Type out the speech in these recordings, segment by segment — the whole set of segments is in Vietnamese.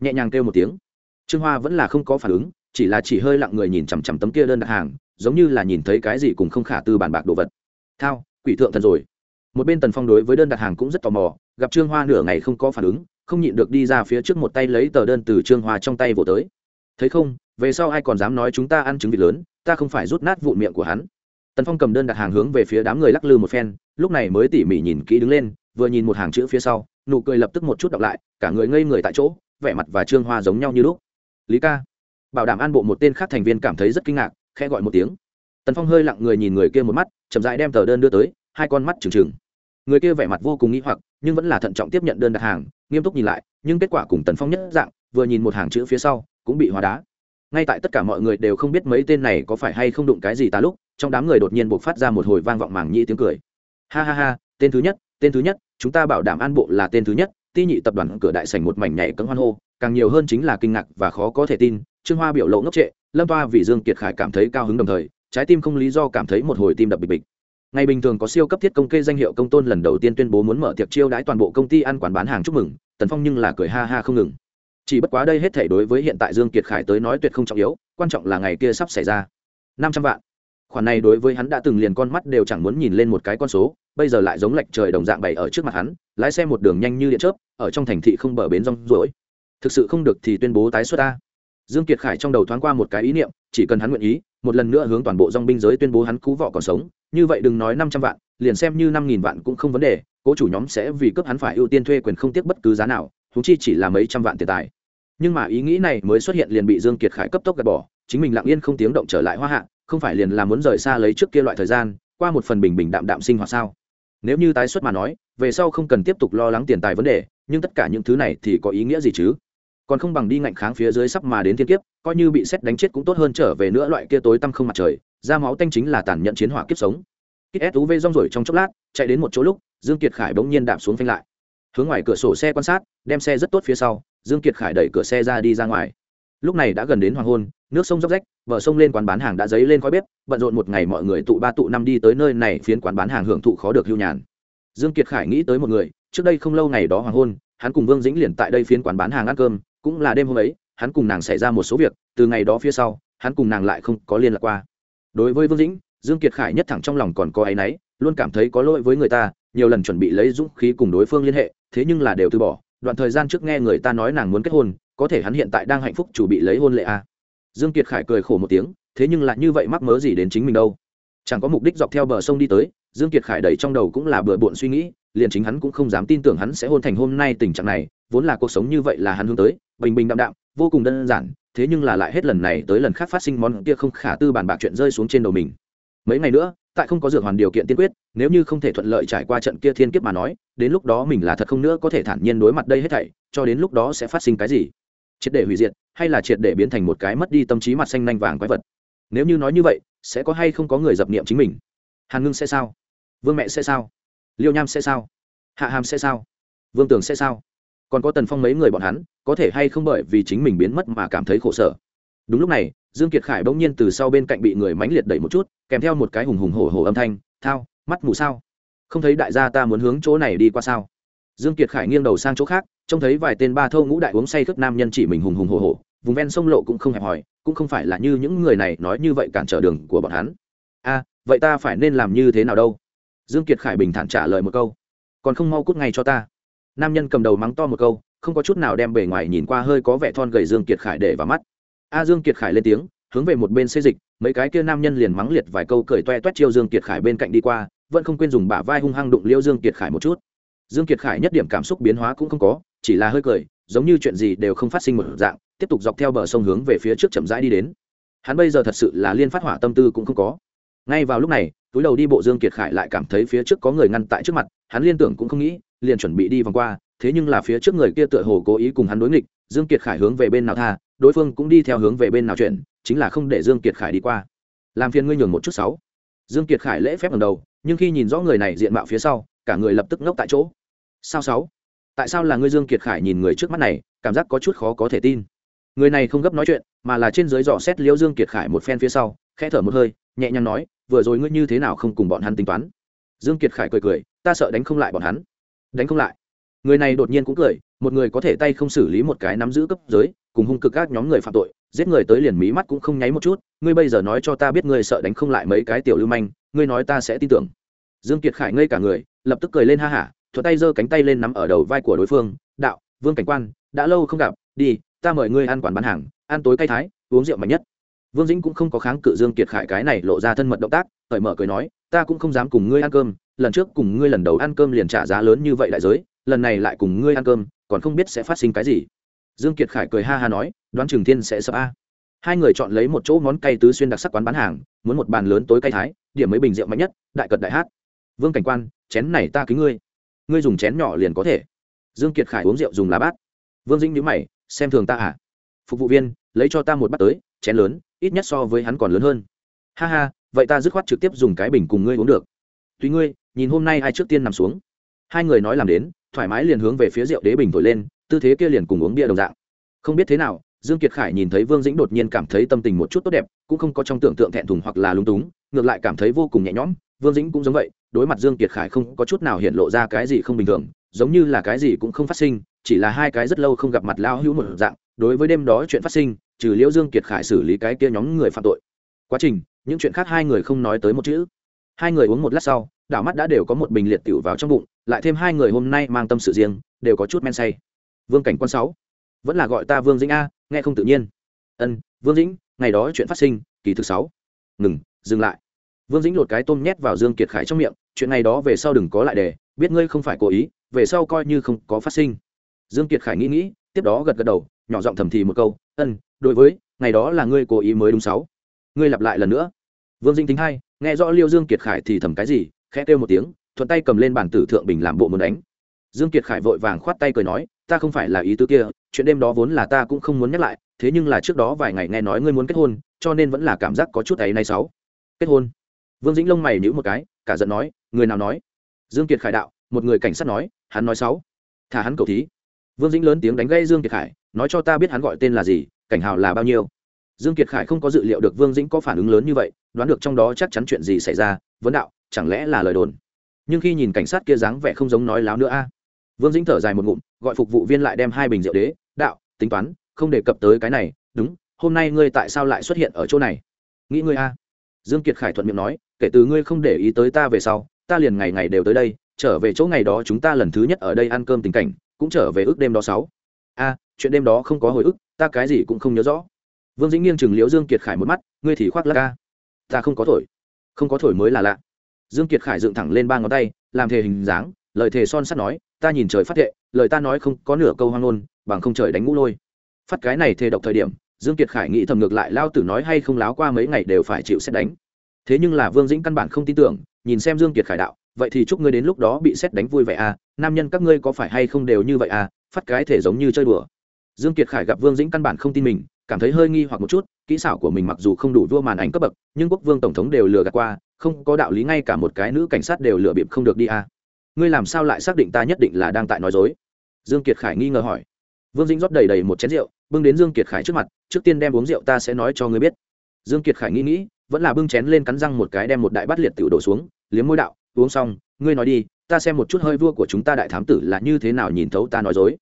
nhẹ nhàng kêu một tiếng. Trương hoa vẫn là không có phản ứng, chỉ là chỉ hơi lặng người nhìn chằm chằm tấm kia đơn đặt hàng, giống như là nhìn thấy cái gì cùng không khả tư bàn bạc đồ vật. Thao, quỷ thượng thần rồi. Một bên tần phong đối với đơn đặt hàng cũng rất tò mò, gặp trương hoa nửa ngày không có phản ứng, không nhịn được đi ra phía trước một tay lấy tờ đơn từ trương hoa trong tay vỗ tới. Thấy không, về sau ai còn dám nói chúng ta ăn trứng vịt lớn, ta không phải rút nát vụn miệng của hắn. Tần phong cầm đơn đặt hàng hướng về phía đám người lắc lư một phen, lúc này mới tỉ mỉ nhìn kỹ đứng lên, vừa nhìn một hàng chữ phía sau, nụ cười lập tức một chút đọc lại, cả người ngây người tại chỗ vẻ mặt và trương hoa giống nhau như lúc. Lý ca. Bảo đảm an bộ một tên khác thành viên cảm thấy rất kinh ngạc, khẽ gọi một tiếng. Tần phong hơi lặng người nhìn người kia một mắt, chậm dại đem tờ đơn đưa tới, hai con mắt trừng trừng. Người kia vẻ mặt vô cùng nghĩ hoặc, nhưng vẫn là thận trọng tiếp nhận đơn đặt hàng, nghiêm túc nhìn lại, nhưng kết quả cùng tần phong nhất dạng, vừa nhìn một hàng chữ phía sau, cũng bị hóa đá. Ngay tại tất cả mọi người đều không biết mấy tên này có phải hay không đụng cái gì ta lúc, trong đám người đột nhiên buộc phát ra một hồi vang vọng màng nhĩ tiếng cười. Ha ha ha, tên thứ nhất, tên thứ nhất, chúng ta bảo đảm an bộ là tên thứ nhất ti nhị tập đoàn cửa đại sảnh một mảnh nhảy cấm hoan hô, càng nhiều hơn chính là kinh ngạc và khó có thể tin, trương hoa biểu lộ ngốc trệ, lâm toa vì dương kiệt khải cảm thấy cao hứng đồng thời, trái tim không lý do cảm thấy một hồi tim đập bịch bịch. Ngày bình thường có siêu cấp thiết công kê danh hiệu công tôn lần đầu tiên tuyên bố muốn mở tiệc chiêu đãi toàn bộ công ty ăn quán bán hàng chúc mừng, tần phong nhưng là cười ha ha không ngừng. Chỉ bất quá đây hết thể đối với hiện tại dương kiệt khải tới nói tuyệt không trọng yếu, quan trọng là ngày kia sắp xảy ra. Năm trăm vạn. Khoản này đối với hắn đã từng liền con mắt đều chẳng muốn nhìn lên một cái con số bây giờ lại giống lệch trời đồng dạng bày ở trước mặt hắn, lái xe một đường nhanh như điện chớp, ở trong thành thị không bờ bến rong rỗi thực sự không được thì tuyên bố tái xuất ta. Dương kiệt khải trong đầu thoáng qua một cái ý niệm, chỉ cần hắn nguyện ý, một lần nữa hướng toàn bộ rong binh giới tuyên bố hắn cứu vọ còn sống. Như vậy đừng nói năm trăm vạn, liền xem như năm nghìn vạn cũng không vấn đề, cố chủ nhóm sẽ vì cấp hắn phải ưu tiên thuê quyền không tiếc bất cứ giá nào thúng chi chỉ là mấy trăm vạn tiền tài. Nhưng mà ý nghĩ này mới xuất hiện liền bị dương kiệt khải cấp tốc gạt bỏ, chính mình lặng yên không tiếng động trở lại hoa hạ, không phải liền là muốn rời xa lấy trước kia loại thời gian, qua một phần bình bình đạm đạm sinh hoạt sao? Nếu như tái xuất mà nói, về sau không cần tiếp tục lo lắng tiền tài vấn đề, nhưng tất cả những thứ này thì có ý nghĩa gì chứ? Còn không bằng đi ngạnh kháng phía dưới sắp mà đến thiên kiếp, coi như bị xét đánh chết cũng tốt hơn trở về nữa loại kia tối tăm không mặt trời, ra máu tanh chính là tàn nhẫn chiến hỏa kiếp sống. Kít suv rong rổi trong chốc lát, chạy đến một chỗ lúc, dương kiệt khải bỗng nhiên đạp xuống phanh lại. Hướng ngoài cửa sổ xe quan sát, đem xe rất tốt phía sau, dương kiệt khải đẩy cửa xe ra đi ra ngoài. Lúc này đã gần đến hoàng hôn nước sông dốc rách, bờ sông lên quán bán hàng đã dấy lên khói bếp, bận rộn một ngày mọi người tụ ba tụ năm đi tới nơi này phiến quán bán hàng hưởng thụ khó được hưu nhàn dương kiệt khải nghĩ tới một người, trước đây không lâu ngày đó hoàng hôn, hắn cùng vương dĩnh liền tại đây phiến quán bán hàng ăn cơm, cũng là đêm hôm ấy, hắn cùng nàng xảy ra một số việc, từ ngày đó phía sau, hắn cùng nàng lại không có liên lạc qua đối với vương dĩnh, dương kiệt khải nhất thẳng trong lòng còn có áy náy, luôn cảm thấy có lỗi với người ta, nhiều lần chuẩn bị lấy dũng khí cùng đối phương liên hệ, thế nhưng là đều từ bỏ, đoạn thời gian trước nghe người ta nói nàng muốn kết hôn, có thể hắn hiện tại đang hạnh phúc chủ bị lấy hôn lệ à dương kiệt khải cười khổ một tiếng, thế nhưng lại như vậy mắc mớ gì đến chính mình đâu. Chẳng có mục đích dọc theo bờ sông đi tới, dương kiệt khải đầy trong đầu cũng là bừa bộn suy nghĩ, liền chính hắn cũng không dám tin tưởng hắn sẽ hôn thành hôm nay tình trạng này, vốn là cuộc sống như vậy là hắn hướng tới, bình bình đạm đạm, vô cùng đơn giản, thế nhưng là lại hết lần này tới lần khác phát sinh món kia không khả tư bản bạc chuyện rơi xuống trên đầu mình. Mấy ngày nữa, tại không có dược hoàn điều kiện tiên quyết, nếu như không thể thuận lợi trải qua trận kia thiên kiếp mà nói, đến lúc đó mình là thật không nữa có thể thản nhiên đối mặt đây hết thảy, cho đến lúc đó sẽ phát sinh cái gì? Triệt để hủy diệt, hay là triệt để biến thành một cái mất đi tâm trí mặt xanh nanh vàng quái vật. Nếu như nói như vậy, sẽ có hay không có người dập niệm chính mình? Hàn ngưng sẽ sao? Vương mẹ sẽ sao? Liêu nham sẽ sao? Hạ hàm sẽ sao? Vương tường sẽ sao? Còn có tần phong mấy người bọn hắn, có thể hay không bởi vì chính mình biến mất mà cảm thấy khổ sở? Đúng lúc này, dương kiệt khải bỗng nhiên từ sau bên cạnh bị người mánh liệt đẩy một chút, kèm theo một cái hùng hùng hổ hổ âm thanh, thao, mắt mù sao? Không thấy đại gia ta muốn hướng chỗ này đi qua sao? Dương kiệt khải nghiêng đầu sang chỗ khác trông thấy vài tên ba thâu ngũ đại uống say khướt nam nhân chỉ mình hùng hùng hổ hổ, vùng ven sông lộ cũng không hẹp hòi, cũng không phải là như những người này nói như vậy cản trở đường của bọn hắn. A, vậy ta phải nên làm như thế nào đâu? Dương kiệt khải bình thản trả lời một câu. Còn không mau cút ngay cho ta. Nam nhân cầm đầu mắng to một câu, không có chút nào đem bề ngoài nhìn qua hơi có vẻ thon gầy dương kiệt khải để vào mắt. A, dương kiệt khải lên tiếng, hướng về một bên xê dịch, mấy cái kia nam nhân liền mắng liệt vài câu cười toe toét chiêu dương kiệt khải bên cạnh đi qua, vẫn không quên dùng bả vai hung hăng đụng liêu dương kiệt khải một chút dương kiệt khải nhất điểm cảm xúc biến hóa cũng không có, chỉ là hơi cười, giống như chuyện gì đều không phát sinh một dạng, tiếp tục dọc theo bờ sông hướng về phía trước chậm rãi đi đến. Hắn bây giờ thật sự là liên phát hỏa tâm tư cũng không có. Ngay vào lúc này, túi đầu đi bộ dương kiệt khải lại cảm thấy phía trước có người ngăn tại trước mặt, hắn liên tưởng cũng không nghĩ, liền chuẩn bị đi vòng qua, thế nhưng là phía trước người kia tựa hồ cố ý cùng hắn đối nghịch, dương kiệt khải hướng về bên nào tha, đối phương cũng đi theo hướng về bên nào chuyển, chính là không để dương kiệt khải đi qua. Làm phiền ngươi nhường một chút sáu dương kiệt khải lễ phép lần đầu, nhưng khi nhìn rõ người này diện mạo phía sau, cả người lập tức ngốc tại chỗ sao sáu? Tại sao là ngươi dương kiệt khải nhìn người trước mắt này, cảm giác có chút khó có thể tin? Người này không gấp nói chuyện, mà là trên dưới dò xét liễu dương kiệt khải một phen phía sau, khẽ thở một hơi, nhẹ nhàng nói, vừa rồi ngươi như thế nào không cùng bọn hắn tính toán? Dương kiệt khải cười cười, ta sợ đánh không lại bọn hắn. Đánh không lại? Người này đột nhiên cũng cười, một người có thể tay không xử lý một cái nắm giữ cấp giới, cùng hung cực các nhóm người phạm tội, giết người tới liền mí mắt cũng không nháy một chút, ngươi bây giờ nói cho ta biết ngươi sợ đánh không lại mấy cái tiểu lưu manh, ngươi nói ta sẽ tin tưởng. Dương kiệt khải ngây cả người, lập tức cười lên ha hả thuật tay giơ cánh tay lên nắm ở đầu vai của đối phương. Đạo, vương cảnh quan, đã lâu không gặp, đi, ta mời ngươi ăn quán bán hàng, ăn tối cay thái, uống rượu mạnh nhất. Vương dĩnh cũng không có kháng cự dương kiệt khải cái này lộ ra thân mật động tác, cởi mở cười nói, ta cũng không dám cùng ngươi ăn cơm, lần trước cùng ngươi lần đầu ăn cơm liền trả giá lớn như vậy đại giới, lần này lại cùng ngươi ăn cơm, còn không biết sẽ phát sinh cái gì. Dương kiệt khải cười ha ha nói, đoán trường thiên sẽ sợ a. Hai người chọn lấy một chỗ món cay tứ xuyên đặc sắc quán bán hàng, muốn một bàn lớn tối cay thái, điểm mấy bình rượu mạnh nhất, đại cật đại hát. Vương cảnh quan, chén này ta kính ngươi ngươi dùng chén nhỏ liền có thể. Dương kiệt khải uống rượu dùng lá bát. Vương dĩnh nhíu mày, xem thường ta à? Phục vụ viên, lấy cho ta một bát tới, chén lớn, ít nhất so với hắn còn lớn hơn. Ha ha, vậy ta dứt khoát trực tiếp dùng cái bình cùng ngươi uống được. Tùy ngươi, nhìn hôm nay ai trước tiên nằm xuống. Hai người nói làm đến, thoải mái liền hướng về phía rượu đế bình thổi lên, tư thế kia liền cùng uống bia đồng dạng. Không biết thế nào, dương kiệt khải nhìn thấy vương dĩnh đột nhiên cảm thấy tâm tình một chút tốt đẹp, cũng không có trong tưởng tượng thẹn thùng hoặc là lúng túng, ngược lại cảm thấy vô cùng nhẹ nhõm, vương dĩnh cũng giống vậy đối mặt dương kiệt khải không có chút nào hiện lộ ra cái gì không bình thường, giống như là cái gì cũng không phát sinh, chỉ là hai cái rất lâu không gặp mặt lao hữu một dạng, đối với đêm đó chuyện phát sinh, trừ liễu dương kiệt khải xử lý cái kia nhóm người phạm tội. Quá trình, những chuyện khác hai người không nói tới một chữ. Hai người uống một lát sau, đảo mắt đã đều có một bình liệt tiểu vào trong bụng, lại thêm hai người hôm nay mang tâm sự riêng, đều có chút men say. Vương cảnh quan sáu, vẫn là gọi ta vương dĩnh a, nghe không tự nhiên. Ân, vương dĩnh, ngày đó chuyện phát sinh, kỳ thực sáu. Ngừng, dừng lại. Vương dĩnh lột cái tôm nhét vào dương kiệt khải trong miệng chuyện ngày đó về sau đừng có lại để biết ngươi không phải cố ý, về sau coi như không có phát sinh. Dương kiệt khải nghĩ nghĩ, tiếp đó gật gật đầu, nhỏ giọng thầm thì một câu, ân, đối với, ngày đó là ngươi cố ý mới đúng sáu. Ngươi lặp lại lần nữa. Vương Dinh tính hai, nghe rõ liêu dương kiệt khải thì thầm cái gì, khẽ kêu một tiếng, thuận tay cầm lên bản tử thượng bình làm bộ muốn đánh. Dương kiệt khải vội vàng khoát tay cười nói, ta không phải là ý tứ kia, chuyện đêm đó vốn là ta cũng không muốn nhắc lại, thế nhưng là trước đó vài ngày nghe nói ngươi muốn kết hôn, cho nên vẫn là cảm giác có chút ấy nay sáu. Kết hôn? Vương dĩnh lông mày nhíu một cái, cả giận nói, người nào nói? Dương kiệt khải đạo, một người cảnh sát nói, hắn nói sáu thả hắn cầu thí. Vương dĩnh lớn tiếng đánh gây dương kiệt khải, nói cho ta biết hắn gọi tên là gì, cảnh hào là bao nhiêu? Dương kiệt khải không có dự liệu được vương dĩnh có phản ứng lớn như vậy, đoán được trong đó chắc chắn chuyện gì xảy ra, vấn đạo, chẳng lẽ là lời đồn? Nhưng khi nhìn cảnh sát kia dáng vẻ không giống nói láo nữa a. Vương dĩnh thở dài một ngụm, gọi phục vụ viên lại đem hai bình rượu đế, đạo, tính toán, không đề cập tới cái này, đúng, hôm nay ngươi tại sao lại xuất hiện ở chỗ này? Nghĩ ngươi a dương kiệt khải thuận miệng nói, kể từ ngươi không để ý tới ta về sau, ta liền ngày ngày đều tới đây, trở về chỗ ngày đó chúng ta lần thứ nhất ở đây ăn cơm tình cảnh, cũng trở về ước đêm đó sáu. A, chuyện đêm đó không có hồi ức, ta cái gì cũng không nhớ rõ. Vương dĩnh nghiêng chừng liễu dương kiệt khải một mắt, ngươi thì khoác lác ca ta không có thổi. Không có thổi mới là lạ. Dương kiệt khải dựng thẳng lên ba ngón tay, làm thể hình dáng, lời thề son sắt nói, ta nhìn trời phát thệ, lời ta nói không có nửa câu hoang ngôn, bằng không trời đánh ngũ lôi. Phát cái này thề độc thời điểm dương kiệt khải nghĩ thầm ngược lại lao tử nói hay không láo qua mấy ngày đều phải chịu xét đánh. Thế nhưng là vương dĩnh căn bản không tin tưởng, nhìn xem dương kiệt khải đạo, vậy thì chúc ngươi đến lúc đó bị xét đánh vui vẻ à nam nhân các ngươi có phải hay không đều như vậy à phát cái thể giống như chơi đùa. Dương kiệt khải gặp vương dĩnh căn bản không tin mình, cảm thấy hơi nghi hoặc một chút, kỹ xảo của mình mặc dù không đủ vua màn ảnh cấp bậc, nhưng quốc vương tổng thống đều lừa gạt qua, không có đạo lý ngay cả một cái nữ cảnh sát đều lừa bịp không được đi à. Ngươi làm sao lại xác định ta nhất định là đang tại nói dối? Dương kiệt khải nghi ngờ hỏi vương dĩnh rót đầy đầy một chén rượu, bưng đến dương kiệt khải trước mặt, trước tiên đem uống rượu ta sẽ nói cho ngươi biết. Dương kiệt khải nghĩ nghĩ, vẫn là bưng chén lên cắn răng một cái đem một đại bát liệt tiểu đổ xuống, liếm môi đạo, uống xong, ngươi nói đi, ta xem một chút hơi vua của chúng ta đại thám tử là như thế nào nhìn thấu ta nói dối.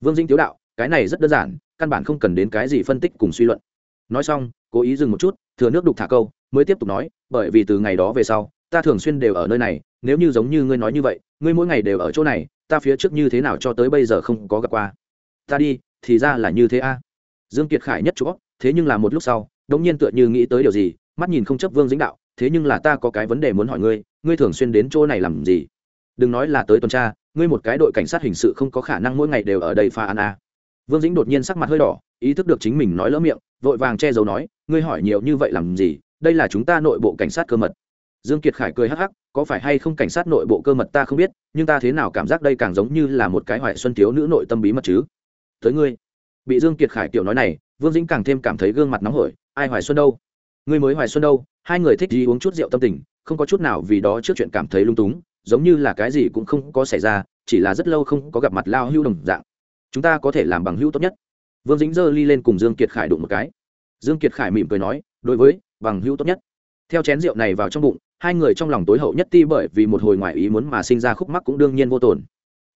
Vương dĩnh tiếu đạo, cái này rất đơn giản, căn bản không cần đến cái gì phân tích cùng suy luận. Nói xong, cố ý dừng một chút, thừa nước đục thả câu, mới tiếp tục nói, bởi vì từ ngày đó về sau, ta thường xuyên đều ở nơi này, nếu như giống như ngươi nói như vậy, ngươi mỗi ngày đều ở chỗ này, ta phía trước như thế nào cho tới bây giờ không có gặp qua? Ta đi, thì ra là như thế a. Dương kiệt khải nhất chỗ, thế nhưng là một lúc sau, đống nhiên tựa như nghĩ tới điều gì, mắt nhìn không chấp vương dĩnh đạo, thế nhưng là ta có cái vấn đề muốn hỏi ngươi ngươi thường xuyên đến chỗ này làm gì? Đừng nói là tới tuần tra, ngươi một cái đội cảnh sát hình sự không có khả năng mỗi ngày đều ở đây pha ăn a. Vương dĩnh đột nhiên sắc mặt hơi đỏ, ý thức được chính mình nói lỡ miệng, vội vàng che giấu nói, ngươi hỏi nhiều như vậy làm gì, đây là chúng ta nội bộ cảnh sát cơ mật. Dương kiệt khải cười hắc hắc, có phải hay không cảnh sát nội bộ cơ mật ta không biết, nhưng ta thế nào cảm giác đây càng giống như là một cái hoại xuân thiếu nữ nội tâm bí mật chứ? Tới ngươi. Bị dương kiệt khải tiểu nói này, vương dĩnh càng thêm cảm thấy gương mặt nóng hổi, ai hoài xuân đâu? Ngươi mới hoài xuân đâu, hai người thích đi uống chút rượu tâm tình, không có chút nào vì đó trước chuyện cảm thấy lung túng, giống như là cái gì cũng không có xảy ra, chỉ là rất lâu không có gặp mặt lao hưu đồng dạng. Chúng ta có thể làm bằng hữu tốt nhất. Vương dĩnh giơ ly lên cùng dương kiệt khải đụng một cái. Dương kiệt khải mỉm cười nói, đối với, bằng hữu tốt nhất. Theo chén rượu này vào trong bụng, hai người trong lòng tối hậu nhất ti bởi vì một hồi ngoại ý muốn mà sinh ra khúc mắc cũng đương nhiên vô tồn.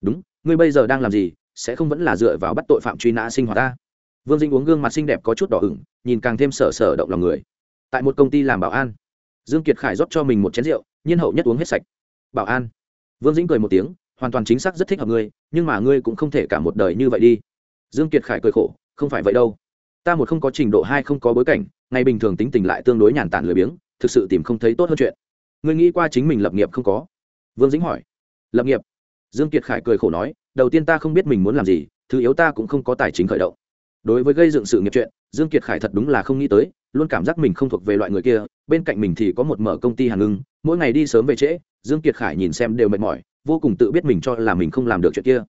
Đúng, ngươi bây giờ đang làm gì? Sẽ không vẫn là dựa vào bắt tội phạm truy nã sinh hoạt ta. Vương dĩnh uống gương mặt xinh đẹp có chút đỏ ửng, nhìn càng thêm sở sở động lòng người. Tại một công ty làm bảo an, dương kiệt khải rót cho mình một chén rượu, nhiên hậu nhất uống hết sạch. Bảo an. Vương dĩnh cười một tiếng, hoàn toàn chính xác rất thích hợp ngươi, nhưng mà ngươi cũng không thể cả một đời như vậy đi. Dương kiệt khải cười khổ, không phải vậy đâu. Ta một không có trình độ hai không có bối cảnh, ngày bình thường tính tình lại tương đối nhàn tản lười biếng, thực sự tìm không thấy tốt hơn chuyện. Ngươi nghĩ qua chính mình lập nghiệp không có? Vương dĩnh hỏi. Lập nghiệp? Dương kiệt khải cười khổ nói, đầu tiên ta không biết mình muốn làm gì, thứ yếu ta cũng không có tài chính khởi động. Đối với gây dựng sự nghiệp chuyện, dương kiệt khải thật đúng là không nghĩ tới, luôn cảm giác mình không thuộc về loại người kia, bên cạnh mình thì có một mở công ty hàn ngưng, mỗi ngày đi sớm về trễ, dương kiệt khải nhìn xem đều mệt mỏi, vô cùng tự biết mình cho là mình không làm được chuyện kia.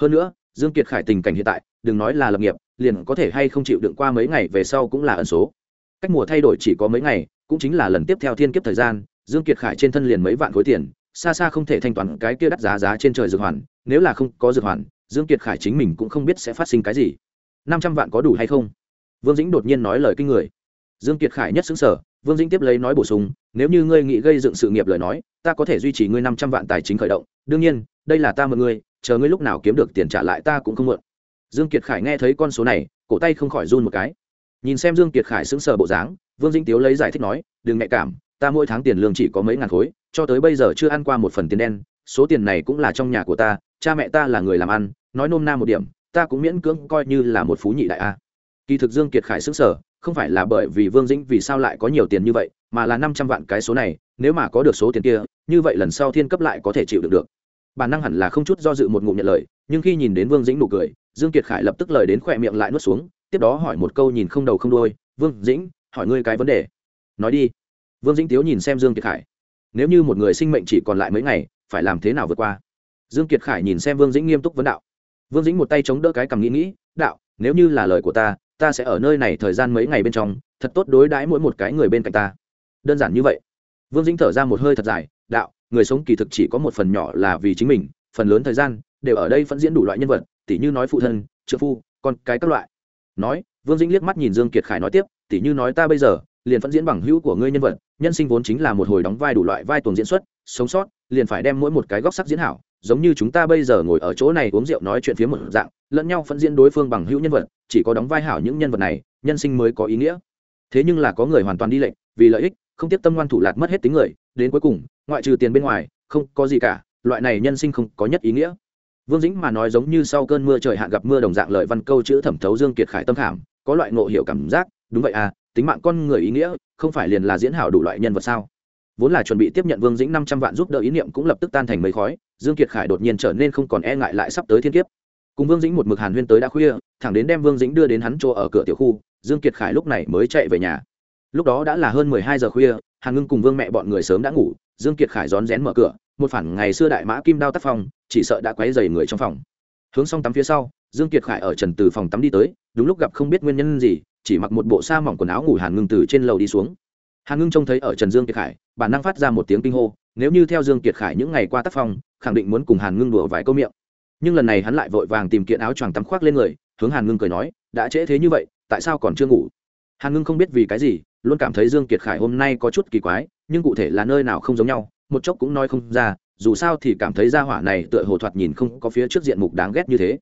Hơn nữa, dương kiệt khải tình cảnh hiện tại, đừng nói là lập nghiệp, liền có thể hay không chịu đựng qua mấy ngày về sau cũng là ẩn số. Cách mùa thay đổi chỉ có mấy ngày, cũng chính là lần tiếp theo thiên kiếp thời gian, dương kiệt khải trên thân liền mấy vạn khối tiền xa xa không thể thanh toán cái kia đắt giá giá trên trời dược hoàn, nếu là không có dược hoàn, dương kiệt khải chính mình cũng không biết sẽ phát sinh cái gì. Năm trăm vạn có đủ hay không? Vương dĩnh đột nhiên nói lời kinh người. Dương kiệt khải nhất xứng sở vương dĩnh tiếp lấy nói bổ sung, nếu như ngươi nghĩ gây dựng sự nghiệp lời nói, ta có thể duy trì ngươi năm trăm vạn tài chính khởi động. Đương nhiên, đây là ta mượn ngươi, chờ ngươi lúc nào kiếm được tiền trả lại ta cũng không mượn. Dương kiệt khải nghe thấy con số này, cổ tay không khỏi run một cái. Nhìn xem dương kiệt khải sững sờ bộ dáng, vương dĩnh tiếu lấy giải thích nói, đừng nhạy cảm, ta mỗi tháng tiền lương chỉ có mấy ngàn khối cho tới bây giờ chưa ăn qua một phần tiền đen số tiền này cũng là trong nhà của ta cha mẹ ta là người làm ăn nói nôm na một điểm ta cũng miễn cưỡng coi như là một phú nhị đại a. Kỳ thực dương kiệt khải sững sờ không phải là bởi vì vương dĩnh vì sao lại có nhiều tiền như vậy mà là năm trăm vạn cái số này nếu mà có được số tiền kia như vậy lần sau thiên cấp lại có thể chịu được được. Bản năng hẳn là không chút do dự một ngụm nhận lời nhưng khi nhìn đến vương dĩnh nụ cười dương kiệt khải lập tức lời đến khỏe miệng lại nuốt xuống tiếp đó hỏi một câu nhìn không đầu không đuôi, vương dĩnh hỏi ngươi cái vấn đề. Nói đi. Vương dĩnh tiếu nhìn xem dương kiệt khải nếu như một người sinh mệnh chỉ còn lại mấy ngày, phải làm thế nào vượt qua? Dương kiệt khải nhìn xem vương dĩnh nghiêm túc vấn đạo. Vương dĩnh một tay chống đỡ cái cằm nghĩ nghĩ, đạo, nếu như là lời của ta ta sẽ ở nơi này thời gian mấy ngày bên trong, thật tốt đối đãi mỗi một cái người bên cạnh ta. Đơn giản như vậy. Vương dĩnh thở ra một hơi thật dài, đạo, người sống kỳ thực chỉ có một phần nhỏ là vì chính mình, phần lớn thời gian, đều ở đây vẫn diễn đủ loại nhân vật, tỉ như nói phụ thân trợ phu, con cái các loại. Nói, vương dĩnh liếc mắt nhìn dương kiệt khải nói tiếp, tỉ như nói ta bây giờ, liền vẫn diễn bằng hữu của ngươi nhân vật nhân sinh vốn chính là một hồi đóng vai đủ loại vai tuồng diễn xuất, sống sót, liền phải đem mỗi một cái góc sắc diễn hảo, giống như chúng ta bây giờ ngồi ở chỗ này uống rượu nói chuyện phía một dạng, lẫn nhau phân diễn đối phương bằng hữu nhân vật, chỉ có đóng vai hảo những nhân vật này, nhân sinh mới có ý nghĩa. Thế nhưng là có người hoàn toàn đi lệnh vì lợi ích, không tiếp tâm ngoan thủ lạt mất hết tính người, đến cuối cùng, ngoại trừ tiền bên ngoài, không có gì cả, loại này nhân sinh không có nhất ý nghĩa. Vương dĩnh mà nói giống như sau cơn mưa trời hạn gặp mưa đồng dạng lời văn câu chữ thẩm thấu dương kiệt khải tâm khảm, có loại ngộ hiểu cảm giác, đúng vậy à tính mạng con người ý nghĩa, không phải liền là diễn hảo đủ loại nhân vật sao? Vốn là chuẩn bị tiếp nhận vương dĩnh năm trăm vạn giúp đỡ ý niệm cũng lập tức tan thành mấy khói, dương kiệt khải đột nhiên trở nên không còn e ngại lại sắp tới thiên kiếp. Cùng vương dĩnh một mực hàn huyên tới đã khuya, thẳng đến đem vương dĩnh đưa đến hắn chỗ ở cửa tiểu khu, dương kiệt khải lúc này mới chạy về nhà. Lúc đó đã là hơn mười hai giờ khuya, hàn ngưng cùng vương mẹ bọn người sớm đã ngủ, dương kiệt khải rón rén mở cửa, một phản ngày xưa đại mã kim đao tác phong, chỉ sợ đã quấy dày người trong phòng. Hướng xong tắm phía sau, dương kiệt khải ở trần từ phòng tắm đi tới, đúng lúc gặp không biết nguyên nhân gì chỉ mặc một bộ sa mỏng quần áo ngủ hàn ngưng từ trên lầu đi xuống. Hàn ngưng trông thấy ở trần dương kiệt khải, bản năng phát ra một tiếng kinh hô, nếu như theo dương kiệt khải những ngày qua tác phong, khẳng định muốn cùng hàn ngưng đùa vài câu miệng. Nhưng lần này hắn lại vội vàng tìm kiện áo choàng tắm khoác lên người, hướng hàn ngưng cười nói, đã trễ thế như vậy, tại sao còn chưa ngủ? Hàn ngưng không biết vì cái gì, luôn cảm thấy dương kiệt khải hôm nay có chút kỳ quái, nhưng cụ thể là nơi nào không giống nhau, một chốc cũng nói không ra, dù sao thì cảm thấy gia hỏa này tựa hồ thoạt nhìn không có phía trước diện mục đáng ghét như thế.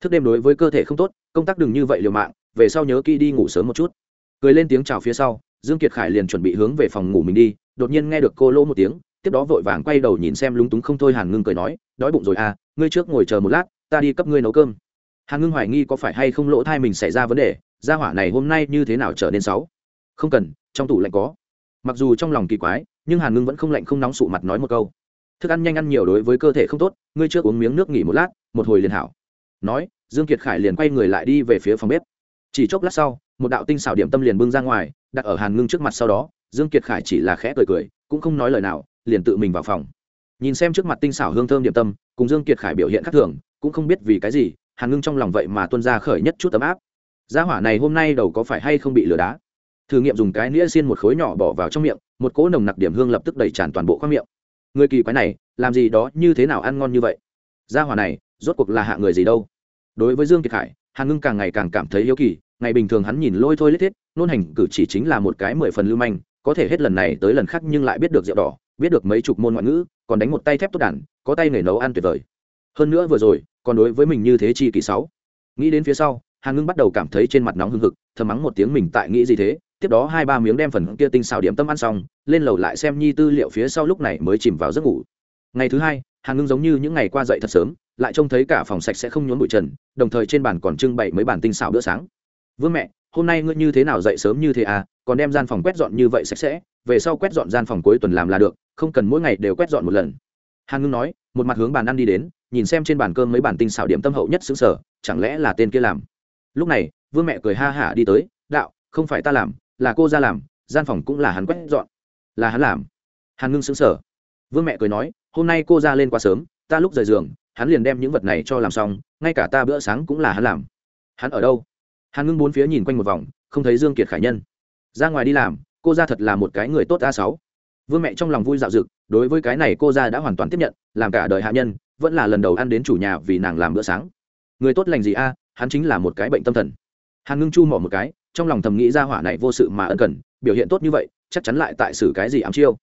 Thức đêm đối với cơ thể không tốt, công tác đừng như vậy liều mạng về sau nhớ kỹ đi ngủ sớm một chút. Cười lên tiếng chào phía sau, dương kiệt khải liền chuẩn bị hướng về phòng ngủ mình đi, đột nhiên nghe được cô lỗ một tiếng, tiếp đó vội vàng quay đầu nhìn xem lúng túng không thôi hàn ngưng cười nói, đói bụng rồi à ngươi trước ngồi chờ một lát, ta đi cấp ngươi nấu cơm. Hàn ngưng hoài nghi có phải hay không lỗ thai mình xảy ra vấn đề, gia hỏa này hôm nay như thế nào trở nên xấu? Không cần, trong tủ lạnh có. Mặc dù trong lòng kỳ quái, nhưng hàn ngưng vẫn không lạnh không nóng sụ mặt nói một câu. Thức ăn nhanh ăn nhiều đối với cơ thể không tốt, ngươi trước uống miếng nước nghỉ một lát, một hồi liền hảo. Nói, dương kiệt khải liền quay người lại đi về phía phòng bếp chỉ chốc lát sau, một đạo tinh xảo điểm tâm liền bưng ra ngoài, đặt ở hàn ngưng trước mặt sau đó, dương kiệt khải chỉ là khẽ cười cười, cũng không nói lời nào, liền tự mình vào phòng. Nhìn xem trước mặt tinh xảo hương thơm điểm tâm, cùng dương kiệt khải biểu hiện khác thường, cũng không biết vì cái gì, hàn ngưng trong lòng vậy mà tuôn ra khởi nhất chút ấm áp. Gia hỏa này hôm nay đầu có phải hay không bị lừa đá? Thử nghiệm dùng cái nĩa xiên một khối nhỏ bỏ vào trong miệng, một cỗ nồng nặc điểm hương lập tức đầy tràn toàn bộ khoang miệng. Người kỳ quái này, làm gì đó như thế nào ăn ngon như vậy? Gia hỏa này, rốt cuộc là hạ người gì đâu? Đối với dương kiệt khải hàn ngưng càng ngày càng cảm thấy yếu kỳ, ngày bình thường hắn nhìn lôi thôi lết thiết, nôn hành cử chỉ chính là một cái mười phần lưu manh, có thể hết lần này tới lần khác nhưng lại biết được rượu đỏ, biết được mấy chục môn ngoại ngữ, còn đánh một tay thép tốt đản có tay nghề nấu ăn tuyệt vời. Hơn nữa vừa rồi, còn đối với mình như thế chi kỷ sáu. Nghĩ đến phía sau, hàn ngưng bắt đầu cảm thấy trên mặt nóng hưng hực, thầm mắng một tiếng mình tại nghĩ gì thế, tiếp đó hai ba miếng đem phần kia tinh xào điểm tâm ăn xong, lên lầu lại xem nhi tư liệu phía sau lúc này mới chìm vào giấc ngủ. Ngày thứ hai, hàn ngưng giống như những ngày qua dậy thật sớm lại trông thấy cả phòng sạch sẽ không nhốn bụi trần, đồng thời trên bàn còn trưng bày mấy bản tinh xảo bữa sáng. Vương mẹ, hôm nay ngươi như thế nào dậy sớm như thế à? Còn đem gian phòng quét dọn như vậy sạch sẽ, về sau quét dọn gian phòng cuối tuần làm là được, không cần mỗi ngày đều quét dọn một lần. Hàn ngưng nói, một mặt hướng bàn ăn đi đến, nhìn xem trên bàn cơm mấy bản tinh xảo điểm tâm hậu nhất xứng sở, chẳng lẽ là tên kia làm? Lúc này, vương mẹ cười ha hả đi tới, đạo, không phải ta làm, là cô ra làm, gian phòng cũng là hắn quét dọn. Là hắn làm. Hàn ngưng xứng sở. Vương mẹ cười nói, hôm nay cô ra lên quá sớm, ta lúc rời giường hắn liền đem những vật này cho làm xong, ngay cả ta bữa sáng cũng là hắn làm. Hắn ở đâu? Hàn ngưng bốn phía nhìn quanh một vòng, không thấy dương kiệt khải nhân. Ra ngoài đi làm, cô ra thật là một cái người tốt a sáu. Vương mẹ trong lòng vui dạo dực, đối với cái này cô ra đã hoàn toàn tiếp nhận, làm cả đời hạ nhân, vẫn là lần đầu ăn đến chủ nhà vì nàng làm bữa sáng. Người tốt lành gì a, hắn chính là một cái bệnh tâm thần. Hàn ngưng chu mỏ một cái, trong lòng thầm nghĩ ra hỏa này vô sự mà ân cần, biểu hiện tốt như vậy, chắc chắn lại tại xử cái gì ám chiêu.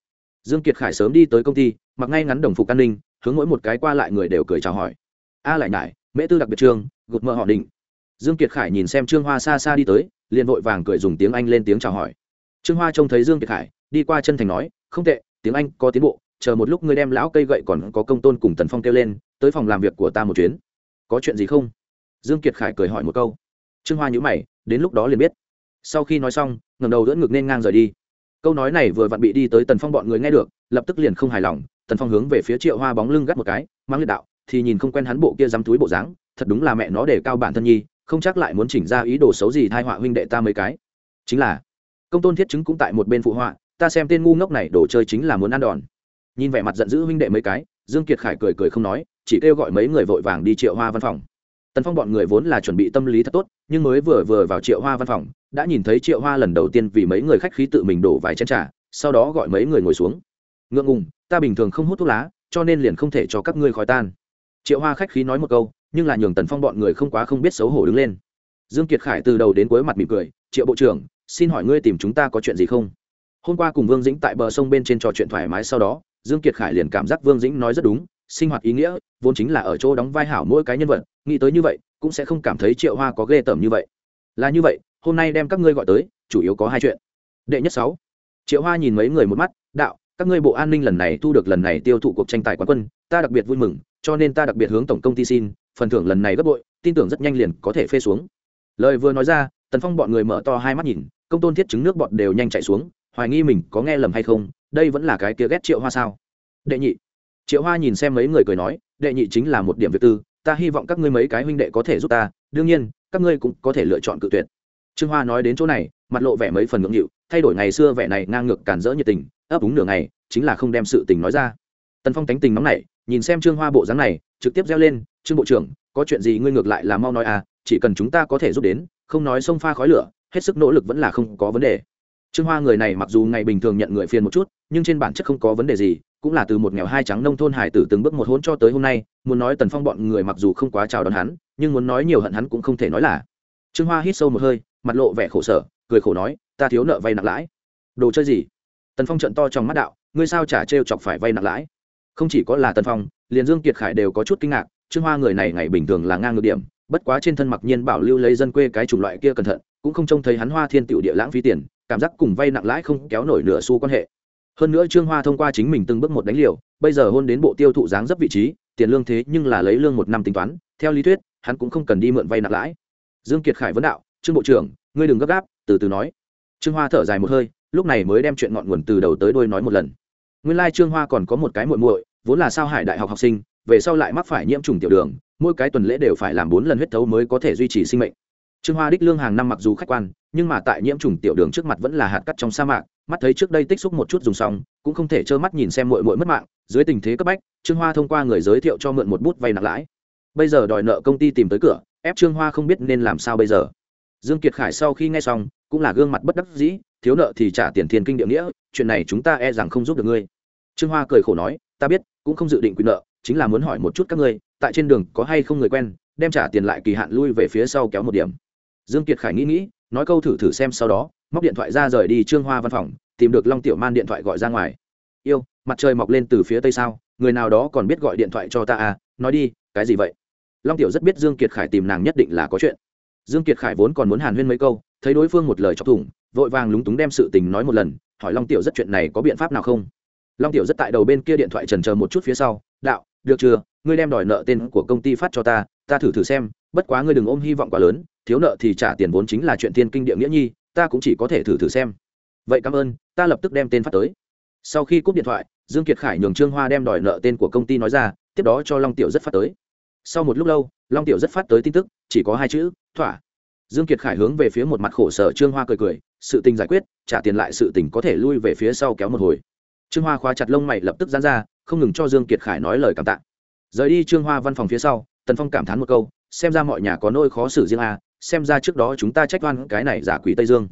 Dương kiệt khải sớm đi tới công ty, mặc ngay ngắn đồng phục an ninh hướng mỗi một cái qua lại người đều cười chào hỏi. A lại nại mễ tư đặc biệt trương gục mơ họ định. Dương kiệt khải nhìn xem trương hoa xa xa đi tới, liền vội vàng cười dùng tiếng anh lên tiếng chào hỏi. Trương hoa trông thấy dương kiệt khải, đi qua chân thành nói, không tệ, tiếng anh có tiến bộ, chờ một lúc ngươi đem lão cây gậy còn có công tôn cùng tần phong kêu lên, tới phòng làm việc của ta một chuyến. Có chuyện gì không? Dương kiệt khải cười hỏi một câu. Trương hoa nhữ mày, đến lúc đó liền biết. Sau khi nói xong ngầm đầu đỡ ngực nên ngang rời đi câu nói này vừa vặn bị đi tới tần phong bọn người nghe được, lập tức liền không hài lòng, tần phong hướng về phía triệu hoa bóng lưng gắt một cái, mang liệt đạo, thì nhìn không quen hắn bộ kia dám túi bộ dáng, thật đúng là mẹ nó để cao bản thân nhi, không chắc lại muốn chỉnh ra ý đồ xấu gì thai họa huynh đệ ta mấy cái. Chính là, công tôn thiết chứng cũng tại một bên phụ họa, ta xem tên ngu ngốc này đồ chơi chính là muốn ăn đòn. Nhìn vẻ mặt giận dữ huynh đệ mấy cái, dương kiệt khải cười cười không nói, chỉ kêu gọi mấy người vội vàng đi triệu hoa văn phòng tần phong bọn người vốn là chuẩn bị tâm lý thật tốt, nhưng mới vừa vừa vào triệu hoa văn phòng, đã nhìn thấy triệu hoa lần đầu tiên vì mấy người khách khí tự mình đổ vài chén trà, sau đó gọi mấy người ngồi xuống. Ngượng ngùng, ta bình thường không hút thuốc lá, cho nên liền không thể cho các ngươi khói tan. Triệu hoa khách khí nói một câu, nhưng là nhường tần phong bọn người không quá không biết xấu hổ đứng lên. Dương kiệt khải từ đầu đến cuối mặt mỉm cười, triệu bộ trưởng, xin hỏi ngươi tìm chúng ta có chuyện gì không? Hôm qua cùng vương dĩnh tại bờ sông bên trên trò chuyện thoải mái sau đó, dương kiệt khải liền cảm giác vương dĩnh nói rất đúng sinh hoạt ý nghĩa, vốn chính là ở chỗ đóng vai hảo mỗi cái nhân vật, nghĩ tới như vậy, cũng sẽ không cảm thấy triệu hoa có ghê tởm như vậy. Là như vậy, hôm nay đem các ngươi gọi tới, chủ yếu có hai chuyện. Đệ nhất sáu, triệu hoa nhìn mấy người một mắt, đạo, các ngươi bộ an ninh lần này thu được lần này tiêu thụ cuộc tranh tài quán quân, ta đặc biệt vui mừng, cho nên ta đặc biệt hướng tổng công ty xin, phần thưởng lần này gấp bội, tin tưởng rất nhanh liền có thể phê xuống. Lời vừa nói ra, tần phong bọn người mở to hai mắt nhìn, công tôn thiết chứng nước bọn đều nhanh chạy xuống, hoài nghi mình có nghe lầm hay không, đây vẫn là cái kia ghét triệu hoa sao? Đệ nhị triệu hoa nhìn xem mấy người cười nói, đệ nhị chính là một điểm việc tư, ta hy vọng các ngươi mấy cái huynh đệ có thể giúp ta, đương nhiên, các ngươi cũng có thể lựa chọn cự tuyệt. Trương hoa nói đến chỗ này, mặt lộ vẻ mấy phần ngưỡng nghịu, thay đổi ngày xưa vẻ này ngang ngược cản rỡ nhiệt tình, ấp úng nửa ngày, chính là không đem sự tình nói ra. Tần phong tánh tình nóng này nhìn xem trương hoa bộ dáng này, trực tiếp reo lên, trương bộ trưởng, có chuyện gì ngươi ngược lại là mau nói à chỉ cần chúng ta có thể giúp đến, không nói xông pha khói lửa, hết sức nỗ lực vẫn là không có vấn đề. Trương hoa người này mặc dù ngày bình thường nhận người phiền một chút, nhưng trên bản chất không có vấn đề gì cũng là từ một nghèo hai trắng nông thôn hải tử từng bước một hôn cho tới hôm nay, muốn nói tần phong bọn người mặc dù không quá chào đón hắn, nhưng muốn nói nhiều hận hắn cũng không thể nói là. Trương hoa hít sâu một hơi, mặt lộ vẻ khổ sở, cười khổ nói, ta thiếu nợ vay nặng lãi. Đồ chơi gì? Tần phong trận to trong mắt đạo, ngươi sao trả trêu chọc phải vay nặng lãi? Không chỉ có là tần phong, liền dương kiệt khải đều có chút kinh ngạc, trương hoa người này ngày bình thường là ngang ngược điểm, bất quá trên thân mặc nhiên bảo lưu lấy dân quê cái chủng loại kia cẩn thận, cũng không trông thấy hắn hoa thiên tiểu địa lãng phí tiền, cảm giác cùng vay nặng lãi không kéo nổi nửa xu quan hệ hơn nữa trương hoa thông qua chính mình từng bước một đánh liều, bây giờ hôn đến bộ tiêu thụ dáng dấp vị trí, tiền lương thế nhưng là lấy lương một năm tính toán, theo lý thuyết, hắn cũng không cần đi mượn vay nặng lãi. Dương kiệt khải vấn đạo, trương bộ trưởng, ngươi đừng gấp gáp, từ từ nói. Trương hoa thở dài một hơi, lúc này mới đem chuyện ngọn nguồn từ đầu tới đuôi nói một lần. Nguyên lai trương hoa còn có một cái muội muội, vốn là sao hải đại học học sinh, về sau lại mắc phải nhiễm trùng tiểu đường, mỗi cái tuần lễ đều phải làm bốn lần huyết thấu mới có thể duy trì sinh mệnh. Trương hoa đích lương hàng năm mặc dù khách quan, nhưng mà tại nhiễm trùng tiểu đường trước mặt vẫn là hạt cắt trong sa mạc mắt thấy trước đây tích xúc một chút dùng xong, cũng không thể trơ mắt nhìn xem muội muội mất mạng, dưới tình thế cấp bách, trương hoa thông qua người giới thiệu cho mượn một bút vay nặng lãi. Bây giờ đòi nợ công ty tìm tới cửa, ép trương hoa không biết nên làm sao bây giờ. Dương kiệt khải sau khi nghe xong, cũng là gương mặt bất đắc dĩ, thiếu nợ thì trả tiền thiên kinh địa nghĩa, chuyện này chúng ta e rằng không giúp được ngươi. Trương hoa cười khổ nói, ta biết, cũng không dự định quyền nợ, chính là muốn hỏi một chút các ngươi, tại trên đường có hay không người quen, đem trả tiền lại kỳ hạn lui về phía sau kéo một điểm. Dương kiệt khải nghĩ nghĩ, nói câu thử thử xem sau đó móc điện thoại ra rời đi trương hoa văn phòng, tìm được long tiểu man điện thoại gọi ra ngoài. Yêu, mặt trời mọc lên từ phía tây sao? Người nào đó còn biết gọi điện thoại cho ta à? Nói đi, cái gì vậy? Long tiểu rất biết dương kiệt khải tìm nàng nhất định là có chuyện. Dương kiệt khải vốn còn muốn hàn huyên mấy câu, thấy đối phương một lời chọc thủng, vội vàng lúng túng đem sự tình nói một lần, hỏi long tiểu rất chuyện này có biện pháp nào không? Long tiểu rất tại đầu bên kia điện thoại trần chờ một chút phía sau, đạo, được chưa? Ngươi đem đòi nợ tên của công ty phát cho ta ta thử thử xem, bất quá ngươi đừng ôm hy vọng quá lớn, thiếu nợ thì trả tiền vốn chính là chuyện thiên kinh địa nghĩa nhi ta cũng chỉ có thể thử thử xem. Vậy cảm ơn, ta lập tức đem tên phát tới. Sau khi cúp điện thoại, dương kiệt khải nhường trương hoa đem đòi nợ tên của công ty nói ra, tiếp đó cho long tiểu rất phát tới. Sau một lúc lâu, long tiểu rất phát tới tin tức, chỉ có hai chữ, thỏa. Dương kiệt khải hướng về phía một mặt khổ sở trương hoa cười cười, sự tình giải quyết, trả tiền lại sự tình có thể lui về phía sau kéo một hồi. Trương hoa khóa chặt lông mày lập tức dán ra, không ngừng cho dương kiệt khải nói lời cảm tạ. Rời đi trương hoa văn phòng phía sau, tần phong cảm thán một câu, xem ra mọi nhà có nỗi khó xử riêng à xem ra trước đó chúng ta trách oan cái này giả quỷ tây dương.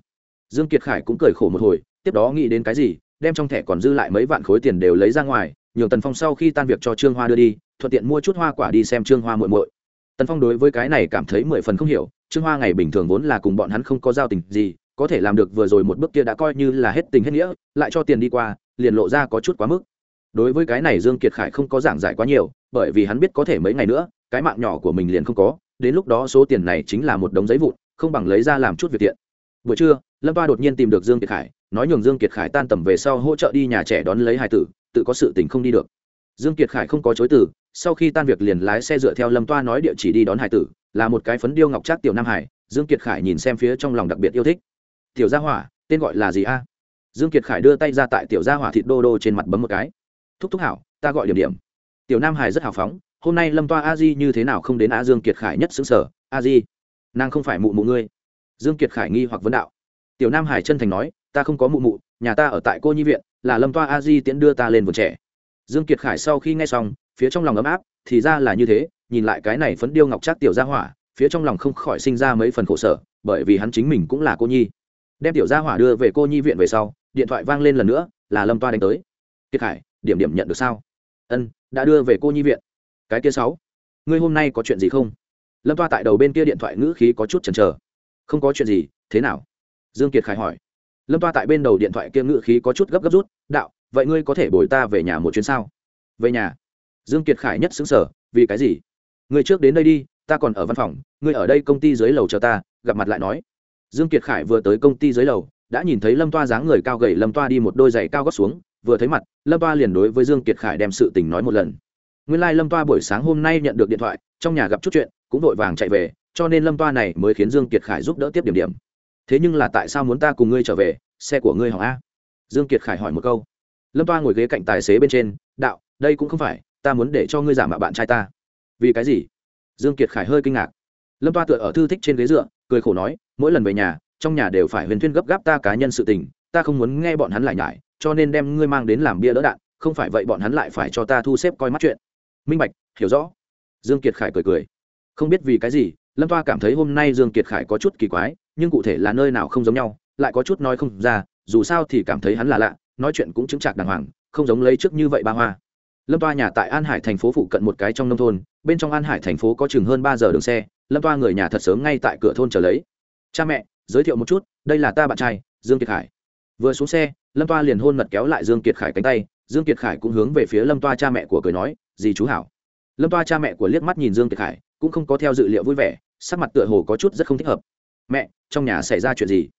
Dương kiệt khải cũng cười khổ một hồi, tiếp đó nghĩ đến cái gì, đem trong thẻ còn dư lại mấy vạn khối tiền đều lấy ra ngoài, nhường tần phong sau khi tan việc cho trương hoa đưa đi, thuận tiện mua chút hoa quả đi xem trương hoa muội muội. Tần phong đối với cái này cảm thấy mười phần không hiểu, trương hoa ngày bình thường vốn là cùng bọn hắn không có giao tình gì, có thể làm được vừa rồi một bước kia đã coi như là hết tình hết nghĩa, lại cho tiền đi qua, liền lộ ra có chút quá mức. Đối với cái này dương kiệt khải không có giảng giải quá nhiều, bởi vì hắn biết có thể mấy ngày nữa, cái mạng nhỏ của mình liền không có đến lúc đó số tiền này chính là một đống giấy vụn, không bằng lấy ra làm chút việc tiện buổi trưa, lâm toa đột nhiên tìm được dương kiệt khải, nói nhường dương kiệt khải tan tầm về sau hỗ trợ đi nhà trẻ đón lấy hải tử, tự có sự tình không đi được. Dương kiệt khải không có chối từ, sau khi tan việc liền lái xe dựa theo lâm toa nói địa chỉ đi đón hải tử, là một cái phấn điêu ngọc trác tiểu nam hải, dương kiệt khải nhìn xem phía trong lòng đặc biệt yêu thích. Tiểu gia hỏa, tên gọi là gì a? Dương kiệt khải đưa tay ra tại tiểu gia hỏa thịt đô đô trên mặt bấm một cái. Thúc thúc hảo, ta gọi điểm điểm. Tiểu nam hải rất hào phóng hôm nay lâm toa a di như thế nào không đến a dương kiệt khải nhất xứng sở a di nàng không phải mụ mụ ngươi dương kiệt khải nghi hoặc vấn đạo tiểu nam hải chân thành nói ta không có mụ mụ nhà ta ở tại cô nhi viện là lâm toa a di tiễn đưa ta lên vườn trẻ dương kiệt khải sau khi nghe xong phía trong lòng ấm áp thì ra là như thế nhìn lại cái này phấn điêu ngọc trác tiểu gia hỏa phía trong lòng không khỏi sinh ra mấy phần khổ sở bởi vì hắn chính mình cũng là cô nhi đem tiểu gia hỏa đưa về cô nhi viện về sau điện thoại vang lên lần nữa là lâm toa đánh tới kiệt khải điểm điểm nhận được sao ân đã đưa về cô nhi viện cái kia sáu, ngươi hôm nay có chuyện gì không? Lâm toa tại đầu bên kia điện thoại ngữ khí có chút chần chờ. Không có chuyện gì, thế nào? Dương kiệt khải hỏi. Lâm toa tại bên đầu điện thoại kia ngữ khí có chút gấp gấp rút, đạo, vậy ngươi có thể bồi ta về nhà một chuyến sao? Về nhà? Dương kiệt khải nhất xứng sở vì cái gì? Ngươi trước đến đây đi, ta còn ở văn phòng, ngươi ở đây công ty dưới lầu chờ ta, gặp mặt lại nói. Dương kiệt khải vừa tới công ty dưới lầu, đã nhìn thấy lâm toa dáng người cao gầy, lâm toa đi một đôi giày cao gót xuống, vừa thấy mặt, lâm toa liền đối với dương kiệt khải đem sự tình nói một lần nguyên lai lâm toa buổi sáng hôm nay nhận được điện thoại, trong nhà gặp chút chuyện, cũng vội vàng chạy về, cho nên lâm toa này mới khiến dương kiệt khải giúp đỡ tiếp điểm điểm. Thế nhưng là tại sao muốn ta cùng ngươi trở về, xe của ngươi hỏng a? Dương kiệt khải hỏi một câu. Lâm toa ngồi ghế cạnh tài xế bên trên, đạo, đây cũng không phải, ta muốn để cho ngươi giả mạo bạn trai ta. Vì cái gì? Dương kiệt khải hơi kinh ngạc. Lâm toa tựa ở thư thích trên ghế dựa, cười khổ nói, mỗi lần về nhà, trong nhà đều phải huyền thuyên gấp gáp ta cá nhân sự tình, ta không muốn nghe bọn hắn lại nhải, cho nên đem ngươi mang đến làm bia đỡ đạn, không phải vậy bọn hắn lại phải cho ta thu xếp coi mắt chuyện minh bạch, hiểu rõ. Dương kiệt khải cười cười. Không biết vì cái gì, lâm toa cảm thấy hôm nay dương kiệt khải có chút kỳ quái, nhưng cụ thể là nơi nào không giống nhau, lại có chút nói không ra, dù sao thì cảm thấy hắn là lạ, nói chuyện cũng chứng chạc đàng hoàng, không giống lấy trước như vậy ba hoa. Lâm toa nhà tại an hải thành phố phụ cận một cái trong nông thôn, bên trong an hải thành phố có chừng hơn ba giờ đường xe, lâm toa người nhà thật sớm ngay tại cửa thôn trở lấy. Cha mẹ, giới thiệu một chút, đây là ta bạn trai, dương kiệt khải. Vừa xuống xe, lâm toa liền hôn mật kéo lại dương kiệt khải cánh tay, dương kiệt khải cũng hướng về phía lâm toa cha mẹ của cười nói gì chú hảo. Lâm toa cha mẹ của liếc mắt nhìn dương kiệt khải, cũng không có theo dự liệu vui vẻ, sắc mặt tựa hồ có chút rất không thích hợp. Mẹ, trong nhà xảy ra chuyện gì?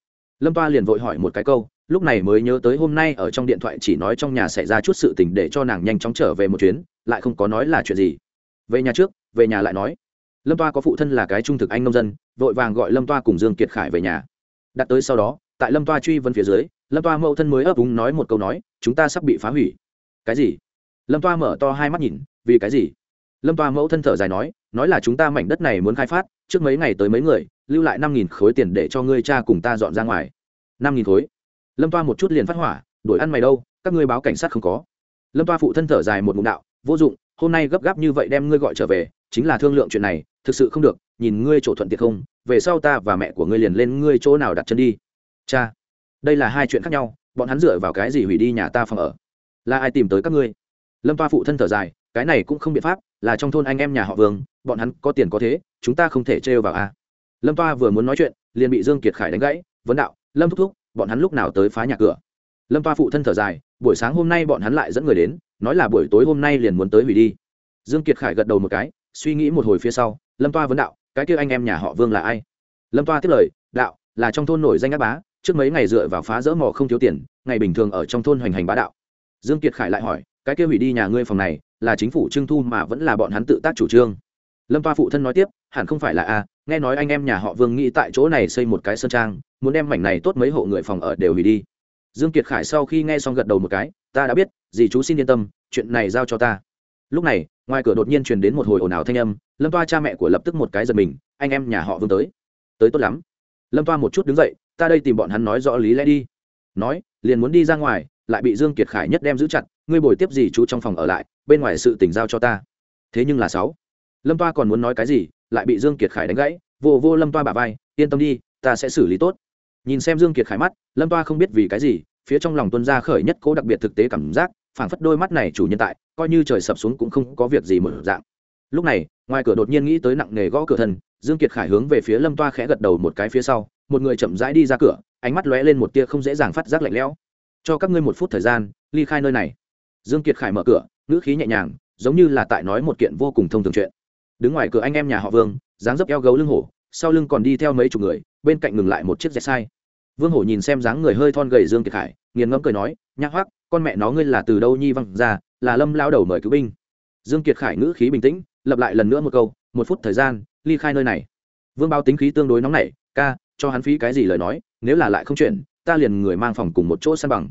Lâm toa liền vội hỏi một cái câu, lúc này mới nhớ tới hôm nay ở trong điện thoại chỉ nói trong nhà xảy ra chút sự tình để cho nàng nhanh chóng trở về một chuyến, lại không có nói là chuyện gì. Về nhà trước, về nhà lại nói. Lâm toa có phụ thân là cái trung thực anh nông dân, vội vàng gọi lâm toa cùng dương kiệt khải về nhà. Đặt tới sau đó, tại lâm toa truy vấn phía dưới, lâm toa mẫu thân mới ấp úng nói một câu nói, chúng ta sắp bị phá hủy. Cái gì? Lâm toa mở to hai mắt nhìn, vì cái gì? Lâm toa mẫu thân thở dài nói nói là chúng ta mảnh đất này muốn khai phát, trước mấy ngày tới mấy người, lưu lại năm nghìn khối tiền để cho ngươi cha cùng ta dọn ra ngoài. Năm nghìn khối? Lâm toa một chút liền phát hỏa đổi ăn mày đâu, các ngươi báo cảnh sát không có. Lâm toa phụ thân thở dài một mụn đạo, vô dụng, hôm nay gấp gáp như vậy đem ngươi gọi trở về, chính là thương lượng chuyện này, thực sự không được, nhìn ngươi chỗ thuận tiện không, về sau ta và mẹ của ngươi liền lên ngươi chỗ nào đặt chân đi. Cha, đây là hai chuyện khác nhau, bọn hắn dựa vào cái gì hủy đi nhà ta phòng ở? Là ai tìm tới các ngươi? Lâm toa phụ thân thở dài, cái này cũng không biện pháp, là trong thôn anh em nhà họ vương, bọn hắn có tiền có thế, chúng ta không thể trêu vào a lâm toa vừa muốn nói chuyện, liền bị dương kiệt khải đánh gãy, vấn đạo, lâm thúc thúc, bọn hắn lúc nào tới phá nhà cửa? Lâm toa phụ thân thở dài, buổi sáng hôm nay bọn hắn lại dẫn người đến, nói là buổi tối hôm nay liền muốn tới hủy đi. Dương kiệt khải gật đầu một cái, suy nghĩ một hồi phía sau, lâm toa, vấn đạo, cái kia anh em nhà họ vương là ai? Lâm toa tiếp lời, đạo, là trong thôn nổi danh ác bá, trước mấy ngày dựa vào phá rỡ mỏ không thiếu tiền, ngày bình thường ở trong thôn hoành hành bá đạo. Dương kiệt khải lại hỏi cái kia hủy đi nhà ngươi phòng này, là chính phủ trưng thu mà vẫn là bọn hắn tự tác chủ trương. Lâm toa phụ thân nói tiếp, hẳn không phải là a, nghe nói anh em nhà họ vương nghĩ tại chỗ này xây một cái sơn trang, muốn đem mảnh này tốt mấy hộ người phòng ở đều hủy đi. Dương kiệt khải sau khi nghe xong gật đầu một cái, ta đã biết, dì chú xin yên tâm, chuyện này giao cho ta. Lúc này, ngoài cửa đột nhiên truyền đến một hồi ồn ào thanh âm, lâm toa cha mẹ của lập tức một cái giật mình, anh em nhà họ vương tới. Tới tốt lắm. Lâm toa một chút đứng dậy, ta đây tìm bọn hắn nói rõ lý lẽ đi. Nói, liền muốn đi ra ngoài lại bị dương kiệt khải nhất đem giữ chặt ngươi bồi tiếp gì chú trong phòng ở lại bên ngoài sự tình giao cho ta. Thế nhưng là sáu. Lâm toa còn muốn nói cái gì lại bị dương kiệt khải đánh gãy vô vô lâm toa bà vai yên tâm đi ta sẽ xử lý tốt. Nhìn xem dương kiệt khải mắt lâm toa không biết vì cái gì phía trong lòng tuân ra khởi nhất cố đặc biệt thực tế cảm giác phảng phất đôi mắt này chủ nhân tại coi như trời sập xuống cũng không có việc gì mở dạng. Lúc này ngoài cửa đột nhiên nghĩ tới nặng nề gõ cửa thần, dương kiệt khải hướng về phía lâm toa khẽ gật đầu một cái phía sau một người chậm rãi đi ra cửa ánh mắt lóe lên một tia không dễ dàng phát giác lạnh lẽo cho các ngươi một phút thời gian, ly khai nơi này. Dương kiệt khải mở cửa, ngữ khí nhẹ nhàng, giống như là tại nói một kiện vô cùng thông thường chuyện. Đứng ngoài cửa anh em nhà họ vương, dáng dấp eo gấu lưng hổ, sau lưng còn đi theo mấy chục người, bên cạnh ngừng lại một chiếc dẹt sai. Vương hổ nhìn xem dáng người hơi thon gầy dương kiệt khải, nghiền ngẫm cười nói nhắc hoắc, con mẹ nó ngươi là từ đâu nhi văng ra, là lâm lao đầu mời cứu binh. Dương kiệt khải ngữ khí bình tĩnh, lặp lại lần nữa một câu, một phút thời gian, ly khai nơi này. Vương bao tính khí tương đối nóng nảy, ca, cho hắn phí cái gì lời nói, nếu là lại không chuyện ta liền người mang phòng cùng một chỗ san bằng.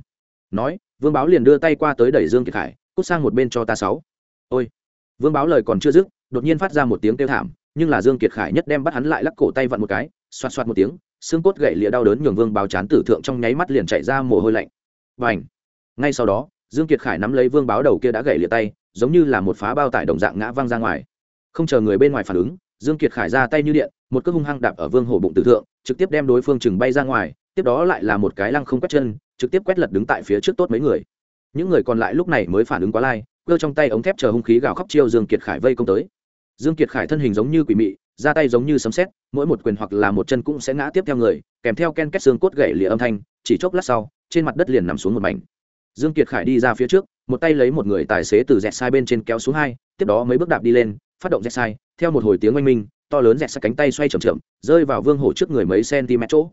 Nói, vương báo liền đưa tay qua tới đẩy dương kiệt khải, cút sang một bên cho ta sáu. Ôi. Vương báo lời còn chưa dứt, đột nhiên phát ra một tiếng kêu thảm, nhưng là dương kiệt khải nhất đem bắt hắn lại lắc cổ tay vặn một cái, xoạt xoạt một tiếng, xương cốt gậy lịa đau đớn nhường vương báo chán tử thượng trong nháy mắt liền chạy ra mồ hôi lạnh. Và ảnh ngay sau đó, dương kiệt khải nắm lấy vương báo đầu kia đã gậy lịa tay, giống như là một phá bao tải đồng dạng ngã văng ra ngoài. Không chờ người bên ngoài phản ứng, dương kiệt khải ra tay như điện, một cước hung hăng đạp ở vương hổ bụng tử thượng, trực tiếp đem đối phương chừng bay ra ngoài tiếp đó lại là một cái lăng không quét chân, trực tiếp quét lật đứng tại phía trước tốt mấy người. Những người còn lại lúc này mới phản ứng quá lai, cơ trong tay ống thép chờ hung khí gào khóc chiêu dương kiệt khải vây công tới. Dương kiệt khải thân hình giống như quỷ mị, ra tay giống như sấm sét, mỗi một quyền hoặc là một chân cũng sẽ ngã tiếp theo người, kèm theo ken kết xương cốt gãy lìa âm thanh, chỉ chốc lát sau, trên mặt đất liền nằm xuống một mảnh. Dương kiệt khải đi ra phía trước, một tay lấy một người tài xế từ dẹt sai bên trên kéo xuống hai, tiếp đó mấy bước đạp đi lên, phát động dẹt sai, theo một hồi tiếng oanh minh, to lớn dẹt sai cánh tay xoay chậm chậm, rơi vào vương hổ trước người mấy cm chỗ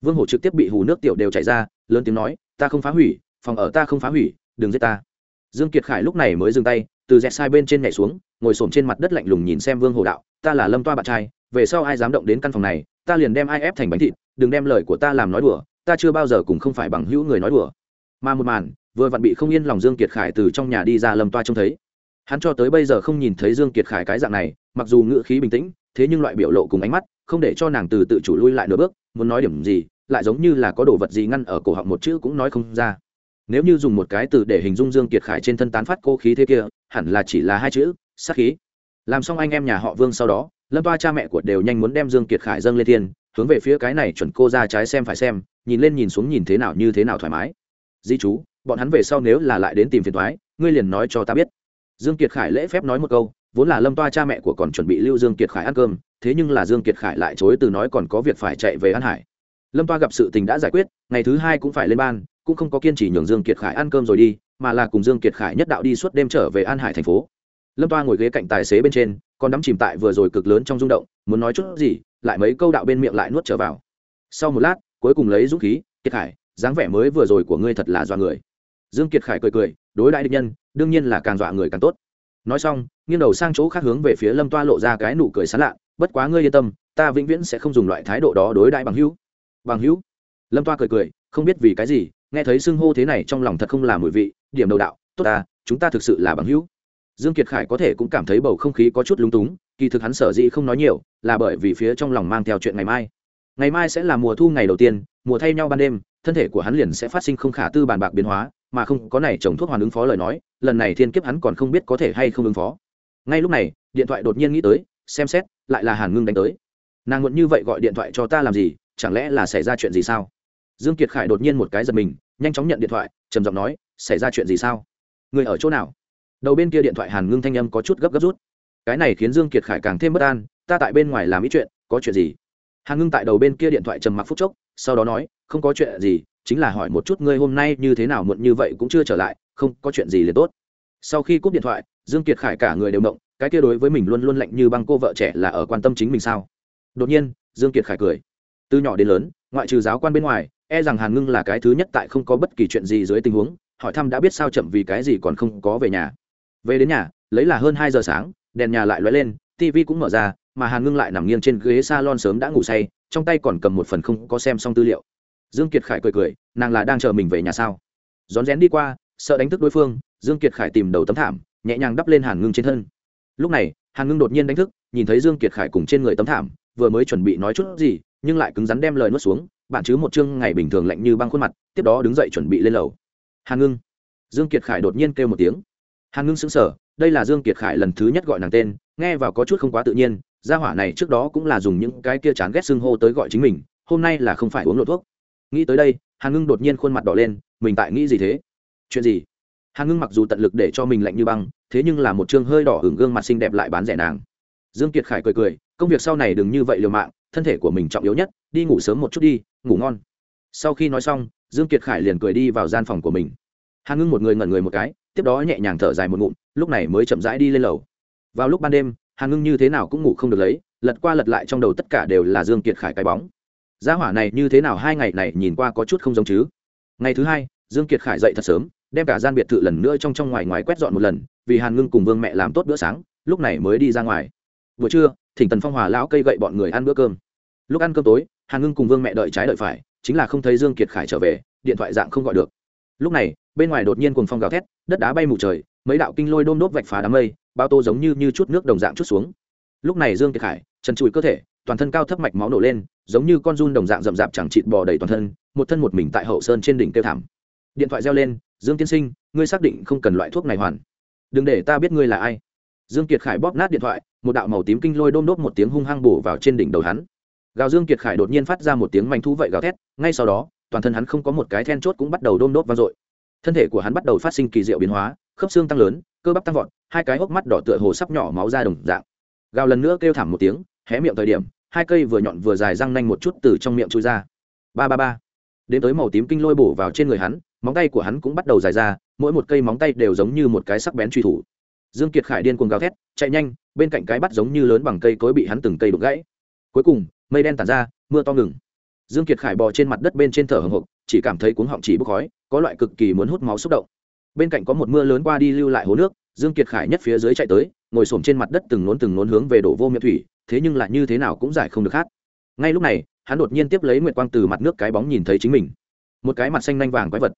vương hổ trực tiếp bị hù nước tiểu đều chảy ra, lớn tiếng nói, ta không phá hủy, phòng ở ta không phá hủy, đừng giết ta. Dương kiệt khải lúc này mới dừng tay, từ dẹt sai bên trên nhảy xuống, ngồi sồn trên mặt đất lạnh lùng nhìn xem vương hổ đạo, ta là lâm toa bạn trai, về sau ai dám động đến căn phòng này, ta liền đem ai ép thành bánh thịt, đừng đem lời của ta làm nói đùa, ta chưa bao giờ cùng không phải bằng hữu người nói đùa. Mà một màn, vừa vặn bị không yên lòng dương kiệt khải từ trong nhà đi ra lâm toa trông thấy. Hắn cho tới bây giờ không nhìn thấy dương kiệt khải cái dạng này, mặc dù ngữ khí bình tĩnh, thế nhưng loại biểu lộ cùng ánh mắt không để cho nàng từ tự chủ lui lại nửa bước, muốn nói điểm gì, lại giống như là có đồ vật gì ngăn ở cổ họng một chữ cũng nói không ra. Nếu như dùng một cái từ để hình dung dương kiệt khải trên thân tán phát cô khí thế kia, hẳn là chỉ là hai chữ, sát khí. Làm xong anh em nhà họ vương sau đó, lâm toa cha mẹ của đều nhanh muốn đem dương kiệt khải dâng lên thiên, hướng về phía cái này chuẩn cô ra trái xem phải xem, nhìn lên nhìn xuống nhìn thế nào như thế nào thoải mái. Di chú, bọn hắn về sau nếu là lại đến tìm phiền thoái ngươi liền nói cho ta biết. Dương kiệt khải lễ phép nói một câu, vốn là lâm toa cha mẹ của còn chuẩn bị lưu dương kiệt khải ăn cơm thế nhưng là dương kiệt khải lại chối từ nói còn có việc phải chạy về an hải. Lâm toa gặp sự tình đã giải quyết, ngày thứ hai cũng phải lên ban, cũng không có kiên trì nhường dương kiệt khải ăn cơm rồi đi, mà là cùng dương kiệt khải nhất đạo đi suốt đêm trở về an hải thành phố. Lâm toa ngồi ghế cạnh tài xế bên trên, còn đắm chìm tại vừa rồi cực lớn trong rung động, muốn nói chút gì, lại mấy câu đạo bên miệng lại nuốt trở vào. Sau một lát, cuối cùng lấy dũng khí, kiệt khải, dáng vẻ mới vừa rồi của ngươi thật là dọa người. Dương kiệt khải cười cười, đối đại địch nhân, đương nhiên là càng dọa người càng tốt. Nói xong, nghiêng đầu sang chỗ khác hướng về phía lâm toa lộ ra cái nụ cười sán lạ bất quá ngươi yên tâm, ta vĩnh viễn sẽ không dùng loại thái độ đó đối đại bằng hữu. Bằng hữu? Lâm toa cười cười, không biết vì cái gì, nghe thấy xưng hô thế này trong lòng thật không là mùi vị, điểm đầu đạo, tốt ta, chúng ta thực sự là bằng hữu. Dương kiệt khải có thể cũng cảm thấy bầu không khí có chút lúng túng, kỳ thực hắn sở dĩ không nói nhiều, là bởi vì phía trong lòng mang theo chuyện ngày mai. Ngày mai sẽ là mùa thu ngày đầu tiên, mùa thay nhau ban đêm, thân thể của hắn liền sẽ phát sinh không khả tư bàn bạc biến hóa, mà không có này trồng thuốc hoàn ứng phó lời nói, lần này thiên kiếp hắn còn không biết có thể hay không ứng phó. Ngay lúc này, điện thoại đột nhiên nghĩ tới, xem xét lại là hàn ngưng đánh tới. Nàng muộn như vậy gọi điện thoại cho ta làm gì, chẳng lẽ là xảy ra chuyện gì sao? Dương kiệt khải đột nhiên một cái giật mình, nhanh chóng nhận điện thoại, trầm giọng nói, xảy ra chuyện gì sao? Người ở chỗ nào? Đầu bên kia điện thoại hàn ngưng thanh âm có chút gấp gấp rút. Cái này khiến dương kiệt khải càng thêm bất an, ta tại bên ngoài làm ít chuyện, có chuyện gì? Hàn ngưng tại đầu bên kia điện thoại trầm mặc phút chốc, sau đó nói, không có chuyện gì, chính là hỏi một chút ngươi hôm nay như thế nào muộn như vậy cũng chưa trở lại, không có chuyện gì liền tốt. Sau khi cúp điện thoại, dương kiệt khải cả người đều động cái kia đối với mình luôn luôn lạnh như băng cô vợ trẻ là ở quan tâm chính mình sao? Đột nhiên, dương kiệt khải cười. Từ nhỏ đến lớn, ngoại trừ giáo quan bên ngoài e rằng hàn ngưng là cái thứ nhất tại không có bất kỳ chuyện gì dưới tình huống, hỏi thăm đã biết sao chậm vì cái gì còn không có về nhà. Về đến nhà, lấy là hơn hai giờ sáng, đèn nhà lại lóe lên tv cũng mở ra, mà hàn ngưng lại nằm nghiêng trên ghế salon sớm đã ngủ say, trong tay còn cầm một phần không có xem xong tư liệu. Dương kiệt khải cười cười, nàng là đang chờ mình về nhà sao? Rón rén đi qua, sợ đánh thức đối phương, dương kiệt khải tìm đầu tấm thảm, nhẹ nhàng đắp lên hàn ngưng trên thân lúc này, hàn ngưng đột nhiên đánh thức, nhìn thấy dương kiệt khải cùng trên người tấm thảm, vừa mới chuẩn bị nói chút gì, nhưng lại cứng rắn đem lời nuốt xuống bản chứ một chương ngày bình thường lạnh như băng khuôn mặt, tiếp đó đứng dậy chuẩn bị lên lầu. Hàn ngưng. Dương kiệt khải đột nhiên kêu một tiếng. Hàn ngưng sững sờ, đây là dương kiệt khải lần thứ nhất gọi nàng tên, nghe vào có chút không quá tự nhiên, gia hỏa này trước đó cũng là dùng những cái kia chán ghét xưng hô tới gọi chính mình, hôm nay là không phải uống lộ thuốc. Nghĩ tới đây, hàn ngưng đột nhiên khuôn mặt đỏ lên, mình tại nghĩ gì thế? Chuyện gì? Hàn ngưng mặc dù tận lực để cho mình lạnh như băng, thế nhưng là một chương hơi đỏ hưởng gương mặt xinh đẹp lại bán rẻ nàng. Dương kiệt khải cười cười, công việc sau này đừng như vậy liều mạng, thân thể của mình trọng yếu nhất, đi ngủ sớm một chút đi, ngủ ngon. Sau khi nói xong, dương kiệt khải liền cười đi vào gian phòng của mình. Hàn ngưng một người ngẩn người một cái, tiếp đó nhẹ nhàng thở dài một ngụm, lúc này mới chậm rãi đi lên lầu. Vào lúc ban đêm hàn ngưng như thế nào cũng ngủ không được lấy, lật qua lật lại trong đầu tất cả đều là dương kiệt khải cái bóng. Gia hỏa này như thế nào hai ngày này nhìn qua có chút không giống chứ? Ngày thứ hai, dương kiệt khải dậy thật sớm đem cả gian biệt thự lần nữa trong trong ngoài ngoài quét dọn một lần, vì hàn ngưng cùng vương mẹ làm tốt bữa sáng, lúc này mới đi ra ngoài. Buổi trưa, thỉnh tần phong hòa lão cây gậy bọn người ăn bữa cơm. Lúc ăn cơm tối, hàn ngưng cùng vương mẹ đợi trái đợi phải, chính là không thấy dương kiệt khải trở về, điện thoại dạng không gọi được. Lúc này, bên ngoài đột nhiên cùng phong gào thét, đất đá bay mù trời, mấy đạo kinh lôi đôm đốt vạch phá đám mây, bao tô giống như như chút nước đồng dạng chút xuống. Lúc này dương kiệt khải, trần trụi cơ thể, toàn thân cao thấp mạch máu nổ lên, giống như con run đồng dạng rậm rạp chẳng chịt bò đầy toàn thân, một thân một mình tại hậu sơn trên đỉnh kêu thảm. Điện thoại reo lên dương tiên sinh, ngươi xác định không cần loại thuốc này hoàn. Đừng để ta biết ngươi là ai. Dương kiệt khải bóp nát điện thoại, một đạo màu tím kinh lôi đôm đốt một tiếng hung hăng bổ vào trên đỉnh đầu hắn. Gào dương kiệt khải đột nhiên phát ra một tiếng manh thú vậy gào thét, ngay sau đó, toàn thân hắn không có một cái then chốt cũng bắt đầu đôm đốt vang dội. Thân thể của hắn bắt đầu phát sinh kỳ diệu biến hóa, khớp xương tăng lớn, cơ bắp tăng vọt, hai cái hốc mắt đỏ tựa hồ sắp nhỏ máu ra đồng dạng. Gào lần nữa kêu thảm một tiếng, hé miệng thời điểm, hai cây vừa nhọn vừa dài răng nanh một chút từ trong miệng chui ra. Ba ba ba. Đến tới màu tím kinh lôi bổ vào trên người hắn móng tay của hắn cũng bắt đầu dài ra, mỗi một cây móng tay đều giống như một cái sắc bén truy thủ. Dương kiệt khải điên cuồng gào thét, chạy nhanh, bên cạnh cái bắt giống như lớn bằng cây cối bị hắn từng cây đục gãy. Cuối cùng, mây đen tàn ra, mưa to ngừng. Dương kiệt khải bò trên mặt đất bên trên thở hồng hộc, chỉ cảm thấy cuống họng chỉ bốc khói, có loại cực kỳ muốn hút máu xúc động. Bên cạnh có một mưa lớn qua đi lưu lại hố nước, dương kiệt khải nhất phía dưới chạy tới, ngồi xổm trên mặt đất từng nốn từng nốn hướng về đổ vô miệng thủy, thế nhưng lại như thế nào cũng giải không được hát ngay lúc này, hắn đột nhiên tiếp lấy nguyệt quang từ mặt nước cái bóng nhìn thấy chính mình. Một cái mặt xanh nanh vàng quái vật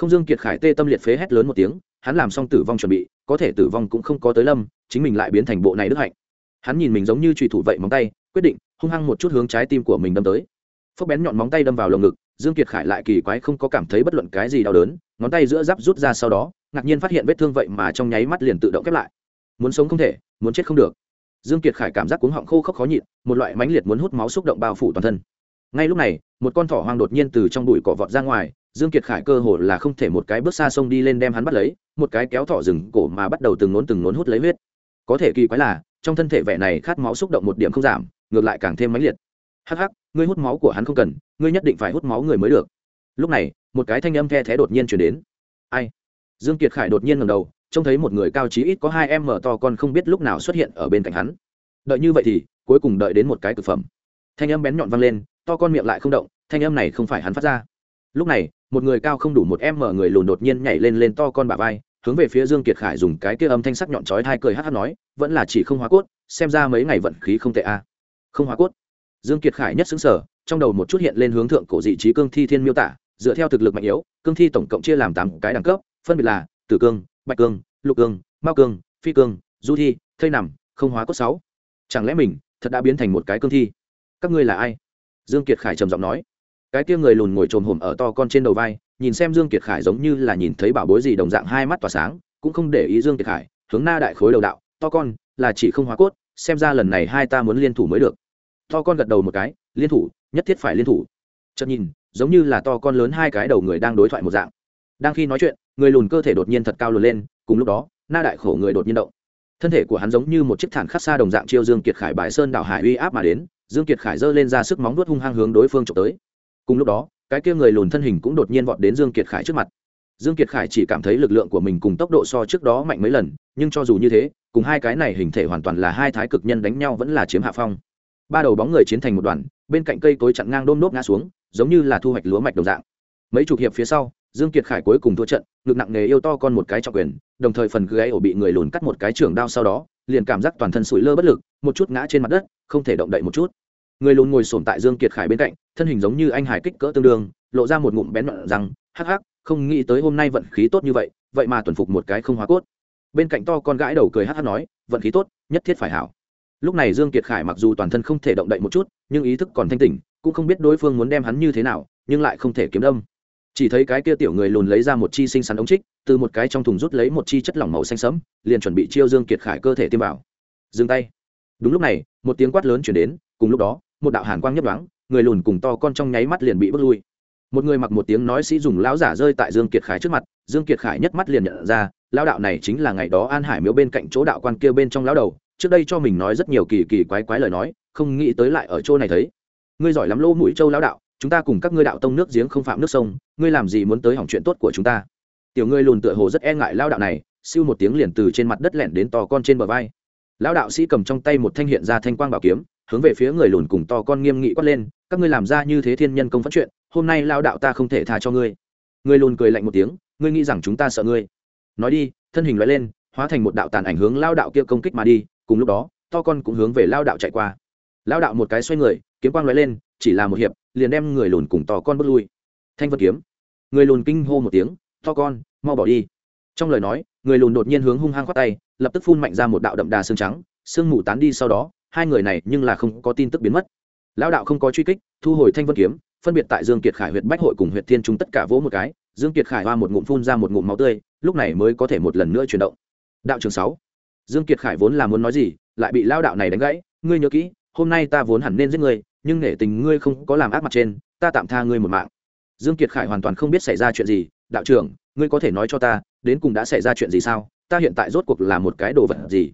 không dương kiệt khải tê tâm liệt phế hét lớn một tiếng, hắn làm xong tử vong chuẩn bị, có thể tử vong cũng không có tới lâm, chính mình lại biến thành bộ này đức hạnh. Hắn nhìn mình giống như trùy thủ vậy móng tay, quyết định, hung hăng một chút hướng trái tim của mình đâm tới. Phốc bén nhọn móng tay đâm vào lồng ngực, dương kiệt khải lại kỳ quái không có cảm thấy bất luận cái gì đau đớn, ngón tay giữa giáp rút ra sau đó, ngạc nhiên phát hiện vết thương vậy mà trong nháy mắt liền tự động khép lại. Muốn sống không thể, muốn chết không được. Dương kiệt khải cảm giác cuống họng khô khốc khó nhịn, một loại mãnh liệt muốn hút máu xúc động bao phủ toàn thân ngay lúc này, một con thỏ hoang đột nhiên từ trong bụi cỏ vọt ra ngoài, dương kiệt khải cơ hồ là không thể một cái bước xa sông đi lên đem hắn bắt lấy, một cái kéo thỏ rừng cổ mà bắt đầu từng nốn từng nốn hút lấy huyết. Có thể kỳ quái là, trong thân thể vẻ này khát máu xúc động một điểm không giảm, ngược lại càng thêm mãnh liệt. Hắc hắc, ngươi hút máu của hắn không cần, ngươi nhất định phải hút máu người mới được. Lúc này, một cái thanh âm the thé đột nhiên chuyển đến. Ai? Dương kiệt khải đột nhiên ngẩng đầu, trông thấy một người cao chí ít có hai em mở to con không biết lúc nào xuất hiện ở bên cạnh hắn. Đợi như vậy thì, cuối cùng đợi đến một cái cực phẩm. Thanh âm bén nhọn vang lên to con miệng lại không động, thanh âm này không phải hắn phát ra. Lúc này, một người cao không đủ một em mở người lùn đột nhiên nhảy lên lên to con bà vai, hướng về phía dương kiệt khải dùng cái kia âm thanh sắc nhọn chói thai cười hát hát nói, vẫn là chỉ không hóa cốt, xem ra mấy ngày vận khí không tệ a không hóa cốt? Dương kiệt khải nhất xứng sở trong đầu một chút hiện lên hướng thượng cổ dị trí cương thi thiên miêu tả, dựa theo thực lực mạnh yếu, cương thi tổng cộng chia làm tám cái đẳng cấp, phân biệt là tử cương, bạch cương, lục cương, mao cương, phi cương, du thi, thây nằm, không hóa cốt sáu. Chẳng lẽ mình thật đã biến thành một cái cương thi? Các ngươi là ai? Dương kiệt khải trầm giọng nói. Cái kia người lùn ngồi trồm hổm ở to con trên đầu vai, nhìn xem dương kiệt khải giống như là nhìn thấy bảo bối gì đồng dạng hai mắt tỏa sáng, cũng không để ý dương kiệt khải, hướng na đại khối đầu đạo, to con, là chỉ không hóa cốt, xem ra lần này hai ta muốn liên thủ mới được. To con gật đầu một cái, liên thủ, nhất thiết phải liên thủ. Chợt nhìn, giống như là to con lớn hai cái đầu người đang đối thoại một dạng. Đang khi nói chuyện, người lùn cơ thể đột nhiên thật cao lùn lên, cùng lúc đó, na đại khổ người đột nhiên động. Thân thể của hắn giống như một chiếc thản khắc xa đồng dạng chiêu dương kiệt khải bài sơn đảo hải uy áp mà đến dương kiệt khải giơ lên ra sức móng vuốt hung hăng hướng đối phương trộm tới. Cùng lúc đó, cái kia người lùn thân hình cũng đột nhiên vọt đến dương kiệt khải trước mặt. Dương kiệt khải chỉ cảm thấy lực lượng của mình cùng tốc độ so trước đó mạnh mấy lần, nhưng cho dù như thế, cùng hai cái này hình thể hoàn toàn là hai thái cực nhân đánh nhau vẫn là chiếm hạ phong. Ba đầu bóng người chiến thành một đoàn, bên cạnh cây cối chặn ngang đôm nốt ngã xuống, giống như là thu hoạch lúa mạch đồng dạng. Mấy chục hiệp phía sau, dương kiệt khải cuối cùng thua trận, ngực nặng nề yêu to con một cái trọng quyền, đồng thời phần gáy ổ bị người lùn cắt một cái trưởng đao sau đó, liền cảm giác toàn thân sủi lơ bất lực một chút ngã trên mặt đất, không thể động đậy một chút. Người lùn ngồi sồn tại dương kiệt khải bên cạnh, thân hình giống như anh hải kích cỡ tương đương, lộ ra một ngụm bén nhọn răng hắc hắc, không nghĩ tới hôm nay vận khí tốt như vậy vậy mà tuần phục một cái không hóa cốt. Bên cạnh to con gái đầu cười hắc hắc nói, vận khí tốt, nhất thiết phải hảo. Lúc này dương kiệt khải mặc dù toàn thân không thể động đậy một chút, nhưng ý thức còn thanh tỉnh, cũng không biết đối phương muốn đem hắn như thế nào, nhưng lại không thể kiếm đâm. Chỉ thấy cái kia tiểu người lùn lấy ra một chi sinh sắn ống trích, từ một cái trong thùng rút lấy một chi chất lỏng màu xanh sẫm, liền chuẩn bị chiêu dương kiệt khải cơ thể tiêm vào. Dừng tay đúng lúc này, một tiếng quát lớn chuyển đến, cùng lúc đó, một đạo hàn quang nhấp đoáng người lùn cùng to con trong nháy mắt liền bị bước lui. Một người mặc một tiếng nói sĩ dùng lão giả rơi tại dương kiệt khải trước mặt, dương kiệt khải nhất mắt liền nhận ra, lão đạo này chính là ngày đó an hải miếu bên cạnh chỗ đạo quan kia bên trong lão đầu, trước đây cho mình nói rất nhiều kỳ kỳ quái quái lời nói, không nghĩ tới lại ở chỗ này thấy. Ngươi giỏi lắm lô mũi châu lão đạo, chúng ta cùng các ngươi đạo tông nước giếng không phạm nước sông, ngươi làm gì muốn tới hỏng chuyện tốt của chúng ta? Tiểu ngươi lùn tựa hồ rất e ngại lao đạo này, siêu một tiếng liền từ trên mặt đất lẻn đến to con trên bờ vai lão đạo sĩ cầm trong tay một thanh hiện ra thanh quang bảo kiếm, hướng về phía người lùn cùng to con nghiêm nghị quát lên, các ngươi làm ra như thế thiên nhân công phát chuyện, hôm nay lao đạo ta không thể tha cho ngươi. Người lùn cười lạnh một tiếng, ngươi nghĩ rằng chúng ta sợ ngươi? Nói đi, thân hình loại lên, hóa thành một đạo tàn ảnh hướng lao đạo kia công kích mà đi, cùng lúc đó, to con cũng hướng về lao đạo chạy qua. Lao đạo một cái xoay người, kiếm quang loại lên, chỉ là một hiệp, liền đem người lùn cùng to con bước lui. Thanh vật kiếm. Người lùn kinh hô một tiếng, to con, mau bỏ đi. Trong lời nói, người lùn đột nhiên hướng hung hăng khoát tay lập tức phun mạnh ra một đạo đậm đà xương trắng sương mù tán đi sau đó, hai người này nhưng là không có tin tức biến mất. Lão đạo không có truy kích, thu hồi thanh vân kiếm, phân biệt tại dương kiệt khải huyện bách hội cùng huyện thiên Trung tất cả vỗ một cái, dương kiệt khải hoa một ngụm phun ra một ngụm máu tươi, lúc này mới có thể một lần nữa chuyển động. Đạo trường sáu, dương kiệt khải vốn là muốn nói gì, lại bị lao đạo này đánh gãy, ngươi nhớ kỹ, hôm nay ta vốn hẳn nên giết ngươi, nhưng nể tình ngươi không có làm ác mặt trên, ta tạm tha ngươi một mạng. Dương kiệt khải hoàn toàn không biết xảy ra chuyện gì, đạo trưởng, ngươi có thể nói cho ta, đến cùng đã xảy ra chuyện gì sao? Ta hiện tại rốt cuộc là một cái đồ vật gì?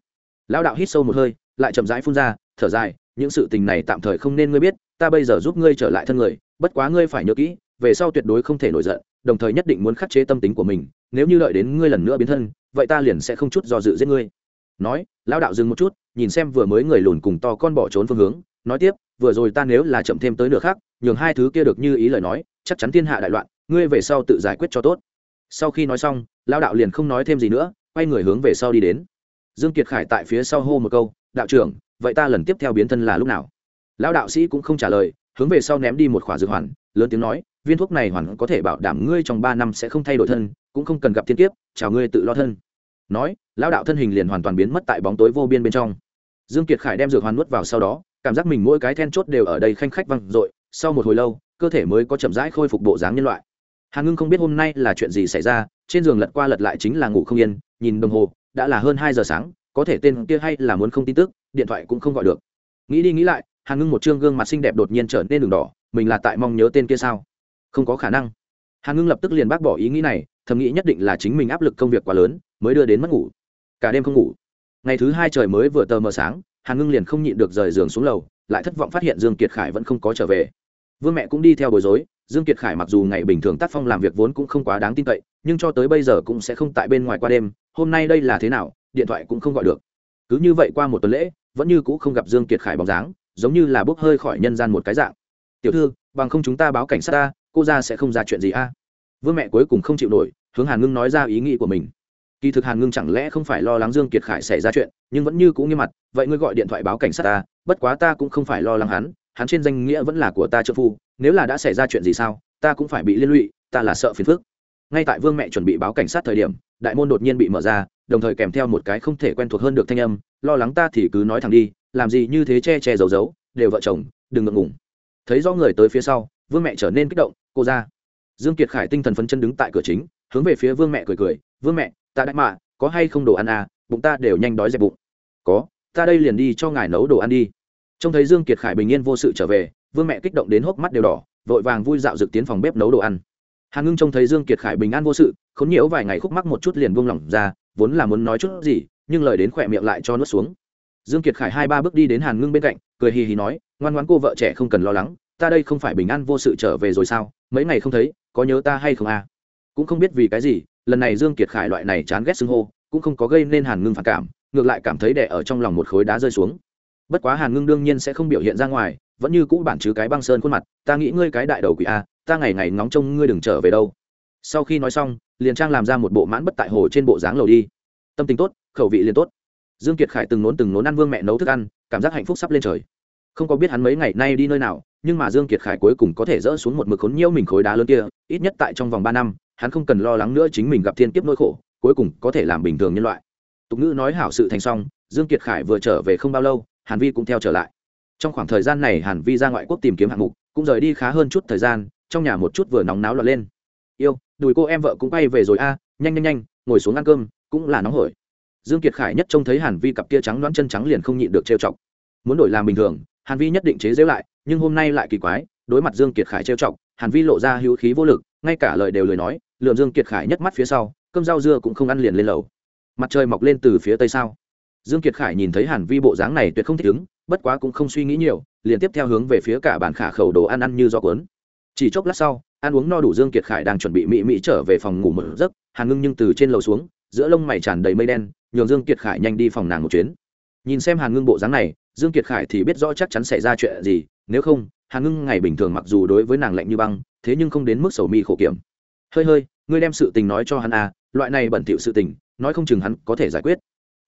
Lão đạo hít sâu một hơi, lại chậm rãi phun ra, thở dài, những sự tình này tạm thời không nên ngươi biết, ta bây giờ giúp ngươi trở lại thân người, bất quá ngươi phải nhớ kỹ, về sau tuyệt đối không thể nổi giận, đồng thời nhất định muốn khắc chế tâm tính của mình, nếu như đợi đến ngươi lần nữa biến thân, vậy ta liền sẽ không chút do dự giết ngươi. Nói, lão đạo dừng một chút, nhìn xem vừa mới người lùn cùng to con bỏ trốn phương hướng, nói tiếp, vừa rồi ta nếu là chậm thêm tới nửa khác nhường hai thứ kia được như ý lời nói, chắc chắn thiên hạ đại loạn, ngươi về sau tự giải quyết cho tốt. Sau khi nói xong, lão đạo liền không nói thêm gì nữa quay người hướng về sau đi đến. Dương kiệt khải tại phía sau hô một câu, đạo trưởng, vậy ta lần tiếp theo biến thân là lúc nào? Lão đạo sĩ cũng không trả lời, hướng về sau ném đi một khỏa dược hoàn, lớn tiếng nói, viên thuốc này hoàn có thể bảo đảm ngươi trong ba năm sẽ không thay đổi thân, cũng không cần gặp thiên kiếp, chào ngươi tự lo thân. Nói, lão đạo thân hình liền hoàn toàn biến mất tại bóng tối vô biên bên trong. Dương kiệt khải đem dược hoàn nuốt vào sau đó, cảm giác mình mỗi cái then chốt đều ở đây khanh khách văng dội, sau một hồi lâu, cơ thể mới có chậm rãi khôi phục bộ dáng nhân loại hàn ngưng không biết hôm nay là chuyện gì xảy ra, trên giường lật qua lật lại chính là ngủ không yên, nhìn đồng hồ, đã là hơn hai giờ sáng, có thể tên kia hay là muốn không tin tức, điện thoại cũng không gọi được. Nghĩ đi nghĩ lại hàn ngưng một chương gương mặt xinh đẹp đột nhiên trở nên đường đỏ, mình là tại mong nhớ tên kia sao? Không có khả năng. Hàn ngưng lập tức liền bác bỏ ý nghĩ này, thầm nghĩ nhất định là chính mình áp lực công việc quá lớn, mới đưa đến mất ngủ. Cả đêm không ngủ. Ngày thứ hai trời mới vừa tờ mờ sáng hàn ngưng liền không nhịn được rời giường xuống lầu, lại thất vọng phát hiện dương kiệt khải vẫn không có trở về. Vương mẹ cũng đi theo bối rối dương kiệt khải mặc dù ngày bình thường tác phong làm việc vốn cũng không quá đáng tin cậy, nhưng cho tới bây giờ cũng sẽ không tại bên ngoài qua đêm, hôm nay đây là thế nào, điện thoại cũng không gọi được. Cứ như vậy qua một tuần lễ, vẫn như cũ không gặp dương kiệt khải bóng dáng, giống như là bốc hơi khỏi nhân gian một cái dạng. Tiểu thư, bằng không chúng ta báo cảnh sát ta, cô ra sẽ không ra chuyện gì a? Vương mẹ cuối cùng không chịu nổi, hướng hàn ngưng nói ra ý nghĩ của mình. Kỳ thực hàn ngưng chẳng lẽ không phải lo lắng dương kiệt khải xảy ra chuyện, nhưng vẫn như cũ nghiêm mặt, vậy ngươi gọi điện thoại báo cảnh sát ta, bất quá ta cũng không phải lo lắng hắn hắn trên danh nghĩa vẫn là của ta trợ phu, nếu là đã xảy ra chuyện gì sao, ta cũng phải bị liên lụy, ta là sợ phiền phức. Ngay tại vương mẹ chuẩn bị báo cảnh sát thời điểm, đại môn đột nhiên bị mở ra, đồng thời kèm theo một cái không thể quen thuộc hơn được thanh âm, lo lắng ta thì cứ nói thẳng đi, làm gì như thế che che giấu giấu, đều vợ chồng, đừng ngượng ngùng. Thấy rõ người tới phía sau, vương mẹ trở nên kích động, cô ra. Dương kiệt khải tinh thần phấn chân đứng tại cửa chính, hướng về phía vương mẹ cười cười, vương mẹ, ta đã mạ, có hay không đồ ăn à bụng ta đều nhanh đói dẹp bụng. Có, ta đây liền đi cho ngài nấu đồ ăn đi trông thấy dương kiệt khải bình yên vô sự trở về, vương mẹ kích động đến hốc mắt đều đỏ, vội vàng vui dạo dực tiến phòng bếp nấu đồ ăn. Hàn ngưng trông thấy dương kiệt khải bình an vô sự, khốn nhiễu vài ngày khúc mắc một chút liền buông lỏng ra, vốn là muốn nói chút gì, nhưng lời đến khỏe miệng lại cho nuốt xuống. Dương kiệt khải hai ba bước đi đến hàn ngưng bên cạnh, cười hì hì nói, ngoan ngoãn cô vợ trẻ không cần lo lắng, ta đây không phải bình an vô sự trở về rồi sao? Mấy ngày không thấy, có nhớ ta hay không à? Cũng không biết vì cái gì, lần này dương kiệt khải loại này chán ghét xưng hô, cũng không có gây nên hàn ngưng phản cảm, ngược lại cảm thấy đè ở trong lòng một khối đá rơi xuống bất quá hàn ngưng đương nhiên sẽ không biểu hiện ra ngoài, vẫn như cũ bản chứ cái băng sơn khuôn mặt, ta nghĩ ngươi cái đại đầu quỷ a, ta ngày ngày ngóng trông ngươi đừng trở về đâu. Sau khi nói xong, liền trang làm ra một bộ mãn bất tại hồ trên bộ dáng lầu đi. Tâm tình tốt, khẩu vị liền tốt. Dương kiệt khải từng nốn từng nốn ăn vương mẹ nấu thức ăn, cảm giác hạnh phúc sắp lên trời. Không có biết hắn mấy ngày nay đi nơi nào, nhưng mà dương kiệt khải cuối cùng có thể dỡ xuống một mực khốn nhiễu mình khối đá lớn kia, ít nhất tại trong vòng ba năm, hắn không cần lo lắng nữa chính mình gặp thiên kiếp nỗi khổ, cuối cùng có thể làm bình thường nhân loại. Tục ngữ nói hảo sự thành xong, dương kiệt khải vừa trở về không bao lâu hàn vi cũng theo trở lại. Trong khoảng thời gian này, hàn vi ra ngoại quốc tìm kiếm hạng mục, cũng rời đi khá hơn chút thời gian, trong nhà một chút vừa nóng náo lọt lên. Yêu, đùi cô em vợ cũng bay về rồi a, nhanh nhanh nhanh, ngồi xuống ăn cơm, cũng là nóng hổi. Dương kiệt khải nhất trông thấy hàn vi cặp kia trắng đoán chân trắng liền không nhịn được trêu chọc. Muốn đổi làm bình thường, hàn vi nhất định chế giễu lại, nhưng hôm nay lại kỳ quái, đối mặt dương kiệt khải trêu chọc, hàn vi lộ ra hữu khí vô lực, ngay cả lời đều lời nói lượm dương kiệt khải nhất mắt phía sau, cơm rau dưa cũng không ăn liền lên lầu. Mặt trời mọc lên từ phía tây sao? Dương kiệt khải nhìn thấy hàn vi bộ dáng này tuyệt không thích ứng, bất quá cũng không suy nghĩ nhiều, liền tiếp theo hướng về phía cả bản khả khẩu đồ ăn ăn như gió cuốn. Chỉ chốc lát sau, ăn uống no đủ dương kiệt khải đang chuẩn bị mị mị trở về phòng ngủ một giấc, hàn ngưng nhưng từ trên lầu xuống, giữa lông mày tràn đầy mây đen, nhường dương kiệt khải nhanh đi phòng nàng một chuyến. Nhìn xem hàn ngưng bộ dáng này, dương kiệt khải thì biết rõ chắc chắn xảy ra chuyện gì, nếu không, hàn ngưng ngày bình thường mặc dù đối với nàng lạnh như băng, thế nhưng không đến mức sầu mi khổ kiểm. Hơi hơi, ngươi đem sự tình nói cho hắn à loại này bẩn thỉu sự tình, nói không chừng hắn có thể giải quyết.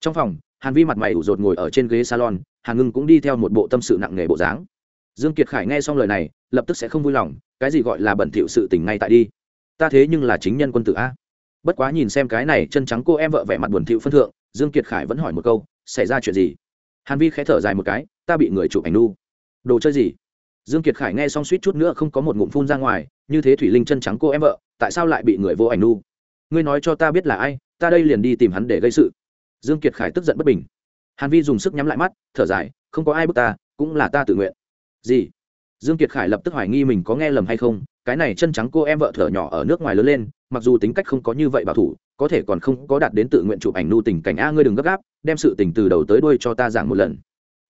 Trong phòng hàn vi mặt mày ủ rột ngồi ở trên ghế salon hàn ngưng cũng đi theo một bộ tâm sự nặng nề bộ dáng. Dương kiệt khải nghe xong lời này, lập tức sẽ không vui lòng, cái gì gọi là bẩn thỉu sự tình ngay tại đi. Ta thế nhưng là chính nhân quân tử a. Bất quá nhìn xem cái này chân trắng cô em vợ vẻ mặt buồn thỉu phân thượng, dương kiệt khải vẫn hỏi một câu, xảy ra chuyện gì? Hàn vi khẽ thở dài một cái, ta bị người chụp ảnh nu. Đồ chơi gì? Dương kiệt khải nghe xong suýt chút nữa không có một ngụm phun ra ngoài, như thế thủy linh chân trắng cô em vợ, tại sao lại bị người vô ảnh nu? Ngươi nói cho ta biết là ai, ta đây liền đi tìm hắn để gây sự dương kiệt khải tức giận bất bình. Hàn vi dùng sức nhắm lại mắt, thở dài, không có ai bức ta, cũng là ta tự nguyện. Gì? Dương kiệt khải lập tức hoài nghi mình có nghe lầm hay không, cái này chân trắng cô em vợ thở nhỏ ở nước ngoài lớn lên, mặc dù tính cách không có như vậy bảo thủ, có thể còn không có đạt đến tự nguyện chụp ảnh nu tình cảnh a, ngươi đừng gấp gáp, đem sự tình từ đầu tới đuôi cho ta giảng một lần.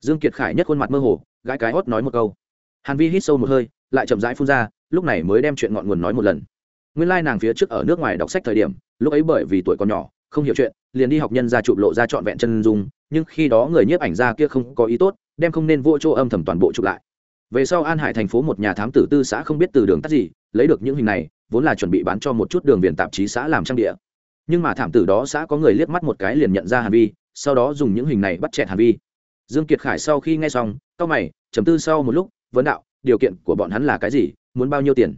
Dương kiệt khải nhất khuôn mặt mơ hồ, gãi cái hót nói một câu. Hàn vi hít sâu một hơi, lại chậm rãi phun ra, lúc này mới đem chuyện ngọn nguồn nói một lần. Nguyên lai nàng phía trước ở nước ngoài đọc sách thời điểm, lúc ấy bởi vì tuổi còn nhỏ không hiểu chuyện, liền đi học nhân ra chụp lộ ra trọn vẹn chân dung, nhưng khi đó người nhiếp ảnh ra kia không có ý tốt, đem không nên vô chỗ âm thầm toàn bộ chụp lại. Về sau an hải thành phố một nhà thám tử tư xã không biết từ đường tắt gì, lấy được những hình này, vốn là chuẩn bị bán cho một chút đường viền tạp chí xã làm trang địa. Nhưng mà thảm tử đó xã có người liếc mắt một cái liền nhận ra hàn vi, sau đó dùng những hình này bắt chẹt hàn vi. Dương kiệt khải sau khi nghe xong cao mày chấm tư sau một lúc, vấn đạo, điều kiện của bọn hắn là cái gì, muốn bao nhiêu tiền?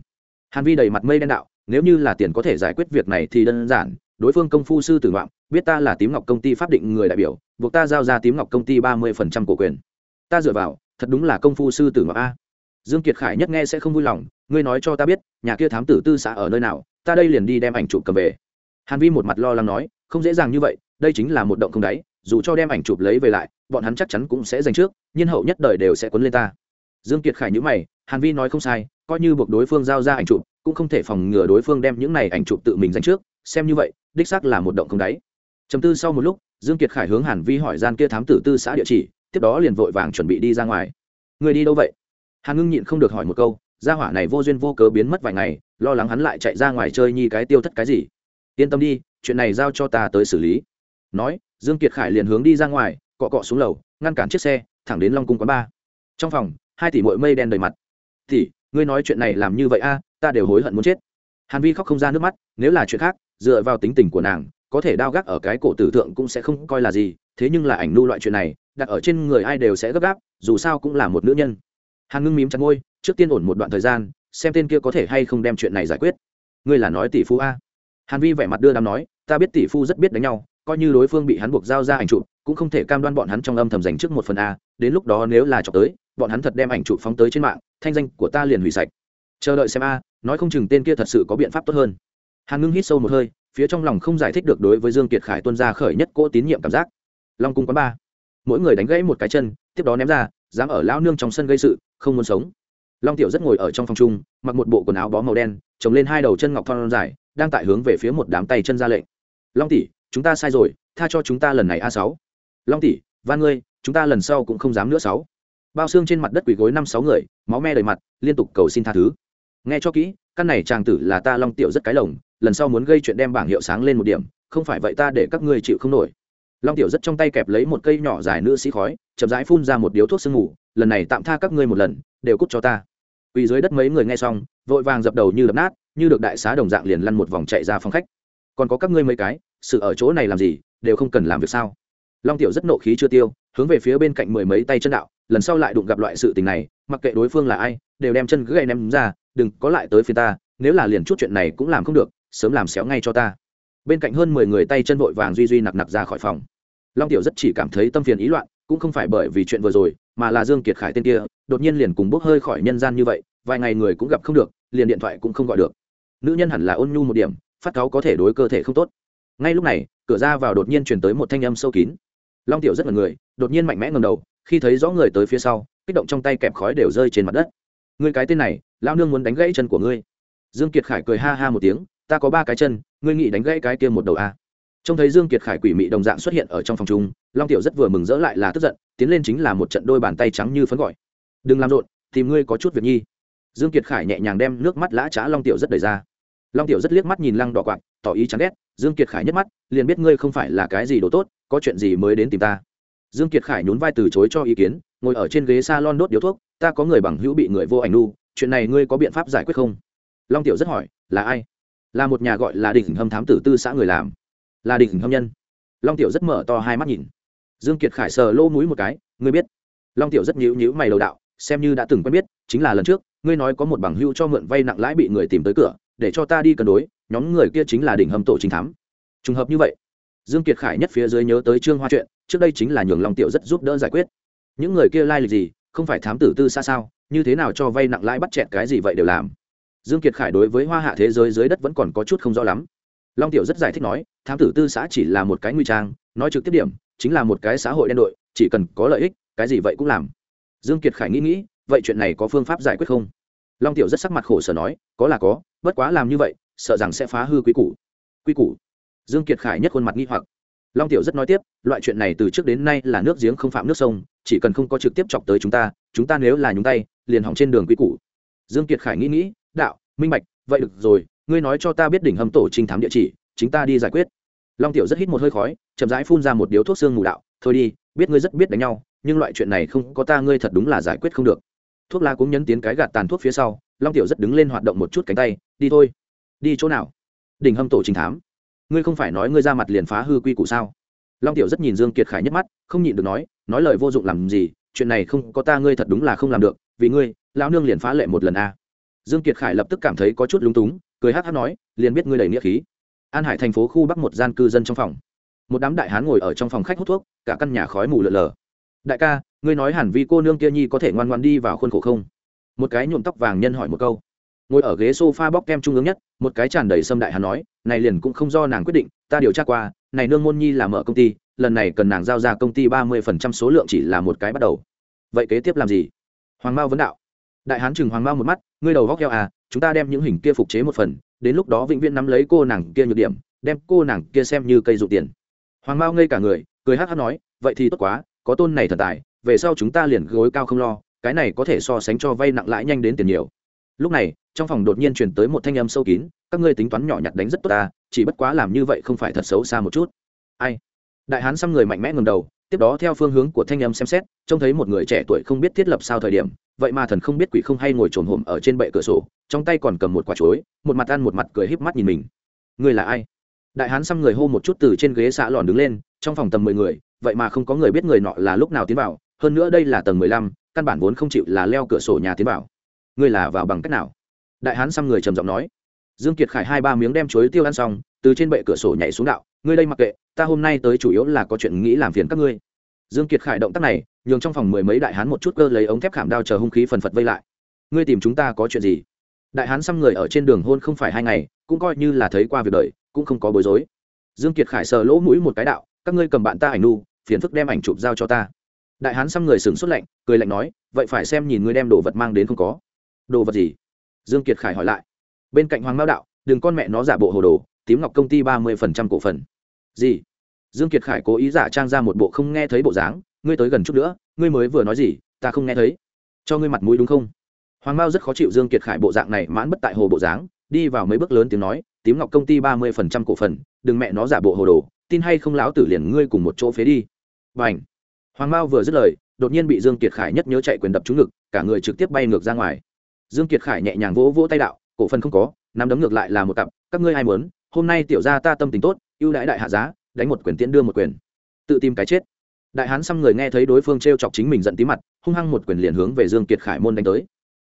Hàn vi đầy mặt mây đen đạo, nếu như là tiền có thể giải quyết việc này thì đơn giản đối phương công phu sư tử ngoạm, biết ta là tím ngọc công ty pháp định người đại biểu, buộc ta giao ra tím ngọc công ty ba mươi phần trăm cổ quyền. Ta dựa vào, thật đúng là công phu sư tử ngọc a. Dương kiệt khải nhất nghe sẽ không vui lòng, ngươi nói cho ta biết, nhà kia thám tử tư xã ở nơi nào, ta đây liền đi đem ảnh chụp cầm về. Hàn vi một mặt lo lắng nói, không dễ dàng như vậy, đây chính là một động không đáy, dù cho đem ảnh chụp lấy về lại, bọn hắn chắc chắn cũng sẽ giành trước nhiên hậu nhất đời đều sẽ quấn lên ta. Dương kiệt khải nhữ mày, hàn vi nói không sai, coi như buộc đối phương giao ra ảnh chụp, cũng không thể phòng ngừa đối phương đem những này ảnh chụp tự mình giành trước xem như vậy, đích xác là một động không đáy. Chấm tư sau một lúc, dương kiệt khải hướng hàn vi hỏi gian kia thám tử tư xã địa chỉ, tiếp đó liền vội vàng chuẩn bị đi ra ngoài. Người đi đâu vậy? Hàn ngưng nhịn không được hỏi một câu, gia hỏa này vô duyên vô cớ biến mất vài ngày, lo lắng hắn lại chạy ra ngoài chơi nhi cái tiêu thất cái gì. Yên tâm đi, chuyện này giao cho ta tới xử lý. Nói, dương kiệt khải liền hướng đi ra ngoài, cọ cọ xuống lầu, ngăn cản chiếc xe, thẳng đến long cung quán ba. Trong phòng, hai tỷ mội mây đen đầy mặt. Tỷ, ngươi nói chuyện này làm như vậy a, ta đều hối hận muốn chết. Hàn vi khóc không ra nước mắt, nếu là chuyện khác dựa vào tính tình của nàng, có thể đao gác ở cái cổ tử thượng cũng sẽ không coi là gì, thế nhưng là ảnh nu loại chuyện này, đặt ở trên người ai đều sẽ gấp gáp, dù sao cũng là một nữ nhân. Hàn ngưng mím chặt ngôi trước tiên ổn một đoạn thời gian, xem tên kia có thể hay không đem chuyện này giải quyết. Ngươi là nói tỷ phú a? Hàn vi vẻ mặt đưa đám nói, ta biết tỷ phu rất biết đánh nhau, coi như đối phương bị hắn buộc giao ra ảnh chụp, cũng không thể cam đoan bọn hắn trong âm thầm dành trước một phần a, đến lúc đó nếu là chọc tới, bọn hắn thật đem ảnh chụp phóng tới trên mạng, thanh danh của ta liền hủy sạch. Chờ đợi xem a, nói không chừng tên kia thật sự có biện pháp tốt hơn hàn ngưng hít sâu một hơi, phía trong lòng không giải thích được đối với dương kiệt khải tuân ra khởi nhất cỗ tín nhiệm cảm giác. Long cung quán ba. Mỗi người đánh gãy một cái chân, tiếp đó ném ra, dám ở lão nương trong sân gây sự, không muốn sống. Long tiểu rất ngồi ở trong phòng chung, mặc một bộ quần áo bó màu đen, trồng lên hai đầu chân ngọc thon dài, đang tại hướng về phía một đám tay chân ra lệnh. Long tỷ, chúng ta sai rồi, tha cho chúng ta lần này a sáu. Long tỷ, van ngươi, chúng ta lần sau cũng không dám nữa sáu. Bao xương trên mặt đất quỳ gối năm sáu người, máu me đầy mặt, liên tục cầu xin tha thứ. Nghe cho kỹ, căn này chàng tử là ta long tiểu rất cái lồng lần sau muốn gây chuyện đem bảng hiệu sáng lên một điểm, không phải vậy ta để các ngươi chịu không nổi. Long tiểu rất trong tay kẹp lấy một cây nhỏ dài nữ sĩ khói, chậm rãi phun ra một điếu thuốc sương ngủ lần này tạm tha các ngươi một lần, đều cút cho ta. Vì dưới đất mấy người nghe xong, vội vàng dập đầu như đập nát, như được đại xá đồng dạng liền lăn một vòng chạy ra phòng khách. Còn có các ngươi mấy cái, sự ở chỗ này làm gì, đều không cần làm việc sao? Long tiểu rất nộ khí chưa tiêu, hướng về phía bên cạnh mười mấy tay chân đạo, lần sau lại đụng gặp loại sự tình này, mặc kệ đối phương là ai, đều đem chân gậy ném ra, đừng có lại tới phía ta, nếu là liền chút chuyện này cũng làm không được sớm làm xéo ngay cho ta. Bên cạnh hơn mười người tay chân vội vàng duy duy nặc nặc ra khỏi phòng. Long tiểu rất chỉ cảm thấy tâm phiền ý loạn, cũng không phải bởi vì chuyện vừa rồi, mà là dương kiệt khải tên kia, đột nhiên liền cùng bốc hơi khỏi nhân gian như vậy, vài ngày người cũng gặp không được, liền điện thoại cũng không gọi được. Nữ nhân hẳn là ôn nhu một điểm, phát cáu có thể đối cơ thể không tốt. Ngay lúc này, cửa ra vào đột nhiên truyền tới một thanh âm sâu kín. Long tiểu rất là người, đột nhiên mạnh mẽ ngầm đầu, khi thấy rõ người tới phía sau, kích động trong tay kẹp khói đều rơi trên mặt đất. Người cái tên này lao nương muốn đánh gãy chân của ngươi. Dương kiệt khải cười ha ha một tiếng ta có ba cái chân, ngươi nghĩ đánh gãy cái kia một đầu a. À. trông thấy dương kiệt khải quỷ mị đồng dạng xuất hiện ở trong phòng chung, long tiểu rất vừa mừng rỡ lại là tức giận, tiến lên chính là một trận đôi bàn tay trắng như phấn gọi. Đừng làm rộn, tìm ngươi có chút việc nhi. Dương kiệt khải nhẹ nhàng đem nước mắt lã trá long tiểu rất đầy ra. Long tiểu rất liếc mắt nhìn lăng đỏ quạt, tỏ ý chán ghét, dương kiệt khải nhất mắt, liền biết ngươi không phải là cái gì đồ tốt, có chuyện gì mới đến tìm ta. Dương kiệt khải nhún vai từ chối cho ý kiến, ngồi ở trên ghế salon đốt điếu thuốc, ta có người bằng hữu bị người vô ảnh nu, chuyện này ngươi có biện pháp giải quyết không? Long tiểu rất hỏi, là ai? Là một nhà gọi là đỉnh hâm thám tử tư xã người làm. Là đỉnh hâm nhân. Long tiểu rất mở to hai mắt nhìn. Dương kiệt khải sờ lô mũi một cái, ngươi biết. Long tiểu rất nhíu nhíu mày đầu đạo, xem như đã từng quen biết, chính là lần trước, ngươi nói có một bằng hưu cho mượn vay nặng lãi bị người tìm tới cửa, để cho ta đi cân đối, nhóm người kia chính là đỉnh hâm tổ chính thám. Trùng hợp như vậy, dương kiệt khải nhất phía dưới nhớ tới trương hoa chuyện, trước đây chính là nhường long tiểu rất giúp đỡ giải quyết. Những người kia lai lịch gì, không phải thám tử tư xa sao, như thế nào cho vay nặng lãi bắt chẹt cái gì vậy đều làm dương kiệt khải đối với hoa hạ thế giới dưới đất vẫn còn có chút không rõ lắm. Long tiểu rất giải thích nói, thám tử tư xã chỉ là một cái nguy trang, nói trực tiếp điểm, chính là một cái xã hội đen đội, chỉ cần có lợi ích, cái gì vậy cũng làm. Dương kiệt khải nghĩ nghĩ, vậy chuyện này có phương pháp giải quyết không? Long tiểu rất sắc mặt khổ sở nói, có là có, bất quá làm như vậy, sợ rằng sẽ phá hư quý củ. Quy củ? Dương kiệt khải nhất khuôn mặt nghi hoặc. Long tiểu rất nói tiếp, loại chuyện này từ trước đến nay là nước giếng không phạm nước sông, chỉ cần không có trực tiếp chọc tới chúng ta chúng ta nếu là nhúng tay, liền hỏng trên đường quy củ. Dương kiệt khải nghĩ nghĩ đạo, minh bạch, vậy được rồi, ngươi nói cho ta biết đỉnh hầm tổ trinh thám địa chỉ, chính ta đi giải quyết. Long tiểu rất hít một hơi khói, chậm rãi phun ra một điếu thuốc xương ngủ đạo, thôi đi, biết ngươi rất biết đánh nhau, nhưng loại chuyện này không có ta ngươi thật đúng là giải quyết không được. Thuốc la cũng nhấn tiến cái gạt tàn thuốc phía sau, long tiểu rất đứng lên hoạt động một chút cánh tay, đi thôi. Đi chỗ nào? Đỉnh hâm tổ trình thám. Ngươi không phải nói ngươi ra mặt liền phá hư quy củ sao? Long tiểu rất nhìn dương kiệt khải nhất mắt, không nhịn được nói nói lời vô dụng làm gì, chuyện này không có ta ngươi thật đúng là không làm được, vì ngươi, lão nương liền phá lệ một lần a dương kiệt khải lập tức cảm thấy có chút lúng túng, cười hát hát nói, liền biết ngươi đầy nghĩa khí. An hải thành phố khu bắc một gian cư dân trong phòng. Một đám đại hán ngồi ở trong phòng khách hút thuốc, cả căn nhà khói mù lợn lờ đại ca, ngươi nói hẳn vi cô nương kia nhi có thể ngoan ngoan đi vào khuôn khổ không? Một cái nhuộm tóc vàng nhân hỏi một câu. Ngồi ở ghế sofa bóc kem trung ương nhất, một cái tràn đầy sâm đại hán nói, này liền cũng không do nàng quyết định, ta điều tra qua, này nương môn nhi là mở công ty, lần này cần nàng giao ra công ty ba mươi phần trăm số lượng chỉ là một cái bắt đầu. Vậy kế tiếp làm gì? Hoàng mao vấn đạo đại hán chừng hoàng mao một mắt, ngươi đầu vóc heo à chúng ta đem những hình kia phục chế một phần, đến lúc đó vĩnh viễn nắm lấy cô nàng kia nhược điểm, đem cô nàng kia xem như cây dụ tiền. Hoàng mao ngây cả người, cười hát hát nói, vậy thì tốt quá, có tôn này thần tài, về sau chúng ta liền gối cao không lo, cái này có thể so sánh cho vay nặng lãi nhanh đến tiền nhiều. Lúc này, trong phòng đột nhiên truyền tới một thanh âm sâu kín, các ngươi tính toán nhỏ nhặt đánh rất tốt ta chỉ bất quá làm như vậy không phải thật xấu xa một chút. Ai? Đại hán xăm người mạnh mẽ ngầm đầu, tiếp đó theo phương hướng của thanh âm xem xét, trông thấy một người trẻ tuổi không biết thiết lập sao thời điểm vậy mà thần không biết quỷ không hay ngồi trồn hổm ở trên bệ cửa sổ, trong tay còn cầm một quả chuối, một mặt ăn một mặt cười híp mắt nhìn mình. Người là ai? Đại hán xăm người hô một chút từ trên ghế xã lòn đứng lên, trong phòng tầm mười người, vậy mà không có người biết người nọ là lúc nào tiến vào, hơn nữa đây là tầng mười lăm, căn bản vốn không chịu là leo cửa sổ nhà tiến vào. Ngươi là vào bằng cách nào? Đại hán xăm người trầm giọng nói. Dương kiệt khải hai ba miếng đem chuối tiêu ăn xong, từ trên bệ cửa sổ nhảy xuống đạo, ngươi đây mặc kệ, ta hôm nay tới chủ yếu là có chuyện nghĩ làm phiền các ngươi dương kiệt khải động tác này, nhường trong phòng mười mấy đại hán một chút cơ lấy ống thép khảm đao chờ hung khí phần phật vây lại. Ngươi tìm chúng ta có chuyện gì? Đại hán xăm người ở trên đường hôn không phải hai ngày, cũng coi như là thấy qua việc đời, cũng không có bối rối. Dương kiệt khải sờ lỗ mũi một cái đạo, các ngươi cầm bạn ta ảnh nu, phiền phức đem ảnh chụp giao cho ta. Đại hán xăm người sừng xuất lạnh, cười lạnh nói, vậy phải xem nhìn ngươi đem đồ vật mang đến không có. Đồ vật gì? Dương kiệt khải hỏi lại. Bên cạnh hoàng mao đạo, đừng con mẹ nó giả bộ hồ đồ, tím ngọc công ty ba mươi phần trăm cổ phần. Gì? Dương kiệt khải cố ý giả trang ra một bộ không nghe thấy bộ dáng, ngươi tới gần chút nữa, ngươi mới vừa nói gì, ta không nghe thấy. Cho ngươi mặt mũi đúng không? Hoàng mao rất khó chịu dương kiệt khải bộ dạng này mãn bất tại hồ bộ dáng, đi vào mấy bước lớn tiếng nói, tím ngọc công ty ba mươi phần trăm cổ phần, đừng mẹ nó giả bộ hồ đồ, tin hay không láo tử liền ngươi cùng một chỗ phế đi. Và ảnh hoàng mao vừa dứt lời, đột nhiên bị dương kiệt khải nhất nhớ chạy quyền đập trúng ngực, cả người trực tiếp bay ngược ra ngoài. Dương kiệt khải nhẹ nhàng vỗ vỗ tay đạo, cổ phần không có, nắm đấm ngược lại là một cặp, các ngươi ai muốn? Hôm nay tiểu gia ta tâm tình tốt, ưu đãi đại hạ giá đánh một quyền tiễn đưa một quyền. Tự tìm cái chết. Đại hán xăm người nghe thấy đối phương t chọc chính mình giận tí mặt, hung hăng một quyền liền hướng về dương kiệt khải môn đánh tới.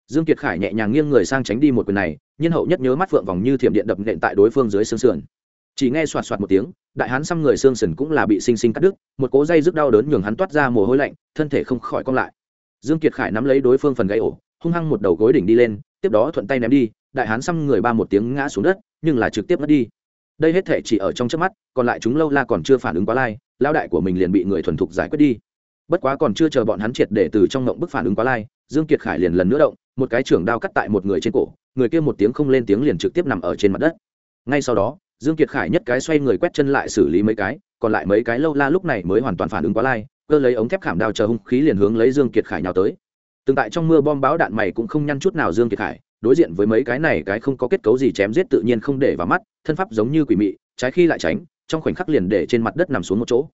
Dương kiệt khải nhẹ nhàng nghiêng người sang tránh đi một quyền này, nhân hậu nhất nhớ mắt phượng vòng như thiểm điện đập nện tại đối phương dưới xương sườn. Chỉ nghe soạt soạt một tiếng, đại hán xăm người xương sườn cũng là bị sinh sinh cắt đứt, một cố dây rước đau đớn nhường hắn toát ra mồ hôi lạnh, thân thể không khỏi cong lại. Dương kiệt khải nắm lấy đối phương phần gãy ổ, hung hăng một đầu gối đỉnh đi lên, tiếp đó thuận tay ném đi, đại hán xăm người ba một tiếng ngã xuống đất, nhưng là trực tiếp mất đi đây hết thể chỉ ở trong chớp mắt, còn lại chúng lâu la còn chưa phản ứng quá lai lao đại của mình liền bị người thuần thục giải quyết đi. Bất quá còn chưa chờ bọn hắn triệt để từ trong ngộng bức phản ứng quá lai, dương kiệt khải liền lần nữa động, một cái trưởng đao cắt tại một người trên cổ, người kia một tiếng không lên tiếng liền trực tiếp nằm ở trên mặt đất. Ngay sau đó, dương kiệt khải nhất cái xoay người quét chân lại xử lý mấy cái, còn lại mấy cái lâu la lúc này mới hoàn toàn phản ứng quá lai, cơ lấy ống thép khảm đao chờ hung khí liền hướng lấy dương kiệt khải nhào tới. Từng tại trong mưa bom báo đạn mày cũng không nhăn chút nào dương kiệt khải đối diện với mấy cái này cái không có kết cấu gì chém giết tự nhiên không để vào mắt thân pháp giống như quỷ mị trái khi lại tránh trong khoảnh khắc liền để trên mặt đất nằm xuống một chỗ.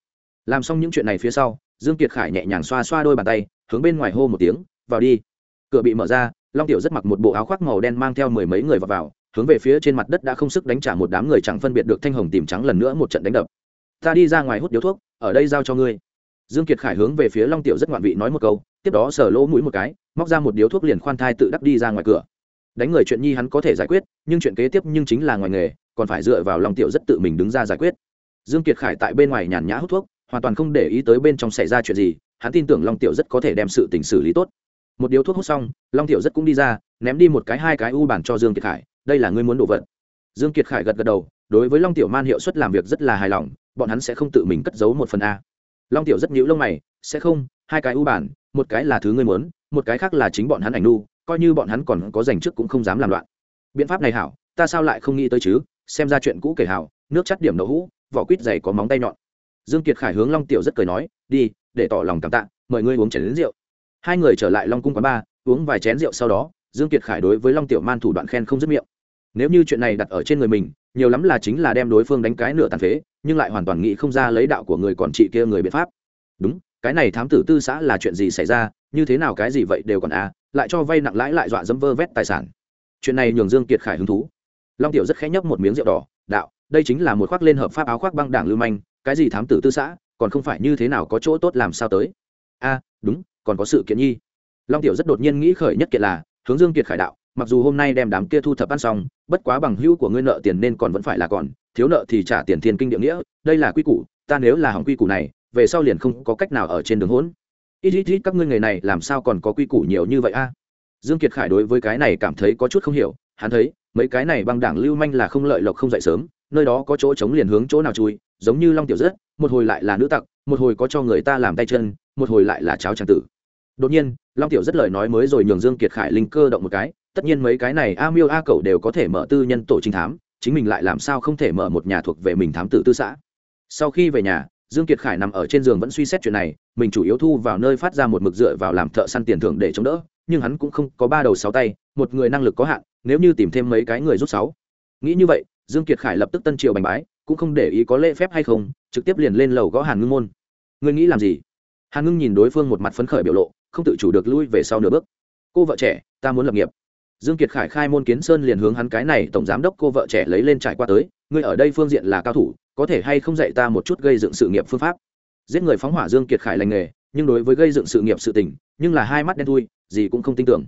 Làm xong những chuyện này phía sau dương kiệt khải nhẹ nhàng xoa xoa đôi bàn tay hướng bên ngoài hô một tiếng vào đi. Cửa bị mở ra long tiểu rất mặc một bộ áo khoác màu đen mang theo mười mấy người vào, vào hướng về phía trên mặt đất đã không sức đánh trả một đám người chẳng phân biệt được thanh hồng tìm trắng lần nữa một trận đánh đập. Ta đi ra ngoài hút điếu thuốc ở đây giao cho ngươi. Dương kiệt khải hướng về phía long tiểu rất ngoạn vị nói một câu tiếp đó sờ lỗ mũi một cái móc ra một điếu thuốc liền khoan thai tự đắp đi ra ngoài cửa đánh người chuyện nhi hắn có thể giải quyết, nhưng chuyện kế tiếp nhưng chính là ngoài nghề, còn phải dựa vào long tiểu rất tự mình đứng ra giải quyết. Dương kiệt khải tại bên ngoài nhàn nhã hút thuốc, hoàn toàn không để ý tới bên trong xảy ra chuyện gì, hắn tin tưởng long tiểu rất có thể đem sự tình xử lý tốt. Một điếu thuốc hút xong, long tiểu rất cũng đi ra, ném đi một cái hai cái u bản cho dương kiệt khải, đây là ngươi muốn đổ vật. Dương kiệt khải gật gật đầu, đối với long tiểu man hiệu suất làm việc rất là hài lòng, bọn hắn sẽ không tự mình cất giấu một phần a. Long tiểu rất nhíu lông mày, sẽ không, hai cái u bản, một cái là thứ ngươi muốn, một cái khác là chính bọn hắn ảnh nu coi như bọn hắn còn có dành trước cũng không dám làm loạn. Biện pháp này hảo, ta sao lại không nghĩ tới chứ? Xem ra chuyện cũ kể hảo, nước chắt điểm đậu hũ, vỏ quýt dày có móng tay nhọn. Dương kiệt khải hướng long tiểu rất cười nói, đi, để tỏ lòng cảm tạ, mời ngươi uống chén đến rượu. Hai người trở lại long cung quán ba, uống vài chén rượu sau đó, dương kiệt khải đối với long tiểu man thủ đoạn khen không dứt miệng. Nếu như chuyện này đặt ở trên người mình, nhiều lắm là chính là đem đối phương đánh cái nửa tàn phế, nhưng lại hoàn toàn nghĩ không ra lấy đạo của người còn trị kia người biện pháp. Đúng cái này thám tử tư xã là chuyện gì xảy ra, như thế nào cái gì vậy đều còn à lại cho vay nặng lãi lại dọa dẫm vơ vét tài sản. Chuyện này nhường dương kiệt khải hứng thú. Long tiểu rất khẽ nhấp một miếng rượu đỏ, đạo, đây chính là một khoác lên hợp pháp áo khoác băng đảng lưu manh, cái gì thám tử tư xã, còn không phải như thế nào có chỗ tốt làm sao tới? A, đúng, còn có sự kiện nhi. Long tiểu rất đột nhiên nghĩ khởi nhất kiện là, hướng dương kiệt khải đạo, mặc dù hôm nay đem đám kia thu thập ăn xong, bất quá bằng hữu của ngươi nợ tiền nên còn vẫn phải là còn, thiếu nợ thì trả tiền thiên kinh địa nghĩa, đây là quy củ, ta nếu là hỏng quy củ này về sau liền không có cách nào ở trên đường hỗn. Ít ít ít, các ngươi người này làm sao còn có quy củ nhiều như vậy a? Dương kiệt khải đối với cái này cảm thấy có chút không hiểu, hắn thấy, mấy cái này băng đảng lưu manh là không lợi lộc không dậy sớm, nơi đó có chỗ chống liền hướng chỗ nào chui, giống như long tiểu rất một hồi lại là nữ tặc, một hồi có cho người ta làm tay chân, một hồi lại là cháo tràng tử. Đột nhiên, long tiểu rất lời nói mới rồi nhường dương kiệt khải linh cơ động một cái, tất nhiên mấy cái này a miêu a cẩu đều có thể mở tư nhân tổ trinh thám, chính mình lại làm sao không thể mở một nhà thuộc về mình thám tử tư xã. Sau khi về nhà dương kiệt khải nằm ở trên giường vẫn suy xét chuyện này, mình chủ yếu thu vào nơi phát ra một mực dựa vào làm thợ săn tiền thưởng để chống đỡ, nhưng hắn cũng không có ba đầu sáu tay, một người năng lực có hạn, nếu như tìm thêm mấy cái người rút sáu. Nghĩ như vậy, dương kiệt khải lập tức tân triều bành bái, cũng không để ý có lễ phép hay không, trực tiếp liền lên lầu gõ hàn ngưng môn. Ngươi nghĩ làm gì? Hàn ngưng nhìn đối phương một mặt phấn khởi biểu lộ, không tự chủ được lui về sau nửa bước. Cô vợ trẻ, ta muốn lập nghiệp dương kiệt khải khai môn kiến sơn liền hướng hắn cái này tổng giám đốc cô vợ trẻ lấy lên trải qua tới, ngươi ở đây phương diện là cao thủ, có thể hay không dạy ta một chút gây dựng sự nghiệp phương pháp? Giết người phóng hỏa dương kiệt khải lành nghề, nhưng đối với gây dựng sự nghiệp sự tình, nhưng là hai mắt đen thui, gì cũng không tin tưởng.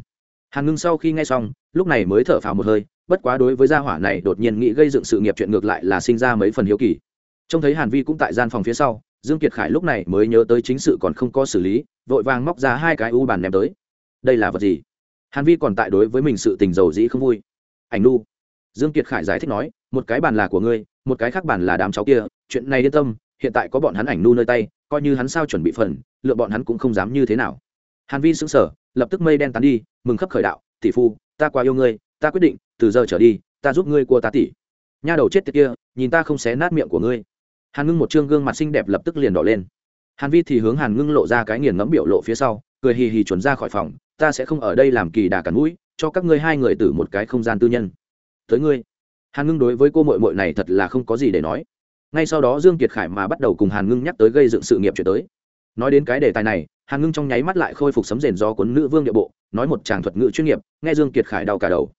Hàn ngưng sau khi nghe xong, lúc này mới thở phào một hơi, bất quá đối với gia hỏa này đột nhiên nghĩ gây dựng sự nghiệp chuyện ngược lại là sinh ra mấy phần hiếu kỳ. Trông thấy hàn vi cũng tại gian phòng phía sau, dương kiệt khải lúc này mới nhớ tới chính sự còn không có xử lý, vội vàng móc ra hai cái u bàn ném tới. Đây là vật gì? Hàn vi còn tại đối với mình sự tình giàu dĩ không vui. Ảnh nu, dương kiệt khải giải thích nói, một cái bàn là của ngươi, một cái khác bàn là đám cháu kia, chuyện này yên tâm, hiện tại có bọn hắn ảnh nu nơi tay, coi như hắn sao chuẩn bị phần, lựa bọn hắn cũng không dám như thế nào. Hàn vi sững sờ, lập tức mây đen tán đi, mừng khấp khởi đạo, tỷ phu, ta quá yêu ngươi, ta quyết định, từ giờ trở đi, ta giúp ngươi của ta tỷ. Nha đầu chết tiệt kia, nhìn ta không xé nát miệng của ngươi. Hàn ngưng một trương gương mặt xinh đẹp lập tức liền đỏ lên. Hàn vi thì hướng hàn ngưng lộ ra cái nghiền ngẫm biểu lộ phía sau cười hì hì chuẩn ra khỏi phòng, ta sẽ không ở đây làm kỳ đà cắn mũi, cho các ngươi hai người tử một cái không gian tư nhân. Tới ngươi. Hàn ngưng đối với cô mội mội này thật là không có gì để nói. Ngay sau đó dương kiệt khải mà bắt đầu cùng hàn ngưng nhắc tới gây dựng sự nghiệp chuyển tới. Nói đến cái đề tài này, hàn ngưng trong nháy mắt lại khôi phục sấm rền do cuốn nữ vương địa bộ, nói một tràng thuật ngữ chuyên nghiệp, nghe dương kiệt khải đau cả đầu.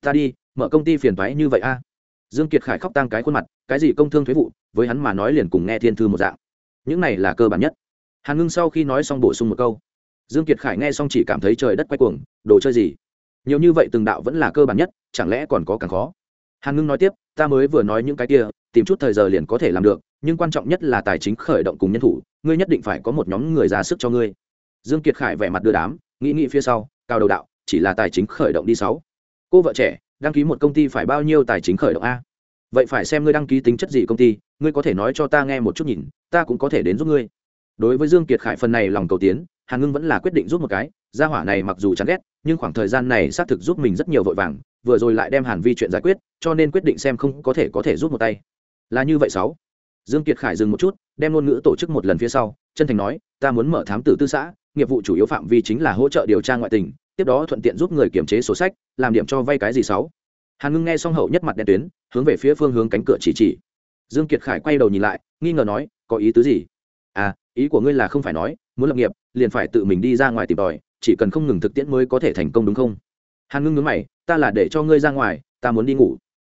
Ta đi, mở công ty phiền thoái như vậy a? Dương kiệt khải khóc tang cái khuôn mặt, cái gì công thương thuế vụ? Với hắn mà nói liền cùng nghe thiên thư một dạng. Những này là cơ bản nhất. Hàn ngưng sau khi nói xong bổ sung một câu dương kiệt khải nghe xong chỉ cảm thấy trời đất quay cuồng, đồ chơi gì? Nhiều như vậy từng đạo vẫn là cơ bản nhất, chẳng lẽ còn có càng khó? Hàn ngưng nói tiếp, ta mới vừa nói những cái kia, tìm chút thời giờ liền có thể làm được, nhưng quan trọng nhất là tài chính khởi động cùng nhân thủ, ngươi nhất định phải có một nhóm người ra sức cho ngươi. Dương kiệt khải vẻ mặt đưa đám, nghĩ nghĩ phía sau, cao đầu đạo, chỉ là tài chính khởi động đi sáu. Cô vợ trẻ, đăng ký một công ty phải bao nhiêu tài chính khởi động a? Vậy phải xem ngươi đăng ký tính chất gì công ty, ngươi có thể nói cho ta nghe một chút nhìn, ta cũng có thể đến giúp ngươi. Đối với dương kiệt khải phần này lòng cầu tiến hàn ngưng vẫn là quyết định giúp một cái, gia hỏa này mặc dù chán ghét, nhưng khoảng thời gian này xác thực giúp mình rất nhiều vội vàng, vừa rồi lại đem hàn vi chuyện giải quyết, cho nên quyết định xem không có thể có thể giúp một tay. Là như vậy sáu. Dương kiệt khải dừng một chút, đem ngôn ngữ tổ chức một lần phía sau, chân thành nói, ta muốn mở thám tử tư xã, nghiệp vụ chủ yếu phạm vi chính là hỗ trợ điều tra ngoại tình, tiếp đó thuận tiện giúp người kiểm chế sổ sách, làm điểm cho vay cái gì sáu? Hàn ngưng nghe xong hậu nhất mặt đen tuyến, hướng về phía phương hướng cánh cửa chỉ chỉ. Dương kiệt khải quay đầu nhìn lại, nghi ngờ nói, có ý tứ gì? À ý của ngươi là không phải nói, muốn lập nghiệp liền phải tự mình đi ra ngoài tìm tòi, chỉ cần không ngừng thực tiễn mới có thể thành công đúng không? Hàn ngưng nhướng mày, ta là để cho ngươi ra ngoài, ta muốn đi ngủ.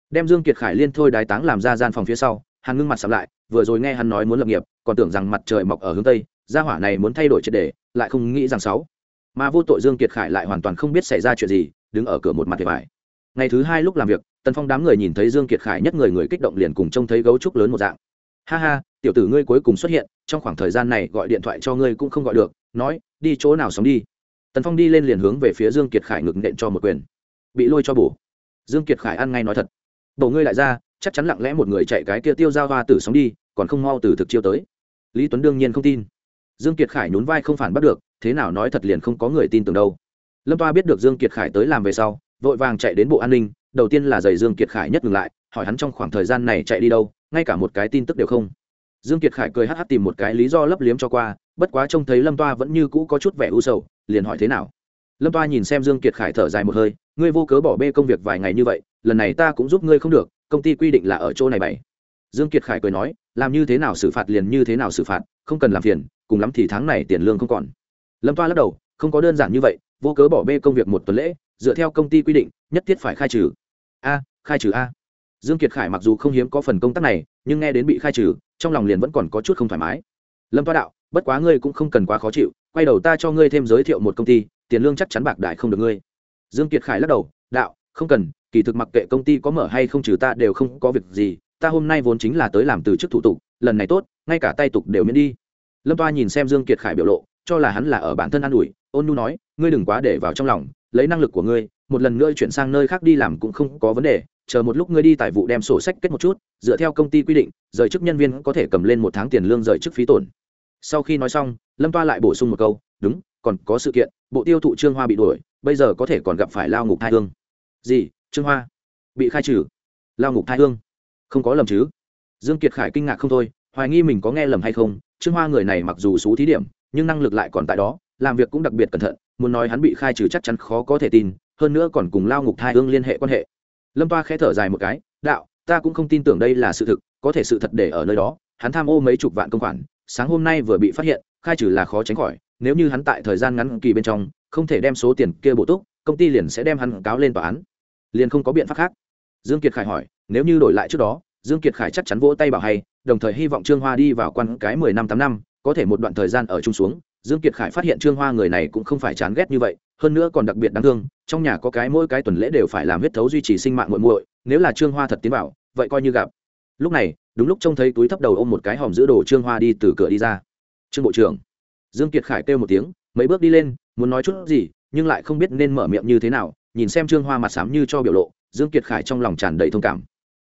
Đem dương kiệt khải liên thôi đái táng làm ra gian phòng phía sau, hàn ngưng mặt sầm lại, vừa rồi nghe hắn nói muốn lập nghiệp, còn tưởng rằng mặt trời mọc ở hướng tây, gia hỏa này muốn thay đổi triệt đề lại không nghĩ rằng sáu. Mà vô tội dương kiệt khải lại hoàn toàn không biết xảy ra chuyện gì, đứng ở cửa một mặt thiệt vải ngày thứ hai lúc làm việc, tần phong đám người nhìn thấy dương kiệt khải nhất người người kích động liền cùng trông thấy gấu trúc lớn một dạng. Ha ha, tiểu tử ngươi cuối cùng xuất hiện, trong khoảng thời gian này gọi điện thoại cho ngươi cũng không gọi được nói, đi chỗ nào sống đi. Tần phong đi lên liền hướng về phía dương kiệt khải ngực nện cho một quyền. Bị lôi cho bổ. Dương kiệt khải ăn ngay nói thật. Bổ ngươi lại ra, chắc chắn lặng lẽ một người chạy cái kia tiêu ra hoa tử sống đi, còn không mau từ thực chiêu tới. Lý tuấn đương nhiên không tin. Dương kiệt khải nhún vai không phản bắt được, thế nào nói thật liền không có người tin tưởng đâu. Lâm toa biết được dương kiệt khải tới làm về sau, vội vàng chạy đến bộ an ninh, đầu tiên là giày dương kiệt khải nhất ngừng lại, hỏi hắn trong khoảng thời gian này chạy đi đâu, ngay cả một cái tin tức đều không dương kiệt khải cười hắt hắt tìm một cái lý do lấp liếm cho qua, bất quá trông thấy lâm toa vẫn như cũ có chút vẻ u sầu, liền hỏi thế nào. Lâm toa nhìn xem dương kiệt khải thở dài một hơi, ngươi vô cớ bỏ bê công việc vài ngày như vậy, lần này ta cũng giúp ngươi không được, công ty quy định là ở chỗ này bày. Dương kiệt khải cười nói, làm như thế nào xử phạt liền như thế nào xử phạt, không cần làm phiền, cùng lắm thì tháng này tiền lương không còn. Lâm toa lắc đầu, không có đơn giản như vậy, vô cớ bỏ bê công việc một tuần lễ, dựa theo công ty quy định, nhất thiết phải khai trừ. A, khai trừ a. Dương kiệt khải mặc dù không hiếm có phần công tác này, nhưng nghe đến bị khai trừ trong lòng liền vẫn còn có chút không thoải mái. Lâm toa đạo, bất quá ngươi cũng không cần quá khó chịu, quay đầu ta cho ngươi thêm giới thiệu một công ty, tiền lương chắc chắn bạc đại không được ngươi. Dương kiệt khải lắc đầu, đạo, không cần, kỳ thực mặc kệ công ty có mở hay không trừ ta đều không có việc gì, ta hôm nay vốn chính là tới làm từ chức thủ tục, lần này tốt, ngay cả tay tục đều miễn đi. Lâm toa nhìn xem dương kiệt khải biểu lộ, cho là hắn là ở bản thân an ủi, ôn nu nói, ngươi đừng quá để vào trong lòng, lấy năng lực của ngươi, một lần nữa chuyển sang nơi khác đi làm cũng không có vấn đề, chờ một lúc ngươi đi tài vụ đem sổ sách kết một chút dựa theo công ty quy định, rời chức nhân viên có thể cầm lên một tháng tiền lương rời chức phí tổn. Sau khi nói xong, lâm toa lại bổ sung một câu, đúng, còn có sự kiện, bộ tiêu thụ trương hoa bị đuổi, bây giờ có thể còn gặp phải lao ngục thai hương. Gì? Trương hoa? Bị khai trừ? Lao ngục thai hương. Không có lầm chứ? Dương kiệt khải kinh ngạc không thôi, hoài nghi mình có nghe lầm hay không, trương hoa người này mặc dù xú thí điểm, nhưng năng lực lại còn tại đó, làm việc cũng đặc biệt cẩn thận, muốn nói hắn bị khai trừ chắc chắn khó có thể tin, hơn nữa còn cùng lao ngục thai hương liên hệ quan hệ. Lâm toa khẽ thở dài một cái, đạo ta cũng không tin tưởng đây là sự thực, có thể sự thật để ở nơi đó, hắn tham ô mấy chục vạn công khoản, sáng hôm nay vừa bị phát hiện, khai trừ là khó tránh khỏi, nếu như hắn tại thời gian ngắn kỳ bên trong, không thể đem số tiền kia bổ túc, công ty liền sẽ đem hắn cáo lên tòa án. Liền không có biện pháp khác. Dương kiệt khải hỏi, nếu như đổi lại trước đó, dương kiệt khải chắc chắn vỗ tay bảo hay, đồng thời hy vọng trương hoa đi vào quan cái mười năm tám năm, có thể một đoạn thời gian ở chung xuống, dương kiệt khải phát hiện trương hoa người này cũng không phải chán ghét như vậy, hơn nữa còn đặc biệt đáng thương, trong nhà có cái mỗi cái tuần lễ đều phải làm huyết thấu duy trì sinh mạng muội muội, nếu là trương hoa thật tiến vào vậy coi như gặp. Lúc này, đúng lúc trông thấy túi thấp đầu ôm một cái hòm giữ đồ trương hoa đi từ cửa đi ra. Trương bộ trưởng. Dương kiệt khải kêu một tiếng, mấy bước đi lên, muốn nói chút gì, nhưng lại không biết nên mở miệng như thế nào, nhìn xem trương hoa mặt sám như cho biểu lộ, dương kiệt khải trong lòng tràn đầy thông cảm.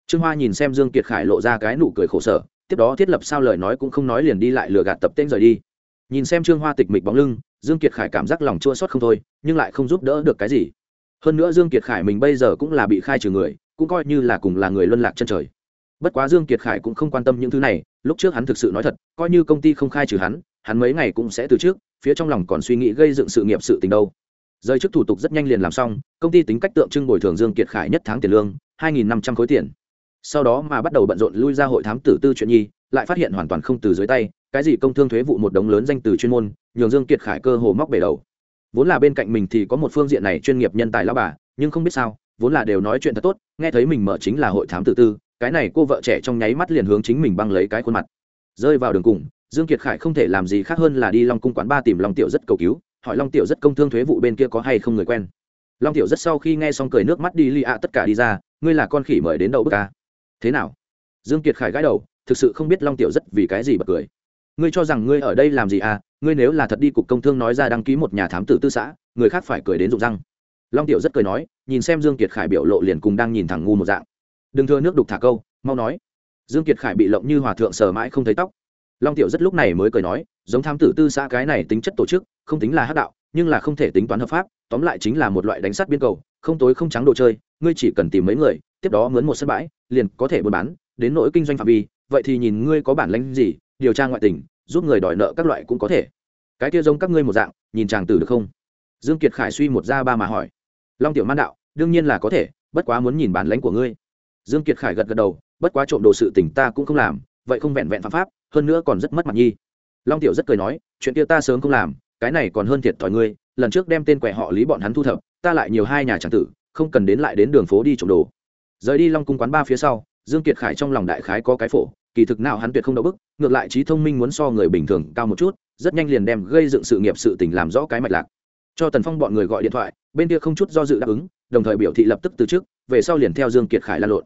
Trương hoa nhìn xem dương kiệt khải lộ ra cái nụ cười khổ sở, tiếp đó thiết lập sao lời nói cũng không nói liền đi lại lừa gạt tập tên rời đi. Nhìn xem trương hoa tịch mịch bóng lưng, dương kiệt khải cảm giác lòng chua xót không thôi, nhưng lại không giúp đỡ được cái gì. Hơn nữa dương kiệt khải mình bây giờ cũng là bị khai trừ người cũng coi như là cùng là người luân lạc chân trời. Bất quá dương kiệt khải cũng không quan tâm những thứ này, lúc trước hắn thực sự nói thật, coi như công ty không khai trừ hắn hắn mấy ngày cũng sẽ từ trước, phía trong lòng còn suy nghĩ gây dựng sự nghiệp sự tình đâu. Rời chức thủ tục rất nhanh liền làm xong, công ty tính cách tượng trưng bồi thường dương kiệt khải nhất tháng tiền lương, hai nghìn năm trăm khối tiền. Sau đó mà bắt đầu bận rộn lui ra hội thám tử tư chuyện nhi, lại phát hiện hoàn toàn không từ dưới tay, cái gì công thương thuế vụ một đống lớn danh từ chuyên môn, nhường dương kiệt khải cơ hồ móc bể đầu. Vốn là bên cạnh mình thì có một phương diện này chuyên nghiệp nhân tài lao bà, nhưng không biết sao vốn là đều nói chuyện thật tốt, nghe thấy mình mở chính là hội thám tử tư, cái này cô vợ trẻ trong nháy mắt liền hướng chính mình băng lấy cái khuôn mặt. Rơi vào đường cùng, dương kiệt khải không thể làm gì khác hơn là đi long cung quán ba tìm long tiểu rất cầu cứu, hỏi long tiểu rất công thương thuế vụ bên kia có hay không người quen. Long tiểu rất sau khi nghe xong cười nước mắt đi li ạ tất cả đi ra, ngươi là con khỉ mời đến đầu bức ca thế nào? Dương kiệt khải gãi đầu, thực sự không biết long tiểu rất vì cái gì bật cười. Ngươi cho rằng ngươi ở đây làm gì à ngươi nếu là thật đi cục công thương nói ra đăng ký một nhà thám tử tư xã, người khác phải cười đến rụng răng long tiểu rất cười nói, nhìn xem dương kiệt khải biểu lộ liền cùng đang nhìn thẳng ngu một dạng. Đừng thưa nước đục thả câu, mau nói. Dương kiệt khải bị lộng như hòa thượng sờ mãi không thấy tóc. Long tiểu rất lúc này mới cười nói, giống tham tử tư xã cái này tính chất tổ chức, không tính là hắc đạo, nhưng là không thể tính toán hợp pháp, tóm lại chính là một loại đánh sắt biên cầu, không tối không trắng đồ chơi, ngươi chỉ cần tìm mấy người, tiếp đó mướn một sân bãi, liền có thể buôn bán, đến nỗi kinh doanh phạm vi, vậy thì nhìn ngươi có bản lĩnh gì, điều tra ngoại tình, giúp người đòi nợ các loại cũng có thể. Cái kia giống các ngươi một dạng, nhìn chàng tử được không? Dương kiệt khải suy một ra ba mà hỏi long tiểu man đạo, đương nhiên là có thể, bất quá muốn nhìn bản lãnh của ngươi. Dương kiệt khải gật gật đầu, bất quá trộm đồ sự tình ta cũng không làm, vậy không vẹn vẹn phạm pháp, hơn nữa còn rất mất mặt nhi. Long tiểu rất cười nói, chuyện kia ta sớm không làm, cái này còn hơn thiệt thòi ngươi, lần trước đem tên quẻ họ lý bọn hắn thu thập, ta lại nhiều hai nhà tràng tử, không cần đến lại đến đường phố đi trộm đồ. Rời đi long cung quán ba phía sau, dương kiệt khải trong lòng đại khái có cái phổ, kỳ thực nào hắn tuyệt không đậu bức, ngược lại trí thông minh muốn so người bình thường cao một chút, rất nhanh liền đem gây dựng sự nghiệp sự tình làm rõ cái mạch lạc cho tần phong bọn người gọi điện thoại bên kia không chút do dự đáp ứng đồng thời biểu thị lập tức từ trước về sau liền theo dương kiệt khải lan lộn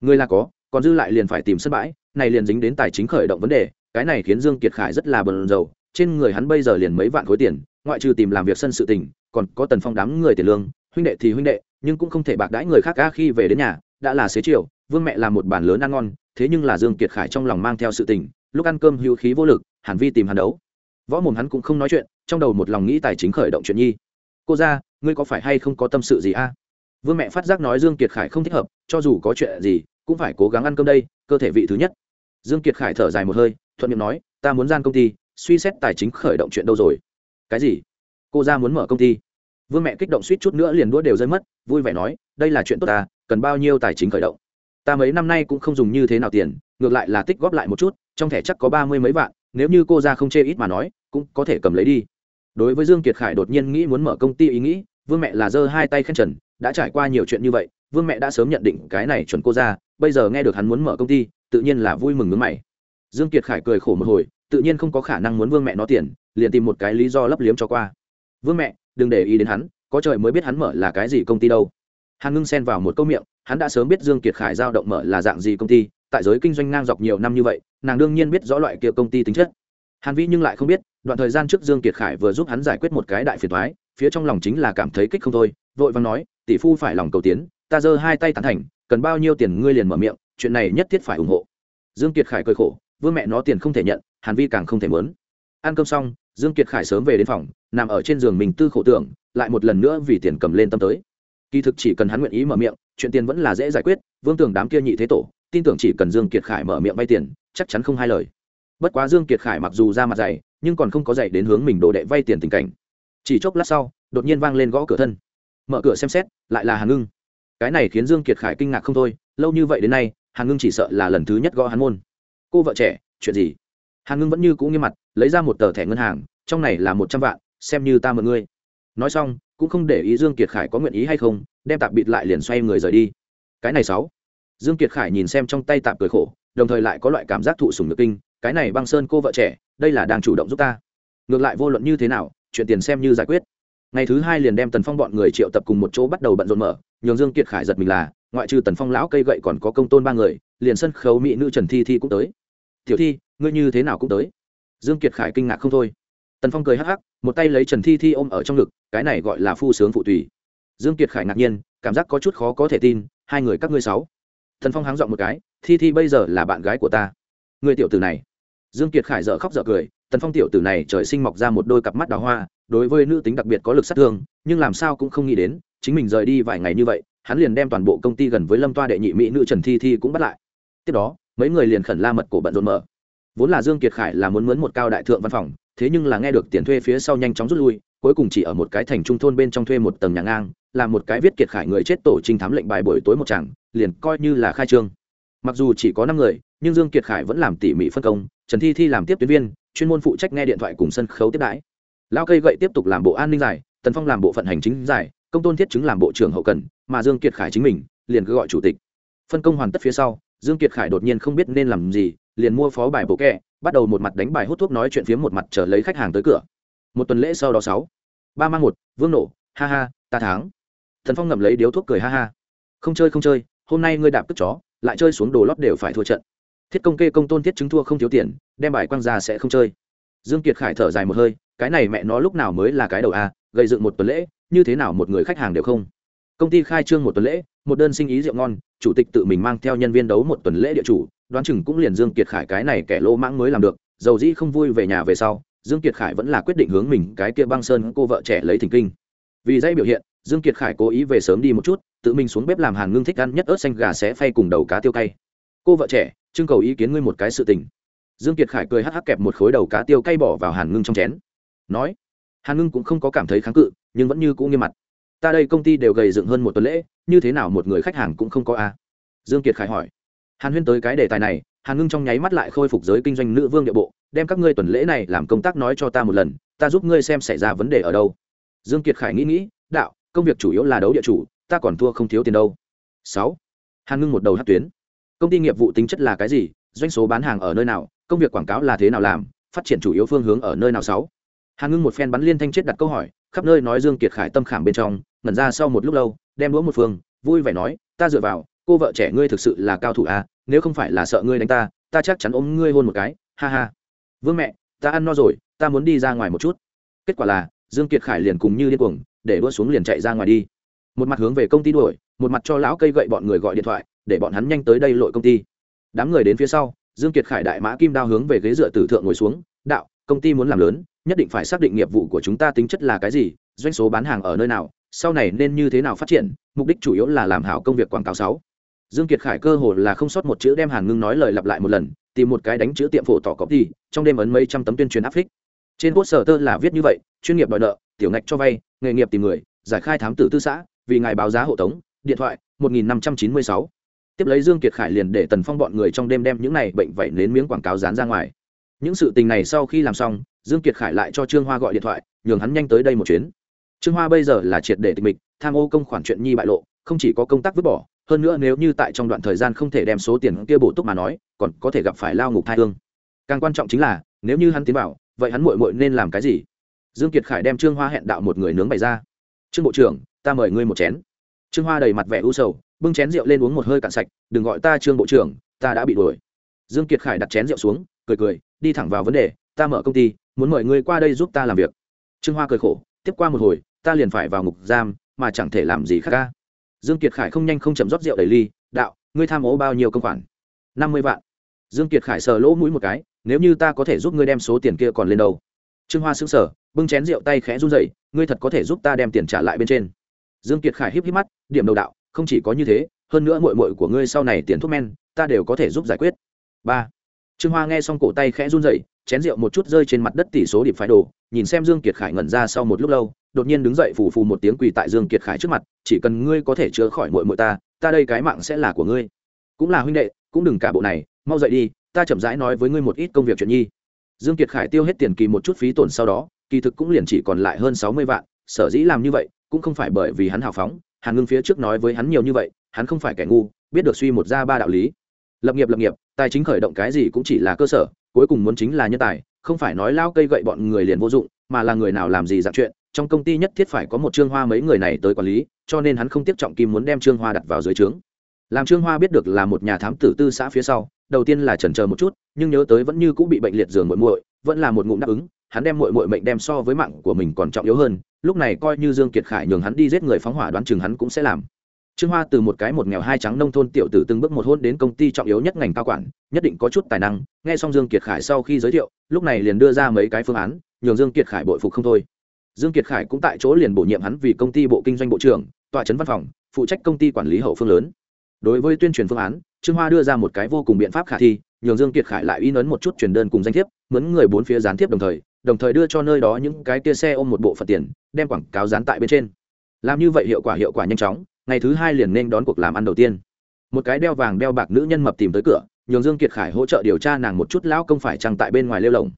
người là có còn dư lại liền phải tìm sân bãi này liền dính đến tài chính khởi động vấn đề cái này khiến dương kiệt khải rất là bần dầu trên người hắn bây giờ liền mấy vạn khối tiền ngoại trừ tìm làm việc sân sự tình còn có tần phong đám người tiền lương huynh đệ thì huynh đệ nhưng cũng không thể bạc đãi người khác ca khi về đến nhà đã là xế chiều vương mẹ làm một bàn lớn ăn ngon thế nhưng là dương kiệt khải trong lòng mang theo sự tình lúc ăn cơm hữu khí vô lực hàn vi tìm hàn đấu võ mồm hắn cũng không nói chuyện, trong đầu một lòng nghĩ tài chính khởi động chuyện nhi. Cô ra, ngươi có phải hay không có tâm sự gì a? Vương mẹ phát giác nói dương kiệt khải không thích hợp, cho dù có chuyện gì, cũng phải cố gắng ăn cơm đây, cơ thể vị thứ nhất. Dương kiệt khải thở dài một hơi, thuận miệng nói, ta muốn gian công ty, suy xét tài chính khởi động chuyện đâu rồi? Cái gì? Cô ra muốn mở công ty. Vương mẹ kích động suýt chút nữa liền đũa đều rơi mất, vui vẻ nói, đây là chuyện tốt ta, cần bao nhiêu tài chính khởi động? Ta mấy năm nay cũng không dùng như thế nào tiền, ngược lại là tích góp lại một chút, trong thẻ chắc có ba mươi mấy vạn, nếu như cô ra không chê ít mà nói cũng có thể cầm lấy đi. Đối với dương kiệt khải đột nhiên nghĩ muốn mở công ty ý nghĩ, vương mẹ là giơ hai tay khen trần, đã trải qua nhiều chuyện như vậy, vương mẹ đã sớm nhận định cái này chuẩn cô ra, bây giờ nghe được hắn muốn mở công ty, tự nhiên là vui mừng ngưỡng mày. Dương kiệt khải cười khổ một hồi, tự nhiên không có khả năng muốn vương mẹ nó tiền, liền tìm một cái lý do lấp liếm cho qua. Vương mẹ, đừng để ý đến hắn, có trời mới biết hắn mở là cái gì công ty đâu. Hàn ngưng xen vào một câu miệng, hắn đã sớm biết dương kiệt khải giao động mở là dạng gì công ty, tại giới kinh doanh ngang dọc nhiều năm như vậy, nàng đương nhiên biết rõ loại kia công ty tính chất hàn vĩ nhưng lại không biết, đoạn thời gian trước dương kiệt khải vừa giúp hắn giải quyết một cái đại phiền thoái phía trong lòng chính là cảm thấy kích không thôi, vội vàng nói, tỷ phu phải lòng cầu tiến, ta giơ hai tay tán thành, cần bao nhiêu tiền ngươi liền mở miệng, chuyện này nhất thiết phải ủng hộ. Dương kiệt khải cười khổ, vương mẹ nó tiền không thể nhận, hàn vi càng không thể muốn. Ăn cơm xong, dương kiệt khải sớm về đến phòng, nằm ở trên giường mình tư khổ tưởng, lại một lần nữa vì tiền cầm lên tâm tới. Kỳ thực chỉ cần hắn nguyện ý mở miệng, chuyện tiền vẫn là dễ giải quyết, vương tưởng đám kia nhị thế tổ, tin tưởng chỉ cần dương kiệt khải mở miệng vay tiền, chắc chắn không hai lời bất quá dương kiệt khải mặc dù ra mặt dày, nhưng còn không có dạy đến hướng mình đồ đệ vay tiền tình cảnh. Chỉ chốc lát sau, đột nhiên vang lên gõ cửa thân. Mở cửa xem xét, lại là hàn ngưng. Cái này khiến dương kiệt khải kinh ngạc không thôi, lâu như vậy đến nay, hàn ngưng chỉ sợ là lần thứ nhất gõ hắn môn. Cô vợ trẻ, chuyện gì? Hàn ngưng vẫn như cũ nghiêm mặt, lấy ra một tờ thẻ ngân hàng, trong này là một trăm vạn, xem như ta mượn ngươi. Nói xong, cũng không để ý dương kiệt khải có nguyện ý hay không, đem tạp bịt lại liền xoay người rời đi. Cái này sáu. Dương kiệt khải nhìn xem trong tay tạp cười khổ đồng thời lại có loại cảm giác thụ sủng nhược kinh, cái này băng sơn cô vợ trẻ, đây là đang chủ động giúp ta. Ngược lại vô luận như thế nào, chuyện tiền xem như giải quyết. Ngày thứ hai liền đem tần phong bọn người triệu tập cùng một chỗ bắt đầu bận rộn mở, nhường dương kiệt khải giật mình là, ngoại trừ tần phong lão cây gậy còn có công tôn ba người, liền sân khấu mỹ nữ trần thi thi cũng tới. Tiểu thi, ngươi như thế nào cũng tới? Dương kiệt khải kinh ngạc không thôi. Tần phong cười hắc hắc, một tay lấy trần thi thi ôm ở trong ngực, cái này gọi là phu sướng phụ tùy. Dương kiệt khải ngạc nhiên, cảm giác có chút khó có thể tin, hai người các ngươi sáu. Tần phong háng dọn một cái thi thi bây giờ là bạn gái của ta. Người tiểu tử này. Dương kiệt khải dở khóc dở cười, tần phong tiểu tử này trời sinh mọc ra một đôi cặp mắt đào hoa, đối với nữ tính đặc biệt có lực sát thương, nhưng làm sao cũng không nghĩ đến, chính mình rời đi vài ngày như vậy, hắn liền đem toàn bộ công ty gần với lâm toa đệ nhị mỹ nữ trần thi thi cũng bắt lại. Tiếp đó, mấy người liền khẩn la mật cổ bận rộn mở. Vốn là dương kiệt khải là muốn mướn một cao đại thượng văn phòng, thế nhưng là nghe được tiền thuê phía sau nhanh chóng rút lui, cuối cùng chỉ ở một cái thành trung thôn bên trong thuê một tầng nhà ngang làm một cái viết kiệt khải người chết tổ trinh thám lệnh bài buổi tối một chẳng liền coi như là khai trương mặc dù chỉ có năm người, nhưng dương kiệt khải vẫn làm tỉ mỉ phân công, trần thi thi làm tiếp tuyến viên, chuyên môn phụ trách nghe điện thoại cùng sân khấu tiếp đãi. Lao cây gậy tiếp tục làm bộ an ninh giải, tần phong làm bộ phận hành chính giải, công tôn thiết chứng làm bộ trưởng hậu cần, mà dương kiệt khải chính mình, liền cứ gọi chủ tịch. Phân công hoàn tất phía sau, dương kiệt khải đột nhiên không biết nên làm gì, liền mua phó bài bộ kẹ, bắt đầu một mặt đánh bài hút thuốc nói chuyện phía một mặt chờ lấy khách hàng tới cửa. Một tuần lễ sau đó sáu, ba mang một, vương nổ, ha ha, ta tháng thần phong ngậm lấy điếu thuốc cười ha ha. Không chơi không chơi, hôm nay ngươi đạp cất chó lại chơi xuống đồ lót đều phải thua trận. Thiết công kê công tôn thiết chứng thua không thiếu tiền, đem bài quăng ra sẽ không chơi. Dương kiệt khải thở dài một hơi, cái này mẹ nó lúc nào mới là cái đầu a, gây dựng một tuần lễ, như thế nào một người khách hàng đều không. Công ty khai trương một tuần lễ, một đơn sinh ý rượu ngon, chủ tịch tự mình mang theo nhân viên đấu một tuần lễ địa chủ, đoán chừng cũng liền dương kiệt khải cái này kẻ lô mãng mới làm được, dầu dĩ không vui về nhà về sau, dương kiệt khải vẫn là quyết định hướng mình cái kia băng sơn cô vợ trẻ lấy thỉnh kinh. Vì dây biểu hiện, dương kiệt khải cố ý về sớm đi một chút tự mình xuống bếp làm hàn ngưng thích ăn nhất ớt xanh gà xé phay cùng đầu cá tiêu cay. Cô vợ trẻ, trưng cầu ý kiến ngươi một cái sự tình. Dương kiệt khải cười hắc hắc kẹp một khối đầu cá tiêu cay bỏ vào hàn ngưng trong chén. Nói, hàn ngưng cũng không có cảm thấy kháng cự, nhưng vẫn như cũ nghiêm mặt. Ta đây công ty đều gầy dựng hơn một tuần lễ, như thế nào một người khách hàng cũng không có a? Dương kiệt khải hỏi. Hàn huyên tới cái đề tài này, hàn ngưng trong nháy mắt lại khôi phục giới kinh doanh nữ vương địa bộ. Đem các ngươi tuần lễ này làm công tác nói cho ta một lần, ta giúp ngươi xem xảy ra vấn đề ở đâu. Dương kiệt khải nghĩ nghĩ, đạo, công việc chủ yếu là đấu địa chủ ta còn thua không thiếu tiền đâu. Sáu. Hàn ngưng một đầu hát tuyến. Công ty nghiệp vụ tính chất là cái gì? Doanh số bán hàng ở nơi nào? Công việc quảng cáo là thế nào làm? Phát triển chủ yếu phương hướng ở nơi nào? Sáu. Hàn ngưng một phen bắn liên thanh chết đặt câu hỏi, khắp nơi nói dương kiệt khải tâm khảm bên trong, ngẩn ra sau một lúc lâu, đem đũa một phương, vui vẻ nói, ta dựa vào, cô vợ trẻ ngươi thực sự là cao thủ à nếu không phải là sợ ngươi đánh ta ta chắc chắn ôm ngươi hôn một cái, ha ha. Vương mẹ, ta ăn no rồi, ta muốn đi ra ngoài một chút. Kết quả là, dương kiệt khải liền cùng như điên cuồng, để đua xuống liền chạy ra ngoài đi một mặt hướng về công ty đuổi, một mặt cho lão cây gậy bọn người gọi điện thoại, để bọn hắn nhanh tới đây lội công ty. Đám người đến phía sau, dương kiệt khải đại mã kim đao hướng về ghế dựa tử thượng ngồi xuống, đạo, công ty muốn làm lớn, nhất định phải xác định nghiệp vụ của chúng ta tính chất là cái gì, doanh số bán hàng ở nơi nào, sau này nên như thế nào phát triển, mục đích chủ yếu là làm hảo công việc quảng cáo sáu. Dương kiệt khải cơ hồ là không sót một chữ đem hàn ngưng nói lời lặp lại một lần, tìm một cái đánh chữ tiệm phổ tỏ copy đi trong đêm ấn mấy trăm tấm tuyên truyền áp phích. Trên poster tơ là viết như vậy, chuyên nghiệp đòi nợ, tiểu ngạch cho vay, nghề nghiệp tìm người, giải khai thám tử tư xã vì ngài báo giá hộ tống, điện thoại 1596. tiếp lấy dương kiệt khải liền để tần phong bọn người trong đêm đem những này bệnh vẩy nến miếng quảng cáo dán ra ngoài. Những sự tình này sau khi làm xong, dương kiệt khải lại cho trương hoa gọi điện thoại, nhường hắn nhanh tới đây một chuyến. Trương hoa bây giờ là triệt để tịch mịch, tham ô công khoản chuyện nhi bại lộ, không chỉ có công tác vứt bỏ, hơn nữa nếu như tại trong đoạn thời gian không thể đem số tiền kia bổ túc mà nói, còn có thể gặp phải lao ngục thai hương. Càng quan trọng chính là, nếu như hắn tiến vào, vậy hắn muội muội nên làm cái gì? Dương kiệt khải đem trương hoa hẹn đạo một người nướng bày ra. Trương bộ trưởng ta mời ngươi một chén. Trương hoa đầy mặt vẻ u sầu, bưng chén rượu lên uống một hơi cạn sạch, đừng gọi ta trương bộ trưởng, ta đã bị đuổi. Dương kiệt khải đặt chén rượu xuống, cười cười, đi thẳng vào vấn đề, ta mở công ty, muốn mời ngươi qua đây giúp ta làm việc. Trương hoa cười khổ, tiếp qua một hồi, ta liền phải vào ngục giam, mà chẳng thể làm gì khác ca dương kiệt khải không nhanh không chậm rót rượu đầy ly, đạo, ngươi tham ô bao nhiêu công khoản? Năm mươi vạn. Dương kiệt khải sờ lỗ mũi một cái, nếu như ta có thể giúp ngươi đem số tiền kia còn lên đâu? Trương hoa sững sờ, bưng chén rượu tay khẽ run rẩy, ngươi thật có thể giúp ta đem tiền trả lại bên trên? Dương kiệt khải híp híp mắt, điểm đầu đạo, không chỉ có như thế, hơn nữa muội muội của ngươi sau này tiền thuốc men, ta đều có thể giúp giải quyết. Ba. Trương hoa nghe xong cổ tay khẽ run rẩy, chén rượu một chút rơi trên mặt đất tỷ số điểm phái đồ, nhìn xem dương kiệt khải ngẩn ra sau một lúc lâu, đột nhiên đứng dậy phù phù một tiếng quỳ tại dương kiệt khải trước mặt, chỉ cần ngươi có thể chữa khỏi muội muội ta ta đây cái mạng sẽ là của ngươi. Cũng là huynh đệ, cũng đừng cả bộ này, mau dậy đi, ta chậm rãi nói với ngươi một ít công việc chuyện nhi. Dương kiệt khải tiêu hết tiền kỳ một chút phí tổn sau đó, kỳ thực cũng liền chỉ còn lại hơn sáu mươi vạn, sở dĩ làm như vậy cũng không phải bởi vì hắn hào phóng, hàn ngưng phía trước nói với hắn nhiều như vậy, hắn không phải kẻ ngu, biết được suy một ra ba đạo lý. Lập nghiệp lập nghiệp, tài chính khởi động cái gì cũng chỉ là cơ sở, cuối cùng muốn chính là nhân tài, không phải nói lao cây gậy bọn người liền vô dụng, mà là người nào làm gì dạng chuyện, trong công ty nhất thiết phải có một trương hoa mấy người này tới quản lý, cho nên hắn không tiếp trọng kim muốn đem trương hoa đặt vào dưới trướng. Làm trương hoa biết được là một nhà thám tử tư xã phía sau, đầu tiên là chần chờ một chút, nhưng nhớ tới vẫn như cũng bị bệnh liệt giường muội muội, vẫn là một ngụm đáp ứng hắn đem muội muội mệnh đem so với mạng của mình còn trọng yếu hơn, lúc này coi như dương kiệt khải nhường hắn đi giết người phóng hỏa đoán chừng hắn cũng sẽ làm. Trương hoa từ một cái một nghèo hai trắng nông thôn tiểu tử từng bước một hôn đến công ty trọng yếu nhất ngành cao quản, nhất định có chút tài năng, nghe xong dương kiệt khải sau khi giới thiệu, lúc này liền đưa ra mấy cái phương án, nhường dương kiệt khải bội phục không thôi. Dương kiệt khải cũng tại chỗ liền bổ nhiệm hắn vì công ty bộ kinh doanh bộ trưởng, tòa trấn văn phòng, phụ trách công ty quản lý hậu phương lớn. Đối với tuyên truyền phương án, trương hoa đưa ra một cái vô cùng biện pháp khả thi, nhường dương kiệt khải lại in ấn một chút truyền đơn cùng danh thiếp, mướn người bốn phía gián tiếp đồng thời đồng thời đưa cho nơi đó những cái kia xe ôm một bộ phận tiền, đem quảng cáo dán tại bên trên. Làm như vậy hiệu quả hiệu quả nhanh chóng, ngày thứ hai liền nên đón cuộc làm ăn đầu tiên. Một cái đeo vàng đeo bạc nữ nhân mập tìm tới cửa, nhường dương kiệt khải hỗ trợ điều tra nàng một chút lão công phải trăng tại bên ngoài lêu lồng.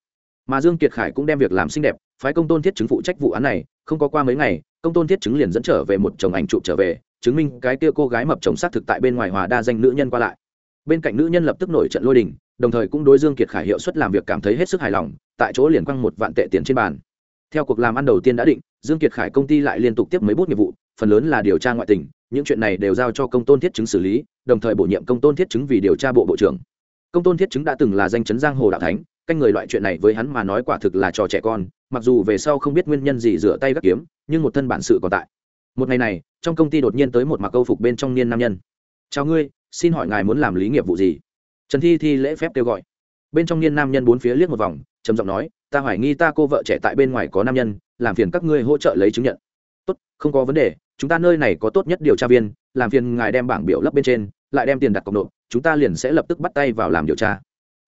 Mà dương kiệt khải cũng đem việc làm xinh đẹp, phái công tôn thiết chứng phụ trách vụ án này, không có qua mấy ngày, công tôn thiết chứng liền dẫn trở về một chồng ảnh chụp trở về, chứng minh cái kia cô gái mập chồng xác thực tại bên ngoài hòa đa danh nữ nhân qua lại. Bên cạnh nữ nhân lập tức nổi trận lôi đình, đồng thời cũng đối dương kiệt khải hiệu suất làm việc cảm thấy hết sức hài lòng tại chỗ liền quăng một vạn tệ tiền trên bàn. Theo cuộc làm ăn đầu tiên đã định, dương kiệt khải công ty lại liên tục tiếp mấy bút nghiệp vụ, phần lớn là điều tra ngoại tình, những chuyện này đều giao cho công tôn thiết chứng xử lý, đồng thời bổ nhiệm công tôn thiết chứng vì điều tra bộ bộ trưởng. Công tôn thiết chứng đã từng là danh chấn giang hồ đạo thánh, canh người loại chuyện này với hắn mà nói quả thực là trò trẻ con, mặc dù về sau không biết nguyên nhân gì rửa tay gắt kiếm, nhưng một thân bản sự còn tại. Một ngày này, trong công ty đột nhiên tới một mặc câu phục bên trong niên nam nhân. Chào ngươi, xin hỏi ngài muốn làm lý nghiệp vụ gì? Trần thi thi lễ phép kêu gọi. Bên trong niên nam nhân bốn phía liếc một vòng trầm giọng nói, ta hoài nghi ta cô vợ trẻ tại bên ngoài có nam nhân, làm phiền các ngươi hỗ trợ lấy chứng nhận. Tốt, không có vấn đề, chúng ta nơi này có tốt nhất điều tra viên, làm phiền ngài đem bảng biểu lấp bên trên, lại đem tiền đặt cọc nộp, chúng ta liền sẽ lập tức bắt tay vào làm điều tra.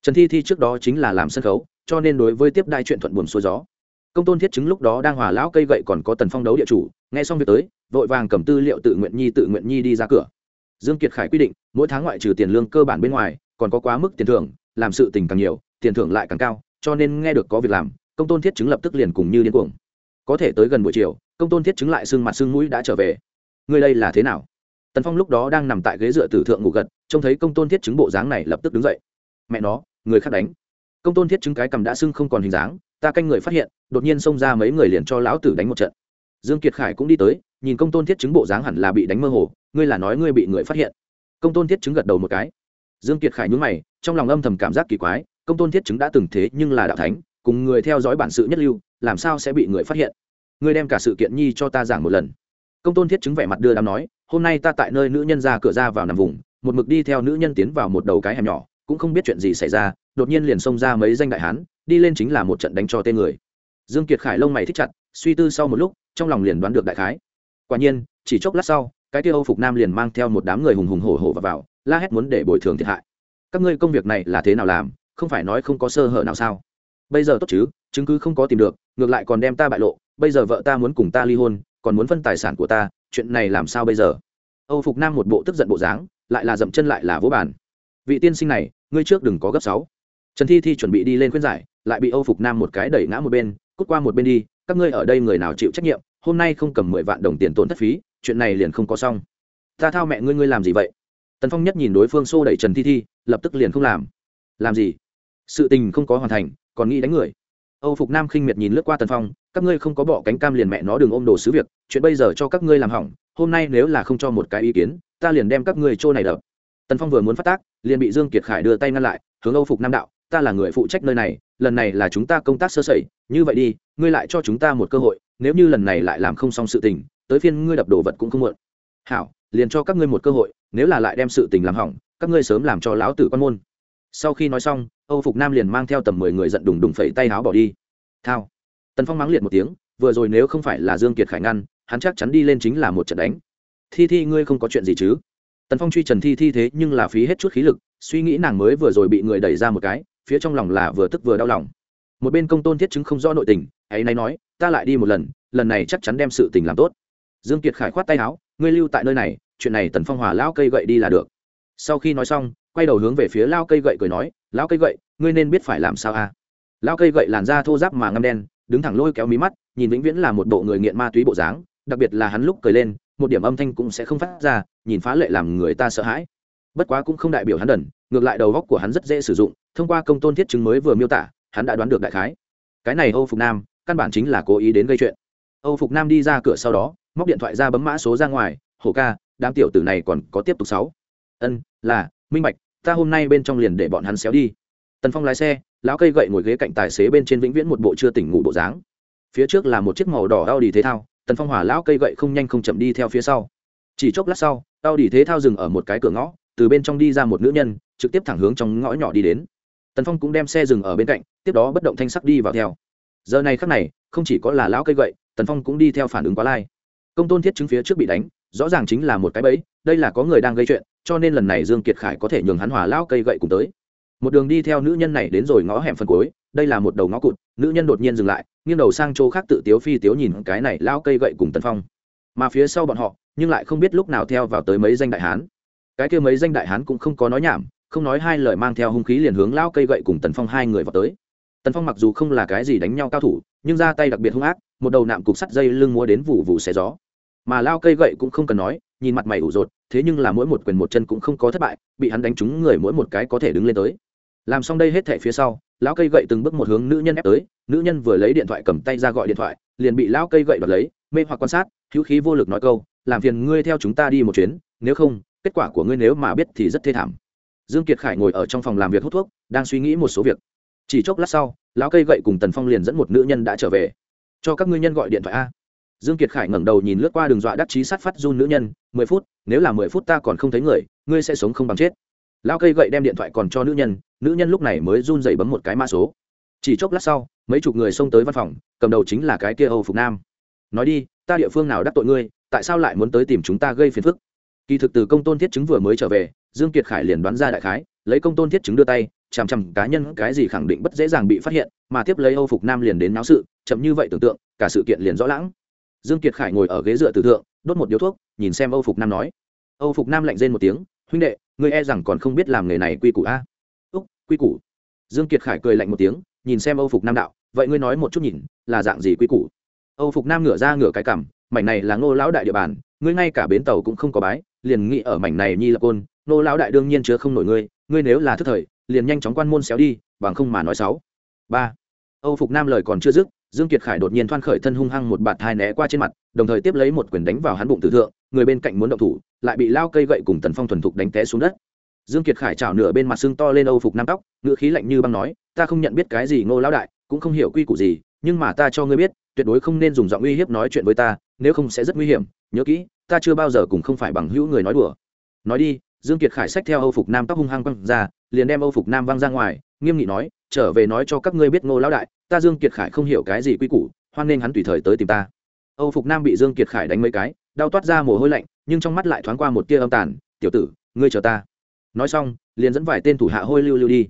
Trần thi thi trước đó chính là làm sân khấu, cho nên đối với tiếp đai chuyện thuận buồm xuôi gió. Công tôn thiết chứng lúc đó đang hòa lão cây gậy còn có tần phong đấu địa chủ, nghe xong việc tới, vội vàng cầm tư liệu tự nguyện nhi tự nguyện nhi đi ra cửa. Dương kiệt khải quy định, mỗi tháng ngoại trừ tiền lương cơ bản bên ngoài, còn có quá mức tiền thưởng, làm sự tình càng nhiều, tiền thưởng lại càng cao cho nên nghe được có việc làm, công tôn thiết chứng lập tức liền cùng như điên cuồng. Có thể tới gần buổi chiều, công tôn thiết chứng lại xương mặt xương mũi đã trở về. Người đây là thế nào? Tần phong lúc đó đang nằm tại ghế dựa tử thượng ngủ gật, trông thấy công tôn thiết chứng bộ dáng này lập tức đứng dậy. Mẹ nó, người khác đánh. Công tôn thiết chứng cái cầm đã sưng không còn hình dáng, ta canh người phát hiện, đột nhiên xông ra mấy người liền cho lão tử đánh một trận. Dương kiệt khải cũng đi tới, nhìn công tôn thiết chứng bộ dáng hẳn là bị đánh mơ hồ, ngươi là nói ngươi bị người phát hiện. Công tôn thiết chứng gật đầu một cái. Dương kiệt khải nhún mày, trong lòng âm thầm cảm giác kỳ quái công tôn thiết chứng đã từng thế nhưng là đạo thánh cùng người theo dõi bản sự nhất lưu làm sao sẽ bị người phát hiện? Ngươi đem cả sự kiện nhi cho ta giảng một lần. Công tôn thiết chứng vẻ mặt đưa đám nói hôm nay ta tại nơi nữ nhân ra cửa ra vào nằm vùng một mực đi theo nữ nhân tiến vào một đầu cái hẻm nhỏ cũng không biết chuyện gì xảy ra đột nhiên liền xông ra mấy danh đại hán đi lên chính là một trận đánh cho tên người. Dương kiệt khải lông mày thích chặt suy tư sau một lúc trong lòng liền đoán được đại khái. Quả nhiên chỉ chốc lát sau cái kia âu phục nam liền mang theo một đám người hùng hùng hổ hổ vào, vào la hét muốn để bồi thường thiệt hại. Các ngươi công việc này là thế nào làm? Không phải nói không có sơ hở nào sao? Bây giờ tốt chứ, chứng cứ không có tìm được, ngược lại còn đem ta bại lộ, bây giờ vợ ta muốn cùng ta ly hôn, còn muốn phân tài sản của ta, chuyện này làm sao bây giờ? Âu phục nam một bộ tức giận bộ dáng, lại là dậm chân lại là vỗ bàn. Vị tiên sinh này, ngươi trước đừng có gấp sáu. Trần thi thi chuẩn bị đi lên khuyên giải, lại bị âu phục nam một cái đẩy ngã một bên, cút qua một bên đi, các ngươi ở đây người nào chịu trách nhiệm, hôm nay không cầm mười vạn đồng tiền tổn thất phí, chuyện này liền không có xong. Ta thao mẹ ngươi ngươi làm gì vậy? Tần phong nhất nhìn đối phương xô đẩy trần thi thi, lập tức liền không làm. Làm gì? Sự tình không có hoàn thành, còn nghĩ đánh người. Âu phục nam khinh miệt nhìn lướt qua tần phong, các ngươi không có bỏ cánh cam liền mẹ nó đừng ôm đồ xứ việc, chuyện bây giờ cho các ngươi làm hỏng, hôm nay nếu là không cho một cái ý kiến, ta liền đem các ngươi trôi này đập. Tần phong vừa muốn phát tác, liền bị dương kiệt khải đưa tay ngăn lại, hướng âu phục nam đạo, ta là người phụ trách nơi này, lần này là chúng ta công tác sơ sẩy, như vậy đi, ngươi lại cho chúng ta một cơ hội, nếu như lần này lại làm không xong sự tình, tới phiên ngươi đập đồ vật cũng không muộn. Hảo, liền cho các ngươi một cơ hội, nếu là lại đem sự tình làm hỏng, các ngươi sớm làm cho lão tử quan môn sau khi nói xong, âu phục nam liền mang theo tầm mười người giận đùng đùng phẩy tay áo bỏ đi. Thao. Tần phong mắng liệt một tiếng, vừa rồi nếu không phải là dương kiệt khải ngăn, hắn chắc chắn đi lên chính là một trận đánh. Thi thi ngươi không có chuyện gì chứ? Tần phong truy trần thi thi thế nhưng là phí hết chút khí lực, suy nghĩ nàng mới vừa rồi bị người đẩy ra một cái, phía trong lòng là vừa tức vừa đau lòng. Một bên công tôn thiết chứng không rõ nội tình, ấy nay nói, ta lại đi một lần lần này chắc chắn đem sự tình làm tốt. Dương kiệt khải khoát tay áo ngươi lưu tại nơi này, chuyện này tần phong hòa lão cây gậy đi là được. Sau khi nói xong quay đầu hướng về phía lao cây gậy cười nói, lao cây gậy, ngươi nên biết phải làm sao a à? lao cây gậy làn da thô ráp mà ngâm đen, đứng thẳng lôi kéo mí mắt, nhìn vĩnh viễn là một bộ người nghiện ma túy bộ dáng, đặc biệt là hắn lúc cười lên, một điểm âm thanh cũng sẽ không phát ra, nhìn phá lệ làm người ta sợ hãi. Bất quá cũng không đại biểu hắn đần, ngược lại đầu góc của hắn rất dễ sử dụng, thông qua công tôn thiết chứng mới vừa miêu tả, hắn đã đoán được đại khái. Cái này âu phục nam, căn bản chính là cố ý đến gây chuyện. Âu phục nam đi ra cửa sau đó, móc điện thoại ra bấm mã số ra ngoài hổ ca, đám tiểu tử này còn có tiếp tục sáu. Ân, là minh bạch, ta hôm nay bên trong liền để bọn hắn xéo đi. Tần phong lái xe, lão cây gậy ngồi ghế cạnh tài xế bên trên vĩnh viễn một bộ chưa tỉnh ngủ bộ dáng. Phía trước là một chiếc màu đỏ đau đi thế thao, tần phong hỏa lão cây gậy không nhanh không chậm đi theo phía sau. Chỉ chốc lát sau đau đi thế thao dừng ở một cái cửa ngõ, từ bên trong đi ra một nữ nhân, trực tiếp thẳng hướng trong ngõ nhỏ đi đến. Tần phong cũng đem xe dừng ở bên cạnh, tiếp đó bất động thanh sắc đi vào theo. Giờ này khắc này, không chỉ có là lão cây gậy, tần phong cũng đi theo phản ứng quá lai. Công tôn thiết chứng phía trước bị đánh, rõ ràng chính là một cái bẫy, đây là có người đang gây chuyện cho nên lần này dương kiệt khải có thể nhường hắn hòa lão cây gậy cùng tới. Một đường đi theo nữ nhân này đến rồi ngõ hẻm phần cuối, đây là một đầu ngõ cụt, nữ nhân đột nhiên dừng lại, nghiêng đầu sang chỗ khác tự tiếu phi tiếu nhìn cái này lao cây gậy cùng tần phong. Mà phía sau bọn họ, nhưng lại không biết lúc nào theo vào tới mấy danh đại hán. Cái kia mấy danh đại hán cũng không có nói nhảm, không nói hai lời mang theo hung khí liền hướng lao cây gậy cùng tần phong hai người vào tới. Tần phong mặc dù không là cái gì đánh nhau cao thủ, nhưng ra tay đặc biệt hung ác, một đầu nạm cục sắt dây lưng múa đến vụ vụ xé gió mà lao cây gậy cũng không cần nói, nhìn mặt mày ủ rột, thế nhưng là mỗi một quyền một chân cũng không có thất bại, bị hắn đánh trúng người mỗi một cái có thể đứng lên tới. Làm xong đây hết thẻ phía sau, lão cây gậy từng bước một hướng nữ nhân ép tới, nữ nhân vừa lấy điện thoại cầm tay ra gọi điện thoại, liền bị lão cây gậy đoạt lấy, mê hoặc quan sát, hữu khí vô lực nói câu, làm phiền ngươi theo chúng ta đi một chuyến, nếu không, kết quả của ngươi nếu mà biết thì rất thê thảm. Dương kiệt khải ngồi ở trong phòng làm việc hút thuốc, đang suy nghĩ một số việc. Chỉ chốc lát sau, lão cây gậy cùng tần phong liền dẫn một nữ nhân đã trở về. Cho các ngươi nhân gọi điện thoại a dương kiệt khải ngẩng đầu nhìn lướt qua đường dọa đắc chí sát phát run nữ nhân, mười phút, nếu là mười phút ta còn không thấy người, ngươi sẽ sống không bằng chết. Lão cây gậy đem điện thoại còn cho nữ nhân nữ nhân lúc này mới run dậy bấm một cái mã số. Chỉ chốc lát sau, mấy chục người xông tới văn phòng, cầm đầu chính là cái kia âu phục nam. Nói đi, ta địa phương nào đắc tội ngươi, tại sao lại muốn tới tìm chúng ta gây phiền phức? Kỳ thực từ công tôn thiết chứng vừa mới trở về, dương kiệt khải liền đoán ra đại khái, lấy công tôn thiết chứng đưa tay, chằm chằm cá nhân cái gì khẳng định bất dễ dàng bị phát hiện, mà tiếp lấy âu phục nam liền đến náo sự, chậm như vậy tưởng tượng, cả sự kiện liền rõ lãng dương kiệt khải ngồi ở ghế dựa từ thượng, đốt một điếu thuốc, nhìn xem âu phục nam nói. Âu phục nam lạnh rên một tiếng, huynh đệ, ngươi e rằng còn không biết làm nghề này quy củ a. Úc, quy củ? Dương kiệt khải cười lạnh một tiếng, nhìn xem âu phục nam đạo, vậy ngươi nói một chút nhìn, là dạng gì quy củ? Âu phục nam ngửa ra ngửa cái cằm, mảnh này là ngô lão đại địa bàn, ngươi ngay cả bến tàu cũng không có bái, liền nghĩ ở mảnh này nhi là côn, ngô lão đại đương nhiên chứa không nổi ngươi ngươi nếu là thức thời, liền nhanh chóng quan môn xéo đi, bằng không mà nói sáu ba âu phục nam lời còn chưa dứt, dương kiệt khải đột nhiên thoan khởi thân hung hăng một bạt hai né qua trên mặt, đồng thời tiếp lấy một quyền đánh vào hắn bụng tử thượng, người bên cạnh muốn động thủ, lại bị lao cây gậy cùng tần phong thuần thục đánh té xuống đất. Dương kiệt khải chảo nửa bên mặt xương to lên âu phục nam tóc ngựa khí lạnh như băng nói, ta không nhận biết cái gì ngô lão đại, cũng không hiểu quy củ gì, nhưng mà ta cho ngươi biết, tuyệt đối không nên dùng giọng uy hiếp nói chuyện với ta, nếu không sẽ rất nguy hiểm, nhớ kỹ, ta chưa bao giờ cùng không phải bằng hữu người nói đùa. Nói đi, dương kiệt khải xách theo âu phục nam tóc hung hăng quăng ra, liền đem âu phục nam văng ra ngoài, nghiêm nghị nói trở về nói cho các ngươi biết ngô lão đại, ta dương kiệt khải không hiểu cái gì quy củ, hoan nên hắn tùy thời tới tìm ta. Âu phục nam bị dương kiệt khải đánh mấy cái, đau toát ra mồ hôi lạnh, nhưng trong mắt lại thoáng qua một tia âm tàn, tiểu tử, ngươi chờ ta. Nói xong, liền dẫn vài tên thủ hạ hôi lưu lưu đi.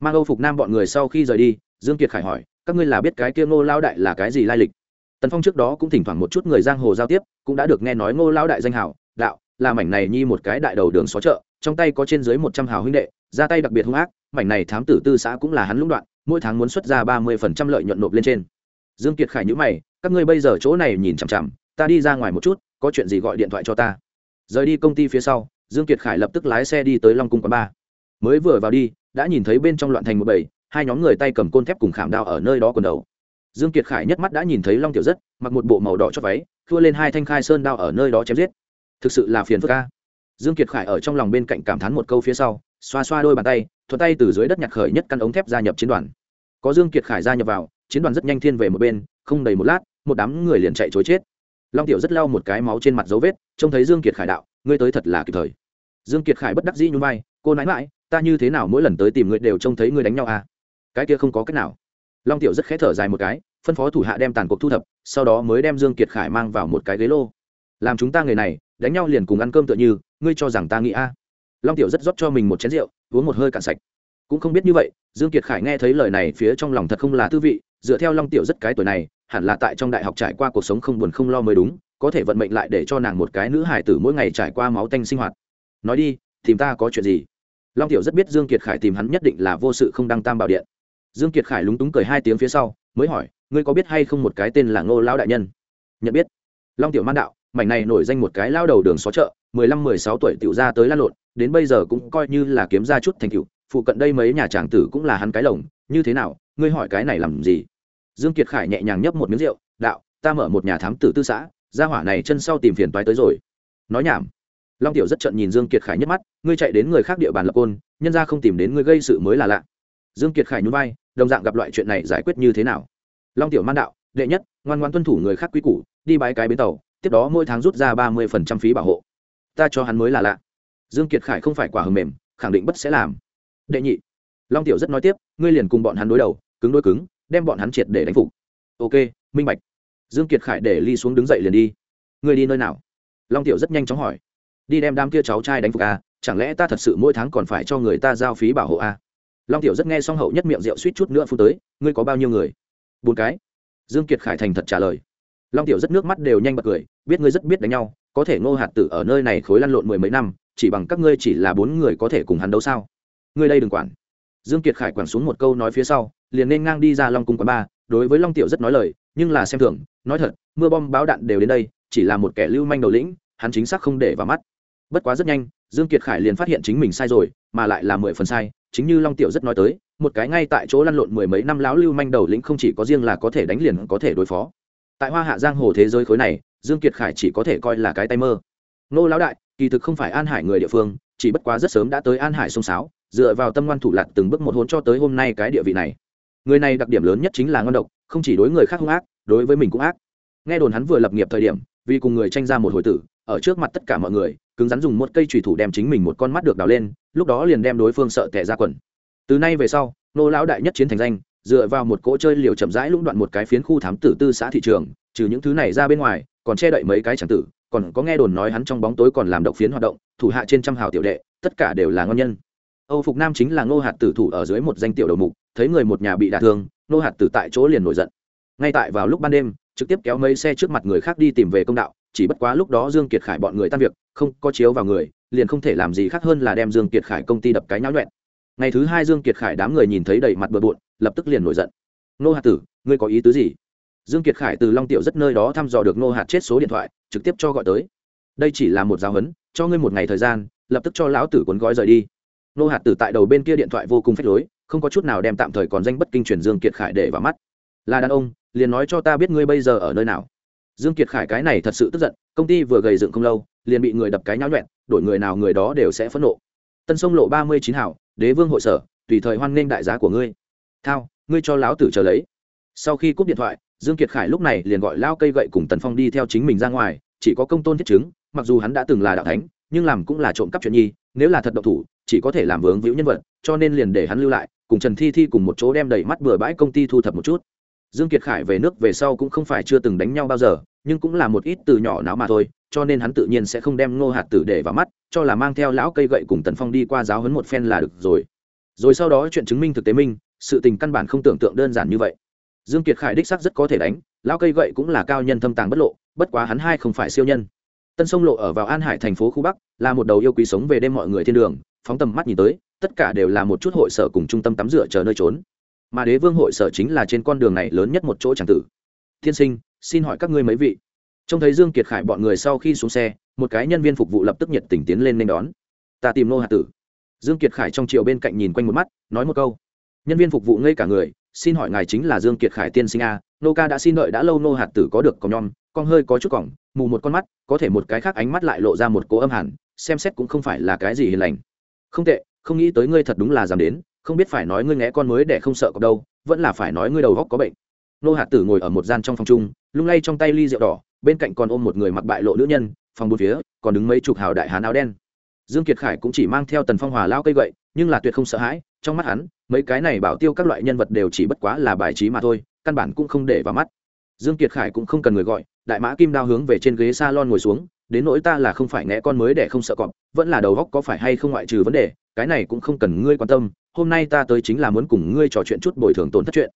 Mang âu phục nam bọn người sau khi rời đi, dương kiệt khải hỏi, các ngươi là biết cái kia ngô lao đại là cái gì lai lịch? Tần phong trước đó cũng thỉnh thoảng một chút người giang hồ giao tiếp, cũng đã được nghe nói ngô lao đại danh hào, đạo, là mảnh này nhi một cái đại đầu đường xó chợ, trong tay có trên dưới một trăm hào huynh đệ, ra tay đặc biệt hung ác mảnh này thám tử tư xã cũng là hắn lũng đoạn, mỗi tháng muốn xuất ra ba mươi phần trăm lợi nhuận nộp lên trên. Dương kiệt khải nhữ mày, các ngươi bây giờ chỗ này nhìn chằm chằm, ta đi ra ngoài một chút, có chuyện gì gọi điện thoại cho ta. Rời đi công ty phía sau, dương kiệt khải lập tức lái xe đi tới long cung quán ba mới vừa vào đi, đã nhìn thấy bên trong loạn thành một bầy, hai nhóm người tay cầm côn thép cùng khảm đao ở nơi đó quần đầu. Dương kiệt khải nhất mắt đã nhìn thấy long tiểu rất, mặc một bộ màu đỏ cho váy thua lên hai thanh khai sơn đao ở nơi đó chém giết. Thực sự là phiền phức ca dương kiệt khải ở trong lòng bên cạnh cảm thán một câu phía sau, xoa xoa đôi bàn tay thuận tay từ dưới đất nhặt khởi nhất căn ống thép gia nhập chiến đoàn. Có dương kiệt khải gia nhập vào, chiến đoàn rất nhanh thiên về một bên, không đầy một lát, một đám người liền chạy chối chết. Long tiểu rất lau một cái máu trên mặt dấu vết, trông thấy dương kiệt khải đạo, ngươi tới thật là kịp thời. Dương kiệt khải bất đắc dĩ nhún vai, cô nãi mãi ta như thế nào mỗi lần tới tìm ngươi đều trông thấy ngươi đánh nhau à? Cái kia không có cách nào. Long tiểu rất khẽ thở dài một cái, phân phó thủ hạ đem tàn cuộc thu thập, sau đó mới đem dương kiệt khải mang vào một cái ghế lô. Làm chúng ta người này, đánh nhau liền cùng ăn cơm tựa như, ngươi cho rằng ta nghĩ a? à long tiểu rất rót cho mình một chén rượu, uống một hơi cạn sạch. Cũng không biết như vậy, dương kiệt khải nghe thấy lời này phía trong lòng thật không là tư vị, dựa theo long tiểu rất cái tuổi này, hẳn là tại trong đại học trải qua cuộc sống không buồn không lo mới đúng, có thể vận mệnh lại để cho nàng một cái nữ hài tử mỗi ngày trải qua máu tanh sinh hoạt. Nói đi, tìm ta có chuyện gì? Long tiểu rất biết dương kiệt khải tìm hắn nhất định là vô sự không đăng tam bảo điện. Dương kiệt khải lúng túng cười hai tiếng phía sau, mới hỏi, ngươi có biết hay không một cái tên là ngô lão đại nhân? Nhận biết. Long tiểu man đạo, mảnh này nổi danh một cái lao đầu đường xó chợ, mười lăm mười sáu tuổi tiểu ra tới lan lộn đến bây giờ cũng coi như là kiếm ra chút thành tựu, phụ cận đây mấy nhà tràng tử cũng là hắn cái lồng, như thế nào, ngươi hỏi cái này làm gì? Dương kiệt khải nhẹ nhàng nhấp một miếng rượu, đạo, ta mở một nhà thám tử tư xã, gia hỏa này chân sau tìm phiền toái tới rồi. Nói nhảm. Long tiểu rất trận nhìn dương kiệt khải nhất mắt, ngươi chạy đến người khác địa bàn lập côn, nhân ra không tìm đến ngươi gây sự mới là lạ. Dương kiệt khải nhún vai, đồng dạng gặp loại chuyện này giải quyết như thế nào? Long tiểu man đạo, đệ nhất, ngoan ngoan tuân thủ người khác quý củ, đi bái cái bến tàu, tiếp đó mỗi tháng rút ra ba mươi phần trăm phí bảo hộ. Ta cho hắn mới là lạ dương kiệt khải không phải quả hầm mềm khẳng định bất sẽ làm. Đệ nhị long tiểu rất nói tiếp ngươi liền cùng bọn hắn đối đầu cứng đối cứng đem bọn hắn triệt để đánh phục. Ok minh bạch. Dương kiệt khải để ly xuống đứng dậy liền đi. Ngươi đi nơi nào? Long tiểu rất nhanh chóng hỏi. Đi đem đám kia cháu trai đánh phục à, chẳng lẽ ta thật sự mỗi tháng còn phải cho người ta giao phí bảo hộ à? long tiểu rất nghe xong hậu nhất miệng rượu suýt chút nữa phút tới ngươi có bao nhiêu người? Bốn cái. Dương kiệt khải thành thật trả lời. Long tiểu rất nước mắt đều nhanh bật cười biết ngươi rất biết đánh nhau có thể ngô hạt tử ở nơi này khối lăn lộn mười mấy năm, chỉ bằng các ngươi chỉ là bốn người có thể cùng hắn đấu sao? Ngươi đây đừng quản. Dương kiệt khải quẳng xuống một câu nói phía sau, liền nên ngang đi ra long cung quán ba, đối với long tiểu rất nói lời, nhưng là xem thường, nói thật, mưa bom báo đạn đều đến đây, chỉ là một kẻ lưu manh đầu lĩnh, hắn chính xác không để vào mắt. Bất quá rất nhanh, dương kiệt khải liền phát hiện chính mình sai rồi, mà lại là mười phần sai, chính như long tiểu rất nói tới, một cái ngay tại chỗ lăn lộn mười mấy năm lão lưu manh đầu lĩnh không chỉ có riêng là có thể đánh liền có thể đối phó. Tại hoa hạ giang hồ thế giới khối này dương kiệt khải chỉ có thể coi là cái tay mơ. Nô lão đại, kỳ thực không phải an hải người địa phương, chỉ bất quá rất sớm đã tới an hải sông sáo, dựa vào tâm ngoan thủ lặt từng bước một hôn cho tới hôm nay cái địa vị này. Người này đặc điểm lớn nhất chính là ngon độc, không chỉ đối người khác hung ác, đối với mình cũng ác. Nghe đồn hắn vừa lập nghiệp thời điểm, vì cùng người tranh ra một hồi tử, ở trước mặt tất cả mọi người, cứng rắn dùng một cây trùy thủ đem chính mình một con mắt được đào lên, lúc đó liền đem đối phương sợ tẻ ra quần. Từ nay về sau nô lão đại nhất chiến thành danh, dựa vào một cỗ chơi liều chậm rãi lũng đoạn một cái phiến khu thám tử tư xã thị trường, trừ những thứ này ra bên ngoài còn che đậy mấy cái chẳng tử, còn có nghe đồn nói hắn trong bóng tối còn làm độc phiến hoạt động, thủ hạ trên trăm hào tiểu đệ, tất cả đều là ngon nhân. Âu phục nam chính là ngô hạt tử thủ ở dưới một danh tiểu đầu mục, thấy người một nhà bị đả thương, ngô hạt tử tại chỗ liền nổi giận. Ngay tại vào lúc ban đêm, trực tiếp kéo mấy xe trước mặt người khác đi tìm về công đạo, chỉ bất quá lúc đó dương kiệt khải bọn người tan việc, không có chiếu vào người, liền không thể làm gì khác hơn là đem dương kiệt khải công ty đập cái nháo nhuẹn. Ngày thứ hai dương kiệt khải đám người nhìn thấy đầy mặt bừa bộn, lập tức liền nổi giận. Nô hạt tử, ngươi có ý tứ gì? Dương kiệt khải từ long tiểu rất nơi đó thăm dò được nô hạt chết số điện thoại, trực tiếp cho gọi tới. Đây chỉ là một giáo huấn, cho ngươi một ngày thời gian, lập tức cho lão tử cuốn gói rời đi. Nô hạt tử tại đầu bên kia điện thoại vô cùng phách lối, không có chút nào đem tạm thời còn danh bất kinh truyền dương kiệt khải để vào mắt. Là đàn ông, liền nói cho ta biết ngươi bây giờ ở nơi nào. Dương kiệt khải cái này thật sự tức giận, công ty vừa gầy dựng không lâu, liền bị người đập cái nháo nhuẹn đổi người nào người đó đều sẽ phẫn nộ. Tân sông lộ ba mươi chín hảo, đế vương hội sở, tùy thời hoan nghênh đại giá của ngươi. Thao, ngươi cho lão tử chờ lấy. Sau khi cúp điện thoại dương kiệt khải lúc này liền gọi lao cây gậy cùng tần phong đi theo chính mình ra ngoài, chỉ có công tôn thiết chứng, mặc dù hắn đã từng là đạo thánh, nhưng làm cũng là trộm cắp chuyện nhi, nếu là thật độc thủ, chỉ có thể làm vướng víu nhân vật, cho nên liền để hắn lưu lại, cùng trần thi thi cùng một chỗ đem đầy mắt bừa bãi công ty thu thập một chút. Dương kiệt khải về nước về sau cũng không phải chưa từng đánh nhau bao giờ, nhưng cũng là một ít từ nhỏ não mà thôi, cho nên hắn tự nhiên sẽ không đem ngô hạt tử để vào mắt, cho là mang theo lão cây gậy cùng tần phong đi qua giáo huấn một phen là được rồi. Rồi sau đó chuyện chứng minh thực tế minh, sự tình căn bản không tưởng tượng đơn giản như vậy dương kiệt khải đích sắc rất có thể đánh, lão cây gậy cũng là cao nhân thâm tàng bất lộ, bất quá hắn hai không phải siêu nhân. Tân sông lộ ở vào an hải thành phố khu bắc, là một đầu yêu quý sống về đêm mọi người thiên đường, phóng tầm mắt nhìn tới, tất cả đều là một chút hội sở cùng trung tâm tắm rửa chờ nơi trốn. Mà đế vương hội sở chính là trên con đường này lớn nhất một chỗ tràng tử. Thiên sinh, xin hỏi các ngươi mấy vị. Trông thấy dương kiệt khải bọn người sau khi xuống xe, một cái nhân viên phục vụ lập tức nhiệt tình tiến lên nên đón. Ta tìm nô hạt tử. Dương kiệt khải trong chiều bên cạnh nhìn quanh một mắt, nói một câu. Nhân viên phục vụ ngây cả người xin hỏi ngài chính là dương kiệt khải tiên sinh a, nô ca đã xin đợi đã lâu nô hạt tử có được còng nhom con hơi có chút còng, mù một con mắt, có thể một cái khác ánh mắt lại lộ ra một cố âm hẳn xem xét cũng không phải là cái gì hiền lành. Không tệ, không nghĩ tới ngươi thật đúng là dám đến, không biết phải nói ngươi nghe con mới để không sợ có đâu, vẫn là phải nói ngươi đầu góc có bệnh. Nô hạt tử ngồi ở một gian trong phòng chung, lung lay trong tay ly rượu đỏ, bên cạnh còn ôm một người mặc bại lộ nữ nhân, phòng bốn phía, còn đứng mấy chục hào đại hán áo đen. Dương kiệt khải cũng chỉ mang theo tần phong hòa lao cây gậy, nhưng là tuyệt không sợ hãi, trong mắt hắn mấy cái này bảo tiêu các loại nhân vật đều chỉ bất quá là bài trí mà thôi, căn bản cũng không để vào mắt. Dương kiệt khải cũng không cần người gọi, đại mã kim đao hướng về trên ghế salon ngồi xuống, đến nỗi ta là không phải ngẽ con mới để không sợ cọp, vẫn là đầu góc có phải hay không ngoại trừ vấn đề, cái này cũng không cần ngươi quan tâm, hôm nay ta tới chính là muốn cùng ngươi trò chuyện chút bồi thường tổn thất chuyện.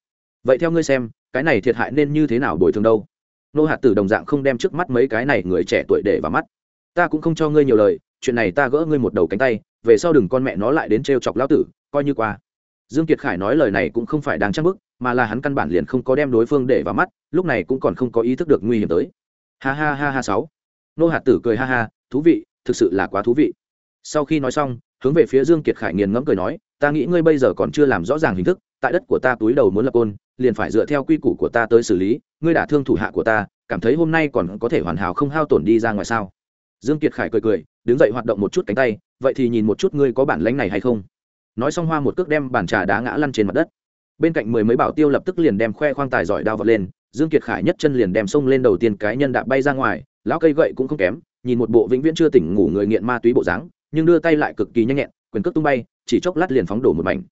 Vậy theo ngươi xem, cái này thiệt hại nên như thế nào bồi thường đâu? Nô hạt tử đồng dạng không đem trước mắt mấy cái này người trẻ tuổi để vào mắt. Ta cũng không cho ngươi nhiều lời, chuyện này ta gỡ ngươi một đầu cánh tay, về sau đừng con mẹ nó lại đến trêu chọc lão tử, coi như qua dương kiệt khải nói lời này cũng không phải đang trang bức, mà là hắn căn bản liền không có đem đối phương để vào mắt, lúc này cũng còn không có ý thức được nguy hiểm tới. Ha ha ha ha sáu. Nô hạt tử cười ha ha, thú vị, thực sự là quá thú vị. Sau khi nói xong, hướng về phía dương kiệt khải nghiền ngẫm cười nói, ta nghĩ ngươi bây giờ còn chưa làm rõ ràng hình thức, tại đất của ta túi đầu muốn lập côn, liền phải dựa theo quy củ của ta tới xử lý, ngươi đã thương thủ hạ của ta, cảm thấy hôm nay còn có thể hoàn hảo không hao tổn đi ra ngoài sao? Dương kiệt khải cười cười, đứng dậy hoạt động một chút cánh tay, vậy thì nhìn một chút ngươi có bản lãnh này hay không? Nói xong hoa một cước đem bàn trà đá ngã lăn trên mặt đất. Bên cạnh mười mấy bảo tiêu lập tức liền đem khoe khoang tài giỏi đao vật lên, dương kiệt khải nhất chân liền đem xông lên đầu tiên cái nhân đạp bay ra ngoài, lão cây gậy cũng không kém, nhìn một bộ vĩnh viễn chưa tỉnh ngủ người nghiện ma túy bộ dáng, nhưng đưa tay lại cực kỳ nhanh nhẹn, quyền cước tung bay, chỉ chốc lát liền phóng đổ một mảnh.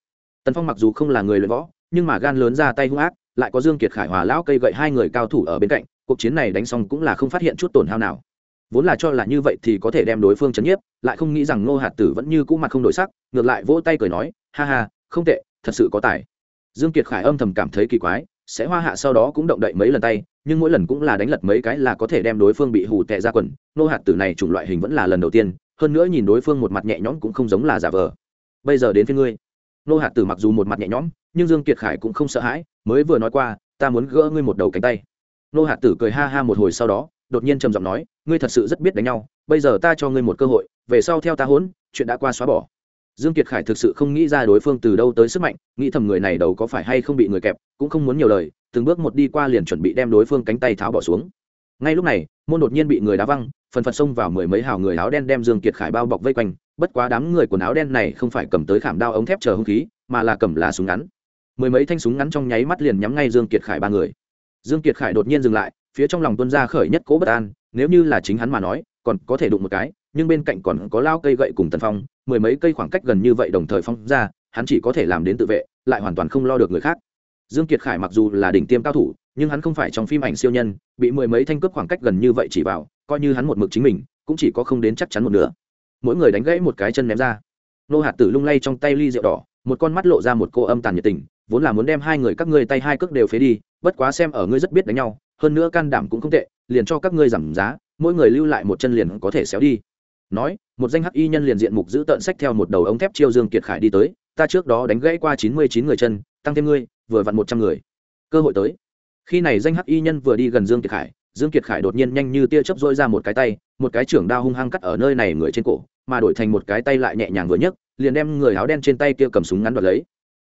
Tần phong mặc dù không là người luyện võ, nhưng mà gan lớn ra tay hung ác, lại có dương kiệt khải hòa lão cây gậy hai người cao thủ ở bên cạnh, cuộc chiến này đánh xong cũng là không phát hiện chút tổn hao nào vốn là cho là như vậy thì có thể đem đối phương chấn nhiếp, lại không nghĩ rằng ngô hạt tử vẫn như cũ mặt không đổi sắc, ngược lại vỗ tay cười nói, ha ha, không tệ, thật sự có tài. Dương kiệt khải âm thầm cảm thấy kỳ quái, sẽ hoa hạ sau đó cũng động đậy mấy lần tay, nhưng mỗi lần cũng là đánh lật mấy cái là có thể đem đối phương bị hù tệ ra quần. Nô hạt tử này chủng loại hình vẫn là lần đầu tiên, hơn nữa nhìn đối phương một mặt nhẹ nhõm cũng không giống là giả vờ. Bây giờ đến phía ngươi. Nô hạt tử mặc dù một mặt nhẹ nhõm, nhưng dương kiệt khải cũng không sợ hãi, mới vừa nói qua, ta muốn gỡ ngươi một đầu cánh tay. Nô hạt tử cười ha ha một hồi sau đó đột nhiên trầm giọng nói, ngươi thật sự rất biết đánh nhau, bây giờ ta cho ngươi một cơ hội, về sau theo ta hỗn, chuyện đã qua xóa bỏ. Dương kiệt khải thực sự không nghĩ ra đối phương từ đâu tới sức mạnh, nghĩ thầm người này đầu có phải hay không bị người kẹp, cũng không muốn nhiều lời, từng bước một đi qua liền chuẩn bị đem đối phương cánh tay tháo bỏ xuống. Ngay lúc này, môn đột nhiên bị người đá văng, phần phật xông vào mười mấy hào người áo đen đem dương kiệt khải bao bọc vây quanh, bất quá đám người quần áo đen này không phải cầm tới khảm đao ống thép chờ hung khí, mà là cầm là súng ngắn. Mười mấy thanh súng ngắn trong nháy mắt liền nhắm ngay dương kiệt khải ba người. Dương kiệt khải đột nhiên dừng lại phía trong lòng tuân ra khởi nhất cố bất an, nếu như là chính hắn mà nói, còn có thể đụng một cái, nhưng bên cạnh còn có lao cây gậy cùng tần phong, mười mấy cây khoảng cách gần như vậy đồng thời phong ra, hắn chỉ có thể làm đến tự vệ, lại hoàn toàn không lo được người khác. Dương kiệt khải mặc dù là đỉnh tiêm cao thủ, nhưng hắn không phải trong phim ảnh siêu nhân, bị mười mấy thanh cướp khoảng cách gần như vậy chỉ vào, coi như hắn một mực chính mình, cũng chỉ có không đến chắc chắn một nửa. Mỗi người đánh gãy một cái chân ném ra. Nô hạt tử lung lay trong tay ly rượu đỏ, một con mắt lộ ra một cô âm tàn nhiệt tình, vốn là muốn đem hai người các ngươi tay hai cước đều phế đi, bất quá xem ở ngươi rất biết đánh nhau hơn nữa can đảm cũng không tệ, liền cho các ngươi giảm giá, mỗi người lưu lại một chân liền có thể xéo đi. Nói, một danh hắc y nhân liền diện mục giữ tận sách theo một đầu ống thép chiêu dương kiệt khải đi tới, ta trước đó đánh gãy qua chín mươi chín người chân, tăng thêm ngươi, vừa vặn một trăm người. Cơ hội tới. Khi này danh hắc y nhân vừa đi gần dương kiệt khải, dương kiệt khải đột nhiên nhanh như tia chớp dỗi ra một cái tay, một cái trưởng đao hung hăng cắt ở nơi này người trên cổ, mà đổi thành một cái tay lại nhẹ nhàng vừa nhấc, liền đem người áo đen trên tay kia cầm súng ngắn đoạt lấy.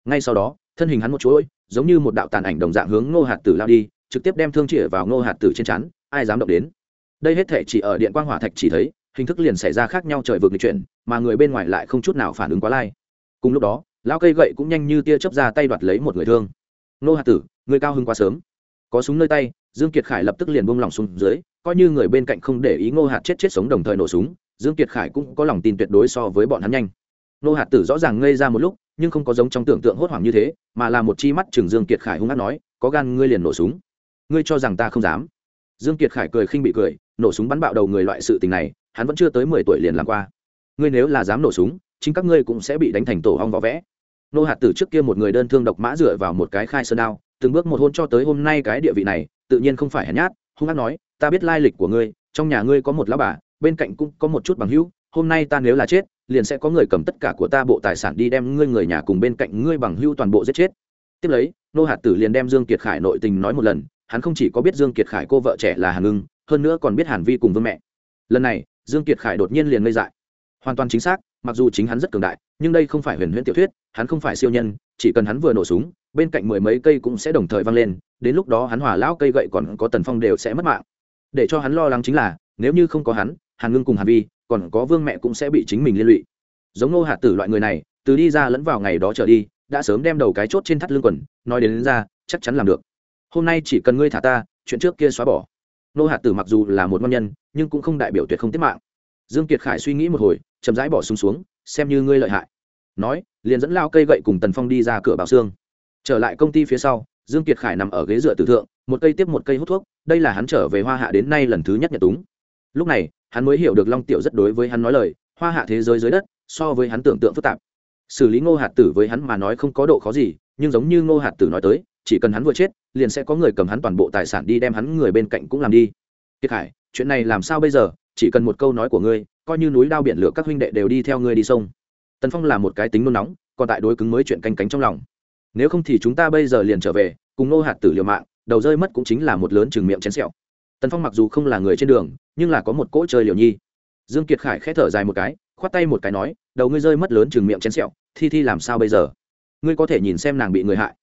Ngay sau đó, thân hình hắn một chuỗi, giống như một đạo tàn ảnh đồng dạng hướng ngô hạt tử lao đi trực tiếp đem thương chĩa vào ngô hạt tử trên chắn ai dám động đến. Đây hết thể chỉ ở điện quang hỏa thạch chỉ thấy, hình thức liền xảy ra khác nhau trời vực lịch chuyển, mà người bên ngoài lại không chút nào phản ứng quá lai. Cùng lúc đó, lão cây gậy cũng nhanh như tia chớp ra tay đoạt lấy một người thương. Ngô hạt tử, người cao hưng quá sớm. Có súng nơi tay, dương kiệt khải lập tức liền buông lỏng xuống dưới, coi như người bên cạnh không để ý ngô hạt chết chết sống đồng thời nổ súng, dương kiệt khải cũng có lòng tin tuyệt đối so với bọn hắn nhanh. Ngô hạt tử rõ ràng ngây ra một lúc, nhưng không có giống trong tưởng tượng hốt hoảng như thế, mà là một chi mắt chừng dương kiệt khải hung hăng nói, có gan ngươi liền nổ súng ngươi cho rằng ta không dám? Dương kiệt khải cười khinh bị cười, nổ súng bắn bạo đầu người loại sự tình này, hắn vẫn chưa tới mười tuổi liền làm qua. Ngươi nếu là dám nổ súng, chính các ngươi cũng sẽ bị đánh thành tổ hong vỏ vẽ. Nô hạt tử trước kia một người đơn thương độc mã dựa vào một cái khai sơn đao, từng bước một hôn cho tới hôm nay cái địa vị này, tự nhiên không phải hèn nhát, hung hăng nói, ta biết lai lịch của ngươi, trong nhà ngươi có một lão bà, bên cạnh cũng có một chút bằng hữu, hôm nay ta nếu là chết, liền sẽ có người cầm tất cả của ta bộ tài sản đi đem ngươi người nhà cùng bên cạnh ngươi bằng hữu toàn bộ giết chết. Tiếp lấy, nô hạt tử liền đem dương kiệt khải nội tình nói một lần hắn không chỉ có biết dương kiệt khải cô vợ trẻ là hàn ngưng hơn nữa còn biết hàn vi cùng vương mẹ. Lần này dương kiệt khải đột nhiên liền ngây dại. Hoàn toàn chính xác mặc dù chính hắn rất cường đại nhưng đây không phải huyền huyễn tiểu thuyết hắn không phải siêu nhân chỉ cần hắn vừa nổ súng bên cạnh mười mấy cây cũng sẽ đồng thời văng lên đến lúc đó hắn hỏa lão cây gậy còn có tần phong đều sẽ mất mạng. Để cho hắn lo lắng chính là nếu như không có hắn hàn ngưng cùng hàn vi còn có vương mẹ cũng sẽ bị chính mình liên lụy. Giống nô hạt tử loại người này từ đi ra lẫn vào ngày đó trở đi đã sớm đem đầu cái chốt trên thắt lưng quần nói đến, đến ra chắc chắn làm được hôm nay chỉ cần ngươi thả ta, chuyện trước kia xóa bỏ. Nô hạt tử mặc dù là một ngon nhân, nhưng cũng không đại biểu tuyệt không tiết mạng. Dương kiệt khải suy nghĩ một hồi, chậm rãi bỏ xuống xuống, xem như ngươi lợi hại. Nói, liền dẫn lao cây gậy cùng tần phong đi ra cửa bảo xương. Trở lại công ty phía sau, dương kiệt khải nằm ở ghế dựa tử thượng, một cây tiếp một cây hút thuốc, đây là hắn trở về hoa hạ đến nay lần thứ nhất nhật túng. Lúc này, hắn mới hiểu được long tiểu rất đối với hắn nói lời, hoa hạ thế giới dưới đất, so với hắn tưởng tượng phức tạp. Xử lý ngô hạt tử với hắn mà nói không có độ khó gì, nhưng giống như ngô hạt tử nói tới chỉ cần hắn vừa chết, liền sẽ có người cầm hắn toàn bộ tài sản đi đem hắn người bên cạnh cũng làm đi. Kiệt hải chuyện này làm sao bây giờ? Chỉ cần một câu nói của ngươi, coi như núi đao biển lửa các huynh đệ đều đi theo ngươi đi sông. Tần phong là một cái tính nôn nóng, còn tại đối cứng mới chuyện canh cánh trong lòng. Nếu không thì chúng ta bây giờ liền trở về, cùng nô hạt tử liều mạng, đầu rơi mất cũng chính là một lớn chừng miệng chén sẹo. Tần phong mặc dù không là người trên đường, nhưng là có một cỗ chơi liều nhi. Dương kiệt khải khẽ thở dài một cái, khoát tay một cái nói, đầu ngươi rơi mất lớn chừng miệng chén sẹo, thi thi làm sao bây giờ? Ngươi có thể nhìn xem nàng bị người hại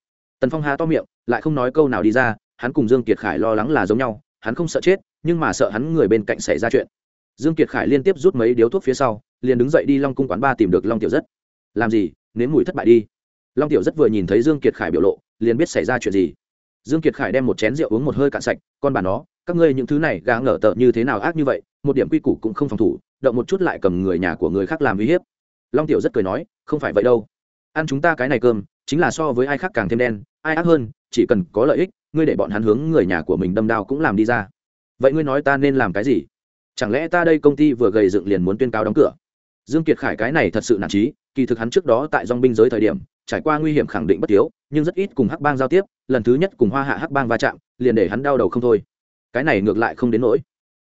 tần phong há to miệng, lại không nói câu nào đi ra, hắn cùng dương kiệt khải lo lắng là giống nhau, hắn không sợ chết, nhưng mà sợ hắn người bên cạnh xảy ra chuyện. Dương kiệt khải liên tiếp rút mấy điếu thuốc phía sau, liền đứng dậy đi long cung quán ba tìm được long tiểu rất. Làm gì? Nếm mùi thất bại đi. Long tiểu rất vừa nhìn thấy dương kiệt khải biểu lộ, liền biết xảy ra chuyện gì. Dương kiệt khải đem một chén rượu uống một hơi cạn sạch, con bà nó, các ngươi những thứ này gã ngở tợ như thế nào ác như vậy, một điểm quy củ cũng không phòng thủ, động một chút lại cầm người nhà của người khác làm uy hiếp. Long tiểu rất cười nói, không phải vậy đâu. Ăn chúng ta cái này cơm chính là so với ai khác càng thêm đen, ai ác hơn, chỉ cần có lợi ích, ngươi để bọn hắn hướng người nhà của mình đâm đao cũng làm đi ra. Vậy ngươi nói ta nên làm cái gì? Chẳng lẽ ta đây công ty vừa gầy dựng liền muốn tuyên cáo đóng cửa? Dương kiệt khải cái này thật sự nản trí kỳ thực hắn trước đó tại dong binh giới thời điểm, trải qua nguy hiểm khẳng định bất thiếu, nhưng rất ít cùng hắc bang giao tiếp, lần thứ nhất cùng hoa hạ hắc bang va chạm, liền để hắn đau đầu không thôi. Cái này ngược lại không đến nỗi.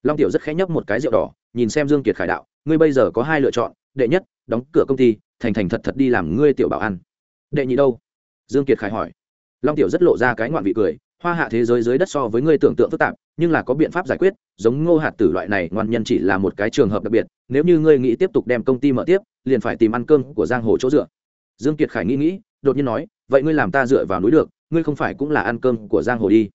Long tiểu rất khẽ nhấp một cái rượu đỏ, nhìn xem dương kiệt khải đạo, ngươi bây giờ có hai lựa chọn, đệ nhất, đóng cửa công ty, thành thành thật thật đi làm ngươi tiểu bảo ăn đệ nhị đâu? Dương kiệt khải hỏi. Long tiểu rất lộ ra cái ngoạn vị cười, hoa hạ thế giới dưới đất so với ngươi tưởng tượng phức tạp, nhưng là có biện pháp giải quyết, giống ngô hạt tử loại này ngoan nhân chỉ là một cái trường hợp đặc biệt, nếu như ngươi nghĩ tiếp tục đem công ty mở tiếp, liền phải tìm ăn cơm của giang hồ chỗ dựa. Dương kiệt khải nghĩ nghĩ, đột nhiên nói, vậy ngươi làm ta dựa vào núi được, ngươi không phải cũng là ăn cơm của giang hồ đi.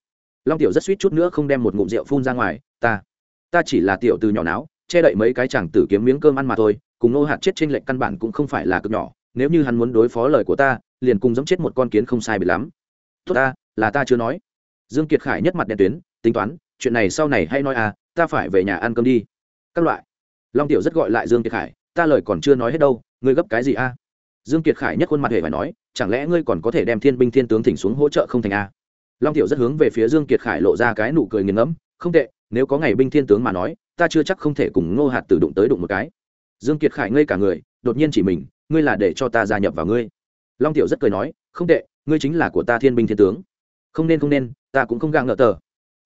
Long tiểu rất suýt chút nữa không đem một ngụm rượu phun ra ngoài, ta ta chỉ là tiểu từ nhỏ não che đậy mấy cái chẳng tử kiếm miếng cơm ăn mà thôi, cùng Ngô hạt chết trên lệnh căn bản cũng không phải là cực nhỏ nếu như hắn muốn đối phó lời của ta, liền cùng giống chết một con kiến không sai bị lắm. Tốt ta, là ta chưa nói. Dương kiệt khải nhất mặt đen tuyến, tính toán, chuyện này sau này hay nói à ta phải về nhà ăn cơm đi. Các loại. Long tiểu rất gọi lại dương kiệt khải, ta lời còn chưa nói hết đâu, ngươi gấp cái gì a dương kiệt khải nhất khuôn mặt hề phải nói, chẳng lẽ ngươi còn có thể đem thiên binh thiên tướng thỉnh xuống hỗ trợ không thành a long tiểu rất hướng về phía dương kiệt khải lộ ra cái nụ cười nghiền ngẫm, không tệ, nếu có ngày binh thiên tướng mà nói, ta chưa chắc không thể cùng ngô hạt tử đụng tới đụng một cái. Dương kiệt khải ngây cả người, đột nhiên chỉ mình ngươi là để cho ta gia nhập vào ngươi. Long tiểu rất cười nói, không tệ, ngươi chính là của ta thiên binh thiên tướng. Không nên không nên, ta cũng không găng ngợ tờ.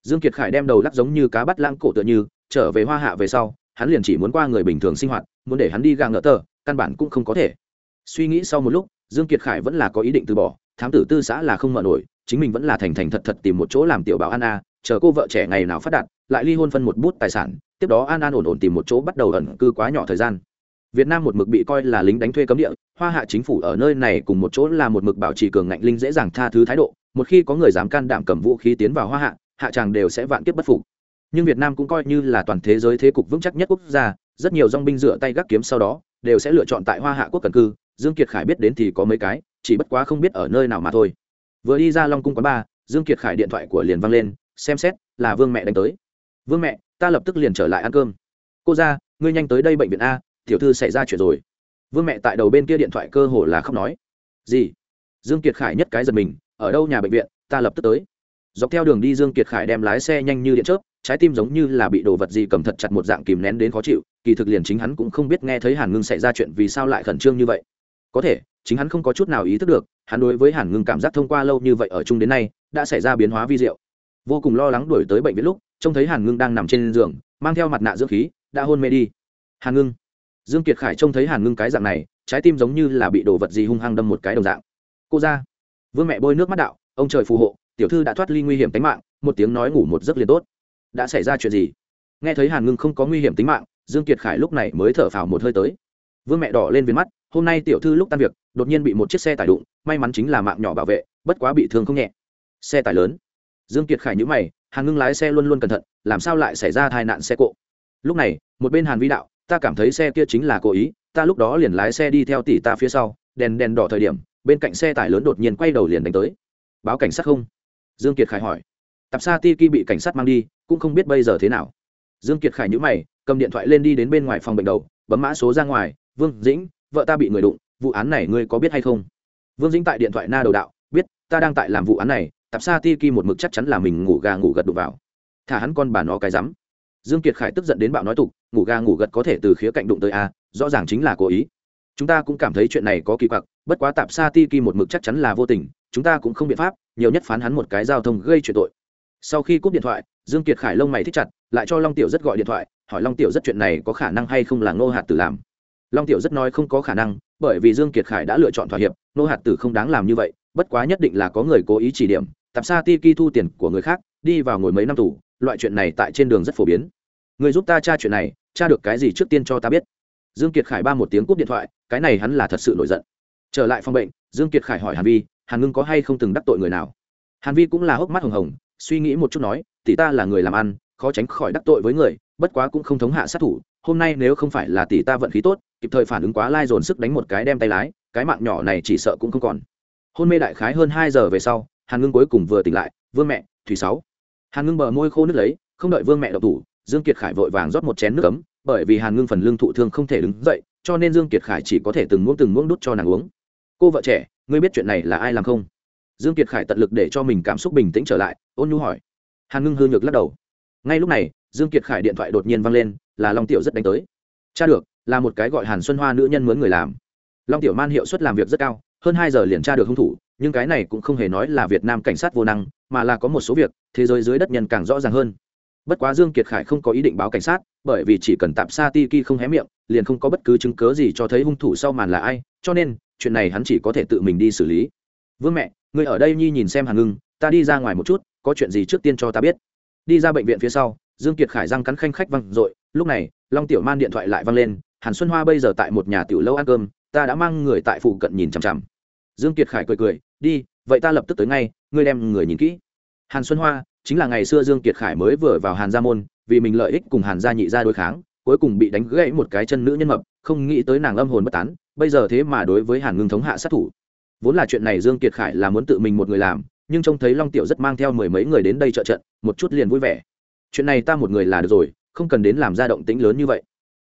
Dương kiệt khải đem đầu lắc giống như cá bắt lãng cổ tựa như, trở về hoa hạ về sau, hắn liền chỉ muốn qua người bình thường sinh hoạt, muốn để hắn đi găng ngợ tờ, căn bản cũng không có thể. Suy nghĩ sau một lúc, dương kiệt khải vẫn là có ý định từ bỏ, thám tử tư xã là không mở nổi, chính mình vẫn là thành thành thật thật tìm một chỗ làm tiểu bảo an a, chờ cô vợ trẻ ngày nào phát đạt, lại ly hôn phân một bút tài sản, tiếp đó an an ổn ổn tìm một chỗ bắt đầu ẩn cư quá nhỏ thời gian. Việt Nam một mực bị coi là lính đánh thuê cấm địa, Hoa Hạ chính phủ ở nơi này cùng một chỗ là một mực bảo trì cường ngạnh linh dễ dàng tha thứ thái độ, một khi có người dám can đảm cầm vũ khí tiến vào Hoa Hạ, hạ tràng đều sẽ vạn kiếp bất phục. Nhưng Việt Nam cũng coi như là toàn thế giới thế cục vững chắc nhất quốc gia, rất nhiều dòng binh dựa tay gác kiếm sau đó, đều sẽ lựa chọn tại Hoa Hạ quốc cần cư, Dương Kiệt Khải biết đến thì có mấy cái, chỉ bất quá không biết ở nơi nào mà thôi. Vừa đi ra Long cung quán ba, Dương Kiệt Khải điện thoại của liền vang lên, xem xét, là Vương mẹ đánh tới. "Vương mẹ, ta lập tức liền trở lại ăn cơm." "Cô gia, ngươi nhanh tới đây bệnh viện a, tiểu thư xảy ra chuyện rồi." Vương mẹ tại đầu bên kia điện thoại cơ hồ là khóc nói. "Gì?" Dương Kiệt Khải nhất cái giật mình, "Ở đâu nhà bệnh viện, ta lập tức tới." Dọc theo đường đi Dương Kiệt Khải đem lái xe nhanh như điện chớp, trái tim giống như là bị đồ vật gì cầm thật chặt một dạng kìm nén đến khó chịu, kỳ thực liền chính hắn cũng không biết nghe thấy Hàn Ngưng xảy ra chuyện vì sao lại khẩn trương như vậy. Có thể, chính hắn không có chút nào ý thức được, hắn đối với Hàn Ngưng cảm giác thông qua lâu như vậy ở chung đến nay, đã xảy ra biến hóa vi diệu vô cùng lo lắng đuổi tới bệnh viện lúc trông thấy hàn ngưng đang nằm trên giường mang theo mặt nạ dưỡng khí đã hôn mê đi hàn ngưng dương kiệt khải trông thấy hàn ngưng cái dạng này, trái tim giống như là bị đồ vật gì hung hăng đâm một cái đồng dạng. Cô ra. Vương mẹ bôi nước mắt đạo, ông trời phù hộ, tiểu thư đã thoát ly nguy hiểm tính mạng, một tiếng nói ngủ một giấc liền tốt. Đã xảy ra chuyện gì? Nghe thấy hàn ngưng không có nguy hiểm tính mạng, dương kiệt khải lúc này mới thở phào một hơi tới. Vương mẹ đỏ lên viên mắt, hôm nay tiểu thư lúc tan việc, đột nhiên bị một chiếc xe tải đụng, may mắn chính là mạng nhỏ bảo vệ, bất quá bị thương không nhẹ. Xe tải lớn. Dương kiệt khải nhữ mày, hàn ngưng lái xe luôn luôn cẩn thận, làm sao lại xảy ra tai nạn xe cộ? Lúc này, một bên hàn vi đạo ta cảm thấy xe kia chính là cố ý, ta lúc đó liền lái xe đi theo tỷ ta phía sau, đèn đèn đỏ thời điểm, bên cạnh xe tải lớn đột nhiên quay đầu liền đánh tới. Báo cảnh sát không? Dương kiệt khải hỏi. Tập sa ti ki bị cảnh sát mang đi, cũng không biết bây giờ thế nào. Dương kiệt khải nhữ mày, cầm điện thoại lên đi đến bên ngoài phòng bệnh đầu, bấm mã số ra ngoài, vương dĩnh, vợ ta bị người đụng, vụ án này ngươi có biết hay không? Vương dĩnh tại điện thoại na đầu đạo, biết, ta đang tại làm vụ án này, tạp sa ti ki một mực chắc chắn là mình ngủ gà ngủ gật đụng vào. Thả hắn con bà nó cái rắm dương kiệt khải tức giận đến bạo nói tục, ngủ ga ngủ gật có thể từ khía cạnh đụng tới a, rõ ràng chính là cố ý. Chúng ta cũng cảm thấy chuyện này có kỳ quặc, bất quá tạp sa ti ki một mực chắc chắn là vô tình, chúng ta cũng không biện pháp, nhiều nhất phán hắn một cái giao thông gây chuyện tội. Sau khi cúp điện thoại, dương kiệt khải lông mày thích chặt, lại cho long tiểu rất gọi điện thoại, hỏi long tiểu rất chuyện này có khả năng hay không là ngô hạt tử làm. Long tiểu rất nói không có khả năng, bởi vì dương kiệt khải đã lựa chọn thỏa hiệp, ngô hạt tử không đáng làm như vậy, bất quá nhất định là có người cố ý chỉ điểm, tạp sa ti ki thu tiền của người khác, đi vào ngồi mấy năm tù loại chuyện này tại trên đường rất phổ biến. Người giúp ta tra chuyện này, tra được cái gì trước tiên cho ta biết. Dương kiệt khải ba một tiếng cúp điện thoại, cái này hắn là thật sự nổi giận. Trở lại phòng bệnh, dương kiệt khải hỏi hàn vi, hàn ngưng có hay không từng đắc tội người nào? Hàn vi cũng là hốc mắt hồng hồng, suy nghĩ một chút nói, tỷ ta là người làm ăn, khó tránh khỏi đắc tội với người, bất quá cũng không thống hạ sát thủ, hôm nay nếu không phải là tỷ ta vận khí tốt, kịp thời phản ứng quá lai dồn sức đánh một cái đem tay lái, cái mạng nhỏ này chỉ sợ cũng không còn. Hôn mê đại khái hơn hai giờ về sau, hàn ngưng cuối cùng vừa tỉnh lại, vương mẹ, thủy sáu hàn ngưng bờ môi khô nước lấy, không đợi vương mẹ đậu thủ, dương kiệt khải vội vàng rót một chén nước cấm bởi vì hàn ngưng phần lương thụ thương không thể đứng dậy, cho nên dương kiệt khải chỉ có thể từng muỗng từng muỗng đút cho nàng uống. Cô vợ trẻ, ngươi biết chuyện này là ai làm không? Dương kiệt khải tận lực để cho mình cảm xúc bình tĩnh trở lại, ôn nhu hỏi. Hàn ngưng hư nhược lắc đầu. Ngay lúc này, dương kiệt khải điện thoại đột nhiên vang lên, là long tiểu rất đánh tới. Cha được, là một cái gọi hàn xuân hoa nữ nhân mướn người làm. Long tiểu man hiệu suất làm việc rất cao, hơn hai giờ liền tra được hung thủ, nhưng cái này cũng không hề nói là việt nam cảnh sát vô năng mà là có một số việc, thế giới dưới đất nhân càng rõ ràng hơn. Bất quá dương kiệt khải không có ý định báo cảnh sát, bởi vì chỉ cần tạm xa tiki không hé miệng, liền không có bất cứ chứng cớ gì cho thấy hung thủ sau màn là ai, cho nên, chuyện này hắn chỉ có thể tự mình đi xử lý. Vương mẹ người ở đây nhi nhìn xem hàn ngưng, ta đi ra ngoài một chút, có chuyện gì trước tiên cho ta biết. Đi ra bệnh viện phía sau, dương kiệt khải răng cắn khanh khách văng dội, lúc này, long tiểu man điện thoại lại văng lên, hàn xuân hoa bây giờ tại một nhà tiểu lâu ăn cơm, ta đã mang người tại phụ cận nhìn chằm chằm. Dương kiệt khải cười cười, đi, vậy ta lập tức tới ngay, ngươi đem người nhìn kỹ hàn xuân hoa chính là ngày xưa dương kiệt khải mới vừa vào hàn gia môn, vì mình lợi ích cùng hàn gia nhị gia đối kháng, cuối cùng bị đánh gãy một cái chân nữ nhân mập, không nghĩ tới nàng âm hồn bất tán, bây giờ thế mà đối với hàn ngưng thống hạ sát thủ. Vốn là chuyện này dương kiệt khải là muốn tự mình một người làm, nhưng trông thấy long tiểu rất mang theo mười mấy người đến đây trợ trận, một chút liền vui vẻ. Chuyện này ta một người là được rồi, không cần đến làm ra động tĩnh lớn như vậy.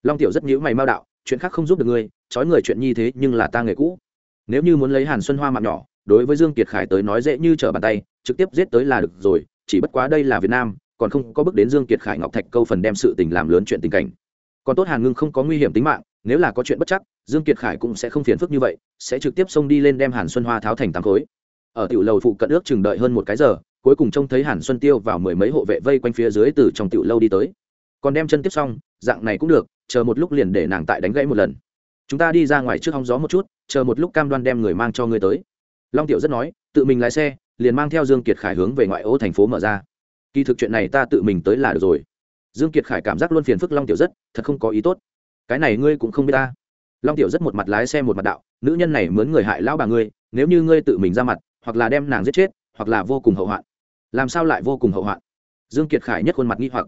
Long tiểu rất nhíu mày mao đạo, chuyện khác không giúp được ngươi, trói người chuyện như thế nhưng là ta nghề cũ. Nếu như muốn lấy hàn xuân hoa mạng nhỏ đối với dương kiệt khải tới nói dễ như trở bàn tay, trực tiếp giết tới là được rồi, chỉ bất quá đây là việt nam, còn không có bước đến dương kiệt khải ngọc thạch câu phần đem sự tình làm lớn chuyện tình cảnh. Còn tốt hàn ngưng không có nguy hiểm tính mạng, nếu là có chuyện bất chắc, dương kiệt khải cũng sẽ không phiền phức như vậy, sẽ trực tiếp xông đi lên đem hàn xuân hoa tháo thành tám khối. Ở tiểu lầu phụ cận ước chừng đợi hơn một cái giờ, cuối cùng trông thấy hàn xuân tiêu vào mười mấy hộ vệ vây quanh phía dưới từ trong tiểu lâu đi tới. Còn đem chân tiếp xong, dạng này cũng được, chờ một lúc liền để nàng tại đánh gãy một lần. Chúng ta đi ra ngoài trước hóng gió một chút, chờ một lúc cam đoan đem người mang cho ngươi tới long tiểu rất nói, tự mình lái xe, liền mang theo dương kiệt khải hướng về ngoại ô thành phố mở ra. Kỳ thực chuyện này ta tự mình tới là được rồi. Dương kiệt khải cảm giác luôn phiền phức long tiểu rất, thật không có ý tốt. Cái này ngươi cũng không biết ta. Long tiểu rất một mặt lái xe một mặt đạo, nữ nhân này mướn người hại lão bà ngươi, nếu như ngươi tự mình ra mặt, hoặc là đem nàng giết chết, hoặc là vô cùng hậu hoạn. Làm sao lại vô cùng hậu hoạn? Dương kiệt khải nhất khuôn mặt nghi hoặc.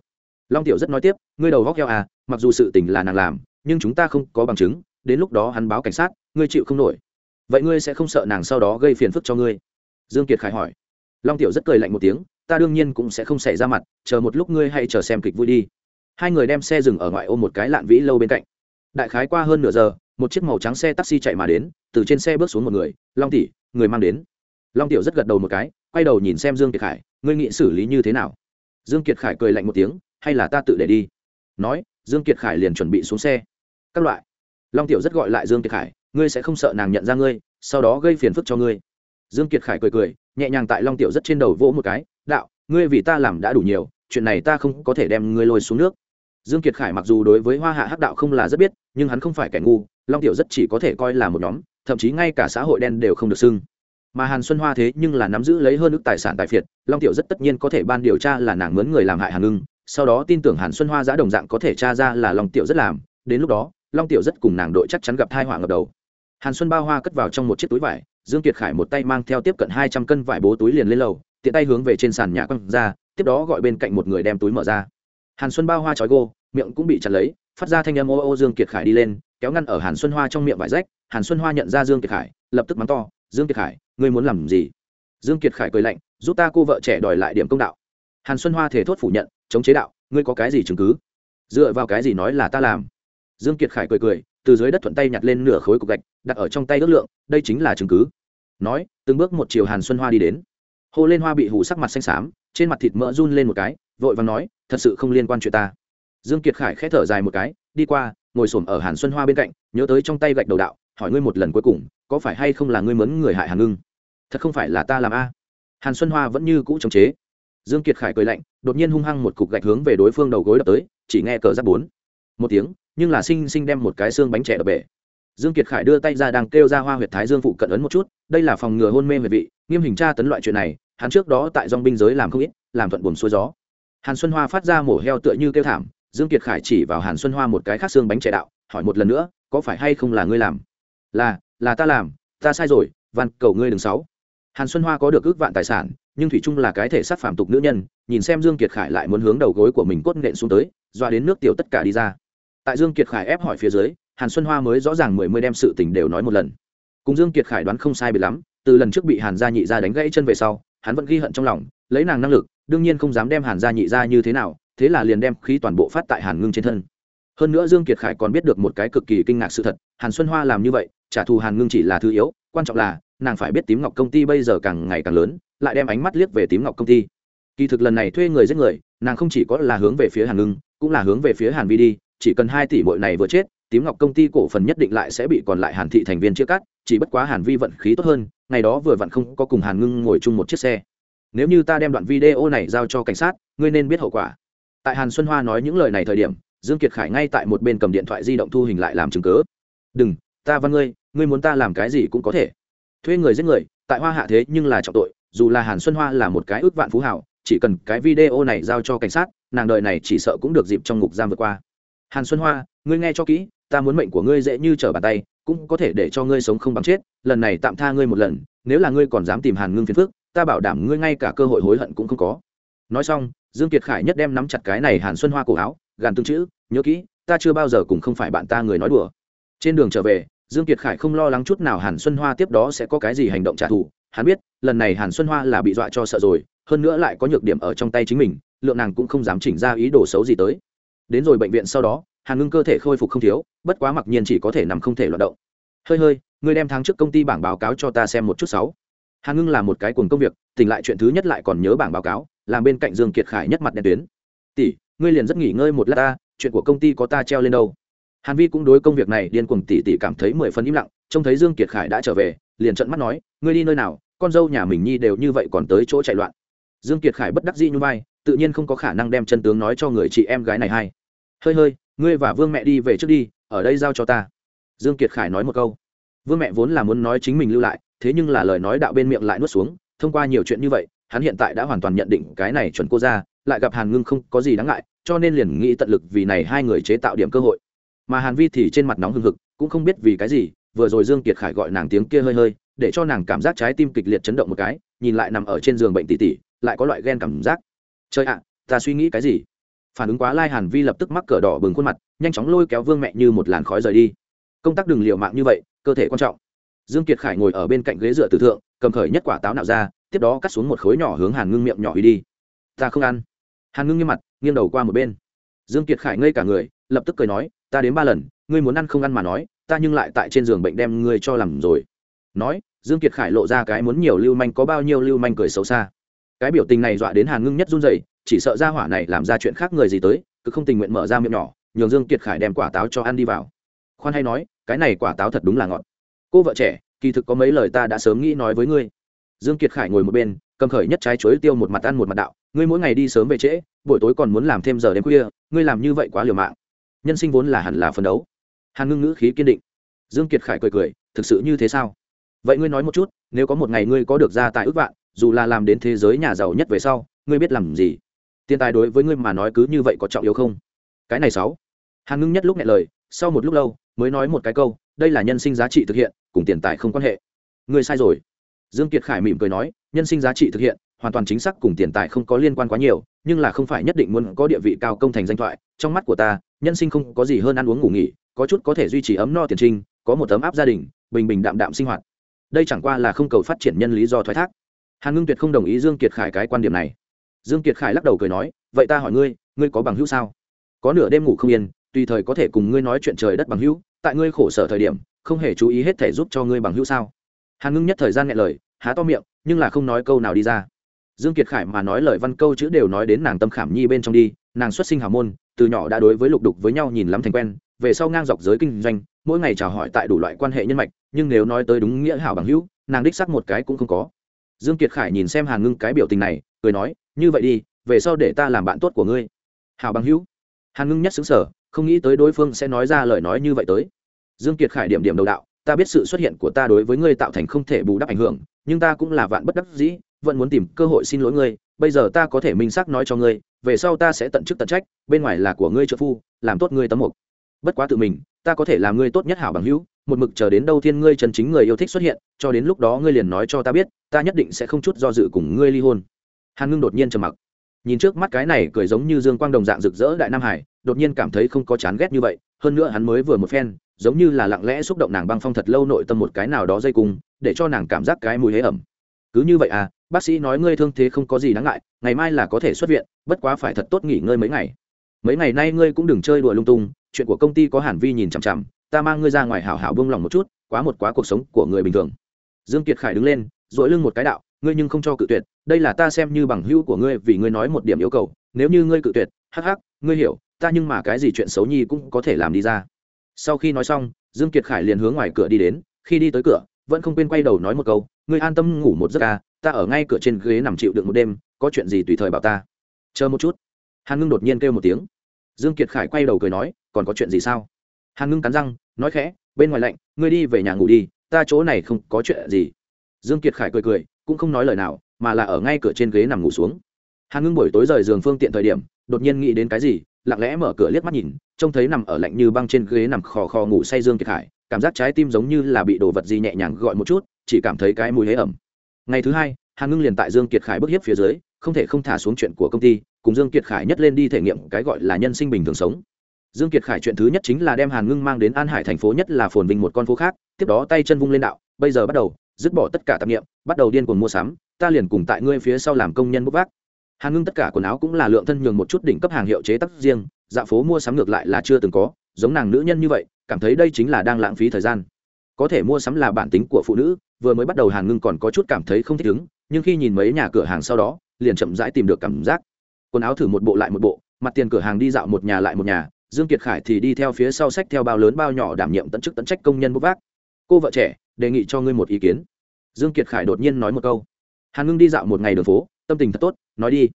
Long tiểu rất nói tiếp, ngươi đầu góc heo à mặc dù sự tình là nàng làm, nhưng chúng ta không có bằng chứng, đến lúc đó hắn báo cảnh sát, ngươi chịu không nổi vậy ngươi sẽ không sợ nàng sau đó gây phiền phức cho ngươi? Dương kiệt khải hỏi. Long tiểu rất cười lạnh một tiếng, ta đương nhiên cũng sẽ không xảy ra mặt, chờ một lúc ngươi hãy chờ xem kịch vui đi. Hai người đem xe dừng ở ngoại ô một cái lạn vĩ lâu bên cạnh. Đại khái qua hơn nửa giờ, một chiếc màu trắng xe taxi chạy mà đến, từ trên xe bước xuống một người, long tỷ, người mang đến. Long tiểu rất gật đầu một cái, quay đầu nhìn xem dương kiệt khải, ngươi nghĩ xử lý như thế nào? Dương kiệt khải cười lạnh một tiếng, hay là ta tự để đi? Nói, dương kiệt khải liền chuẩn bị xuống xe. Các loại. Long tiểu rất gọi lại dương kiệt khải ngươi sẽ không sợ nàng nhận ra ngươi, sau đó gây phiền phức cho ngươi. Dương kiệt khải cười cười, nhẹ nhàng tại long tiểu rất trên đầu vỗ một cái, đạo, ngươi vì ta làm đã đủ nhiều, chuyện này ta không có thể đem ngươi lôi xuống nước. Dương kiệt khải mặc dù đối với hoa hạ hắc đạo không là rất biết, nhưng hắn không phải kẻ ngu, long tiểu rất chỉ có thể coi là một nhóm, thậm chí ngay cả xã hội đen đều không được xưng. Mà hàn xuân hoa thế nhưng là nắm giữ lấy hơn ước tài sản tài phiệt, long tiểu rất tất nhiên có thể ban điều tra là nàng mướn người làm hại hàn ngưng, sau đó tin tưởng hàn xuân hoa giã đồng dạng có thể tra ra là long tiểu rất làm, đến lúc đó, long tiểu rất cùng nàng đội chắc chắn gặp thai họa ngập đầu hàn xuân bao hoa cất vào trong một chiếc túi vải, dương kiệt khải một tay mang theo tiếp cận hai trăm cân vải bố túi liền lên lầu, tiện tay hướng về trên sàn nhà quăng ra, tiếp đó gọi bên cạnh một người đem túi mở ra. Hàn xuân bao hoa trói gô, miệng cũng bị chặt lấy, phát ra thanh âm ô ô dương kiệt khải đi lên, kéo ngăn ở hàn xuân hoa trong miệng vải rách. Hàn xuân hoa nhận ra dương kiệt khải, lập tức mắng to, dương kiệt khải, ngươi muốn làm gì? Dương kiệt khải cười lạnh, giúp ta cô vợ trẻ đòi lại điểm công đạo. Hàn xuân hoa thể thốt phủ nhận, chống chế đạo, ngươi có cái gì chứng cứ? Dựa vào cái gì nói là ta làm? Dương kiệt khải cười cười từ dưới đất thuận tay nhặt lên nửa khối cục gạch, đặt ở trong tay ước lượng, đây chính là chứng cứ. Nói, từng bước một chiều hàn xuân hoa đi đến. Hô lên hoa bị hủ sắc mặt xanh xám, trên mặt thịt mỡ run lên một cái, vội và nói, thật sự không liên quan chuyện ta. Dương kiệt khải khẽ thở dài một cái, đi qua, ngồi xổm ở hàn xuân hoa bên cạnh, nhớ tới trong tay gạch đầu đạo, hỏi ngươi một lần cuối cùng, có phải hay không là ngươi mớn người hại hàn ngưng? Thật không phải là ta làm a. Hàn xuân hoa vẫn như cũ chống chế. Dương kiệt khải cười lạnh, đột nhiên hung hăng một cục gạch hướng về đối phương đầu gối đập tới, chỉ nghe cờ giáp bốn. Một tiếng nhưng là sinh sinh đem một cái xương bánh trẻ đập bể. Dương kiệt khải đưa tay ra đang kêu ra hoa huyệt thái dương phụ cận ấn một chút, đây là phòng ngừa hôn mê huyệt vị, nghiêm hình tra tấn loại chuyện này, hắn trước đó tại dòng binh giới làm không ít, làm thuận buồm xuôi gió. Hàn xuân hoa phát ra mổ heo tựa như kêu thảm, dương kiệt khải chỉ vào hàn xuân hoa một cái khác xương bánh trẻ đạo, hỏi một lần nữa, có phải hay không là ngươi làm? Là là ta làm, ta sai rồi, van, cầu ngươi đừng sáu hàn xuân hoa có được ước vạn tài sản, nhưng thủy trung là cái thể sát phạm tục nữ nhân, nhìn xem dương kiệt khải lại muốn hướng đầu gối của mình cốt nện xuống tới, doa đến nước tiểu tất cả đi ra tại dương kiệt khải ép hỏi phía dưới, hàn xuân hoa mới rõ ràng mười mươi đem sự tình đều nói một lần. Cùng dương kiệt khải đoán không sai biệt lắm, từ lần trước bị hàn gia nhị gia đánh gãy chân về sau, hắn vẫn ghi hận trong lòng, lấy nàng năng lực, đương nhiên không dám đem hàn gia nhị gia như thế nào, thế là liền đem khí toàn bộ phát tại hàn ngưng trên thân. Hơn nữa dương kiệt khải còn biết được một cái cực kỳ kinh ngạc sự thật, hàn xuân hoa làm như vậy, trả thù hàn ngưng chỉ là thứ yếu, quan trọng là, nàng phải biết tím ngọc công ty bây giờ càng ngày càng lớn, lại đem ánh mắt liếc về tím ngọc công ty. Kỳ thực lần này thuê người giết người, nàng không chỉ có là hướng về phía hàn ngưng, cũng là hướng về phía hàn vi đi chỉ cần hai tỷ muội này vừa chết, tím ngọc công ty cổ phần nhất định lại sẽ bị còn lại hàn thị thành viên chia cắt, chỉ bất quá hàn vi vận khí tốt hơn, ngày đó vừa vặn không có cùng hàn ngưng ngồi chung một chiếc xe. Nếu như ta đem đoạn video này giao cho cảnh sát, ngươi nên biết hậu quả. Tại hàn xuân hoa nói những lời này thời điểm, dương kiệt khải ngay tại một bên cầm điện thoại di động thu hình lại làm chứng cứ. đừng, ta văn ngươi ngươi muốn ta làm cái gì cũng có thể. Thuê người giết người, tại hoa hạ thế nhưng là trọng tội, dù là hàn xuân hoa là một cái ước vạn phú hảo, chỉ cần cái video này giao cho cảnh sát, nàng đời này chỉ sợ cũng được dịp trong ngục giam vượt qua hàn xuân hoa, ngươi nghe cho kỹ, ta muốn mệnh của ngươi dễ như trở bàn tay, cũng có thể để cho ngươi sống không bằng chết, lần này tạm tha ngươi một lần, nếu là ngươi còn dám tìm hàn ngưng phiền phước ta bảo đảm ngươi ngay cả cơ hội hối hận cũng không có. Nói xong, dương kiệt khải nhất đem nắm chặt cái này hàn xuân hoa cổ áo, gàn tương chữ, nhớ kỹ, ta chưa bao giờ cùng không phải bạn ta người nói đùa. Trên đường trở về, dương kiệt khải không lo lắng chút nào hàn xuân hoa tiếp đó sẽ có cái gì hành động trả thù. Hắn biết, lần này hàn xuân hoa là bị dọa cho sợ rồi, hơn nữa lại có nhược điểm ở trong tay chính mình, lượng nàng cũng không dám chỉnh ra ý đồ xấu gì tới đến rồi bệnh viện sau đó, hàn ngưng cơ thể khôi phục không thiếu, bất quá mặc nhiên chỉ có thể nằm không thể loạt động. Hơi hơi, ngươi đem tháng trước công ty bảng báo cáo cho ta xem một chút sáu. Hàn ngưng là một cái cuồng công việc, tỉnh lại chuyện thứ nhất lại còn nhớ bảng báo cáo, làm bên cạnh dương kiệt khải nhất mặt đen tuyến. Tỷ, ngươi liền rất nghỉ ngơi một lát ta, chuyện của công ty có ta treo lên đâu. Hàn vi cũng đối công việc này điên cuồng tỷ tỷ cảm thấy mười phần im lặng, trông thấy dương kiệt khải đã trở về, liền trận mắt nói, ngươi đi nơi nào, con dâu nhà mình nhi đều như vậy còn tới chỗ chạy loạn. Dương kiệt khải bất đắc dĩ như vai tự nhiên không có khả năng đem chân tướng nói cho người chị em gái này hay. Hơi hơi, ngươi và vương mẹ đi về trước đi, ở đây giao cho ta. Dương kiệt khải nói một câu. Vương mẹ vốn là muốn nói chính mình lưu lại, thế nhưng là lời nói đạo bên miệng lại nuốt xuống, thông qua nhiều chuyện như vậy, hắn hiện tại đã hoàn toàn nhận định cái này chuẩn cô ra, lại gặp hàn ngưng không có gì đáng ngại, cho nên liền nghĩ tận lực vì này hai người chế tạo điểm cơ hội. Mà hàn vi thì trên mặt nóng hừng hực, cũng không biết vì cái gì, vừa rồi dương kiệt khải gọi nàng tiếng kia hơi hơi, để cho nàng cảm giác trái tim kịch liệt chấn động một cái, nhìn lại nằm ở trên giường bệnh tỷ tỷ lại có loại ghen cảm giác trời ạ, ta suy nghĩ cái gì? Phản ứng quá lai hàn vi lập tức mắc cờ đỏ bừng khuôn mặt, nhanh chóng lôi kéo vương mẹ như một làn khói rời đi. Công tác đừng liều mạng như vậy, cơ thể quan trọng. Dương kiệt khải ngồi ở bên cạnh ghế dựa tử thượng, cầm khởi nhất quả táo nạo ra, tiếp đó cắt xuống một khối nhỏ hướng hàn ngưng miệng nhỏ đi. Ta không ăn. Hàn ngưng nghiêm mặt, nghiêng đầu qua một bên. Dương kiệt khải ngây cả người, lập tức cười nói, ta đến ba lần, ngươi muốn ăn không ăn mà nói, ta nhưng lại tại trên giường bệnh đem ngươi cho làm rồi. Nói, dương kiệt khải lộ ra cái muốn nhiều lưu manh có bao nhiêu lưu manh cười xấu xa cái biểu tình này dọa đến hàn ngưng nhất run rẩy, chỉ sợ ra hỏa này làm ra chuyện khác người gì tới, cứ không tình nguyện mở ra miệng nhỏ, nhường dương kiệt khải đem quả táo cho ăn đi vào. Khoan hay nói, cái này quả táo thật đúng là ngọt. Cô vợ trẻ, kỳ thực có mấy lời ta đã sớm nghĩ nói với ngươi. Dương kiệt khải ngồi một bên, cầm khởi nhất trái chuối tiêu một mặt ăn một mặt đạo, ngươi mỗi ngày đi sớm về trễ, buổi tối còn muốn làm thêm giờ đêm khuya, ngươi làm như vậy quá liều mạng. Nhân sinh vốn là hẳn là phấn đấu. Hàn ngưng ngữ khí kiên định. Dương kiệt khải cười cười, thực sự như thế sao? Vậy ngươi nói một chút, nếu có một ngày ngươi có được gia tài ước vạn dù là làm đến thế giới nhà giàu nhất về sau, ngươi biết làm gì? Tiền tài đối với ngươi mà nói cứ như vậy có trọng yếu không? Cái này sáu. Hàn ngưng nhất lúc nghe lời, sau một lúc lâu, mới nói một cái câu, đây là nhân sinh giá trị thực hiện, cùng tiền tài không quan hệ. Ngươi sai rồi. Dương kiệt khải mỉm cười nói, nhân sinh giá trị thực hiện, hoàn toàn chính xác cùng tiền tài không có liên quan quá nhiều, nhưng là không phải nhất định muốn có địa vị cao công thành danh thoại. Trong mắt của ta, nhân sinh không có gì hơn ăn uống ngủ nghỉ, có chút có thể duy trì ấm no tiền trinh, có một tấm áp gia đình, bình bình đạm đạm sinh hoạt. Đây chẳng qua là không cầu phát triển nhân lý do thoái thác hàn ngưng tuyệt không đồng ý dương kiệt khải cái quan điểm này. Dương kiệt khải lắc đầu cười nói, vậy ta hỏi ngươi ngươi có bằng hữu sao? Có nửa đêm ngủ không yên, tùy thời có thể cùng ngươi nói chuyện trời đất bằng hữu, tại ngươi khổ sở thời điểm, không hề chú ý hết thể giúp cho ngươi bằng hữu sao? Hàn ngưng nhất thời gian nghe lời, há to miệng, nhưng là không nói câu nào đi ra. Dương kiệt khải mà nói lời văn câu chữ đều nói đến nàng tâm khảm nhi bên trong đi, nàng xuất sinh hào môn, từ nhỏ đã đối với lục đục với nhau nhìn lắm thành quen, về sau ngang dọc giới kinh doanh, mỗi ngày chào hỏi tại đủ loại quan hệ nhân mạch, nhưng nếu nói tới đúng nghĩa hảo bằng hữu, nàng đích xác một cái cũng không có dương kiệt khải nhìn xem hàn ngưng cái biểu tình này, cười nói, như vậy đi, về sau để ta làm bạn tốt của ngươi. Hảo bằng hữu. Hàn ngưng nhất xứng sở không nghĩ tới đối phương sẽ nói ra lời nói như vậy tới. Dương kiệt khải điểm điểm đầu đạo, ta biết sự xuất hiện của ta đối với ngươi tạo thành không thể bù đắp ảnh hưởng, nhưng ta cũng là vạn bất đắc dĩ, vẫn muốn tìm cơ hội xin lỗi ngươi, bây giờ ta có thể minh xác nói cho ngươi, về sau ta sẽ tận chức tận trách, bên ngoài là của ngươi trợ phu, làm tốt ngươi tấm mục. Bất quá tự mình, ta có thể làm ngươi tốt nhất hảo bằng hữu một mực chờ đến đâu thiên ngươi chân chính người yêu thích xuất hiện, cho đến lúc đó ngươi liền nói cho ta biết, ta nhất định sẽ không chút do dự cùng ngươi ly hôn. Hàn ngưng đột nhiên trầm mặc. Nhìn trước mắt cái này cười giống như dương quang đồng dạng rực rỡ đại nam hải, đột nhiên cảm thấy không có chán ghét như vậy, hơn nữa hắn mới vừa một phen, giống như là lặng lẽ xúc động nàng băng phong thật lâu nội tâm một cái nào đó dây cung, để cho nàng cảm giác cái mùi hế ẩm. Cứ như vậy à bác sĩ nói ngươi thương thế không có gì đáng ngại, ngày mai là có thể xuất viện, bất quá phải thật tốt nghỉ ngơi mấy ngày. Mấy ngày nay ngươi cũng đừng chơi đùa lung tung chuyện của công ty có hàn vi nhìn chằm chằm ta mang ngươi ra ngoài hảo hảo bông lòng một chút quá một quá cuộc sống của người bình thường. Dương kiệt khải đứng lên dội lưng một cái đạo ngươi nhưng không cho cự tuyệt đây là ta xem như bằng hữu của ngươi vì ngươi nói một điểm yêu cầu nếu như ngươi cự tuyệt hắc hắc ngươi hiểu ta nhưng mà cái gì chuyện xấu nhi cũng có thể làm đi ra. Sau khi nói xong dương kiệt khải liền hướng ngoài cửa đi đến khi đi tới cửa vẫn không quên quay đầu nói một câu ngươi an tâm ngủ một giấc ca, ta ở ngay cửa trên ghế nằm chịu đựng một đêm có chuyện gì tùy thời bảo ta. Chờ một chút. Hàn ngưng đột nhiên kêu một tiếng dương kiệt khải quay đầu cười nói, còn có chuyện gì sao? Hàn ngưng cắn răng, nói khẽ, bên ngoài lạnh, ngươi đi về nhà ngủ đi, ta chỗ này không có chuyện gì. Dương kiệt khải cười cười, cũng không nói lời nào, mà là ở ngay cửa trên ghế nằm ngủ xuống. Hàn ngưng buổi tối rời giường phương tiện thời điểm, đột nhiên nghĩ đến cái gì, lặng lẽ mở cửa liếc mắt nhìn, trông thấy nằm ở lạnh như băng trên ghế nằm khò khò ngủ say dương kiệt khải, cảm giác trái tim giống như là bị đồ vật gì nhẹ nhàng gọi một chút, chỉ cảm thấy cái mùi hế ẩm. Ngày thứ hai, hàn ngưng liền tại dương kiệt khải bức hiếp phía dưới, không thể không thả xuống chuyện của công ty cùng dương kiệt khải nhất lên đi thể nghiệm cái gọi là nhân sinh bình thường sống. Dương kiệt khải chuyện thứ nhất chính là đem hàn ngưng mang đến an hải thành phố nhất là phồn vinh một con phố khác, tiếp đó tay chân vung lên đạo, bây giờ bắt đầu, dứt bỏ tất cả tạp nghiệm, bắt đầu điên cuồng mua sắm, ta liền cùng tại ngươi phía sau làm công nhân bốc vác. Hàn ngưng tất cả quần áo cũng là lượng thân nhường một chút đỉnh cấp hàng hiệu chế tác riêng dạ phố mua sắm ngược lại là chưa từng có, giống nàng nữ nhân như vậy, cảm thấy đây chính là đang lãng phí thời gian. Có thể mua sắm là bản tính của phụ nữ, vừa mới bắt đầu hàn ngưng còn có chút cảm thấy không thích ứng, nhưng khi nhìn mấy nhà cửa hàng sau đó, liền chậm rãi tìm được cảm giác quần áo thử một bộ lại một bộ, mặt tiền cửa hàng đi dạo một nhà lại một nhà, dương kiệt khải thì đi theo phía sau sách theo bao lớn bao nhỏ đảm nhiệm tận chức tận trách công nhân bốc vác. Cô vợ trẻ, đề nghị cho ngươi một ý kiến. Dương kiệt khải đột nhiên nói một câu. Hàn ngưng đi dạo một ngày đường phố, tâm tình thật tốt, nói đi.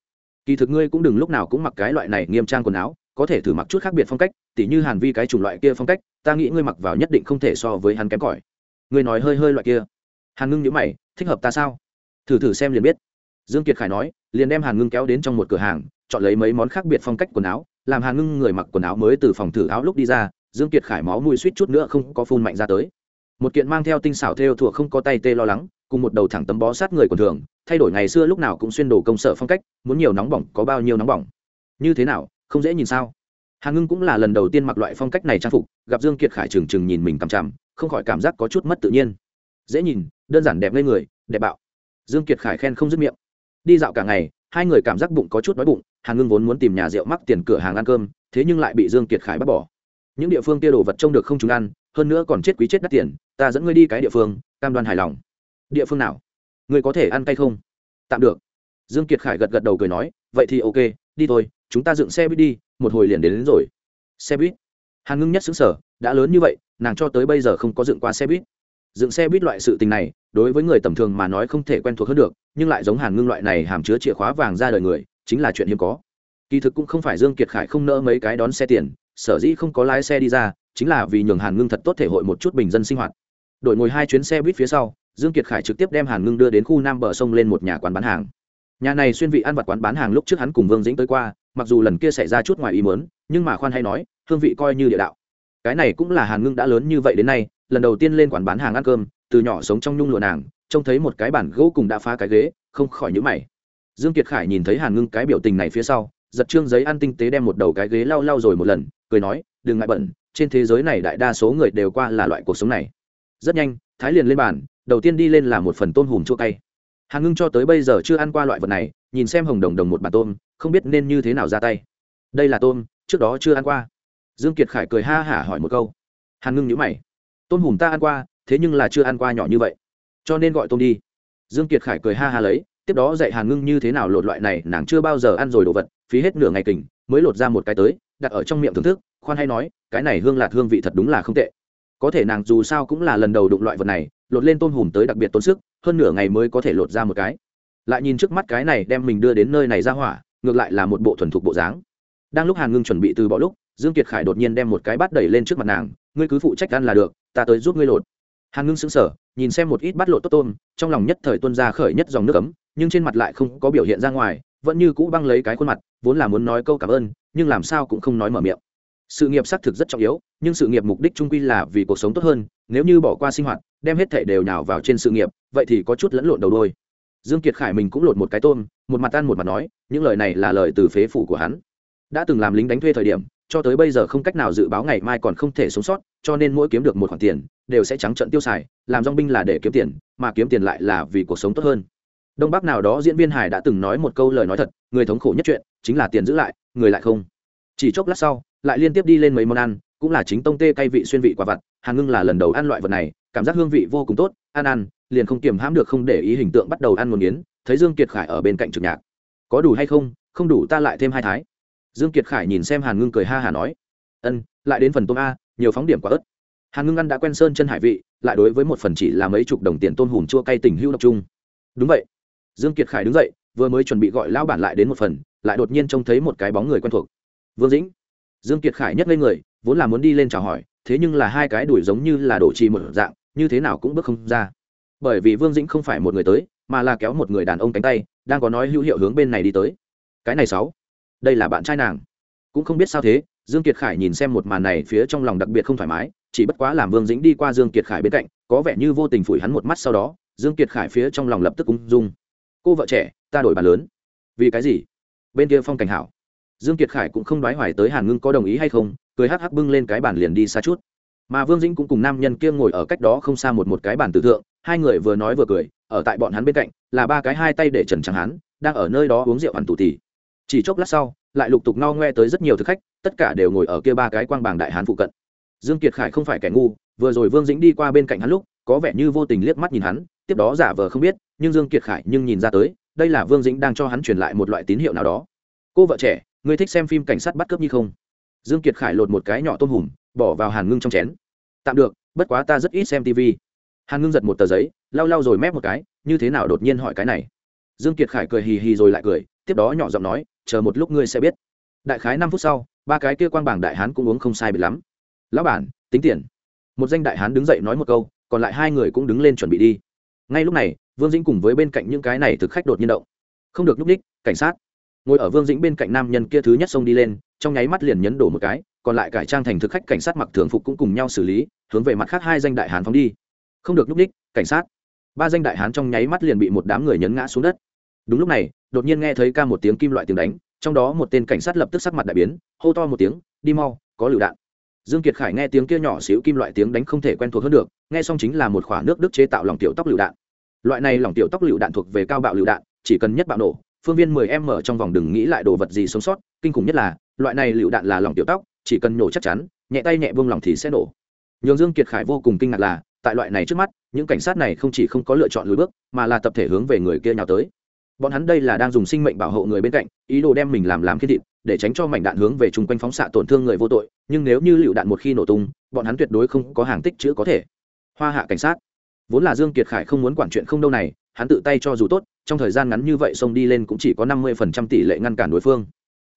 Kỳ thực ngươi cũng đừng lúc nào cũng mặc cái loại này nghiêm trang quần áo, có thể thử mặc chút khác biệt phong cách, tỉ như hàn vi cái chủng loại kia phong cách, ta nghĩ ngươi mặc vào nhất định không thể so với hắn kém cỏi. Ngươi nói hơi hơi loại kia. Hàn ngưng nhữ mày, thích hợp ta sao? Thử thử xem liền biết. Dương kiệt khải nói liền đem hàn ngưng kéo đến trong một cửa hàng, chọn lấy mấy món khác biệt phong cách quần áo, làm hàn ngưng người mặc quần áo mới từ phòng thử áo lúc đi ra, dương kiệt khải máu mùi suýt chút nữa không có phun mạnh ra tới. Một kiện mang theo tinh xảo theo thuộc không có tay tê lo lắng, cùng một đầu thẳng tấm bó sát người quần thường, thay đổi ngày xưa lúc nào cũng xuyên đồ công sở phong cách, muốn nhiều nóng bỏng có bao nhiêu nóng bỏng. Như thế nào, không dễ nhìn sao? Hàn ngưng cũng là lần đầu tiên mặc loại phong cách này trang phục, gặp dương kiệt khải trừng trừng nhìn mình cằm chằm, không khỏi cảm giác có chút mất tự nhiên. Dễ nhìn, đơn giản đẹp lên người, đẹp bạo. Dương kiệt khải khen không dứt miệng đi dạo cả ngày hai người cảm giác bụng có chút đói bụng hàn ngưng vốn muốn tìm nhà rượu mắc tiền cửa hàng ăn cơm thế nhưng lại bị dương kiệt khải bắt bỏ. Những địa phương kia đồ vật trông được không chúng ăn hơn nữa còn chết quý chết đắt tiền ta dẫn ngươi đi cái địa phương cam đoan hài lòng. Địa phương nào? Ngươi có thể ăn cay không? Tạm được. Dương kiệt khải gật gật đầu cười nói vậy thì ok đi thôi chúng ta dựng xe buýt đi một hồi liền đến, đến rồi. Xe buýt. Hàn ngưng nhất xứng sở đã lớn như vậy nàng cho tới bây giờ không có dựng qua xe buýt dựng xe buýt loại sự tình này, đối với người tầm thường mà nói không thể quen thuộc hơn được, nhưng lại giống hàn ngưng loại này hàm chứa chìa khóa vàng ra đời người, chính là chuyện hiếm có. Kỳ thực cũng không phải dương kiệt khải không nỡ mấy cái đón xe tiền, sở dĩ không có lái xe đi ra, chính là vì nhường hàn ngưng thật tốt thể hội một chút bình dân sinh hoạt. Đổi ngồi hai chuyến xe buýt phía sau, dương kiệt khải trực tiếp đem hàn ngưng đưa đến khu nam bờ sông lên một nhà quán bán hàng. Nhà này xuyên vị ăn vặt quán bán hàng lúc trước hắn cùng vương dĩnh tới qua, mặc dù lần kia xảy ra chút ngoài ý muốn, nhưng mà khoan hay nói, hương vị coi như địa đạo. Cái này cũng là hàn ngưng đã lớn như vậy đến nay lần đầu tiên lên quán bán hàng ăn cơm, từ nhỏ sống trong nhung lụa nàng, trông thấy một cái bản gỗ cùng đã phá cái ghế, không khỏi nhíu mày. Dương kiệt khải nhìn thấy hàn ngưng cái biểu tình này phía sau, giật trương giấy ăn tinh tế đem một đầu cái ghế lau lau rồi một lần, cười nói, đừng ngại bận, trên thế giới này đại đa số người đều qua là loại cuộc sống này. Rất nhanh, thái liền lên bàn, đầu tiên đi lên là một phần tôm hùm chua cay. Hàn ngưng cho tới bây giờ chưa ăn qua loại vật này, nhìn xem hồng đồng đồng một bàn tôm, không biết nên như thế nào ra tay. Đây là tôm, trước đó chưa ăn qua. Dương kiệt khải cười ha hả hỏi một câu. Hàn ngưng nhíu mày tôm hùm ta ăn qua, thế nhưng là chưa ăn qua nhỏ như vậy. Cho nên gọi tôm đi. Dương kiệt khải cười ha ha lấy, tiếp đó dạy hàn ngưng như thế nào lột loại này, nàng chưa bao giờ ăn rồi đồ vật, phí hết nửa ngày kình, mới lột ra một cái tới, đặt ở trong miệng thưởng thức, khoan hay nói, cái này hương lạt hương vị thật đúng là không tệ. Có thể nàng dù sao cũng là lần đầu đụng loại vật này, lột lên tôm hùm tới đặc biệt tốn sức, hơn nửa ngày mới có thể lột ra một cái. Lại nhìn trước mắt cái này đem mình đưa đến nơi này ra hỏa, ngược lại là một bộ thuần thục bộ dáng. Đang lúc hàn ngưng chuẩn bị từ bỏ lúc, dương kiệt khải đột nhiên đem một cái bát đẩy lên trước mặt nàng, ngươi cứ phụ trách ăn là được ta tới giúp ngươi lột. Hàn ngưng sững sờ, nhìn xem một ít bát lột tốt tôm, trong lòng nhất thời tuân ra khởi nhất dòng nước ấm, nhưng trên mặt lại không có biểu hiện ra ngoài, vẫn như cũ băng lấy cái khuôn mặt, vốn là muốn nói câu cảm ơn, nhưng làm sao cũng không nói mở miệng. Sự nghiệp xác thực rất trọng yếu, nhưng sự nghiệp mục đích trung quy là vì cuộc sống tốt hơn, nếu như bỏ qua sinh hoạt, đem hết thể đều nào vào trên sự nghiệp, vậy thì có chút lẫn lộn đầu đôi. Dương kiệt khải mình cũng lột một cái tôm, một mặt ăn một mặt nói, những lời này là lời từ phế phủ của hắn. Đã từng làm lính đánh thuê thời điểm cho tới bây giờ không cách nào dự báo ngày mai còn không thể sống sót, cho nên mỗi kiếm được một khoản tiền, đều sẽ trắng trận tiêu xài, làm dong binh là để kiếm tiền, mà kiếm tiền lại là vì cuộc sống tốt hơn. Đông bắc nào đó diễn viên hải đã từng nói một câu lời nói thật, người thống khổ nhất chuyện, chính là tiền giữ lại, người lại không. Chỉ chốc lát sau, lại liên tiếp đi lên mấy món ăn, cũng là chính tông tê cay vị xuyên vị quả vặt hàng ngưng là lần đầu ăn loại vật này, cảm giác hương vị vô cùng tốt, ăn ăn, liền không kiềm hãm được không để ý hình tượng bắt đầu ăn một miếng, thấy dương kiệt khải ở bên cạnh trực nhạc. Có đủ hay không không đủ ta lại thêm hai thái dương kiệt khải nhìn xem hàn ngưng cười ha hà nói, ân, lại đến phần tôm a, nhiều phóng điểm quả ớt. Hàn ngưng ăn đã quen sơn chân hải vị, lại đối với một phần chỉ là mấy chục đồng tiền tôm hùm chua cay tình hữu độc trung đúng vậy. Dương kiệt khải đứng dậy, vừa mới chuẩn bị gọi lão bản lại đến một phần, lại đột nhiên trông thấy một cái bóng người quen thuộc. Vương dĩnh. Dương kiệt khải nhất lên người, vốn là muốn đi lên chào hỏi, thế nhưng là hai cái đuổi giống như là đổ trì một dạng, như thế nào cũng bước không ra. Bởi vì vương dĩnh không phải một người tới, mà là kéo một người đàn ông cánh tay, đang có nói hữu hiệu hướng bên này đi tới. Cái này sáu đây là bạn trai nàng. Cũng không biết sao thế, dương kiệt khải nhìn xem một màn này phía trong lòng đặc biệt không thoải mái, chỉ bất quá làm vương dĩnh đi qua dương kiệt khải bên cạnh, có vẻ như vô tình phủi hắn một mắt sau đó, dương kiệt khải phía trong lòng lập tức ung dung. Cô vợ trẻ, ta đổi bàn lớn. Vì cái gì? Bên kia phong cảnh hảo. Dương kiệt khải cũng không đoái hoài tới hàn ngưng có đồng ý hay không, cười hắc hắc bưng lên cái bàn liền đi xa chút. Mà vương dĩnh cũng cùng nam nhân kia ngồi ở cách đó không xa một một cái bàn tử thượng, hai người vừa nói vừa cười, ở tại bọn hắn bên cạnh, là ba cái hai tay để trần trắng hắn, đang ở nơi đó uống rượu ăn tù tì chỉ chốc lát sau, lại lục tục no ngoe tới rất nhiều thực khách, tất cả đều ngồi ở kia ba cái quang bảng đại hán phụ cận. Dương kiệt khải không phải kẻ ngu, vừa rồi vương dĩnh đi qua bên cạnh hắn lúc, có vẻ như vô tình liếc mắt nhìn hắn, tiếp đó giả vờ không biết, nhưng dương kiệt khải nhưng nhìn ra tới, đây là vương dĩnh đang cho hắn truyền lại một loại tín hiệu nào đó. Cô vợ trẻ người thích xem phim cảnh sát bắt cướp như không? Dương kiệt khải lột một cái nhỏ tôm hùm, bỏ vào hàn ngưng trong chén. Tạm được, bất quá ta rất ít xem tv hàn ngưng giật một tờ giấy, lau lau rồi mép một cái, như thế nào đột nhiên hỏi cái này? Dương kiệt khải cười hì hì rồi lại cười, tiếp đó nhỏ giọng nói chờ một lúc ngươi sẽ biết. Đại khái năm phút sau, ba cái kia quang bảng đại hán cũng uống không sai biệt lắm. Lão bản, tính tiền. Một danh đại hán đứng dậy nói một câu, còn lại hai người cũng đứng lên chuẩn bị đi. Ngay lúc này, vương dĩnh cùng với bên cạnh những cái này thực khách đột nhiên động. Không được núp đích, cảnh sát. Ngồi ở vương dĩnh bên cạnh nam nhân kia thứ nhất xông đi lên, trong nháy mắt liền nhấn đổ một cái, còn lại cải trang thành thực khách cảnh sát mặc thường phục cũng cùng nhau xử lý, hướng về mặt khác hai danh đại hán phóng đi. Không được núp đích, cảnh sát. Ba danh đại hán trong nháy mắt liền bị một đám người nhấn ngã xuống đất. Đúng lúc này đột nhiên nghe thấy ca một tiếng kim loại tiếng đánh, trong đó một tên cảnh sát lập tức sắc mặt đại biến, hô to một tiếng, đi mau, có lựu đạn. Dương kiệt khải nghe tiếng kia nhỏ xíu kim loại tiếng đánh không thể quen thuộc hơn được, nghe xong chính là một khoả nước đức chế tạo lỏng tiểu tóc lựu đạn. Loại này lỏng tiểu tóc lựu đạn thuộc về cao bạo lựu đạn, chỉ cần nhất bạo nổ, phương viên 10 m trong vòng đừng nghĩ lại đồ vật gì sống sót, kinh khủng nhất là, loại này lựu đạn là lỏng tiểu tóc, chỉ cần nổ chắc chắn, nhẹ tay nhẹ buông lỏng thì sẽ nổ. Nhường dương kiệt khải vô cùng kinh ngạc là, tại loại này trước mắt, những cảnh sát này không chỉ không có lựa chọn lùi bước, mà là tập thể hướng về người kia nhào tới bọn hắn đây là đang dùng sinh mệnh bảo hộ người bên cạnh, ý đồ đem mình làm làm khi thịt, để tránh cho mảnh đạn hướng về chung quanh phóng xạ tổn thương người vô tội, nhưng nếu như lựu đạn một khi nổ tung, bọn hắn tuyệt đối không có hàng tích chữ có thể. Hoa hạ cảnh sát. Vốn là dương kiệt khải không muốn quản chuyện không đâu này, hắn tự tay cho dù tốt, trong thời gian ngắn như vậy xông đi lên cũng chỉ có năm mươi phần trăm tỷ lệ ngăn cản đối phương.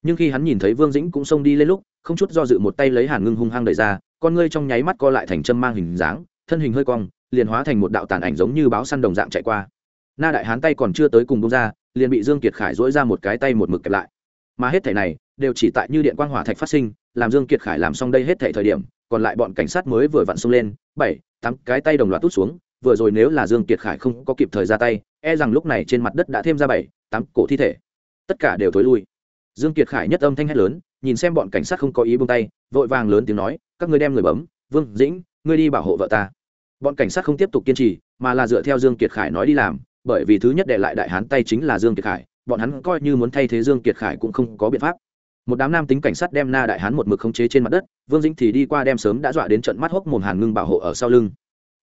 Nhưng khi hắn nhìn thấy vương dĩnh cũng xông đi lên lúc, không chút do dự một tay lấy hàn ngưng hung hăng đẩy ra, con ngươi trong nháy mắt co lại thành châm mang hình dáng, thân hình hơi cong, liền hóa thành một đạo tàn ảnh giống như báo săn đồng dạng chạy qua na đại hán tay còn chưa tới cùng bông ra, liền bị dương kiệt khải dỗi ra một cái tay một mực kẹp lại. Mà hết thảy này, đều chỉ tại như điện quang hỏa thạch phát sinh, làm dương kiệt khải làm xong đây hết thảy thời điểm, còn lại bọn cảnh sát mới vừa vặn xông lên, bảy, tám cái tay đồng loạt tút xuống, vừa rồi nếu là dương kiệt khải không có kịp thời ra tay e rằng lúc này trên mặt đất đã thêm ra bảy, tám cổ thi thể. Tất cả đều thối lui. Dương kiệt khải nhất âm thanh hét lớn, nhìn xem bọn cảnh sát không có ý buông tay, vội vàng lớn tiếng nói, các ngươi đem người bấm, vương dĩnh, ngươi đi bảo hộ vợ ta. Bọn cảnh sát không tiếp tục kiên trì, mà là dựa theo dương kiệt khải nói đi làm bởi vì thứ nhất đệ lại đại hán tay chính là dương kiệt khải, bọn hắn coi như muốn thay thế dương kiệt khải cũng không có biện pháp. Một đám nam tính cảnh sát đem na đại hán một mực khống chế trên mặt đất, vương dĩnh thì đi qua đem sớm đã dọa đến trận mắt hốc mồm hàn ngưng bảo hộ ở sau lưng.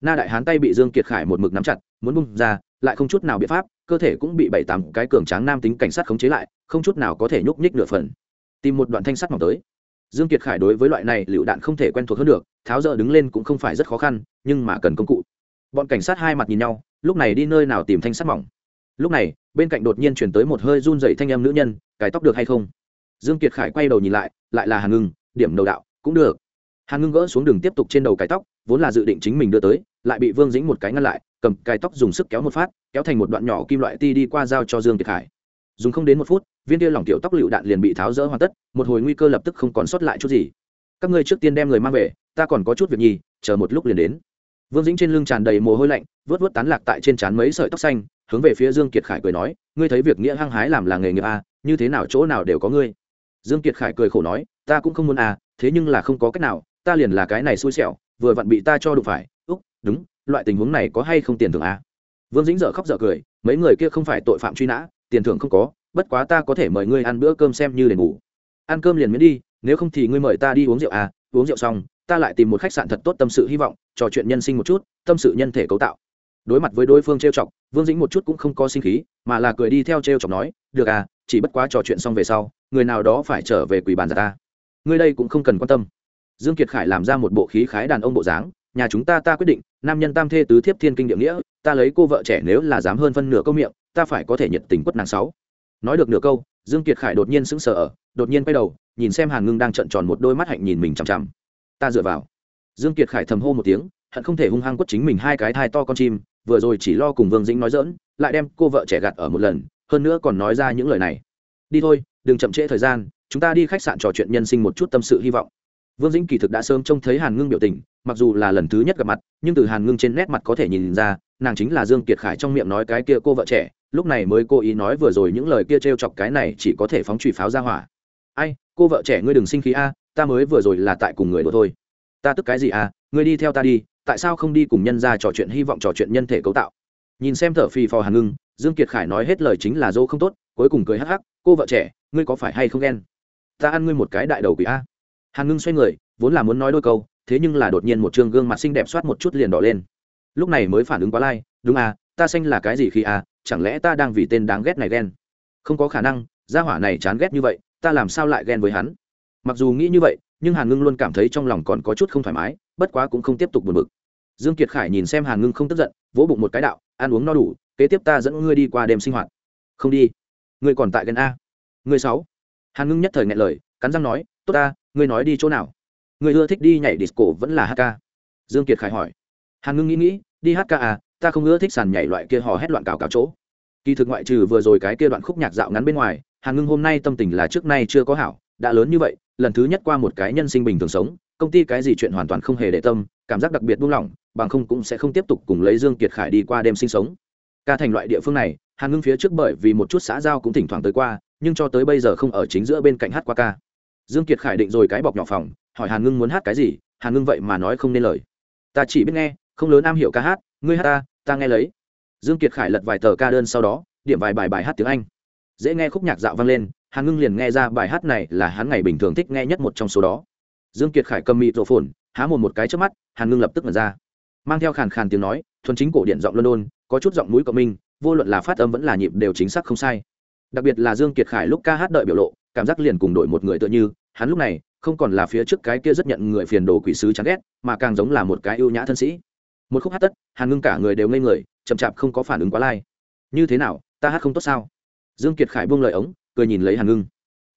Na đại hán tay bị dương kiệt khải một mực nắm chặt, muốn bung ra, lại không chút nào biện pháp, cơ thể cũng bị bảy tám cái cường tráng nam tính cảnh sát khống chế lại, không chút nào có thể nhúc nhích nửa phần. Tìm một đoạn thanh sắt mỏng tới. Dương kiệt khải đối với loại này lựu đạn không thể quen thuộc hơn được, tháo rỡ đứng lên cũng không phải rất khó khăn, nhưng mà cần công cụ. Bọn cảnh sát hai mặt nhìn nhau lúc này đi nơi nào tìm thanh sắt mỏng. Lúc này, bên cạnh đột nhiên chuyển tới một hơi run dậy thanh em nữ nhân cái tóc được hay không? Dương kiệt khải quay đầu nhìn lại lại là hàn ngưng, điểm đầu đạo, cũng được. Hàn ngưng gỡ xuống đường tiếp tục trên đầu cái tóc, vốn là dự định chính mình đưa tới, lại bị vương dĩnh một cái ngăn lại, cầm cái tóc dùng sức kéo một phát, kéo thành một đoạn nhỏ kim loại ti đi qua dao cho dương kiệt khải. Dùng không đến một phút, viên tia lỏng tiểu tóc lựu đạn liền bị tháo rỡ hoàn tất, một hồi nguy cơ lập tức không còn sót lại chút gì. Các ngươi trước tiên đem người mang về, ta còn có chút việc nhì chờ một lúc liền đến vương dĩnh trên lưng tràn đầy mồ hôi lạnh vớt vớt tán lạc tại trên trán mấy sợi tóc xanh hướng về phía dương kiệt khải cười nói ngươi thấy việc nghĩa hăng hái làm là nghề nghiệp à, như thế nào chỗ nào đều có ngươi. Dương kiệt khải cười khổ nói ta cũng không muốn à thế nhưng là không có cách nào ta liền là cái này xui xẻo vừa vặn bị ta cho đụng phải úc đúng loại tình huống này có hay không tiền thưởng à? Vương dĩnh dở khóc dở cười mấy người kia không phải tội phạm truy nã tiền thưởng không có bất quá ta có thể mời ngươi ăn bữa cơm xem như để ngủ ăn cơm liền miễn đi nếu không thì ngươi mời ta đi uống rượu à uống rượu xong ta lại tìm một khách sạn thật tốt tâm sự hy vọng, trò chuyện nhân sinh một chút, tâm sự nhân thể cấu tạo. Đối mặt với đối phương trêu chọc, vương dĩnh một chút cũng không có sinh khí, mà là cười đi theo trêu chọc nói, được à chỉ bất quá trò chuyện xong về sau, người nào đó phải trở về quỷ bàn giả ta. Người đây cũng không cần quan tâm. Dương kiệt khải làm ra một bộ khí khái đàn ông bộ dáng, nhà chúng ta ta quyết định, nam nhân tam thê tứ thiếp thiên kinh địa nghĩa, ta lấy cô vợ trẻ nếu là dám hơn phân nửa câu miệng, ta phải có thể nhiệt tình quất nàng sáu. Nói được nửa câu, dương kiệt khải đột nhiên sững sờ đột nhiên quay đầu, nhìn xem hàn ngưng đang trợn tròn một đôi mắt hạnh nhìn mình chằm chằm ta dựa vào. Dương kiệt khải thầm hô một tiếng, hận không thể hung hăng quất chính mình hai cái thai to con chim, vừa rồi chỉ lo cùng vương dĩnh nói dỡn lại đem cô vợ trẻ gạt ở một lần, hơn nữa còn nói ra những lời này. Đi thôi, đừng chậm trễ thời gian, chúng ta đi khách sạn trò chuyện nhân sinh một chút tâm sự hy vọng. Vương dĩnh kỳ thực đã sớm trông thấy hàn ngưng biểu tình, mặc dù là lần thứ nhất gặp mặt, nhưng từ hàn ngưng trên nét mặt có thể nhìn ra, nàng chính là dương kiệt khải trong miệng nói cái kia cô vợ trẻ, lúc này mới cố ý nói vừa rồi những lời kia t chọc cái này chỉ có thể phóng trụy pháo ra hỏa. Ai, cô vợ trẻ ngươi đừng sinh khí a ta mới vừa rồi là tại cùng người đùa thôi. Ta tức cái gì à? ngươi đi theo ta đi, tại sao không đi cùng nhân ra trò chuyện hy vọng trò chuyện nhân thể cấu tạo? Nhìn xem thở phì phò hàn ngưng, dương kiệt khải nói hết lời chính là dô không tốt, cuối cùng cười hắc hắc, cô vợ trẻ, ngươi có phải hay không ghen? Ta ăn ngươi một cái đại đầu quỷ a. Hàn ngưng xoay người, vốn là muốn nói đôi câu, thế nhưng là đột nhiên một trương gương mặt xinh đẹp soát một chút liền đỏ lên. Lúc này mới phản ứng quá lai, đúng à ta xanh là cái gì khi à chẳng lẽ ta đang vì tên đáng ghét này ghen? Không có khả năng, gia hỏa này chán ghét như vậy, ta làm sao lại ghen với hắn? Mặc dù nghĩ như vậy, nhưng hàn ngưng luôn cảm thấy trong lòng còn có chút không thoải mái, bất quá cũng không tiếp tục buồn bực. Dương kiệt khải nhìn xem hàn ngưng không tức giận, vỗ bụng một cái đạo, ăn uống no đủ, kế tiếp ta dẫn ngươi đi qua đêm sinh hoạt. Không đi. Ngươi còn tại gần a. Ngươi sáu. Hàn ngưng nhất thời ngại lời, cắn răng nói, tốt ta, ngươi nói đi chỗ nào? Ngươi ưa thích đi nhảy disco vẫn là hát dương kiệt khải hỏi. Hàn ngưng nghĩ nghĩ, đi hát à ta không ưa thích sàn nhảy loại kia hò hét loạn cào cào chỗ. Kỳ thực ngoại trừ vừa rồi cái kia đoạn khúc nhạc dạo ngắn bên ngoài, hàn ngưng hôm nay tâm tình là trước nay chưa có hảo, đã lớn như vậy lần thứ nhất qua một cái nhân sinh bình thường sống, công ty cái gì chuyện hoàn toàn không hề để tâm, cảm giác đặc biệt buông lỏng, bằng không cũng sẽ không tiếp tục cùng lấy dương kiệt khải đi qua đêm sinh sống. Ca thành loại địa phương này, hàn ngưng phía trước bởi vì một chút xã giao cũng thỉnh thoảng tới qua, nhưng cho tới bây giờ không ở chính giữa bên cạnh hát qua ca. Dương kiệt khải định rồi cái bọc nhỏ phòng, hỏi hàn ngưng muốn hát cái gì, hàn ngưng vậy mà nói không nên lời. Ta chỉ biết nghe, không lớn am hiểu ca hát, ngươi hát ta ta nghe lấy. Dương kiệt khải lật vài tờ ca đơn sau đó, điểm vài bài bài hát tiếng anh. Dễ nghe khúc nhạc dạo vang lên hàn ngưng liền nghe ra bài hát này là hắn ngày bình thường thích nghe nhất một trong số đó. Dương kiệt khải cầm mịt rổ phồn há một một cái trước mắt, hàn ngưng lập tức mở ra. Mang theo khàn khàn tiếng nói, thuần chính cổ điện giọng london, có chút giọng mũi cộng minh, vô luận là phát âm vẫn là nhịp đều chính xác không sai. Đặc biệt là dương kiệt khải lúc ca hát đợi biểu lộ, cảm giác liền cùng đội một người tựa như, hắn lúc này, không còn là phía trước cái kia rất nhận người phiền đồ quỷ sứ chán ghét, mà càng giống là một cái ưu nhã thân sĩ. Một khúc hát tất, hàn ngưng cả người đều ngây người, chậm chạp không có phản ứng quá lai. Như thế nào, ta hát không tốt sao? Dương kiệt khải buông lời ống cười nhìn lấy hàn ngưng.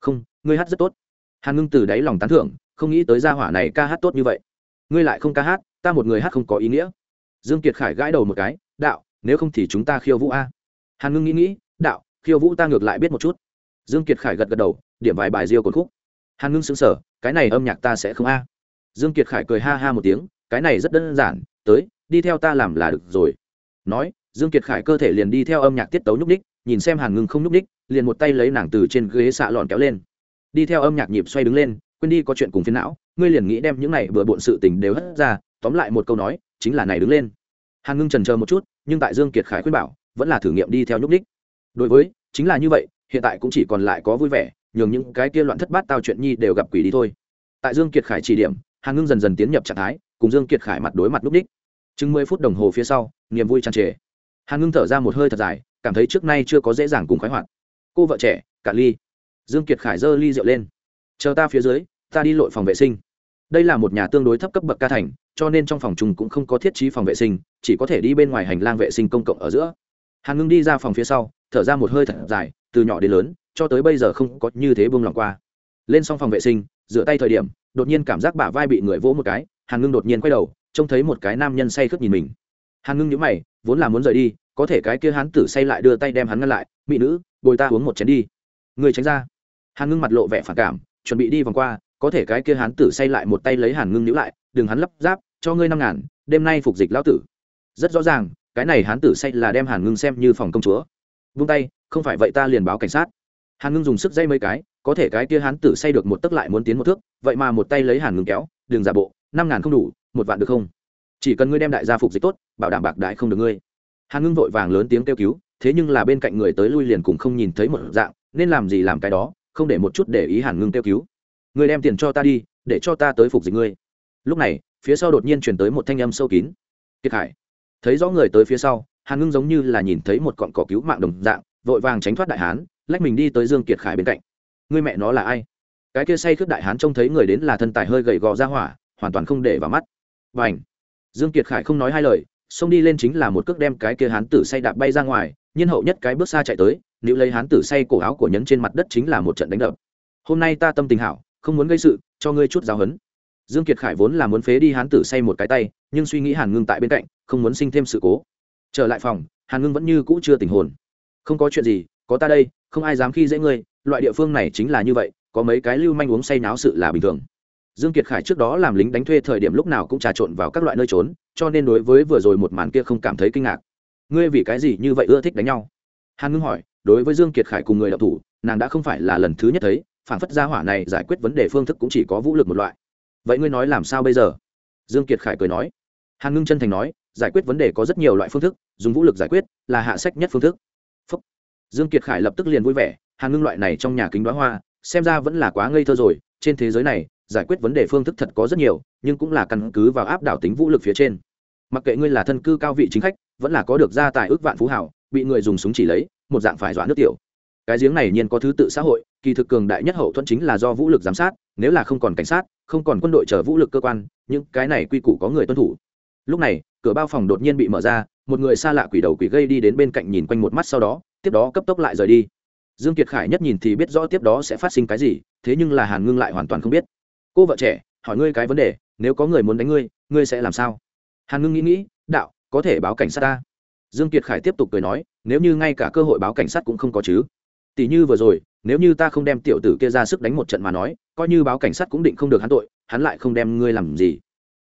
Không, ngươi hát rất tốt. Hàn ngưng từ đáy lòng tán thưởng, không nghĩ tới gia hỏa này ca hát tốt như vậy. Ngươi lại không ca hát, ta một người hát không có ý nghĩa. Dương kiệt khải gãi đầu một cái, đạo, nếu không thì chúng ta khiêu vũ a. Hàn ngưng nghĩ nghĩ, đạo, khiêu vũ ta ngược lại biết một chút. Dương kiệt khải gật gật đầu, điểm vài bài riêu cột khúc. Hàn ngưng sững sờ, cái này âm nhạc ta sẽ không a. Dương kiệt khải cười ha ha một tiếng, cái này rất đơn giản, tới, đi theo ta làm là được rồi. Nói, dương kiệt khải cơ thể liền đi theo âm nhạc tiết tấu nhúc ních nhìn xem hàn ngưng không nhúc ních liền một tay lấy nàng từ trên ghế xạ lòn kéo lên. Đi theo âm nhạc nhịp xoay đứng lên, quên đi có chuyện cùng phiến não, ngươi liền nghĩ đem những này vừa bộn sự tình đều hất ra, tóm lại một câu nói, chính là này đứng lên. Hàn ngưng trần chờ một chút, nhưng tại dương kiệt khải khuyên bảo, vẫn là thử nghiệm đi theo nhúc Đích. đối với, chính là như vậy, hiện tại cũng chỉ còn lại có vui vẻ, nhường những cái kia loạn thất bát tao chuyện nhi đều gặp quỷ đi thôi. Tại dương kiệt khải chỉ điểm, hàn ngưng dần dần tiến nhập trạng thái, cùng dương kiệt khải mặt đối mặt lúc đích chừng mười phút đồng hồ phía sau, niềm vui tràn trề. Hàn ngưng thở ra một hơi thật dài, cảm thấy trước nay chưa có dễ dàng cùng khoái hoạt cô vợ trẻ, cả ly. Dương kiệt khải giơ ly rượu lên. Chờ ta phía dưới, ta đi lội phòng vệ sinh. Đây là một nhà tương đối thấp cấp bậc ca thành, cho nên trong phòng chung cũng không có thiết trí phòng vệ sinh, chỉ có thể đi bên ngoài hành lang vệ sinh công cộng ở giữa. Hàn ngưng đi ra phòng phía sau, thở ra một hơi thật dài, từ nhỏ đến lớn, cho tới bây giờ không có như thế buông lòng qua. Lên xong phòng vệ sinh, rửa tay thời điểm, đột nhiên cảm giác bả vai bị người vỗ một cái, hàn ngưng đột nhiên quay đầu, trông thấy một cái nam nhân say khướt nhìn mình. Hàn ngưng nhíu mày, vốn là muốn rời đi có thể cái kia hán tử say lại đưa tay đem hắn ngăn lại, mỹ nữ, bồi ta uống một chén đi. Người tránh ra. Hàn ngưng mặt lộ vẻ phản cảm, chuẩn bị đi vòng qua, có thể cái kia hán tử say lại một tay lấy hàn ngưng níu lại, đừng hắn lắp ráp, cho ngươi năm ngàn, đêm nay phục dịch lão tử. Rất rõ ràng, cái này hán tử say là đem hàn ngưng xem như phòng công chúa. Vung tay, không phải vậy ta liền báo cảnh sát. Hàn ngưng dùng sức dây mấy cái, có thể cái kia hán tử say được một tấc lại muốn tiến một thước, vậy mà một tay lấy hàn ngưng kéo đường giả bộ, năm ngàn không đủ, một vạn được không? Chỉ cần ngươi đem đại gia phục dịch tốt, bảo đảm bạc đại không được ngươi hàn ngưng vội vàng lớn tiếng kêu cứu thế nhưng là bên cạnh người tới lui liền cùng không nhìn thấy một dạng nên làm gì làm cái đó không để một chút để ý hàn ngưng kêu cứu. Người đem tiền cho ta đi để cho ta tới phục dịch ngươi. Lúc này phía sau đột nhiên chuyển tới một thanh âm sâu kín. Kiệt Hải, thấy rõ người tới phía sau hàn ngưng giống như là nhìn thấy một cọn cỏ cứu mạng đồng dạng vội vàng tránh thoát đại hán lách mình đi tới dương kiệt khải bên cạnh. Ngươi mẹ nó là ai? Cái kia say khướp đại hán trông thấy người đến là thân tài hơi gầy gò ra hỏa hoàn toàn không để vào mắt. Và ảnh dương kiệt khải không nói hai lời xông đi lên chính là một cước đem cái kia hán tử say đạp bay ra ngoài, nhiên hậu nhất cái bước xa chạy tới nếu lấy hán tử say cổ áo của nhấn trên mặt đất chính là một trận đánh đập. Hôm nay ta tâm tình hảo, không muốn gây sự, cho ngươi chút giáo hấn. Dương kiệt khải vốn là muốn phế đi hán tử say một cái tay, nhưng suy nghĩ hàn ngưng tại bên cạnh, không muốn sinh thêm sự cố. Trở lại phòng, hàn ngưng vẫn như cũ chưa tình hồn. Không có chuyện gì, có ta đây, không ai dám khi dễ ngươi, loại địa phương này chính là như vậy, có mấy cái lưu manh uống say náo sự là bình thường dương kiệt khải trước đó làm lính đánh thuê thời điểm lúc nào cũng trà trộn vào các loại nơi trốn, cho nên đối với vừa rồi một màn kia không cảm thấy kinh ngạc. Ngươi vì cái gì như vậy ưa thích đánh nhau? Hàn ngưng hỏi, đối với dương kiệt khải cùng người đạo thủ, nàng đã không phải là lần thứ nhất thấy, phản phất gia hỏa này giải quyết vấn đề phương thức cũng chỉ có vũ lực một loại. Vậy ngươi nói làm sao bây giờ? Dương kiệt khải cười nói. Hàn ngưng chân thành nói, giải quyết vấn đề có rất nhiều loại phương thức, dùng vũ lực giải quyết là hạ sách nhất phương thức. Phúc. dương kiệt khải lập tức liền vui vẻ, hàn ngưng loại này trong nhà kính đoá hoa, xem ra vẫn là quá ngây thơ rồi, trên thế giới này giải quyết vấn đề phương thức thật có rất nhiều, nhưng cũng là căn cứ vào áp đảo tính vũ lực phía trên. Mặc kệ ngươi là thân cư cao vị chính khách, vẫn là có được gia tài ước vạn phú hảo, bị người dùng súng chỉ lấy, một dạng phải dọa nước tiểu. Cái giếng này nhiên có thứ tự xã hội, kỳ thực cường đại nhất hậu thuẫn chính là do vũ lực giám sát, nếu là không còn cảnh sát, không còn quân đội chở vũ lực cơ quan, những cái này quy củ có người tuân thủ. Lúc này, cửa bao phòng đột nhiên bị mở ra, một người xa lạ quỷ đầu quỷ gây đi đến bên cạnh nhìn quanh một mắt sau đó, tiếp đó cấp tốc lại rời đi. Dương kiệt khải nhất nhìn thì biết rõ tiếp đó sẽ phát sinh cái gì, thế nhưng là hàn ngưng lại hoàn toàn không biết cô vợ trẻ, hỏi ngươi cái vấn đề, nếu có người muốn đánh ngươi ngươi sẽ làm sao? Hàn ngưng nghĩ nghĩ, đạo, có thể báo cảnh sát ta. Dương kiệt khải tiếp tục cười nói, nếu như ngay cả cơ hội báo cảnh sát cũng không có chứ. Tỷ như vừa rồi, nếu như ta không đem tiểu tử kia ra sức đánh một trận mà nói, coi như báo cảnh sát cũng định không được hắn tội, hắn lại không đem ngươi làm gì.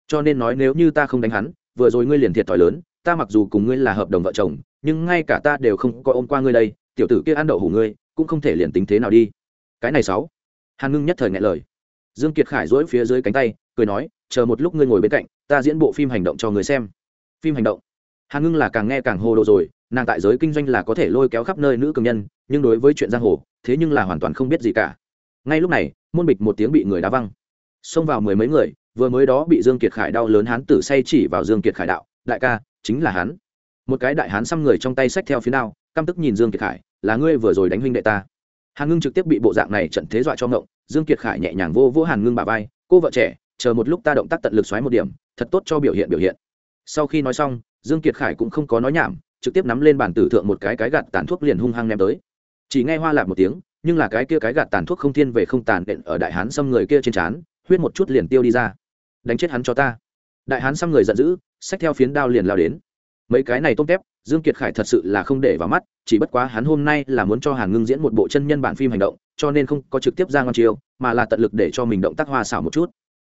Cho nên nói nếu như ta không đánh hắn, vừa rồi ngươi liền thiệt thòi lớn, ta mặc dù cùng ngươi là hợp đồng vợ chồng, nhưng ngay cả ta đều không có ôm qua ngươi đây, tiểu tử kia ăn đậu hủ ngươi, cũng không thể liền tính thế nào đi. Cái này sáu. Hàn ngưng nhất thời ngại lời dương kiệt khải dỗi phía dưới cánh tay, cười nói, chờ một lúc ngươi ngồi bên cạnh, ta diễn bộ phim hành động cho người xem. Phim hành động. Hàn ngưng là càng nghe càng hồ đồ rồi, nàng tại giới kinh doanh là có thể lôi kéo khắp nơi nữ cường nhân, nhưng đối với chuyện giang hồ, thế nhưng là hoàn toàn không biết gì cả. Ngay lúc này, môn bịch một tiếng bị người đá văng. Xông vào mười mấy người, vừa mới đó bị dương kiệt khải đau lớn hán tử say chỉ vào dương kiệt khải đạo, đại ca, chính là hắn. Một cái đại hán xăm người trong tay xách theo phía nào căm tức nhìn dương kiệt khải, là ngươi vừa rồi đánh huynh đệ ta. Hàn ngưng trực tiếp bị bộ dạng này trận thế dọa cho ngộng dương kiệt khải nhẹ nhàng vô vô hàn ngưng bà vai, cô vợ trẻ, chờ một lúc ta động tác tận lực xoáy một điểm, thật tốt cho biểu hiện biểu hiện. Sau khi nói xong, dương kiệt khải cũng không có nói nhảm, trực tiếp nắm lên bàn tử thượng một cái cái gạt tàn thuốc liền hung hăng ném tới. Chỉ nghe hoa lạc một tiếng, nhưng là cái kia cái gạt tàn thuốc không thiên về không tàn đện ở đại hán xâm người kia trên trán, huyết một chút liền tiêu đi ra. Đánh chết hắn cho ta. Đại hán xăm người giận dữ, xách theo phiến đao liền lao đến mấy cái này tôm tép, dương kiệt khải thật sự là không để vào mắt, chỉ bất quá hắn hôm nay là muốn cho hàn ngưng diễn một bộ chân nhân bản phim hành động, cho nên không có trực tiếp ra ngon chiêu, mà là tận lực để cho mình động tác hoa xảo một chút.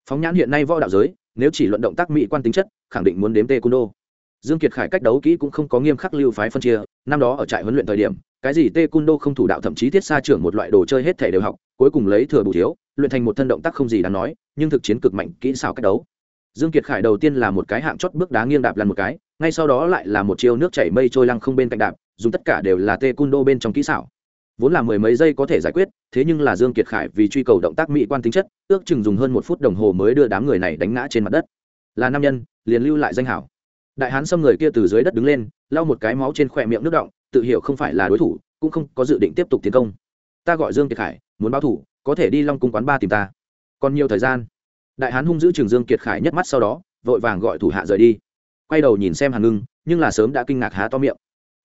Phóng nhãn hiện nay võ đạo giới, nếu chỉ luận động tác mỹ quan tính chất, khẳng định muốn đếm tê cung đô. Dương kiệt khải cách đấu kỹ cũng không có nghiêm khắc lưu phái phân chia, năm đó ở trại huấn luyện thời điểm, cái gì tê cung đô không thủ đạo thậm chí thiết xa trưởng một loại đồ chơi hết thể đều học, cuối cùng lấy thừa bù thiếu, luyện thành một thân động tác không gì đáng nói, nhưng thực chiến cực mạnh, kỹ xảo cách đấu dương kiệt khải đầu tiên là một cái hạng chót bước đá nghiêng đạp lăn một cái, ngay sau đó lại là một chiêu nước chảy mây trôi lăng không bên cạnh đạp, dùng tất cả đều là tê cung đô bên trong kỹ xảo. Vốn là mười mấy giây có thể giải quyết, thế nhưng là dương kiệt khải vì truy cầu động tác mỹ quan tính chất, ước chừng dùng hơn một phút đồng hồ mới đưa đám người này đánh ngã trên mặt đất. Là nam nhân, liền lưu lại danh hảo. Đại hán xâm người kia từ dưới đất đứng lên, lau một cái máu trên khỏe miệng nước động, tự hiểu không phải là đối thủ, cũng không có dự định tiếp tục tiến công. Ta gọi dương kiệt khải, muốn báo thủ, có thể đi long cung quán ba tìm ta. Còn nhiều thời gian đại hán hung giữ trường dương kiệt khải nhất mắt sau đó, vội vàng gọi thủ hạ rời đi. Quay đầu nhìn xem hàn ngưng, nhưng là sớm đã kinh ngạc há to miệng.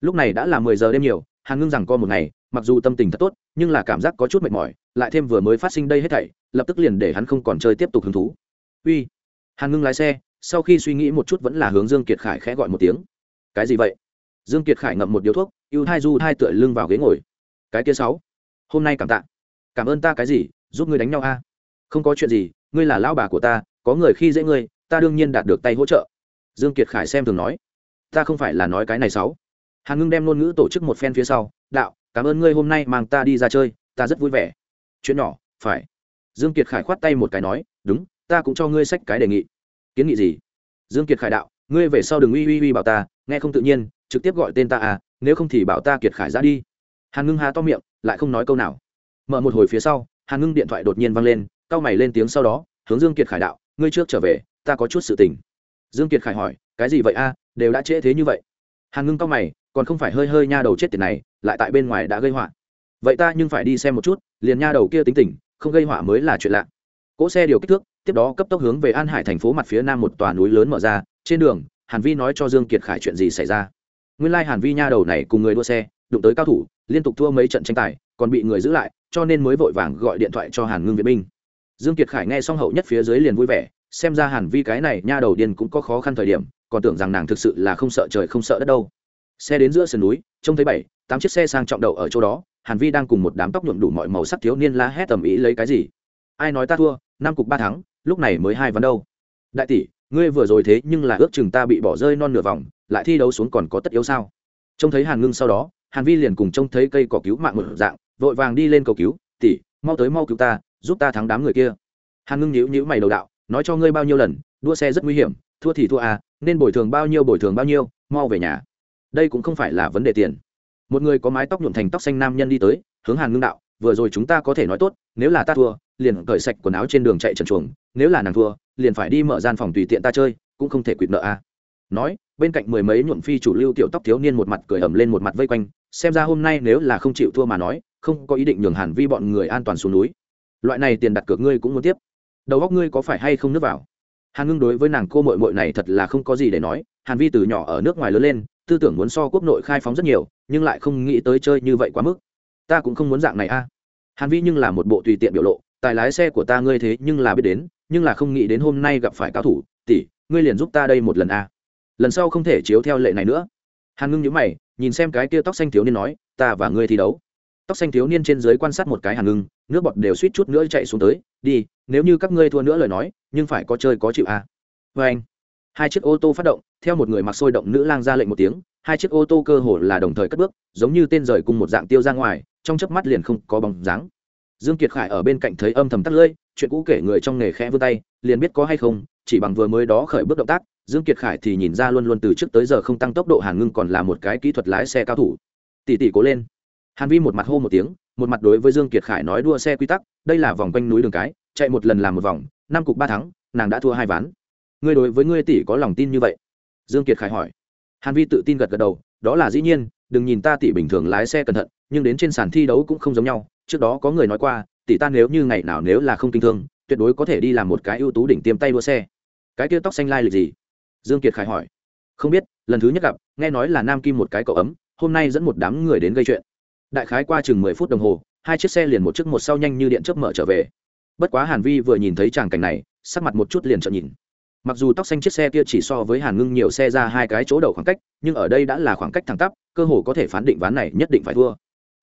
Lúc này đã là mười giờ đêm nhiều, hàn ngưng rằng co một ngày, mặc dù tâm tình thật tốt, nhưng là cảm giác có chút mệt mỏi, lại thêm vừa mới phát sinh đây hết thảy, lập tức liền để hắn không còn chơi tiếp tục hứng thú. Uy. Hàn ngưng lái xe, sau khi suy nghĩ một chút vẫn là hướng dương kiệt khải khẽ gọi một tiếng. Cái gì vậy? Dương kiệt khải ngậm một điếu thuốc, ưu hai du hai tựa lưng vào ghế ngồi. Cái kia sáu. Hôm nay cảm tạ. Cảm ơn ta cái gì, giúp ngươi đánh nhau a. Không có chuyện gì ngươi là lão bà của ta, có người khi dễ ngươi, ta đương nhiên đạt được tay hỗ trợ. Dương kiệt khải xem thường nói, ta không phải là nói cái này sáu hàn ngưng đem ngôn ngữ tổ chức một phen phía sau, đạo, cảm ơn ngươi hôm nay mang ta đi ra chơi, ta rất vui vẻ. Chuyện nhỏ, phải. Dương kiệt khải khoát tay một cái nói, đúng, ta cũng cho ngươi sách cái đề nghị. Kiến nghị gì? Dương kiệt khải đạo, ngươi về sau đừng uy uy uy bảo ta, nghe không tự nhiên, trực tiếp gọi tên ta à nếu không thì bảo ta kiệt khải ra đi. Hàn ngưng há to miệng, lại không nói câu nào. Mở một hồi phía sau, hàn ngưng điện thoại đột nhiên vang lên cau mày lên tiếng sau đó, hướng dương kiệt khải đạo, ngươi trước trở về, ta có chút sự tình. Dương kiệt khải hỏi, cái gì vậy a? Đều đã trễ thế như vậy. Hàn ngưng cau mày, còn không phải hơi hơi nha đầu chết tiền này, lại tại bên ngoài đã gây họa. Vậy ta nhưng phải đi xem một chút, liền nha đầu kia tính tình, không gây họa mới là chuyện lạ. Cỗ xe điều kích thước, tiếp đó cấp tốc hướng về an hải thành phố mặt phía nam một tòa núi lớn mở ra, trên đường, hàn vi nói cho dương kiệt khải chuyện gì xảy ra. Nguyên lai hàn vi nha đầu này cùng người đua xe, đụng tới cao thủ, liên tục thua mấy trận tranh tài, còn bị người giữ lại, cho nên mới vội vàng gọi điện thoại cho hàn ngưng viện binh dương kiệt khải nghe xong hậu nhất phía dưới liền vui vẻ, xem ra hàn vi cái này nha đầu điên cũng có khó khăn thời điểm, còn tưởng rằng nàng thực sự là không sợ trời không sợ đất đâu. Xe đến giữa sườn núi, trông thấy bảy, tám chiếc xe sang trọng đậu ở chỗ đó, hàn vi đang cùng một đám tóc nhuộm đủ mọi màu sắc thiếu niên la hét tầm ý lấy cái gì? Ai nói ta thua, năm cục ba thắng, lúc này mới hai ván đâu. Đại tỷ, ngươi vừa rồi thế nhưng là ước chừng ta bị bỏ rơi non nửa vòng, lại thi đấu xuống còn có tất yếu sao? Trông thấy hàn ngưng sau đó, hàn vi liền cùng trông thấy cây cỏ cứu mạng một dạng, vội vàng đi lên cầu cứu, tỷ, mau tới mau cứu ta giúp ta thắng đám người kia. Hàn ngưng nhữ nhữ mày đầu đạo, nói cho ngươi bao nhiêu lần, đua xe rất nguy hiểm, thua thì thua à nên bồi thường bao nhiêu bồi thường bao nhiêu, mau về nhà. Đây cũng không phải là vấn đề tiền. Một người có mái tóc nhuộm thành tóc xanh nam nhân đi tới, hướng hàn ngưng đạo, vừa rồi chúng ta có thể nói tốt, nếu là ta thua, liền cởi sạch quần áo trên đường chạy trần chuồng, nếu là nàng thua, liền phải đi mở gian phòng tùy tiện ta chơi, cũng không thể quỵt nợ a à. nói, bên cạnh mười mấy nhuộm phi chủ lưu tiểu tóc thiếu niên một mặt cười ẩm lên một mặt vây quanh, xem ra hôm nay nếu là không chịu thua mà nói, không có ý định nhường hàn vi bọn người an toàn xuống núi loại này tiền đặt cược ngươi cũng muốn tiếp. Đầu góc ngươi có phải hay không nước vào? Hàn ngưng đối với nàng cô mội mội này thật là không có gì để nói, hàn vi từ nhỏ ở nước ngoài lớn lên, tư tưởng muốn so quốc nội khai phóng rất nhiều, nhưng lại không nghĩ tới chơi như vậy quá mức. Ta cũng không muốn dạng này a. Hàn vi nhưng là một bộ tùy tiện biểu lộ, tài lái xe của ta ngươi thế nhưng là biết đến, nhưng là không nghĩ đến hôm nay gặp phải cao thủ, tỷ, ngươi liền giúp ta đây một lần a. Lần sau không thể chiếu theo lệ này nữa. Hàn ngưng nhữ mày, nhìn xem cái kia tóc xanh thiếu niên nói, ta và ngươi thi đấu tóc xanh thiếu niên trên dưới quan sát một cái hàn ngưng, nước bọt đều suýt chút nữa chạy xuống tới, đi, nếu như các ngươi thua nữa lời nói, nhưng phải có chơi có chịu à. vê anh, hai chiếc ô tô phát động, theo một người mặc sôi động nữ lang ra lệnh một tiếng, hai chiếc ô tô cơ hồ là đồng thời cất bước, giống như tên rời cùng một dạng tiêu ra ngoài, trong chớp mắt liền không có bóng dáng. Dương kiệt khải ở bên cạnh thấy âm thầm tắt lưỡi, chuyện cũ kể người trong nghề khẽ vươn tay, liền biết có hay không, chỉ bằng vừa mới đó khởi bước động tác, dương kiệt khải thì nhìn ra luôn luôn từ trước tới giờ không tăng tốc độ hàn ngưng còn là một cái kỹ thuật lái xe cao thủ. Tỷ tỷ cố lên hàn vi một mặt hô một tiếng, một mặt đối với dương kiệt khải nói đua xe quy tắc, đây là vòng quanh núi đường cái, chạy một lần làm một vòng, năm cục ba thắng, nàng đã thua hai ván. Ngươi đối với ngươi tỷ có lòng tin như vậy? Dương kiệt khải hỏi. Hàn vi tự tin gật gật đầu, đó là dĩ nhiên, đừng nhìn ta tỷ bình thường lái xe cẩn thận, nhưng đến trên sàn thi đấu cũng không giống nhau, trước đó có người nói qua, tỷ ta nếu như ngày nào nếu là không kinh thương, tuyệt đối có thể đi làm một cái ưu tú đỉnh tiêm tay đua xe. Cái kia tóc xanh lai lịch gì? Dương kiệt khải hỏi. Không biết, lần thứ nhất gặp, nghe nói là nam kim một cái cậu ấm, hôm nay dẫn một đám người đến gây chuyện đại khái qua chừng mười phút đồng hồ, hai chiếc xe liền một chiếc một sau nhanh như điện chớp mở trở về. Bất quá hàn vi vừa nhìn thấy tràng cảnh này, sắc mặt một chút liền trợn nhìn. Mặc dù tóc xanh chiếc xe kia chỉ so với hàn ngưng nhiều xe ra hai cái chỗ đầu khoảng cách, nhưng ở đây đã là khoảng cách thẳng tắp, cơ hồ có thể phán định ván này nhất định phải thua.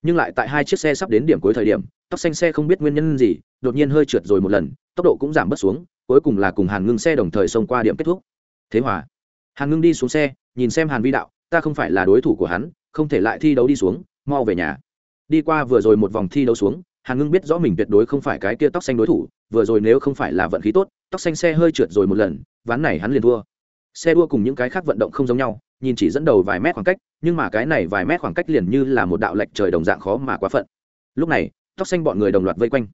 Nhưng lại tại hai chiếc xe sắp đến điểm cuối thời điểm, tóc xanh xe không biết nguyên nhân gì, đột nhiên hơi trượt rồi một lần, tốc độ cũng giảm bớt xuống, cuối cùng là cùng hàn ngưng xe đồng thời xông qua điểm kết thúc. Thế hòa. Hàn ngưng đi xuống xe, nhìn xem hàn vi đạo, ta không phải là đối thủ của hắn, không thể lại thi đấu đi xuống mau về nhà. Đi qua vừa rồi một vòng thi đấu xuống, hàn ngưng biết rõ mình tuyệt đối không phải cái kia tóc xanh đối thủ, vừa rồi nếu không phải là vận khí tốt, tóc xanh xe hơi trượt rồi một lần, ván này hắn liền thua. Xe đua cùng những cái khác vận động không giống nhau, nhìn chỉ dẫn đầu vài mét khoảng cách, nhưng mà cái này vài mét khoảng cách liền như là một đạo lệch trời đồng dạng khó mà quá phận. Lúc này, tóc xanh bọn người đồng loạt vây quanh.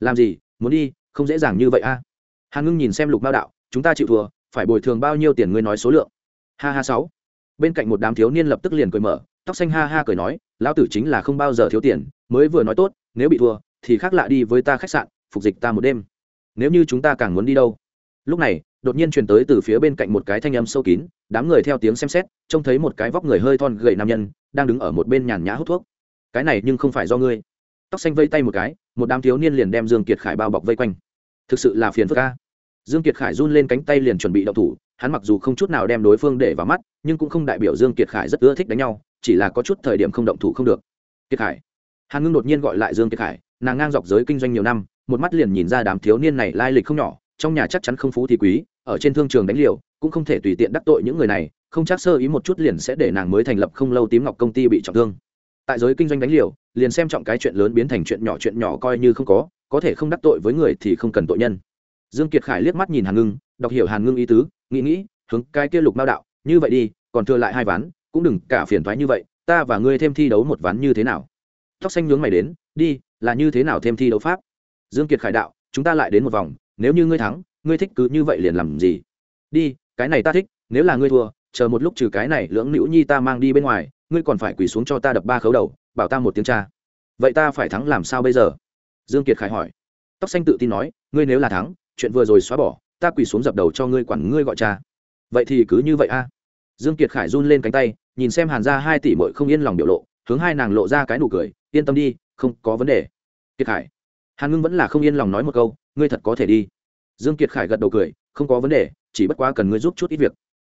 Làm gì, muốn đi, không dễ dàng như vậy a. À? hàn ngưng nhìn xem lục mao đạo, chúng ta chịu thua, phải bồi thường bao nhiêu tiền ngươi nói số lượng? Ha ha sáu. Bên cạnh một đám thiếu niên lập tức liền cười mở tóc xanh ha ha cười nói, lão tử chính là không bao giờ thiếu tiền, mới vừa nói tốt, nếu bị thua, thì khác lạ đi với ta khách sạn, phục dịch ta một đêm. Nếu như chúng ta càng muốn đi đâu? Lúc này, đột nhiên truyền tới từ phía bên cạnh một cái thanh âm sâu kín, đám người theo tiếng xem xét, trông thấy một cái vóc người hơi thon gầy nam nhân, đang đứng ở một bên nhàn nhã hút thuốc. Cái này nhưng không phải do ngươi. Tóc xanh vây tay một cái, một đám thiếu niên liền đem dương kiệt khải bao bọc vây quanh. Thực sự là phiền phức ca dương kiệt khải run lên cánh tay liền chuẩn bị động thủ hắn mặc dù không chút nào đem đối phương để vào mắt, nhưng cũng không đại biểu dương kiệt khải rất ưa thích đánh nhau, chỉ là có chút thời điểm không động thủ không được. Kiệt khải. Hàn ngưng đột nhiên gọi lại dương kiệt khải, nàng ngang dọc giới kinh doanh nhiều năm, một mắt liền nhìn ra đám thiếu niên này lai lịch không nhỏ, trong nhà chắc chắn không phú thì quý, ở trên thương trường đánh liều, cũng không thể tùy tiện đắc tội những người này, không chắc sơ ý một chút liền sẽ để nàng mới thành lập không lâu tím ngọc công ty bị trọng thương. Tại giới kinh doanh đánh liều, liền xem trọng cái chuyện lớn biến thành chuyện nhỏ chuyện nhỏ coi như không có có thể không đắc tội với người thì không cần tội nhân. Dương kiệt khải liếc mắt nhìn hàn ngưng, đọc hiểu hàn ngưng ý tứ nghĩ nghĩ, hướng cái kia lục mao đạo, như vậy đi, còn thừa lại hai ván, cũng đừng cả phiền thoái như vậy, ta và ngươi thêm thi đấu một ván như thế nào? Tóc xanh nhướng mày đến, đi, là như thế nào thêm thi đấu pháp? Dương kiệt khải đạo, chúng ta lại đến một vòng, nếu như ngươi thắng, ngươi thích cứ như vậy liền làm gì? Đi, cái này ta thích, nếu là ngươi thua, chờ một lúc trừ cái này lưỡng nữ nhi ta mang đi bên ngoài, ngươi còn phải quỳ xuống cho ta đập ba khấu đầu, bảo ta một tiếng cha. Vậy ta phải thắng làm sao bây giờ? Dương kiệt khải hỏi. Tóc xanh tự tin nói, ngươi nếu là thắng, chuyện vừa rồi xóa bỏ ta quỳ xuống dập đầu cho ngươi quản ngươi gọi cha. Vậy thì cứ như vậy a. Dương kiệt khải run lên cánh tay, nhìn xem hàn ra hai tỷ mội không yên lòng biểu lộ, hướng hai nàng lộ ra cái nụ cười, yên tâm đi, không có vấn đề. Kiệt khải, hàn ngưng vẫn là không yên lòng nói một câu, ngươi thật có thể đi. Dương kiệt khải gật đầu cười, không có vấn đề, chỉ bất quá cần ngươi giúp chút ít việc.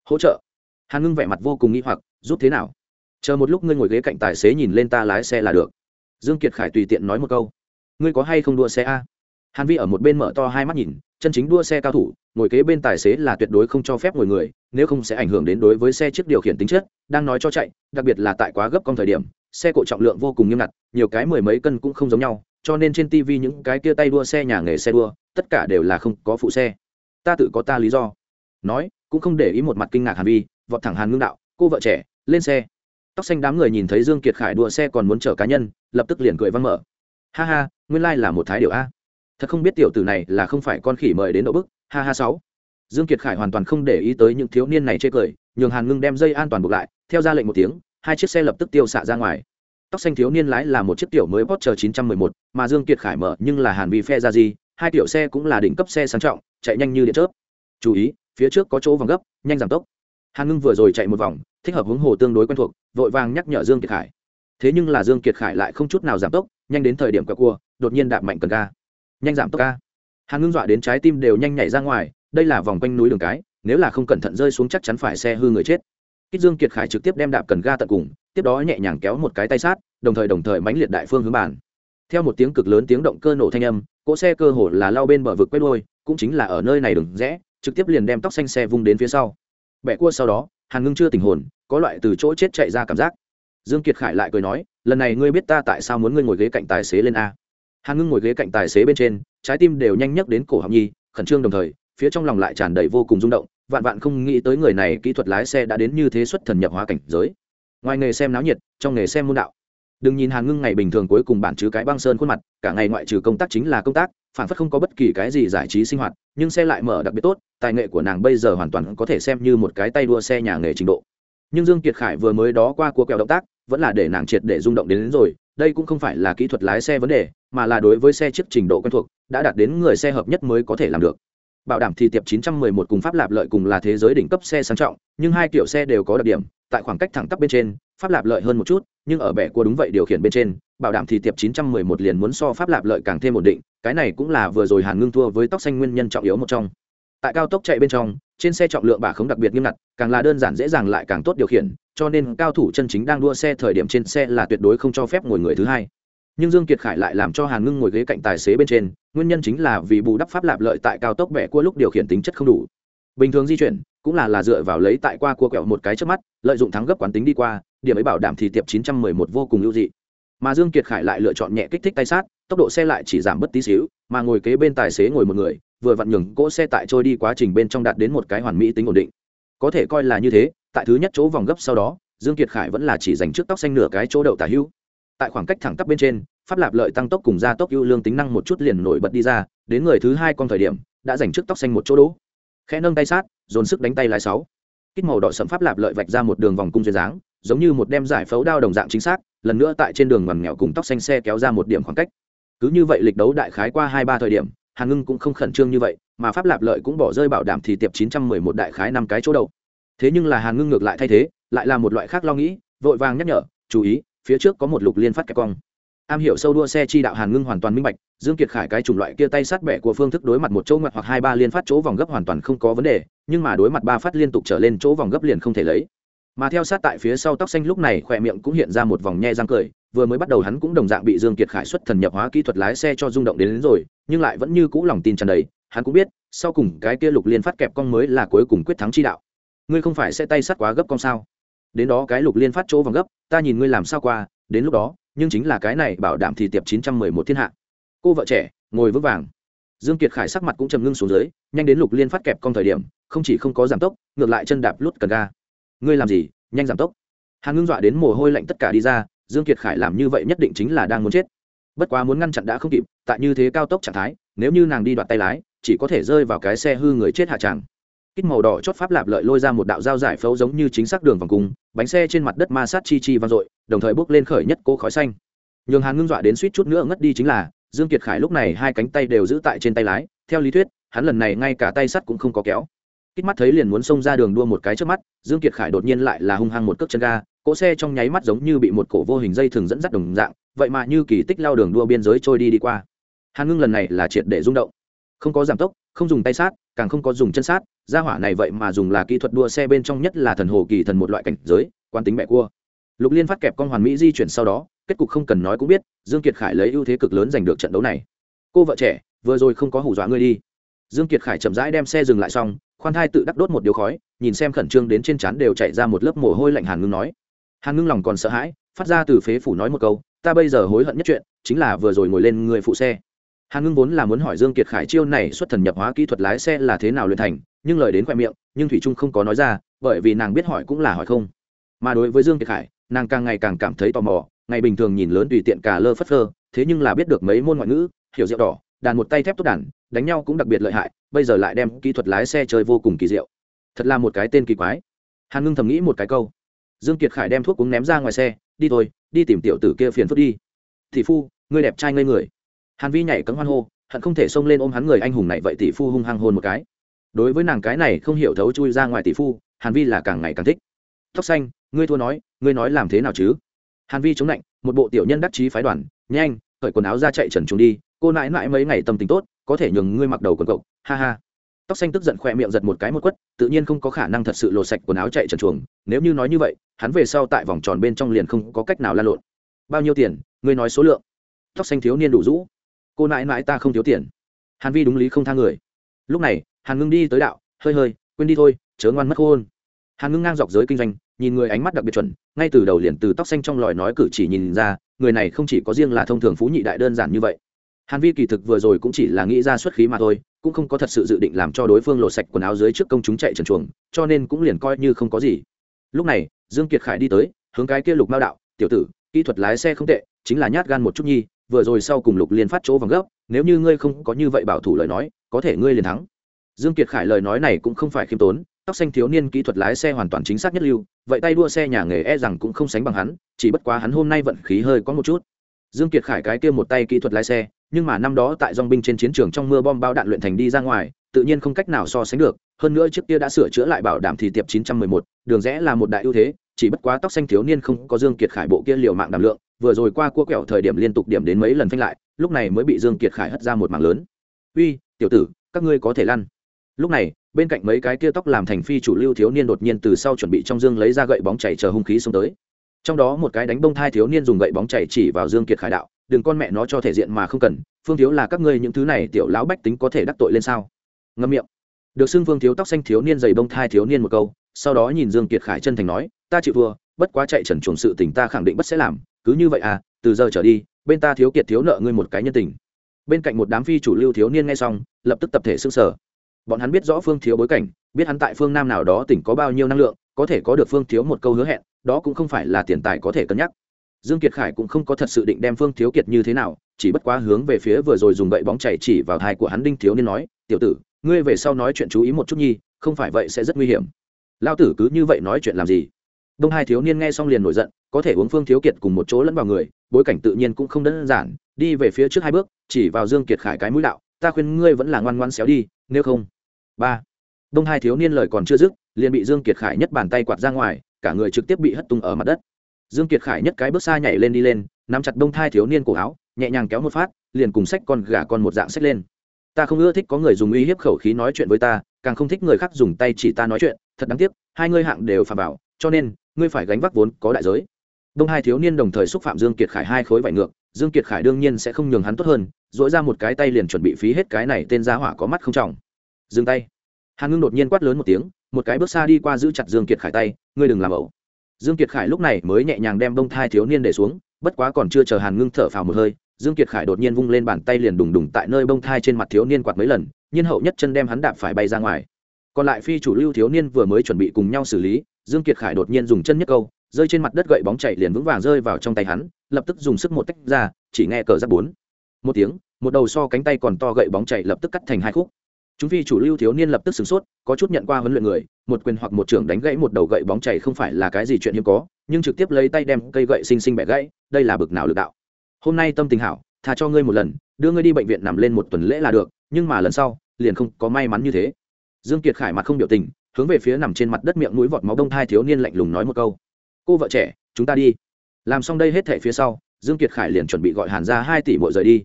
Hỗ trợ. Hàn ngưng vẻ mặt vô cùng nghi hoặc, giúp thế nào? Chờ một lúc ngươi ngồi ghế cạnh tài xế nhìn lên ta lái xe là được. Dương kiệt khải tùy tiện nói một câu, ngươi có hay không đua xe a? Hàn vi ở một bên mở to hai mắt nhìn chân chính đua xe cao thủ, ngồi kế bên tài xế là tuyệt đối không cho phép ngồi người, nếu không sẽ ảnh hưởng đến đối với xe trước điều khiển tính chất, đang nói cho chạy, đặc biệt là tại quá gấp con thời điểm, xe cộ trọng lượng vô cùng nghiêm ngặt, nhiều cái mười mấy cân cũng không giống nhau, cho nên trên tv những cái kia tay đua xe, nhà nghề xe đua, tất cả đều là không có phụ xe. Ta tự có ta lý do. Nói, cũng không để ý một mặt kinh ngạc hàn vi, vọt thẳng hàn ngưng đạo, cô vợ trẻ, lên xe. Tóc xanh đám người nhìn thấy dương kiệt khải đua xe còn muốn chở cá nhân, lập tức liền cười văng mở. Ha ha, nguyên lai là một thái điệu a thật không biết tiểu tử này là không phải con khỉ mời đến độ bức ha ha sáu dương kiệt khải hoàn toàn không để ý tới những thiếu niên này chê cười nhường hàn ngưng đem dây an toàn buộc lại theo ra lệnh một tiếng hai chiếc xe lập tức tiêu xạ ra ngoài tóc xanh thiếu niên lái là một chiếc tiểu mới Porsche 911, mà Dương Kiệt Khải mở nhưng là Hàn Vi phe ra gì, hai tiểu xe cũng là đỉnh cấp xe sang trọng, chạy nhanh như điện chớp. Chú ý, phía trước có chỗ vòng gấp, nhanh giảm tốc. Hàn Ngưng vừa rồi chạy một vòng, thích hợp hướng hồ tương đối quen thuộc, vội vàng nhắc nhở Dương Kiệt Khải. Thế nhưng là Dương Kiệt Khải lại không chút nào giảm tốc, nhanh đến thời điểm quẹo cua, đột nhiên đạp mạnh cần ga. Nhanh giảm tốc ga. Hàn Ngưng dọa đến trái tim đều nhanh nhảy ra ngoài, đây là vòng quanh núi đường cái, nếu là không cẩn thận rơi xuống chắc chắn phải xe hư người chết. Kích Dương Kiệt Khải trực tiếp đem đạp cần ga tận cùng, tiếp đó nhẹ nhàng kéo một cái tay sát, đồng thời đồng thời mánh liệt đại phương hướng bàn. Theo một tiếng cực lớn tiếng động cơ nổ thanh âm, cỗ xe cơ hồ là lao bên bờ vực quét đuôi, cũng chính là ở nơi này đừng rẽ, trực tiếp liền đem tóc xanh xe vung đến phía sau. Bẻ cua sau đó, Hàn Ngưng chưa tỉnh hồn, có loại từ chỗ chết chạy ra cảm giác. Dương Kiệt Khải lại cười nói, lần này ngươi biết ta tại sao muốn ngươi ngồi ghế cạnh tài xế lên a? Hàn Ngưng ngồi ghế cạnh tài xế bên trên, trái tim đều nhanh nhắc đến cổ họng nhi, khẩn trương đồng thời, phía trong lòng lại tràn đầy vô cùng rung động, vạn vạn không nghĩ tới người này kỹ thuật lái xe đã đến như thế xuất thần nhập hóa cảnh giới. Ngoài nghề xem náo nhiệt trong nghề xem môn đạo. Đừng nhìn hàn ngưng ngày bình thường cuối cùng bản chứ cái băng sơn khuôn mặt cả ngày ngoại trừ công tác chính là công tác phản phất không có bất kỳ cái gì giải trí sinh hoạt nhưng xe lại mở đặc biệt tốt tài nghệ của nàng bây giờ hoàn toàn có thể xem như một cái tay đua xe nhà nghề trình độ. Nhưng dương kiệt khải vừa mới đó qua cua kẹo động tác vẫn là để nàng triệt để rung động đến, đến rồi đây cũng không phải là kỹ thuật lái xe vấn đề, mà là đối với xe chiếc trình độ quen thuộc, đã đạt đến người xe hợp nhất mới có thể làm được. Bảo đảm thì tiệp 911 cùng pháp lạp lợi cùng là thế giới đỉnh cấp xe sang trọng, nhưng hai kiểu xe đều có đặc điểm, tại khoảng cách thẳng tắp bên trên, pháp lạp lợi hơn một chút, nhưng ở bẻ cua đúng vậy điều khiển bên trên, bảo đảm thì tiệp 911 liền muốn so pháp lạp lợi càng thêm ổn định, cái này cũng là vừa rồi hàn ngưng thua với tóc xanh nguyên nhân trọng yếu một trong. Tại cao tốc chạy bên trong trên xe trọng lượng bà không đặc biệt nghiêm ngặt, càng là đơn giản dễ dàng lại càng tốt điều khiển, cho nên cao thủ chân chính đang đua xe thời điểm trên xe là tuyệt đối không cho phép ngồi người thứ hai. Nhưng dương kiệt khải lại làm cho hàn ngưng ngồi ghế cạnh tài xế bên trên, nguyên nhân chính là vì bù đắp pháp lạp lợi tại cao tốc bẻ cua lúc điều khiển tính chất không đủ. Bình thường di chuyển, cũng là là dựa vào lấy tại qua cua quẹo một cái trước mắt, lợi dụng thắng gấp quán tính đi qua, điểm ấy bảo đảm thì tiệp 911 vô cùng ưu dị. Mà dương kiệt khải lại lựa chọn nhẹ kích thích tay sát, tốc độ xe lại chỉ giảm bất tí xíu, mà ngồi kế bên tài xế ngồi một người vừa vặn nhường cỗ xe tại trôi đi quá trình bên trong đạt đến một cái hoàn mỹ tính ổn định. Có thể coi là như thế, tại thứ nhất chỗ vòng gấp sau đó, dương kiệt khải vẫn là chỉ dành trước tóc xanh nửa cái chỗ đậu tả hữu tại khoảng cách thẳng tắp bên trên, pháp lạp lợi tăng tốc cùng gia tốc ưu lương tính năng một chút liền nổi bật đi ra, đến người thứ hai con thời điểm, đã dành trước tóc xanh một chỗ đỗ. Khẽ nâng tay sát, dồn sức đánh tay lái sáu. Kích màu đỏ sẫm pháp lạp lợi vạch ra một đường vòng cung duyên dáng, giống như một đem giải phẫu đao đồng dạng chính xác, lần nữa tại trên đường ngoằn nghèo cùng tóc xanh xe kéo ra một điểm khoảng cách. Cứ như vậy lịch đấu đại khái qua hai ba thời điểm hàn ngưng cũng không khẩn trương như vậy, mà pháp lạp lợi cũng bỏ rơi bảo đảm thì tiệp chín trăm mười một đại khái năm cái chỗ đầu. Thế nhưng là hàn ngưng ngược lại thay thế, lại là một loại khác lo nghĩ, vội vàng nhắc nhở, chú ý, phía trước có một lục liên phát kẹp cong. Am hiểu sâu đua xe chi đạo hàn ngưng hoàn toàn minh bạch, dương kiệt khải cái chủng loại kia tay sát bẻ của phương thức đối mặt một chỗ ngoặt hoặc hai ba liên phát chỗ vòng gấp hoàn toàn không có vấn đề, nhưng mà đối mặt ba phát liên tục trở lên chỗ vòng gấp liền không thể lấy. Mà theo sát tại phía sau tóc xanh lúc này khỏe miệng cũng hiện ra một vòng nhe răng cười vừa mới bắt đầu hắn cũng đồng dạng bị dương kiệt khải xuất thần nhập hóa kỹ thuật lái xe cho rung động đến, đến rồi nhưng lại vẫn như cũ lòng tin tràn đầy. Hắn cũng biết sau cùng cái kia lục liên phát kẹp cong mới là cuối cùng quyết thắng chi đạo. Ngươi không phải sẽ tay sắt quá gấp cong sao? Đến đó cái lục liên phát chỗ vòng gấp ta nhìn ngươi làm sao qua đến lúc đó nhưng chính là cái này bảo đảm thì tiệp chín trăm mười một thiên hạ. Cô vợ trẻ ngồi vững vàng. Dương kiệt khải sắc mặt cũng trầm ngưng xuống dưới nhanh đến lục liên phát kẹp cong thời điểm không chỉ không có giảm tốc ngược lại chân đạp lút cần ga. Ngươi làm gì nhanh giảm tốc. Hàn ngưng dọa đến mồ hôi lạnh tất cả đi ra dương kiệt khải làm như vậy nhất định chính là đang muốn chết. Bất quá muốn ngăn chặn đã không kịp, tại như thế cao tốc trạng thái, nếu như nàng đi đoạt tay lái, chỉ có thể rơi vào cái xe hư người chết hạ tràng. Kích màu đỏ chót pháp lạp lợi lôi ra một đạo dao giải phẫu giống như chính xác đường vòng cung, bánh xe trên mặt đất ma sát chi chi vang dội, đồng thời bước lên khởi nhất cô khói xanh. Nhường hàn ngưng dọa đến suýt chút nữa ngất đi chính là, dương kiệt khải lúc này hai cánh tay đều giữ tại trên tay lái, theo lý thuyết, hắn lần này ngay cả tay sắt cũng không có kéo kích mắt thấy liền muốn xông ra đường đua một cái trước mắt, dương kiệt khải đột nhiên lại là hung hăng một cước chân ga, cỗ xe trong nháy mắt giống như bị một cổ vô hình dây thường dẫn dắt đồng dạng, vậy mà như kỳ tích lao đường đua biên giới trôi đi đi qua. Hàn ngưng lần này là triệt để rung động. Không có giảm tốc, không dùng tay sát, càng không có dùng chân sát, gia hỏa này vậy mà dùng là kỹ thuật đua xe bên trong nhất là thần hồ kỳ thần một loại cảnh giới quan tính mẹ cua. Lục liên phát kẹp con hoàn mỹ di chuyển sau đó, kết cục không cần nói cũng biết, dương kiệt khải lấy ưu thế cực lớn giành được trận đấu này. Cô vợ trẻ, vừa rồi không có hù dọa ngươi đi. Dương kiệt khải chậm rãi đem xe dừng lại xong khoan thai tự đắc đốt một điếu khói, nhìn xem khẩn trương đến trên trán đều chạy ra một lớp mồ hôi lạnh hàn ngưng nói. Hàn ngưng lòng còn sợ hãi, phát ra từ phế phủ nói một câu, ta bây giờ hối hận nhất chuyện, chính là vừa rồi ngồi lên người phụ xe. Hàn ngưng vốn là muốn hỏi dương kiệt khải chiêu này xuất thần nhập hóa kỹ thuật lái xe là thế nào luyện thành, nhưng lời đến khoe miệng, nhưng thủy trung không có nói ra, bởi vì nàng biết hỏi cũng là hỏi không. Mà đối với dương kiệt khải, nàng càng ngày càng cảm thấy tò mò, ngày bình thường nhìn lớn tùy tiện cả lơ phất phơ, thế nhưng là biết được mấy môn ngoại ngữ, hiểu rượu đỏ, đàn một tay thép tốt đàn, đánh nhau cũng đặc biệt lợi hại bây giờ lại đem kỹ thuật lái xe chơi vô cùng kỳ diệu. Thật là một cái tên kỳ quái. Hàn ngưng thầm nghĩ một cái câu. Dương kiệt khải đem thuốc uống ném ra ngoài xe, đi thôi, đi tìm tiểu tử kia phiền phức đi. Thị phu, ngươi đẹp trai ngây người. Hàn vi nhảy cấm hoan hô, hận không thể xông lên ôm hắn người anh hùng này, vậy tỷ phu hung hăng hôn một cái. Đối với nàng cái này không hiểu thấu chui ra ngoài tỷ phu, hàn vi là càng ngày càng thích. Tóc xanh, ngươi thua nói, ngươi nói làm thế nào chứ? Hàn vi chống lạnh một bộ tiểu nhân đắc chí phái đoàn, nhanh, cởi quần áo ra chạy trần trùng đi, cô nãi nãi mấy ngày tâm tình tốt, có thể nhường ngươi mặc đầu quần cộc ha ha. Tóc xanh tức giận khỏe miệng giật một cái một quất, tự nhiên không có khả năng thật sự lột sạch quần áo chạy trần chuồng, nếu như nói như vậy, hắn về sau tại vòng tròn bên trong liền không có cách nào lan lộn. Bao nhiêu tiền? Ngươi nói số lượng. Tóc xanh thiếu niên đủ rũ. Cô nãi nãi ta không thiếu tiền. Hàn vi đúng lý không tha người. Lúc này, hàn ngưng đi tới đạo, hơi hơi, quên đi thôi, chớ ngoan mất khôn hàn ngưng ngang dọc giới kinh doanh, nhìn người ánh mắt đặc biệt chuẩn, ngay từ đầu liền từ tóc xanh trong lòi nói cử chỉ nhìn ra, người này không chỉ có riêng là thông thường phú nhị đại đơn giản như vậy hàn vi kỳ thực vừa rồi cũng chỉ là nghĩ ra xuất khí mà thôi, cũng không có thật sự dự định làm cho đối phương lộ sạch quần áo dưới trước công chúng chạy trần chuồng, cho nên cũng liền coi như không có gì. Lúc này, dương kiệt khải đi tới, hướng cái kia lục mao đạo, tiểu tử, kỹ thuật lái xe không tệ, chính là nhát gan một chút nhi, vừa rồi sau cùng lục liên phát chỗ vòng gấp, nếu như ngươi không có như vậy bảo thủ lời nói, có thể ngươi liền thắng. Dương kiệt khải lời nói này cũng không phải khiêm tốn, tóc xanh thiếu niên kỹ thuật lái xe hoàn toàn chính xác nhất lưu, vậy tay đua xe nhà nghề e rằng cũng không sánh bằng hắn, chỉ bất quá hắn hôm nay vận khí hơi có một chút dương kiệt khải cái kia một tay kỹ thuật lái xe nhưng mà năm đó tại dong binh trên chiến trường trong mưa bom bao đạn luyện thành đi ra ngoài tự nhiên không cách nào so sánh được hơn nữa chiếc kia đã sửa chữa lại bảo đảm thì tiệp 911, đường rẽ là một đại ưu thế chỉ bất quá tóc xanh thiếu niên không có dương kiệt khải bộ kia liều mạng đảm lượng vừa rồi qua cua quẹo thời điểm liên tục điểm đến mấy lần phanh lại lúc này mới bị dương kiệt khải hất ra một mảng lớn. Uy tiểu tử các ngươi có thể lăn. Lúc này bên cạnh mấy cái kia tóc làm thành phi chủ lưu thiếu niên đột nhiên từ sau chuẩn bị trong dương lấy ra gậy bóng chảy chờ hung khí xông tới trong đó một cái đánh bông thai thiếu niên dùng gậy bóng chảy chỉ vào dương kiệt khải đạo, đừng con mẹ nó cho thể diện mà không cần, phương thiếu là các ngươi những thứ này tiểu lão bách tính có thể đắc tội lên sao? Ngâm miệng. Được xưng phương thiếu tóc xanh thiếu niên dày bông thai thiếu niên một câu, sau đó nhìn dương kiệt khải chân thành nói, ta chịu thua, bất quá chạy trần chuồng sự tình ta khẳng định bất sẽ làm, cứ như vậy à từ giờ trở đi, bên ta thiếu kiệt thiếu nợ ngươi một cái nhân tình. Bên cạnh một đám phi chủ lưu thiếu niên nghe xong, lập tức tập thể xưng sở bọn hắn biết rõ phương thiếu bối cảnh, biết hắn tại phương nam nào đó tỉnh có bao nhiêu năng lượng, có thể có được phương thiếu một câu hứa hẹn đó cũng không phải là tiền tài có thể cân nhắc. Dương kiệt khải cũng không có thật sự định đem phương thiếu kiệt như thế nào, chỉ bất quá hướng về phía vừa rồi dùng gậy bóng chảy chỉ vào thai của hắn đinh thiếu niên nói, tiểu tử, ngươi về sau nói chuyện chú ý một chút nhi, không phải vậy sẽ rất nguy hiểm. Lao tử cứ như vậy nói chuyện làm gì? Đông hai thiếu niên nghe xong liền nổi giận, có thể uống phương thiếu kiệt cùng một chỗ lẫn vào người, bối cảnh tự nhiên cũng không đơn giản, đi về phía trước hai bước, chỉ vào dương kiệt khải cái mũi đạo, ta khuyên ngươi vẫn là ngoan ngoan xéo đi, nếu không. Ba. Đông hai thiếu niên lời còn chưa dứt, liền bị dương kiệt khải nhất bàn tay quạt ra ngoài cả người trực tiếp bị hất tung ở mặt đất. Dương kiệt khải nhất cái bước xa nhảy lên đi lên, nắm chặt đông thai thiếu niên cổ áo, nhẹ nhàng kéo một phát, liền cùng sách con gà con một dạng sách lên. Ta không ưa thích có người dùng uy hiếp khẩu khí nói chuyện với ta, càng không thích người khác dùng tay chỉ ta nói chuyện, thật đáng tiếc, hai ngươi hạng đều phạm bảo cho nên, ngươi phải gánh vác vốn có đại giới. Đông hai thiếu niên đồng thời xúc phạm dương kiệt khải hai khối vải ngược, dương kiệt khải đương nhiên sẽ không nhường hắn tốt hơn dỗi ra một cái tay liền chuẩn bị phí hết cái này tên giá hỏa có mắt không trọng. Dừng tay hàn ngưng đột nhiên quát lớn một tiếng một cái bước xa đi qua giữ chặt dương kiệt khải tay ngươi đừng làm ẩu dương kiệt khải lúc này mới nhẹ nhàng đem bông thai thiếu niên để xuống bất quá còn chưa chờ hàn ngưng thở phào một hơi dương kiệt khải đột nhiên vung lên bàn tay liền đùng đùng tại nơi bông thai trên mặt thiếu niên quạt mấy lần nhiên hậu nhất chân đem hắn đạp phải bay ra ngoài còn lại phi chủ lưu thiếu niên vừa mới chuẩn bị cùng nhau xử lý dương kiệt khải đột nhiên dùng chân nhất câu rơi trên mặt đất gậy bóng chạy liền vững vàng rơi vào trong tay hắn lập tức dùng sức một tách ra chỉ nghe cờ giáp bốn một tiếng một đầu so cánh tay còn to gậy bóng chạy lập tức cắt thành hai khúc chúng phi chủ lưu thiếu niên lập tức sửng sốt, có chút nhận qua huấn luyện người, một quyền hoặc một trưởng đánh gãy một đầu gậy bóng chảy không phải là cái gì chuyện hiếm có, nhưng trực tiếp lấy tay đem cây gậy xinh xinh bẻ gãy, đây là bực nào lực đạo. Hôm nay tâm tình hảo, tha cho ngươi một lần, đưa ngươi đi bệnh viện nằm lên một tuần lễ là được, nhưng mà lần sau, liền không có may mắn như thế. Dương kiệt khải mặt không biểu tình, hướng về phía nằm trên mặt đất miệng mũi vọt máu đông thai thiếu niên lạnh lùng nói một câu. Cô vợ trẻ, chúng ta đi. Làm xong đây hết thể phía sau, dương kiệt khải liền chuẩn bị gọi hàn ra hai tỷ bội rời đi.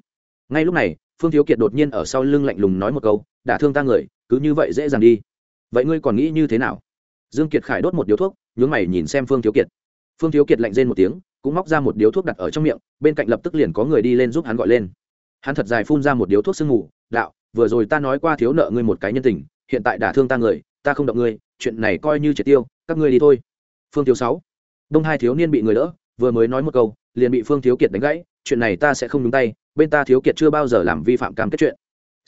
Ngay lúc này, phương thiếu kiệt đột nhiên ở sau lưng lạnh lùng nói một câu đả thương ta người, cứ như vậy dễ dàng đi. Vậy ngươi còn nghĩ như thế nào? Dương kiệt khải đốt một điếu thuốc, nhướng mày nhìn xem phương thiếu kiệt. Phương thiếu kiệt lạnh rên một tiếng, cũng móc ra một điếu thuốc đặt ở trong miệng, bên cạnh lập tức liền có người đi lên giúp hắn gọi lên. Hắn thật dài phun ra một điếu thuốc sương ngủ đạo, vừa rồi ta nói qua thiếu nợ ngươi một cái nhân tình, hiện tại đả thương ta người, ta không động ngươi, chuyện này coi như triệt tiêu, các ngươi đi thôi. Phương thiếu sáu. Đông hai thiếu niên bị người đỡ, vừa mới nói một câu, liền bị phương thiếu kiệt đánh gãy, chuyện này ta sẽ không nhúng tay, bên ta thiếu kiệt chưa bao giờ làm vi phạm cam kết chuyện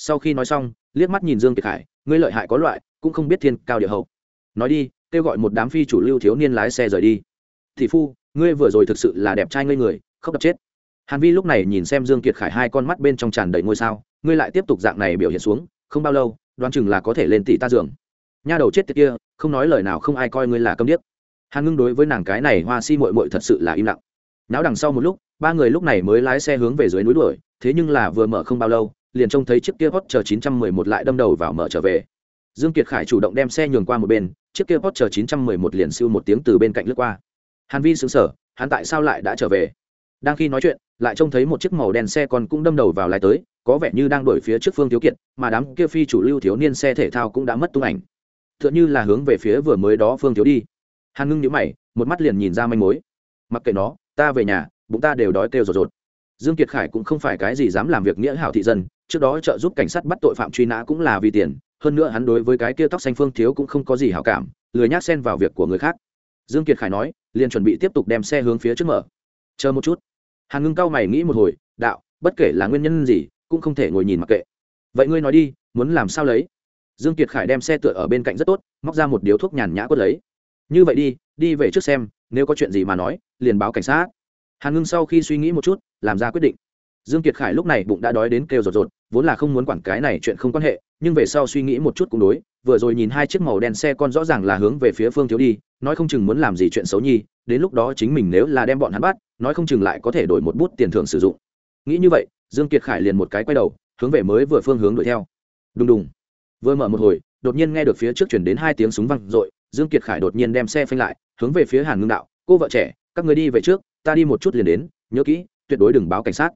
sau khi nói xong, liếc mắt nhìn dương kiệt khải, ngươi lợi hại có loại, cũng không biết thiên cao địa hậu. Nói đi, kêu gọi một đám phi chủ lưu thiếu niên lái xe rời đi. Thị phu, ngươi vừa rồi thực sự là đẹp trai ngây người không đập chết. Hàn vi lúc này nhìn xem dương kiệt khải hai con mắt bên trong tràn đầy ngôi sao, ngươi lại tiếp tục dạng này biểu hiện xuống, không bao lâu, đoán chừng là có thể lên tỷ ta giường nha đầu chết tiệt kia, không nói lời nào không ai coi ngươi là câm điếc. Hàn ngưng đối với nàng cái này hoa si mội mội thật sự là im lặng. Náo đằng sau một lúc, ba người lúc này mới lái xe hướng về dưới núi đuổi, thế nhưng là vừa mở không bao lâu liền trông thấy chiếc kia hot chờ 911 lại đâm đầu vào mở trở về. Dương kiệt khải chủ động đem xe nhường qua một bên, chiếc kia hot chờ 911 liền siêu một tiếng từ bên cạnh lướt qua. Hàn vi sững sờ, hắn tại sao lại đã trở về? Đang khi nói chuyện, lại trông thấy một chiếc màu đen xe còn cũng đâm đầu vào lái tới, có vẻ như đang đuổi phía trước phương thiếu kiệt, mà đám kia phi chủ lưu thiếu niên xe thể thao cũng đã mất tung ảnh. Tựa như là hướng về phía vừa mới đó phương thiếu đi. Hàn ngưng nhíu mày, một mắt liền nhìn ra manh mối. Mặc kệ nó, ta về nhà, bụng ta đều đói kêu rột rột dương kiệt khải cũng không phải cái gì dám làm việc nghĩa hảo thị dân, trước đó trợ giúp cảnh sát bắt tội phạm truy nã cũng là vì tiền, hơn nữa hắn đối với cái kia tóc xanh phương thiếu cũng không có gì hảo cảm, lười nhác xen vào việc của người khác. Dương kiệt khải nói, liền chuẩn bị tiếp tục đem xe hướng phía trước mở. Chờ một chút. Hàn ngưng cao mày nghĩ một hồi, đạo, bất kể là nguyên nhân gì, cũng không thể ngồi nhìn mặc kệ. Vậy ngươi nói đi, muốn làm sao lấy? Dương kiệt khải đem xe tựa ở bên cạnh rất tốt, móc ra một điếu thuốc nhàn nhã quất lấy. Như vậy đi đi về trước xem, nếu có chuyện gì mà nói, liền báo cảnh sát hàn ngưng sau khi suy nghĩ một chút, làm ra quyết định. Dương kiệt khải lúc này bụng đã đói đến kêu rột rột, vốn là không muốn quản cái này chuyện không quan hệ, nhưng về sau suy nghĩ một chút cũng đối, vừa rồi nhìn hai chiếc màu đen xe con rõ ràng là hướng về phía phương thiếu đi nói không chừng muốn làm gì chuyện xấu nhi, đến lúc đó chính mình nếu là đem bọn hắn bắt, nói không chừng lại có thể đổi một bút tiền thưởng sử dụng. Nghĩ như vậy, dương kiệt khải liền một cái quay đầu, hướng về mới vừa phương hướng đuổi theo. Đùng đùng. Vừa mở một hồi, đột nhiên nghe được phía trước chuyển đến hai tiếng súng văng rội dương kiệt khải đột nhiên đem xe phanh lại, hướng về phía hàn ngưng đạo, cô vợ trẻ, các người đi về trước ta đi một chút liền đến, nhớ kỹ, tuyệt đối đừng báo cảnh sát.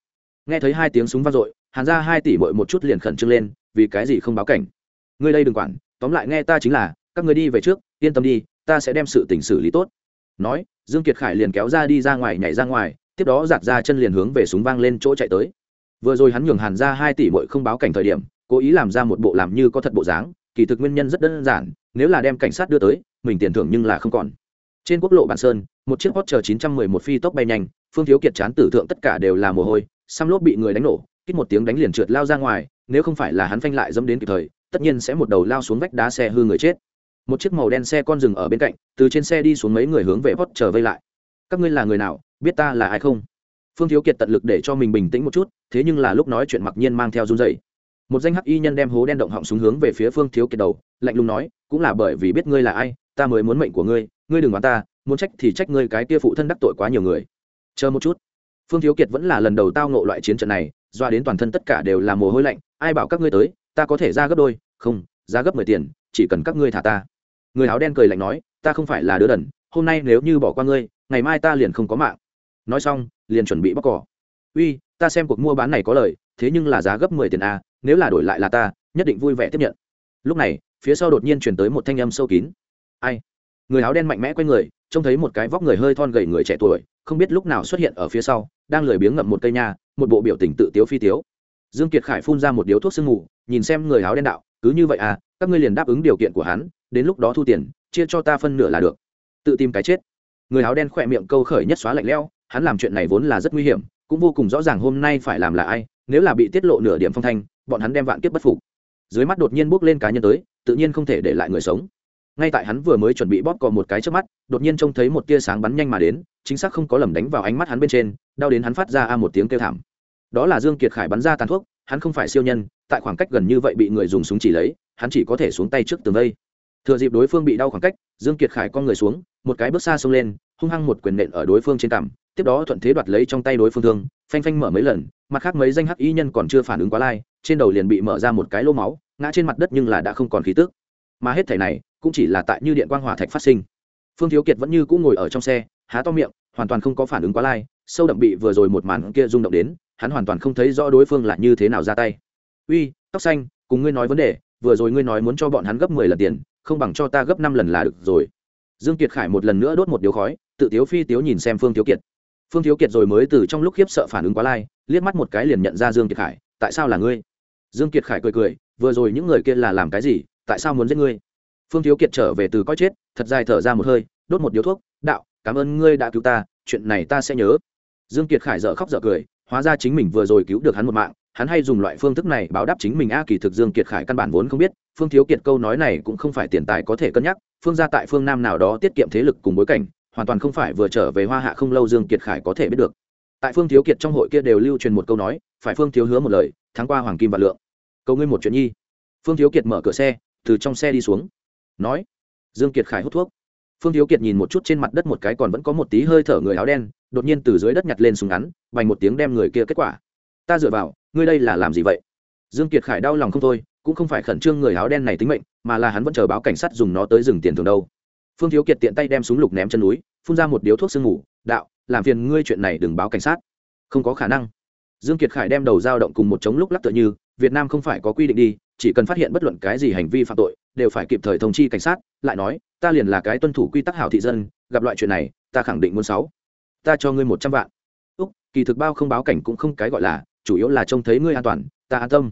Nghe thấy hai tiếng súng vang dội, hàn ra hai tỷ bội một chút liền khẩn trương lên, vì cái gì không báo cảnh? Ngươi đây đừng quản, tóm lại nghe ta chính là, các người đi về trước, yên tâm đi, ta sẽ đem sự tình xử lý tốt. Nói, dương kiệt khải liền kéo ra đi ra ngoài, nhảy ra ngoài, tiếp đó giạt ra chân liền hướng về súng vang lên chỗ chạy tới. Vừa rồi hắn nhường hàn ra hai tỷ bội không báo cảnh thời điểm, cố ý làm ra một bộ làm như có thật bộ dáng, kỳ thực nguyên nhân rất đơn giản, nếu là đem cảnh sát đưa tới, mình tiền thưởng nhưng là không còn. Trên quốc lộ bản sơn một chiếc hot chờ 911 phi tốc bay nhanh, phương thiếu kiệt chán tử thượng tất cả đều là mồ hôi, xăm lốp bị người đánh nổ, kích một tiếng đánh liền trượt lao ra ngoài, nếu không phải là hắn phanh lại dẫm đến kịp thời, tất nhiên sẽ một đầu lao xuống vách đá xe hư người chết. Một chiếc màu đen xe con rừng ở bên cạnh, từ trên xe đi xuống mấy người hướng về hot chờ vây lại. Các ngươi là người nào, biết ta là ai không? Phương thiếu kiệt tận lực để cho mình bình tĩnh một chút, thế nhưng là lúc nói chuyện mặc nhiên mang theo run dày một danh hắc y nhân đem hố đen động họng xuống hướng về phía phương thiếu kiệt đầu, lạnh lùng nói, cũng là bởi vì biết ngươi là ai, ta mới muốn mệnh của ngươi ngươi đừng đoán ta muốn trách thì trách ngươi cái kia phụ thân đắc tội quá nhiều người. Chờ một chút. Phương thiếu kiệt vẫn là lần đầu tao nộ loại chiến trận này, doa đến toàn thân tất cả đều là mồ hôi lạnh, ai bảo các ngươi tới, ta có thể ra gấp đôi, không, ra gấp mười tiền, chỉ cần các ngươi thả ta. Người áo đen cười lạnh nói, ta không phải là đứa đần, hôm nay nếu như bỏ qua ngươi, ngày mai ta liền không có mạng. Nói xong, liền chuẩn bị bóc cỏ. Uy, ta xem cuộc mua bán này có lời, thế nhưng là giá gấp mười tiền a, nếu là đổi lại là ta, nhất định vui vẻ tiếp nhận. Lúc này, phía sau đột nhiên chuyển tới một thanh âm sâu kín. Ai? Người áo đen mạnh mẽ quay người trông thấy một cái vóc người hơi thon gầy người trẻ tuổi, không biết lúc nào xuất hiện ở phía sau, đang lười biếng ngậm một cây nha, một bộ biểu tình tự tiếu phi tiếu. Dương kiệt khải phun ra một điếu thuốc sương ngủ nhìn xem người áo đen đạo, cứ như vậy à các ngươi liền đáp ứng điều kiện của hắn, đến lúc đó thu tiền, chia cho ta phân nửa là được. Tự tìm cái chết. Người áo đen khỏe miệng câu khởi nhất xóa lạnh lẽo, hắn làm chuyện này vốn là rất nguy hiểm, cũng vô cùng rõ ràng hôm nay phải làm là ai, nếu là bị tiết lộ nửa điểm phong thanh, bọn hắn đem vạn kiếp bất phục. Dưới mắt đột nhiên bước lên cá nhân tới, tự nhiên không thể để lại người sống ngay tại hắn vừa mới chuẩn bị bóp cò một cái trước mắt, đột nhiên trông thấy một tia sáng bắn nhanh mà đến, chính xác không có lầm đánh vào ánh mắt hắn bên trên, đau đến hắn phát ra a một tiếng kêu thảm. Đó là dương kiệt khải bắn ra tàn thuốc, hắn không phải siêu nhân, tại khoảng cách gần như vậy bị người dùng súng chỉ lấy, hắn chỉ có thể xuống tay trước tường vây. Thừa dịp đối phương bị đau khoảng cách, dương kiệt khải con người xuống, một cái bước xa xông lên, hung hăng một quyền nện ở đối phương trên cằm, tiếp đó thuận thế đoạt lấy trong tay đối phương thương, phanh phanh mở mấy lần, mặt khác mấy danh hắc y nhân còn chưa phản ứng quá lai, trên đầu liền bị mở ra một cái lỗ máu, ngã trên mặt đất nhưng là đã không còn khí tức. Mà hết thảy này cũng chỉ là tại như điện quang hỏa thạch phát sinh. Phương thiếu kiệt vẫn như cũng ngồi ở trong xe, há to miệng, hoàn toàn không có phản ứng quá lai, sâu đậm bị vừa rồi một màn kia rung động đến, hắn hoàn toàn không thấy rõ đối phương là như thế nào ra tay. Uy, tóc xanh, cùng ngươi nói vấn đề, vừa rồi ngươi nói muốn cho bọn hắn gấp mười lần tiền, không bằng cho ta gấp năm lần là được rồi. Dương kiệt khải một lần nữa đốt một điếu khói, tự tiếu phi tiếu nhìn xem phương thiếu kiệt. Phương thiếu kiệt rồi mới từ trong lúc khiếp sợ phản ứng quá lai, liếc mắt một cái liền nhận ra dương kiệt khải, tại sao là ngươi? Dương kiệt khải cười cười, vừa rồi những người kia là làm cái gì, tại sao muốn giết ngươi? Phương thiếu kiệt trở về từ coi chết, thật dài thở ra một hơi, đốt một điếu thuốc, đạo, cảm ơn ngươi đã cứu ta, chuyện này ta sẽ nhớ. Dương kiệt khải dở khóc dở cười, hóa ra chính mình vừa rồi cứu được hắn một mạng, hắn hay dùng loại phương thức này báo đáp chính mình a kỳ thực dương kiệt khải căn bản vốn không biết, phương thiếu kiệt câu nói này cũng không phải tiền tài có thể cân nhắc, phương gia tại phương nam nào đó tiết kiệm thế lực cùng bối cảnh, hoàn toàn không phải vừa trở về hoa hạ không lâu dương kiệt khải có thể biết được. Tại phương thiếu kiệt trong hội kia đều lưu truyền một câu nói, phải phương thiếu hứa một lời tháng qua hoàng kim và lượng. Câu ngươi một chuyện nhi. Phương thiếu kiệt mở cửa xe, từ trong xe đi xuống nói, dương kiệt khải hút thuốc. Phương thiếu kiệt nhìn một chút trên mặt đất một cái còn vẫn có một tí hơi thở người áo đen, đột nhiên từ dưới đất nhặt lên súng ngắn vành một tiếng đem người kia kết quả. Ta dựa vào, ngươi đây là làm gì vậy? Dương kiệt khải đau lòng không thôi, cũng không phải khẩn trương người áo đen này tính mệnh, mà là hắn vẫn chờ báo cảnh sát dùng nó tới dừng tiền thường đâu. Phương thiếu kiệt tiện tay đem súng lục ném chân núi, phun ra một điếu thuốc sương ngủ đạo, làm phiền ngươi chuyện này đừng báo cảnh sát. Không có khả năng. Dương kiệt khải đem đầu dao động cùng một chống lúc lắc tựa như, việt nam không phải có quy định đi chỉ cần phát hiện bất luận cái gì hành vi phạm tội, đều phải kịp thời thông chi cảnh sát, lại nói, ta liền là cái tuân thủ quy tắc hảo thị dân, gặp loại chuyện này, ta khẳng định muốn sáu. Ta cho ngươi một trăm vạn. Úc, kỳ thực bao không báo cảnh cũng không cái gọi là, chủ yếu là trông thấy ngươi an toàn, ta an tâm.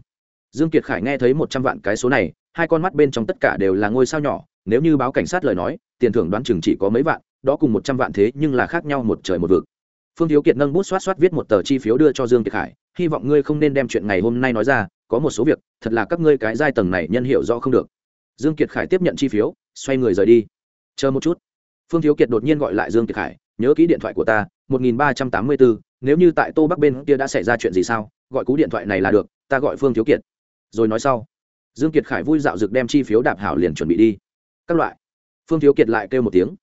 Dương kiệt khải nghe thấy một trăm vạn cái số này, hai con mắt bên trong tất cả đều là ngôi sao nhỏ, nếu như báo cảnh sát lời nói, tiền thưởng đoán chừng chỉ có mấy vạn, đó cùng một trăm vạn thế nhưng là khác nhau một trời một vực. Phương thiếu kiệt nâng bút xoát xoát viết một tờ chi phiếu đưa cho dương kiệt khải, hy vọng ngươi không nên đem chuyện ngày hôm nay nói ra có một số việc, thật là các ngươi cái giai tầng này nhân hiệu rõ không được. Dương kiệt khải tiếp nhận chi phiếu, xoay người rời đi. Chờ một chút. Phương thiếu kiệt đột nhiên gọi lại dương kiệt khải, nhớ kỹ điện thoại của ta, một nghìn ba trăm tám mươi bốn nếu như tại tô bắc bên kia đã xảy ra chuyện gì sao, gọi cú điện thoại này là được, ta gọi phương thiếu kiệt. Rồi nói sau. Dương kiệt khải vui dạo rực đem chi phiếu đạp hảo liền chuẩn bị đi. Các loại. Phương thiếu kiệt lại kêu một tiếng.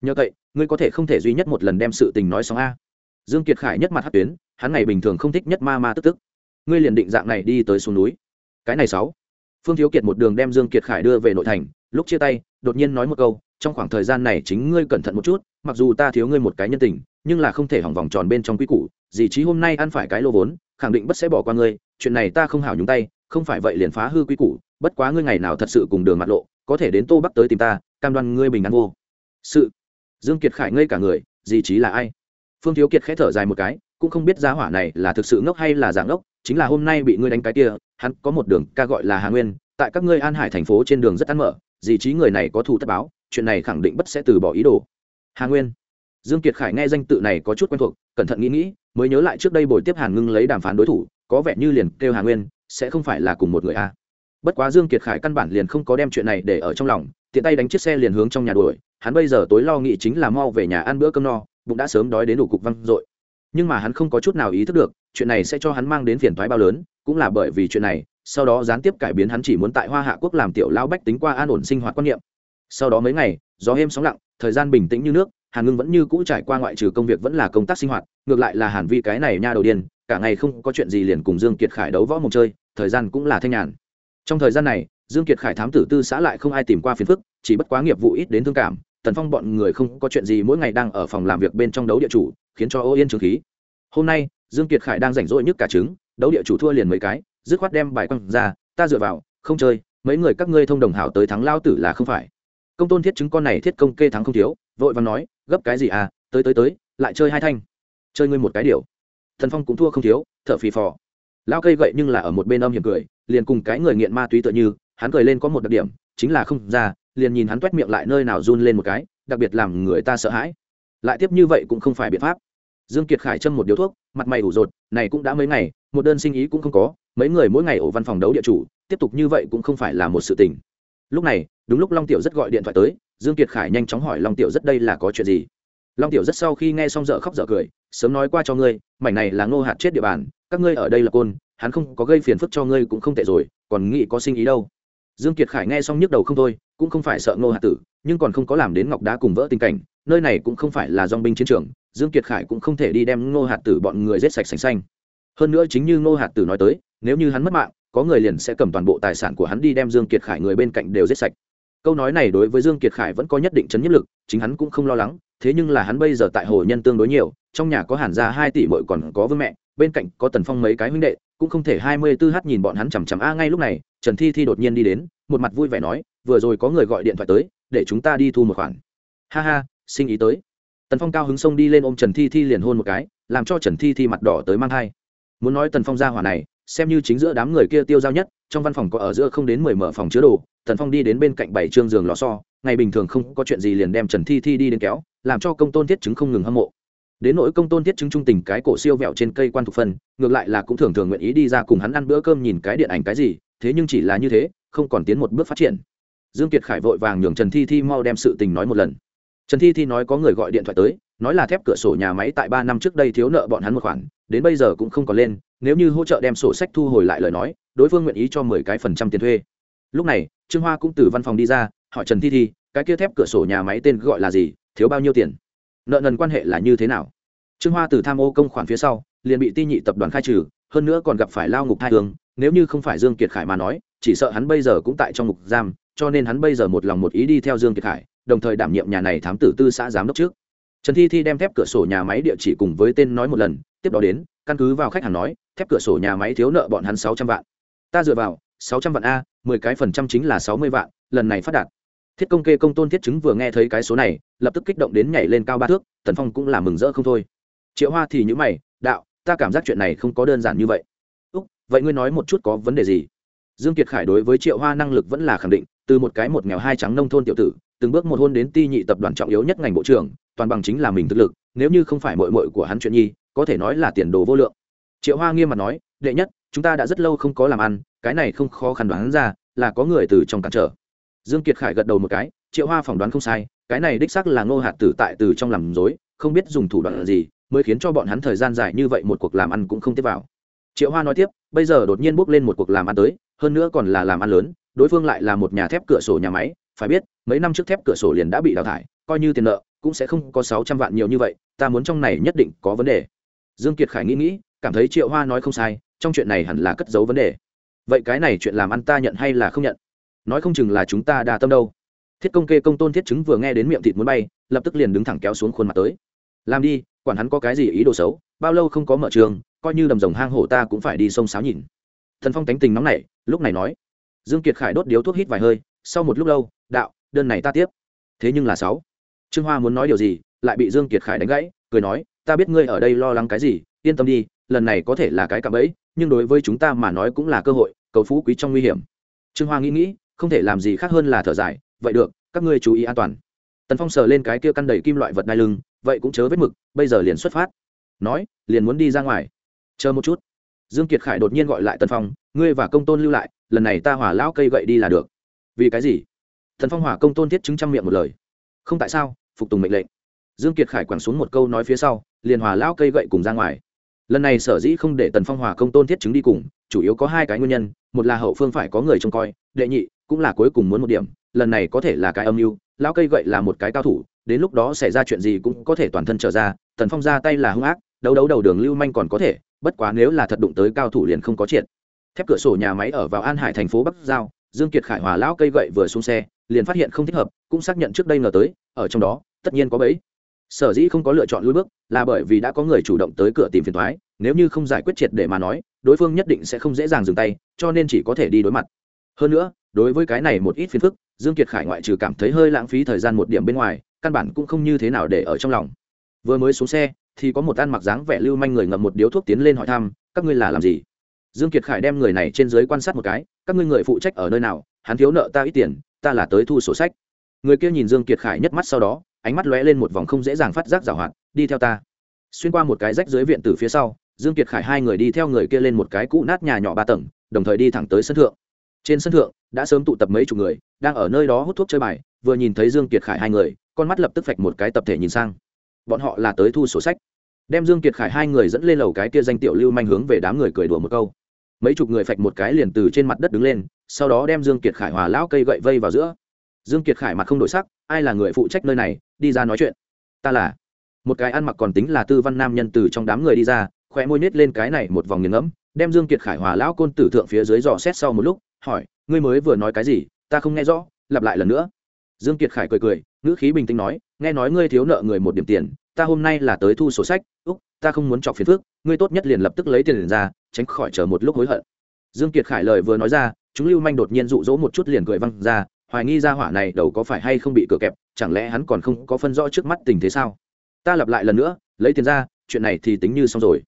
Nhờ vậy ngươi có thể không thể duy nhất một lần đem sự tình nói xong a. Dương kiệt khải nhất mặt hát tuyến, hắn ngày bình thường không thích nhất ma ma tức tức ngươi liền định dạng này đi tới xuống núi. Cái này sáu. Phương thiếu kiệt một đường đem dương kiệt khải đưa về nội thành, lúc chia tay, đột nhiên nói một câu, trong khoảng thời gian này chính ngươi cẩn thận một chút, mặc dù ta thiếu ngươi một cái nhân tình, nhưng là không thể hỏng vòng tròn bên trong quy củ, dì trí hôm nay ăn phải cái lô vốn, khẳng định bất sẽ bỏ qua ngươi, chuyện này ta không hảo nhúng tay, không phải vậy liền phá hư quy củ, bất quá ngươi ngày nào thật sự cùng đường mặt lộ, có thể đến tô bắc tới tìm ta, cam đoan ngươi bình an vô. Sự. Dương kiệt khải ngây cả người, dì trí là ai? Phương thiếu kiệt khẽ thở dài một cái, cũng không biết giá hỏa này là thực sự ngốc hay là giả ngốc chính là hôm nay bị ngươi đánh cái kia, hắn có một đường ca gọi là hà nguyên, tại các ngươi an hải thành phố trên đường rất ăn mở, dì trí người này có thù tất báo, chuyện này khẳng định bất sẽ từ bỏ ý đồ. Hà nguyên. Dương kiệt khải nghe danh tự này có chút quen thuộc, cẩn thận nghĩ nghĩ, mới nhớ lại trước đây buổi tiếp hàn ngưng lấy đàm phán đối thủ, có vẻ như liền kêu hà nguyên, sẽ không phải là cùng một người a. Bất quá dương kiệt khải căn bản liền không có đem chuyện này để ở trong lòng, tiện tay đánh chiếc xe liền hướng trong nhà đuổi, hắn bây giờ tối lo nghĩ chính là mau về nhà ăn bữa cơm no, bụng đã sớm đói đến đủ cục văng dội nhưng mà hắn không có chút nào ý thức được, chuyện này sẽ cho hắn mang đến phiền toái bao lớn, cũng là bởi vì chuyện này, sau đó gián tiếp cải biến hắn chỉ muốn tại hoa hạ quốc làm tiểu lao bách tính qua an ổn sinh hoạt quan niệm. Sau đó mấy ngày, gió êm sóng lặng, thời gian bình tĩnh như nước, hàn ngưng vẫn như cũ trải qua ngoại trừ công việc vẫn là công tác sinh hoạt, ngược lại là hàn vi cái này nha đầu điên, cả ngày không có chuyện gì liền cùng dương kiệt khải đấu võ mồm chơi, thời gian cũng là thanh nhàn. Trong thời gian này, dương kiệt khải thám tử tư xã lại không ai tìm qua phiền phức, chỉ bất quá nghiệp vụ ít đến thương cảm tần phong bọn người không có chuyện gì, mỗi ngày đang ở phòng làm việc bên trong đấu địa chủ, khiến cho ô yên trường khí. Hôm nay, dương kiệt khải đang rảnh rỗi nhất cả trứng, đấu địa chủ thua liền mấy cái, dứt khoát đem bài quăng ra, ta dựa vào, không chơi, mấy người các ngươi thông đồng hảo tới thắng lao tử là không phải. Công tôn thiết chứng con này thiết công kê thắng không thiếu, vội vàng nói, gấp cái gì à tới tới tới, lại chơi hai thanh. Chơi ngươi một cái điều. Thần phong cũng thua không thiếu, thở phì phò. Lao cây gậy nhưng là ở một bên âm hiểm cười, liền cùng cái người nghiện ma túy tựa như, hắn cười lên có một đặc điểm, chính là không ra liền nhìn hắn t miệng lại nơi nào run lên một cái, đặc biệt làm người ta sợ hãi. Lại tiếp như vậy cũng không phải biện pháp. Dương kiệt khải châm một điếu thuốc, mặt mày ủ rột, này cũng đã mấy ngày, một đơn sinh ý cũng không có, mấy người mỗi ngày ở văn phòng đấu địa chủ, tiếp tục như vậy cũng không phải là một sự tình. Lúc này, đúng lúc long tiểu rất gọi điện thoại tới, dương kiệt khải nhanh chóng hỏi long tiểu rất đây là có chuyện gì? Long tiểu rất sau khi nghe xong dở khóc dở cười, sớm nói qua cho ngươi, mảnh này là ngô hạt chết địa bàn, các ngươi ở đây là côn, hắn không có gây phiền phức cho ngươi cũng không tệ rồi, còn nghĩ có sinh ý đâu. Dương kiệt khải nghe xong nhức đầu không thôi cũng không phải sợ ngô hạt tử, nhưng còn không có làm đến ngọc đá cùng vỡ tình cảnh, nơi này cũng không phải là dong binh chiến trường, dương kiệt khải cũng không thể đi đem ngô hạt tử bọn người giết sạch sành xanh hơn nữa chính như ngô hạt tử nói tới, nếu như hắn mất mạng, có người liền sẽ cầm toàn bộ tài sản của hắn đi đem dương kiệt khải người bên cạnh đều giết sạch. Câu nói này đối với dương kiệt khải vẫn có nhất định chấn nhất lực, chính hắn cũng không lo lắng, thế nhưng là hắn bây giờ tại hồ nhân tương đối nhiều, trong nhà có hàn gia hai tỷ muội còn có vương mẹ, bên cạnh có tần phong mấy cái huynh đệ cũng không thể hai mươi tư h nhìn bọn hắn chằm chằm. A ngay lúc này, trần thi thi đột nhiên đi đến, một mặt vui vẻ nói, vừa rồi có người gọi điện thoại tới, để chúng ta đi thu một khoản. Ha ha sinh ý tới. Tần phong cao hứng sông đi lên ôm trần thi thi liền hôn một cái, làm cho trần thi thi mặt đỏ tới mang hai muốn nói tần phong ra hỏa này, xem như chính giữa đám người kia tiêu giao nhất, trong văn phòng có ở giữa không đến mười mở phòng chứa đồ, tần phong đi đến bên cạnh bảy trương giường lò so ngày bình thường không có chuyện gì liền đem trần thi thi đi đến kéo, làm cho công tôn thiết chứng không ngừng hâm mộ đến nỗi công tôn thiết chứng trung tình cái cổ siêu vẹo trên cây quan thục phân, ngược lại là cũng thường thường nguyện ý đi ra cùng hắn ăn bữa cơm nhìn cái điện ảnh cái gì, thế nhưng chỉ là như thế, không còn tiến một bước phát triển. Dương kiệt khải vội vàng nhường trần thi thi mau đem sự tình nói một lần. Trần thi thi nói có người gọi điện thoại tới, nói là thép cửa sổ nhà máy tại ba năm trước đây thiếu nợ bọn hắn một khoản, đến bây giờ cũng không còn lên, nếu như hỗ trợ đem sổ sách thu hồi lại lời nói, đối phương nguyện ý cho mười cái phần trăm tiền thuê. Lúc này, trương hoa cũng từ văn phòng đi ra, hỏi trần thi thi, cái kia thép cửa sổ nhà máy tên gọi là gì, thiếu bao nhiêu tiền? Nợ nần quan hệ là như thế nào? Trương hoa từ tham ô công khoản phía sau, liền bị ti nhị tập đoàn khai trừ, hơn nữa còn gặp phải lao ngục hai tường nếu như không phải dương kiệt khải mà nói, chỉ sợ hắn bây giờ cũng tại trong ngục giam, cho nên hắn bây giờ một lòng một ý đi theo dương kiệt khải, đồng thời đảm nhiệm nhà này thám tử tư xã giám đốc trước. Trần thi thi đem thép cửa sổ nhà máy địa chỉ cùng với tên nói một lần, tiếp đó đến, căn cứ vào khách hàng nói, thép cửa sổ nhà máy thiếu nợ bọn hắn sáu trăm vạn. Ta dựa vào, sáu trăm vạn a, mười cái phần trăm chính là sáu mươi vạn, lần này phát đạt thiết công kê công tôn thiết chứng vừa nghe thấy cái số này, lập tức kích động đến nhảy lên cao ba thước, tần phong cũng là mừng rỡ không thôi. Triệu hoa thì nhữ mày, đạo, ta cảm giác chuyện này không có đơn giản như vậy. Úc, vậy ngươi nói một chút có vấn đề gì? Dương kiệt khải đối với triệu hoa năng lực vẫn là khẳng định, từ một cái một nghèo hai trắng nông thôn tiểu tử, từng bước một hôn đến ti nhị tập đoàn trọng yếu nhất ngành bộ trưởng, toàn bằng chính là mình thực lực, nếu như không phải mội mội của hắn chuyện nhi, có thể nói là tiền đồ vô lượng. Triệu hoa nghiêm mặt nói, đệ nhất, chúng ta đã rất lâu không có làm ăn, cái này không khó khăn đoán ra, là có người từ trong cản trở dương kiệt khải gật đầu một cái, triệu hoa phỏng đoán không sai, cái này đích xác là ngô hạt tử tại từ trong làm dối không biết dùng thủ đoạn gì, mới khiến cho bọn hắn thời gian dài như vậy một cuộc làm ăn cũng không tiếp vào. Triệu hoa nói tiếp, bây giờ đột nhiên bước lên một cuộc làm ăn tới, hơn nữa còn là làm ăn lớn, đối phương lại là một nhà thép cửa sổ nhà máy, phải biết, mấy năm trước thép cửa sổ liền đã bị đào thải, coi như tiền nợ, cũng sẽ không có sáu trăm vạn nhiều như vậy, ta muốn trong này nhất định có vấn đề. Dương kiệt khải nghĩ nghĩ, cảm thấy triệu hoa nói không sai, trong chuyện này hẳn là cất giấu vấn đề. Vậy cái này chuyện làm ăn ta nhận hay là không nhận? Nói không chừng là chúng ta đa tâm đâu. Thiết công kê công tôn thiết chứng vừa nghe đến miệng thịt muốn bay, lập tức liền đứng thẳng kéo xuống khuôn mặt tới. Làm đi, quản hắn có cái gì ý đồ xấu, bao lâu không có mở trường, coi như đầm rồng hang hổ ta cũng phải đi sông sáo nhìn. Thần phong tánh tình nóng nảy, lúc này nói. Dương kiệt khải đốt điếu thuốc hít vài hơi, sau một lúc lâu, đạo, đơn này ta tiếp. Thế nhưng là sáu. Trương hoa muốn nói điều gì, lại bị dương kiệt khải đánh gãy, cười nói, ta biết ngươi ở đây lo lắng cái gì, yên tâm đi, lần này có thể là cái cạm bẫy, nhưng đối với chúng ta mà nói cũng là cơ hội, cầu phú quý trong nguy hiểm. Trương hoa nghĩ nghĩ không thể làm gì khác hơn là thở dài, vậy được, các ngươi chú ý an toàn. Tần phong sờ lên cái kia căn đầy kim loại vật đai lưng, vậy cũng chớ vết mực, bây giờ liền xuất phát. Nói, liền muốn đi ra ngoài. Chờ một chút. Dương kiệt khải đột nhiên gọi lại tần phong, ngươi và công tôn lưu lại, lần này ta hỏa lão cây gậy đi là được. Vì cái gì? Thần phong hỏa công tôn thiết chứng trăm miệng một lời. Không tại sao, phục tùng mệnh lệnh. Dương kiệt khải quẳng xuống một câu nói phía sau, liền hỏa lão cây gậy cùng ra ngoài. Lần này sở dĩ không để tần phong hỏa công tôn thiết chứng đi cùng, chủ yếu có hai cái nguyên nhân, một là hậu phương phải có người trông coi, đệ nhị cũng là cuối cùng muốn một điểm, lần này có thể là cái âm mưu, lão cây gậy là một cái cao thủ, đến lúc đó xảy ra chuyện gì cũng có thể toàn thân trở ra, tần phong ra tay là hung ác, đấu đấu đầu đường lưu manh còn có thể, bất quá nếu là thật đụng tới cao thủ liền không có chuyện thép cửa sổ nhà máy ở vào an hải thành phố bắc giao, dương kiệt khải hòa lão cây gậy vừa xuống xe, liền phát hiện không thích hợp, cũng xác nhận trước đây ngờ tới, ở trong đó, tất nhiên có bẫy. Sở dĩ không có lựa chọn lùi bước, là bởi vì đã có người chủ động tới cửa tìm phiền thoái nếu như không giải quyết triệt để mà nói, đối phương nhất định sẽ không dễ dàng dừng tay, cho nên chỉ có thể đi đối mặt. Hơn nữa đối với cái này một ít phiền phức, dương kiệt khải ngoại trừ cảm thấy hơi lãng phí thời gian một điểm bên ngoài, căn bản cũng không như thế nào để ở trong lòng. Vừa mới xuống xe, thì có một ăn mặc dáng vẻ lưu manh người ngậm một điếu thuốc tiến lên hỏi thăm, các ngươi là làm gì? Dương kiệt khải đem người này trên dưới quan sát một cái, các ngươi người phụ trách ở nơi nào? Hắn thiếu nợ ta ít tiền, ta là tới thu sổ sách. Người kia nhìn dương kiệt khải nhất mắt sau đó, ánh mắt lóe lên một vòng không dễ dàng phát giác giảo hoạt, đi theo ta. Xuyên qua một cái rách dưới viện từ phía sau, dương kiệt khải hai người đi theo người kia lên một cái cũ nát nhà nhỏ ba tầng, đồng thời đi thẳng tới sân thượng trên sân thượng, đã sớm tụ tập mấy chục người, đang ở nơi đó hút thuốc chơi bài, vừa nhìn thấy dương kiệt khải hai người, con mắt lập tức phạch một cái tập thể nhìn sang. Bọn họ là tới thu sổ sách. Đem dương kiệt khải hai người dẫn lên lầu cái kia danh tiểu lưu manh hướng về đám người cười đùa một câu. Mấy chục người phạch một cái liền từ trên mặt đất đứng lên, sau đó đem dương kiệt khải hòa lão cây gậy vây vào giữa. Dương kiệt khải mặt không đổi sắc, ai là người phụ trách nơi này, đi ra nói chuyện. Ta là. Một cái ăn mặc còn tính là tư văn nam nhân từ trong đám người đi ra khoe môi nết lên cái này một vòng nghiền ngẫm, đem dương kiệt khải hòa lão côn tử thượng phía dưới dò xét sau một lúc hỏi, ngươi mới vừa nói cái gì? Ta không nghe rõ, lặp lại lần nữa. Dương kiệt khải cười cười, ngữ khí bình tĩnh nói, nghe nói ngươi thiếu nợ người một điểm tiền, ta hôm nay là tới thu sổ sách, úc, ta không muốn chọc phiền phước ngươi tốt nhất liền lập tức lấy tiền liền ra, tránh khỏi chờ một lúc hối hận. Dương kiệt khải lời vừa nói ra, chúng lưu manh đột nhiên dụ dỗ một chút liền cười văng ra, hoài nghi ra hỏa này đầu có phải hay không bị cửa kẹp, chẳng lẽ hắn còn không có phân rõ trước mắt tình thế sao? Ta lặp lại lần nữa, lấy tiền ra, chuyện này thì tính như xong rồi.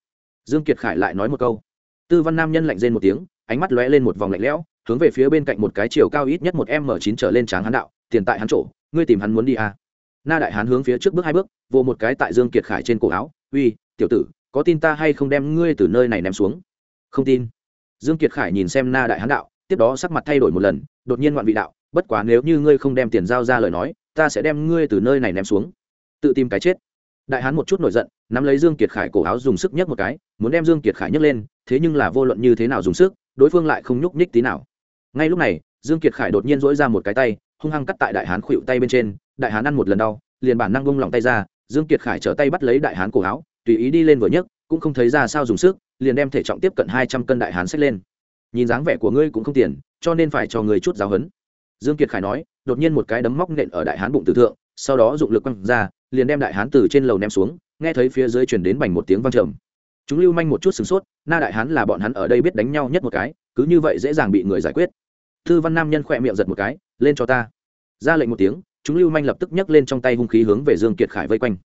Dương kiệt khải lại nói một câu. Tư văn nam nhân lạnh rên một tiếng, ánh mắt lóe lên một vòng lạnh lẽo hướng về phía bên cạnh một cái chiều cao ít nhất một m chín trở lên tráng hắn đạo, tiền tại hắn chỗ, ngươi tìm hắn muốn đi à. na đại hắn hướng phía trước bước hai bước vô một cái tại dương kiệt khải trên cổ áo, uy, tiểu tử, có tin ta hay không đem ngươi từ nơi này ném xuống? Không tin. Dương kiệt khải nhìn xem na đại hắn đạo, tiếp đó sắc mặt thay đổi một lần, đột nhiên ngoạn vị đạo, bất quá nếu như ngươi không đem tiền giao ra lời nói, ta sẽ đem ngươi từ nơi này ném xuống. Tự tìm cái chết. Đại hán một chút nổi giận, nắm lấy dương kiệt khải cổ áo dùng sức nhấc một cái, muốn đem dương kiệt khải nhấc lên, thế nhưng là vô luận như thế nào dùng sức, đối phương lại không nhúc nhích tí nào ngay lúc này, dương kiệt khải đột nhiên dỗi ra một cái tay, hung hăng cắt tại đại hán khuỵu tay bên trên, đại hán ăn một lần đau, liền bản năng bông lỏng tay ra, dương kiệt khải trở tay bắt lấy đại hán cổ áo, tùy ý đi lên vừa nhấc, cũng không thấy ra sao dùng sức, liền đem thể trọng tiếp cận hai trăm cân đại hán xách lên. Nhìn dáng vẻ của ngươi cũng không tiền, cho nên phải cho người chút giáo hấn dương kiệt khải nói, đột nhiên một cái đấm móc nện ở đại hán bụng tử thượng, sau đó dụng lực quăng ra, liền đem đại hán từ trên lầu ném xuống, nghe thấy phía dưới truyền đến bành một tiếng vang trầm. Chúng lưu manh một chút sửng sốt, na đại hán là bọn hắn ở đây biết đánh nhau nhất một cái, cứ như vậy dễ dàng bị người giải quyết thư văn nam nhân khỏe miệng giật một cái, lên cho ta. Ra lệnh một tiếng, chúng lưu manh lập tức nhấc lên trong tay hung khí hướng về dương kiệt khải vây quanh.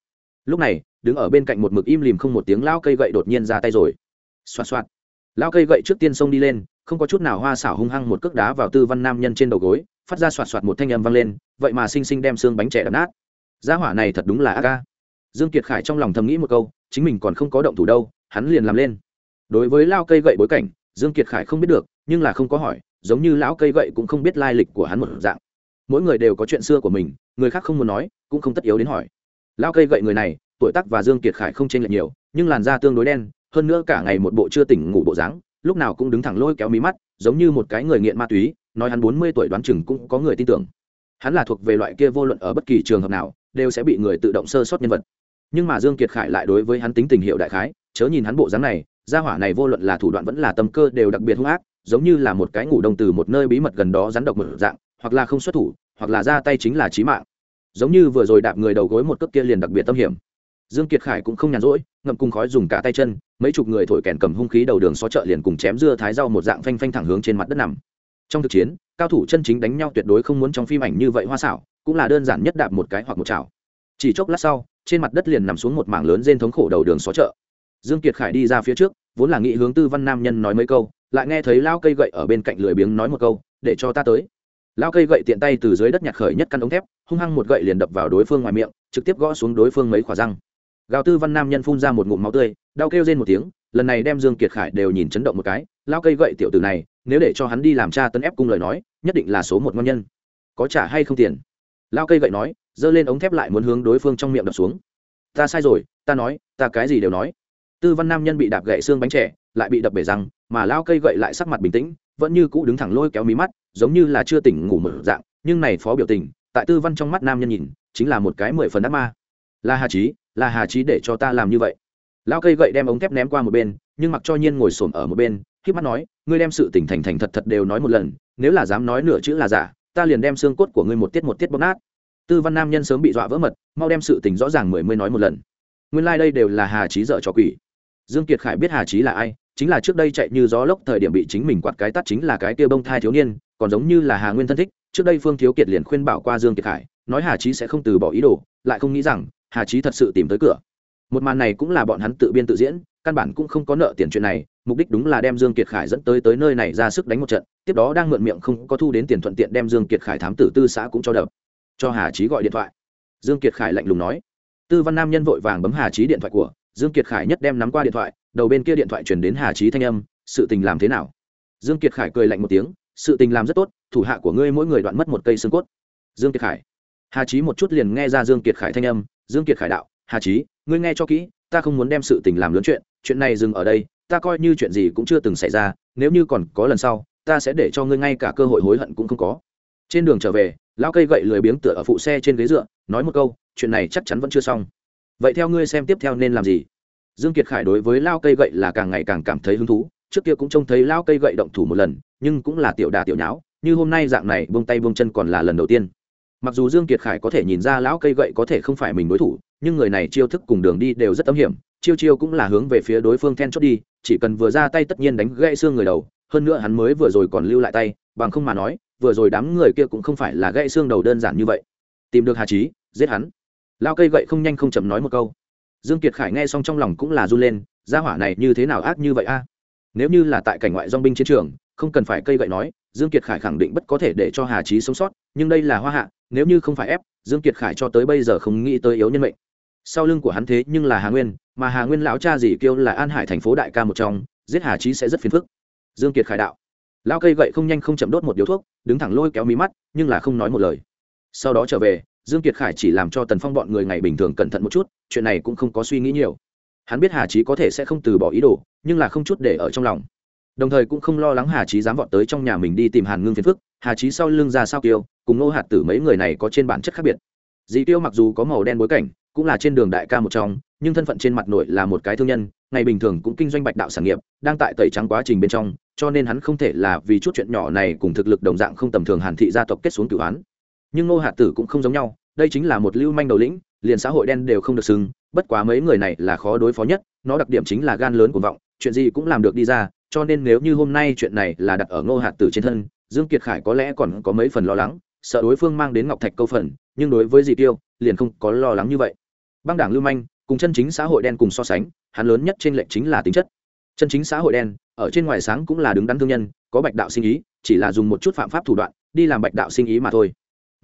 Lúc này, đứng ở bên cạnh một mực im lìm không một tiếng lao cây gậy đột nhiên ra tay rồi. Xoạt xoạt. Lao cây gậy trước tiên xông đi lên, không có chút nào hoa xảo hung hăng một cước đá vào tư văn nam nhân trên đầu gối, phát ra xoạt xoạt một thanh âm vang lên, vậy mà sinh sinh đem xương bánh trẻ đập nát. Gia hỏa này thật đúng là a dương kiệt khải trong lòng thầm nghĩ một câu, chính mình còn không có động thủ đâu, hắn liền làm lên. Đối với lao cây gậy bối cảnh dương kiệt khải không biết được, nhưng là không có hỏi, giống như lão cây gậy cũng không biết lai lịch của hắn một dạng. Mỗi người đều có chuyện xưa của mình, người khác không muốn nói, cũng không tất yếu đến hỏi. Lão cây gậy người này, tuổi tác và dương kiệt khải không chênh lệch nhiều, nhưng làn da tương đối đen, hơn nữa cả ngày một bộ chưa tỉnh ngủ bộ dáng, lúc nào cũng đứng thẳng lôi kéo mí mắt, giống như một cái người nghiện ma túy, nói hắn bốn mươi tuổi đoán chừng cũng có người tin tưởng. Hắn là thuộc về loại kia vô luận ở bất kỳ trường hợp nào, đều sẽ bị người tự động sơ sót nhân vật. Nhưng mà dương kiệt khải lại đối với hắn tính tình hiệu đại khái, chớ nhìn hắn bộ dáng này gia hỏa này vô luận là thủ đoạn vẫn là tâm cơ đều đặc biệt hung ác, giống như là một cái ngủ đông từ một nơi bí mật gần đó rắn độc mở dạng, hoặc là không xuất thủ, hoặc là ra tay chính là chí mạng. Giống như vừa rồi đạp người đầu gối một cước kia liền đặc biệt tâm hiểm. Dương kiệt khải cũng không nhàn rỗi, ngậm cùng khói dùng cả tay chân, mấy chục người thổi kèn cầm hung khí đầu đường xó chợ liền cùng chém dưa thái rau một dạng phanh phanh thẳng hướng trên mặt đất nằm. Trong thực chiến, cao thủ chân chính đánh nhau tuyệt đối không muốn trong phim ảnh như vậy hoa xảo, cũng là đơn giản nhất đạp một cái hoặc một chảo. Chỉ chốc lát sau, trên mặt đất liền nằm xuống một mảng lớn rên thống khổ đầu đường xó chợ dương kiệt khải đi ra phía trước, vốn là nghĩ hướng tư văn nam nhân nói mấy câu, lại nghe thấy lao cây gậy ở bên cạnh lười biếng nói một câu, để cho ta tới. Lao cây gậy tiện tay từ dưới đất nhặt khởi nhất căn ống thép, hung hăng một gậy liền đập vào đối phương ngoài miệng, trực tiếp gõ xuống đối phương mấy khỏa răng. Gào tư văn nam nhân phun ra một ngụm máu tươi, đau kêu rên một tiếng, lần này đem dương kiệt khải đều nhìn chấn động một cái, lao cây gậy tiểu tử này, nếu để cho hắn đi làm cha tấn ép cung lời nói, nhất định là số một ngon nhân. Có trả hay không tiền? Lao cây gậy nói, giơ lên ống thép lại muốn hướng đối phương trong miệng đập xuống. Ta sai rồi, ta nói, ta cái gì đều nói tư văn nam nhân bị đạp gậy xương bánh trẻ lại bị đập bể răng, mà lao cây gậy lại sắc mặt bình tĩnh, vẫn như cũ đứng thẳng lôi kéo mí mắt, giống như là chưa tỉnh ngủ mở dạng, nhưng này phó biểu tình, tại tư văn trong mắt nam nhân nhìn, chính là một cái mười phần ác ma. Là hà trí là hà trí để cho ta làm như vậy. Lao cây gậy đem ống thép ném qua một bên, nhưng mặc cho nhiên ngồi xổm ở một bên k mắt nói, ngươi đem sự tỉnh thành thành thật thật đều nói một lần, nếu là dám nói nửa chữ là giả, ta liền đem xương cốt của ngươi một tiết một tiết bóp nát. Tư văn nam nhân sớm bị dọa vỡ mật, mau đem sự tỉnh rõ ràng mười mươi nói một lần. Nguyên lai、like、đây đều là hà trí dợ cho quỷ dương kiệt khải biết hà trí là ai, chính là trước đây chạy như gió lốc thời điểm bị chính mình quạt cái tắt chính là cái kia bông thai thiếu niên, còn giống như là hà nguyên thân thích, trước đây phương thiếu kiệt liền khuyên bảo qua dương kiệt khải, nói hà trí sẽ không từ bỏ ý đồ, lại không nghĩ rằng hà trí thật sự tìm tới cửa. Một màn này cũng là bọn hắn tự biên tự diễn, căn bản cũng không có nợ tiền chuyện này, mục đích đúng là đem dương kiệt khải dẫn tới tới nơi này ra sức đánh một trận, tiếp đó đang mượn miệng không có thu đến tiền thuận tiện đem dương kiệt khải thám tử tư xã cũng cho đập. Cho hà trí gọi điện thoại. Dương kiệt khải lạnh lùng nói. Tư văn nam nhân vội vàng bấm hà trí điện thoại của dương kiệt khải nhất đem nắm qua điện thoại, đầu bên kia điện thoại chuyển đến hà trí thanh âm, sự tình làm thế nào? Dương kiệt khải cười lạnh một tiếng, sự tình làm rất tốt, thủ hạ của ngươi mỗi người đoạn mất một cây xương cốt. Dương kiệt khải. Hà trí một chút liền nghe ra dương kiệt khải thanh âm, dương kiệt khải đạo, hà trí ngươi nghe cho kỹ, ta không muốn đem sự tình làm lớn chuyện chuyện này dừng ở đây, ta coi như chuyện gì cũng chưa từng xảy ra, nếu như còn có lần sau, ta sẽ để cho ngươi ngay cả cơ hội hối hận cũng không có. Trên đường trở về, lão cây gậy lười biếng tựa ở phụ xe trên ghế dựa, nói một câu, chuyện này chắc chắn vẫn chưa xong vậy theo ngươi xem tiếp theo nên làm gì? Dương kiệt khải đối với lao cây gậy là càng ngày càng cảm thấy hứng thú, trước kia cũng trông thấy lao cây gậy động thủ một lần, nhưng cũng là tiểu đà tiểu nháo, như hôm nay dạng này buông tay buông chân còn là lần đầu tiên. Mặc dù dương kiệt khải có thể nhìn ra lão cây gậy có thể không phải mình đối thủ, nhưng người này chiêu thức cùng đường đi đều rất âm hiểm, chiêu chiêu cũng là hướng về phía đối phương then chốt đi, chỉ cần vừa ra tay tất nhiên đánh gãy xương người đầu, hơn nữa hắn mới vừa rồi còn lưu lại tay, bằng không mà nói, vừa rồi đám người kia cũng không phải là gãy xương đầu đơn giản như vậy. Tìm được hà trí giết hắn lao cây gậy không nhanh không chậm nói một câu. Dương kiệt khải nghe xong trong lòng cũng là run lên, gia hỏa này như thế nào ác như vậy a? Nếu như là tại cảnh ngoại dong binh chiến trường, không cần phải cây gậy nói, dương kiệt khải khẳng định bất có thể để cho hà trí sống sót, nhưng đây là hoa hạ, nếu như không phải ép, dương kiệt khải cho tới bây giờ không nghĩ tới yếu nhân mệnh. Sau lưng của hắn thế nhưng là hà nguyên, mà hà nguyên lão cha gì kêu là an hải thành phố đại ca một trong, giết hà trí sẽ rất phiền phức. Dương kiệt khải đạo. Lao cây gậy không nhanh không chậm đốt một điếu thuốc, đứng thẳng lôi kéo mí mắt, nhưng là không nói một lời. Sau đó trở về dương kiệt khải chỉ làm cho tần phong bọn người ngày bình thường cẩn thận một chút, chuyện này cũng không có suy nghĩ nhiều. Hắn biết hà trí có thể sẽ không từ bỏ ý đồ, nhưng là không chút để ở trong lòng. Đồng thời cũng không lo lắng hà trí dám vọt tới trong nhà mình đi tìm hàn ngưng phiền phức, hà trí sau lưng ra sao kiêu, cùng Ngô hạt tử mấy người này có trên bản chất khác biệt. Dì tiêu mặc dù có màu đen bối cảnh, cũng là trên đường đại ca một trong, nhưng thân phận trên mặt nội là một cái thương nhân, ngày bình thường cũng kinh doanh bạch đạo sản nghiệp, đang tại tẩy trắng quá trình bên trong, cho nên hắn không thể là vì chút chuyện nhỏ này cùng thực lực đồng dạng không tầm thường hàn thị gia tộc kết xuống cửu án nhưng Ngô hạt tử cũng không giống nhau, đây chính là một lưu manh đầu lĩnh, liền xã hội đen đều không được xưng, bất quá mấy người này là khó đối phó nhất, nó đặc điểm chính là gan lớn của vọng, chuyện gì cũng làm được đi ra, cho nên nếu như hôm nay chuyện này là đặt ở ngô hạt tử trên thân, dương kiệt khải có lẽ còn có mấy phần lo lắng, sợ đối phương mang đến ngọc thạch câu phần, nhưng đối với dị tiêu, liền không có lo lắng như vậy. Băng đảng lưu manh, cùng chân chính xã hội đen cùng so sánh, hắn lớn nhất trên lệnh chính là tính chất. Chân chính xã hội đen, ở trên ngoài sáng cũng là đứng đắn thương nhân, có bạch đạo sinh ý, chỉ là dùng một chút phạm pháp thủ đoạn, đi làm bạch đạo sinh ý mà thôi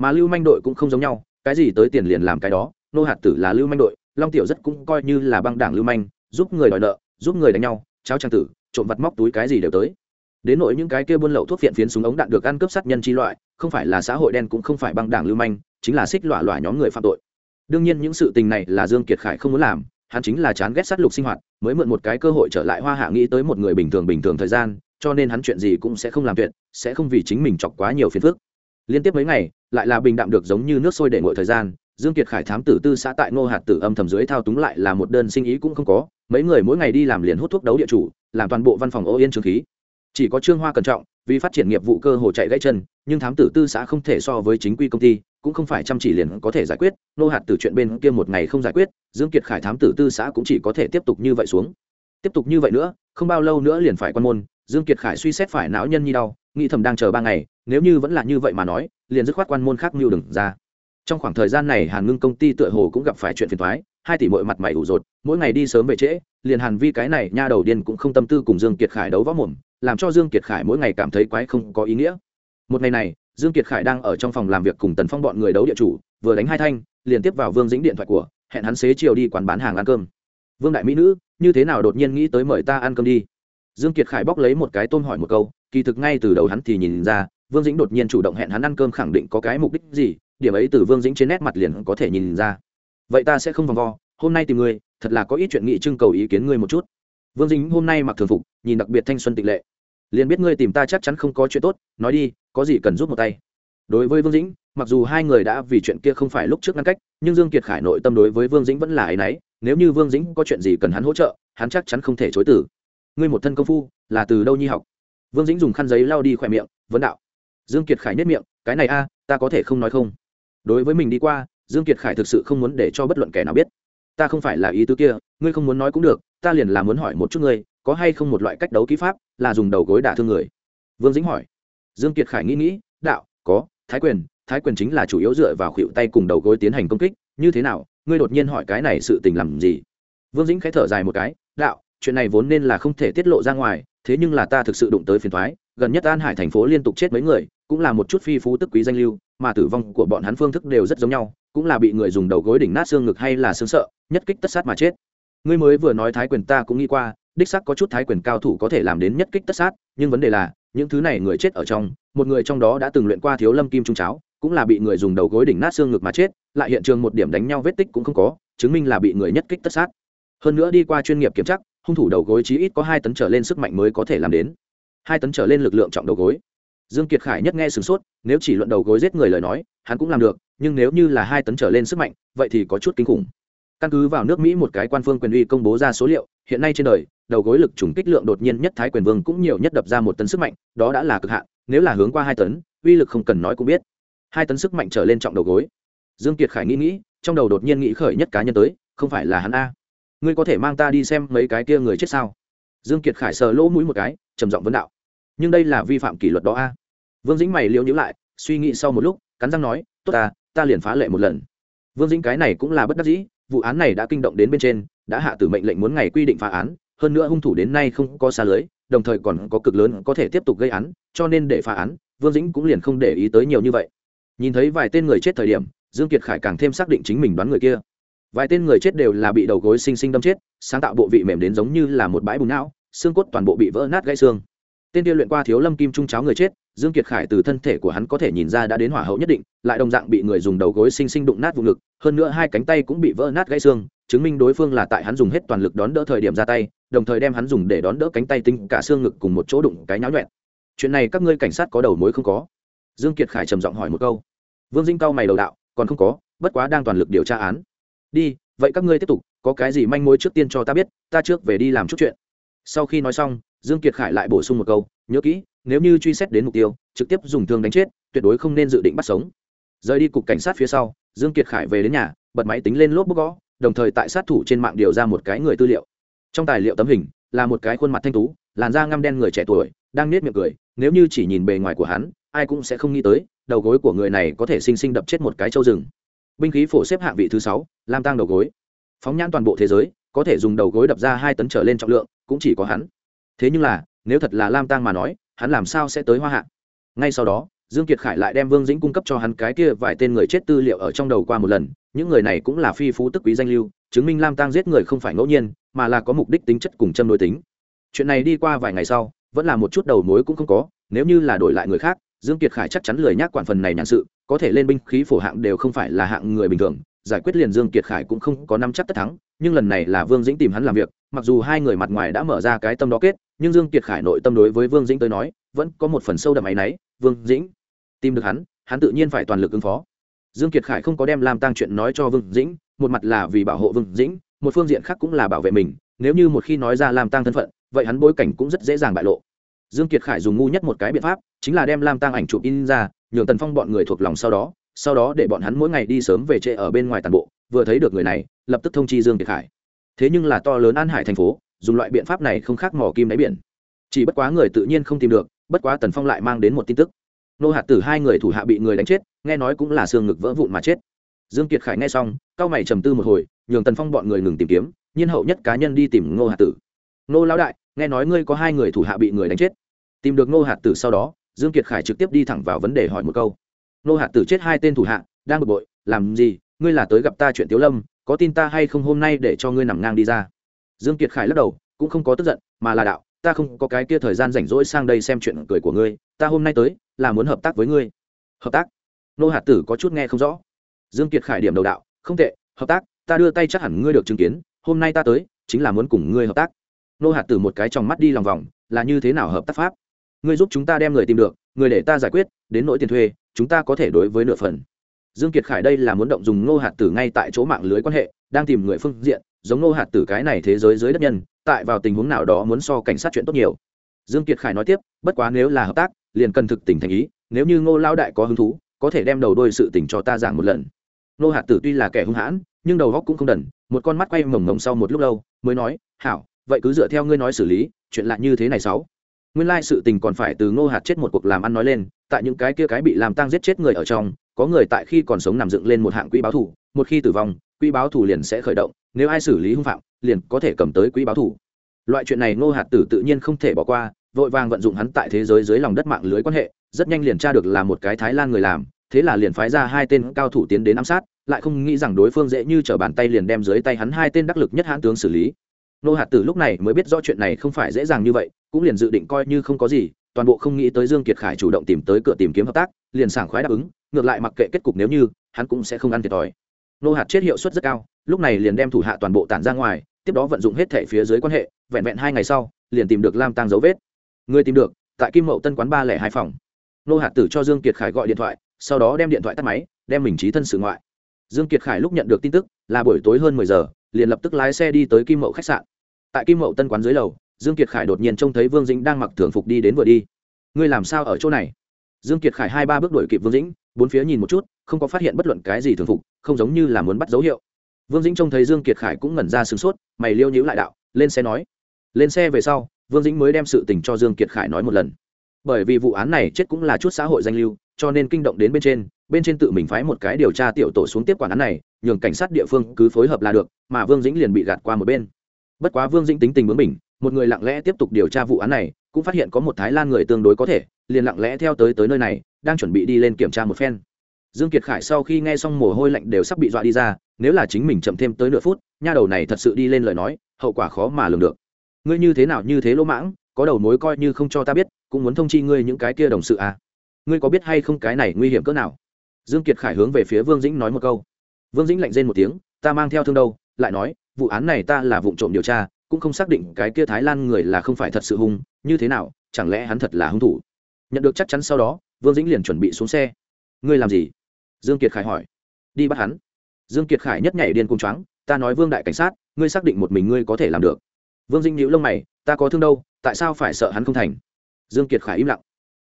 mà lưu manh đội cũng không giống nhau, cái gì tới tiền liền làm cái đó, nô hạt tử là lưu manh đội, long tiểu rất cũng coi như là băng đảng lưu manh, giúp người đòi nợ, giúp người đánh nhau, cháo trang tử, trộm vặt móc túi cái gì đều tới. Đến nỗi những cái kia buôn lậu thuốc phiện phiến súng ống đạn được ăn cướp sát nhân chi loại, không phải là xã hội đen cũng không phải băng đảng lưu manh, chính là xích lọa lọa nhóm người phạm tội. Đương nhiên những sự tình này là dương kiệt khải không muốn làm, hắn chính là chán ghét sát lục sinh hoạt, mới mượn một cái cơ hội trở lại hoa hạ nghĩ tới một người bình thường bình thường thời gian, cho nên hắn chuyện gì cũng sẽ không làm tuyệt, sẽ không vì chính mình chọc quá nhiều phiền phức liên tiếp mấy ngày, lại là bình đạm được giống như nước sôi để ngồi thời gian. Dương kiệt khải thám tử tư xã tại ngô hạt tử âm thầm dưới thao túng lại là một đơn sinh ý cũng không có. Mấy người mỗi ngày đi làm liền hút thuốc đấu địa chủ, làm toàn bộ văn phòng ô yên trường khí. Chỉ có trương hoa cẩn trọng, vì phát triển nghiệp vụ cơ hồ chạy gãy chân, nhưng thám tử tư xã không thể so với chính quy công ty, cũng không phải chăm chỉ liền có thể giải quyết. Nô hạt từ chuyện bên kia một ngày không giải quyết, dương kiệt khải thám tử tư xã cũng chỉ có thể tiếp tục như vậy xuống. Tiếp tục như vậy nữa, không bao lâu nữa liền phải quan môn. Dương kiệt khải suy xét phải não nhân nhi đau, nghĩ thầm đang chờ ba ngày nếu như vẫn là như vậy mà nói, liền dứt khoát quan môn khác mưu đừng ra. Trong khoảng thời gian này, hàn ngưng công ty tựa hồ cũng gặp phải chuyện phiền toái, hai tỷ mọi mặt mày ủ rột, mỗi ngày đi sớm về trễ, liền hàn vi cái này nha đầu điên cũng không tâm tư cùng dương kiệt khải đấu võ mồm, làm cho dương kiệt khải mỗi ngày cảm thấy quái không có ý nghĩa. Một ngày này, dương kiệt khải đang ở trong phòng làm việc cùng tần phong bọn người đấu địa chủ, vừa đánh hai thanh, liền tiếp vào vương dĩnh điện thoại của, hẹn hắn xế chiều đi quán bán hàng ăn cơm. Vương đại mỹ nữ, như thế nào đột nhiên nghĩ tới mời ta ăn cơm đi? Dương kiệt khải bóc lấy một cái tôm hỏi một câu, kỳ thực ngay từ đầu hắn thì nhìn ra vương dĩnh đột nhiên chủ động hẹn hắn ăn cơm khẳng định có cái mục đích gì, điểm ấy từ vương dĩnh trên nét mặt liền có thể nhìn ra. Vậy ta sẽ không vòng vo, hôm nay tìm ngươi thật là có ít chuyện nghị trưng cầu ý kiến ngươi một chút. Vương dĩnh hôm nay mặc thường phục, nhìn đặc biệt thanh xuân tịch lệ. Liền biết ngươi tìm ta chắc chắn không có chuyện tốt, nói đi, có gì cần giúp một tay. Đối với vương dĩnh, mặc dù hai người đã vì chuyện kia không phải lúc trước ngăn cách, nhưng dương kiệt khải nội tâm đối với vương dĩnh vẫn là ấ y n ấ y nếu như vương dĩnh có chuyện gì cần hắn hỗ trợ, hắn chắc chắn không thể chối tử ngươi một thân công phu, là từ đâu nhi học? Vương dĩnh dùng khăn giấy lao đi khỏe miệng, vấn đạo dương kiệt khải nhất miệng, cái này a, ta có thể không nói không. Đối với mình đi qua, dương kiệt khải thực sự không muốn để cho bất luận kẻ nào biết. Ta không phải là ý tứ kia, ngươi không muốn nói cũng được, ta liền là muốn hỏi một chút ngươi, có hay không một loại cách đấu kỹ pháp là dùng đầu gối đả thương người? Vương dĩnh hỏi. Dương kiệt khải nghĩ nghĩ, đạo, có, thái quyền thái quyền chính là chủ yếu dựa vào khuỷu tay cùng đầu gối tiến hành công kích, như thế nào, ngươi đột nhiên hỏi cái này sự tình làm gì? Vương dĩnh khẽ thở dài một cái, đạo, chuyện này vốn nên là không thể tiết lộ ra ngoài, thế nhưng là ta thực sự đụng tới phiền thoái, gần nhất an hải thành phố liên tục chết mấy người cũng là một chút phi phú tức quý danh lưu, mà tử vong của bọn hắn phương thức đều rất giống nhau, cũng là bị người dùng đầu gối đỉnh nát xương ngực hay là xương sợ, nhất kích tất sát mà chết. Ngươi mới vừa nói thái quyền ta cũng nghĩ qua, đích sắc có chút thái quyền cao thủ có thể làm đến nhất kích tất sát, nhưng vấn đề là, những thứ này người chết ở trong, một người trong đó đã từng luyện qua thiếu lâm kim trung cháo, cũng là bị người dùng đầu gối đỉnh nát xương ngực mà chết, lại hiện trường một điểm đánh nhau vết tích cũng không có, chứng minh là bị người nhất kích tất sát. Hơn nữa đi qua chuyên nghiệp kiểm tra, hung thủ đầu gối chí ít có hai tấn trở lên sức mạnh mới có thể làm đến. Hai tấn trở lên lực lượng trọng đầu gối dương kiệt khải nhất nghe sửng sốt, nếu chỉ luận đầu gối giết người lời nói, hắn cũng làm được, nhưng nếu như là hai tấn trở lên sức mạnh, vậy thì có chút kinh khủng. Căn cứ vào nước mỹ một cái quan phương quyền uy công bố ra số liệu, hiện nay trên đời, đầu gối lực trùng kích lượng đột nhiên nhất thái quyền vương cũng nhiều nhất đập ra một tấn sức mạnh, đó đã là cực hạn, nếu là hướng qua hai tấn, uy lực không cần nói cũng biết. Hai tấn sức mạnh trở lên trọng đầu gối. Dương kiệt khải nghĩ nghĩ, trong đầu đột nhiên nghĩ khởi nhất cá nhân tới, không phải là hắn a. Ngươi có thể mang ta đi xem mấy cái kia người chết sao? Dương kiệt khải sờ lỗ mũi một cái, trầm giọng vấn đạo. Nhưng đây là vi phạm kỷ luật đó a vương dĩnh mày liễu nhữ lại, suy nghĩ sau một lúc, cắn răng nói, tốt ta ta liền phá lệ một lần. Vương dĩnh cái này cũng là bất đắc dĩ, vụ án này đã kinh động đến bên trên, đã hạ tử mệnh lệnh muốn ngày quy định phá án, hơn nữa hung thủ đến nay không có xa lưới, đồng thời còn có cực lớn có thể tiếp tục gây án, cho nên để phá án, vương dĩnh cũng liền không để ý tới nhiều như vậy. Nhìn thấy vài tên người chết thời điểm, dương kiệt khải càng thêm xác định chính mình đoán người kia. Vài tên người chết đều là bị đầu gối sinh sinh đâm chết, sáng tạo bộ vị mềm đến giống như là một bãi bùn não, xương cốt toàn bộ bị vỡ nát gãy xương. Tên kia luyện qua thiếu lâm kim trung cháo người chết dương kiệt khải từ thân thể của hắn có thể nhìn ra đã đến hỏa hậu nhất định, lại đồng dạng bị người dùng đầu gối sinh sinh đụng nát vùng ngực, hơn nữa hai cánh tay cũng bị vỡ nát gãy xương, chứng minh đối phương là tại hắn dùng hết toàn lực đón đỡ thời điểm ra tay, đồng thời đem hắn dùng để đón đỡ cánh tay tinh cả xương ngực cùng một chỗ đụng cái nháo nhuẹn. Chuyện này các ngươi cảnh sát có đầu mối không có? Dương kiệt khải trầm giọng hỏi một câu. Vương dinh cao mày đầu đạo, còn không có, bất quá đang toàn lực điều tra án. Đi, vậy các ngươi tiếp tục, có cái gì manh mối trước tiên cho ta biết, ta trước về đi làm chút chuyện. Sau khi nói xong, dương kiệt khải lại bổ sung một câu, nhớ kỹ nếu như truy xét đến mục tiêu, trực tiếp dùng thương đánh chết, tuyệt đối không nên dự định bắt sống. Rời đi cục cảnh sát phía sau, dương kiệt khải về đến nhà, bật máy tính lên lốp bút gõ, đồng thời tại sát thủ trên mạng điều ra một cái người tư liệu. Trong tài liệu tấm hình, là một cái khuôn mặt thanh tú, làn da ngăm đen người trẻ tuổi, đang nết miệng cười, nếu như chỉ nhìn bề ngoài của hắn, ai cũng sẽ không nghĩ tới, đầu gối của người này có thể sinh sinh đập chết một cái châu rừng. Binh khí phổ xếp hạng vị thứ sáu lam tăng đầu gối. Phóng nhãn toàn bộ thế giới, có thể dùng đầu gối đập ra hai tấn trở lên trọng lượng, cũng chỉ có hắn. Thế nhưng là, nếu thật là lam Tang mà nói hắn làm sao sẽ tới hoa hạ? Ngay sau đó, dương kiệt khải lại đem vương dĩnh cung cấp cho hắn cái kia vài tên người chết tư liệu ở trong đầu qua một lần, những người này cũng là phi phú tức quý danh lưu, chứng minh lam tang giết người không phải ngẫu nhiên, mà là có mục đích tính chất cùng châm đối tính. Chuyện này đi qua vài ngày sau, vẫn là một chút đầu mối cũng không có, nếu như là đổi lại người khác, dương kiệt khải chắc chắn lười nhác quản phần này nhàn sự, có thể lên binh khí phổ hạng đều không phải là hạng người bình thường, giải quyết liền dương kiệt khải cũng không có năm chắc tất thắng nhưng lần này là vương dĩnh tìm hắn làm việc, mặc dù hai người mặt ngoài đã mở ra cái tâm đó kết, nhưng dương kiệt khải nội tâm đối với vương dĩnh tới nói, vẫn có một phần sâu đậm áy náy, vương dĩnh, tìm được hắn hắn tự nhiên phải toàn lực ứng phó. Dương kiệt khải không có đem làm tang chuyện nói cho vương dĩnh, một mặt là vì bảo hộ vương dĩnh, một phương diện khác cũng là bảo vệ mình, nếu như một khi nói ra làm tang thân phận, vậy hắn bối cảnh cũng rất dễ dàng bại lộ. Dương kiệt khải dùng ngu nhất một cái biện pháp, chính là đem làm tang ảnh chụp in ra, nhường tần phong bọn người thuộc lòng sau đó sau đó để bọn hắn mỗi ngày đi sớm về trễ ở bên ngoài toàn bộ vừa thấy được người này, lập tức thông chi dương kiệt khải. Thế nhưng là to lớn an hải thành phố, dùng loại biện pháp này không khác mò kim đáy biển. Chỉ bất quá người tự nhiên không tìm được, bất quá tần phong lại mang đến một tin tức. Nô hạt tử hai người thủ hạ bị người đánh chết, nghe nói cũng là xương ngực vỡ vụn mà chết. Dương kiệt khải nghe xong, cao mày trầm tư một hồi, nhường tần phong bọn người ngừng tìm kiếm, nhiên hậu nhất cá nhân đi tìm ngô hạt tử. Nô lão đại, nghe nói ngươi có hai người thủ hạ bị người đánh chết. Tìm được ngô hạt tử sau đó, dương kiệt khải trực tiếp đi thẳng vào vấn đề hỏi một câu. Ngô hạt tử chết hai tên thủ hạ, đang bực bội, làm gì? Ngươi là tới gặp ta chuyện tiếu lâm, có tin ta hay không hôm nay để cho ngươi nằm ngang đi ra? Dương kiệt khải lắc đầu, cũng không có tức giận, mà là đạo, ta không có cái kia thời gian rảnh rỗi sang đây xem chuyện cười của ngươi, ta hôm nay tới, là muốn hợp tác với ngươi. Hợp tác? Nô hạt tử có chút nghe không rõ. Dương kiệt khải điểm đầu đạo, không tệ, hợp tác, ta đưa tay chắc hẳn ngươi được chứng kiến, hôm nay ta tới, chính là muốn cùng ngươi hợp tác. Nô hạt tử một cái trong mắt đi lòng vòng, là như thế nào hợp tác pháp? Ngươi giúp chúng ta đem người tìm được, người để ta giải quyết, đến nỗi tiền thuê, chúng ta có thể đối với nửa phần dương kiệt khải đây là muốn động dùng Ngô hạt tử ngay tại chỗ mạng lưới quan hệ, đang tìm người phương diện, giống Ngô hạt tử cái này thế giới dưới đất nhân, tại vào tình huống nào đó muốn so cảnh sát chuyện tốt nhiều. Dương kiệt khải nói tiếp, bất quá nếu là hợp tác, liền cần thực tình thành ý, nếu như ngô lao đại có hứng thú, có thể đem đầu đôi sự tình cho ta giảng một lần. Ngô hạt tử tuy là kẻ hung hãn, nhưng đầu góc cũng không đần, một con mắt quay mồng mồng sau một lúc lâu, mới nói, hảo, vậy cứ dựa theo ngươi nói xử lý, chuyện lạ như thế này sáu. Nguyên lai sự tình còn phải từ ngô hạt chết một cuộc làm ăn nói lên, tại những cái kia cái bị làm tăng giết chết người ở trong có người tại khi còn sống nằm dựng lên một hạng quỹ báo thủ, một khi tử vong, quỹ báo thủ liền sẽ khởi động, nếu ai xử lý hung phạm, liền có thể cầm tới quỹ báo thủ. Loại chuyện này ngô hạt tử tự nhiên không thể bỏ qua, vội vàng vận dụng hắn tại thế giới dưới lòng đất mạng lưới quan hệ, rất nhanh liền tra được là một cái thái lan người làm, thế là liền phái ra hai tên cao thủ tiến đến ám sát, lại không nghĩ rằng đối phương dễ như t bàn tay liền đem dưới tay hắn hai tên đắc lực nhất hãn tướng xử lý. Nô hạt tử lúc này mới biết rõ chuyện này không phải dễ dàng như vậy, cũng liền dự định coi như không có gì, toàn bộ không nghĩ tới dương kiệt khải chủ động tìm tới cửa tìm kiếm hợp tác, liền sảng khoái đáp ứng ngược lại mặc kệ kết cục nếu như, hắn cũng sẽ không ăn thiệt thòi. Nô hạt chết hiệu suất rất cao, lúc này liền đem thủ hạ toàn bộ tản ra ngoài, tiếp đó vận dụng hết thể phía dưới quan hệ, vẹn vẹn hai ngày sau, liền tìm được lam tăng dấu vết. Người tìm được, tại kim mậu tân quán ba lẻ hai phòng. Nô hạt tử cho dương kiệt khải gọi điện thoại, sau đó đem điện thoại tắt máy, đem mình trí thân sự ngoại. Dương kiệt khải lúc nhận được tin tức, là buổi tối hơn mười giờ, liền lập tức lái xe đi tới kim mậu khách sạn. Tại kim mậu tân quán dưới lầu, dương kiệt khải đột nhiên trông thấy vương dĩnh đang mặc thường phục đi đến vừa đi. Ngươi làm sao ở chỗ này? Dương kiệt khải hai ba bước đuổi kịp vương dĩnh, bốn phía nhìn một chút, không có phát hiện bất luận cái gì thường phục, không giống như là muốn bắt dấu hiệu. Vương dĩnh trông thấy dương kiệt khải cũng ngẩn ra sửng sốt, mày liêu nhíu lại đạo, lên xe nói. Lên xe về sau, vương dĩnh mới đem sự tình cho dương kiệt khải nói một lần. Bởi vì vụ án này chết cũng là chút xã hội danh lưu, cho nên kinh động đến bên trên bên trên tự mình phái một cái điều tra tiểu tổ xuống tiếp quản án này, nhường cảnh sát địa phương cứ phối hợp là được, mà vương dĩnh liền bị gạt qua một bên. Bất quá vương dĩnh tính tình bướng mình một người lặng lẽ tiếp tục điều tra vụ án này, cũng phát hiện có một thái lan người tương đối có thể liền lặng lẽ theo tới tới nơi này, đang chuẩn bị đi lên kiểm tra một phen. Dương kiệt khải sau khi nghe xong mồ hôi lạnh đều sắp bị dọa đi ra, nếu là chính mình chậm thêm tới nửa phút, nha đầu này thật sự đi lên lời nói, hậu quả khó mà lường được. Ngươi như thế nào như thế lỗ mãng, có đầu mối coi như không cho ta biết, cũng muốn thông chi ngươi những cái kia đồng sự à? Ngươi có biết hay không cái này nguy hiểm cỡ nào? Dương kiệt khải hướng về phía vương dĩnh nói một câu. Vương dĩnh lạnh rên một tiếng, ta mang theo thương đâu? Lại nói, vụ án này ta là vụ trộm điều tra, cũng không xác định cái kia thái lan người là không phải thật sự hung, như thế nào, chẳng lẽ hắn thật là hung thủ? Nhận được chắc chắn sau đó, vương dĩnh liền chuẩn bị xuống xe. Ngươi làm gì? Dương kiệt khải hỏi. Đi bắt hắn. Dương kiệt khải nhất nhảy điên cùng choáng, ta nói vương đại cảnh sát, ngươi xác định một mình ngươi có thể làm được. Vương dĩnh nhíu lông mày, ta có thương đâu, tại sao phải sợ hắn không thành? Dương kiệt khải im lặng.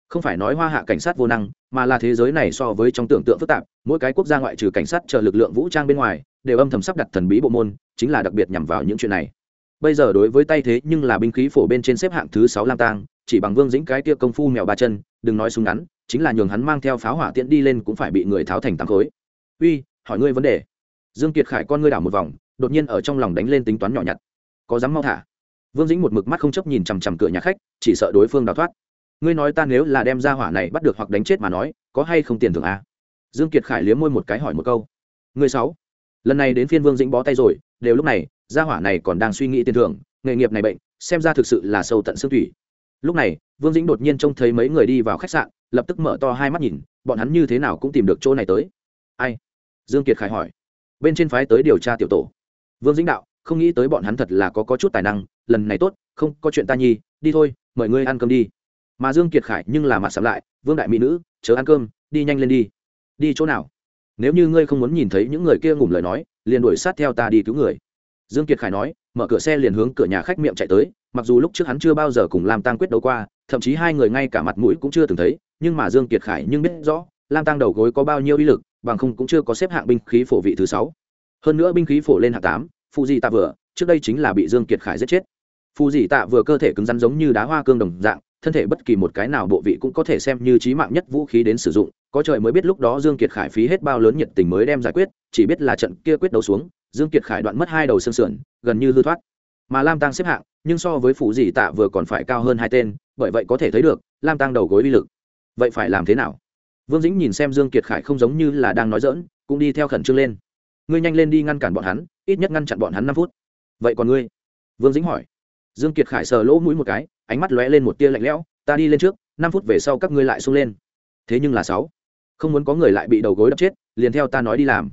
Không phải nói hoa hạ cảnh sát vô năng, mà là thế giới này so với trong tưởng tượng phức tạp, mỗi cái quốc gia ngoại trừ cảnh sát chờ lực lượng vũ trang bên ngoài, đều âm thầm sắp đặt thần bí bộ môn, chính là đặc biệt nhằm vào những chuyện này. Bây giờ đối với tay thế nhưng là binh khí phổ bên trên xếp hạng thứ sáu lam tang chỉ bằng vương dĩnh cái tia công phu mèo ba chân, đừng nói súng ngắn, chính là nhường hắn mang theo pháo hỏa tiễn đi lên cũng phải bị người tháo thành tám khối. Uy, hỏi ngươi vấn đề. Dương kiệt khải con ngươi đảo một vòng, đột nhiên ở trong lòng đánh lên tính toán nhỏ nhặt. Có dám mau thả? Vương dĩnh một mực mắt không chấp nhìn chằm chằm cửa nhà khách, chỉ sợ đối phương đào thoát. Ngươi nói ta nếu là đem ra hỏa này bắt được hoặc đánh chết mà nói, có hay không tiền thưởng à? dương kiệt khải liếm môi một cái hỏi một câu. Ngươi sáu. Lần này đến phiên vương dĩnh bó tay rồi, đều lúc này gia hỏa này còn đang suy nghĩ tiền thưởng, nghề nghiệp này bệnh, xem ra thực sự là sâu tận xương thủy lúc này, vương dĩnh đột nhiên trông thấy mấy người đi vào khách sạn, lập tức mở to hai mắt nhìn, bọn hắn như thế nào cũng tìm được chỗ này tới. Ai? Dương kiệt khải hỏi. Bên trên phái tới điều tra tiểu tổ. Vương dĩnh đạo, không nghĩ tới bọn hắn thật là có có chút tài năng, lần này tốt, không có chuyện ta nhi, đi thôi, mời ngươi ăn cơm đi. Mà dương kiệt khải nhưng là mặt sắm lại, vương đại mỹ nữ, chớ ăn cơm, đi nhanh lên đi. Đi chỗ nào? Nếu như ngươi không muốn nhìn thấy những người kia ngủm lời nói, liền đuổi sát theo ta đi cứu người. Dương kiệt khải nói, mở cửa xe liền hướng cửa nhà khách miệng chạy tới mặc dù lúc trước hắn chưa bao giờ cùng lam tăng quyết đấu qua, thậm chí hai người ngay cả mặt mũi cũng chưa từng thấy, nhưng mà dương kiệt khải nhưng biết rõ, lam tăng đầu gối có bao nhiêu uy lực, bằng không cũng chưa có xếp hạng binh khí phổ vị thứ sáu. Hơn nữa binh khí phổ lên hạng tám phụ dị tạ vừa, trước đây chính là bị dương kiệt khải giết chết. Phụ dị tạ vừa cơ thể cứng rắn giống như đá hoa cương đồng dạng, thân thể bất kỳ một cái nào bộ vị cũng có thể xem như trí mạng nhất vũ khí đến sử dụng, có trời mới biết lúc đó dương kiệt khải phí hết bao lớn nhiệt tình mới đem giải quyết, chỉ biết là trận kia quyết đấu xuống, dương kiệt khải đoạn mất hai đầu xương sườn, gần như hư thoát. Mà lam tăng xếp hạng nhưng so với phụ dị tạ vừa còn phải cao hơn hai tên, bởi vậy có thể thấy được, lam tăng đầu gối uy lực. Vậy phải làm thế nào? Vương dĩnh nhìn xem dương kiệt khải không giống như là đang nói dỡn cũng đi theo khẩn trương lên. Ngươi nhanh lên đi ngăn cản bọn hắn, ít nhất ngăn chặn bọn hắn năm phút. Vậy còn ngươi? Vương dĩnh hỏi. Dương kiệt khải sờ lỗ mũi một cái, ánh mắt lóe lên một tia lạnh lẽo, ta đi lên trước, năm phút về sau các ngươi lại xông lên. Thế nhưng là sáu. Không muốn có người lại bị đầu gối đập chết, liền theo ta nói đi làm.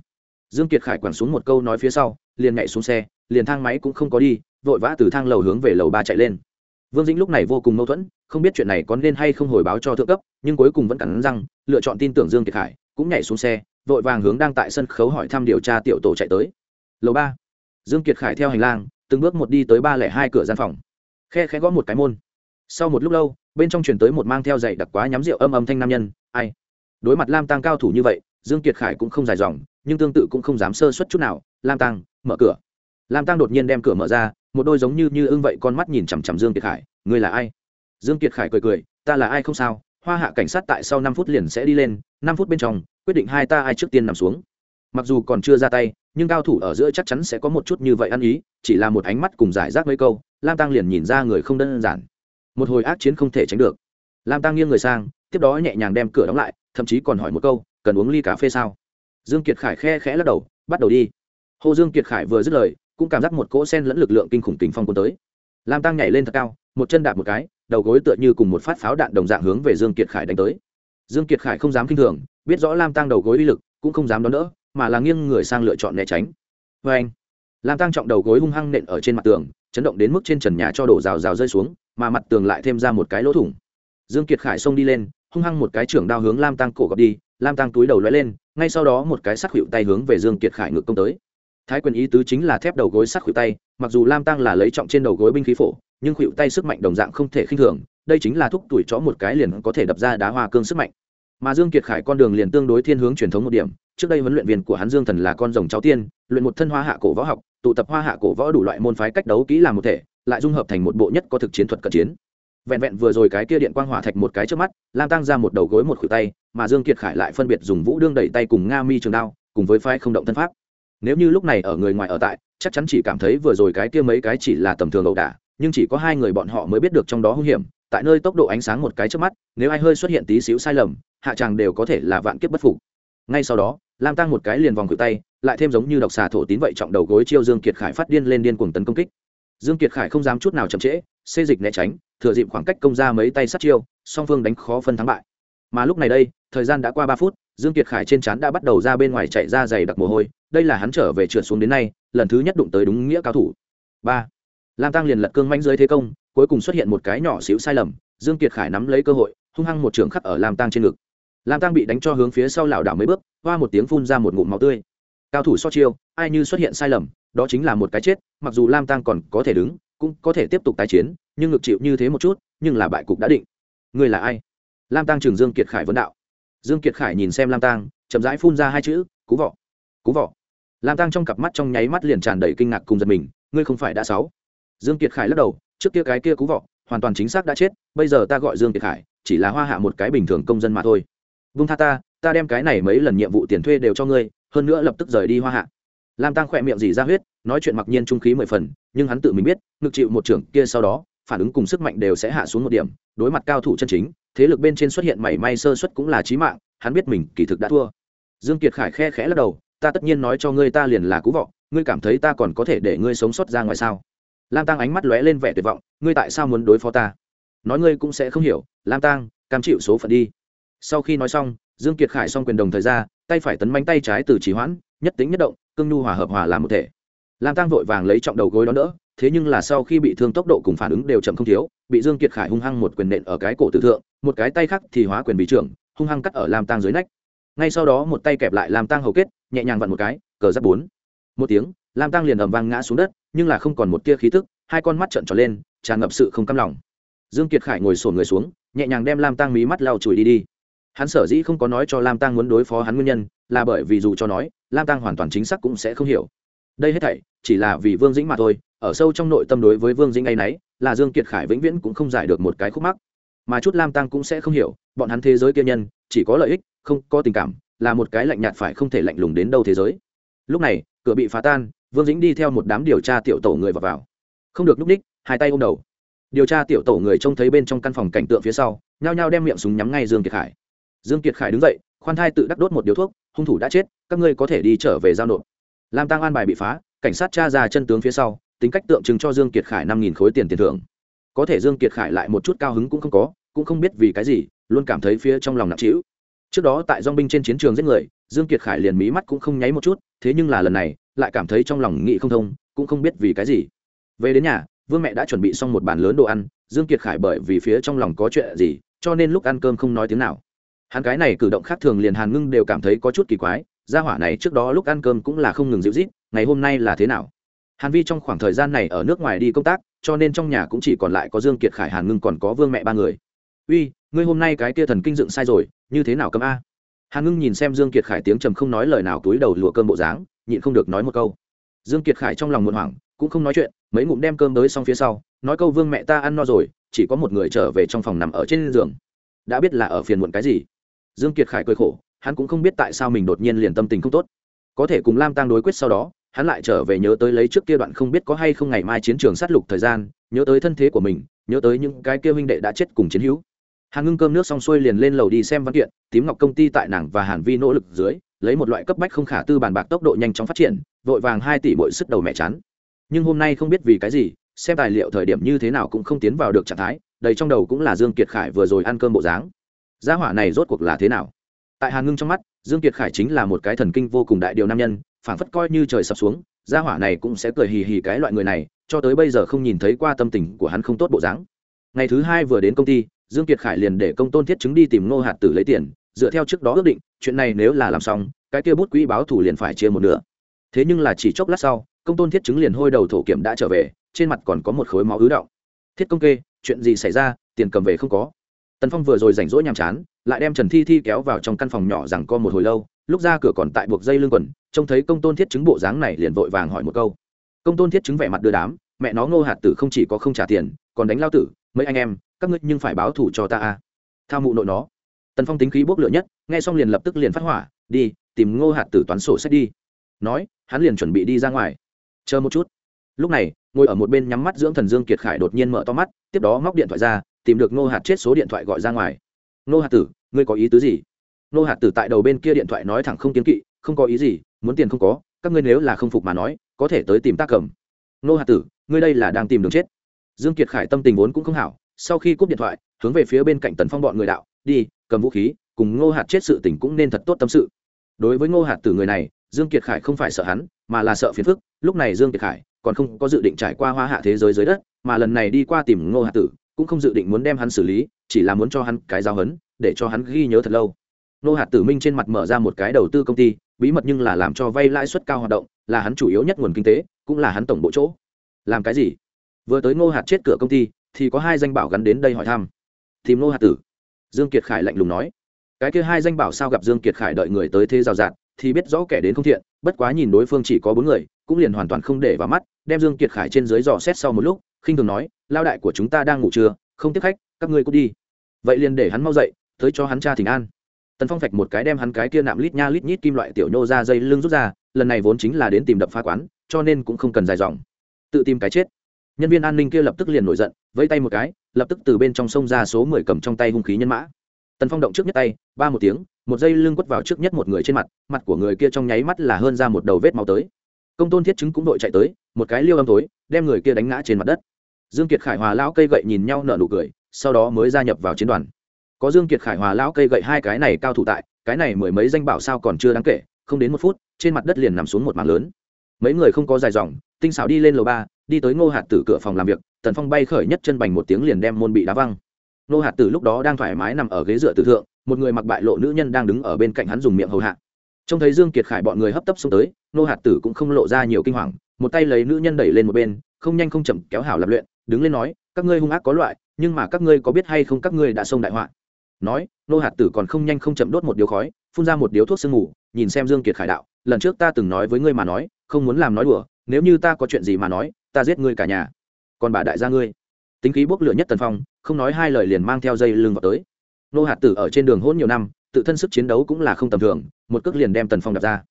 Dương kiệt khải quẳng xuống một câu nói phía sau, liền nhảy xuống xe, liền thang máy cũng không có đi vội vã từ thang lầu hướng về lầu ba chạy lên. Vương dĩnh lúc này vô cùng mâu thuẫn, không biết chuyện này có nên hay không hồi báo cho thượng cấp, nhưng cuối cùng vẫn cắn răng, lựa chọn tin tưởng dương kiệt khải, cũng nhảy xuống xe, vội vàng hướng đang tại sân khấu hỏi thăm điều tra tiểu tổ chạy tới. Lầu ba. Dương kiệt khải theo hành lang, từng bước một đi tới ba lẻ hai cửa gian phòng. Khe khẽ gõ một cái môn. Sau một lúc lâu, bên trong truyền tới một mang theo dậy đặc quá nhắm rượu âm âm thanh nam nhân, ai? Đối mặt lam tăng cao thủ như vậy, dương kiệt khải cũng không dài dòng, nhưng tương tự cũng không dám sơ suất chút nào, lam tăng, mở cửa. Lam tăng đột nhiên đem cửa mở ra một đôi giống như như ưng vậy con mắt nhìn chằm chằm dương kiệt khải. Ngươi là ai? Dương kiệt khải cười cười, ta là ai không sao? Hoa hạ cảnh sát tại sau năm phút liền sẽ đi lên, năm phút bên trong, quyết định hai ta ai trước tiên nằm xuống. Mặc dù còn chưa ra tay, nhưng cao thủ ở giữa chắc chắn sẽ có một chút như vậy ăn ý, chỉ là một ánh mắt cùng giải rác mấy câu, lam tăng liền nhìn ra người không đơn giản. Một hồi ác chiến không thể tránh được. Lam tăng nghiêng người sang, tiếp đó nhẹ nhàng đem cửa đóng lại, thậm chí còn hỏi một câu, cần uống ly cà phê sao? Dương kiệt khải khe khẽ lắc đầu, bắt đầu đi. Hồ dương kiệt khải vừa dứt lời cũng cảm giác một cỗ sen lẫn lực lượng kinh khủng tình phong cuốn tới. Lam tăng nhảy lên thật cao, một chân đạp một cái, đầu gối tựa như cùng một phát pháo đạn đồng dạng hướng về dương kiệt khải đánh tới. Dương kiệt khải không dám kinh thường, biết rõ lam tăng đầu gối uy lực, cũng không dám đón đỡ, mà là nghiêng người sang lựa chọn né tránh. Với anh, lam tăng trọng đầu gối hung hăng nện ở trên mặt tường, chấn động đến mức trên trần nhà cho đổ rào rào rơi xuống, mà mặt tường lại thêm ra một cái lỗ thủng. Dương kiệt khải xông đi lên, hung hăng một cái trưởng đao hướng lam tăng cổ gọt đi, lam tăng túi đầu lóe lên, ngay sau đó một cái sắc hiệu tay hướng về dương kiệt khải ngược công tới thái quyền ý tứ chính là thép đầu gối sát khuỷu tay, mặc dù lam tăng là lấy trọng trên đầu gối binh khí phổ, nhưng khuỷu tay sức mạnh đồng dạng không thể khinh thường, đây chính là thúc tuổi chó một cái liền có thể đập ra đá hoa cương sức mạnh. Mà dương kiệt khải con đường liền tương đối thiên hướng truyền thống một điểm, trước đây huấn luyện viên của hắn dương thần là con rồng cháu tiên, luyện một thân hoa hạ cổ võ học, tụ tập hoa hạ cổ võ đủ loại môn phái cách đấu kỹ làm một thể, lại dung hợp thành một bộ nhất có thực chiến thuật cận chiến. Vẹn vẹn vừa rồi cái kia điện quang hỏa thạch một cái trước mắt, lam tăng ra một đầu gối một khuỷu tay, mà dương kiệt khải lại phân biệt dùng vũ đương đẩy tay cùng nga mi trường đao, cùng với phái không động thân pháp nếu như lúc này ở người ngoài ở tại, chắc chắn chỉ cảm thấy vừa rồi cái kia mấy cái chỉ là tầm thường ẩu đả, nhưng chỉ có hai người bọn họ mới biết được trong đó hung hiểm. Tại nơi tốc độ ánh sáng một cái trước mắt, nếu ai hơi xuất hiện tí xíu sai lầm, hạ tràng đều có thể là vạn kiếp bất phục. Ngay sau đó, lam tăng một cái liền vòng cự tay, lại thêm giống như độc xà thổ tín vậy trọng đầu gối chiêu dương kiệt khải phát điên lên điên cuồng tấn công kích. Dương kiệt khải không dám chút nào chậm trễ, xê dịch né tránh, thừa dịp khoảng cách công ra mấy tay sát chiêu, song phương đánh khó phân thắng bại. Mà lúc này đây, thời gian đã qua ba phút dương kiệt khải trên trán đã bắt đầu ra bên ngoài chạy ra dày đặc mồ hôi, đây là hắn trở về trượt xuống đến nay, lần thứ nhất đụng tới đúng nghĩa cao thủ. Ba. Lam tăng liền lật cương manh dưới thế công, cuối cùng xuất hiện một cái nhỏ xíu sai lầm, dương kiệt khải nắm lấy cơ hội, hung hăng một trường khắc ở lam tăng trên ngực. Lam tăng bị đánh cho hướng phía sau lảo đảo mấy bước, hoa một tiếng phun ra một ngụm máu tươi. Cao thủ so chiêu, ai như xuất hiện sai lầm, đó chính là một cái chết, mặc dù lam tăng còn có thể đứng, cũng có thể tiếp tục tái chiến, nhưng ngực chịu như thế một chút, nhưng là bại cục đã định. Người là ai? Lam tăng trường dương kiệt khải vấn đạo dương kiệt khải nhìn xem lam Tang, chậm rãi phun ra hai chữ cú vọ cú vọ. Lam Tang trong cặp mắt trong nháy mắt liền tràn đầy kinh ngạc cùng giật mình ngươi không phải đã sáu? Dương kiệt khải lắc đầu trước kia cái kia cú vọ hoàn toàn chính xác đã chết bây giờ ta gọi dương kiệt khải chỉ là hoa hạ một cái bình thường công dân mà thôi. Vung tha ta ta đem cái này mấy lần nhiệm vụ tiền thuê đều cho ngươi hơn nữa lập tức rời đi hoa hạ. Lam tăng khỏe miệng gì ra huyết nói chuyện mặc nhiên trung khí mười phần nhưng hắn tự mình biết ngực chịu một trưởng kia sau đó phản ứng cùng sức mạnh đều sẽ hạ xuống một điểm đối mặt cao thủ chân chính thế lực bên trên xuất hiện mảy may sơ suất cũng là chí mạng, hắn biết mình kỳ thực đã thua. Dương kiệt khải khe khẽ lắc đầu, ta tất nhiên nói cho ngươi ta liền là cú vọ ngươi cảm thấy ta còn có thể để ngươi sống sót ra ngoài sao? Lam tăng ánh mắt lóe lên vẻ tuyệt vọng, ngươi tại sao muốn đối phó ta? Nói ngươi cũng sẽ không hiểu, lam tăng cam chịu số phận đi. Sau khi nói xong, dương kiệt khải xong quyền đồng thời ra, tay phải tấn manh tay trái từ chỉ hoãn, nhất tính nhất động, cương nhu hòa hợp hòa làm một thể. Lam tăng vội vàng lấy trọng đầu gối đó đỡ, thế nhưng là sau khi bị thương tốc độ cùng phản ứng đều chậm không thiếu, bị dương kiệt khải hung hăng một quyền nện ở cái cổ tử thượng một cái tay khác thì hóa quyền bị trưởng, hung hăng cắt ở lam tang dưới nách. Ngay sau đó một tay kẹp lại lam tang hầu kết, nhẹ nhàng vặn một cái, cờ giáp bốn. Một tiếng, lam tang liền ầm vang ngã xuống đất, nhưng là không còn một tia khí tức, hai con mắt trợn tròn lên, tràn ngập sự không cam lòng. Dương kiệt khải ngồi sổn người xuống, nhẹ nhàng đem lam tang mí mắt lau chùi đi đi. Hắn sở dĩ không có nói cho lam tang muốn đối phó hắn nguyên nhân, là bởi vì dù cho nói, lam tang hoàn toàn chính xác cũng sẽ không hiểu. Đây hết thảy, chỉ là vì vương dĩnh mà thôi, ở sâu trong nội tâm đối với vương dĩnh ấy nấy, là dương kiệt khải vĩnh viễn cũng không giải được một cái khúc mắc mà chút lam tăng cũng sẽ không hiểu, bọn hắn thế giới kia nhân, chỉ có lợi ích, không có tình cảm, là một cái lạnh nhạt phải không thể lạnh lùng đến đâu thế giới. Lúc này, cửa bị phá tan, vương dĩnh đi theo một đám điều tra tiểu tổ người vào vào. Không được núp ních hai tay ôm đầu. Điều tra tiểu tổ người trông thấy bên trong căn phòng cảnh tượng phía sau, nhao nhao đem miệng súng nhắm ngay dương kiệt khải. Dương kiệt khải đứng dậy, khoan thai tự đắc đốt một điếu thuốc, hung thủ đã chết, các ngươi có thể đi trở về giao nộp. Lam tăng an bài bị phá, cảnh sát tra ra chân tướng phía sau, tính cách tượng trưng cho dương kiệt khải năm nghìn khối tiền tiền thưởng. Có thể dương kiệt khải lại một chút cao hứng cũng không có cũng không biết vì cái gì, luôn cảm thấy phía trong lòng nặng trĩu. Trước đó tại dong binh trên chiến trường giết người, dương kiệt khải liền mí mắt cũng không nháy một chút, thế nhưng là lần này, lại cảm thấy trong lòng nghị không thông, cũng không biết vì cái gì. Về đến nhà, vương mẹ đã chuẩn bị xong một bàn lớn đồ ăn, dương kiệt khải bởi vì phía trong lòng có chuyện gì, cho nên lúc ăn cơm không nói tiếng nào. Hắn cái này cử động khác thường liền hàn ngưng đều cảm thấy có chút kỳ quái, gia hỏa này trước đó lúc ăn cơm cũng là không ngừng dịu rít ngày hôm nay là thế nào? Hàn vi trong khoảng thời gian này ở nước ngoài đi công tác, cho nên trong nhà cũng chỉ còn lại có dương kiệt khải, hàn ngưng còn có vương mẹ ba người uy, ngươi hôm nay cái kia thần kinh dựng sai rồi, như thế nào cấm a? Hàn ngưng nhìn xem dương kiệt khải tiếng trầm không nói lời nào túi đầu lụa cơm bộ dáng, nhịn không được nói một câu. Dương kiệt khải trong lòng muộn hoảng, cũng không nói chuyện, mấy ngụm đem cơm tới xong phía sau, nói câu vương mẹ ta ăn no rồi, chỉ có một người trở về trong phòng nằm ở trên giường. Đã biết là ở phiền muộn cái gì. Dương kiệt khải cười khổ, hắn cũng không biết tại sao mình đột nhiên liền tâm tình không tốt. Có thể cùng lam tăng đối quyết sau đó, hắn lại trở về nhớ tới lấy trước kia đoạn không biết có hay không ngày mai chiến trường sát lục thời gian, nhớ tới thân thế của mình, nhớ tới những cái kia huynh đệ đã chết cùng chiến hữu hàn ngưng cơm nước xong xuôi liền lên lầu đi xem văn kiện, tím ngọc công ty tại nàng và hàn vi nỗ lực dưới, lấy một loại cấp bách không khả tư bàn bạc tốc độ nhanh chóng phát triển, vội vàng hai tỷ bội sức đầu mẹ chán. Nhưng hôm nay không biết vì cái gì, xem tài liệu thời điểm như thế nào cũng không tiến vào được trạng thái, đầy trong đầu cũng là dương kiệt khải vừa rồi ăn cơm bộ dáng. Gia hỏa này rốt cuộc là thế nào? Tại hàn ngưng trong mắt, dương kiệt khải chính là một cái thần kinh vô cùng đại điều nam nhân, phảng phất coi như trời sập xuống, gia hỏa này cũng sẽ cười hì hì cái loại người này, cho tới bây giờ không nhìn thấy qua tâm tình của hắn không tốt bộ dáng. Ngày thứ hai vừa đến công ty dương kiệt khải liền để công tôn thiết chứng đi tìm ngô hạt tử lấy tiền, dựa theo trước đó ước định, chuyện này nếu là làm xong, cái kia bút quỹ báo thủ liền phải chia một nửa. Thế nhưng là chỉ chốc lát sau, công tôn thiết chứng liền hôi đầu thổ kiểm đã trở về, trên mặt còn có một khối máu ứ động. Thiết công kê, chuyện gì xảy ra, tiền cầm về không có. Tần phong vừa rồi rảnh rỗi nhàm chán, lại đem trần thi thi kéo vào trong căn phòng nhỏ rằng co một hồi lâu, lúc ra cửa còn tại buộc dây lưng quần, trông thấy công tôn thiết chứng bộ dáng này liền vội vàng hỏi một câu. Công tôn thiết chứng vẻ mặt đưa đám, mẹ nó ngô hạt tử không chỉ có không trả tiền, còn đánh lao tử, mấy anh em các ngươi nhưng phải báo thủ cho ta a thao mụ nội nó. Tần phong tính khí bốc lửa nhất, nghe xong liền lập tức liền phát hỏa, đi, tìm ngô hạt tử toán sổ sách đi. Nói, hắn liền chuẩn bị đi ra ngoài. Chờ một chút. Lúc này, ngồi ở một bên nhắm mắt dưỡng thần dương kiệt khải đột nhiên mở to mắt, tiếp đó móc điện thoại ra, tìm được ngô hạt chết số điện thoại gọi ra ngoài. Ngô hạt tử, ngươi có ý tứ gì? Ngô hạt tử tại đầu bên kia điện thoại nói thẳng không kiến kỵ, không có ý gì, muốn tiền không có, các ngươi nếu là không phục mà nói, có thể tới tìm ta cầm. Ngô hạt tử, ngươi đây là đang tìm đường chết. Dương kiệt khải tâm tình vốn cũng không hảo sau khi cúp điện thoại, hướng về phía bên cạnh tần phong bọn người đạo, đi, cầm vũ khí, cùng ngô hạt chết sự tình cũng nên thật tốt tâm sự. Đối với ngô hạt tử người này, dương kiệt khải không phải sợ hắn, mà là sợ phiền phức, lúc này dương kiệt khải còn không có dự định trải qua hoa hạ thế giới dưới đất, mà lần này đi qua tìm ngô hạt tử, cũng không dự định muốn đem hắn xử lý, chỉ là muốn cho hắn cái giáo hấn để cho hắn ghi nhớ thật lâu. Ngô hạt tử minh trên mặt mở ra một cái đầu tư công ty, bí mật nhưng là làm cho vay lãi suất cao hoạt động, là hắn chủ yếu nhất nguồn kinh tế, cũng là hắn tổng bộ chỗ. Làm cái gì? Vừa tới ngô hạt chết cửa công ty thì có hai danh bảo gắn đến đây hỏi thăm. Tìm ngô hạt tử. Dương kiệt khải lạnh lùng nói. Cái kia hai danh bảo sao gặp dương kiệt khải đợi người tới thế rào rạt, thì biết rõ kẻ đến không thiện, bất quá nhìn đối phương chỉ có bốn người, cũng liền hoàn toàn không để vào mắt, đem dương kiệt khải trên dưới dò xét sau một lúc, khinh thường nói, lao đại của chúng ta đang ngủ trưa, không tiếp khách, các ngươi cút đi. Vậy liền để hắn mau dậy, tới cho hắn cha thỉnh an. Tần phong phạch một cái đem hắn cái kia nạm lít nha lít nhít kim loại tiểu nhô ra dây lưng rút ra, lần này vốn chính là đến tìm đập phá quán, cho nên cũng không cần dài dòng. Tự tìm cái chết nhân viên an ninh kia lập tức liền nổi giận, vẫy tay một cái, lập tức từ bên trong sông ra số mười cầm trong tay hung khí nhân mã. Tần phong động trước nhất tay, ba một tiếng, một dây lưng quất vào trước nhất một người trên mặt mặt của người kia trong nháy mắt là hơn ra một đầu vết máu tới. Công tôn thiết chứng cũng đội chạy tới, một cái liêu âm tối, đem người kia đánh ngã trên mặt đất. Dương kiệt khải hòa lão cây gậy nhìn nhau nở nụ cười, sau đó mới gia nhập vào chiến đoàn. Có dương kiệt khải hòa lão cây gậy hai cái này cao thủ tại, cái này mười mấy danh bảo sao còn chưa đáng kể, không đến một phút, trên mặt đất liền nằm xuống một mảng lớn. Mấy người không có dài dòng, tinh xảo đi lên lầu ba đi tới ngô hạt tử cửa phòng làm việc, tần phong bay khởi nhất chân bành một tiếng liền đem môn bị đá văng. Ngô hạt tử lúc đó đang thoải mái nằm ở ghế dựa tử thượng, một người mặc bại lộ nữ nhân đang đứng ở bên cạnh hắn dùng miệng hầu hạ. Trông thấy dương kiệt khải bọn người hấp tấp xuống tới, ngô hạt tử cũng không lộ ra nhiều kinh hoàng, một tay lấy nữ nhân đẩy lên một bên, không nhanh không chậm kéo hảo lập luyện, đứng lên nói, các ngươi hung ác có loại, nhưng mà các ngươi có biết hay không các ngươi đã xông đại họa? Nói nô hạt tử còn không nhanh không chậm đốt một điếu khói, phun ra một điếu thuốc sương mù, nhìn xem dương kiệt khải đạo, lần trước ta từng nói với ngươi mà nói, không muốn làm nói đùa, nếu như ta có chuyện gì mà nói ta giết ngươi cả nhà. Còn bà đại gia ngươi. Tính khí bốc lửa nhất tần phong, không nói hai lời liền mang theo dây lưng vào tới. Nô hạt tử ở trên đường hôn nhiều năm, tự thân sức chiến đấu cũng là không tầm thường, một cước liền đem tần phong đập ra.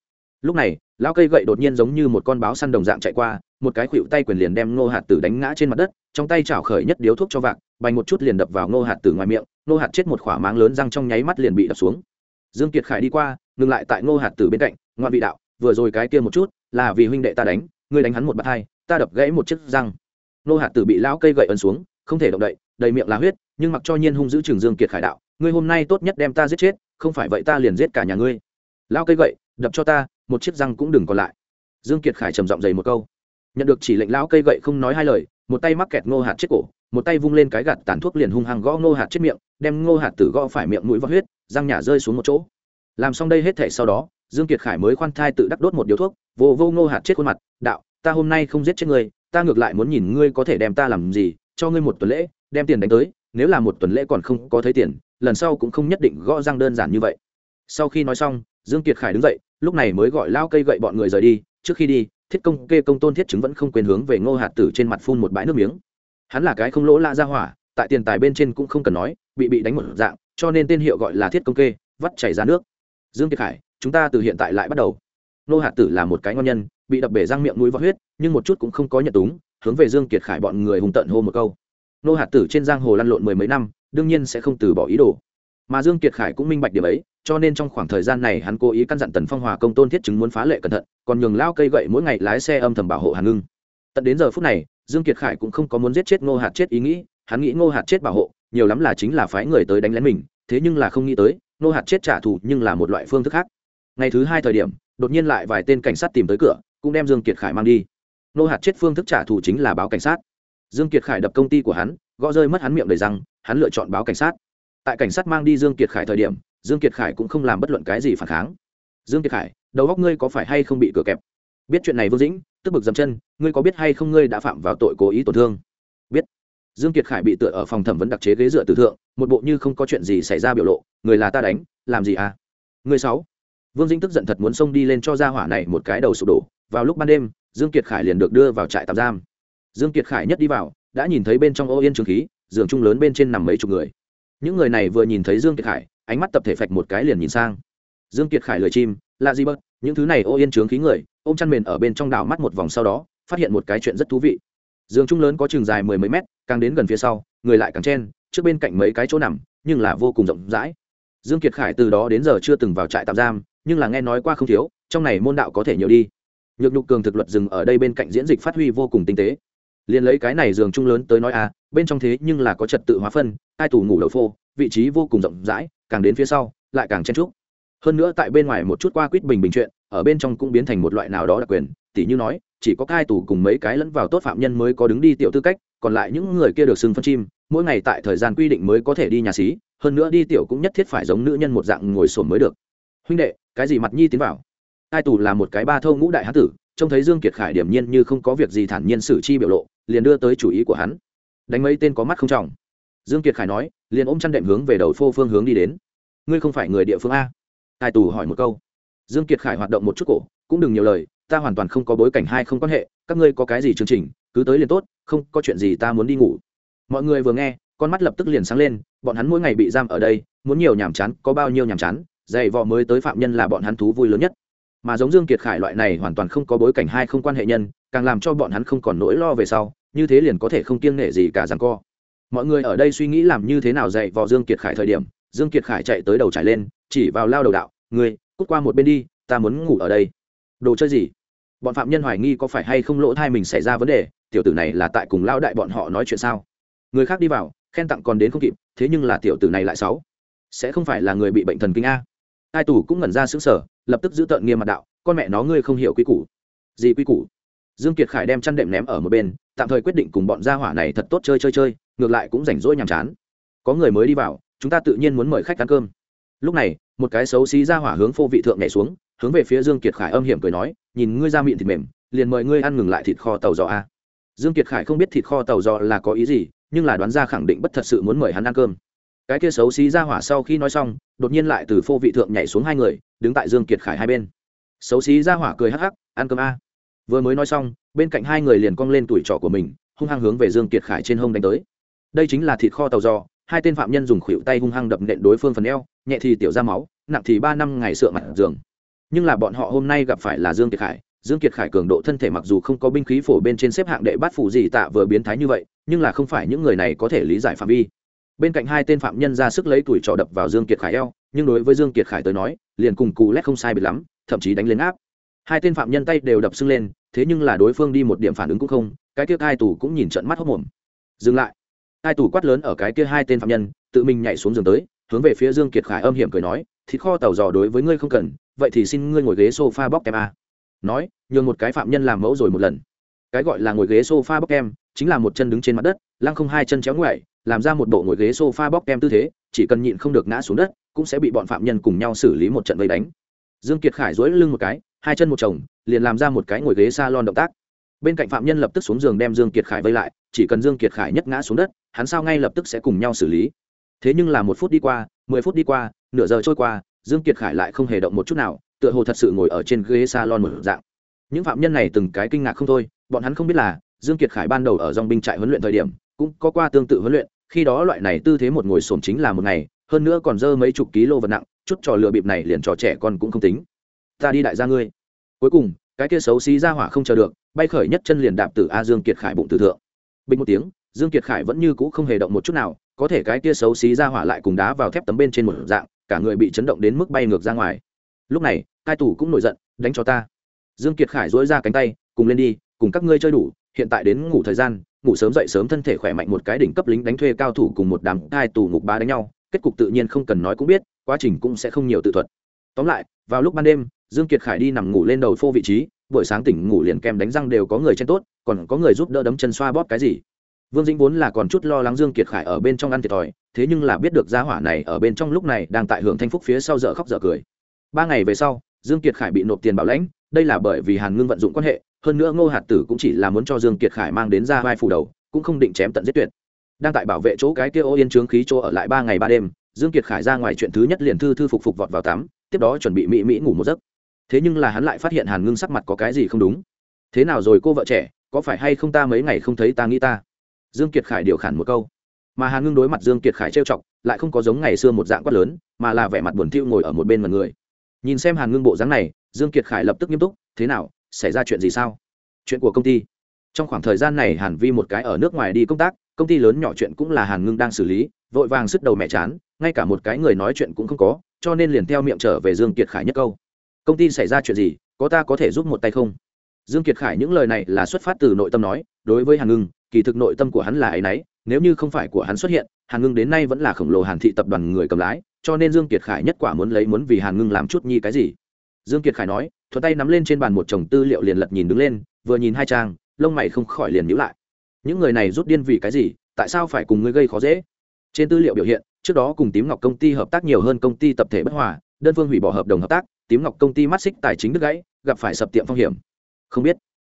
Lúc này, lão cây gậy đột nhiên giống như một con báo săn đồng dạng chạy qua, một cái khuỵu tay quyền liền đem nô hạt tử đánh ngã trên mặt đất, trong tay chảo khởi nhất điếu thuốc cho vạc, bành một chút liền đập vào nô hạt tử ngoài miệng, nô hạt chết một khỏa máng lớn răng trong nháy mắt liền bị đập xuống. Dương kiệt khải đi qua, ngừng lại tại nô hạt tử bên cạnh, ngoan vị đạo, vừa rồi cái kia một chút, là vì huynh đệ ta đánh, ngươi đánh hắn một bạt hai ta đập gãy một chiếc răng. Nô hạt tử bị lão cây gậy ấn xuống, không thể động đậy, đầy miệng là huyết, nhưng mặc cho nhiên hung giữ trường dương kiệt khải đạo, ngươi hôm nay tốt nhất đem ta giết chết, không phải vậy ta liền giết cả nhà ngươi. Lão cây gậy, đập cho ta, một chiếc răng cũng đừng còn lại. Dương kiệt khải trầm giọng dày một câu. Nhận được chỉ lệnh lão cây gậy không nói hai lời, một tay mắc kẹt ngô hạt chết cổ, một tay vung lên cái gạt tàn thuốc liền hung hăng gõ ngô hạt chết miệng, đem ngô hạt tử gõ phải miệng mũi và huyết, răng nhả rơi xuống một chỗ. Làm xong đây hết thể sau đó, dương kiệt khải mới khoan thai tự đắc đốt một điếu thuốc, vô vô ngô hạt chết khuôn mặt, đạo ta hôm nay không giết chết ngươi, ta ngược lại muốn nhìn ngươi có thể đem ta làm gì, cho ngươi một tuần lễ, đem tiền đánh tới, nếu là một tuần lễ còn không có thấy tiền, lần sau cũng không nhất định gõ răng đơn giản như vậy. Sau khi nói xong, dương kiệt khải đứng dậy, lúc này mới gọi lao cây gậy bọn người rời đi, trước khi đi, thiết công kê công tôn thiết chứng vẫn không quên hướng về ngô hạt tử trên mặt phun một bãi nước miếng. Hắn là cái không lỗ lạ ra hỏa, tại tiền tài bên trên cũng không cần nói, bị bị đánh một dạng, cho nên tên hiệu gọi là thiết công kê, vắt chảy ra nước. Dương kiệt khải, chúng ta từ hiện tại lại bắt đầu. Nô hạt tử là một cái ngon nhân, bị đập bể răng miệng mũi và huyết, nhưng một chút cũng không có nhận túng, hướng về dương kiệt khải bọn người hùng tận hô một câu. Nô hạt tử trên giang hồ lăn lộn mười mấy năm, đương nhiên sẽ không từ bỏ ý đồ. Mà dương kiệt khải cũng minh bạch điểm ấy, cho nên trong khoảng thời gian này hắn cố ý căn dặn tần phong hòa công tôn thiết chứng muốn phá lệ cẩn thận, còn nhường lao cây gậy mỗi ngày lái xe âm thầm bảo hộ hàn ngưng. Tận đến giờ phút này, dương kiệt khải cũng không có muốn giết chết ngô hạt chết ý nghĩ, hắn nghĩ ngô hạt chết bảo hộ, nhiều lắm là chính là phái người tới đánh lén mình, thế nhưng là không nghĩ tới, ngô hạt chết trả thù nhưng là một loại phương thức khác ngày thứ hai thời điểm, đột nhiên lại vài tên cảnh sát tìm tới cửa, cũng đem dương kiệt khải mang đi. Nô hạt chết phương thức trả thù chính là báo cảnh sát. Dương kiệt khải đập công ty của hắn, gõ rơi mất hắn miệng đầy răng, hắn lựa chọn báo cảnh sát. Tại cảnh sát mang đi dương kiệt khải thời điểm, dương kiệt khải cũng không làm bất luận cái gì phản kháng. Dương kiệt khải, đầu góc ngươi có phải hay không bị cửa kẹp? Biết chuyện này vương dĩnh, tức bực dầm chân, ngươi có biết hay không ngươi đã phạm vào tội cố ý tổn thương? Biết. Dương kiệt khải bị tựa ở phòng thẩm vấn đặc chế ghế dựa từ thượng, một bộ như không có chuyện gì xảy ra biểu lộ, người là ta đánh, làm gì à? Người sáu vương dĩnh tức giận thật muốn xông đi lên cho ra hỏa này một cái đầu sụp đổ. Vào lúc ban đêm, dương kiệt khải liền được đưa vào trại tạm giam. Dương kiệt khải nhất đi vào, đã nhìn thấy bên trong ô yên trường khí, giường chung lớn bên trên nằm mấy chục người. Những người này vừa nhìn thấy dương kiệt khải, ánh mắt tập thể phạch một cái liền nhìn sang. Dương kiệt khải lời chim là gì bớt, những thứ này ô yên trướng khí người, ôm chăn mền ở bên trong đảo mắt một vòng sau đó, phát hiện một cái chuyện rất thú vị. Giường chung lớn có chừng dài mười mấy mét, càng đến gần phía sau, người lại càng chen, trước bên cạnh mấy cái chỗ nằm, nhưng là vô cùng rộng rãi. Dương kiệt khải từ đó đến giờ chưa từng vào trại tạm giam nhưng là nghe nói qua không thiếu, trong này môn đạo có thể nhiều đi. Nhược nhục cường thực luật dừng ở đây bên cạnh diễn dịch phát huy vô cùng tinh tế. Liền lấy cái này giường chung lớn tới nói à bên trong thế nhưng là có trật tự hóa phân, hai tủ ngủ đầu phô, vị trí vô cùng rộng rãi, càng đến phía sau, lại càng chen trúc. Hơn nữa tại bên ngoài một chút qua quýt bình bình chuyện, ở bên trong cũng biến thành một loại nào đó đặc quyền tỷ như nói, chỉ có cai tù cùng mấy cái lẫn vào tốt phạm nhân mới có đứng đi tiểu tư cách, còn lại những người kia được xưng phân chim, mỗi ngày tại thời gian quy định mới có thể đi nhà xí, hơn nữa đi tiểu cũng nhất thiết phải giống nữ nhân một dạng ngồi sổm mới được huynh đệ, cái gì mặt nhi tiến vào? Ai tù là một cái ba thâu ngũ đại hán tử, trông thấy dương kiệt khải điểm nhiên như không có việc gì thản nhiên xử chi biểu lộ, liền đưa tới chủ ý của hắn. Đánh mấy tên có mắt không trọng. Dương kiệt khải nói, liền ôm chăn đệm hướng về đầu phô phương hướng đi đến. Ngươi không phải người địa phương a? Ai tù hỏi một câu. Dương kiệt khải hoạt động một chút cổ, cũng đừng nhiều lời, ta hoàn toàn không có bối cảnh hai không quan hệ, các ngươi có cái gì chương trình, cứ tới liền tốt, không có chuyện gì ta muốn đi ngủ. Mọi người vừa nghe, con mắt lập tức liền sáng lên, bọn hắn mỗi ngày bị giam ở đây, muốn nhiều nhàm chán, có bao nhiêu nhàm chán dày vò mới tới phạm nhân là bọn hắn thú vui lớn nhất. Mà giống dương kiệt khải loại này hoàn toàn không có bối cảnh hai không quan hệ nhân, càng làm cho bọn hắn không còn nỗi lo về sau, như thế liền có thể không kiêng nể gì cả rằng co. Mọi người ở đây suy nghĩ làm như thế nào dạy vò dương kiệt khải thời điểm, dương kiệt khải chạy tới đầu trải lên, chỉ vào lao đầu đạo người cút qua một bên đi, ta muốn ngủ ở đây. Đồ chơi gì? Bọn phạm nhân hoài nghi có phải hay không lỗ thai mình xảy ra vấn đề, tiểu tử này là tại cùng lao đại bọn họ nói chuyện sao? Người khác đi vào, khen tặng còn đến không kịp, thế nhưng là tiểu tử này lại xấu. Sẽ không phải là người bị bệnh thần kinh a? Hai tù cũng ngẩn ra xứng sở lập tức giữ tợn nghiêm mặt đạo, con mẹ nó ngươi không hiểu quy củ. Gì quy củ? Dương kiệt khải đem chăn đệm ném ở một bên, tạm thời quyết định cùng bọn gia hỏa này thật tốt chơi chơi chơi, ngược lại cũng rảnh rỗi nhàm chán. Có người mới đi vào, chúng ta tự nhiên muốn mời khách ăn cơm. Lúc này, một cái xấu xí gia hỏa hướng phô vị thượng nhảy xuống, hướng về phía dương kiệt khải âm hiểm cười nói, nhìn ngươi ra miệng thịt mềm, liền mời ngươi ăn ngừng lại thịt kho tàu giò a. Dương kiệt khải không biết thịt kho tàu giò là có ý gì, nhưng là đoán ra khẳng định bất thật sự muốn mời hắn ăn cơm cái kia xấu xí gia hỏa sau khi nói xong, đột nhiên lại từ phô vị thượng nhảy xuống hai người, đứng tại dương kiệt khải hai bên. Xấu xí gia hỏa cười hắc hắc, ăn cơm a. Vừa mới nói xong, bên cạnh hai người liền cong lên tuổi trọ của mình, hung hăng hướng về dương kiệt khải trên hông đánh tới. Đây chính là thịt kho tàu giò hai tên phạm nhân dùng khuỷu tay hung hăng đập nện đối phương phần eo, nhẹ thì tiểu ra máu, nặng thì ba năm ngày sượng mặt giường. Nhưng là bọn họ hôm nay gặp phải là dương kiệt khải, dương kiệt khải cường độ thân thể mặc dù không có binh khí phổ bên trên xếp hạng đệ bát phủ gì tạ vừa biến thái như vậy, nhưng là không phải những người này có thể lý giải phạm vi bên cạnh hai tên phạm nhân ra sức lấy tuổi trò đập vào dương kiệt khải eo, nhưng đối với dương kiệt khải tới nói, liền cùng cù lét không sai biệt lắm, thậm chí đánh lên áp. Hai tên phạm nhân tay đều đập sưng lên, thế nhưng là đối phương đi một điểm phản ứng cũng không, cái kia hai tù cũng nhìn trận mắt hốc mồm dừng lại. Hai tù quát lớn ở cái kia hai tên phạm nhân, tự mình nhảy xuống giường tới, hướng về phía dương kiệt khải âm hiểm cười nói, thịt kho tàu giò đối với ngươi không cần, vậy thì xin ngươi ngồi ghế sofa bóc kem a. Nói, nhường một cái phạm nhân làm mẫu rồi một lần. Cái gọi là ngồi ghế sofa bóc kem, chính là một chân đứng trên mặt đất, lăng không hai chân chéo ngoại làm ra một bộ ngồi ghế sofa bóc kem tư thế, chỉ cần nhịn không được ngã xuống đất, cũng sẽ bị bọn phạm nhân cùng nhau xử lý một trận vây đánh. Dương kiệt khải duỗi lưng một cái, hai chân một chồng, liền làm ra một cái ngồi ghế salon động tác. Bên cạnh phạm nhân lập tức xuống giường đem dương kiệt khải vây lại, chỉ cần dương kiệt khải nhất ngã xuống đất, hắn sao ngay lập tức sẽ cùng nhau xử lý. Thế nhưng là một phút đi qua, mười phút đi qua, nửa giờ trôi qua, dương kiệt khải lại không hề động một chút nào, tựa hồ thật sự ngồi ở trên ghế salon một dạng. Những phạm nhân này từng cái kinh ngạc không thôi, bọn hắn không biết là dương kiệt khải ban đầu ở dòng binh trại huấn luyện thời điểm, cũng có qua tương tự huấn luyện khi đó loại này tư thế một ngồi xổm chính là một ngày, hơn nữa còn dơ mấy chục ký lô vật nặng, chút trò lừa bịp này liền trò trẻ con cũng không tính. Ta đi đại gia ngươi. Cuối cùng, cái kia xấu xí ra hỏa không chờ được, bay khởi nhất chân liền đạp từ a dương kiệt khải bụng tử thượng. Bình một tiếng, dương kiệt khải vẫn như cũ không hề động một chút nào, có thể cái kia xấu xí ra hỏa lại cùng đá vào thép tấm bên trên một dạng, cả người bị chấn động đến mức bay ngược ra ngoài. Lúc này, cai tủ cũng nổi giận, đánh cho ta. Dương kiệt khải dối ra cánh tay, cùng lên đi, cùng các ngươi chơi đủ, hiện tại đến ngủ thời gian ngủ sớm dậy sớm thân thể khỏe mạnh một cái đỉnh cấp lính đánh thuê cao thủ cùng một đám hai tù ngục ba đánh nhau, kết cục tự nhiên không cần nói cũng biết, quá trình cũng sẽ không nhiều tự thuật. Tóm lại, vào lúc ban đêm, dương kiệt khải đi nằm ngủ lên đầu phô vị trí, buổi sáng tỉnh ngủ liền kem đánh răng đều có người chen tốt, còn có người giúp đỡ đấm chân xoa bóp cái gì. Vương dĩnh vốn là còn chút lo lắng dương kiệt khải ở bên trong ăn thiệt thòi, thế nhưng là biết được gia hỏa này ở bên trong lúc này đang tại hưởng thanh phúc phía sau dở khóc dở cười. Ba ngày về sau, dương kiệt khải bị nộp tiền bảo lãnh, đây là bởi vì hàn ngưng vận dụng quan hệ hơn nữa ngô hạt tử cũng chỉ là muốn cho dương kiệt khải mang đến ra vai phủ đầu, cũng không định chém tận giết tuyệt. Đang tại bảo vệ chỗ cái kia ô yên trướng khí chỗ ở lại ba ngày ba đêm, dương kiệt khải ra ngoài chuyện thứ nhất liền thư thư phục phục vọt vào tắm, tiếp đó chuẩn bị mỹ mỹ ngủ một giấc. Thế nhưng là hắn lại phát hiện hàn ngưng sắc mặt có cái gì không đúng. Thế nào rồi cô vợ trẻ, có phải hay không ta mấy ngày không thấy ta nghĩ ta? Dương kiệt khải điều khản một câu. Mà hàn ngưng đối mặt dương kiệt khải trêu chọc, lại không có giống ngày xưa một dạng quát lớn, mà là vẻ mặt buồn thiu ngồi ở một bên mật người. Nhìn xem hàn ngưng bộ dáng này, dương kiệt khải lập tức nghiêm túc, thế nào xảy ra chuyện gì sao? Chuyện của công ty. Trong khoảng thời gian này, hàn vi một cái ở nước ngoài đi công tác, công ty lớn nhỏ chuyện cũng là hàn ngưng đang xử lý, vội vàng sức đầu mẹ chán, ngay cả một cái người nói chuyện cũng không có, cho nên liền theo miệng trở về dương kiệt khải nhất câu. Công ty xảy ra chuyện gì, có ta có thể giúp một tay không? Dương kiệt khải những lời này là xuất phát từ nội tâm nói, đối với hàn ngưng, kỳ thực nội tâm của hắn là ấy nấy, nếu như không phải của hắn xuất hiện, hàn ngưng đến nay vẫn là khổng lồ hàn thị tập đoàn người cầm lái, cho nên dương kiệt khải nhất quả muốn lấy muốn vì hàn ngưng làm chút nhi cái gì. Dương kiệt khải nói thuận tay nắm lên trên bàn một chồng tư liệu liền lật nhìn đứng lên, vừa nhìn hai trang, lông mày không khỏi liền nhíu lại. Những người này rút điên vì cái gì, tại sao phải cùng ngươi gây khó dễ? Trên tư liệu biểu hiện, trước đó cùng tím ngọc công ty hợp tác nhiều hơn công ty tập thể bất hòa, đơn phương hủy bỏ hợp đồng hợp tác, tím ngọc công ty mắt xích tài chính đứt gãy, gặp phải sập tiệm phong hiểm. Không biết.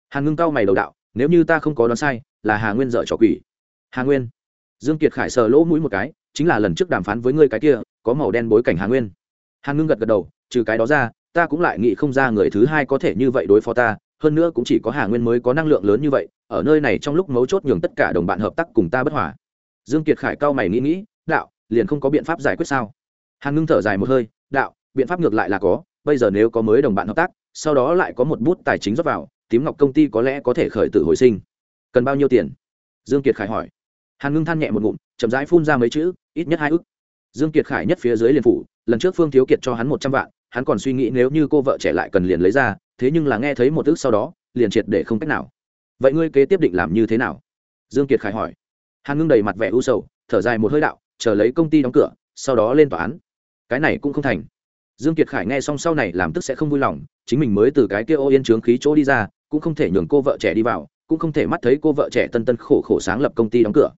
Hàn ngưng cao mày đầu đạo, nếu như ta không có đoán sai, là hà nguyên dợ trò quỷ. Hà nguyên. Dương kiệt khải sờ lỗ mũi một cái, chính là lần trước đàm phán với ngươi cái kia, có màu đen bối cảnh hà nguyên. Hàn ngưng gật gật đầu, trừ cái đó ra ta cũng lại nghĩ không ra người thứ hai có thể như vậy đối phó ta, hơn nữa cũng chỉ có hà nguyên mới có năng lượng lớn như vậy, ở nơi này trong lúc mấu chốt nhường tất cả đồng bạn hợp tác cùng ta bất hòa. Dương kiệt khải cao mày nghĩ nghĩ, đạo, liền không có biện pháp giải quyết sao? Hàn ngưng thở dài một hơi, đạo, biện pháp ngược lại là có, bây giờ nếu có mới đồng bạn hợp tác, sau đó lại có một bút tài chính rót vào, tím ngọc công ty có lẽ có thể khởi tử hồi sinh. Cần bao nhiêu tiền? Dương kiệt khải hỏi. Hàn ngưng than nhẹ một ngụm, chậm rãi phun ra mấy chữ, ít nhất hai ức. Dương kiệt khải nhất phía dưới liền phủ, lần trước phương thiếu kiệt cho hắn một trăm vạn hắn còn suy nghĩ nếu như cô vợ trẻ lại cần liền lấy ra, thế nhưng là nghe thấy một ức sau đó, liền triệt để không cách nào. Vậy ngươi kế tiếp định làm như thế nào? Dương kiệt khải hỏi. Hàn ngưng đầy mặt vẻ u sầu, thở dài một hơi đạo, chờ lấy công ty đóng cửa, sau đó lên tòa án. Cái này cũng không thành. Dương kiệt khải nghe xong sau này làm tức sẽ không vui lòng, chính mình mới từ cái kia ô yên trướng khí chỗ đi ra, cũng không thể nhường cô vợ trẻ đi vào, cũng không thể mắt thấy cô vợ trẻ tân tân khổ khổ sáng lập công ty đóng cửa.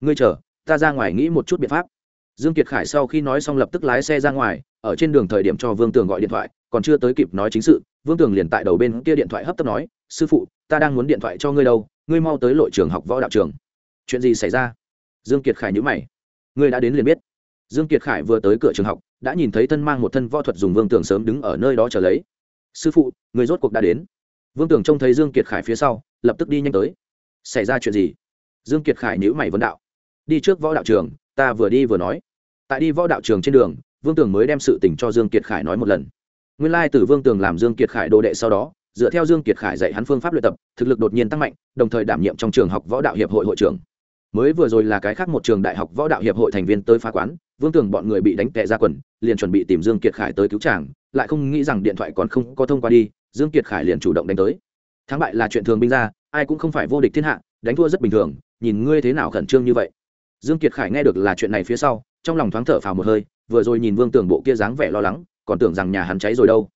Ngươi chờ, ta ra ngoài nghĩ một chút biện pháp dương kiệt khải sau khi nói xong lập tức lái xe ra ngoài, ở trên đường thời điểm cho vương tường gọi điện thoại, còn chưa tới kịp nói chính sự, vương tường liền tại đầu bên kia điện thoại hấp tấp nói, sư phụ, ta đang muốn điện thoại cho ngươi đâu, ngươi mau tới lội trường học võ đạo trường. Chuyện gì xảy ra? Dương kiệt khải nhíu mày. Ngươi đã đến liền biết. Dương kiệt khải vừa tới cửa trường học, đã nhìn thấy thân mang một thân võ thuật dùng vương tường sớm đứng ở nơi đó chờ lấy. Sư phụ người rốt cuộc đã đến. Vương tường trông thấy dương kiệt khải phía sau, lập tức đi nhanh tới. Xảy ra chuyện gì? Dương kiệt khải nhíu mày vấn đạo. Đi trước võ đạo trường ta vừa đi vừa nói. Tại đi võ đạo trường trên đường, vương tường mới đem sự tình cho dương kiệt khải nói một lần. Nguyên lai từ vương tường làm dương kiệt khải đồ đệ sau đó, dựa theo dương kiệt khải dạy hắn phương pháp luyện tập, thực lực đột nhiên tăng mạnh, đồng thời đảm nhiệm trong trường học võ đạo hiệp hội hội trưởng. Mới vừa rồi là cái khác một trường đại học võ đạo hiệp hội thành viên tới phá quán, vương tường bọn người bị đánh tệ ra quần, liền chuẩn bị tìm dương kiệt khải tới cứu chàng, lại không nghĩ rằng điện thoại còn không có thông qua đi, dương kiệt khải liền chủ động đánh tới. Thắng bại là chuyện thường binh ra, ai cũng không phải vô địch thiên hạ, đánh thua rất bình thường, nhìn ngươi thế nào khẩn trương như vậy dương kiệt khải nghe được là chuyện này phía sau, trong lòng thoáng thở phào một hơi, vừa rồi nhìn vương tường bộ kia dáng vẻ lo lắng, còn tưởng rằng nhà hắn cháy rồi đâu.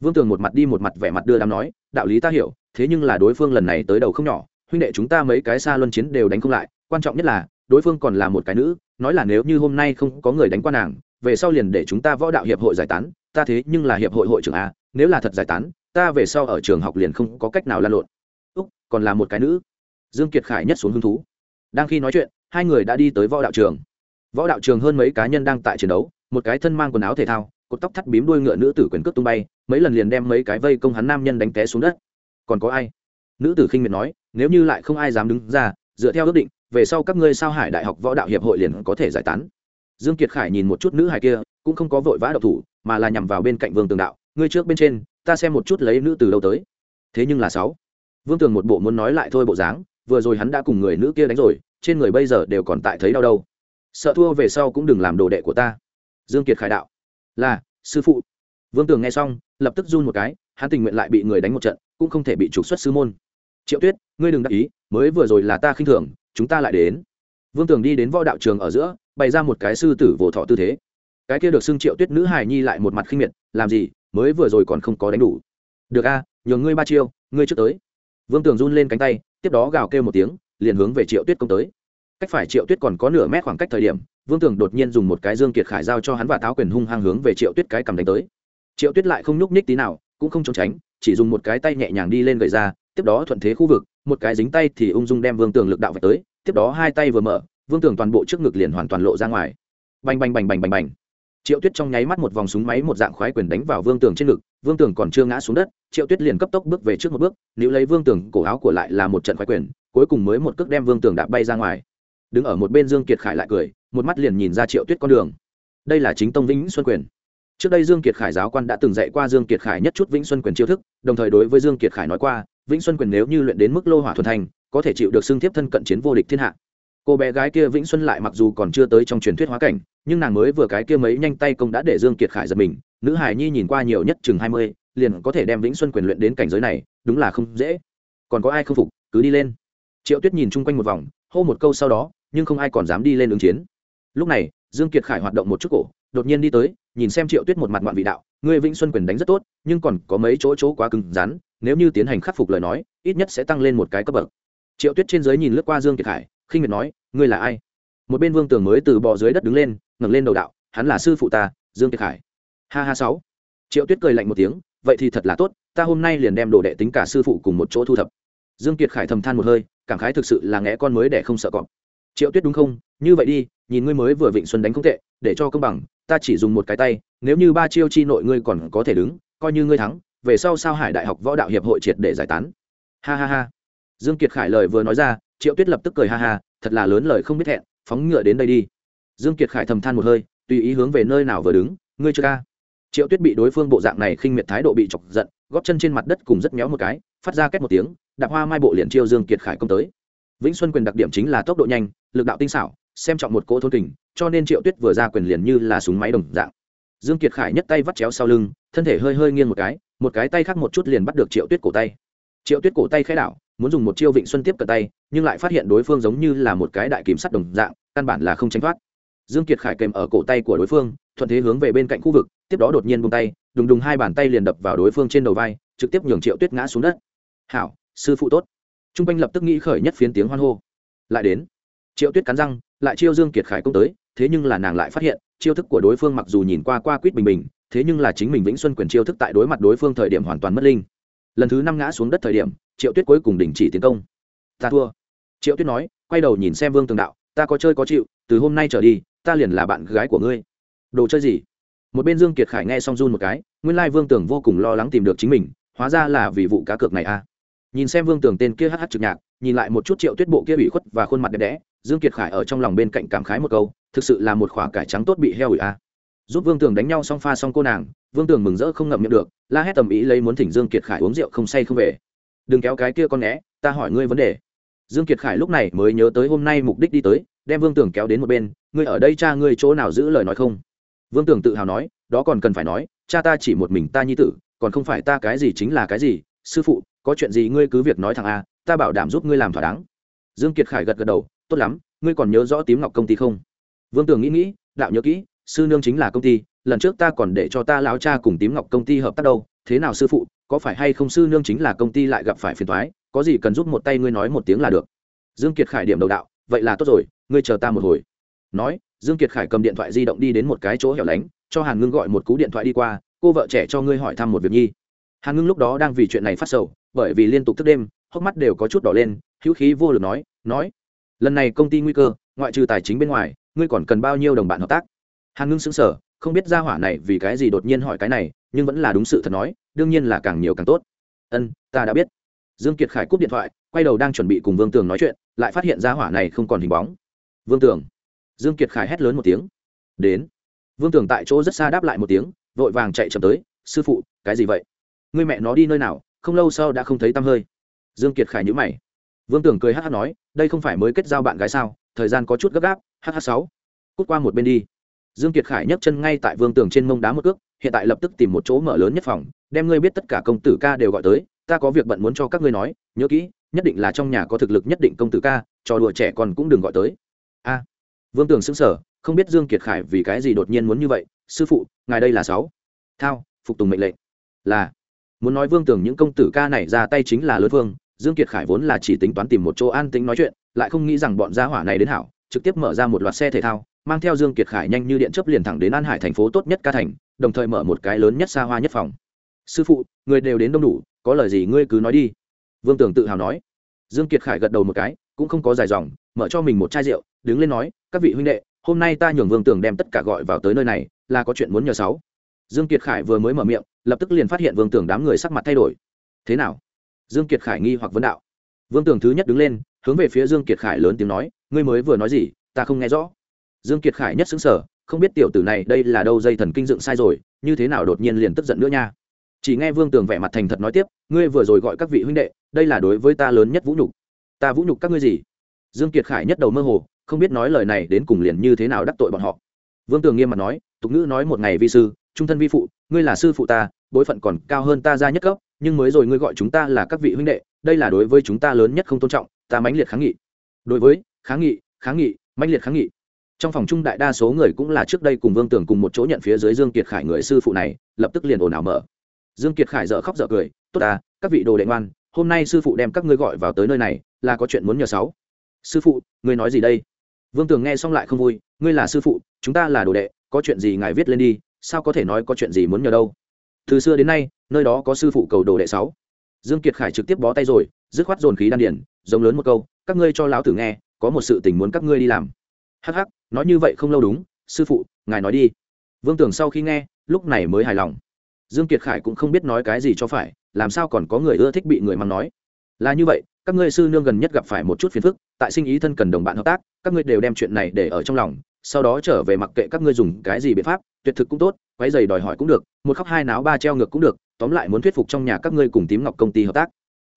Vương tường một mặt đi một mặt vẻ mặt đưa đám nói, đạo lý ta hiểu, thế nhưng là đối phương lần này tới đầu không nhỏ, huynh đệ chúng ta mấy cái xa luân chiến đều đánh không lại, quan trọng nhất là, đối phương còn là một cái nữ, nói là nếu như hôm nay không có người đánh qua nàng, về sau liền để chúng ta võ đạo hiệp hội giải tán, ta thế nhưng là hiệp hội hội trưởng a, nếu là thật giải tán, ta về sau ở trường học liền không có cách nào lan lộn. Úc, còn là một cái nữ. Dương kiệt khải nhất xuống hứng thú. Đang khi nói chuyện hai người đã đi tới võ đạo trường. Võ đạo trường hơn mấy cá nhân đang tại chiến đấu, một cái thân mang quần áo thể thao, cột tóc thắt bím đuôi ngựa nữ tử quyền cước tung bay, mấy lần liền đem mấy cái vây công hắn nam nhân đánh té xuống đất. Còn có ai? Nữ tử khinh miệt nói, nếu như lại không ai dám đứng ra, dựa theo ước định, về sau các ngươi sao hải đại học võ đạo hiệp hội liền có thể giải tán. Dương kiệt khải nhìn một chút nữ hài kia, cũng không có vội vã độc thủ, mà là nhằm vào bên cạnh vương tường đạo, ngươi trước bên trên, ta xem một chút lấy nữ từ đâu tới. Thế nhưng là sáu. Vương tường một bộ muốn nói lại thôi bộ dáng, vừa rồi hắn đã cùng người nữ kia đánh rồi trên người bây giờ đều còn tại thấy đau đâu. Sợ thua về sau cũng đừng làm đồ đệ của ta. Dương kiệt khải đạo. Là, sư phụ. Vương tường nghe xong, lập tức run một cái, hắn tình nguyện lại bị người đánh một trận, cũng không thể bị trục xuất sư môn. Triệu tuyết, ngươi đừng đắc ý, mới vừa rồi là ta khinh thường, chúng ta lại đến. Vương tường đi đến võ đạo trường ở giữa, bày ra một cái sư tử vỗ thọ tư thế. Cái kia được xưng triệu tuyết nữ hài nhi lại một mặt khinh miệt, làm gì, mới vừa rồi còn không có đánh đủ. Được a, nhường ngươi ba chiêu, ngươi trước tới. Vương tường run lên cánh tay, tiếp đó gào kêu một tiếng liền hướng về triệu tuyết công tới. Cách phải triệu tuyết còn có nửa mét khoảng cách thời điểm, vương tường đột nhiên dùng một cái dương kiệt khải giao cho hắn và táo quyền hung hăng hướng về triệu tuyết cái cầm đánh tới. Triệu tuyết lại không nhúc nhích tí nào, cũng không trốn tránh, chỉ dùng một cái tay nhẹ nhàng đi lên gậy ra, tiếp đó thuận thế khu vực, một cái dính tay thì ung dung đem vương tường lực đạo về tới, tiếp đó hai tay vừa mở, vương tường toàn bộ trước ngực liền hoàn toàn lộ ra ngoài. Bành bành bành bành bành bành. Triệu tuyết trong nháy mắt một vòng súng máy một dạng khoái quyền đánh vào vương tường trên ngực, vương tường còn chưa ngã xuống đất, triệu tuyết liền cấp tốc bước về trước một bước nếu lấy vương tường cổ áo của lại là một trận khoái quyền cuối cùng mới một cước đem vương tường đạp bay ra ngoài. Đứng ở một bên dương kiệt khải lại cười, một mắt liền nhìn ra triệu tuyết con đường. Đây là chính tông vĩnh xuân quyền. Trước đây dương kiệt khải giáo quan đã từng dạy qua dương kiệt khải nhất chút vĩnh xuân quyền chiêu thức, đồng thời đối với dương kiệt khải nói qua, vĩnh xuân quyền nếu như luyện đến mức lô hỏa thuần thành, có thể chịu được xưng thiếp thân cận chiến vô địch thiên hạ. Cô bé gái kia vĩnh xuân lại mặc dù còn chưa tới trong truyền thuyết hóa cảnh, nhưng nàng mới vừa cái kia mấy nhanh tay công đã để dương kiệt khải giật mình, nữ hải nhi nhìn qua nhiều nhất chừng hai mươi, liền có thể đem vĩnh xuân quyền luyện đến cảnh giới này, đúng là không dễ. Còn có ai không phục, cứ đi lên triệu tuyết nhìn chung quanh một vòng, hô một câu sau đó, nhưng không ai còn dám đi lên ứng chiến. Lúc này, dương kiệt khải hoạt động một chút cổ, đột nhiên đi tới, nhìn xem triệu tuyết một mặt ngoạn vị đạo, ngươi vĩnh xuân quyền đánh rất tốt, nhưng còn có mấy chỗ chỗ quá cứng rắn, nếu như tiến hành khắc phục lời nói, ít nhất sẽ tăng lên một cái cấp bậc. Triệu tuyết trên dưới nhìn lướt qua dương kiệt khải, khinh miệt nói, ngươi là ai? Một bên vương tường mới từ bò dưới đất đứng lên, ngẩng lên đầu đạo, hắn là sư phụ ta, dương kiệt khải. Ha ha sáu. Triệu tuyết cười lạnh một tiếng, vậy thì thật là tốt, ta hôm nay liền đem đồ đệ tính cả sư phụ cùng một chỗ thu thập dương kiệt khải thầm than một hơi, cảm khái thực sự là ngẽ con mới để không sợ cọp. Triệu tuyết đúng không? Như vậy đi, nhìn ngươi mới vừa vịnh xuân đánh không tệ, để cho công bằng, ta chỉ dùng một cái tay, nếu như ba chiêu chi nội ngươi còn có thể đứng, coi như ngươi thắng, về sau sao hải đại học võ đạo hiệp hội triệt để giải tán. Ha ha ha. Dương kiệt khải lời vừa nói ra, triệu tuyết lập tức cười ha ha, thật là lớn lời không biết hẹn, phóng ngựa đến đây đi. Dương kiệt khải thầm than một hơi, tùy ý hướng về nơi nào vừa đứng, ngươi chưa ca. Triệu tuyết bị đối phương bộ dạng này khinh miệt thái độ bị chọc giận, góp chân trên mặt đất cùng rất méo một cái, phát ra két một tiếng đạp hoa mai bộ liền chiêu dương kiệt khải công tới. Vĩnh xuân quyền đặc điểm chính là tốc độ nhanh, lực đạo tinh xảo, xem trọng một cỗ thôn kình, cho nên triệu tuyết vừa ra quyền liền như là súng máy đồng dạng. Dương kiệt khải nhất tay vắt chéo sau lưng, thân thể hơi hơi nghiêng một cái một cái tay khác một chút liền bắt được triệu tuyết cổ tay. Triệu tuyết cổ tay khẽ đảo, muốn dùng một chiêu vịnh xuân tiếp cận tay, nhưng lại phát hiện đối phương giống như là một cái đại kiếm sắt đồng dạng, căn bản là không tránh thoát. Dương kiệt khải kèm ở cổ tay của đối phương, thuận thế hướng về bên cạnh khu vực, tiếp đó đột nhiên buông tay, đùng đùng hai bàn tay liền đập vào đối phương trên đầu vai, trực tiếp nhường triệu tuyết ngã xuống đất. Hảo sư phụ tốt. Trung quanh lập tức nghĩ khởi nhất phiến tiếng hoan hô. Lại đến. Triệu tuyết cắn răng, lại chiêu dương kiệt khải công tới, thế nhưng là nàng lại phát hiện, chiêu thức của đối phương mặc dù nhìn qua qua quýt bình bình, thế nhưng là chính mình vĩnh xuân quyền chiêu thức tại đối mặt đối phương thời điểm hoàn toàn mất linh. Lần thứ năm ngã xuống đất thời điểm, triệu tuyết cuối cùng đình chỉ tiến công. Ta thua. Triệu tuyết nói, quay đầu nhìn xem vương tường đạo, ta có chơi có chịu, từ hôm nay trở đi, ta liền là bạn gái của ngươi. Đồ chơi gì? Một bên dương kiệt khải nghe xong run một cái, nguyên lai vương tường vô cùng lo lắng tìm được chính mình, hóa ra là vì vụ cá cược này à nhìn xem vương tường tên kia hh trực nhạc, nhìn lại một chút triệu tuyết bộ kia bị khuất và khuôn mặt đẹp đẽ, dương kiệt khải ở trong lòng bên cạnh cảm khái một câu, thực sự là một khỏa cải trắng tốt bị heo ủi a. Giúp vương tường đánh nhau xong pha xong cô nàng, vương tường mừng rỡ không ngậm miệng được, la hét tầm ý lấy muốn thỉnh dương kiệt khải uống rượu không say không về. Đừng kéo cái kia con né, ta hỏi ngươi vấn đề. Dương kiệt khải lúc này mới nhớ tới hôm nay mục đích đi tới, đem vương tường kéo đến một bên, ngươi ở đây cha ngươi chỗ nào giữ lời nói không? Vương tường tự hào nói, đó còn cần phải nói, cha ta chỉ một mình ta nhi tử, còn không phải ta cái gì chính là cái gì sư phụ, có chuyện gì ngươi cứ việc nói thằng a, ta bảo đảm giúp ngươi làm thỏa đáng. Dương kiệt khải gật gật đầu, tốt lắm, ngươi còn nhớ rõ tím ngọc công ty không? Vương tường nghĩ nghĩ, đạo nhớ kỹ, sư nương chính là công ty, lần trước ta còn để cho ta lão cha cùng tím ngọc công ty hợp tác đâu, thế nào sư phụ, có phải hay không sư nương chính là công ty lại gặp phải phiền toái, có gì cần giúp một tay ngươi nói một tiếng là được. Dương kiệt khải điểm đầu đạo, vậy là tốt rồi, ngươi chờ ta một hồi. Nói, dương kiệt khải cầm điện thoại di động đi đến một cái chỗ hẻo lánh, cho hàn ngưng gọi một cú điện thoại đi qua, cô vợ trẻ cho ngươi hỏi thăm một việc nhi hàn ngưng lúc đó đang vì chuyện này phát sầu, bởi vì liên tục thức đêm, hốc mắt đều có chút đỏ lên, hữu khí vô lực nói nói, lần này công ty nguy cơ, ngoại trừ tài chính bên ngoài, ngươi còn cần bao nhiêu đồng bạn hợp tác? Hàn ngưng xứng sở không biết ra hỏa này vì cái gì đột nhiên hỏi cái này, nhưng vẫn là đúng sự thật nói, đương nhiên là càng nhiều càng tốt. Ân, ta đã biết. Dương kiệt khải cúp điện thoại, quay đầu đang chuẩn bị cùng vương tường nói chuyện, lại phát hiện ra hỏa này không còn hình bóng. Vương tường. Dương kiệt khải hét lớn một tiếng. Đến. Vương tường tại chỗ rất xa đáp lại một tiếng, vội vàng chạy chậm tới, sư phụ, cái gì vậy? Ngươi mẹ nó đi nơi nào, không lâu sau đã không thấy tăm hơi. Dương kiệt khải nhíu mày. Vương Tưởng cười hh nói, đây không phải mới kết giao bạn gái sao, thời gian có chút gấp gáp hh sáu. Cút qua một bên đi. Dương kiệt khải nhấc chân ngay tại vương tường trên mông đá một cước, hiện tại lập tức tìm một chỗ mở lớn nhất phòng, đem ngươi biết tất cả công tử ca đều gọi tới, ta có việc bận muốn cho các ngươi nói, nhớ kỹ, nhất định là trong nhà có thực lực nhất định công tử ca, trò đùa trẻ còn cũng đừng gọi tới. A. Vương tường sững sờ, không biết dương kiệt khải vì cái gì đột nhiên muốn như vậy, sư phụ, ngài đây là sáu. Thao, phục tùng mệnh lệnh. Là muốn nói vương tường những công tử ca này ra tay chính là lớn vương, dương kiệt khải vốn là chỉ tính toán tìm một chỗ an tĩnh nói chuyện, lại không nghĩ rằng bọn gia hỏa này đến hảo, trực tiếp mở ra một loạt xe thể thao, mang theo dương kiệt khải nhanh như điện chớp liền thẳng đến an hải thành phố tốt nhất ca thành, đồng thời mở một cái lớn nhất xa hoa nhất phòng. Sư phụ, người đều đến đông đủ, có lời gì ngươi cứ nói đi. Vương tường tự hào nói. Dương kiệt khải gật đầu một cái, cũng không có dài dòng, mở cho mình một chai rượu, đứng lên nói, các vị huynh đệ, hôm nay ta nhường vương tường đem tất cả gọi vào tới nơi này, là có chuyện muốn nhờ sáu dương kiệt khải vừa mới mở miệng, lập tức liền phát hiện vương tường đám người sắc mặt thay đổi. Thế nào? Dương kiệt khải nghi hoặc vấn đạo. Vương tường thứ nhất đứng lên, hướng về phía dương kiệt khải lớn tiếng nói, ngươi mới vừa nói gì? Ta không nghe rõ. Dương kiệt khải nhất xứng sở không biết tiểu tử này đây là đâu dây thần kinh dựng sai rồi, như thế nào đột nhiên liền tức giận nữa nha. Chỉ nghe vương tường vẻ mặt thành thật nói tiếp, ngươi vừa rồi gọi các vị huynh đệ, đây là đối với ta lớn nhất vũ nhục. Ta vũ nhục các ngươi gì? Dương kiệt khải nhất đầu mơ hồ, không biết nói lời này đến cùng liền như thế nào đắc tội bọn họ. Vương tường nghiêm mặt nói, tục ngữ nói một ngày vi sư trung thân vi phụ, ngươi là sư phụ ta, bối phận còn cao hơn ta ra nhất cấp, nhưng mới rồi ngươi gọi chúng ta là các vị huynh đệ, đây là đối với chúng ta lớn nhất không tôn trọng, ta mãnh liệt kháng nghị. Đối với, kháng nghị kháng nghị, mãnh liệt kháng nghị. Trong phòng trung đại đa số người cũng là trước đây cùng vương tường cùng một chỗ nhận phía dưới dương kiệt khải người sư phụ này, lập tức liền ồn ào mở. Dương kiệt khải dở khóc dở cười, tốt à các vị đồ đệ ngoan, hôm nay sư phụ đem các ngươi gọi vào tới nơi này, là có chuyện muốn nhờ sáu. Sư phụ, ngươi nói gì đây? Vương tường nghe xong lại không vui, ngươi là sư phụ, chúng ta là đồ đệ, có chuyện gì ngài viết lên đi sao có thể nói có chuyện gì muốn nhờ đâu? Từ xưa đến nay, nơi đó có sư phụ cầu đồ đệ sáu. Dương kiệt khải trực tiếp bó tay rồi, dứt khoát dồn khí đan điển giống lớn một câu, các ngươi cho lão tử nghe, có một sự tình muốn các ngươi đi làm. Hắc hắc, nói như vậy không lâu đúng, sư phụ, ngài nói đi. Vương tưởng sau khi nghe, lúc này mới hài lòng. Dương kiệt khải cũng không biết nói cái gì cho phải, làm sao còn có người ưa thích bị người mắng nói. Là như vậy, các ngươi sư nương gần nhất gặp phải một chút phiền phức, tại sinh ý thân cần đồng bạn hợp tác, các ngươi đều đem chuyện này để ở trong lòng, sau đó trở về mặc kệ các ngươi dùng cái gì biện pháp tuyệt thực cũng tốt, quấy giày đòi hỏi cũng được, một khóc hai náo ba treo ngược cũng được, tóm lại muốn thuyết phục trong nhà các ngươi cùng tím ngọc công ty hợp tác.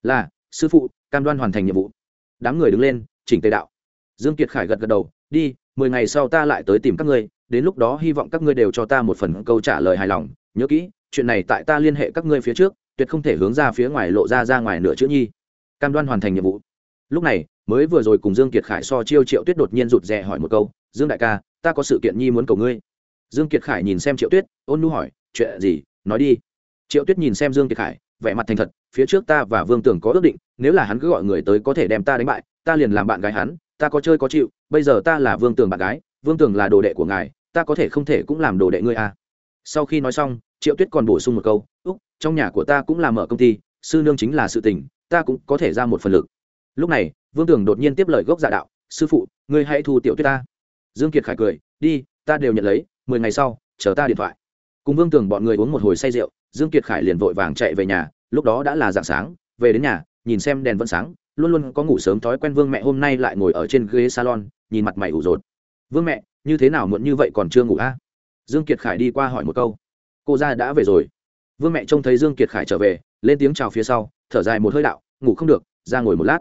Là, sư phụ, cam đoan hoàn thành nhiệm vụ. Đám người đứng lên, chỉnh tề đạo. Dương kiệt khải gật gật đầu, đi, mười ngày sau ta lại tới tìm các ngươi, đến lúc đó hy vọng các ngươi đều cho ta một phần câu trả lời hài lòng. Nhớ kỹ, chuyện này tại ta liên hệ các ngươi phía trước, tuyệt không thể hướng ra phía ngoài lộ ra ra ngoài nửa chữ nhi. Cam đoan hoàn thành nhiệm vụ. Lúc này, mới vừa rồi cùng dương kiệt khải so chiêu triệu tuyết đột nhiên rụt rè hỏi một câu, dương đại ca, ta có sự kiện nhi muốn cầu ngươi dương kiệt khải nhìn xem triệu tuyết, ôn nu hỏi, chuyện gì? Nói đi. Triệu tuyết nhìn xem dương kiệt khải, vẻ mặt thành thật, phía trước ta và vương tưởng có ước định, nếu là hắn cứ gọi người tới có thể đem ta đánh bại, ta liền làm bạn gái hắn, ta có chơi có chịu, bây giờ ta là vương Tưởng bạn gái, vương Tưởng là đồ đệ của ngài, ta có thể không thể cũng làm đồ đệ ngươi à. sau khi nói xong, triệu tuyết còn bổ sung một câu, úc, trong nhà của ta cũng là mở công ty, sư nương chính là sự tình, ta cũng có thể ra một phần lực. Lúc này, vương Tưởng đột nhiên tiếp lời gốc giả đạo, sư phụ, ngươi hãy thu tiểu tuyết ta. Dương kiệt khải cười, đi, ta đều nhận lấy mười ngày sau, chờ ta điện thoại. Cùng vương tường bọn người uống một hồi say rượu, dương kiệt khải liền vội vàng chạy về nhà, lúc đó đã là dạng sáng, về đến nhà, nhìn xem đèn vẫn sáng, luôn luôn có ngủ sớm thói quen vương mẹ hôm nay lại ngồi ở trên ghế salon, nhìn mặt mày ủ rột. Vương mẹ, như thế nào muộn như vậy còn chưa ngủ a? Dương kiệt khải đi qua hỏi một câu. Cô ra đã về rồi. Vương mẹ trông thấy dương kiệt khải trở về, lên tiếng chào phía sau, thở dài một hơi đạo, ngủ không được, ra ngồi một lát.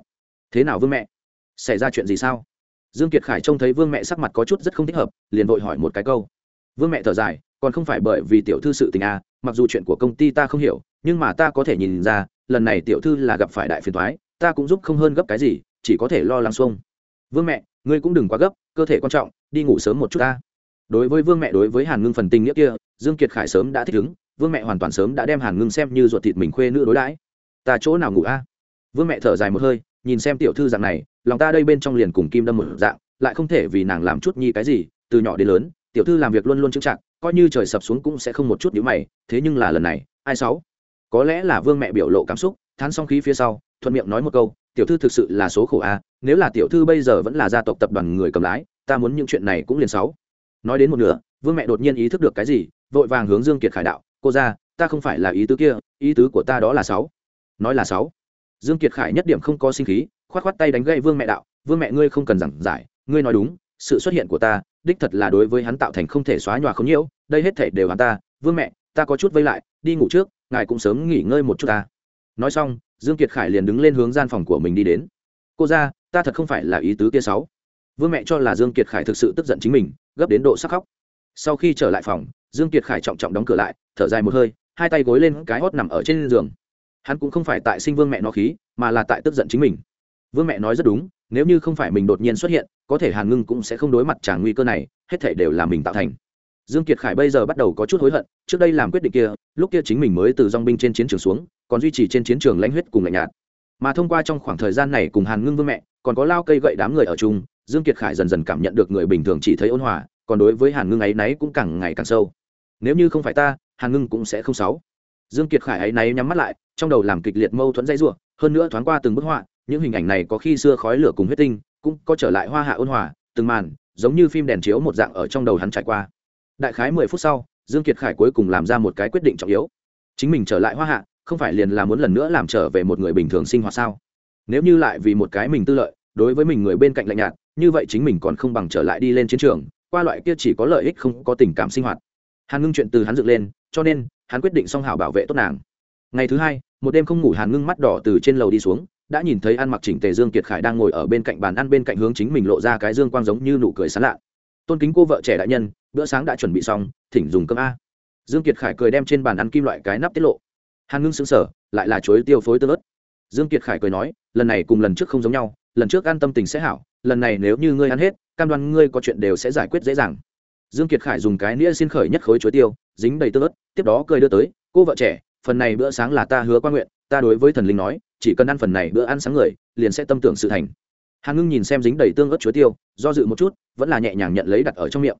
Thế nào vương mẹ? Xảy ra chuyện gì sao? Dương kiệt khải trông thấy vương mẹ sắc mặt có chút rất không thích hợp, liền vội hỏi một cái câu vương mẹ thở dài, còn không phải bởi vì tiểu thư sự tình à mặc dù chuyện của công ty ta không hiểu, nhưng mà ta có thể nhìn ra, lần này tiểu thư là gặp phải đại phiền thoái ta cũng giúp không hơn gấp cái gì, chỉ có thể lo lắng xuông. Vương mẹ, ngươi cũng đừng quá gấp, cơ thể quan trọng, đi ngủ sớm một chút ta. Đối với vương mẹ đối với hàn ngưng phần tình nghĩa kia, dương kiệt khải sớm đã thích ứng, vương mẹ hoàn toàn sớm đã đem hàn ngưng xem như ruột thịt mình khuê nữ đối đãi. Ta chỗ nào ngủ a? Vương mẹ thở dài một hơi, nhìn xem tiểu thư dạng này, lòng ta đây bên trong liền cùng kim đâm một dạng, lại không thể vì nàng làm chút nhi cái gì, từ nhỏ đến lớn tiểu thư làm việc luôn luôn chững chạc, coi như trời sập xuống cũng sẽ không một chút nhíu mày, thế nhưng là lần này, ai sáu? Có lẽ là vương mẹ biểu lộ cảm xúc, thán xong khí phía sau, thuận miệng nói một câu, tiểu thư thực sự là số khổ a, nếu là tiểu thư bây giờ vẫn là gia tộc tập đoàn người cầm lái, ta muốn những chuyện này cũng liền sáu. Nói đến một nửa, vương mẹ đột nhiên ý thức được cái gì, vội vàng hướng dương kiệt khải đạo, cô ra ta không phải là ý tứ kia, ý tứ của ta đó là sáu. Nói là sáu. Dương kiệt khải nhất điểm không có sinh khí, khoát khoát tay đánh gậy vương mẹ đạo, vương mẹ ngươi không cần giảng giải, ngươi nói đúng, sự xuất hiện của ta đích thật là đối với hắn tạo thành không thể xóa nhòa không nhiễu, đây hết thể đều hắn ta, vương mẹ, ta có chút vây lại, đi ngủ trước, ngài cũng sớm nghỉ ngơi một chút ta. Nói xong, dương kiệt khải liền đứng lên hướng gian phòng của mình đi đến. Cô ra, ta thật không phải là ý tứ kia sáu. Vương mẹ cho là dương kiệt khải thực sự tức giận chính mình, gấp đến độ sắc khóc. Sau khi trở lại phòng, dương kiệt khải trọng trọng đóng cửa lại, thở dài một hơi, hai tay gối lên cái hót nằm ở trên giường. Hắn cũng không phải tại sinh vương mẹ nó khí, mà là tại tức giận chính mình. Vương mẹ nói rất đúng nếu như không phải mình đột nhiên xuất hiện, có thể hàn ngưng cũng sẽ không đối mặt trả nguy cơ này, hết thể đều là mình tạo thành. Dương kiệt khải bây giờ bắt đầu có chút hối hận, trước đây làm quyết định kia, lúc kia chính mình mới từ dong binh trên chiến trường xuống, còn duy trì trên chiến trường lãnh huyết cùng lạnh nhạt. Mà thông qua trong khoảng thời gian này cùng hàn ngưng vương mẹ, còn có lao cây gậy đám người ở chung, dương kiệt khải dần dần cảm nhận được người bình thường chỉ thấy ôn hòa, còn đối với hàn ngưng ấy náy cũng càng ngày càng sâu. Nếu như không phải ta, hàn ngưng cũng sẽ không sáu dương kiệt khải ấy náy nhắm mắt lại, trong đầu làm kịch liệt mâu thuẫn dây rủa, hơn nữa thoáng qua từng bức họa những hình ảnh này có khi xưa khói lửa cùng huyết tinh, cũng có trở lại hoa hạ ôn hòa, từng màn, giống như phim đèn chiếu một dạng ở trong đầu hắn trải qua. Đại khái mười phút sau, dương kiệt khải cuối cùng làm ra một cái quyết định trọng yếu. Chính mình trở lại hoa hạ, không phải liền là muốn lần nữa làm trở về một người bình thường sinh hoạt sao? Nếu như lại vì một cái mình tư lợi, đối với mình người bên cạnh lạnh nhạt, như vậy chính mình còn không bằng trở lại đi lên chiến trường, qua loại kia chỉ có lợi ích không có tình cảm sinh hoạt. Hàn ngưng chuyện từ hắn dựng lên, cho nên, hắn quyết định song hảo bảo vệ tốt nàng. Ngày thứ hai, một đêm không ngủ hàn ngưng mắt đỏ từ trên lầu đi xuống đã nhìn thấy ăn mặc chỉnh tề dương kiệt khải đang ngồi ở bên cạnh bàn ăn bên cạnh hướng chính mình lộ ra cái dương quang giống như nụ cười sán lạ. Tôn kính cô vợ trẻ đại nhân, bữa sáng đã chuẩn bị xong, thỉnh dùng cơm a. Dương kiệt khải cười đem trên bàn ăn kim loại cái nắp tiết lộ. Hàn ngưng sững sờ, lại là chuối tiêu phối tương ớt. Dương kiệt khải cười nói, lần này cùng lần trước không giống nhau, lần trước ăn tâm tình sẽ hảo, lần này nếu như ngươi ăn hết, cam đoan ngươi có chuyện đều sẽ giải quyết dễ dàng. Dương kiệt khải dùng cái nĩa xin khởi nhất khối chuối tiêu, dính đầy tương ớt, tiếp đó cười đưa tới, cô vợ trẻ, phần này bữa sáng là ta hứa quan nguyện ta đối với thần linh nói, chỉ cần ăn phần này bữa ăn sáng người, liền sẽ tâm tưởng sự thành. Hàn ngưng nhìn xem dính đầy tương ớt chuối tiêu, do dự một chút, vẫn là nhẹ nhàng nhận lấy đặt ở trong miệng.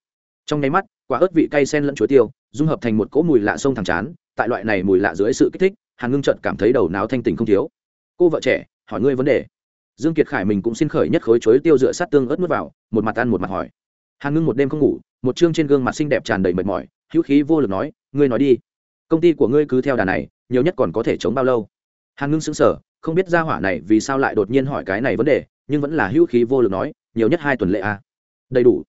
Trong nháy mắt, quả ớt vị cay sen lẫn chuối tiêu, dung hợp thành một cỗ mùi lạ sông thẳng chán, tại loại này mùi lạ dưới sự kích thích hàn ngưng chợt cảm thấy đầu não thanh tình không thiếu. Cô vợ trẻ, hỏi ngươi vấn đề. Dương kiệt khải mình cũng xin khởi nhất khối chuối tiêu dựa sát tương ớt nuốt vào, một mặt ăn một mặt hỏi. Hàn ngưng một đêm không ngủ, một chương trên gương mặt xinh đẹp tràn đầy mệt mỏi, hữu khí vô lực nói, ngươi nói đi, công ty của ngươi cứ theo đà này, nhiều nhất còn có thể chống bao lâu? Hàn ngưng sững sờ, không biết ra hỏa này vì sao lại đột nhiên hỏi cái này vấn đề, nhưng vẫn là hữu khí vô lực nói, nhiều nhất hai tuần lễ à. đầy đủ.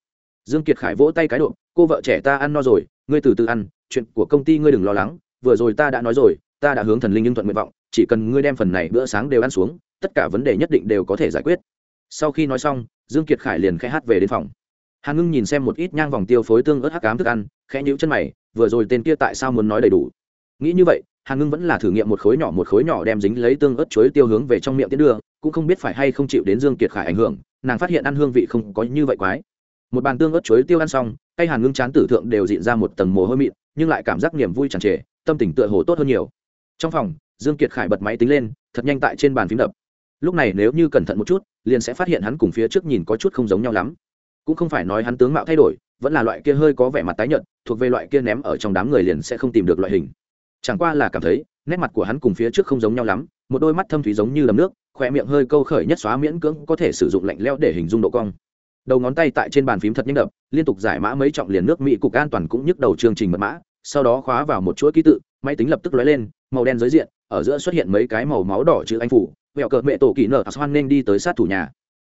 Dương kiệt khải vỗ tay cái độ cô vợ trẻ ta ăn no rồi, ngươi từ từ ăn, chuyện của công ty ngươi đừng lo lắng, vừa rồi ta đã nói rồi, ta đã hướng thần linh nhưng thuận nguyện vọng, chỉ cần ngươi đem phần này bữa sáng đều ăn xuống, tất cả vấn đề nhất định đều có thể giải quyết. Sau khi nói xong, dương kiệt khải liền khẽ hát về đến phòng. Hàn ngưng nhìn xem một ít nhang vòng tiêu phối tương ớt hắc cám thức ăn, khẽ nhíu chân mày, vừa rồi tên kia tại sao muốn nói đầy đủ? Nghĩ như vậy hàn ngưng vẫn là thử nghiệm một khối nhỏ, một khối nhỏ đem dính lấy tương ớt chuối tiêu hướng về trong miệng tiến đưa, cũng không biết phải hay không chịu đến dương kiệt khải ảnh hưởng, nàng phát hiện ăn hương vị không có như vậy quái. Một bàn tương ớt chuối tiêu ăn xong, tay hàn ngưng chán tử thượng đều dịn ra một tầng mồ hôi mịn, nhưng lại cảm giác niềm vui tràn trề, tâm tình tựa hồ tốt hơn nhiều. Trong phòng, dương kiệt khải bật máy tính lên, thật nhanh tại trên bàn phím đập. Lúc này nếu như cẩn thận một chút, liền sẽ phát hiện hắn cùng phía trước nhìn có chút không giống nhau lắm. Cũng không phải nói hắn tướng mạo thay đổi, vẫn là loại kia hơi có vẻ mặt tái nhợt, thuộc về loại kia ném ở trong đám người liền sẽ không tìm được loại hình chẳng qua là cảm thấy, nét mặt của hắn cùng phía trước không giống nhau lắm, một đôi mắt thâm thúy giống như lầm nước, khỏe miệng hơi câu khởi nhất xóa miễn cưỡng có thể sử dụng lạnh leo để hình dung độ cong. Đầu ngón tay tại trên bàn phím thật nhanh đập, liên tục giải mã mấy trọng liền nước mỹ cục an toàn cũng nhức đầu chương trình mật mã, sau đó khóa vào một chuỗi ký tự, máy tính lập tức lóe lên, màu đen giới diện, ở giữa xuất hiện mấy cái màu máu đỏ chữ anh phủ, vẹo cờ mẹ tổ kỳ nở hoan nên đi tới sát thủ nhà.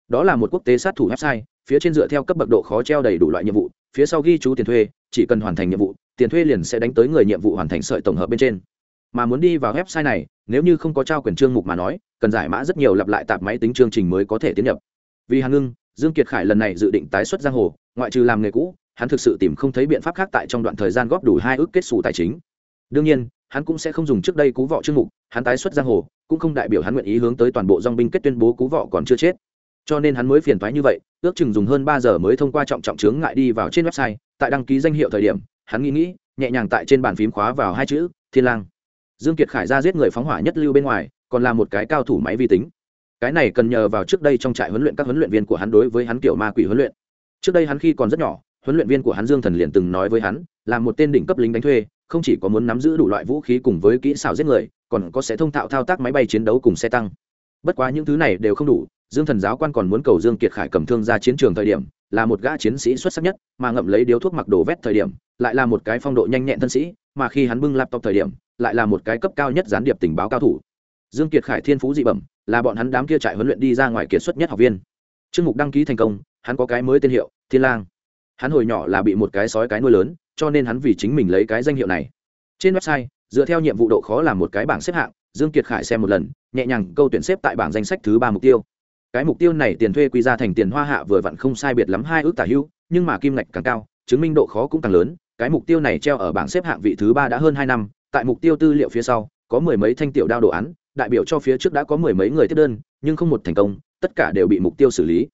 Đó là một quốc tế sát thủ website, phía trên dựa theo cấp bậc độ khó treo đầy đủ loại nhiệm vụ phía sau ghi chú tiền thuê, chỉ cần hoàn thành nhiệm vụ, tiền thuê liền sẽ đánh tới người nhiệm vụ hoàn thành sợi tổng hợp bên trên. Mà muốn đi vào website này, nếu như không có trao quyền chương mục mà nói, cần giải mã rất nhiều lặp lại tạp máy tính chương trình mới có thể tiến nhập. Vì hàn ngưng, dương kiệt khải lần này dự định tái xuất giang hồ, ngoại trừ làm nghề cũ, hắn thực sự tìm không thấy biện pháp khác tại trong đoạn thời gian góp đủ hai ước kết xù tài chính. Đương nhiên, hắn cũng sẽ không dùng trước đây cú vọ chương mục, hắn tái xuất giang hồ, cũng không đại biểu hắn nguyện ý hướng tới toàn bộ dong binh kết tuyên bố cú vọ còn chưa chết cho nên hắn mới phiền toái như vậy, ước chừng dùng hơn ba giờ mới thông qua trọng trọng chướng ngại đi vào trên website, tại đăng ký danh hiệu thời điểm, hắn nghĩ nghĩ, nhẹ nhàng tại trên bàn phím khóa vào hai chữ, thiên lang. Dương kiệt khải ra giết người phóng hỏa nhất lưu bên ngoài, còn là một cái cao thủ máy vi tính. Cái này cần nhờ vào trước đây trong trại huấn luyện các huấn luyện viên của hắn đối với hắn kiểu ma quỷ huấn luyện. Trước đây hắn khi còn rất nhỏ, huấn luyện viên của hắn dương thần liền từng nói với hắn, là một tên đỉnh cấp lính đánh thuê, không chỉ có muốn nắm giữ đủ loại vũ khí cùng với kỹ xảo giết người, còn có sẽ thông thạo thao tác máy bay chiến đấu cùng xe tăng. Bất quá những thứ này đều không đủ dương thần giáo quan còn muốn cầu dương kiệt khải cầm thương ra chiến trường thời điểm, là một gã chiến sĩ xuất sắc nhất, mà ngậm lấy điếu thuốc mặc đồ vét thời điểm, lại là một cái phong độ nhanh nhẹn thân sĩ, mà khi hắn bưng laptop thời điểm, lại là một cái cấp cao nhất gián điệp tình báo cao thủ. Dương kiệt khải thiên phú dị bẩm, là bọn hắn đám kia trại huấn luyện đi ra ngoài kiệt xuất nhất học viên. Chương mục đăng ký thành công, hắn có cái mới tên hiệu, thiên lang. Hắn hồi nhỏ là bị một cái sói cái nuôi lớn, cho nên hắn vì chính mình lấy cái danh hiệu này. Trên website, dựa theo nhiệm vụ độ khó làm một cái bảng xếp hạng, dương kiệt khải xem một lần, nhẹ nhàng câu tuyển xếp tại bảng danh sách thứ ba mục tiêu cái mục tiêu này tiền thuê quy ra thành tiền hoa hạ vừa vặn không sai biệt lắm hai ước tả hưu, nhưng mà kim ngạch càng cao, chứng minh độ khó cũng càng lớn. Cái mục tiêu này treo ở bảng xếp hạng vị thứ ba đã hơn hai năm, tại mục tiêu tư liệu phía sau, có mười mấy thanh tiểu đao đồ án, đại biểu cho phía trước đã có mười mấy người tiếp đơn, nhưng không một thành công, tất cả đều bị mục tiêu xử lý.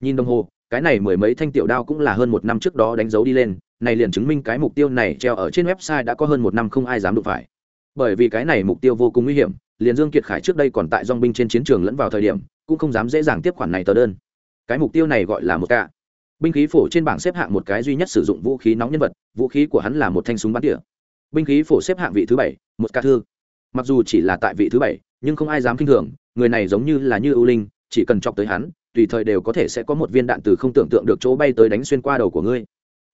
Nhìn đồng hồ, cái này mười mấy thanh tiểu đao cũng là hơn một năm trước đó đánh dấu đi lên, này liền chứng minh cái mục tiêu này treo ở trên website đã có hơn một năm không ai dám đụng phải. Bởi vì cái này mục tiêu vô cùng nguy hiểm, liền dương kiệt khải trước đây còn tại dong binh trên chiến trường lẫn vào thời điểm cũng không dám dễ dàng tiếp khoản này tờ đơn. Cái mục tiêu này gọi là một ca binh khí phổ trên bảng xếp hạng một cái duy nhất sử dụng vũ khí nóng nhân vật, vũ khí của hắn là một thanh súng bắn tỉa. Binh khí phổ xếp hạng vị thứ bảy, một ca thư. Mặc dù chỉ là tại vị thứ bảy, nhưng không ai dám kinh thường, người này giống như là như ưu linh, chỉ cần chọc tới hắn, tùy thời đều có thể sẽ có một viên đạn từ không tưởng tượng được chỗ bay tới đánh xuyên qua đầu của ngươi.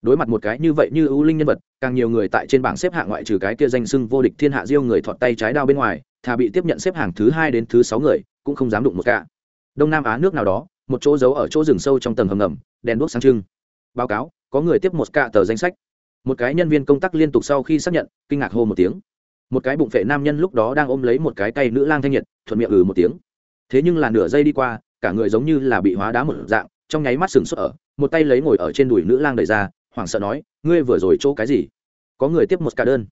Đối mặt một cái như vậy như ưu linh nhân vật, càng nhiều người tại trên bảng xếp hạng ngoại trừ cái kia danh sưng vô địch thiên hạ diêu người thọt tay trái đao bên ngoài, thà bị tiếp nhận xếp hàng thứ hai đến thứ sáu người, cũng không dám đụng một cả đông nam á nước nào đó, một chỗ giấu ở chỗ rừng sâu trong tầng hầm ngầm, đèn đuốc sáng trưng. Báo cáo, có người tiếp một cạ tờ danh sách. Một cái nhân viên công tác liên tục sau khi xác nhận, kinh ngạc hô một tiếng. Một cái bụng phệ nam nhân lúc đó đang ôm lấy một cái cây nữ lang thanh nhiệt, thuận miệng ừ một tiếng. Thế nhưng là nửa giây đi qua, cả người giống như là bị hóa đá một dạng, trong nháy mắt sừng sốt ở, một tay lấy ngồi ở trên đùi nữ lang đẩy ra, hoảng sợ nói, ngươi vừa rồi chỗ cái gì? Có người tiếp một cả đơn.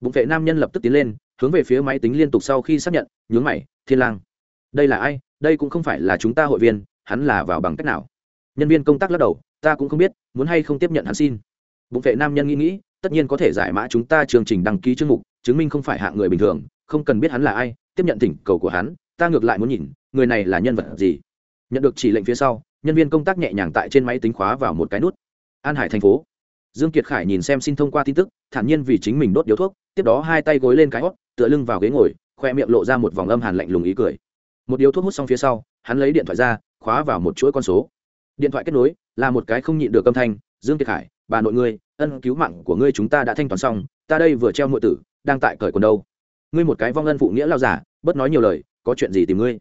Bụng vệ nam nhân lập tức tiến lên, hướng về phía máy tính liên tục sau khi xác nhận, nhướng mày, thiên lang. Đây là ai? Đây cũng không phải là chúng ta hội viên, hắn là vào bằng cách nào? Nhân viên công tác lắc đầu, ta cũng không biết, muốn hay không tiếp nhận hắn xin. Bụng vệ nam nhân nghĩ nghĩ, tất nhiên có thể giải mã chúng ta chương trình đăng ký chương mục, chứng minh không phải hạng người bình thường, không cần biết hắn là ai, tiếp nhận thỉnh cầu của hắn, ta ngược lại muốn nhìn, người này là nhân vật gì. Nhận được chỉ lệnh phía sau, nhân viên công tác nhẹ nhàng tại trên máy tính khóa vào một cái nút. An hải thành phố. Dương kiệt khải nhìn xem xin thông qua tin tức, thản nhiên vì chính mình đốt điếu thuốc, tiếp đó hai tay gối lên cái hót tựa lưng vào ghế ngồi, khoe miệng lộ ra một vòng âm hàn lạnh lùng ý cười một điếu thuốc hút xong phía sau, hắn lấy điện thoại ra, khóa vào một chuỗi con số. Điện thoại kết nối, là một cái không nhịn được âm thanh, dương kiệt khải, bà nội ngươi, ân cứu mạng của ngươi chúng ta đã thanh toán xong, ta đây vừa treo nội tử, đang tại cởi quần đâu. Ngươi một cái vong ân phụ nghĩa lao giả, bớt nói nhiều lời, có chuyện gì tìm ngươi?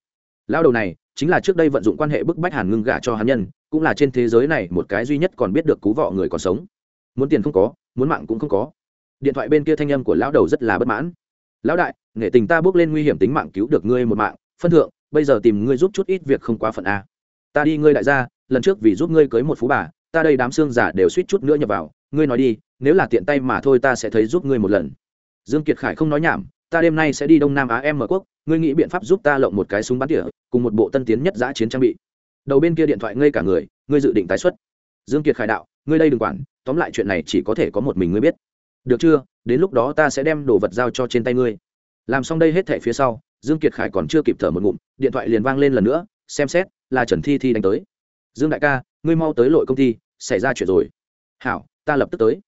Lao đầu này, chính là trước đây vận dụng quan hệ bức bách hàn ngưng gả cho hắn nhân, cũng là trên thế giới này một cái duy nhất còn biết được cứu vọ người còn sống. Muốn tiền không có, muốn mạng cũng không có. Điện thoại bên kia thanh âm của lão đầu rất là bất mãn. Lão đại nghệ tình ta bước lên nguy hiểm tính mạng cứu được ngươi một mạng phân thượng, bây giờ tìm ngươi giúp chút ít việc không quá phận a ta đi ngươi đại gia, lần trước vì giúp ngươi cưới một phú bà, ta đây đám xương giả đều suýt chút nữa nhập vào. Ngươi nói đi, nếu là tiện tay mà thôi ta sẽ thấy giúp ngươi một lần. Dương kiệt khải không nói nhảm, ta đêm nay sẽ đi đông nam á em mở quốc, ngươi nghĩ biện pháp giúp ta lộng một cái súng bắn tỉa, cùng một bộ tân tiến nhất giã chiến trang bị. Đầu bên kia điện thoại ngây cả người, ngươi dự định tái xuất. Dương kiệt khải đạo, ngươi đây đừng quản, tóm lại chuyện này chỉ có thể có một mình ngươi biết. Được chưa, đến lúc đó ta sẽ đem đồ vật giao cho trên tay ngươi. Làm xong đây hết thẻ phía sau dương kiệt khải còn chưa kịp thở một ngụm, điện thoại liền vang lên lần nữa, xem xét, là trần thi thi đánh tới. Dương đại ca, ngươi mau tới lội công ty, xảy ra chuyện rồi. Hảo, ta lập tức tới.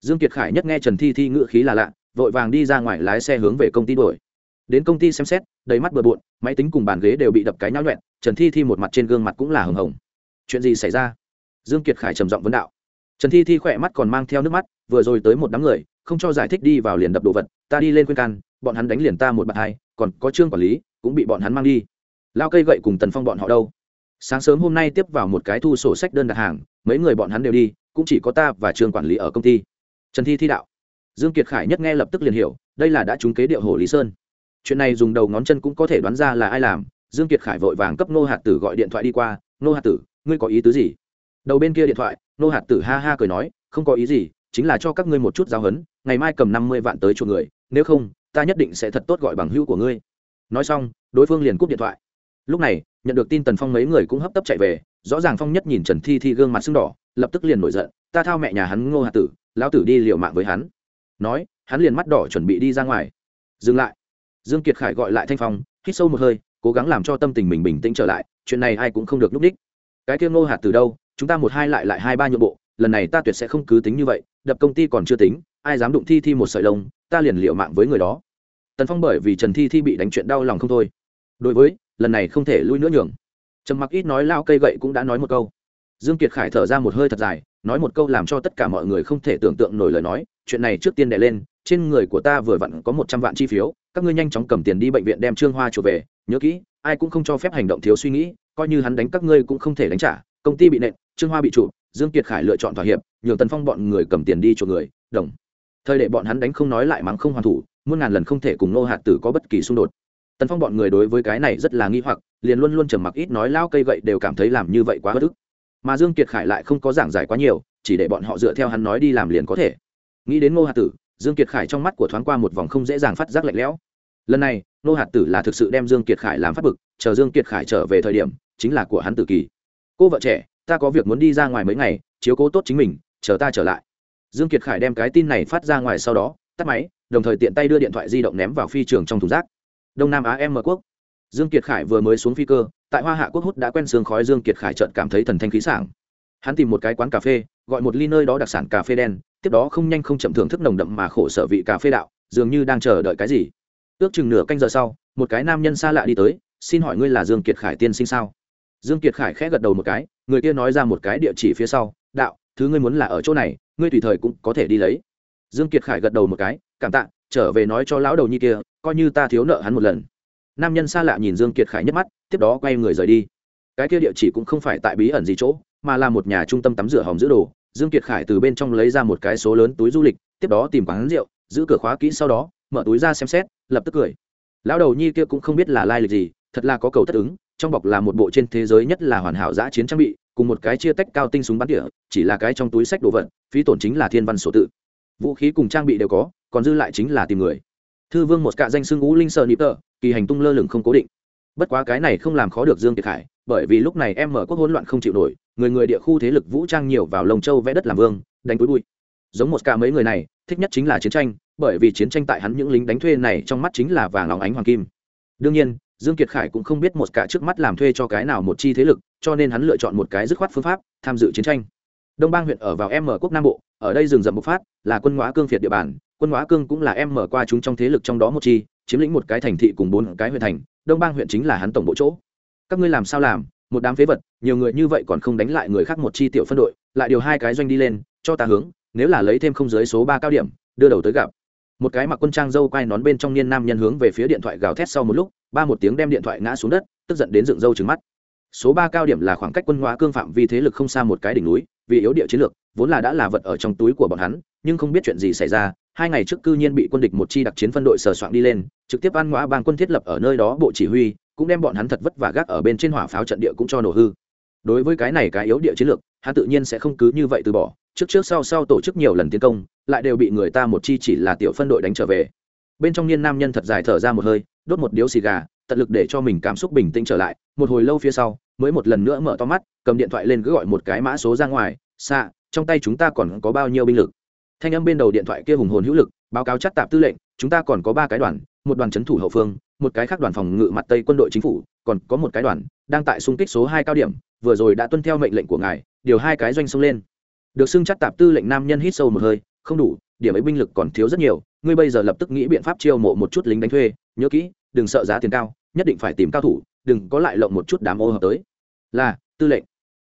Dương kiệt khải nhất nghe trần thi thi ngựa khí là lạ, vội vàng đi ra ngoài lái xe hướng về công ty đuổi. Đến công ty xem xét, đầy mắt bừa bộn, máy tính cùng bàn ghế đều bị đập cái nhão nhuẹn trần thi thi một mặt trên gương mặt cũng là hừng hồng. Chuyện gì xảy ra? Dương kiệt khải trầm giọng vấn đạo. Trần thi thi khỏe mắt còn mang theo nước mắt, vừa rồi tới một đám người, không cho giải thích đi vào liền đập đồ vật, ta đi lên khuyên can, bọn hắn đánh liền ta một bạt hai còn có trương quản lý, cũng bị bọn hắn mang đi. Lao cây gậy cùng tần phong bọn họ đâu? Sáng sớm hôm nay tiếp vào một cái thu sổ sách đơn đặt hàng, mấy người bọn hắn đều đi, cũng chỉ có ta và trương quản lý ở công ty. Trần thi thi đạo. Dương kiệt khải nhất nghe lập tức liền hiểu, đây là đã trúng kế điệu hồ lý sơn. Chuyện này dùng đầu ngón chân cũng có thể đoán ra là ai làm. Dương kiệt khải vội vàng cấp nô hạt tử gọi điện thoại đi qua, nô hạt tử, ngươi có ý tứ gì? Đầu bên kia điện thoại, nô hạt tử ha ha cười nói, không có ý gì, chính là cho các ngươi một chút giáo hấn ngày mai cầm năm mươi vạn tới chuộc người, nếu không ta nhất định sẽ thật tốt gọi bằng hữu của ngươi. Nói xong, đối phương liền cúp điện thoại. Lúc này, nhận được tin tần phong mấy người cũng hấp tấp chạy về, rõ ràng phong nhất nhìn trần thi thi gương mặt sưng đỏ, lập tức liền nổi giận, ta thao mẹ nhà hắn ngô hạ tử, lão tử đi liều mạng với hắn. Nói, hắn liền mắt đỏ chuẩn bị đi ra ngoài. Dừng lại. Dương kiệt khải gọi lại thanh phong, hít sâu một hơi, cố gắng làm cho tâm tình mình bình tĩnh trở lại, chuyện này ai cũng không được núp đích cái kia ngô hạt từ đâu, chúng ta một hai lại lại hai ba nhượng bộ, lần này ta tuyệt sẽ không cứ tính như vậy, đập công ty còn chưa tính, ai dám đụng thi thi một sợi lông ta liền liệu mạng với người đó. Tần phong bởi vì trần thi thi bị đánh chuyện đau lòng không thôi. Đối với, lần này không thể lui nữa nhường. Trầm mặc ít nói lao cây gậy cũng đã nói một câu. Dương kiệt khải thở ra một hơi thật dài, nói một câu làm cho tất cả mọi người không thể tưởng tượng nổi lời nói, chuyện này trước tiên đẻ lên, trên người của ta vừa vặn có một trăm vạn chi phiếu, các ngươi nhanh chóng cầm tiền đi bệnh viện đem trương hoa trở về, nhớ kỹ, ai cũng không cho phép hành động thiếu suy nghĩ, coi như hắn đánh các ngươi cũng không thể đánh trả, công ty bị nện, trương hoa bị trụ, dương kiệt khải lựa chọn thỏa hiệp, nhường tần phong bọn người cầm tiền đi cho người, đồng thời để bọn hắn đánh không nói lại mắng không hoàn thủ, muôn ngàn lần không thể cùng nô hạt tử có bất kỳ xung đột. Tần phong bọn người đối với cái này rất là nghi hoặc, liền luôn luôn trầm mặc ít nói lao cây gậy đều cảm thấy làm như vậy quá bất ức. Mà dương kiệt khải lại không có giảng giải quá nhiều, chỉ để bọn họ dựa theo hắn nói đi làm liền có thể. Nghĩ đến ngô hạt tử, dương kiệt khải trong mắt của thoáng qua một vòng không dễ dàng phát giác lạnh lẽo. Lần này, ngô hạt tử là thực sự đem dương kiệt khải làm phát bực, chờ dương kiệt khải trở về thời điểm, chính là của hắn tử kỳ. Cô vợ trẻ, ta có việc muốn đi ra ngoài mấy ngày, chiếu cố tốt chính mình, chờ ta trở lại dương kiệt khải đem cái tin này phát ra ngoài sau đó, tắt máy, đồng thời tiện tay đưa điện thoại di động ném vào phi trường trong thùng rác. Đông nam á em mở quốc. Dương kiệt khải vừa mới xuống phi cơ, tại hoa hạ quốc hút đã quen sương khói dương kiệt khải chợt cảm thấy thần thanh khí sảng. Hắn tìm một cái quán cà phê, gọi một ly nơi đó đặc sản cà phê đen, tiếp đó không nhanh không chậm thưởng thức nồng đậm mà khổ sở vị cà phê đạo, dường như đang chờ đợi cái gì. Ước chừng nửa canh giờ sau, một cái nam nhân xa lạ đi tới, xin hỏi ngươi là dương kiệt khải tiên sinh sao? Dương kiệt khải khẽ gật đầu một cái, người kia nói ra một cái địa chỉ phía sau, đạo thứ ngươi muốn là ở chỗ này, ngươi tùy thời cũng có thể đi lấy. Dương kiệt khải gật đầu một cái, cảm tạ, trở về nói cho lão đầu nhi kia, coi như ta thiếu nợ hắn một lần. Nam nhân xa lạ nhìn dương kiệt khải nhất mắt, tiếp đó quay người rời đi. Cái kia địa chỉ cũng không phải tại bí ẩn gì chỗ, mà là một nhà trung tâm tắm rửa hòm giữ đồ. Dương kiệt khải từ bên trong lấy ra một cái số lớn túi du lịch, tiếp đó tìm quán rượu, giữ cửa khóa kỹ sau đó, mở túi ra xem xét, lập tức cười. Lão đầu nhi kia cũng không biết là lai lịch gì, thật là có cầu tất ứng, trong bọc là một bộ trên thế giới nhất là hoàn hảo giã chiến trang bị cùng một cái chia tách cao tinh súng bắn tỉa, chỉ là cái trong túi sách đồ vật, phí tổn chính là thiên văn sổ tự. Vũ khí cùng trang bị đều có, còn dư lại chính là tìm người. Thư vương một cạ danh xưng ngũ linh sợ nịp tờ kỳ hành tung lơ lửng không cố định. Bất quá cái này không làm khó được dương kiệt khải, bởi vì lúc này em mở quốc hỗn loạn không chịu nổi, người người địa khu thế lực vũ trang nhiều vào lồng châu vẽ đất làm vương, đánh túi bụi. Giống một cả mấy người này, thích nhất chính là chiến tranh, bởi vì chiến tranh tại hắn những lính đánh thuê này trong mắt chính là vàng óng ánh hoàng kim. Đương nhiên dương kiệt khải cũng không biết một cả trước mắt làm thuê cho cái nào một chi thế lực, cho nên hắn lựa chọn một cái dứt khoát phương pháp, tham dự chiến tranh. Đông bang huyện ở vào em mở quốc nam bộ, ở đây rừng rậm bộc phát, là quân hóa cương phiệt địa bàn, quân hóa cương cũng là em mở qua chúng trong thế lực trong đó một chi, chiếm lĩnh một cái thành thị cùng bốn cái huyện thành, đông bang huyện chính là hắn tổng bộ chỗ. Các ngươi làm sao làm? Một đám phế vật, nhiều người như vậy còn không đánh lại người khác một chi tiểu phân đội, lại điều hai cái doanh đi lên, cho ta hướng, nếu là lấy thêm không dưới số ba cao điểm, đưa đầu tới gặp. Một cái mặc quân trang dâu quay nón bên trong niên nam nhân hướng về phía điện thoại gào thét sau một lúc ba một tiếng đem điện thoại ngã xuống đất, tức giận đến dựng râu trứng mắt. Số ba cao điểm là khoảng cách quân hóa cương phạm vi thế lực không xa một cái đỉnh núi, vì yếu địa chiến lược, vốn là đã là vật ở trong túi của bọn hắn, nhưng không biết chuyện gì xảy ra, hai ngày trước cư nhiên bị quân địch một chi đặc chiến phân đội sờ soạn đi lên, trực tiếp ăn ngõ bang quân thiết lập ở nơi đó bộ chỉ huy, cũng đem bọn hắn thật vất vả gác ở bên trên hỏa pháo trận địa cũng cho nổ hư. Đối với cái này cái yếu địa chiến lược, hắn tự nhiên sẽ không cứ như vậy từ bỏ, trước trước sau sau tổ chức nhiều lần tiến công, lại đều bị người ta một chi chỉ là tiểu phân đội đánh trở về bên trong niên nam nhân thật dài thở ra một hơi, đốt một điếu xì gà, tận lực để cho mình cảm xúc bình tĩnh trở lại, một hồi lâu phía sau, mới một lần nữa mở to mắt, cầm điện thoại lên cứ gọi một cái mã số ra ngoài xạ trong tay chúng ta còn có bao nhiêu binh lực? Thanh âm bên đầu điện thoại kia hùng hồn hữu lực, báo cáo chắc tạp tư lệnh, chúng ta còn có ba cái đoàn, một đoàn c h ấ n thủ hậu phương, một cái khác đoàn phòng ngự mặt tây quân đội chính phủ, còn có một cái đoàn đang tại xung kích số hai cao điểm, vừa rồi đã tuân theo mệnh lệnh của ngài, điều hai cái doanh sông lên. Được xưng chắc tạp tư lệnh nam nhân hít sâu một hơi không đủ, điểm ấy binh lực còn thiếu rất nhiều, ngươi bây giờ lập tức nghĩ biện pháp chiêu mộ một chút lính đánh thuê, nhớ kỹ, đừng sợ giá tiền cao, nhất định phải tìm cao thủ, đừng có lại lộng một chút đám ô hợp tới. Là, tư lệnh.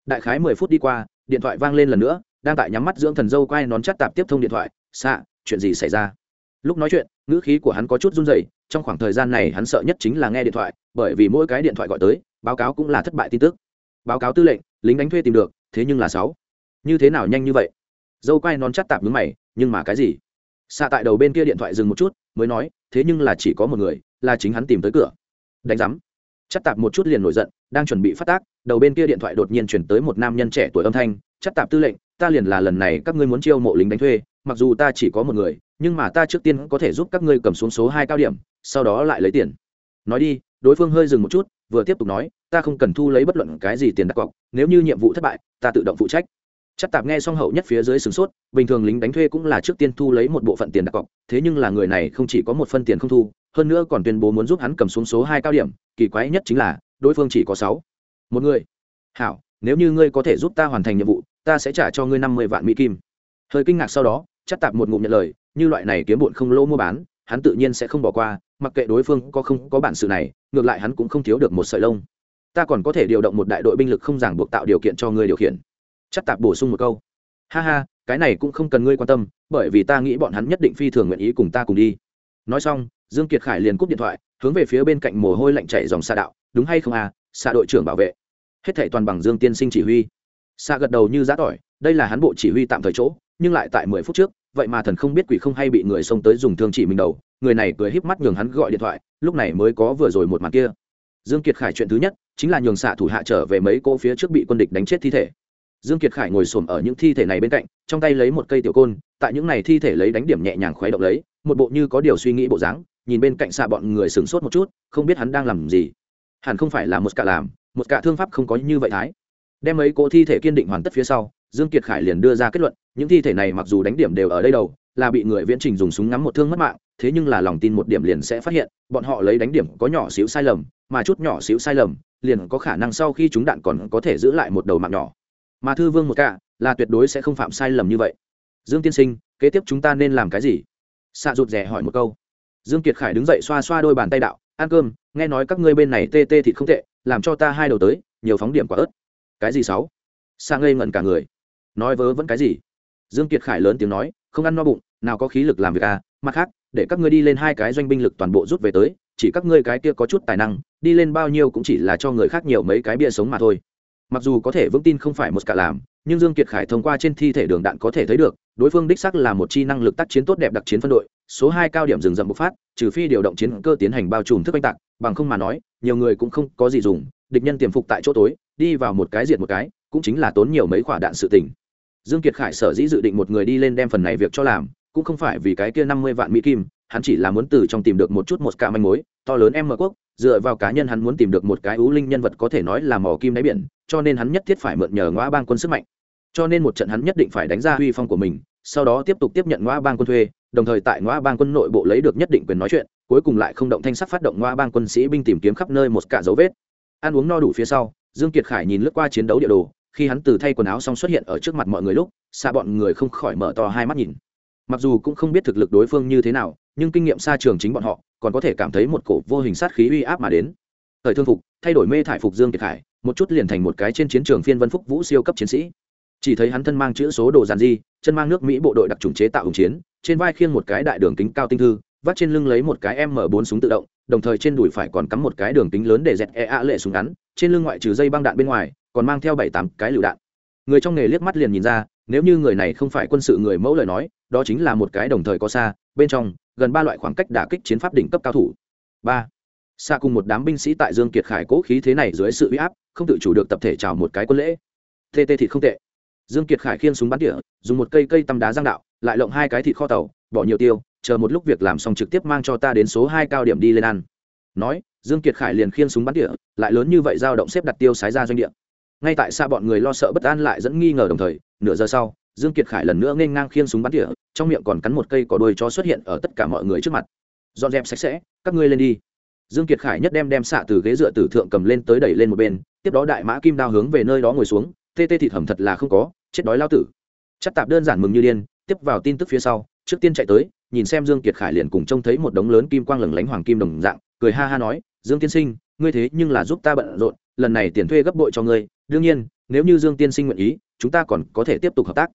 Đại khái mười phút đi qua, điện thoại vang lên lần nữa, đang tại nhắm mắt dưỡng thần dâu quay nón chắt tạp tiếp thông điện thoại xạ chuyện gì xảy ra? Lúc nói chuyện, ngữ khí của hắn có chút run rẩy, trong khoảng thời gian này hắn sợ nhất chính là nghe điện thoại, bởi vì mỗi cái điện thoại gọi tới, báo cáo cũng là thất bại tin tức. Báo cáo tư lệnh, lính đánh thuê tìm được, thế nhưng là sáu. Như thế nào nhanh như vậy? Dâu quay non chắt tạp nhướng mày, nhưng mà cái gì? Xạ tại đầu bên kia điện thoại dừng một chút, mới nói, thế nhưng là chỉ có một người, là chính hắn tìm tới cửa. Đánh giám. Chắc tạp một chút liền nổi giận, đang chuẩn bị phát tác, đầu bên kia điện thoại đột nhiên chuyển tới một nam nhân trẻ tuổi âm thanh chắc tạp tư lệnh, ta liền là lần này các ngươi muốn chiêu mộ lính đánh thuê, mặc dù ta chỉ có một người, nhưng mà ta trước tiên có thể giúp các ngươi cầm xuống số hai cao điểm, sau đó lại lấy tiền. Nói đi, đối phương hơi dừng một chút, vừa tiếp tục nói, ta không cần thu lấy bất luận cái gì tiền đặt cọc, nếu như nhiệm vụ thất bại, ta tự động phụ trách chắc tạp nghe xong hậu nhất phía dưới sửng sốt, bình thường lính đánh thuê cũng là trước tiên thu lấy một bộ phận tiền đặt cọc, thế nhưng là người này không chỉ có một phân tiền không thu, hơn nữa còn tuyên bố muốn giúp hắn cầm xuống số hai cao điểm, kỳ quái nhất chính là, đối phương chỉ có sáu. Một người. Hảo, nếu như ngươi có thể giúp ta hoàn thành nhiệm vụ, ta sẽ trả cho ngươi năm mươi vạn mỹ kim. Hơi kinh ngạc sau đó, chắc tạp một ngụm nhận lời, như loại này kiếm bụn không lỗ mua bán, hắn tự nhiên sẽ không bỏ qua, mặc kệ đối phương có không có bản sự này, ngược lại hắn cũng không thiếu được một sợi lông. Ta còn có thể điều động một đại đội binh lực không ràng buộc tạo điều kiện cho ngươi điều khiển chắc tạp bổ sung một câu. Ha ha, cái này cũng không cần ngươi quan tâm, bởi vì ta nghĩ bọn hắn nhất định phi thường nguyện ý cùng ta cùng đi. Nói xong, dương kiệt khải liền cúp điện thoại, hướng về phía bên cạnh mồ hôi lạnh chảy dòng xa đạo. Đúng hay không à xa đội trưởng bảo vệ. Hết thảy toàn bằng dương tiên sinh chỉ huy. Xa gật đầu như giã tỏi, đây là hắn bộ chỉ huy tạm thời chỗ, nhưng lại tại mười phút trước, vậy mà thần không biết quỷ không hay bị người xông tới dùng thương chỉ mình đầu, người này cười híp mắt nhường hắn gọi điện thoại, lúc này mới có vừa rồi một màn kia. Dương kiệt khải chuyện thứ nhất, chính là nhường xạ thủ hạ trở về mấy cô phía trước bị quân địch đánh chết thi thể dương kiệt khải ngồi xổm ở những thi thể này bên cạnh, trong tay lấy một cây tiểu côn, tại những này thi thể lấy đánh điểm nhẹ nhàng khuấy động lấy, một bộ như có điều suy nghĩ bộ dáng, nhìn bên cạnh xạ bọn người sửng sốt một chút, không biết hắn đang làm gì. Hẳn không phải là một cả làm, một cả thương pháp không có như vậy thái. Đem mấy cỗ thi thể kiên định hoàn tất phía sau, dương kiệt khải liền đưa ra kết luận, những thi thể này mặc dù đánh điểm đều ở đây đầu, là bị người viễn trình dùng súng ngắm một thương mất mạng, thế nhưng là lòng tin một điểm liền sẽ phát hiện, bọn họ lấy đánh điểm có nhỏ xíu sai lầm, mà chút nhỏ xíu sai lầm, liền có khả năng sau khi chúng đạn còn có thể giữ lại một đầu mạng nhỏ mà thư vương một cả, là tuyệt đối sẽ không phạm sai lầm như vậy. Dương tiên sinh, kế tiếp chúng ta nên làm cái gì? Xạ rụt rè hỏi một câu. Dương kiệt khải đứng dậy xoa xoa đôi bàn tay đạo, ăn cơm, nghe nói các ngươi bên này tê tê thịt không tệ, làm cho ta hai đầu tới, nhiều phóng điểm quả ớt. Cái gì sáu? Xạ ngây ngẩn cả người. Nói vớ vẫn cái gì? Dương kiệt khải lớn tiếng nói, không ăn no bụng, nào có khí lực làm việc à mặt khác, để các ngươi đi lên hai cái doanh binh lực toàn bộ rút về tới, chỉ các ngươi cái kia có chút tài năng, đi lên bao nhiêu cũng chỉ là cho người khác nhiều mấy cái bia sống mà thôi mặc dù có thể vững tin không phải một cả làm, nhưng dương kiệt khải thông qua trên thi thể đường đạn có thể thấy được, đối phương đích xác là một chi năng lực tác chiến tốt đẹp đặc chiến phân đội, số hai cao điểm rừng rậm bộc phát, trừ phi điều động chiến cơ tiến hành bao trùm thức oanh tạc, bằng không mà nói, nhiều người cũng không có gì dùng, địch nhân tiềm phục tại chỗ tối, đi vào một cái diệt một cái, cũng chính là tốn nhiều mấy quả đạn sự tình. Dương kiệt khải sở dĩ dự định một người đi lên đem phần này việc cho làm, cũng không phải vì cái kia năm mươi vạn mỹ kim, hắn chỉ là muốn từ trong tìm được một chút một cả manh mối to lớn em mở quốc, dựa vào cá nhân hắn muốn tìm được một cái ưu linh nhân vật có thể nói là mỏ kim đáy biển, cho nên hắn nhất thiết phải mượn nhờ ngõ bang quân sức mạnh. Cho nên một trận hắn nhất định phải đánh ra uy phong của mình, sau đó tiếp tục tiếp nhận ngõ bang quân thuê, đồng thời tại ngõ bang quân nội bộ lấy được nhất định quyền nói chuyện, cuối cùng lại không động thanh sắc phát động ngõ bang quân sĩ binh tìm kiếm khắp nơi một cả dấu vết. Ăn uống no đủ phía sau, dương kiệt khải nhìn lướt qua chiến đấu địa đồ, khi hắn từ thay quần áo xong xuất hiện ở trước mặt mọi người lúc, xa bọn người không khỏi mở to hai mắt nhìn. Mặc dù cũng không biết thực lực đối phương như thế nào nhưng kinh nghiệm xa trường chính bọn họ còn có thể cảm thấy một cổ vô hình sát khí uy áp mà đến. Thời thương phục, thay đổi mê thải phục dương kiệt khải một chút liền thành một cái trên chiến trường phiên vân phúc vũ siêu cấp chiến sĩ. Chỉ thấy hắn thân mang chữ số đồ giàn di chân mang nước mỹ bộ đội đặc trùng chế tạo hùng chiến, trên vai khiêng một cái đại đường kính cao tinh thư, vắt trên lưng lấy một cái m 4 súng tự động, đồng thời trên đùi phải còn cắm một cái đường kính lớn để dẹt e a lệ súng ngắn, trên lưng ngoại trừ dây băng đạn bên ngoài, còn mang theo bảy tám cái lựu đạn. Người trong nghề liếc mắt liền nhìn ra, nếu như người này không phải quân sự người mẫu lời nói, đó chính là một cái đồng thời có xa, bên trong gần ba loại khoảng cách đả kích chiến pháp đỉnh cấp cao thủ. Ba. Xa cùng một đám binh sĩ tại dương kiệt khải cố khí thế này dưới sự uy áp, không tự chủ được tập thể chào một cái quân lễ. Tt thì không tệ. Dương kiệt khải khiêng súng bắn tỉa, dùng một cây cây tăm đá giang đạo, lại lộng hai cái thịt kho tàu, bỏ nhiều tiêu, chờ một lúc việc làm xong trực tiếp mang cho ta đến số hai cao điểm đi lên ăn. Nói, dương kiệt khải liền khiêng súng bắn tỉa, lại lớn như vậy dao động xếp đặt tiêu sái ra doanh địa. Ngay tại xa bọn người lo sợ bất an lại dẫn nghi ngờ đồng thời, nửa giờ sau, dương kiệt khải lần nữa nên ngang khiêng súng bắn tỉa trong miệng còn cắn một cây cỏ đuôi cho xuất hiện ở tất cả mọi người trước mặt. Dọn dẹp sạch sẽ, các ngươi lên đi. Dương kiệt khải nhất đem đem xạ từ ghế dựa tử thượng cầm lên tới đẩy lên một bên, tiếp đó đại mã kim đao hướng về nơi đó ngồi xuống, tê tê thịt hầm thật là không có, chết đói lao tử. Chắc tạp đơn giản mừng như điên, tiếp vào tin tức phía sau, trước tiên chạy tới, nhìn xem dương kiệt khải liền cùng trông thấy một đống lớn kim quang lửng lánh hoàng kim đồng dạng, cười ha ha nói, dương tiên sinh, ngươi thế nhưng là giúp ta bận rộn, lần này tiền thuê gấp bội cho ngươi, đương nhiên, nếu như dương tiên sinh nguyện ý, chúng ta còn có thể tiếp tục hợp tác.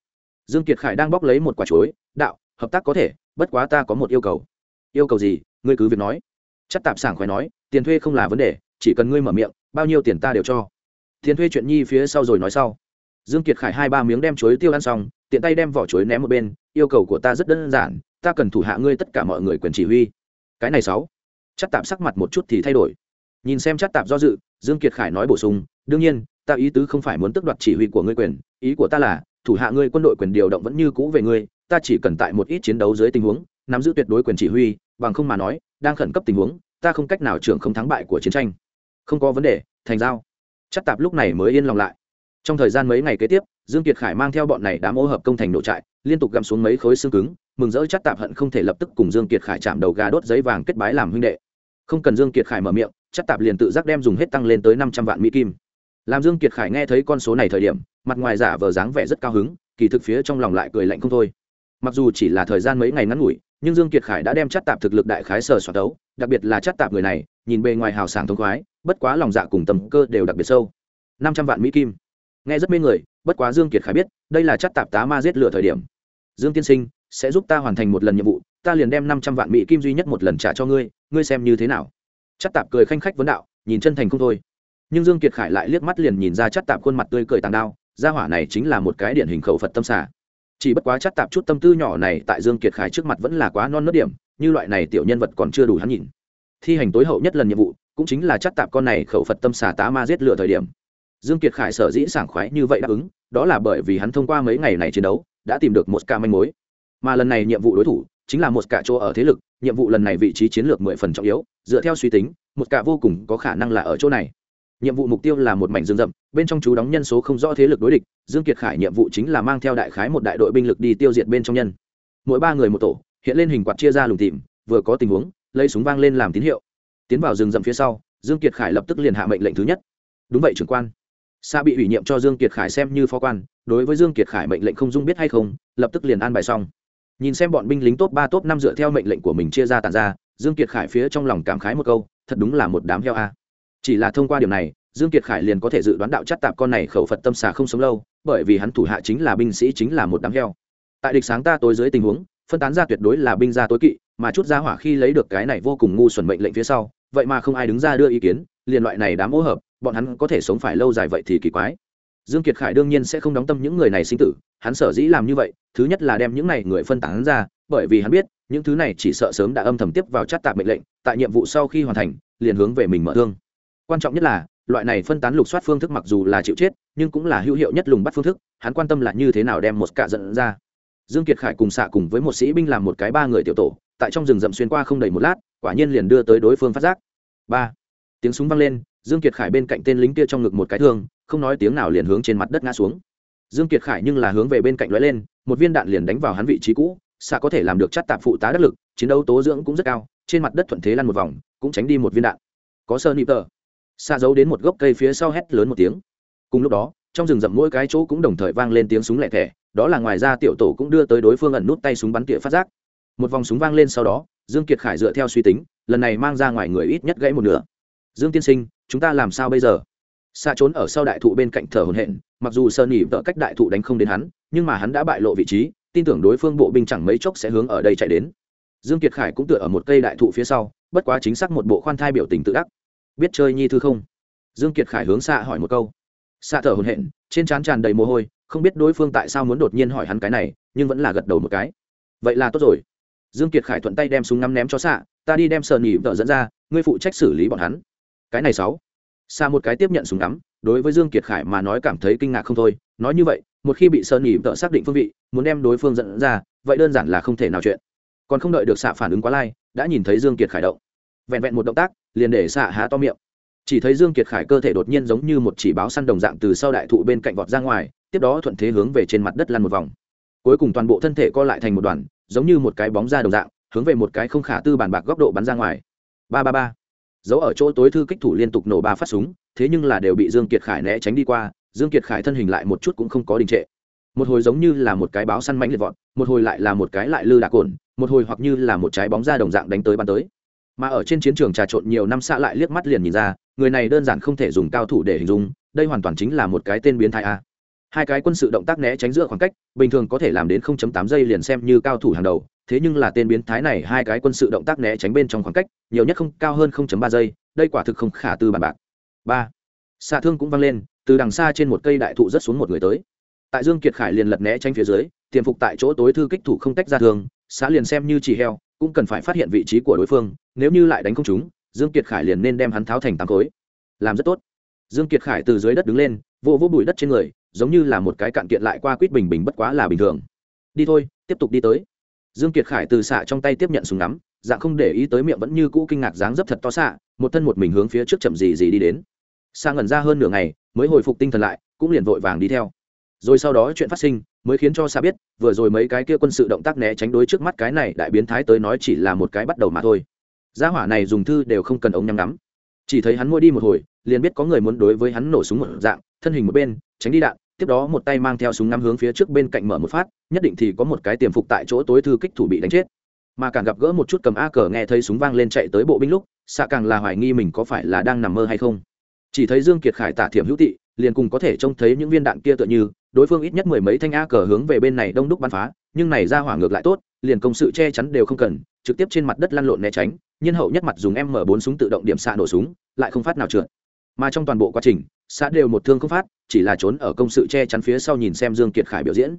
Dương kiệt khải đang bóc lấy một quả chuối đạo, hợp tác có thể, bất quá ta có một yêu cầu. Yêu cầu gì? Ngươi cứ việc nói. Chắc tạm sảng khoái nói, tiền thuê không là vấn đề, chỉ cần ngươi mở miệng, bao nhiêu tiền ta đều cho. Tiền thuê chuyện nhi phía sau rồi nói sau. Dương kiệt khải hai ba miếng đem chuối tiêu ăn xong, tiện tay đem vỏ chuối ném một bên, yêu cầu của ta rất đơn giản, ta cần thủ hạ ngươi tất cả mọi người quyền chỉ huy. Cái này sáu. Chắc tạm sắc mặt một chút thì thay đổi. Nhìn xem chắc tạm do dự, dương kiệt khải nói bổ sung, đương nhiên, ta ý tứ không phải muốn tước đoạt chỉ huy của ngươi quyền, ý của ta là, thủ hạ ngươi quân đội quyền điều động vẫn như cũ về ngươi ta chỉ cần tại một ít chiến đấu dưới tình huống, nắm giữ tuyệt đối quyền chỉ huy, bằng không mà nói, đang khẩn cấp tình huống, ta không cách nào trưởng không thắng bại của chiến tranh. Không có vấn đề, thành giao. Chắc tạp lúc này mới yên lòng lại. Trong thời gian mấy ngày kế tiếp, dương kiệt khải mang theo bọn này đám ô hợp công thành nổ trại, liên tục găm xuống mấy khối xương cứng, mừng rỡ chắc tạp hận không thể lập tức cùng dương kiệt khải chạm đầu gà đốt giấy vàng kết bái làm huynh đệ. Không cần dương kiệt khải mở miệng, chắc tạp liền tự giác đem dùng hết tăng lên tới năm trăm vạn mỹ kim. Làm dương kiệt khải nghe thấy con số này thời điểm, mặt ngoài giả vờ dáng vẻ rất cao hứng, kỳ thực phía trong lòng lại cười lạnh không thôi mặc dù chỉ là thời gian mấy ngày ngắn ngủi, nhưng dương kiệt khải đã đem chắc tạp thực lực đại khái sở soạt đấu, đặc biệt là chắc tạp người này, nhìn bề ngoài hào sảng thông khoái, bất quá lòng dạ cùng tầm cơ đều đặc biệt sâu. Năm trăm vạn mỹ kim. Nghe rất mê người, bất quá dương kiệt khải biết, đây là chắc tạp tá ma giết lửa thời điểm. Dương tiên sinh, sẽ giúp ta hoàn thành một lần nhiệm vụ, ta liền đem năm trăm vạn mỹ kim duy nhất một lần trả cho ngươi ngươi xem như thế nào? Chắc tạp cười khanh khách vấn đạo, nhìn chân thành không thôi. Nhưng dương kiệt khải lại liếc mắt liền nhìn ra chắc tạp khuôn mặt tươi cười tàng đao, gia hỏa này chính là một cái điển hình khẩu phật tâm xả chỉ bất quá chắc tạp chút tâm tư nhỏ này tại dương kiệt khải trước mặt vẫn là quá non nớt điểm, như loại này tiểu nhân vật còn chưa đủ hắn nhìn. Thi hành tối hậu nhất lần nhiệm vụ, cũng chính là chắc tạp con này khẩu phật tâm xả tá ma giết lựa thời điểm. Dương kiệt khải sở dĩ sảng khoái như vậy đáp ứng, đó là bởi vì hắn thông qua mấy ngày này chiến đấu, đã tìm được một ca manh mối. Mà lần này nhiệm vụ đối thủ, chính là một cả chỗ ở thế lực, nhiệm vụ lần này vị trí chiến lược mười phần trọng yếu, dựa theo suy tính, một cả vô cùng có khả năng là ở chỗ này. Nhiệm vụ mục tiêu là một mảnh rừng rậm bên trong chú đóng nhân số không rõ thế lực đối địch, dương kiệt khải nhiệm vụ chính là mang theo đại khái một đại đội binh lực đi tiêu diệt bên trong nhân. Mỗi ba người một tổ, hiện lên hình quạt chia ra lùng tìm, vừa có tình huống, lấy súng vang lên làm tín hiệu. Tiến vào rừng rậm phía sau, dương kiệt khải lập tức liền hạ mệnh lệnh thứ nhất. Đúng vậy, trưởng quan. Xa bị ủy nhiệm cho dương kiệt khải xem như phó quan, đối với dương kiệt khải mệnh lệnh không dung biết hay không, lập tức liền an bài xong. Nhìn xem bọn binh lính top ba, top năm dựa theo mệnh lệnh của mình chia ra tàn ra, dương kiệt khải phía trong lòng cảm khái một câu, thật đúng là một đám heo a. Chỉ là thông qua điều này dương kiệt khải liền có thể dự đoán đạo chắc tạp con này khẩu phật tâm xà không sống lâu, bởi vì hắn thủ hạ chính là binh sĩ chính là một đám heo. Tại địch sáng ta tối dưới tình huống, phân tán ra tuyệt đối là binh gia tối kỵ, mà chút gia hỏa khi lấy được cái này vô cùng ngu xuẩn mệnh lệnh phía sau, vậy mà không ai đứng ra đưa ý kiến, liền loại này đám ô hợp, bọn hắn có thể sống phải lâu dài vậy thì kỳ quái. Dương kiệt khải đương nhiên sẽ không đóng tâm những người này sinh tử, hắn sở dĩ làm như vậy, thứ nhất là đem những này người phân tán ra, bởi vì hắn biết, những thứ này chỉ sợ sớm đã âm thầm tiếp vào chát tạp mệnh lệnh, tại nhiệm vụ sau khi hoàn thành, liền hướng về mình mở thương. Quan trọng nhất là loại này phân tán lục soát phương thức mặc dù là chịu chết, nhưng cũng là hữu hiệu nhất lùng bắt phương thức, hắn quan tâm là như thế nào đem một cạ dẫn ra. Dương kiệt khải cùng xạ cùng với một sĩ binh làm một cái ba người tiểu tổ, tại trong rừng rậm xuyên qua không đầy một lát, quả nhiên liền đưa tới đối phương phát giác. Ba. Tiếng súng vang lên, dương kiệt khải bên cạnh tên lính kia trong ngực một cái thương, không nói tiếng nào liền hướng trên mặt đất ngã xuống. Dương kiệt khải nhưng là hướng về bên cạnh lóe lên, một viên đạn liền đánh vào hắn vị trí cũ xạ có thể làm được chắt tạp phụ tá đắc lực, chiến đấu tố dưỡng cũng rất cao, trên mặt đất thuận thế lăn một vòng, cũng tránh đi một viên đạn. Có sơ nịp tờ xa giấu đến một gốc cây phía sau hét lớn một tiếng. Cùng lúc đó, trong rừng rậm mỗi cái chỗ cũng đồng thời vang lên tiếng súng lẹ thẻ, đó là ngoài ra tiểu tổ cũng đưa tới đối phương ẩn nút tay súng bắn tỉa phát giác. Một vòng súng vang lên sau đó, dương kiệt khải dựa theo suy tính, lần này mang ra ngoài người ít nhất gãy một nửa. Dương tiên sinh, chúng ta làm sao bây giờ? Xa trốn ở sau đại thụ bên cạnh thở hồn hện mặc dù sơn nhỉ vợ cách đại thụ đánh không đến hắn, nhưng mà hắn đã bại lộ vị trí, tin tưởng đối phương bộ binh chẳng mấy chốc sẽ hướng ở đây chạy đến. Dương kiệt khải cũng tựa ở một cây đại thụ phía sau, bất quá chính xác một bộ khoan thai biểu tình tự đắc biết chơi nhi thư không? Dương kiệt khải hướng xạ hỏi một câu. Xạ thở hồn hện trên trán tràn đầy mồ hôi, không biết đối phương tại sao muốn đột nhiên hỏi hắn cái này, nhưng vẫn là gật đầu một cái. Vậy là tốt rồi. Dương kiệt khải thuận tay đem súng ngắm ném cho xạ ta đi đem sờ nỉ vợ dẫn ra, ngươi phụ trách xử lý bọn hắn. Cái này sáu. Xa một cái tiếp nhận súng ngắm, đối với dương kiệt khải mà nói cảm thấy kinh ngạc không thôi. Nói như vậy, một khi bị sơn nhỉ vợ xác định phương vị, muốn đem đối phương dẫn ra, vậy đơn giản là không thể nào chuyện. Còn không đợi được xạ phản ứng quá lai, đã nhìn thấy dương kiệt khải động vẹn vẹn một động tác, liền để xạ há to miệng. Chỉ thấy dương kiệt khải cơ thể đột nhiên giống như một chỉ báo săn đồng dạng từ sau đại thụ bên cạnh vọt ra ngoài, tiếp đó thuận thế hướng về trên mặt đất lăn một vòng. Cuối cùng toàn bộ thân thể co lại thành một đoàn, giống như một cái bóng ra đồng dạng, hướng về một cái không khả tư bàn bạc góc độ bắn ra ngoài. Ba ba ba. Dấu ở chỗ tối thư kích thủ liên tục nổ ba phát súng, thế nhưng là đều bị dương kiệt khải né tránh đi qua, dương kiệt khải thân hình lại một chút cũng không có đình trệ. Một hồi giống như là một cái báo săn mãnh liệt vọt, một hồi lại là một cái lại lư đạc cồn, một hồi hoặc như là một trái bóng ra đồng dạng đánh tới bắn tới mà ở trên chiến trường trà trộn nhiều năm xạ lại liếc mắt liền nhìn ra, người này đơn giản không thể dùng cao thủ để hình dung, đây hoàn toàn chính là một cái tên biến thái a. Hai cái quân sự động tác né tránh giữa khoảng cách, bình thường có thể làm đến 0.8 giây liền xem như cao thủ hàng đầu, thế nhưng là tên biến thái này hai cái quân sự động tác né tránh bên trong khoảng cách, nhiều nhất không, cao hơn 0.3 giây, đây quả thực không khả tư bản bạc. Ba, xạ thương cũng vang lên, từ đằng xa trên một cây đại thụ rất xuống một người tới. Tại dương kiệt khải liền lật né tránh phía dưới, tiềm phục tại chỗ tối thư kích thủ không tách ra thường xã liền xem như chỉ heo cũng cần phải phát hiện vị trí của đối phương, nếu như lại đánh không chúng dương kiệt khải liền nên đem hắn tháo thành tám khối. Làm rất tốt. Dương kiệt khải từ dưới đất đứng lên vô vô bụi đất trên người, giống như là một cái cạn kiện lại qua quýt bình bình bất quá là bình thường. Đi thôi, tiếp tục đi tới. Dương kiệt khải từ xạ trong tay tiếp nhận súng ngắm, dạng không để ý tới miệng vẫn như cũ kinh ngạc dáng dấp thật to xạ, một thân một mình hướng phía trước chậm gì gì đi đến. Sang ngẩn ra hơn nửa ngày, mới hồi phục tinh thần lại, cũng liền vội vàng đi theo. Rồi sau đó chuyện phát sinh, mới khiến cho xạ biết vừa rồi mấy cái kia quân sự động tác né tránh đối trước mắt cái này đại biến thái tới nói chỉ là một cái bắt đầu mà thôi. Gia hỏa này dùng thư đều không cần ống nhắm ngắm. Chỉ thấy hắn mua đi một hồi, liền biết có người muốn đối với hắn nổ súng một dạng, thân hình một bên, tránh đi đạn, tiếp đó một tay mang theo súng ngắm hướng phía trước bên cạnh mở một phát, nhất định thì có một cái tiềm phục tại chỗ tối thư kích thủ bị đánh chết. Mà càng gặp gỡ một chút cầm a cờ nghe thấy súng vang lên chạy tới bộ binh lúc xạ càng là hoài nghi mình có phải là đang nằm mơ hay không. Chỉ thấy dương kiệt khải tả thiểm hữu tị, liền cùng có thể trông thấy những viên đạn kia tựa như đối phương ít nhất mười mấy thanh a cờ hướng về bên này đông đúc bắn phá, nhưng này ra hỏa ngược lại tốt, liền công sự che chắn đều không cần, trực tiếp trên mặt đất lăn lộn né tránh, nhiên hậu nhất mặt dùng m bốn súng tự động điểm xạ nổ súng, lại không phát nào trượt. Mà trong toàn bộ quá trình xã đều một thương không phát, chỉ là trốn ở công sự che chắn phía sau nhìn xem dương kiệt khải biểu diễn.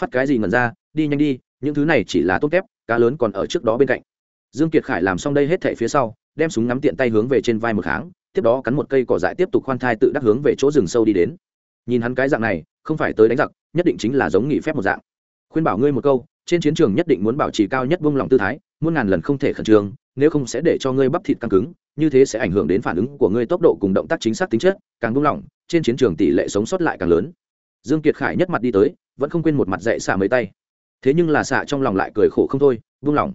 Phát cái gì ngẩn ra, đi nhanh đi, những thứ này chỉ là tốt kép cá lớn còn ở trước đó bên cạnh. Dương kiệt khải làm xong đây hết thảy phía sau, đem súng ngắm tiện tay hướng về trên vai một kháng, tiếp đó cắn một cây cỏ dại tiếp tục khoan thai tự đắc hướng về chỗ rừng sâu đi đến nhìn hắn cái dạng này, không phải tới đánh giặc, nhất định chính là giống nghỉ phép một dạng. Khuyên bảo ngươi một câu, trên chiến trường nhất định muốn bảo trì cao nhất vung lòng tư thái, muôn ngàn lần không thể khẩn trương, nếu không sẽ để cho ngươi bắp thịt căng cứng, như thế sẽ ảnh hưởng đến phản ứng của ngươi tốc độ cùng động tác chính xác tính chất, càng buông lỏng, trên chiến trường tỷ lệ sống sót lại càng lớn. Dương kiệt khải nhất mặt đi tới, vẫn không quên một mặt dạy xả mấy tay. Thế nhưng là xả trong lòng lại cười khổ không thôi, buông lỏng.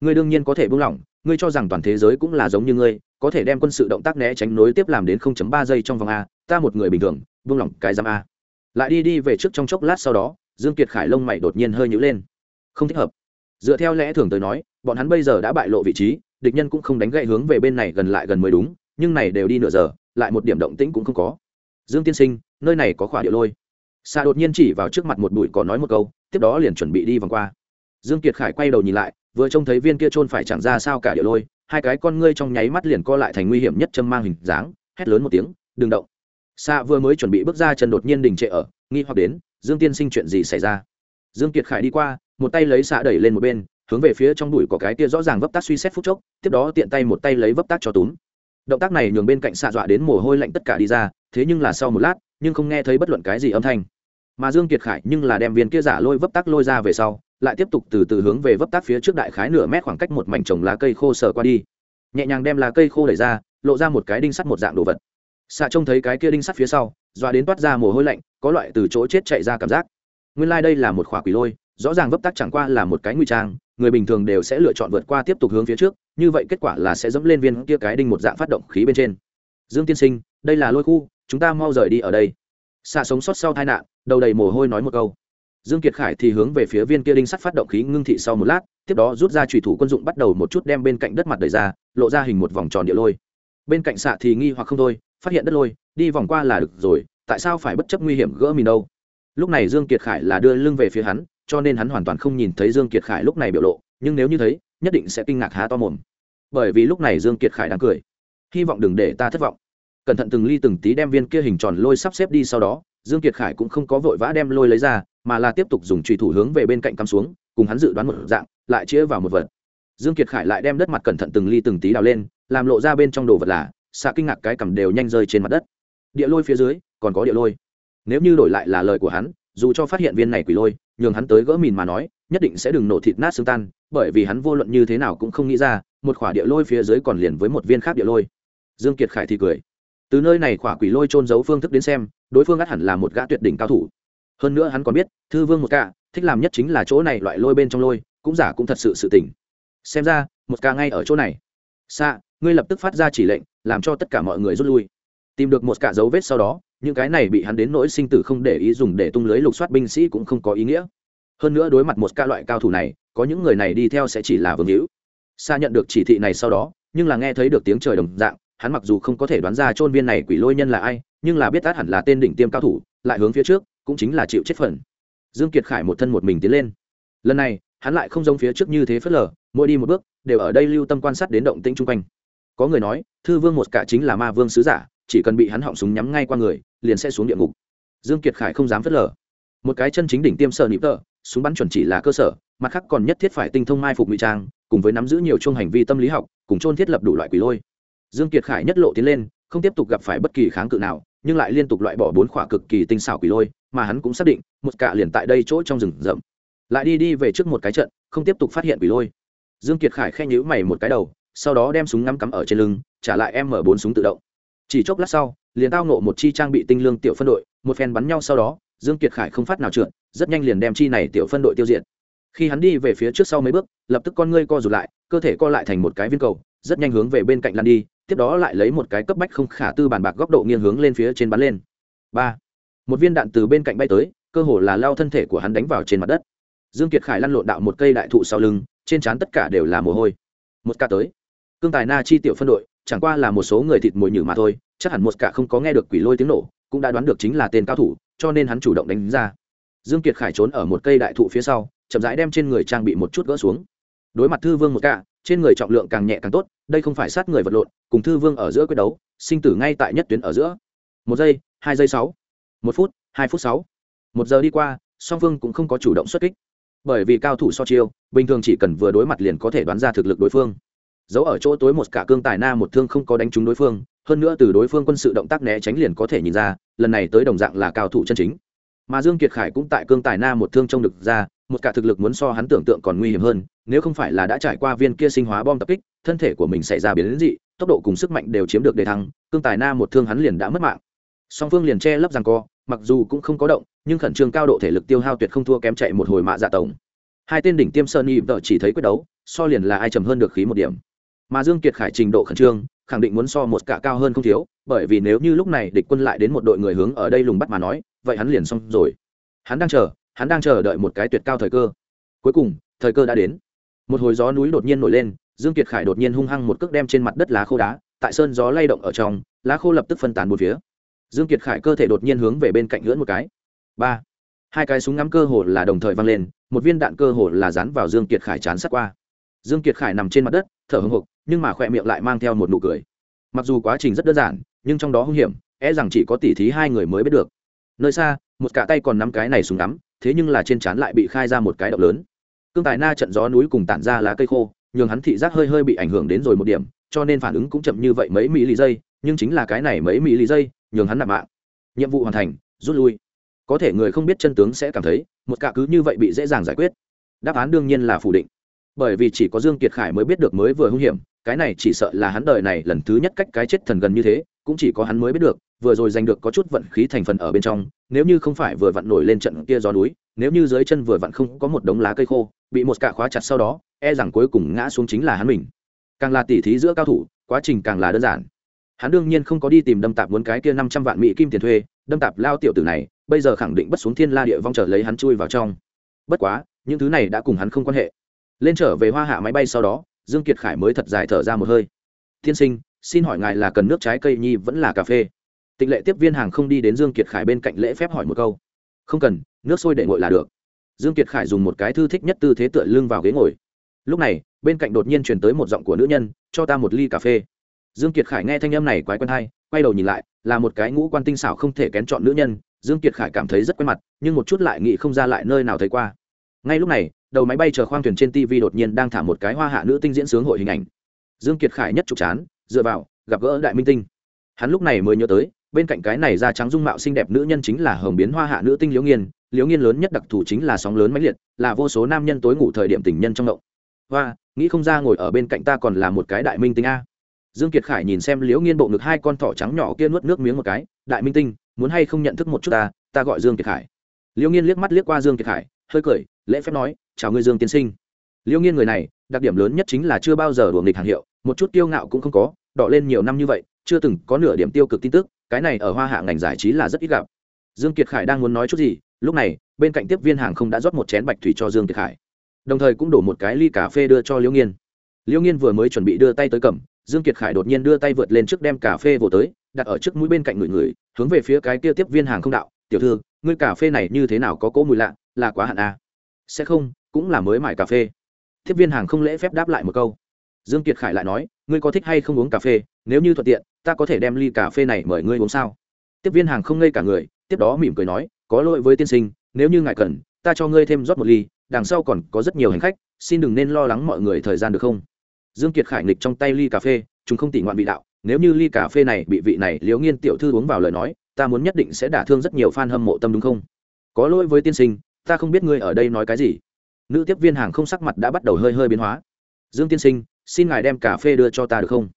Ngươi đương nhiên có thể buông lỏng, ngươi cho rằng toàn thế giới cũng là giống như ngươi, có thể đem quân sự động tác né tránh nối tiếp làm đến 0.3 giây trong vòng a, ta một người bình thường vung lỏng cái giam a. Lại đi đi về trước trong chốc lát sau đó, dương kiệt khải lông mày đột nhiên hơi nhữ lên. Không thích hợp. Dựa theo lẽ thường tới nói, bọn hắn bây giờ đã bại lộ vị trí, địch nhân cũng không đánh gậy hướng về bên này gần lại gần mới đúng, nhưng này đều đi nửa giờ, lại một điểm động tĩnh cũng không có. Dương tiên sinh, nơi này có khỏa địa lôi. Xa đột nhiên chỉ vào trước mặt một bụi cỏ nói một câu, tiếp đó liền chuẩn bị đi vòng qua. Dương kiệt khải quay đầu nhìn lại, vừa trông thấy viên kia trôn phải chẳng ra sao cả địa lôi, hai cái con ngươi trong nháy mắt liền co lại thành nguy hiểm nhất châm mang hình dáng, hét lớn một tiếng, đừng động xạ vừa mới chuẩn bị bước ra chân đột nhiên đình trệ ở, nghi hoặc đến, dương tiên sinh chuyện gì xảy ra? Dương kiệt khải đi qua, một tay lấy xạ đẩy lên một bên, hướng về phía trong đùi có cái kia rõ ràng vấp tác suy xét phút chốc, tiếp đó tiện tay một tay lấy vấp tác cho túm. Động tác này nhường bên cạnh xạ dọa đến mồ hôi lạnh tất cả đi ra, thế nhưng là sau một lát, nhưng không nghe thấy bất luận cái gì âm thanh. Mà dương kiệt khải nhưng là đem viên kia giả lôi vấp tác lôi ra về sau, lại tiếp tục từ từ hướng về vấp tác phía trước đại khái nửa mét khoảng cách một mảnh trồng lá cây khô sờ qua đi. Nhẹ nhàng đem lá cây khô đẩy ra, lộ ra một cái đinh sắt một dạng đồ vật xạ trông thấy cái kia đinh sắt phía sau, dọa đến toát ra mồ hôi lạnh, có loại từ chỗ chết chạy ra cảm giác. Nguyên lai、like、đây là một khỏa quỷ lôi, rõ ràng vấp tắc chẳng qua là một cái nguy trang, người bình thường đều sẽ lựa chọn vượt qua tiếp tục hướng phía trước, như vậy kết quả là sẽ dẫm lên viên kia cái đinh một dạng phát động khí bên trên. Dương tiên sinh, đây là lôi khu, chúng ta mau rời đi ở đây. Xạ sống sót sau tai nạn, đầu đầy mồ hôi nói một câu. Dương kiệt khải thì hướng về phía viên kia đinh sắt phát động khí ngưng thị sau một lát, tiếp đó rút ra trùy thủ quân dụng bắt đầu một chút đem bên cạnh đất mặt đẩy ra, lộ ra hình một vòng tròn địa lôi. Bên cạnh xạ thì nghi hoặc không thôi phát hiện đất lôi, đi vòng qua là được rồi, tại sao phải bất chấp nguy hiểm gỡ mình đâu? Lúc này dương kiệt khải là đưa lưng về phía hắn, cho nên hắn hoàn toàn không nhìn thấy dương kiệt khải lúc này biểu lộ, nhưng nếu như thấy, nhất định sẽ kinh ngạc há to mồm. Bởi vì lúc này dương kiệt khải đang cười. Hy vọng đừng để ta thất vọng. Cẩn thận từng ly từng tí đem viên kia hình tròn lôi sắp xếp đi sau đó, dương kiệt khải cũng không có vội vã đem lôi lấy ra, mà là tiếp tục dùng trùy thủ hướng về bên cạnh cắm xuống, cùng hắn dự đoán một dạng, lại chĩa vào một vật. Dương kiệt khải lại đem đất mặt cẩn thận từng ly từng tí đào lên, làm lộ ra bên trong đồ vật là xạ kinh ngạc cái cầm đều nhanh rơi trên mặt đất. Địa lôi phía dưới, còn có địa lôi. Nếu như đổi lại là lời của hắn, dù cho phát hiện viên này quỷ lôi, nhường hắn tới gỡ mìn mà nói, nhất định sẽ đừng nổ thịt nát xương tan, bởi vì hắn vô luận như thế nào cũng không nghĩ ra, một khỏa địa lôi phía dưới còn liền với một viên khác địa lôi. Dương kiệt khải thì cười. Từ nơi này khỏa quỷ lôi trôn giấu phương thức đến xem, đối phương ắt hẳn là một gã tuyệt đỉnh cao thủ. Hơn nữa hắn còn biết, thư vương một ca, thích làm nhất chính là chỗ này loại lôi bên trong lôi, cũng giả cũng thật sự sự tỉnh. Xem ra, một ca ngay ở chỗ này. Xa ngươi lập tức phát ra chỉ lệnh, làm cho tất cả mọi người rút lui. Tìm được một cả dấu vết sau đó, những cái này bị hắn đến nỗi sinh tử không để ý dùng để tung lưới lục soát binh sĩ cũng không có ý nghĩa. Hơn nữa đối mặt một ca loại cao thủ này, có những người này đi theo sẽ chỉ là vương hữu. Xa nhận được chỉ thị này sau đó, nhưng là nghe thấy được tiếng trời đồng dạng, hắn mặc dù không có thể đoán ra chôn viên này quỷ lôi nhân là ai, nhưng là biết tát hẳn là tên đỉnh tiêm cao thủ, lại hướng phía trước, cũng chính là chịu chết phần. Dương kiệt khải một thân một mình tiến lên. Lần này, hắn lại không giống phía trước như thế phớt lờ, mỗi đi một bước, đều ở đây lưu tâm quan sát đến động tĩnh chung quanh có người nói, thư vương một cả chính là ma vương sứ giả, chỉ cần bị hắn họng súng nhắm ngay qua người, liền sẽ xuống địa ngục. Dương kiệt khải không dám phớt lờ. Một cái chân chính đỉnh tiêm sợ nịp tợ súng bắn chuẩn chỉ là cơ sở, mặt khác còn nhất thiết phải tinh thông mai phục ngụy trang, cùng với nắm giữ nhiều chung hành vi tâm lý học, cùng chôn thiết lập đủ loại quỷ lôi. Dương kiệt khải nhất lộ tiến lên, không tiếp tục gặp phải bất kỳ kháng cự nào, nhưng lại liên tục loại bỏ bốn khỏa cực kỳ tinh xảo quỷ lôi, mà hắn cũng xác định, một cả liền tại đây chỗ trong rừng rậm. Lại đi đi về trước một cái trận, không tiếp tục phát hiện quỷ lôi. Dương kiệt khải khen nhữ mày một cái đầu sau đó đem súng ngắm cắm ở trên lưng, trả lại m bốn súng tự động. Chỉ chốc lát sau, liền tao nộ một chi trang bị tinh lương tiểu phân đội, một phen bắn nhau sau đó, dương kiệt khải không phát nào trượt, rất nhanh liền đem chi này tiểu phân đội tiêu diệt. Khi hắn đi về phía trước sau mấy bước, lập tức con ngươi co rụt lại, cơ thể co lại thành một cái viên cầu, rất nhanh hướng về bên cạnh lăn đi, tiếp đó lại lấy một cái cấp bách không khả tư bàn bạc góc độ nghiêng hướng lên phía trên bắn lên. Ba. Một viên đạn từ bên cạnh bay tới, cơ hồ là lao thân thể của hắn đánh vào trên mặt đất. Dương kiệt khải lăn lộn đạo một cây đại thụ sau lưng, trên trán tất cả đều là mồ hôi. Một ca tới cương tài na chi tiểu phân đội, chẳng qua là một số người thịt mồi nhử mà thôi, chắc hẳn một cả không có nghe được quỷ lôi tiếng nổ, cũng đã đoán được chính là tên cao thủ, cho nên hắn chủ động đánh ra. Dương kiệt khải trốn ở một cây đại thụ phía sau, chậm rãi đem trên người trang bị một chút gỡ xuống. Đối mặt thư vương một cả, trên người trọng lượng càng nhẹ càng tốt, đây không phải sát người vật lộn, cùng thư vương ở giữa quyết đấu, sinh tử ngay tại nhất tuyến ở giữa. Một giây, hai giây sáu, một phút, hai phút sáu. Một giờ đi qua, song phương cũng không có chủ động xuất kích. Bởi vì cao thủ so chiêu, bình thường chỉ cần vừa đối mặt liền có thể đoán ra thực lực đối phương giấu ở chỗ tối một cả cương tài na một thương không có đánh trúng đối phương, hơn nữa từ đối phương quân sự động tác né tránh liền có thể nhìn ra, lần này tới đồng dạng là cao thủ chân chính. Mà dương kiệt khải cũng tại cương tài na một thương trông được ra, một cả thực lực muốn so hắn tưởng tượng còn nguy hiểm hơn, nếu không phải là đã trải qua viên kia sinh hóa bom tập kích, thân thể của mình xảy ra biến dị, tốc độ cùng sức mạnh đều chiếm được đề thăng, cương tài na một thương hắn liền đã mất mạng. Song phương liền che lấp rằng co, mặc dù cũng không có động, nhưng khẩn trương cao độ thể lực tiêu hao tuyệt không thua kém chạy một hồi mạ dạ tổng. Hai tên đỉnh tiêm sơn y vợ chỉ thấy quyết đấu, so liền là ai trầm hơn được khí một điểm mà dương kiệt khải trình độ khẩn trương, khẳng định muốn so một cả cao hơn không thiếu, bởi vì nếu như lúc này địch quân lại đến một đội người hướng ở đây lùng bắt mà nói, vậy hắn liền xong rồi. Hắn đang chờ, hắn đang chờ đợi một cái tuyệt cao thời cơ. Cuối cùng, thời cơ đã đến. Một hồi gió núi đột nhiên nổi lên, dương kiệt khải đột nhiên hung hăng một cước đem trên mặt đất lá khô đá, tại sơn gió lay động ở trong, lá khô lập tức phân tán một phía. Dương kiệt khải cơ thể đột nhiên hướng về bên cạnh lưỡn một cái. Ba. Hai cái súng ngắm cơ hồ là đồng thời văng lên, một viên đạn cơ hồ là dán vào dương kiệt khải chán sát qua. Dương kiệt khải nằm trên mặt đất, thở hổn hộc nhưng mà khỏe miệng lại mang theo một nụ cười. Mặc dù quá trình rất đơn giản, nhưng trong đó hung hiểm e rằng chỉ có tỉ thí hai người mới biết được. Nơi xa, một cả tay còn nắm cái này súng ngắm, thế nhưng là trên trán lại bị khai ra một cái động lớn. Cương tài na trận gió núi cùng tản ra lá cây khô, nhường hắn thị giác hơi hơi bị ảnh hưởng đến rồi một điểm, cho nên phản ứng cũng chậm như vậy mấy mỹ lì giây, nhưng chính là cái này mấy mỹ lì giây, nhường hắn nạp mạng. Nhiệm vụ hoàn thành, rút lui. Có thể người không biết chân tướng sẽ cảm thấy, một cả cứ như vậy bị dễ dàng giải quyết. Đáp án đương nhiên là phủ định. Bởi vì chỉ có dương kiệt khải mới biết được mới vừa hung hiểm cái này chỉ sợ là hắn đời này lần thứ nhất cách cái chết thần gần như thế, cũng chỉ có hắn mới biết được, vừa rồi giành được có chút vận khí thành phần ở bên trong, nếu như không phải vừa vặn nổi lên trận kia gió núi, nếu như dưới chân vừa vặn không có một đống lá cây khô, bị một cạ khóa chặt sau đó e rằng cuối cùng ngã xuống chính là hắn mình. Càng là tỉ thí giữa cao thủ, quá trình càng là đơn giản. Hắn đương nhiên không có đi tìm đâm tạp muốn cái kia năm trăm vạn mỹ kim tiền thuê, đâm tạp lao tiểu tử này, bây giờ khẳng định bất xuống thiên la địa vong trở lấy hắn chui vào trong. Bất quá, những thứ này đã cùng hắn không quan hệ. Lên trở về hoa hạ máy bay sau đó dương kiệt khải mới thật dài thở ra một hơi. Tiên sinh, xin hỏi ngài là cần nước trái cây nhi vẫn là cà phê? Tịch lệ tiếp viên hàng không đi đến dương kiệt khải bên cạnh lễ phép hỏi một câu. Không cần, nước sôi để ngồi là được. Dương kiệt khải dùng một cái thư thích nhất tư thế tựa lưng vào ghế ngồi. Lúc này, bên cạnh đột nhiên truyền tới một giọng của nữ nhân, cho ta một ly cà phê. Dương kiệt khải nghe thanh âm này quái quen hay, quay đầu nhìn lại, là một cái ngũ quan tinh xảo không thể kén chọn nữ nhân. Dương kiệt khải cảm thấy rất quen mặt, nhưng một chút lại nghĩ không ra lại nơi nào thấy qua. Ngay lúc này đầu máy bay chờ khoang thuyền trên tv đột nhiên đang thả một cái hoa hạ nữ tinh diễn sướng hội hình ảnh. Dương kiệt khải nhất trục chán, dựa vào, gặp gỡ đại minh tinh. Hắn lúc này mới nhớ tới, bên cạnh cái này da trắng dung mạo xinh đẹp nữ nhân chính là hồng biến hoa hạ nữ tinh liễu nghiên. Liễu nghiên lớn nhất đặc thù chính là sóng lớn mãnh liệt, là vô số nam nhân tối ngủ thời điểm tình nhân trong động. Và nghĩ không ra ngồi ở bên cạnh ta còn là một cái đại minh tinh a. Dương kiệt khải nhìn xem liễu nghiên bộ ngực hai con thỏ trắng nhỏ kia nuốt nước miếng một cái, đại minh tinh, muốn hay không nhận thức một chút ta ta gọi dương kiệt khải. Liễu nghiên liếc mắt liếc qua dương kiệt khải, hơi cười, lễ phép nói chào ngươi dương tiên sinh. Liễu nghiên người này, đặc điểm lớn nhất chính là chưa bao giờ đuổi nghịch hàng hiệu, một chút kiêu ngạo cũng không có, đỏ lên nhiều năm như vậy, chưa từng có nửa điểm tiêu cực tin tức, cái này ở hoa hạ ngành giải trí là rất ít gặp. Dương kiệt khải đang muốn nói chút gì, lúc này, bên cạnh tiếp viên hàng không đã rót một chén bạch thủy cho dương kiệt khải. Đồng thời cũng đổ một cái ly cà phê đưa cho liễu nghiên. Liễu nghiên vừa mới chuẩn bị đưa tay tới cầm, dương kiệt khải đột nhiên đưa tay vượt lên trước đem cà phê vỗ tới, đặt ở trước mũi bên cạnh người người, hướng về phía cái kia tiếp viên hàng không đạo, tiểu thư, ngươi cà phê này như thế nào có cỗ mùi lạ, là quá hạn à? sẽ không cũng là mới mải cà phê. Tiếp viên hàng không lễ phép đáp lại một câu. Dương kiệt khải lại nói, ngươi có thích hay không uống cà phê? Nếu như thuận tiện, ta có thể đem ly cà phê này mời ngươi uống sao? Tiếp viên hàng không ngây cả người, tiếp đó mỉm cười nói, có lỗi với tiên sinh, nếu như ngài cần, ta cho ngươi thêm rót một ly, đằng sau còn có rất nhiều hành khách, xin đừng nên lo lắng mọi người thời gian được không? Dương kiệt khải nghịch trong tay ly cà phê, chúng không tỉ ngoạn vị đạo, nếu như ly cà phê này bị vị này liễu nghiên tiểu thư uống vào lời nói, ta muốn nhất định sẽ đả thương rất nhiều fan hâm mộ tâm đúng không? Có lỗi với tiên sinh, ta không biết ngươi ở đây nói cái gì nữ tiếp viên hàng không sắc mặt đã bắt đầu hơi hơi biến hóa. Dương tiên sinh, xin ngài đem cà phê đưa cho ta được không?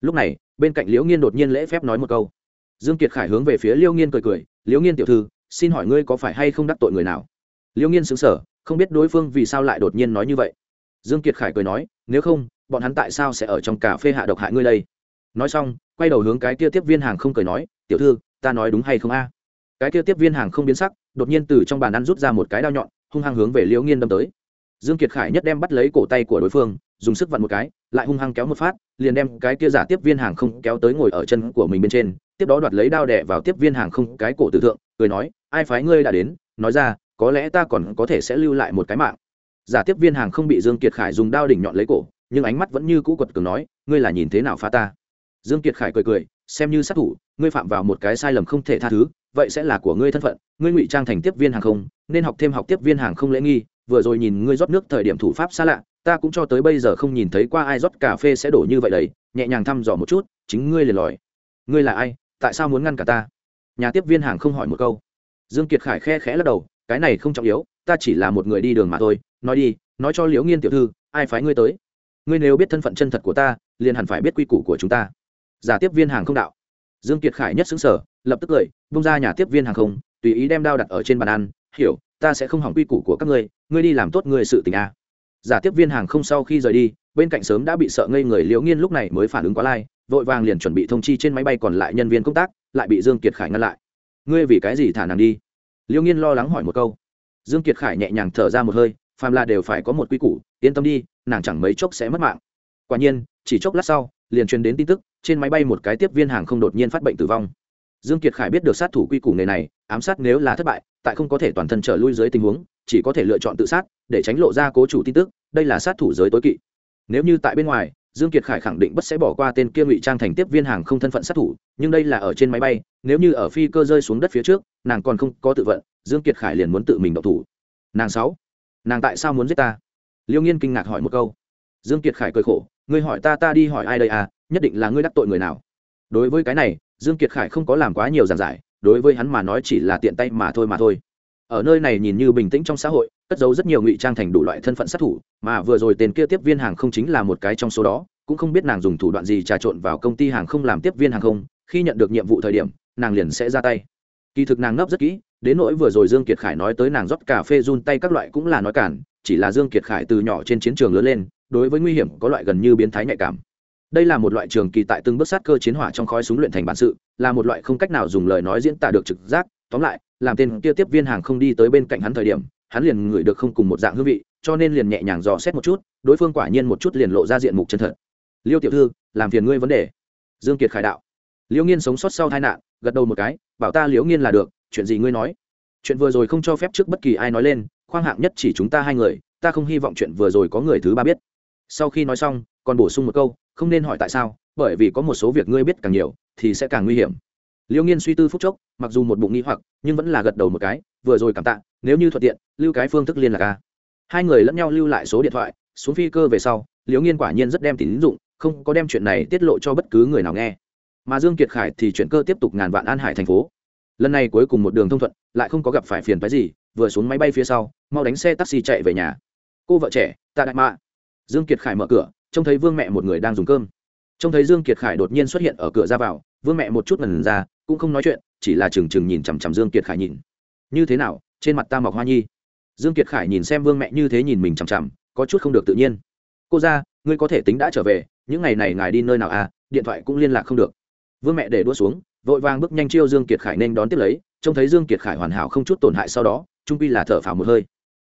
Lúc này, bên cạnh liễu nghiên đột nhiên lễ phép nói một câu. Dương kiệt khải hướng về phía liễu nghiên cười cười, liễu nghiên tiểu thư, xin hỏi ngươi có phải hay không đắc tội người nào? Liễu nghiên xứng sở không biết đối phương vì sao lại đột nhiên nói như vậy. Dương kiệt khải cười nói, nếu không, bọn hắn tại sao sẽ ở trong cà phê hạ độc hại ngươi đây? Nói xong, quay đầu hướng cái kia tiếp viên hàng không cười nói, tiểu thư, ta nói đúng hay không a? Cái kia tiếp viên hàng không biến sắc, đột nhiên từ trong bàn ăn rút ra một cái đao nhọn, hung hăng hướng về liễu nghiên đâm tới dương kiệt khải nhất đem bắt lấy cổ tay của đối phương, dùng sức vặn một cái, lại hung hăng kéo một phát, liền đem cái kia giả tiếp viên hàng không kéo tới ngồi ở chân của mình bên trên, tiếp đó đoạt lấy đao đẻ vào tiếp viên hàng không, cái cổ tử thượng, cười nói, ai phái ngươi đã đến, nói ra, có lẽ ta còn có thể sẽ lưu lại một cái mạng. Giả tiếp viên hàng không bị dương kiệt khải dùng đao đỉnh nhọn lấy cổ, nhưng ánh mắt vẫn như cũ quật cường nói, ngươi là nhìn thế nào phá ta? Dương kiệt khải cười cười, xem như sát thủ, ngươi phạm vào một cái sai lầm không thể tha thứ, vậy sẽ là của ngươi thân phận, ngươi ngụy trang thành tiếp viên hàng không, nên học thêm học tiếp viên hàng không lễ nghi vừa rồi nhìn ngươi rót nước thời điểm thủ pháp xa lạ, ta cũng cho tới bây giờ không nhìn thấy qua ai rót cà phê sẽ đổ như vậy đấy, nhẹ nhàng thăm dò một chút, chính ngươi liền lòi. Ngươi là ai? Tại sao muốn ngăn cả ta? Nhà tiếp viên hàng không hỏi một câu. Dương kiệt khải khe khẽ lắc đầu, cái này không trọng yếu, ta chỉ là một người đi đường mà thôi. Nói đi, nói cho liễu nghiên tiểu thư, ai phái ngươi tới? Ngươi nếu biết thân phận chân thật của ta, liền hẳn phải biết quy củ của chúng ta. Giả tiếp viên hàng không đạo. Dương kiệt khải nhất xứng sở lập tức cười, bung ra nhà tiếp viên hàng không, tùy ý đem đao đặt ở trên bàn ăn, hiểu ta sẽ không hỏng quy củ của các ngươi ngươi đi làm tốt ngươi sự tình a giả tiếp viên hàng không sau khi rời đi, bên cạnh sớm đã bị sợ ngây người liễu nghiên lúc này mới phản ứng quá lai, vội vàng liền chuẩn bị thông chi trên máy bay còn lại nhân viên công tác, lại bị dương kiệt khải ngăn lại. Ngươi vì cái gì thả nàng đi? Liêu nghiên lo lắng hỏi một câu. Dương kiệt khải nhẹ nhàng thở ra một hơi, phàm là đều phải có một quy củ, yên tâm đi, nàng chẳng mấy chốc sẽ mất mạng. Quả nhiên, chỉ chốc lát sau, liền truyền đến tin tức, trên máy bay một cái tiếp viên hàng không đột nhiên phát bệnh tử vong dương kiệt khải biết được sát thủ quy củ nghề này, ám sát nếu là thất bại, tại không có thể toàn thân trở lui dưới tình huống, chỉ có thể lựa chọn tự sát, để tránh lộ ra cố chủ tin tức, đây là sát thủ giới tối kỵ. Nếu như tại bên ngoài, dương kiệt khải khẳng định bất sẽ bỏ qua tên kia ngụy trang thành tiếp viên hàng không thân phận sát thủ, nhưng đây là ở trên máy bay, nếu như ở phi cơ rơi xuống đất phía trước, nàng còn không có tự vận, dương kiệt khải liền muốn tự mình động thủ. Nàng sáu, nàng tại sao muốn giết ta? Liêu nghiên kinh ngạc hỏi một câu. Dương kiệt khải cười khổ, ngươi hỏi ta ta đi hỏi ai đây à nhất định là ngươi đắc tội người nào. Đối với cái này dương kiệt khải không có làm quá nhiều giảng giải, đối với hắn mà nói chỉ là tiện tay mà thôi mà thôi. Ở nơi này nhìn như bình tĩnh trong xã hội, cất giấu rất nhiều ngụy trang thành đủ loại thân phận sát thủ, mà vừa rồi tên kia tiếp viên hàng không chính là một cái trong số đó, cũng không biết nàng dùng thủ đoạn gì trà trộn vào công ty hàng không làm tiếp viên hàng không, khi nhận được nhiệm vụ thời điểm, nàng liền sẽ ra tay. Kỳ thực nàng nấp rất kỹ, đến nỗi vừa rồi dương kiệt khải nói tới nàng rót cà phê run tay các loại cũng là nói cản, chỉ là dương kiệt khải từ nhỏ trên chiến trường lớn lên, đối với nguy hiểm có loại gần như biến thái nhạy cảm đây là một loại trường kỳ tại từng bước sát cơ chiến hỏa trong khói súng luyện thành bản sự, là một loại không cách nào dùng lời nói diễn tả được trực giác. Tóm lại, làm tên kia tiếp viên hàng không đi tới bên cạnh hắn thời điểm, hắn liền ngửi được không cùng một dạng hương vị, cho nên liền nhẹ nhàng dò xét một chút, đối phương quả nhiên một chút liền lộ ra diện mục chân thật. Liêu tiểu thư, làm phiền ngươi vấn đề. Dương kiệt khải đạo. Liễu nghiên sống sót sau tai nạn, gật đầu một cái, bảo ta liễu nghiên là được, chuyện gì ngươi nói? Chuyện vừa rồi không cho phép trước bất kỳ ai nói lên, khoang hạng nhất chỉ chúng ta hai người, ta không hy vọng chuyện vừa rồi có người thứ ba biết. Sau khi nói xong, còn bổ sung một câu không nên hỏi tại sao, bởi vì có một số việc ngươi biết càng nhiều, thì sẽ càng nguy hiểm. Liễu nghiên suy tư phút chốc, mặc dù một bụng nghi hoặc, nhưng vẫn là gật đầu một cái, vừa rồi cảm tạ, nếu như thuận tiện, lưu cái phương thức liên lạc ca hai người lẫn nhau lưu lại số điện thoại, xuống phi cơ về sau liễu nghiên quả nhiên rất đem tín dụng, không có đem chuyện này tiết lộ cho bất cứ người nào nghe. Mà dương kiệt khải thì chuyển cơ tiếp tục ngàn vạn an hải thành phố. Lần này cuối cùng một đường thông thuận, lại không có gặp phải phiền phái gì, vừa xuống máy bay phía sau, mau đánh xe taxi chạy về nhà. Cô vợ trẻ, tạ đại mạ. Dương kiệt khải mở cửa trông thấy vương mẹ một người đang dùng cơm. Trông thấy dương kiệt khải đột nhiên xuất hiện ở cửa ra vào, vương mẹ một chút ngần ra, cũng không nói chuyện, chỉ là chừng chừng nhìn chằm chằm dương kiệt khải nhìn. Như thế nào? Trên mặt ta mọc hoa nhi. Dương kiệt khải nhìn xem vương mẹ như thế nhìn mình chằm chằm, có chút không được tự nhiên. Cô ra ngươi có thể tính đã trở về, những ngày này ngài đi nơi nào à? Điện thoại cũng liên lạc không được. Vương mẹ để đua xuống, vội vàng bước nhanh chiêu dương kiệt khải nên đón tiếp lấy, trông thấy dương kiệt khải hoàn hảo không chút tổn hại sau đó, trung pi là thở phào một hơi.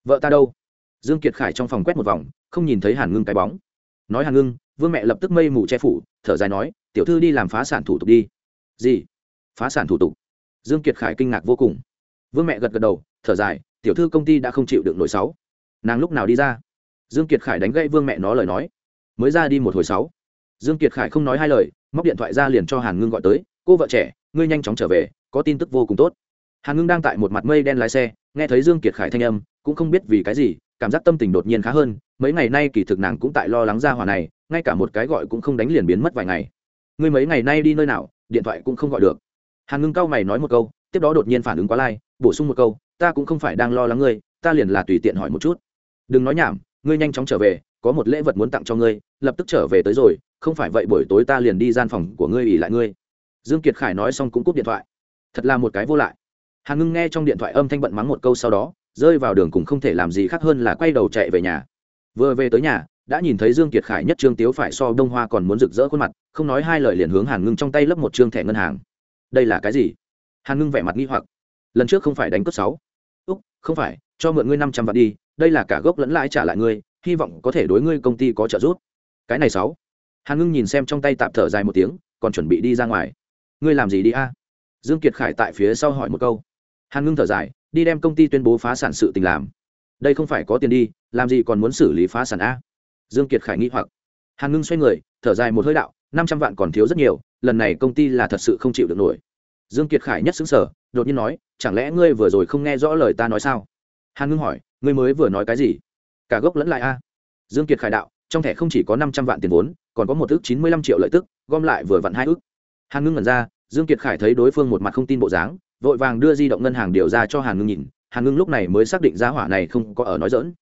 Vợ ta đâu? Dương kiệt khải trong phòng quét một vòng, không nhìn thấy hàn ngưng cái bóng nói hàn ngưng, vương mẹ lập tức mây mù che phủ, thở dài nói, tiểu thư đi làm phá sản thủ tục đi. Gì? Phá sản thủ tục? Dương kiệt khải kinh ngạc vô cùng. Vương mẹ gật gật đầu, thở dài, tiểu thư công ty đã không chịu được nổi sáu. Nàng lúc nào đi ra? Dương kiệt khải đánh gãy vương mẹ nó lời nói. Mới ra đi một hồi sáu. Dương kiệt khải không nói hai lời, móc điện thoại ra liền cho hàn ngưng gọi tới, cô vợ trẻ, ngươi nhanh chóng trở về, có tin tức vô cùng tốt. Hàn ngưng đang tại một mặt mây đen lái xe, nghe thấy dương kiệt khải thanh âm, cũng không biết vì cái gì cảm giác tâm tình đột nhiên khá hơn, mấy ngày nay kỳ thực nàng cũng tại lo lắng ra hỏa này, ngay cả một cái gọi cũng không đánh liền biến mất vài ngày. Ngươi mấy ngày nay đi nơi nào, điện thoại cũng không gọi được. Hàn ngưng cao mày nói một câu, tiếp đó đột nhiên phản ứng quá lai, bổ sung một câu, ta cũng không phải đang lo lắng ngươi, ta liền là tùy tiện hỏi một chút. Đừng nói nhảm, ngươi nhanh chóng trở về, có một lễ vật muốn tặng cho ngươi, lập tức trở về tới rồi, không phải vậy buổi tối ta liền đi gian phòng của ngươi ỉ lại ngươi. Dương kiệt khải nói xong cũng cúp điện thoại. Thật là một cái vô lại. Hàn ngưng nghe trong điện thoại âm thanh bận mắng một câu sau đó rơi vào đường cùng không thể làm gì khác hơn là quay đầu chạy về nhà. Vừa về tới nhà, đã nhìn thấy dương kiệt khải nhất trương tiếu phải so đông hoa còn muốn rực rỡ khuôn mặt, không nói hai lời liền hướng hàn ngưng trong tay lấp một trương thẻ ngân hàng. Đây là cái gì? Hàn ngưng vẻ mặt nghi hoặc. Lần trước không phải đánh cướp sáu. Úc, không phải, cho mượn ngươi năm trăm vạn đi, đây là cả gốc lẫn lãi trả lại ngươi, hy vọng có thể đối ngươi công ty có trợ giúp. Cái này sáu. Hàn ngưng nhìn xem trong tay tạm thở dài một tiếng, còn chuẩn bị đi ra ngoài. Ngươi làm gì đi a? Dương kiệt khải tại phía sau hỏi một câu. Hàn ngưng thở dài đi đem công ty tuyên bố phá sản sự tình làm. Đây không phải có tiền đi, làm gì còn muốn xử lý phá sản a? Dương kiệt khải nghĩ hoặc. Hàn ngưng xoay người, thở dài một hơi đạo, năm trăm vạn còn thiếu rất nhiều, lần này công ty là thật sự không chịu được nổi. Dương kiệt khải nhất xứng sở đột nhiên nói, chẳng lẽ ngươi vừa rồi không nghe rõ lời ta nói sao? Hàn ngưng hỏi, ngươi mới vừa nói cái gì? Cả gốc lẫn lại a. Dương kiệt khải đạo, trong thẻ không chỉ có năm trăm vạn tiền vốn, còn có một ước chín mươi lăm triệu lợi tức, gom lại vừa vặn hai ước. Hàn ngưng ngẩn ra, dương kiệt khải thấy đối phương một mặt không tin bộ dáng vội vàng đưa di động ngân hàng điều ra cho hàn ngưng nhìn. Hàn ngưng lúc này mới xác định giá hỏa này không có ở nói dỡn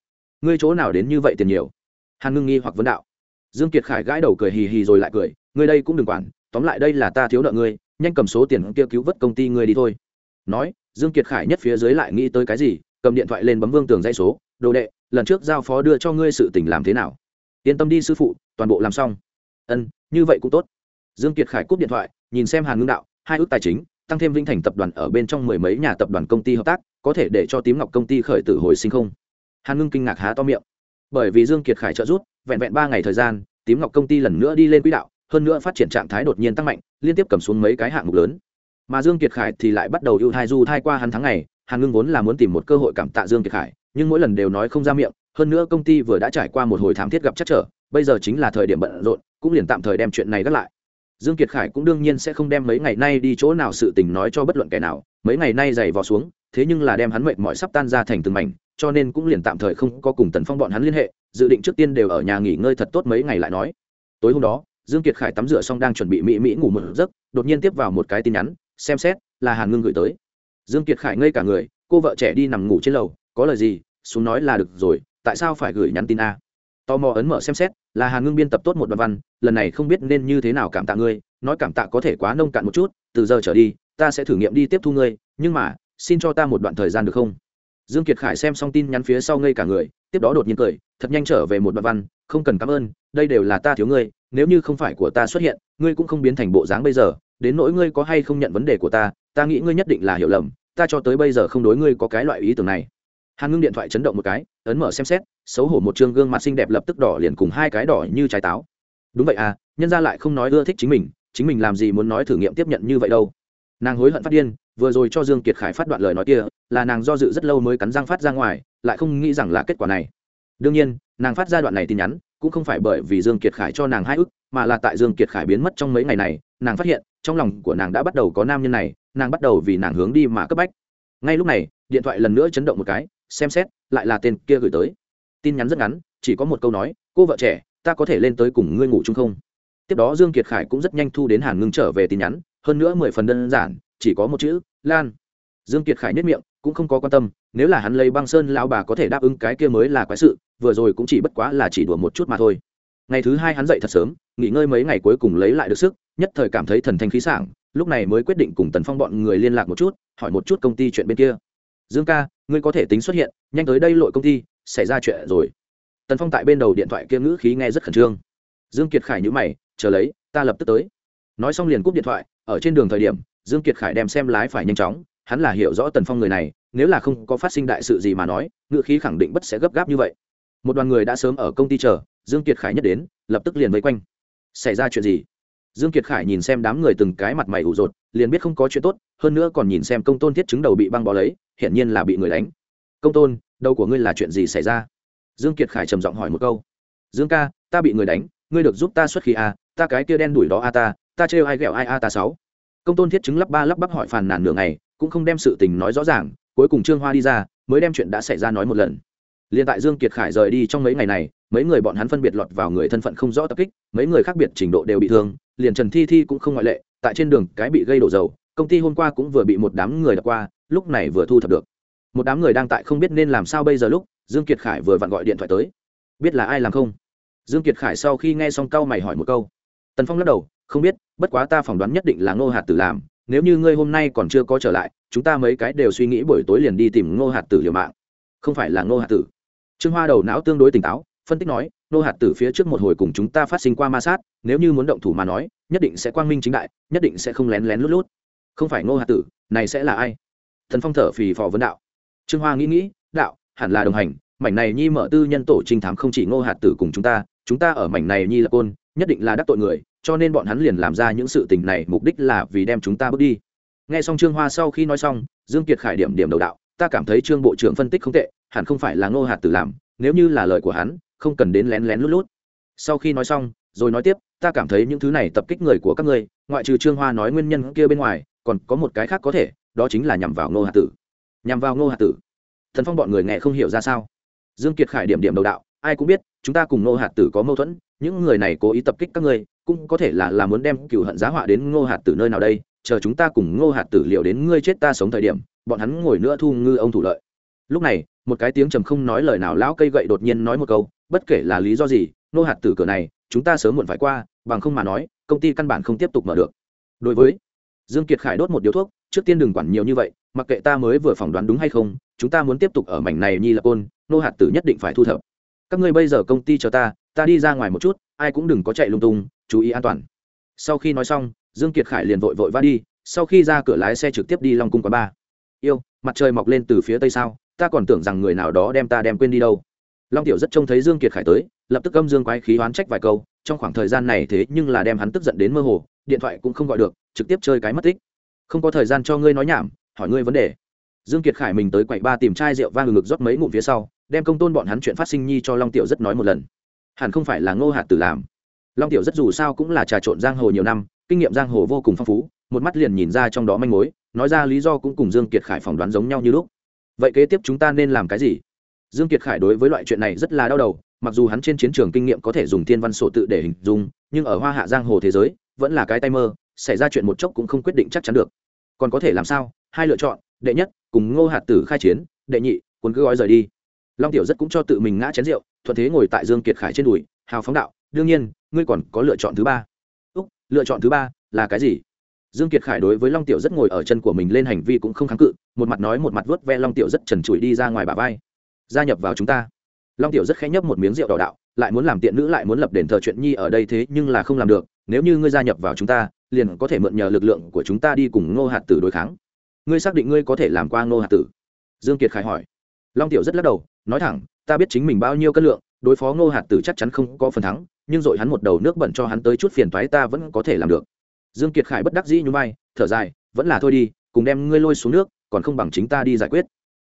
ngươi chỗ nào đến như vậy tiền nhiều? Hàn ngưng nghi hoặc vấn đạo. Dương kiệt khải gãi đầu cười hì hì rồi lại cười. Ngươi đây cũng đừng quản, tóm lại đây là ta thiếu nợ ngươi, nhanh cầm số tiền kia cứu vớt công ty ngươi đi thôi. Nói, dương kiệt khải nhất phía dưới lại nghĩ tới cái gì, cầm điện thoại lên bấm vương tường dây số. Đồ đệ, lần trước giao phó đưa cho ngươi sự tình làm thế nào? Yên tâm đi sư phụ, toàn bộ làm xong. Ân, như vậy cũng tốt. Dương kiệt khải cúp điện thoại, nhìn xem hàn ngưng đạo, hai ước tài chính tăng thêm vinh thành tập đoàn ở bên trong mười mấy nhà tập đoàn công ty hợp tác, có thể để cho tím ngọc công ty khởi tử hồi sinh không? Hàn ngưng kinh ngạc há to miệng. Bởi vì dương kiệt khải trợ giúp, vẹn vẹn ba ngày thời gian, tím ngọc công ty lần nữa đi lên quỹ đạo, hơn nữa phát triển trạng thái đột nhiên tăng mạnh, liên tiếp cầm xuống mấy cái hạng mục lớn. Mà dương kiệt khải thì lại bắt đầu ưu thai du thai qua hắn tháng ngày, hàn ngưng vốn là muốn tìm một cơ hội cảm tạ dương kiệt khải, nhưng mỗi lần đều nói không ra miệng, hơn nữa công ty vừa đã trải qua một hồi thám thiết gặp chắc trở, bây giờ chính là thời điểm bận rộn, cũng liền tạm thời đem chuyện này gác lại dương kiệt khải cũng đương nhiên sẽ không đem mấy ngày nay đi chỗ nào sự tình nói cho bất luận kẻ nào, mấy ngày nay dày vò xuống, thế nhưng là đem hắn mệt mỏi sắp tan ra thành từng mảnh, cho nên cũng liền tạm thời không có cùng tần phong bọn hắn liên hệ, dự định trước tiên đều ở nhà nghỉ ngơi thật tốt mấy ngày lại nói. Tối hôm đó, dương kiệt khải tắm rửa xong đang chuẩn bị mỹ mỹ ngủ một giấc, đột nhiên tiếp vào một cái tin nhắn, xem xét, là hàn ngưng gửi tới. Dương kiệt khải ngây cả người, cô vợ trẻ đi nằm ngủ trên lầu, có lời gì, xuống nói là được rồi, tại sao phải gửi nhắn tin a? Tò mò ấn mở xem xét, là hàn ngưng biên tập tốt một đoạn văn, lần này không biết nên như thế nào cảm tạ ngươi, nói cảm tạ có thể quá nông cạn một chút, từ giờ trở đi, ta sẽ thử nghiệm đi tiếp thu ngươi, nhưng mà, xin cho ta một đoạn thời gian được không? Dương kiệt khải xem xong tin nhắn phía sau ngây cả người, tiếp đó đột nhiên cười, thật nhanh trở về một đoạn văn, không cần cảm ơn, đây đều là ta thiếu ngươi, nếu như không phải của ta xuất hiện, ngươi cũng không biến thành bộ dáng bây giờ, đến nỗi ngươi có hay không nhận vấn đề của ta ta nghĩ ngươi nhất định là hiểu lầm, ta cho tới bây giờ không đối ngươi có cái loại ý tưởng này hàn ngưng điện thoại chấn động một cái ấn mở xem xét xấu hổ một chương gương mặt xinh đẹp lập tức đỏ liền cùng hai cái đỏ như trái táo đúng vậy à nhân ra lại không nói ưa thích chính mình chính mình làm gì muốn nói thử nghiệm tiếp nhận như vậy đâu nàng hối hận phát điên vừa rồi cho dương kiệt khải phát đoạn lời nói kia là nàng do dự rất lâu mới cắn răng phát ra ngoài lại không nghĩ rằng là kết quả này đương nhiên nàng phát ra đoạn này tin nhắn cũng không phải bởi vì dương kiệt khải cho nàng hai ức mà là tại dương kiệt khải biến mất trong mấy ngày này nàng phát hiện trong lòng của nàng đã bắt đầu có nam nhân này nàng bắt đầu vì nàng hướng đi mà cấp bách ngay lúc này điện thoại lần nữa chấn động một cái xem xét, lại là tên kia gửi tới. Tin nhắn rất ngắn, chỉ có một câu nói, cô vợ trẻ, ta có thể lên tới cùng ngươi ngủ chung không? Tiếp đó dương kiệt khải cũng rất nhanh thu đến hàn ngưng trở về tin nhắn, hơn nữa mười phần đơn giản, chỉ có một chữ, lan. Dương kiệt khải nhất miệng, cũng không có quan tâm, nếu là hắn lấy băng sơn lão bà có thể đáp ứng cái kia mới là quái sự, vừa rồi cũng chỉ bất quá là chỉ đùa một chút mà thôi. Ngày thứ hai hắn dậy thật sớm, nghỉ ngơi mấy ngày cuối cùng lấy lại được sức, nhất thời cảm thấy thần thanh khí sảng, lúc này mới quyết định cùng tần phong bọn người liên lạc một chút, hỏi một chút công ty chuyện bên kia dương ca, ngươi có thể tính xuất hiện, nhanh tới đây lội công ty, xảy ra chuyện rồi. Tần phong tại bên đầu điện thoại kia ngữ khí nghe rất khẩn trương. Dương kiệt khải nhữ mày, chờ lấy, ta lập tức tới. Nói xong liền cúp điện thoại, ở trên đường thời điểm, dương kiệt khải đem xem lái phải nhanh chóng, hắn là hiểu rõ tần phong người này, nếu là không có phát sinh đại sự gì mà nói, ngữ khí khẳng định bất sẽ gấp gáp như vậy. Một đoàn người đã sớm ở công ty chờ, dương kiệt khải nhất đến, lập tức liền vây quanh. Xảy ra chuyện gì? Dương kiệt khải nhìn xem đám người từng cái mặt mày ủ rột liền biết không có chuyện tốt hơn nữa còn nhìn xem công tôn thiết chứng đầu bị băng bó lấy hiển nhiên là bị người đánh. Công tôn đầu của ngươi là chuyện gì xảy ra? Dương kiệt khải trầm giọng hỏi một câu. Dương ca ta bị người đánh ngươi được giúp ta xuất khí a à, ta cái kia đen đuổi đó a ta ta trêu ai ghẹo ai a ta sáu. Công tôn thiết chứng lắp ba lắp bắp hỏi phàn nàn nửa ngày cũng không đem sự tình nói rõ ràng cuối cùng trương hoa đi ra mới đem chuyện đã xảy ra nói một lần. Liền tại dương kiệt khải rời đi trong mấy ngày này mấy người bọn hắn phân biệt lọt vào người thân phận không rõ tập kích, mấy người khác biệt trình độ đều bị thương, liền trần thi thi cũng không ngoại lệ, tại trên đường cái bị gây đổ dầu, công ty hôm qua cũng vừa bị một đám người đập qua, lúc này vừa thu thập được. Một đám người đang tại không biết nên làm sao bây giờ lúc, dương kiệt khải vừa vặn gọi điện thoại tới. Biết là ai làm không? Dương kiệt khải sau khi nghe xong cau mày hỏi một câu. Tần phong lắc đầu, không biết, bất quá ta phỏng đoán nhất định là ngô hạt tử làm, nếu như ngươi hôm nay còn chưa có trở lại, chúng ta mấy cái đều suy nghĩ buổi tối liền đi tìm ngô hạt tử liều mạng. Không phải là ngô hạt tử. Trương hoa đầu não tương đối tỉnh táo phân tích nói ngô hạt tử phía trước một hồi cùng chúng ta phát sinh qua ma sát, nếu như muốn động thủ mà nói, nhất định sẽ quang minh chính đại, nhất định sẽ không lén lén lút lút. Không phải ngô hạt tử, này sẽ là ai? Thần phong thở phì phò vấn đạo. Trương hoa nghĩ nghĩ, đạo, hẳn là đồng hành, mảnh này nhi mở tư nhân tổ trinh thám không chỉ ngô hạt tử cùng chúng ta chúng ta ở mảnh này nhi là côn, nhất định là đắc tội người, cho nên bọn hắn liền làm ra những sự tình này, mục đích là vì đem chúng ta bước đi. Nghe xong trương hoa sau khi nói xong, dương kiệt khải điểm điểm đầu đạo, ta cảm thấy trương bộ trưởng phân tích không tệ, hẳn không phải là ngô hạt tử làm, nếu như là lời của hắn không cần đến lén lén lút lút. Sau khi nói xong, rồi nói tiếp, ta cảm thấy những thứ này tập kích người của các ngươi, ngoại trừ trương hoa nói nguyên nhân kia bên ngoài, còn có một cái khác có thể, đó chính là nhằm vào ngô hạ tử. Nhằm vào ngô hạ tử. Thần phong bọn người nghe không hiểu ra sao. Dương kiệt khải điểm điểm đầu đạo, ai cũng biết, chúng ta cùng ngô hạt tử có mâu thuẫn, những người này cố ý tập kích các ngươi, cũng có thể là là muốn đem cựu hận giá họa đến ngô hạt tử nơi nào đây, chờ chúng ta cùng ngô hạt tử liệu đến ngươi chết ta sống thời điểm, bọn hắn ngồi nữa thu ngư ông thủ lợi. Lúc này, một cái tiếng trầm không nói lời nào lão cây gậy đột nhiên nói một câu bất kể là lý do gì, nô hạt tử cửa này, chúng ta sớm muộn phải qua, bằng không mà nói, công ty căn bản không tiếp tục mở được. Đối với dương kiệt khải đốt một điếu thuốc, trước tiên đừng quản nhiều như vậy, mặc kệ ta mới vừa phỏng đoán đúng hay không, chúng ta muốn tiếp tục ở mảnh này nhi là côn, nô hạt tử nhất định phải thu thập. Các ngươi bây giờ công ty chờ ta ta đi ra ngoài một chút, ai cũng đừng có chạy lung tung, chú ý an toàn. Sau khi nói xong, dương kiệt khải liền vội vội vã đi, sau khi ra cửa lái xe trực tiếp đi long cung quán ba yêu, mặt trời mọc lên từ phía tây sao, ta còn tưởng rằng người nào đó đem ta đem quên đi đâu long tiểu rất trông thấy dương kiệt khải tới, lập tức âm dương quái khí oán trách vài câu, trong khoảng thời gian này thế nhưng là đem hắn tức giận đến mơ hồ, điện thoại cũng không gọi được, trực tiếp chơi cái mất tích. Không có thời gian cho ngươi nói nhảm, hỏi ngươi vấn đề. Dương kiệt khải mình tới quậy ba tìm chai rượu vang ngực rót mấy ngụm phía sau, đem công tôn bọn hắn chuyện phát sinh nhi cho long tiểu rất nói một lần. Hẳn không phải là ngô hạt tử làm. Long tiểu rất dù sao cũng là trà trộn giang hồ nhiều năm, kinh nghiệm giang hồ vô cùng phong phú, một mắt liền nhìn ra trong đó manh mối, nói ra lý do cũng cùng dương kiệt khải phỏng đoán giống nhau như lúc. Vậy kế tiếp chúng ta nên làm cái gì? Dương kiệt khải đối với loại chuyện này rất là đau đầu, mặc dù hắn trên chiến trường kinh nghiệm có thể dùng thiên văn sổ tự để hình dung, nhưng ở hoa hạ giang hồ thế giới, vẫn là cái tay mơ, xảy ra chuyện một chốc cũng không quyết định chắc chắn được. Còn có thể làm sao? Hai lựa chọn, đệ nhất, cùng ngô hạt tử khai chiến, đệ nhị, cuốn cứ gói rời đi. Long tiểu rất cũng cho tự mình ngã chén rượu, thuận thế ngồi tại dương kiệt khải trên đùi, hào phóng đạo, đương nhiên, ngươi còn có lựa chọn thứ ba. Úc, lựa chọn thứ ba là cái gì? Dương kiệt khải đối với long tiểu rất ngồi ở chân của mình lên hành vi cũng không kháng cự, một mặt nói một mặt vớt ve long tiểu rất trần trụi đi ra ngoài bà vai gia nhập vào chúng ta. Long tiểu rất khẽ nhấp một miếng rượu đỏ đạo lại muốn làm tiện nữ lại muốn lập đền thờ chuyện nhi ở đây thế nhưng là không làm được nếu như ngươi gia nhập vào chúng ta liền có thể mượn nhờ lực lượng của chúng ta đi cùng ngô hạt tử đối kháng. Ngươi xác định ngươi có thể làm qua ngô hạt tử? Dương kiệt khải hỏi. Long tiểu rất lắc đầu nói thẳng ta biết chính mình bao nhiêu cân lượng đối phó ngô hạt tử chắc chắn không có phần thắng nhưng dội hắn một đầu nước bẩn cho hắn tới chút phiền toái ta vẫn có thể làm được. Dương kiệt khải bất đắc dĩ nhún vai, thở dài vẫn là thôi đi cùng đem ngươi lôi xuống nước còn không bằng chính ta đi giải quyết.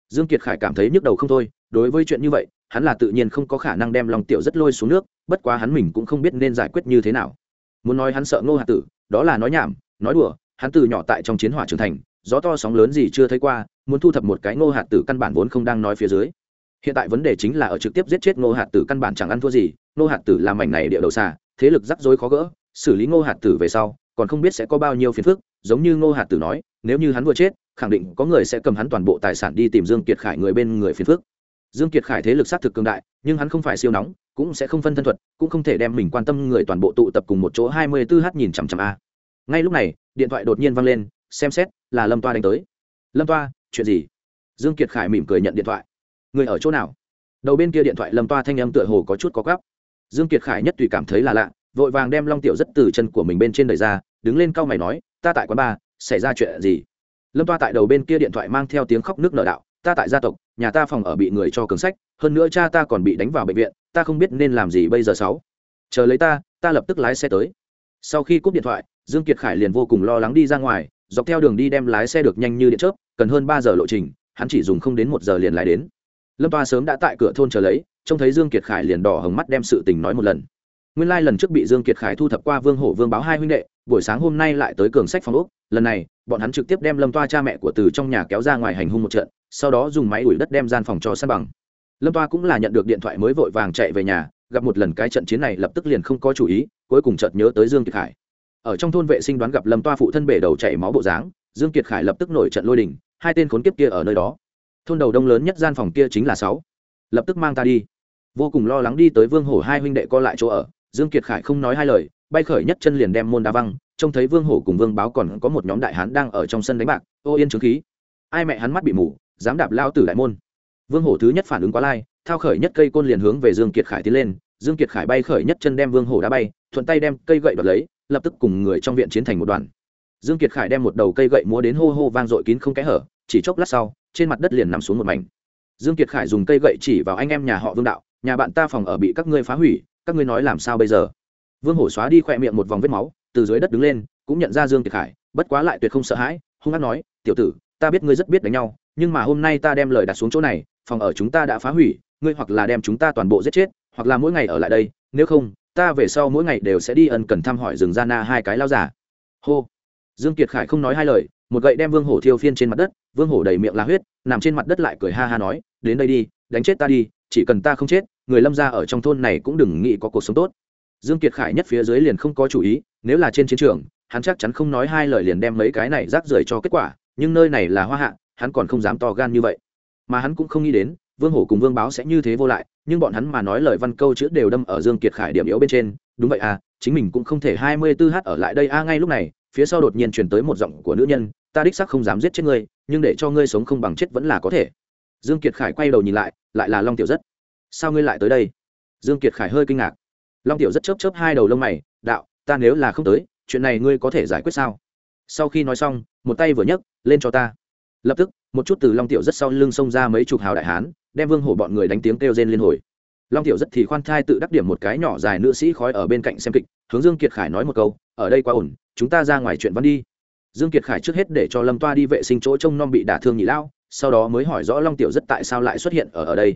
Dương kiệt khải cảm thấy nhức đầu không thôi đối với chuyện như vậy, hắn là tự nhiên không có khả năng đem lòng tiểu rất lôi xuống nước, bất quá hắn mình cũng không biết nên giải quyết như thế nào. Muốn nói hắn sợ ngô hạt tử, đó là nói nhảm, nói đùa, hắn từ nhỏ tại trong chiến hỏa trưởng thành, gió to sóng lớn gì chưa thấy qua, muốn thu thập một cái ngô hạt tử căn bản vốn không đang nói phía dưới. Hiện tại vấn đề chính là ở trực tiếp giết chết ngô hạt tử căn bản chẳng ăn thua gì, ngô hạt tử làm mảnh này địa đầu xa, thế lực rắc rối khó gỡ, xử lý ngô hạt tử về sau, còn không biết sẽ có bao nhiêu phiền phức, giống như ngô hạt tử nói, nếu như hắn vừa chết, khẳng định có người sẽ cầm hắn toàn bộ tài sản đi tìm dương kiệt khải người bên người phiền phức dương kiệt khải thế lực sát thực cường đại nhưng hắn không phải siêu nóng cũng sẽ không phân thân thuật cũng không thể đem mình quan tâm người toàn bộ tụ tập cùng một chỗ hai mươi 24h nhìn chằm chằm a. Ngay lúc này điện thoại đột nhiên vang lên xem xét là lâm toa đánh tới. Lâm toa chuyện gì? Dương kiệt khải mỉm cười nhận điện thoại. Người ở chỗ nào? Đầu bên kia điện thoại lâm toa thanh âm tựa hồ có chút có gắp. dương kiệt khải nhất tùy cảm thấy là lạ vội vàng đem long tiểu rất từ chân của mình bên trên đời ra đứng lên cau mày nói ta tại quán ba, xảy ra chuyện gì? Lâm toa tại đầu bên kia điện thoại mang theo tiếng khóc nước nở đạo ta tại gia tộc nhà ta phòng ở bị người cho cường sách, hơn nữa cha ta còn bị đánh vào bệnh viện, ta không biết nên làm gì bây giờ sáu. Chờ lấy ta ta lập tức lái xe tới. Sau khi cúp điện thoại, dương kiệt khải liền vô cùng lo lắng đi ra ngoài, dọc theo đường đi đem lái xe được nhanh như điện chớp, cần hơn ba giờ lộ trình, hắn chỉ dùng không đến một giờ liền lái đến. Lâm toa sớm đã tại cửa thôn chờ lấy, trông thấy dương kiệt khải liền đỏ hồng mắt đem sự tình nói một lần. Nguyên lai lần trước bị dương kiệt khải thu thập qua vương hổ vương báo hai huynh đệ, buổi sáng hôm nay lại tới cường sách phòng úc lần này, bọn hắn trực tiếp đem lâm toa cha mẹ của từ trong nhà kéo ra ngoài hành hung một trận, sau đó dùng máy ủi đất đem gian phòng cho san bằng. Lâm toa cũng là nhận được điện thoại mới vội vàng chạy về nhà, gặp một lần cái trận chiến này lập tức liền không có chủ ý, cuối cùng chợt nhớ tới dương kiệt khải. Ở trong thôn vệ sinh đoán gặp lâm toa phụ thân bể đầu chảy máu bộ dáng, dương kiệt khải lập tức nổi trận lôi đình, hai tên khốn kiếp kia ở nơi đó. Thôn đầu đông lớn nhất gian phòng kia chính là sáu. Lập tức mang ta đi. Vô cùng lo lắng đi tới vương hổ hai huynh đệ co lại chỗ ở, dương kiệt khải không nói hai lời, bay khởi nhất chân liền đem môn đá văng trông thấy vương hổ cùng vương báo còn có một nhóm đại hán đang ở trong sân đánh bạc, ô yên trướng khí. Ai mẹ hắn mắt bị mù, dám đạp lao tử đại môn. Vương hổ thứ nhất phản ứng quá lai, thao khởi nhất cây côn liền hướng về dương kiệt khải tiến lên, dương kiệt khải bay khởi nhất chân đem vương hổ đá bay, thuận tay đem cây gậy đoạt lấy, lập tức cùng người trong viện chiến thành một đoàn. Dương kiệt khải đem một đầu cây gậy múa đến hô hô vang dội kín không kẽ hở, chỉ chốc lát sau, trên mặt đất liền nằm xuống một mảnh. Dương kiệt khải dùng cây gậy chỉ vào anh em nhà họ vương đạo, nhà bạn ta phòng ở bị các ngươi phá hủy, các ngươi nói làm sao bây giờ? Vương hổ xóa đi khoe miệng một vòng vết máu từ dưới đất đứng lên, cũng nhận ra dương kiệt khải, bất quá lại tuyệt không sợ hãi, hung hát nói, tiểu tử, ta biết ngươi rất biết đánh nhau, nhưng mà hôm nay ta đem lời đặt xuống chỗ này, phòng ở chúng ta đã phá hủy, ngươi hoặc là đem chúng ta toàn bộ giết chết, hoặc là mỗi ngày ở lại đây, nếu không, ta về sau mỗi ngày đều sẽ đi ân cần thăm hỏi rừng gia na hai cái lao giả hô. Dương kiệt khải không nói hai lời, một gậy đem vương hổ thiêu phiên trên mặt đất, vương hổ đầy miệng la huyết, nằm trên mặt đất lại cười ha ha nói, đến đây đi, đánh chết ta đi, chỉ cần ta không chết, người lâm gia ở trong thôn này cũng đừng nghĩ có cuộc sống tốt dương kiệt khải nhất phía dưới liền không có chủ ý, nếu là trên chiến trường, hắn chắc chắn không nói hai lời liền đem mấy cái này rác rưởi cho kết quả, nhưng nơi này là hoa hạ, hắn còn không dám to gan như vậy. Mà hắn cũng không nghĩ đến, vương hổ cùng vương báo sẽ như thế vô lại, nhưng bọn hắn mà nói lời văn câu chữ đều đâm ở dương kiệt khải điểm yếu bên trên, đúng vậy à chính mình cũng không thể hai mươi tư h ở lại đây a ngay lúc này, phía sau đột nhiên truyền tới một giọng của nữ nhân, ta đích xác không dám giết chết ngươi, nhưng để cho ngươi sống không bằng chết vẫn là có thể. Dương kiệt khải quay đầu nhìn lại lại là long tiểu rất. Sao ngươi lại tới đây? Dương kiệt khải hơi kinh ngạc long tiểu rất chớp chớp hai đầu lông mày, đạo, ta nếu là không tới, chuyện này ngươi có thể giải quyết sao? Sau khi nói xong, một tay vừa nhấc, lên cho ta. Lập tức, một chút từ long tiểu rất sau lưng xông ra mấy chục hào đại hán, đem vương hổ bọn người đánh tiếng kêu rên liên hồi. Long tiểu rất thì khoan thai tự đắc điểm một cái nhỏ dài nữ sĩ khói ở bên cạnh xem kịch, hướng dương kiệt khải nói một câu, ở đây quá ổn, chúng ta ra ngoài chuyện văn đi. Dương kiệt khải trước hết để cho lâm toa đi vệ sinh chỗ trông non bị đả thương nhị lao sau đó mới hỏi rõ long tiểu rất tại sao lại xuất hiện ở ở đây.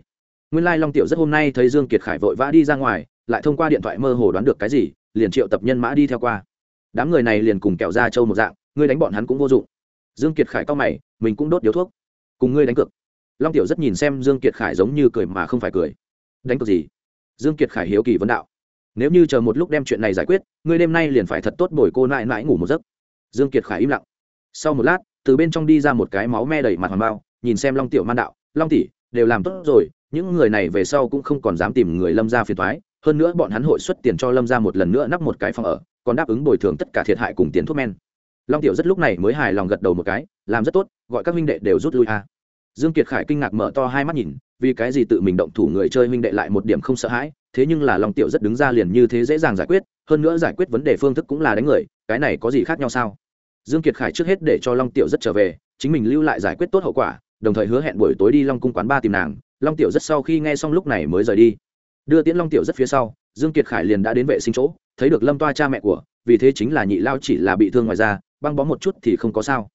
Nguyên lai long tiểu rất hôm nay thấy dương kiệt khải vội vã đi ra ngoài lại thông qua điện thoại mơ hồ đoán được cái gì, liền triệu tập nhân mã đi theo qua. Đám người này liền cùng kẹo ra châu một dạng, ngươi đánh bọn hắn cũng vô dụng. Dương kiệt khải cao mày, mình cũng đốt điếu thuốc. Cùng ngươi đánh cược. Long tiểu rất nhìn xem dương kiệt khải giống như cười mà không phải cười. Đánh cược gì? Dương kiệt khải hiếu kỳ vấn đạo. Nếu như chờ một lúc đem chuyện này giải quyết, ngươi đêm nay liền phải thật tốt bồi cô nại nãi ngủ một giấc. Dương kiệt khải im lặng. Sau một lát, từ bên trong đi ra một cái máu me đầy mặt hoàng bao, nhìn xem long tiểu man đạo, long tỷ, đều làm tốt rồi, những người này về sau cũng không còn dám tìm người lâm ra phiền thoái hơn nữa bọn hắn hội xuất tiền cho lâm ra một lần nữa nắp một cái phòng ở, còn đáp ứng bồi thường tất cả thiệt hại cùng tiền thuốc men. Long tiểu rất lúc này mới hài lòng gật đầu một cái, làm rất tốt, gọi các huynh đệ đều rút lui a. Dương kiệt khải kinh ngạc mở to hai mắt nhìn, vì cái gì tự mình động thủ người chơi huynh đệ lại một điểm không sợ hãi, thế nhưng là long tiểu rất đứng ra liền như thế dễ dàng giải quyết, hơn nữa giải quyết vấn đề phương thức cũng là đánh người, cái này có gì khác nhau sao? Dương kiệt khải trước hết để cho long tiểu rất trở về, chính mình lưu lại giải quyết tốt hậu quả, đồng thời hứa hẹn buổi tối đi long cung quán ba tìm nàng, long tiểu rất sau khi nghe xong lúc này mới rời đi đưa tiễn long tiểu rất phía sau, dương kiệt khải liền đã đến vệ sinh chỗ, thấy được lâm toa cha mẹ của, vì thế chính là nhị lao chỉ là bị thương ngoài da, băng bó một chút thì không có sao.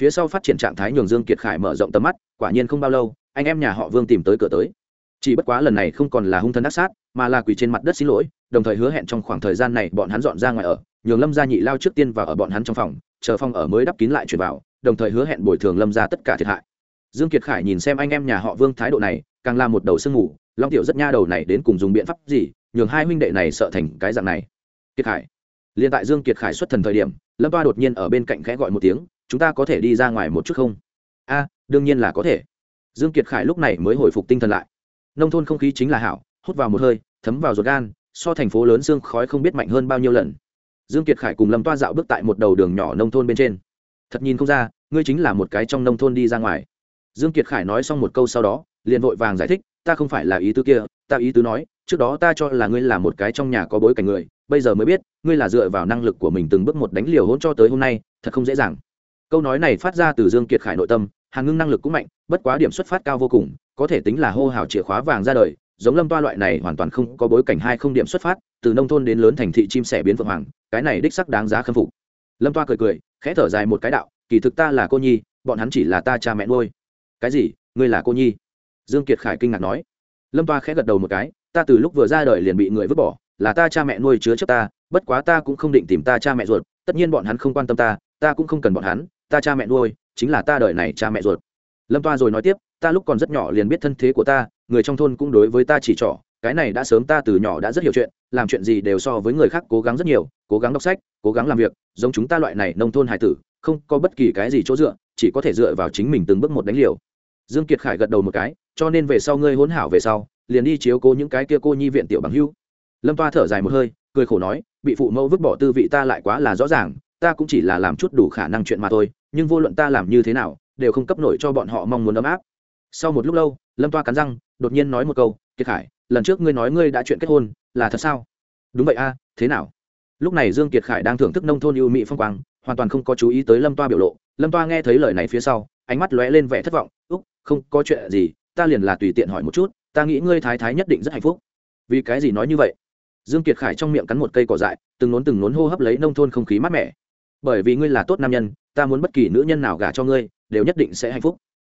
Phía sau phát triển trạng thái nhường dương kiệt khải mở rộng tầm mắt, quả nhiên không bao lâu, anh em nhà họ vương tìm tới cửa tới. Chỉ bất quá lần này không còn là hung thân ác sát, mà là quỳ trên mặt đất xin lỗi, đồng thời hứa hẹn trong khoảng thời gian này bọn hắn dọn ra ngoài ở, nhường lâm gia nhị lao trước tiên vào ở bọn hắn trong phòng, chờ phòng ở mới đắp kín lại chuyển vào, đồng thời hứa hẹn bồi thường lâm gia tất cả thiệt hại. Dương kiệt khải nhìn xem anh em nhà họ vương thái độ này, càng là một đầu sương ngủ long tiểu rất nha đầu này đến cùng dùng biện pháp gì, nhường hai huynh đệ này sợ thành cái dạng này? Kiệt khải. Liền tại dương kiệt khải xuất thần thời điểm, lâm toa đột nhiên ở bên cạnh khẽ gọi một tiếng, chúng ta có thể đi ra ngoài một chút không? A, đương nhiên là có thể. Dương kiệt khải lúc này mới hồi phục tinh thần lại. Nông thôn không khí chính là hảo, hút vào một hơi, thấm vào ruột gan, so thành phố lớn xương khói không biết mạnh hơn bao nhiêu lần. Dương kiệt khải cùng lâm toa dạo bước tại một đầu đường nhỏ nông thôn bên trên. Thật nhìn không ra, ngươi chính là một cái trong nông thôn đi ra ngoài. Dương kiệt khải nói xong một câu sau đó, liền vội vàng giải thích ta không phải là ý tứ kia, ta ý tứ nói, trước đó ta cho là ngươi là một cái trong nhà có bối cảnh người, bây giờ mới biết, ngươi là dựa vào năng lực của mình từng bước một đánh liều hôn cho tới hôm nay, thật không dễ dàng. Câu nói này phát ra từ dương kiệt khải nội tâm, hàng ngưng năng lực cũng mạnh, bất quá điểm xuất phát cao vô cùng, có thể tính là hô hào chìa khóa vàng ra đời, giống lâm toa loại này hoàn toàn không có bối cảnh hai không điểm xuất phát, từ nông thôn đến lớn thành thị chim sẻ biến phượng hoàng, cái này đích sắc đáng giá khâm phục. Lâm toa cười cười, khẽ thở dài một cái đạo, kỳ thực ta là cô nhi, bọn hắn chỉ là ta cha mẹ nuôi. Cái gì? Ngươi là cô nhi? Dương kiệt khải kinh ngạc nói. Lâm toa khẽ gật đầu một cái, ta từ lúc vừa ra đời liền bị người vứt bỏ, là ta cha mẹ nuôi chứa chấp ta, bất quá ta cũng không định tìm ta cha mẹ ruột, tất nhiên bọn hắn không quan tâm ta ta cũng không cần bọn hắn, ta cha mẹ nuôi, chính là ta đời này cha mẹ ruột. Lâm toa rồi nói tiếp, ta lúc còn rất nhỏ liền biết thân thế của ta, người trong thôn cũng đối với ta chỉ trỏ, cái này đã sớm ta từ nhỏ đã rất hiểu chuyện, làm chuyện gì đều so với người khác cố gắng rất nhiều, cố gắng đọc sách, cố gắng làm việc, giống chúng ta loại này nông thôn hải tử, không có bất kỳ cái gì chỗ dựa, chỉ có thể dựa vào chính mình từng bước một đánh liều dương kiệt khải gật đầu một cái, cho nên về sau ngươi hỗn hảo về sau, liền đi chiếu cố những cái kia cô nhi viện tiểu bằng hưu lâm toa thở dài một hơi, cười khổ nói, bị phụ mẫu vứt bỏ tư vị ta lại quá là rõ ràng, ta cũng chỉ là làm chút đủ khả năng chuyện mà thôi, nhưng vô luận ta làm như thế nào, đều không cấp nổi cho bọn họ mong muốn ấm áp. Sau một lúc lâu, lâm toa cắn răng, đột nhiên nói một câu, kiệt khải, lần trước ngươi nói ngươi đã chuyện kết hôn, là thật sao? Đúng vậy a, thế nào? Lúc này dương kiệt khải đang thưởng thức nông thôn ưu mỹ phong quang, hoàn toàn không có chú ý tới lâm toa biểu lộ. Lâm toa nghe thấy lời này phía sau, ánh mắt lóe lên vẻ thất vọng, úc không có chuyện gì, ta liền là tùy tiện hỏi một chút, ta nghĩ ngươi thái thái nhất định rất hạnh phúc. Vì cái gì nói như vậy? Dương kiệt khải trong miệng cắn một cây cỏ dại, từng nốn từng nốn hô hấp lấy nông thôn không khí mát mẻ. Bởi vì ngươi là tốt nam nhân, ta muốn bất kỳ nữ nhân nào gả cho ngươi, đều nhất định sẽ hạnh phúc.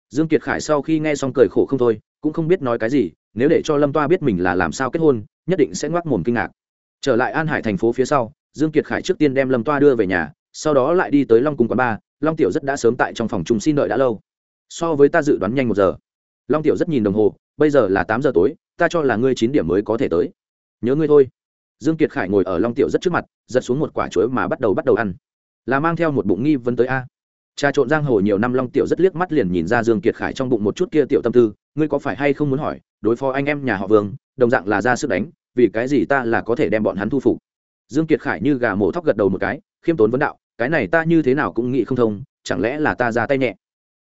Dương kiệt khải sau khi nghe xong cười khổ không thôi, cũng không biết nói cái gì, nếu để cho lâm toa biết mình là làm sao kết hôn, nhất định sẽ ngoác mồm kinh ngạc. Trở lại an hải thành phố phía sau, dương kiệt khải trước tiên đem lâm toa đưa về nhà, sau đó lại đi tới long cung quán ba long tiểu rất đã sớm tại trong phòng chung xin đợi đã lâu so với ta dự đoán nhanh một giờ. Long tiểu rất nhìn đồng hồ, bây giờ là tám giờ tối, ta cho là ngươi chín điểm mới có thể tới. Nhớ ngươi thôi. Dương kiệt khải ngồi ở long tiểu rất trước mặt, giật xuống một quả chuối mà bắt đầu bắt đầu ăn. Là mang theo một bụng nghi vấn tới a. Trà trộn giang hồ nhiều năm long tiểu rất liếc mắt liền nhìn ra dương kiệt khải trong bụng một chút kia tiểu tâm tư, ngươi có phải hay không muốn hỏi, đối phó anh em nhà họ vương, đồng dạng là ra sức đánh, vì cái gì ta là có thể đem bọn hắn thu phục? Dương kiệt khải như gà mổ thóc gật đầu một cái, khiêm tốn vấn đạo, cái này ta như thế nào cũng nghĩ không thông, chẳng lẽ là ta ra tay nhẹ?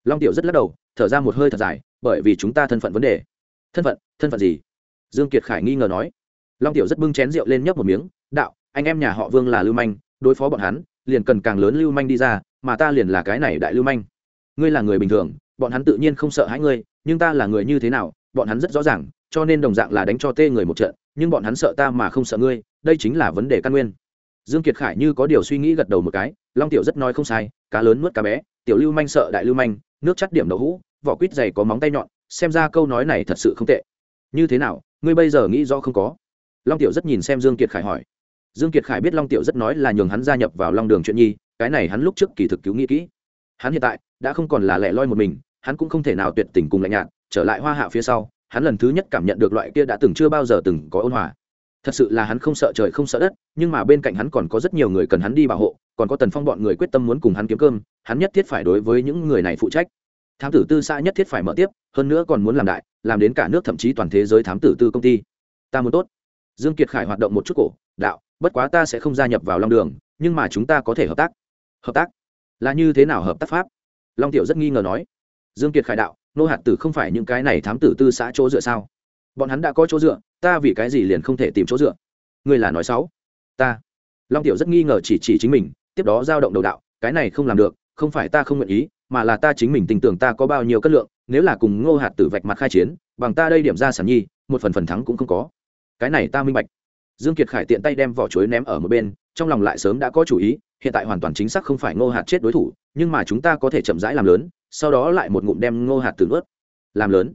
Long tiểu rất lắc đầu, thở ra một hơi thật dài, bởi vì chúng ta thân phận vấn đề. Thân phận? Thân phận gì? Dương kiệt khải nghi ngờ nói. Long tiểu rất bưng chén rượu lên nhấp một miếng, đạo, anh em nhà họ vương là lưu manh, đối phó bọn hắn, liền cần càng lớn lưu manh đi ra, mà ta liền là cái này đại lưu manh. Ngươi là người bình thường, bọn hắn tự nhiên không sợ hãi ngươi, nhưng ta là người như thế nào, bọn hắn rất rõ ràng, cho nên đồng dạng là đánh cho tê người một trận, nhưng bọn hắn sợ ta mà không sợ ngươi, đây chính là vấn đề căn nguyên. Dương kiệt khải như có điều suy nghĩ gật đầu một cái, long tiểu rất nói không sai, cá lớn nuốt cá bé, tiểu lưu manh sợ đại lưu manh nước chắt điểm đậu hũ, vỏ quýt dày có móng tay nhọn, xem ra câu nói này thật sự không tệ. Như thế nào, ngươi bây giờ nghĩ rõ không có? Long tiểu rất nhìn xem dương kiệt khải hỏi. Dương kiệt khải biết long tiểu rất nói là nhường hắn gia nhập vào long đường chuyện nhi, cái này hắn lúc trước kỳ thực cứu nghĩ kỹ. Hắn hiện tại đã không còn là lẻ loi một mình, hắn cũng không thể nào tuyệt tình cùng lạnh nhạt, trở lại hoa hạ phía sau, hắn lần thứ nhất cảm nhận được loại kia đã từng chưa bao giờ từng có ôn hòa. Thật sự là hắn không sợ trời không sợ đất, nhưng mà bên cạnh hắn còn có rất nhiều người cần hắn đi bảo hộ còn có tần phong bọn người quyết tâm muốn cùng hắn kiếm cơm, hắn nhất thiết phải đối với những người này phụ trách. Thám tử tư xã nhất thiết phải mở tiếp, hơn nữa còn muốn làm đại, làm đến cả nước thậm chí toàn thế giới thám tử tư công ty. Ta muốn tốt. Dương kiệt khải hoạt động một chút cổ, đạo, bất quá ta sẽ không gia nhập vào long đường, nhưng mà chúng ta có thể hợp tác. Hợp tác? Là như thế nào hợp tác pháp? Long tiểu rất nghi ngờ nói. Dương kiệt khải đạo, nô hạt tử không phải những cái này thám tử tư xã chỗ dựa sao? Bọn hắn đã có chỗ dựa, ta vì cái gì liền không thể tìm chỗ dựa? Ngươi là nói xấu. Ta. Long tiểu rất nghi ngờ chỉ chỉ chính mình tiếp đó giao động đầu đạo, cái này không làm được, không phải ta không nguyện ý, mà là ta chính mình tin tưởng ta có bao nhiêu cân lượng, nếu là cùng ngô hạt tử vạch mặt khai chiến, bằng ta đây điểm ra sản nhi, một phần phần thắng cũng không có. Cái này ta minh bạch. Dương kiệt khải tiện tay đem vỏ chuối ném ở một bên, trong lòng lại sớm đã có chủ ý, hiện tại hoàn toàn chính xác không phải ngô hạt chết đối thủ, nhưng mà chúng ta có thể chậm rãi làm lớn, sau đó lại một ngụm đem ngô hạt tử nuốt. Làm lớn.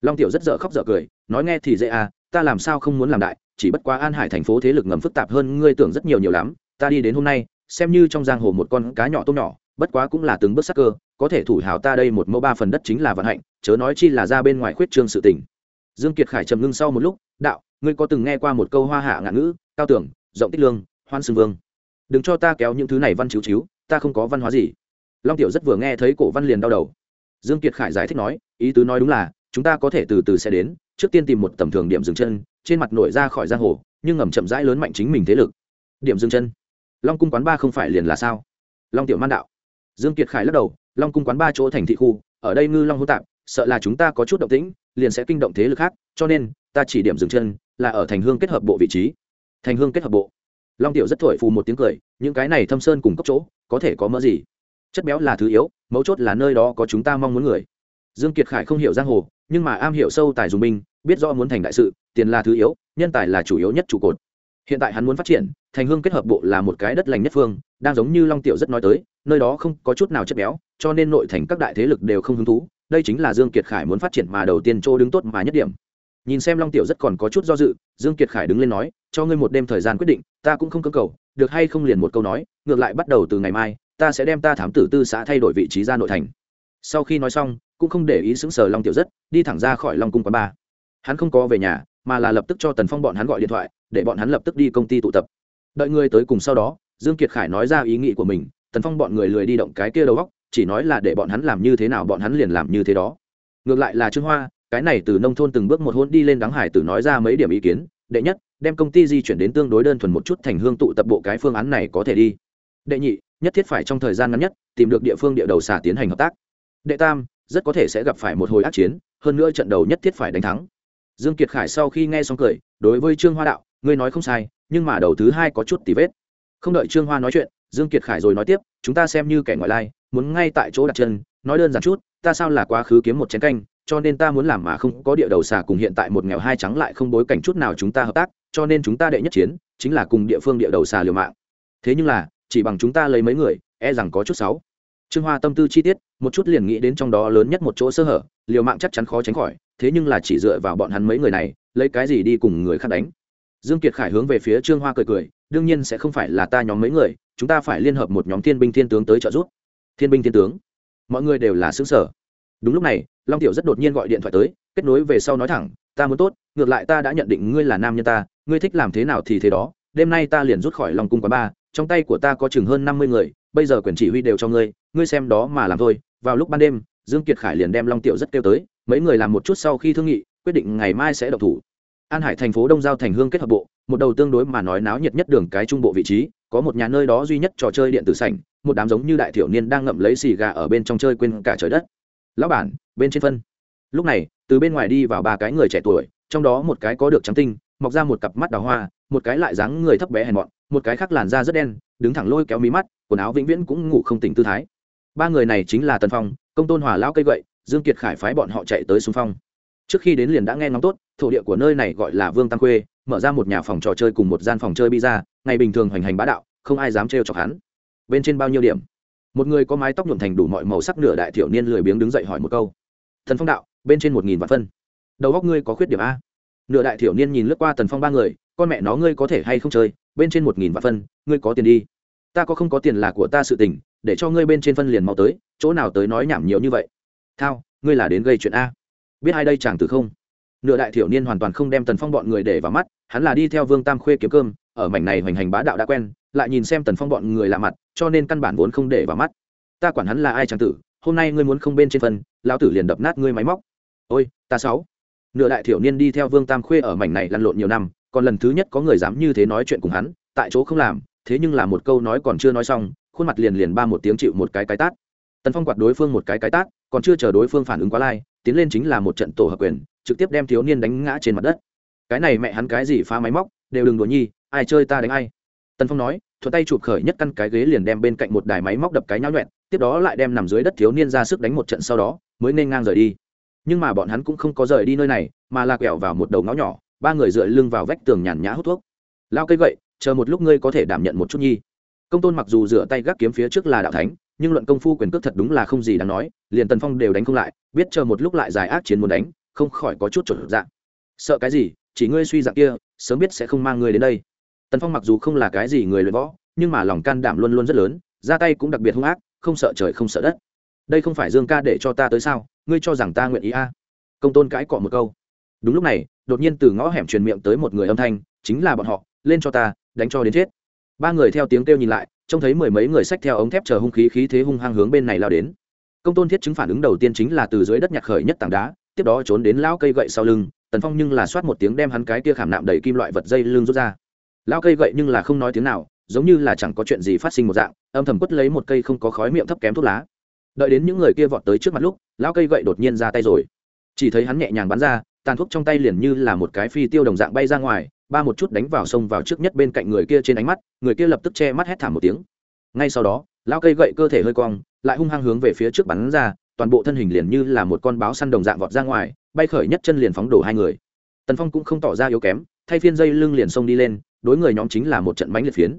Long tiểu rất dở khóc dở cười, nói nghe thì dễ à ta làm sao không muốn làm đại, chỉ bất quá an hải thành phố thế lực ngầm phức tạp hơn ngươi tưởng rất nhiều nhiều lắm, ta đi đến hôm nay xem như trong giang hồ một con cá nhỏ tôm nhỏ, bất quá cũng là từng bước sắc cơ, có thể thủ hào ta đây một mẫu ba phần đất chính là vận hạnh, chớ nói chi là ra bên ngoài khuyết trương sự tình. Dương kiệt khải trầm ngưng sau một lúc, đạo, ngươi có từng nghe qua một câu hoa hạ ngạn ngữ, cao tưởng, rộng tích lương, hoan xưng vương. Đừng cho ta kéo những thứ này văn chiếu chiếu, ta không có văn hóa gì. Long tiểu rất vừa nghe thấy cổ văn liền đau đầu. Dương kiệt khải giải thích nói, ý tứ nói đúng là, chúng ta có thể từ từ sẽ đến, trước tiên tìm một tầm thường điểm dừng chân, trên mặt nổi ra khỏi giang hồ, nhưng ngầm chậm rãi lớn mạnh chính mình thế lực. Điểm dừng chân long cung quán ba không phải liền là sao? Long tiểu man đạo. Dương kiệt khải lắc đầu, long cung quán ba chỗ thành thị khu, ở đây ngư long hỗn tạp, sợ là chúng ta có chút động tĩnh, liền sẽ kinh động thế lực khác, cho nên, ta chỉ điểm dừng chân, là ở thành hương kết hợp bộ vị trí. Thành hương kết hợp bộ. Long tiểu rất thổi phù một tiếng cười, những cái này thâm sơn cùng cấp chỗ, có thể có mỡ gì? Chất béo là thứ yếu, mấu chốt là nơi đó có chúng ta mong muốn người. Dương kiệt khải không hiểu giang hồ, nhưng mà am hiểu sâu tài dùng binh, biết rõ muốn thành đại sự, tiền là thứ yếu, nhân tài là chủ yếu nhất trụ cột hiện tại hắn muốn phát triển, thành hương kết hợp bộ là một cái đất lành nhất phương, đang giống như long tiểu rất nói tới, nơi đó không có chút nào chất béo, cho nên nội thành các đại thế lực đều không hứng thú, đây chính là dương kiệt khải muốn phát triển mà đầu tiên chỗ đứng tốt mà nhất điểm. Nhìn xem long tiểu rất còn có chút do dự, dương kiệt khải đứng lên nói, cho ngươi một đêm thời gian quyết định, ta cũng không cơ cầu, được hay không liền một câu nói, ngược lại bắt đầu từ ngày mai, ta sẽ đem ta thám tử tư xã thay đổi vị trí ra nội thành. Sau khi nói xong, cũng không để ý xứng sờ long tiểu rất, đi thẳng ra khỏi long cung quán ba. Hắn không có về nhà, mà là lập tức cho tần phong bọn hắn gọi điện thoại để bọn hắn lập tức đi công ty tụ tập. Đợi người tới cùng sau đó, dương kiệt khải nói ra ý nghĩ của mình, tần phong bọn người lười đi động cái kia đầu góc chỉ nói là để bọn hắn làm như thế nào bọn hắn liền làm như thế đó. Ngược lại là trương hoa, cái này từ nông thôn từng bước một hôn đi lên đáng hải tử nói ra mấy điểm ý kiến, đệ nhất, đem công ty di chuyển đến tương đối đơn thuần một chút thành hương tụ tập bộ cái phương án này có thể đi. Đệ nhị, nhất thiết phải trong thời gian ngắn nhất, tìm được địa phương địa đầu xả tiến hành hợp tác. Đệ tam, rất có thể sẽ gặp phải một hồi ác chiến, hơn nữa trận đầu nhất thiết phải đánh thắng. Dương kiệt khải sau khi nghe xong cười, đối với trương hoa đạo ngươi nói không sai, nhưng mà đầu thứ hai có chút tì vết. Không đợi trương hoa nói chuyện, dương kiệt khải rồi nói tiếp, chúng ta xem như kẻ ngoại lai, muốn ngay tại chỗ đặt chân, nói đơn giản chút, ta sao là quá khứ kiếm một chén canh, cho nên ta muốn làm mà không có địa đầu xà cùng hiện tại một nghèo hai trắng lại không bối cảnh chút nào chúng ta hợp tác, cho nên chúng ta đệ nhất chiến, chính là cùng địa phương địa đầu xà liều mạng. Thế nhưng là, chỉ bằng chúng ta lấy mấy người e rằng có chút xấu trương hoa tâm tư chi tiết, một chút liền nghĩ đến trong đó lớn nhất một chỗ sơ hở, liều mạng chắc chắn khó tránh khỏi, thế nhưng là chỉ dựa vào bọn hắn mấy người này, lấy cái gì đi cùng người khác đánh? Dương kiệt khải hướng về phía trương hoa cười cười, đương nhiên sẽ không phải là ta nhóm mấy người, chúng ta phải liên hợp một nhóm thiên binh thiên tướng tới trợ giúp. Thiên binh thiên tướng? Mọi người đều là xứng sở đúng lúc này, long tiểu rất đột nhiên gọi điện thoại tới, kết nối về sau nói thẳng, ta muốn tốt, ngược lại ta đã nhận định ngươi là nam nhân ta, ngươi thích làm thế nào thì thế đó, đêm nay ta liền rút khỏi lòng cung quán ba, trong tay của ta có chừng hơn năm mươi người, bây giờ quyền chỉ huy đều cho ngươi ngươi xem đó mà làm thôi. Vào lúc ban đêm, dương kiệt khải liền đem long tiểu rất kêu tới, mấy người làm một chút sau khi thương nghị, quyết định ngày mai sẽ độc thủ an hải thành phố đông giao thành hương kết hợp bộ, một đầu tương đối mà nói náo nhiệt nhất đường cái trung bộ vị trí, có một nhà nơi đó duy nhất trò chơi điện tử sảnh, một đám giống như đại thiểu niên đang ngậm lấy xì gà ở bên trong chơi quên cả trời đất. Lão bản, bên trên phân. Lúc này, từ bên ngoài đi vào ba cái người trẻ tuổi, trong đó một cái có được trắng tinh, mọc ra một cặp mắt đào hoa, một cái lại dáng người thấp bé hèn mọn, một cái khác làn da rất đen, đứng thẳng lôi kéo mí mắt, quần áo vĩnh viễn cũng ngủ không tỉnh tư thái. Ba người này chính là tần phong, công tôn hòa lão cây gậy, dương kiệt khải phái bọn họ chạy tới xung phong. Trước khi đến liền đã nghe ngóng tốt thổ địa của nơi này gọi là vương tam khuê, mở ra một nhà phòng trò chơi cùng một gian phòng chơi bi ra, ngày bình thường hoành hành bá đạo, không ai dám trêu chọc hắn. Bên trên bao nhiêu điểm? Một người có mái tóc nhuộm thành đủ mọi màu sắc nửa đại thiểu niên lười biếng đứng dậy hỏi một câu. Thần phong đạo, bên trên một nghìn vạn phân. Đầu góc ngươi có khuyết điểm a? Nửa đại thiểu niên nhìn lướt qua tần phong ba người, con mẹ nó ngươi có thể hay không chơi, bên trên một nghìn vạn phân, ngươi có tiền đi. Ta có không có tiền là của ta sự tình, để cho ngươi bên trên phân liền mau tới, chỗ nào tới nói nhảm nhiều như vậy. Thao, ngươi là đến gây chuyện a? Biết ai đây chẳng từ không? Nửa đại thiểu niên hoàn toàn không đem tần phong bọn người để vào mắt, hắn là đi theo vương tam khuê kiếm cơm, ở mảnh này hoành hành bá đạo đã quen, lại nhìn xem tần phong bọn người lạ mặt, cho nên căn bản vốn không để vào mắt. Ta quản hắn là ai chẳng tử, hôm nay ngươi muốn không bên trên phân lão tử liền đập nát ngươi máy móc. Ôi, ta sáu. Nửa đại thiểu niên đi theo vương tam khuê ở mảnh này lăn lộn nhiều năm, còn lần thứ nhất có người dám như thế nói chuyện cùng hắn, tại chỗ không làm, thế nhưng là một câu nói còn chưa nói xong, khuôn mặt liền liền ba một tiếng chịu một cái cái tát. Tần phong quạt đối phương một cái cái tát, còn chưa chờ đối phương phản ứng quá lai, tiến lên chính là một trận tổ hợp quyền trực tiếp đem thiếu niên đánh ngã trên mặt đất. Cái này mẹ hắn cái gì phá máy móc, đều đừng đùa nhi, ai chơi ta đánh ai. Tần phong nói, thuận tay chụp khởi nhất căn cái ghế liền đem bên cạnh một đài máy móc đập cái nhão nhuẹn, tiếp đó lại đem nằm dưới đất thiếu niên ra sức đánh một trận sau đó, mới nên ngang rời đi. Nhưng mà bọn hắn cũng không có rời đi nơi này, mà là quẹo vào một đầu ngõ nhỏ, ba người dựa lưng vào vách tường nhàn nhã hút thuốc. Lao cây gậy, chờ một lúc ngươi có thể đảm nhận một chút nhi. Công tôn mặc dù rửa tay gác kiếm phía trước là đạo thánh, nhưng luận công phu quyền cước thật đúng là không gì đáng nói, liền tần phong đều đánh không lại, biết chờ một lúc lại giải ác chiến muốn đánh không khỏi có chút chuẩn dạng. Sợ cái gì? Chỉ ngươi suy dạng kia, sớm biết sẽ không mang ngươi đến đây. Tần phong mặc dù không là cái gì người luyện võ, nhưng mà lòng can đảm luôn luôn rất lớn, ra tay cũng đặc biệt hung ác, không sợ trời không sợ đất. Đây không phải dương ca để cho ta tới sao? Ngươi cho rằng ta nguyện ý a à? công tôn cãi cọ một câu. Đúng lúc này, đột nhiên từ ngõ hẻm truyền miệng tới một người âm thanh, chính là bọn họ, lên cho ta, đánh cho đến chết. Ba người theo tiếng kêu nhìn lại, trông thấy mười mấy người xách theo ống thép chờ hung khí khí thế hung hăng hướng bên này lao đến. Công tôn thiết chứng phản ứng đầu tiên chính là từ dưới đất nhặt khởi nhất tảng đá tiếp đó trốn đến lão cây gậy sau lưng, tần phong nhưng là soát một tiếng đem hắn cái kia khảm nạm đầy kim loại vật dây lưng rút ra. Lão cây gậy nhưng là không nói tiếng nào, giống như là chẳng có chuyện gì phát sinh một dạng, âm thầm quất lấy một cây không có khói miệng thấp kém thuốc lá. Đợi đến những người kia vọt tới trước mặt lúc, lão cây gậy đột nhiên ra tay rồi. Chỉ thấy hắn nhẹ nhàng bắn ra, tàn thuốc trong tay liền như là một cái phi tiêu đồng dạng bay ra ngoài, ba một chút đánh vào sông vào trước nhất bên cạnh người kia trên ánh mắt, người kia lập tức che mắt hét thảm một tiếng. Ngay sau đó, lão cây gậy cơ thể hơi cong, lại hung hăng hướng về phía trước bắn ra toàn bộ thân hình liền như là một con báo săn đồng dạng vọt ra ngoài, bay khởi nhất chân liền phóng đổ hai người. Tần phong cũng không tỏ ra yếu kém, thay phiên dây lưng liền xông đi lên, đối người nhóm chính là một trận bánh liệt phiến.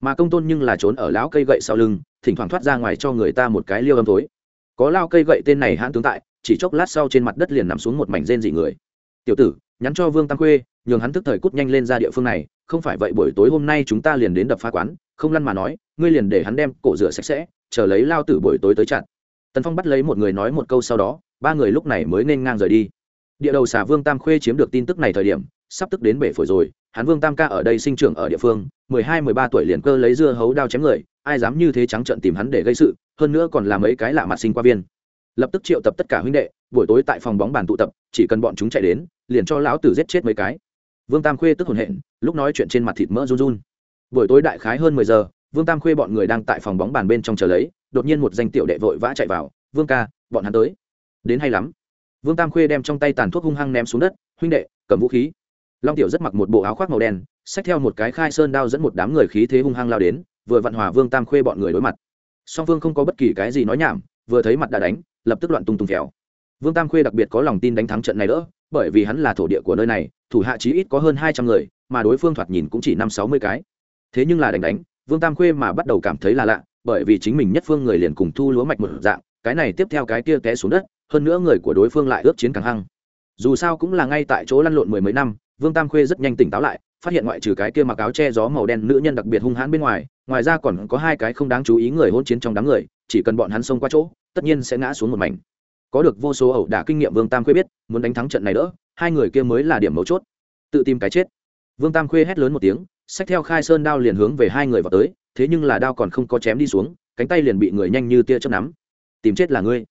Mà công tôn nhưng là trốn ở lão cây gậy sau lưng, thỉnh thoảng thoát ra ngoài cho người ta một cái liêu âm tối có lao cây gậy tên này hãn tướng tại, chỉ chốc lát sau trên mặt đất liền nằm xuống một mảnh rên dị người. Tiểu tử, nhắn cho vương tam khuê, nhường hắn tức thời cút nhanh lên ra địa phương này, không phải vậy buổi tối hôm nay chúng ta liền đến đập phá quán, không lăn mà nói, ngươi liền để hắn đem cổ rửa sạch sẽ, chờ lấy lao tử buổi tối tới chặn tần phong bắt lấy một người nói một câu sau đó, ba người lúc này mới nên ngang rời đi. Địa đầu xà vương tam khuê chiếm được tin tức này thời điểm, sắp tức đến bể phổi rồi, hắn vương tam ca ở đây sinh trưởng ở địa phương, mười hai, mười ba tuổi liền cơ lấy dưa hấu đao chém người, ai dám như thế trắng trợn tìm hắn để gây sự, hơn nữa còn làm mấy cái lạ mặt sinh qua viên. Lập tức triệu tập tất cả huynh đệ, buổi tối tại phòng bóng bàn tụ tập, chỉ cần bọn chúng chạy đến, liền cho lão tử giết chết mấy cái. Vương tam khuê tức hồn hện, lúc nói chuyện trên mặt thịt mỡ run run. Buổi tối đại khái hơn mười giờ, vương tam khuê bọn người đang tại phòng bóng bàn bên trong chờ lấy đột nhiên một danh tiểu đệ vội vã chạy vào, vương ca, bọn hắn tới. Đến hay lắm. Vương tam khuê đem trong tay tàn thuốc hung hăng ném xuống đất, huynh đệ, cầm vũ khí. Long tiểu rất mặc một bộ áo khoác màu đen, xách theo một cái khai sơn đao dẫn một đám người khí thế hung hăng lao đến, vừa vặn hòa vương tam khuê bọn người đối mặt. Song phương không có bất kỳ cái gì nói nhảm, vừa thấy mặt đã đánh, lập tức loạn tung tung kéo vương tam khuê đặc biệt có lòng tin đánh thắng trận này đỡ, bởi vì hắn là thổ địa của nơi này, thủ hạ chí ít có hơn hai trăm người, mà đối phương thoạt nhìn cũng chỉ năm sáu mươi cái. Thế nhưng là đánh đánh, vương tam khuê mà bắt đầu cảm thấy là lạ bởi vì chính mình nhất phương người liền cùng thu lúa mạch một dạng, cái này tiếp theo cái kia té xuống đất, hơn nữa người của đối phương lại ước chiến càng hăng. Dù sao cũng là ngay tại chỗ lăn lộn mười mấy năm, vương tam khuê rất nhanh tỉnh táo lại, phát hiện ngoại trừ cái kia mặc áo che gió màu đen nữ nhân đặc biệt hung hãn bên ngoài ngoài ra còn có hai cái không đáng chú ý người hôn chiến trong đám người, chỉ cần bọn hắn xông qua chỗ, tất nhiên sẽ ngã xuống một mảnh. Có được vô số ẩu đả kinh nghiệm vương tam khuê biết, muốn đánh thắng trận này đỡ, hai người kia mới là điểm mấu chốt. Tự tìm cái chết. Vương tam khuê hét lớn một tiếng, xách theo khai sơn đao liền hướng về hai người vào tới thế nhưng là đao còn không có chém đi xuống, cánh tay liền bị người nhanh như tia chớp nắm. Tìm chết là ngươi.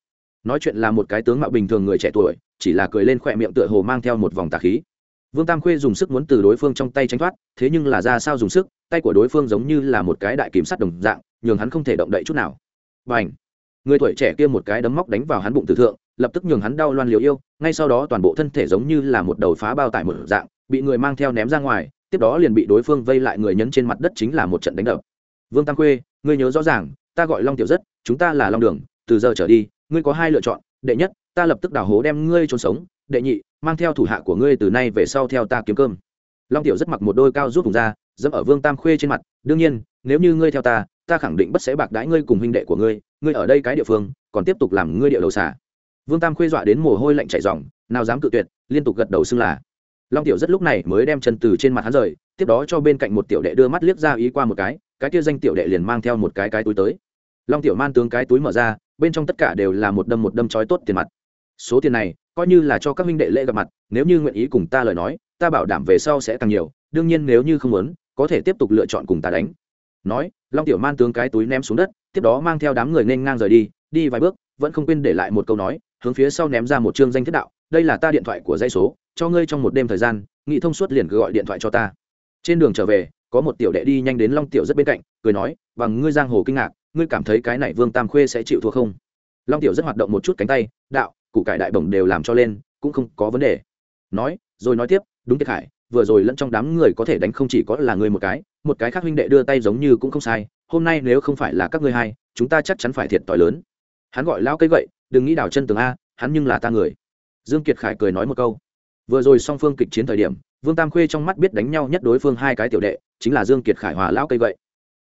Nói chuyện là một cái tướng mạo bình thường người trẻ tuổi, chỉ là cười lên khỏe miệng tựa hồ mang theo một vòng tà khí. Vương tam khuê dùng sức muốn từ đối phương trong tay tránh thoát, thế nhưng là ra sao dùng sức, tay của đối phương giống như là một cái đại kiếm sắt đồng dạng, nhường hắn không thể động đậy chút nào. Và ảnh người tuổi trẻ kia một cái đấm móc đánh vào hắn bụng tử thượng, lập tức nhường hắn đau loan liều yêu, ngay sau đó toàn bộ thân thể giống như là một đầu phá bao tải một dạng, bị người mang theo ném ra ngoài, tiếp đó liền bị đối phương vây lại người nhấn trên mặt đất chính là một trận đánh đập vương tam khuê, ngươi nhớ rõ ràng, ta gọi long tiểu rất, chúng ta là long đường, từ giờ trở đi, ngươi có hai lựa chọn, đệ nhất, ta lập tức đào hố đem ngươi trốn sống, đệ nhị, mang theo thủ hạ của ngươi từ nay về sau theo ta kiếm cơm. Long tiểu rất mặc một đôi cao rút vùng ra dẫm ở vương tam khuê trên mặt, đương nhiên, nếu như ngươi theo ta ta khẳng định bất sẽ bạc đãi ngươi cùng huynh đệ của ngươi ngươi ở đây cái địa phương, còn tiếp tục làm ngươi địa đầu xả vương tam khuê dọa đến mồ hôi lạnh chảy ròng, nào dám cự tuyệt, liên tục gật đầu xưng là. Long tiểu rất lúc này mới đem chân từ trên mặt hắn rời, tiếp đó cho bên cạnh một tiểu đệ đưa mắt liếc ra ý qua một cái cái kia danh tiểu đệ liền mang theo một cái cái túi tới. Long tiểu man tướng cái túi mở ra, bên trong tất cả đều là một đâm một đâm trói tốt tiền mặt. Số tiền này, coi như là cho các minh đệ lễ gặp mặt, nếu như nguyện ý cùng ta lời nói, ta bảo đảm về sau sẽ càng nhiều, đương nhiên nếu như không muốn, có thể tiếp tục lựa chọn cùng ta đánh. Nói, long tiểu man tướng cái túi ném xuống đất, tiếp đó mang theo đám người nên ngang rời đi đi vài bước, vẫn không quên để lại một câu nói, hướng phía sau ném ra một chương danh thiết đạo, đây là ta điện thoại của dây số, cho ngươi trong một đêm thời gian, nghị thông suốt liền cứ gọi điện thoại cho ta. Trên đường trở về có một tiểu đệ đi nhanh đến long tiểu rất bên cạnh, cười nói, bằng ngươi giang hồ kinh ngạc, ngươi cảm thấy cái này vương tam khuê sẽ chịu thua không? Long tiểu rất hoạt động một chút cánh tay, đạo, củ cải đại bổng đều làm cho lên, cũng không có vấn đề. Nói, rồi nói tiếp, đúng thiệt hại, vừa rồi lẫn trong đám người có thể đánh không chỉ có là người một cái một cái khác huynh đệ đưa tay giống như cũng không sai, hôm nay nếu không phải là các ngươi hai, chúng ta chắc chắn phải thiệt t lớn. Hắn gọi lao cây gậy, đừng nghĩ đào chân tường a, hắn nhưng là ta người. Dương kiệt khải cười nói một câu. Vừa rồi song phương kịch chiến thời điểm, vương tam khuê trong mắt biết đánh nhau nhất đối phương hai cái tiểu đệ chính là dương kiệt khải hòa lão cây vậy.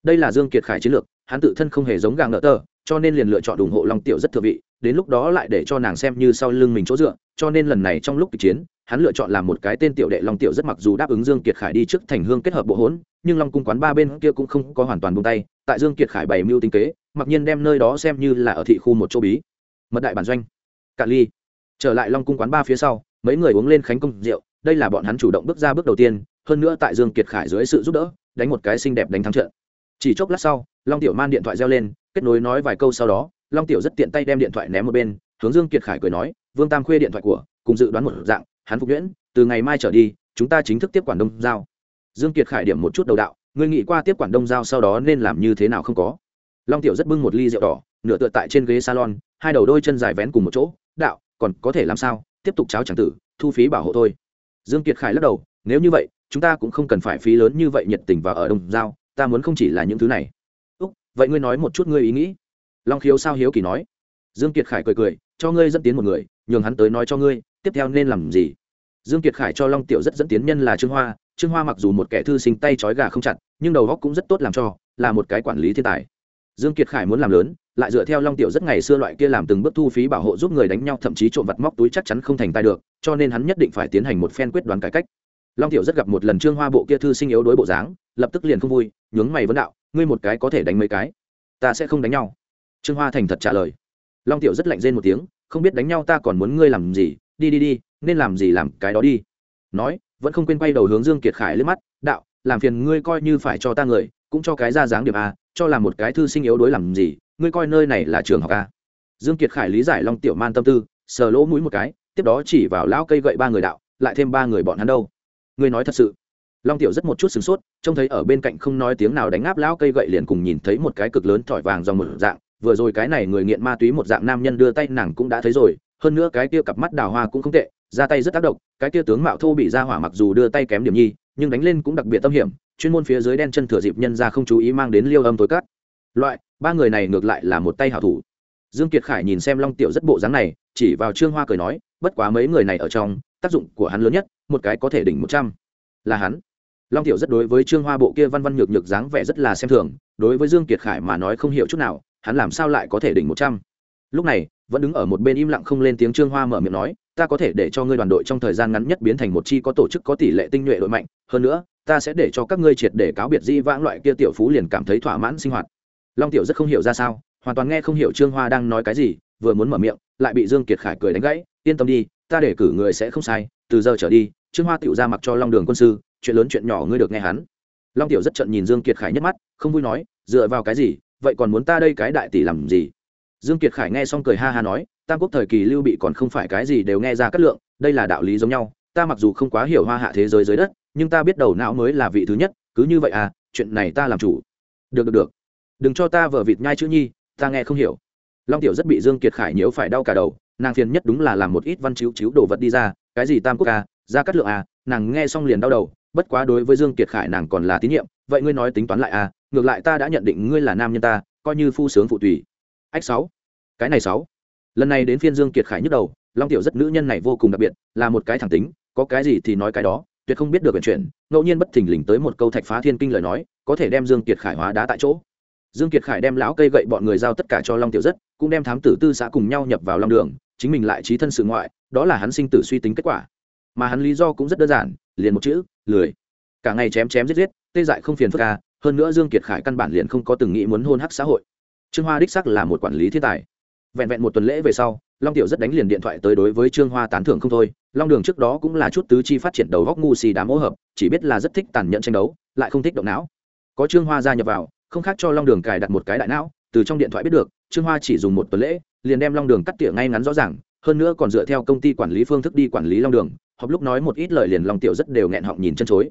đây là dương kiệt khải chiến lược, hắn tự thân không hề giống gàng nợ tờ cho nên liền lựa chọn ủng hộ long tiểu rất thừa vị, đến lúc đó lại để cho nàng xem như sau lưng mình chỗ dựa, cho nên lần này trong lúc kịch chiến, hắn lựa chọn làm một cái tên tiểu đệ long tiểu rất mặc dù đáp ứng dương kiệt khải đi trước thành hương kết hợp bộ hỗn, nhưng long cung quán ba bên kia cũng không có hoàn toàn buông tay, tại dương kiệt khải bày mưu tinh kế, mặc nhiên đem nơi đó xem như là ở thị khu một chỗ bí. Mật đại bản doanh. Cạn ly. Trở lại long cung quán ba phía sau, mấy người uống lên khánh công rượu, đây là bọn hắn chủ động bước ra bước đầu tiên hơn nữa tại dương kiệt khải dưới sự giúp đỡ, đánh một cái xinh đẹp đánh thắng trận. Chỉ chốc lát sau, long tiểu man điện thoại reo lên, kết nối nói vài câu sau đó, long tiểu rất tiện tay đem điện thoại ném một bên, hướng dương kiệt khải cười nói, vương tam khuê điện thoại của, cùng dự đoán một dạng, hắn phục nhuyễn, từ ngày mai trở đi, chúng ta chính thức tiếp quản đông giao. Dương kiệt khải điểm một chút đầu đạo người nghĩ qua tiếp quản đông giao sau đó nên làm như thế nào không có? Long tiểu rất bưng một ly rượu đỏ, nửa tựa tại trên ghế salon, hai đầu đôi chân dài vén cùng một chỗ, đạo, còn có thể làm sao? Tiếp tục cháo chẳng tử, thu phí bảo hộ thôi. Dương kiệt khải lắc đầu, nếu như vậy chúng ta cũng không cần phải phí lớn như vậy nhiệt tình và ở đông giao, ta muốn không chỉ là những thứ này. Úc, vậy ngươi nói một chút ngươi ý nghĩ. Long khiếu sao hiếu kỳ nói. Dương kiệt khải cười cười, cho ngươi dẫn tiến một người, nhường hắn tới nói cho ngươi, tiếp theo nên làm gì? Dương kiệt khải cho long tiểu rất dẫn tiến nhân là trương hoa trương hoa mặc dù một kẻ thư sinh tay trói gà không chặt, nhưng đầu óc cũng rất tốt làm cho, là một cái quản lý thiên tài. Dương kiệt khải muốn làm lớn, lại dựa theo long tiểu rất ngày xưa loại kia làm từng bước thu phí bảo hộ giúp người đánh nhau thậm chí trộm vặt móc túi chắc chắn không thành tài được, cho nên hắn nhất định phải tiến hành một phen quyết đoán cải cách long tiểu rất gặp một lần trương hoa bộ kia thư sinh yếu đối bộ dáng, lập tức liền không vui, nhướng mày vấn đạo, ngươi một cái có thể đánh mấy cái? Ta sẽ không đánh nhau. Trương hoa thành thật trả lời. Long tiểu rất lạnh rên một tiếng, không biết đánh nhau ta còn muốn ngươi làm gì? Đi đi đi, nên làm gì làm cái đó đi. Nói, vẫn không quên quay đầu hướng dương kiệt khải lên mắt, đạo, làm phiền ngươi coi như phải cho ta người, cũng cho cái ra dáng điểm a, cho làm một cái thư sinh yếu đối làm gì, ngươi coi nơi này là trường học a. Dương kiệt khải lý giải long tiểu man tâm tư, sờ lỗ mũi một cái, tiếp đó chỉ vào lão cây gậy ba người đạo, lại thêm ba người bọn hắn đâu? Ngươi nói thật sự. Long tiểu rất một chút sửng sốt, trông thấy ở bên cạnh không nói tiếng nào đánh áp lão cây gậy liền cùng nhìn thấy một cái cực lớn thỏi vàng dòng một dạng. Vừa rồi cái này người nghiện ma túy một dạng nam nhân đưa tay nàng cũng đã thấy rồi, hơn nữa cái kia cặp mắt đào hoa cũng không tệ, ra tay rất tác động, cái kia tướng mạo thô bị ra hỏa mặc dù đưa tay kém điểm nhi, nhưng đánh lên cũng đặc biệt tâm hiểm, chuyên môn phía dưới đen chân thừa dịp nhân ra không chú ý mang đến liêu âm tối cắt. loại, ba người này ngược lại là một tay hảo thủ. Dương kiệt khải nhìn xem long tiểu rất bộ dáng này, chỉ vào trương hoa cười nói, bất quá mấy người này ở trong tác dụng của hắn lớn nhất, một cái có thể đỉnh một trăm. Là hắn. Long tiểu rất đối với trương hoa bộ kia văn văn nhược nhược dáng vẻ rất là xem thường, đối với dương kiệt khải mà nói không hiểu chút nào, hắn làm sao lại có thể đỉnh một trăm? Lúc này, vẫn đứng ở một bên im lặng không lên tiếng trương hoa mở miệng nói, ta có thể để cho ngươi đoàn đội trong thời gian ngắn nhất biến thành một chi có tổ chức có tỷ lệ tinh nhuệ đội mạnh, hơn nữa, ta sẽ để cho các ngươi triệt để cáo biệt di vãng loại kia tiểu phú liền cảm thấy thỏa mãn sinh hoạt. Long tiểu rất không hiểu ra sao, hoàn toàn nghe không hiểu trương hoa đang nói cái gì, vừa muốn mở miệng, lại bị dương kiệt khải cười đánh gãy, yên tâm đi ta để cử người sẽ không sai, từ giờ trở đi, trương hoa tiểu ra mặc cho long đường quân sư, chuyện lớn chuyện nhỏ ngươi được nghe hắn. Long tiểu rất trận nhìn dương kiệt khải nhất mắt, không vui nói, dựa vào cái gì, vậy còn muốn ta đây cái đại tỷ làm gì? Dương kiệt khải nghe xong cười ha ha nói, tam quốc thời kỳ lưu bị còn không phải cái gì đều nghe ra cát lượng, đây là đạo lý giống nhau, ta mặc dù không quá hiểu hoa hạ thế giới dưới đất, nhưng ta biết đầu não mới là vị thứ nhất, cứ như vậy à chuyện này ta làm chủ. Được được được. Đừng cho ta vở vịt nhai chữ nhi, ta nghe không hiểu. Long tiểu rất bị dương kiệt khải nhiễu phải đau cả đầu nàng phiền nhất đúng là làm một ít văn chiếu chiếu đồ vật đi ra, cái gì tam quốc à ra cát lượng à nàng nghe xong liền đau đầu, bất quá đối với dương kiệt khải nàng còn là tín nhiệm, vậy ngươi nói tính toán lại à ngược lại ta đã nhận định ngươi là nam nhân ta, coi như phu sướng phụ tùy. Ách sáu, cái này sáu. Lần này đến phiên dương kiệt khải nhức đầu, long tiểu rất nữ nhân này vô cùng đặc biệt, là một cái thẳng tính, có cái gì thì nói cái đó, tuyệt không biết được vận chuyển, ngẫu nhiên bất thình lình tới một câu thạch phá thiên kinh lời nói, có thể đem dương kiệt khải hóa đá tại chỗ. Dương kiệt khải đem lão cây gậy bọn người giao tất cả cho long tiểu rất, cũng đem thám tử tư xã cùng nhau nhập vào long đường chính mình lại trí thân sự ngoại, đó là hắn sinh tử suy tính kết quả. Mà hắn lý do cũng rất đơn giản, liền một chữ, lười. Cả ngày chém chém giết giết, tê dại không phiền phức ca hơn nữa dương kiệt khải căn bản liền không có từng nghĩ muốn hôn hắc xã hội. Trương hoa đích sắc là một quản lý thiên tài. Vẹn vẹn một tuần lễ về sau, long tiểu rất đánh liền điện thoại tới đối với trương hoa tán thưởng không thôi. Long đường trước đó cũng là chút tứ chi phát triển đầu góc ngu xì đám hỗ hợp, chỉ biết là rất thích tàn nhẫn tranh đấu, lại không thích động não. Có trương hoa gia nhập vào, không khác cho long đường cài đặt một cái đại não, từ trong điện thoại biết được, trương hoa chỉ dùng một tuần lễ liền đem long đường cắt tỉa ngay ngắn rõ ràng, hơn nữa còn dựa theo công ty quản lý phương thức đi quản lý long đường, họp lúc nói một ít lời liền long tiểu rất đều nghẹn họng nhìn chân chối.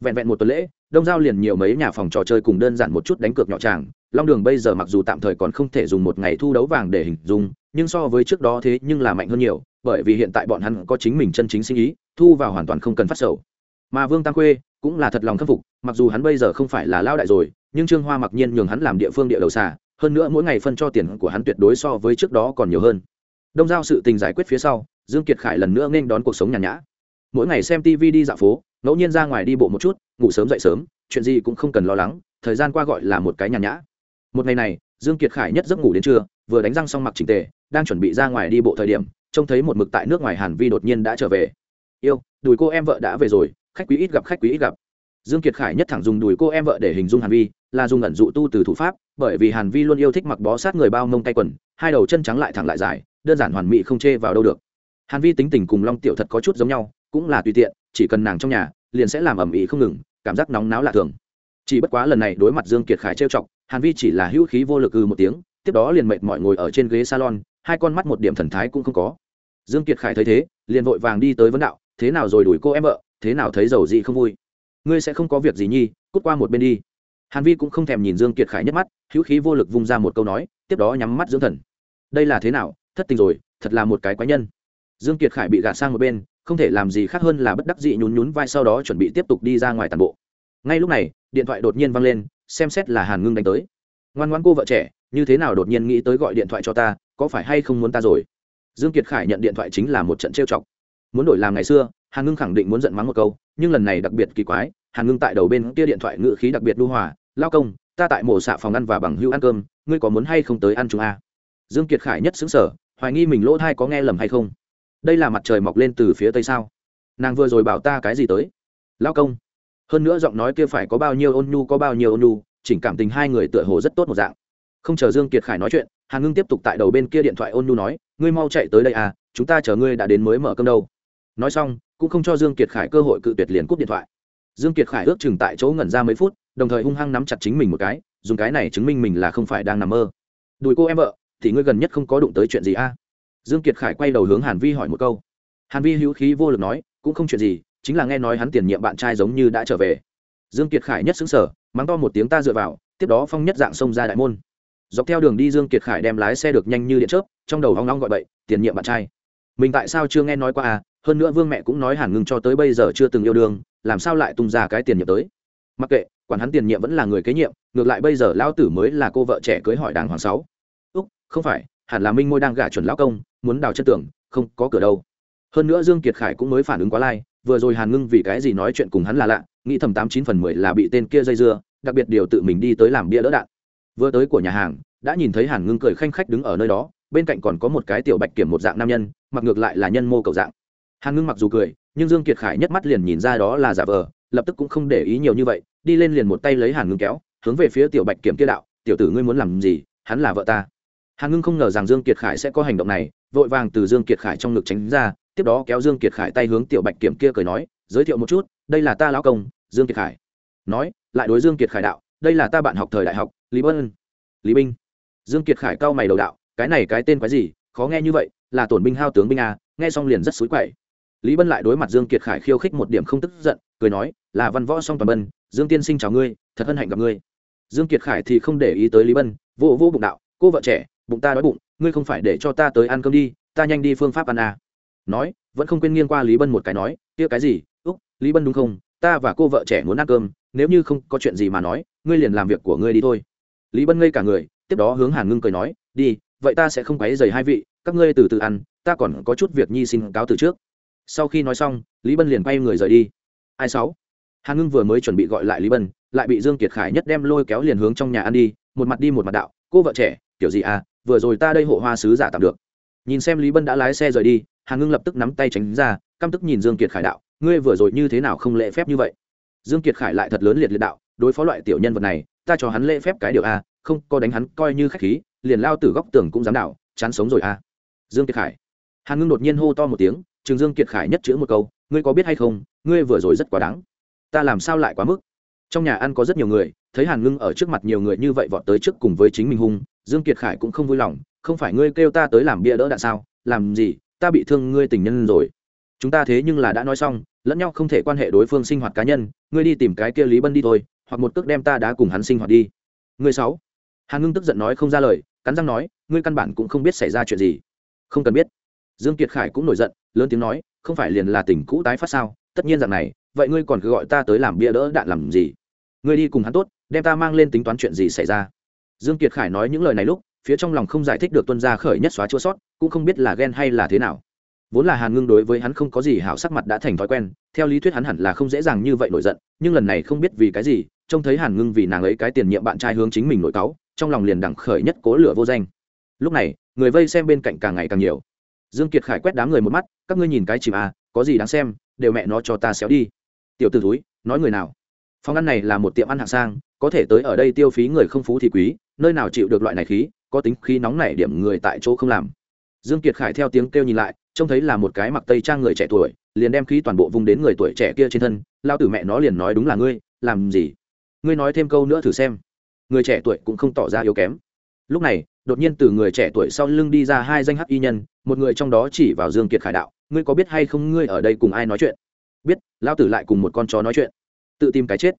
Vẹn vẹn một tuần lễ, đông giao liền nhiều mấy nhà phòng trò chơi cùng đơn giản một chút đánh cược nhỏ tràng, long đường bây giờ mặc dù tạm thời còn không thể dùng một ngày thu đấu vàng để hình dung, nhưng so với trước đó thế nhưng là mạnh hơn nhiều, bởi vì hiện tại bọn hắn có chính mình chân chính sinh ý, thu vào hoàn toàn không cần phát sầu. Mà vương tăng khuê cũng là thật lòng khâm phục, mặc dù hắn bây giờ không phải là lao đại rồi, nhưng trương hoa mặc nhiên nhường hắn làm địa phương địa đầu xà hơn nữa mỗi ngày phân cho tiền của hắn tuyệt đối so với trước đó còn nhiều hơn. Đông giao sự tình giải quyết phía sau, dương kiệt khải lần nữa nên đón cuộc sống nhàn nhã. Mỗi ngày xem tv đi dạo phố, ngẫu nhiên ra ngoài đi bộ một chút, ngủ sớm dậy sớm, chuyện gì cũng không cần lo lắng, thời gian qua gọi là một cái nhàn nhã. Một ngày này, dương kiệt khải nhất giấc ngủ đến trưa, vừa đánh răng xong mặc chỉnh tề, đang chuẩn bị ra ngoài đi bộ thời điểm, trông thấy một mực tại nước ngoài hàn vi đột nhiên đã trở về. Yêu, đùi cô em vợ đã về rồi, khách quý ít gặp, khách quý ít gặp. Dương kiệt khải nhất thẳng dùng đùi cô em vợ để hình dung hàn vi, là dùng ẩn dụ tu từ thủ pháp bởi vì hàn vi luôn yêu thích mặc bó sát người bao mông tay quần, hai đầu chân trắng lại thẳng lại dài, đơn giản hoàn mỹ không chê vào đâu được. Hàn vi tính tình cùng long tiểu thật có chút giống nhau, cũng là tùy tiện, chỉ cần nàng trong nhà, liền sẽ làm ẩm ý không ngừng, cảm giác nóng náo lạ thường. Chỉ bất quá lần này đối mặt dương kiệt khải trêu chọc, hàn vi chỉ là hữu khí vô lực ư một tiếng, tiếp đó liền mệt mỏi ngồi ở trên ghế salon, hai con mắt một điểm thần thái cũng không có. Dương kiệt khải thấy thế, liền vội vàng đi tới vấn đạo, thế nào rồi đuổi cô em vợ, thế nào thấy giàu gì không vui? Ngươi sẽ không có việc gì nhi, cút qua một bên đi hàn vi cũng không thèm nhìn dương kiệt khải nhất mắt, hữu khí vô lực vung ra một câu nói, tiếp đó nhắm mắt dưỡng thần. Đây là thế nào? Thất tình rồi, thật là một cái quái nhân. Dương kiệt khải bị gạt sang một bên, không thể làm gì khác hơn là bất đắc dĩ nhún nhún vai sau đó chuẩn bị tiếp tục đi ra ngoài tàn bộ. Ngay lúc này, điện thoại đột nhiên vang lên, xem xét là hàn ngưng đánh tới. Ngoan ngoan cô vợ trẻ, như thế nào đột nhiên nghĩ tới gọi điện thoại cho ta, có phải hay không muốn ta rồi? Dương kiệt khải nhận điện thoại chính là một trận trêu chọc. Muốn đổi làm ngày xưa, hàn ngưng khẳng định muốn giận mắng một câu, nhưng lần này đặc biệt kỳ quái, hàn ngưng tại đầu bên kia điện thoại ngự khí đặc biệt đu hòa lao công, ta tại mổ xạ phòng ăn và bằng hữu ăn cơm, ngươi có muốn hay không tới ăn chúng a? Dương kiệt khải nhất xứng sở hoài nghi mình lỗ thai có nghe lầm hay không. Đây là mặt trời mọc lên từ phía tây sao? Nàng vừa rồi bảo ta cái gì tới? Lao công, hơn nữa giọng nói kia phải có bao nhiêu ôn nhu, có bao nhiêu ôn nhu, chỉnh cảm tình hai người tựa hồ rất tốt một dạng. Không chờ dương kiệt khải nói chuyện hàn ngưng tiếp tục tại đầu bên kia điện thoại ôn nhu nói, ngươi mau chạy tới đây à chúng ta chờ ngươi đã đến mới mở cơm đâu. Nói xong, cũng không cho dương kiệt khải cơ hội cự tuyệt liền cúp điện thoại. Dương kiệt khải ước chừng tại chỗ ngẩn ra mấy phút đồng thời hung hăng nắm chặt chính mình một cái, dùng cái này chứng minh mình là không phải đang nằm mơ. Đùi cô em vợ, thì ngươi gần nhất không có đụng tới chuyện gì a? À? dương kiệt khải quay đầu hướng hàn vi hỏi một câu. Hàn vi hữu khí vô lực nói, cũng không chuyện gì, chính là nghe nói hắn tiền nhiệm bạn trai giống như đã trở về. Dương kiệt khải nhất xứng sở mắng to một tiếng ta dựa vào, tiếp đó phong nhất dạng xông ra đại môn. Dọc theo đường đi dương kiệt khải đem lái xe được nhanh như điện chớp, trong đầu hoang long gọi bậy, tiền nhiệm bạn trai. Mình tại sao chưa nghe nói qua à? Hơn nữa vương mẹ cũng nói hàn ngừng cho tới bây giờ chưa từng yêu đương, làm sao lại tung ra cái tiền nhiệm tới? Mặc kệ quản hắn tiền nhiệm vẫn là người kế nhiệm, ngược lại bây giờ lão tử mới là cô vợ trẻ cưới hỏi đàng hoàng sáu. Úc, không phải, hẳn là minh ngôi đang gả chuẩn lão công, muốn đào chân tưởng không có cửa đâu. Hơn nữa dương kiệt khải cũng mới phản ứng quá lai, vừa rồi hàn ngưng vì cái gì nói chuyện cùng hắn là lạ, nghĩ thầm tám chín phần mười là bị tên kia dây dưa, đặc biệt điều tự mình đi tới làm bia đỡ đạn. Vừa tới của nhà hàng, đã nhìn thấy hàn ngưng cười khanh khách đứng ở nơi đó, bên cạnh còn có một cái tiểu bạch kiểm một dạng nam nhân, mặc ngược lại là nhân mô cầu dạng. Hàn ngưng mặc dù cười, nhưng dương kiệt khải nhất mắt liền nhìn ra đó là giả vờ lập tức cũng không để ý nhiều như vậy, đi lên liền một tay lấy hàn ngưng kéo, hướng về phía tiểu bạch kiểm kia đạo, tiểu tử ngươi muốn làm gì? Hắn là vợ ta. Hàn ngưng không ngờ rằng dương kiệt khải sẽ có hành động này, vội vàng từ dương kiệt khải trong ngực tránh ra, tiếp đó kéo dương kiệt khải tay hướng tiểu bạch kiểm kia cười nói, giới thiệu một chút, đây là ta lão công, dương kiệt khải. Nói, lại đối dương kiệt khải đạo, đây là ta bạn học thời đại học, lý bân. Lý binh. Dương kiệt khải cao mày đầu đạo, cái này cái tên quái gì, khó nghe như vậy, là tổn binh hao tướng binh à nghe xong liền rất xúi quậy. Lý bân lại đối mặt dương kiệt khải khiêu khích một điểm không tức giận cười nói, là văn võ song toàn bân, dương tiên sinh chào ngươi, thật hân hạnh gặp ngươi. Dương kiệt khải thì không để ý tới lý bân, vô vô bụng đạo, cô vợ trẻ, bụng ta đói bụng, ngươi không phải để cho ta tới ăn cơm đi, ta nhanh đi phương pháp ăn à. nói, vẫn không quên nghiêng qua lý bân một cái nói, kia cái gì? Úc, lý bân đúng không? Ta và cô vợ trẻ muốn ăn cơm, nếu như không có chuyện gì mà nói, ngươi liền làm việc của ngươi đi thôi. Lý bân ngây cả người, tiếp đó hướng hàn ngưng cười nói, đi, vậy ta sẽ không quấy dày hai vị, các ngươi từ từ ăn, ta còn có chút việc nhi xin cáo từ trước. Sau khi nói xong, lý bân liền quay người rời đi ai sáu? Hàn ngưng vừa mới chuẩn bị gọi lại lý bân, lại bị dương kiệt khải nhất đem lôi kéo liền hướng trong nhà ăn đi, một mặt đi một mặt đạo, cô vợ trẻ, kiểu gì à vừa rồi ta đây hộ hoa sứ giả tạm được. Nhìn xem lý bân đã lái xe rời đi hàn ngưng lập tức nắm tay tránh ra, căm tức nhìn dương kiệt khải đạo, ngươi vừa rồi như thế nào không lễ phép như vậy? Dương kiệt khải lại thật lớn liệt liệt đạo, đối phó loại tiểu nhân vật này, ta cho hắn lễ phép cái điều a, không có đánh hắn coi như khách khí, liền lao từ góc tường cũng dám đạo, chán sống rồi a. Dương kiệt khải. Hàn ngưng đột nhiên hô to một tiếng trường dương kiệt khải nhất chữ một câu, ngươi có biết hay không, ngươi vừa rồi rất quá đáng. Ta làm sao lại quá mức? Trong nhà ăn có rất nhiều người, thấy hàn ngưng ở trước mặt nhiều người như vậy vọt tới trước cùng với chính mình hung, dương kiệt khải cũng không vui lòng, không phải ngươi kêu ta tới làm bia đỡ đạn sao? Làm gì? Ta bị thương, ngươi tình nhân rồi. Chúng ta thế nhưng là đã nói xong, lẫn nhau không thể quan hệ đối phương sinh hoạt cá nhân, ngươi đi tìm cái kia lý bân đi thôi, hoặc một cước đem ta đã cùng hắn sinh hoạt đi. Ngươi sáu. Hàn ngưng tức giận nói không ra lời, cắn răng nói, ngươi căn bản cũng không biết xảy ra chuyện gì. Không cần biết. Dương kiệt khải cũng nổi giận lớn tiếng nói, không phải liền là tình cũ tái phát sao? Tất nhiên rằng này, vậy ngươi còn cứ gọi ta tới làm bia đỡ đạn làm gì? Ngươi đi cùng hắn tốt, đem ta mang lên tính toán chuyện gì xảy ra? Dương kiệt khải nói những lời này lúc, phía trong lòng không giải thích được tuân gia khởi nhất xóa chua sót, cũng không biết là ghen hay là thế nào. Vốn là hàn ngưng đối với hắn không có gì hảo sắc mặt đã thành thói quen, theo lý thuyết hắn hẳn là không dễ dàng như vậy nổi giận, nhưng lần này không biết vì cái gì, trông thấy hàn ngưng vì nàng ấy cái tiền nhiệm bạn trai hướng chính mình nổi cáu, trong lòng liền đẳng khởi nhất cố lửa vô danh. Lúc này, người vây xem bên cạnh càng ngày càng nhiều dương kiệt khải quét đám người một mắt, các ngươi nhìn cái chìm à có gì đáng xem, đều mẹ nó cho ta xéo đi. Tiểu t ử túi nói người nào? Phòng ăn này là một tiệm ăn hạng sang, có thể tới ở đây tiêu phí người không phú thì quý, nơi nào chịu được loại này khí, có tính khí nóng nảy điểm người tại chỗ không làm. Dương kiệt khải theo tiếng kêu nhìn lại, trông thấy là một cái mặc tây trang người trẻ tuổi, liền đem khí toàn bộ vùng đến người tuổi trẻ kia trên thân, lao tử mẹ nó liền nói đúng là ngươi, làm gì? Ngươi nói thêm câu nữa thử xem. Người trẻ tuổi cũng không tỏ ra yếu kém. Lúc này đột nhiên từ người trẻ tuổi sau lưng đi ra hai danh hắc y nhân, một người trong đó chỉ vào dương kiệt khải đạo, ngươi có biết hay không ngươi ở đây cùng ai nói chuyện? Biết, Lão tử lại cùng một con chó nói chuyện. Tự tìm cái chết.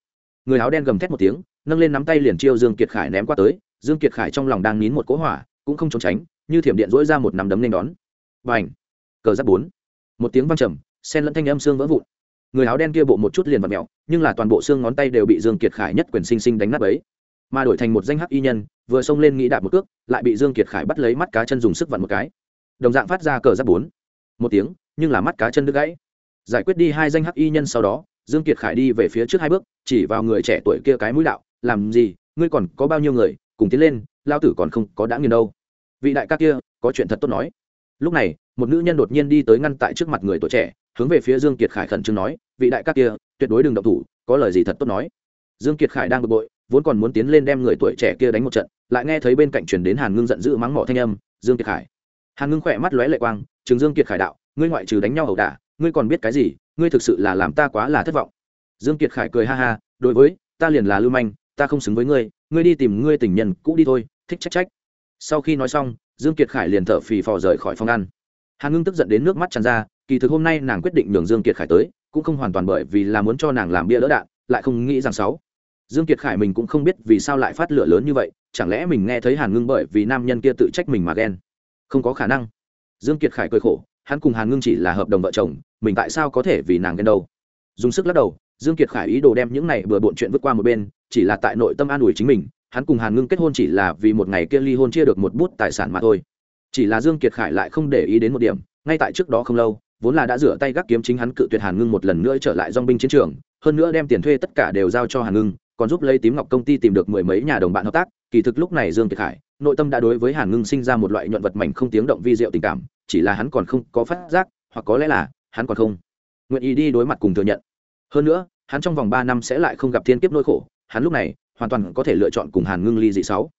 Người áo đen gầm thét một tiếng, nâng lên nắm tay liền chiêu dương kiệt khải ném qua tới, dương kiệt khải trong lòng đang nín một cỗ hỏa, cũng không trốn tránh, như thiểm điện dỗi ra một nắm đấm lên đón. Và ảnh cờ giáp bốn. Một tiếng vang trầm sen lẫn thanh âm xương vỡ vụn. Người áo đen kia bộ một chút liền vặt mẹo nhưng là toàn bộ xương ngón tay đều bị dương kiệt khải nhất quyền sinh sinh đánh nát ấy mà đổi thành một danh hắc y nhân vừa xông lên nghĩ đạp một cước, lại bị dương kiệt khải bắt lấy mắt cá chân dùng sức vặn một cái. Đồng dạng phát ra cờ giáp bốn. Một tiếng, nhưng là mắt cá chân đứt gãy. Giải quyết đi hai danh hắc y nhân sau đó, dương kiệt khải đi về phía trước hai bước, chỉ vào người trẻ tuổi kia cái mũi đạo, làm gì? Ngươi còn có bao nhiêu người? Cùng tiến lên, lao tử còn không có đã nghiền đâu. Vị đại ca kia, có chuyện thật tốt nói. Lúc này, một nữ nhân đột nhiên đi tới ngăn tại trước mặt người tuổi trẻ, hướng về phía dương kiệt khải khẩn trương nói, vị đại ca kia, tuyệt đối đừng động thủ, có lời gì thật tốt nói. Dương kiệt khải đang bực bội vốn còn muốn tiến lên đem người tuổi trẻ kia đánh một trận, lại nghe thấy bên cạnh truyền đến hàn ngưng giận dữ mắng mỏ thanh âm, dương kiệt khải. Hàn ngưng khỏe mắt lóe lệ quang chứng dương kiệt khải đạo, ngươi ngoại trừ đánh nhau ẩu đả, ngươi còn biết cái gì, ngươi thực sự là làm ta quá là thất vọng. Dương kiệt khải cười ha ha, đối với, ta liền là lưu manh, ta không xứng với ngươi ngươi đi tìm ngươi tình nhân cũ đi thôi, thích trách trách. Sau khi nói xong, dương kiệt khải liền thở phì phò rời khỏi phòng ăn. Hàn ngưng tức giận đến nước mắt tràn ra, kỳ thực hôm nay nàng quyết định nhường dương kiệt khải tới, cũng không hoàn toàn bởi vì là muốn cho nàng làm bia đỡ đạn, lại không nghĩ rằng sáu dương kiệt khải mình cũng không biết vì sao lại phát lửa lớn như vậy, chẳng lẽ mình nghe thấy hàn ngưng bởi vì nam nhân kia tự trách mình mà ghen? Không có khả năng. Dương kiệt khải cười khổ, hắn cùng hàn ngưng chỉ là hợp đồng vợ chồng, mình tại sao có thể vì nàng ghen đâu? Dùng sức lắc đầu, dương kiệt khải ý đồ đem những này vừa bộn chuyện vứt qua một bên, chỉ là tại nội tâm an ủi chính mình, hắn cùng hàn ngưng kết hôn chỉ là vì một ngày kia ly hôn chia được một bút tài sản mà thôi. Chỉ là dương kiệt khải lại không để ý đến một điểm, ngay tại trước đó không lâu, vốn là đã rửa tay gác kiếm chính hắn cự tuyệt hàn ngưng một lần nữa trở lại dong binh chiến trường, hơn nữa đem tiền thuê tất cả đều giao cho hàn ngưng còn giúp lấy tím ngọc công ty tìm được mười mấy nhà đồng bạn hợp tác, kỳ thực lúc này dương kiệt khải, nội tâm đã đối với hàn ngưng sinh ra một loại nhuận vật mảnh không tiếng động vi diệu tình cảm, chỉ là hắn còn không có phát giác, hoặc có lẽ là hắn còn không nguyện ý đi đối mặt cùng thừa nhận. Hơn nữa, hắn trong vòng ba năm sẽ lại không gặp thiên kiếp nỗi khổ, hắn lúc này hoàn toàn có thể lựa chọn cùng hàn ngưng ly dị sáu.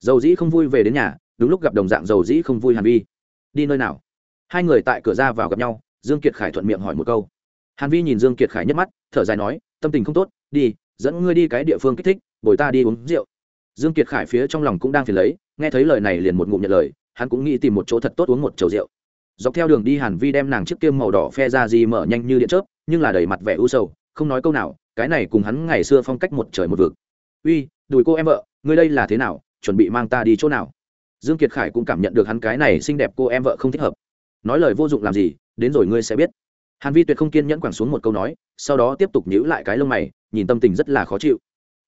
Dầu dĩ không vui về đến nhà, đúng lúc gặp đồng dạng dầu dĩ không vui hàn vi. Đi nơi nào? Hai người tại cửa ra vào gặp nhau, dương kiệt khải thuận miệng hỏi một câu. Hàn vi nhìn dương kiệt khải nhấc mắt, thở dài nói, tâm tình không tốt, đi dẫn ngươi đi cái địa phương kích thích, bồi ta đi uống rượu. Dương kiệt khải phía trong lòng cũng đang phiền lấy, nghe thấy lời này liền một ngụm nhận lời, hắn cũng nghĩ tìm một chỗ thật tốt uống một chầu rượu. Dọc theo đường đi hàn vi đem nàng chiếc kiêm màu đỏ phe ra gì mở nhanh như điện chớp, nhưng là đầy mặt vẻ u sầu, không nói câu nào, cái này cùng hắn ngày xưa phong cách một trời một vực. Uy, đùi cô em vợ, ngươi đây là thế nào, chuẩn bị mang ta đi chỗ nào? Dương kiệt khải cũng cảm nhận được hắn cái này xinh đẹp cô em vợ không thích hợp. Nói lời vô dụng làm gì, đến rồi ngươi sẽ biết hàn vi tuyệt không kiên nhẫn quẳng xuống một câu nói, sau đó tiếp tục nhíu lại cái lông mày, nhìn tâm tình rất là khó chịu.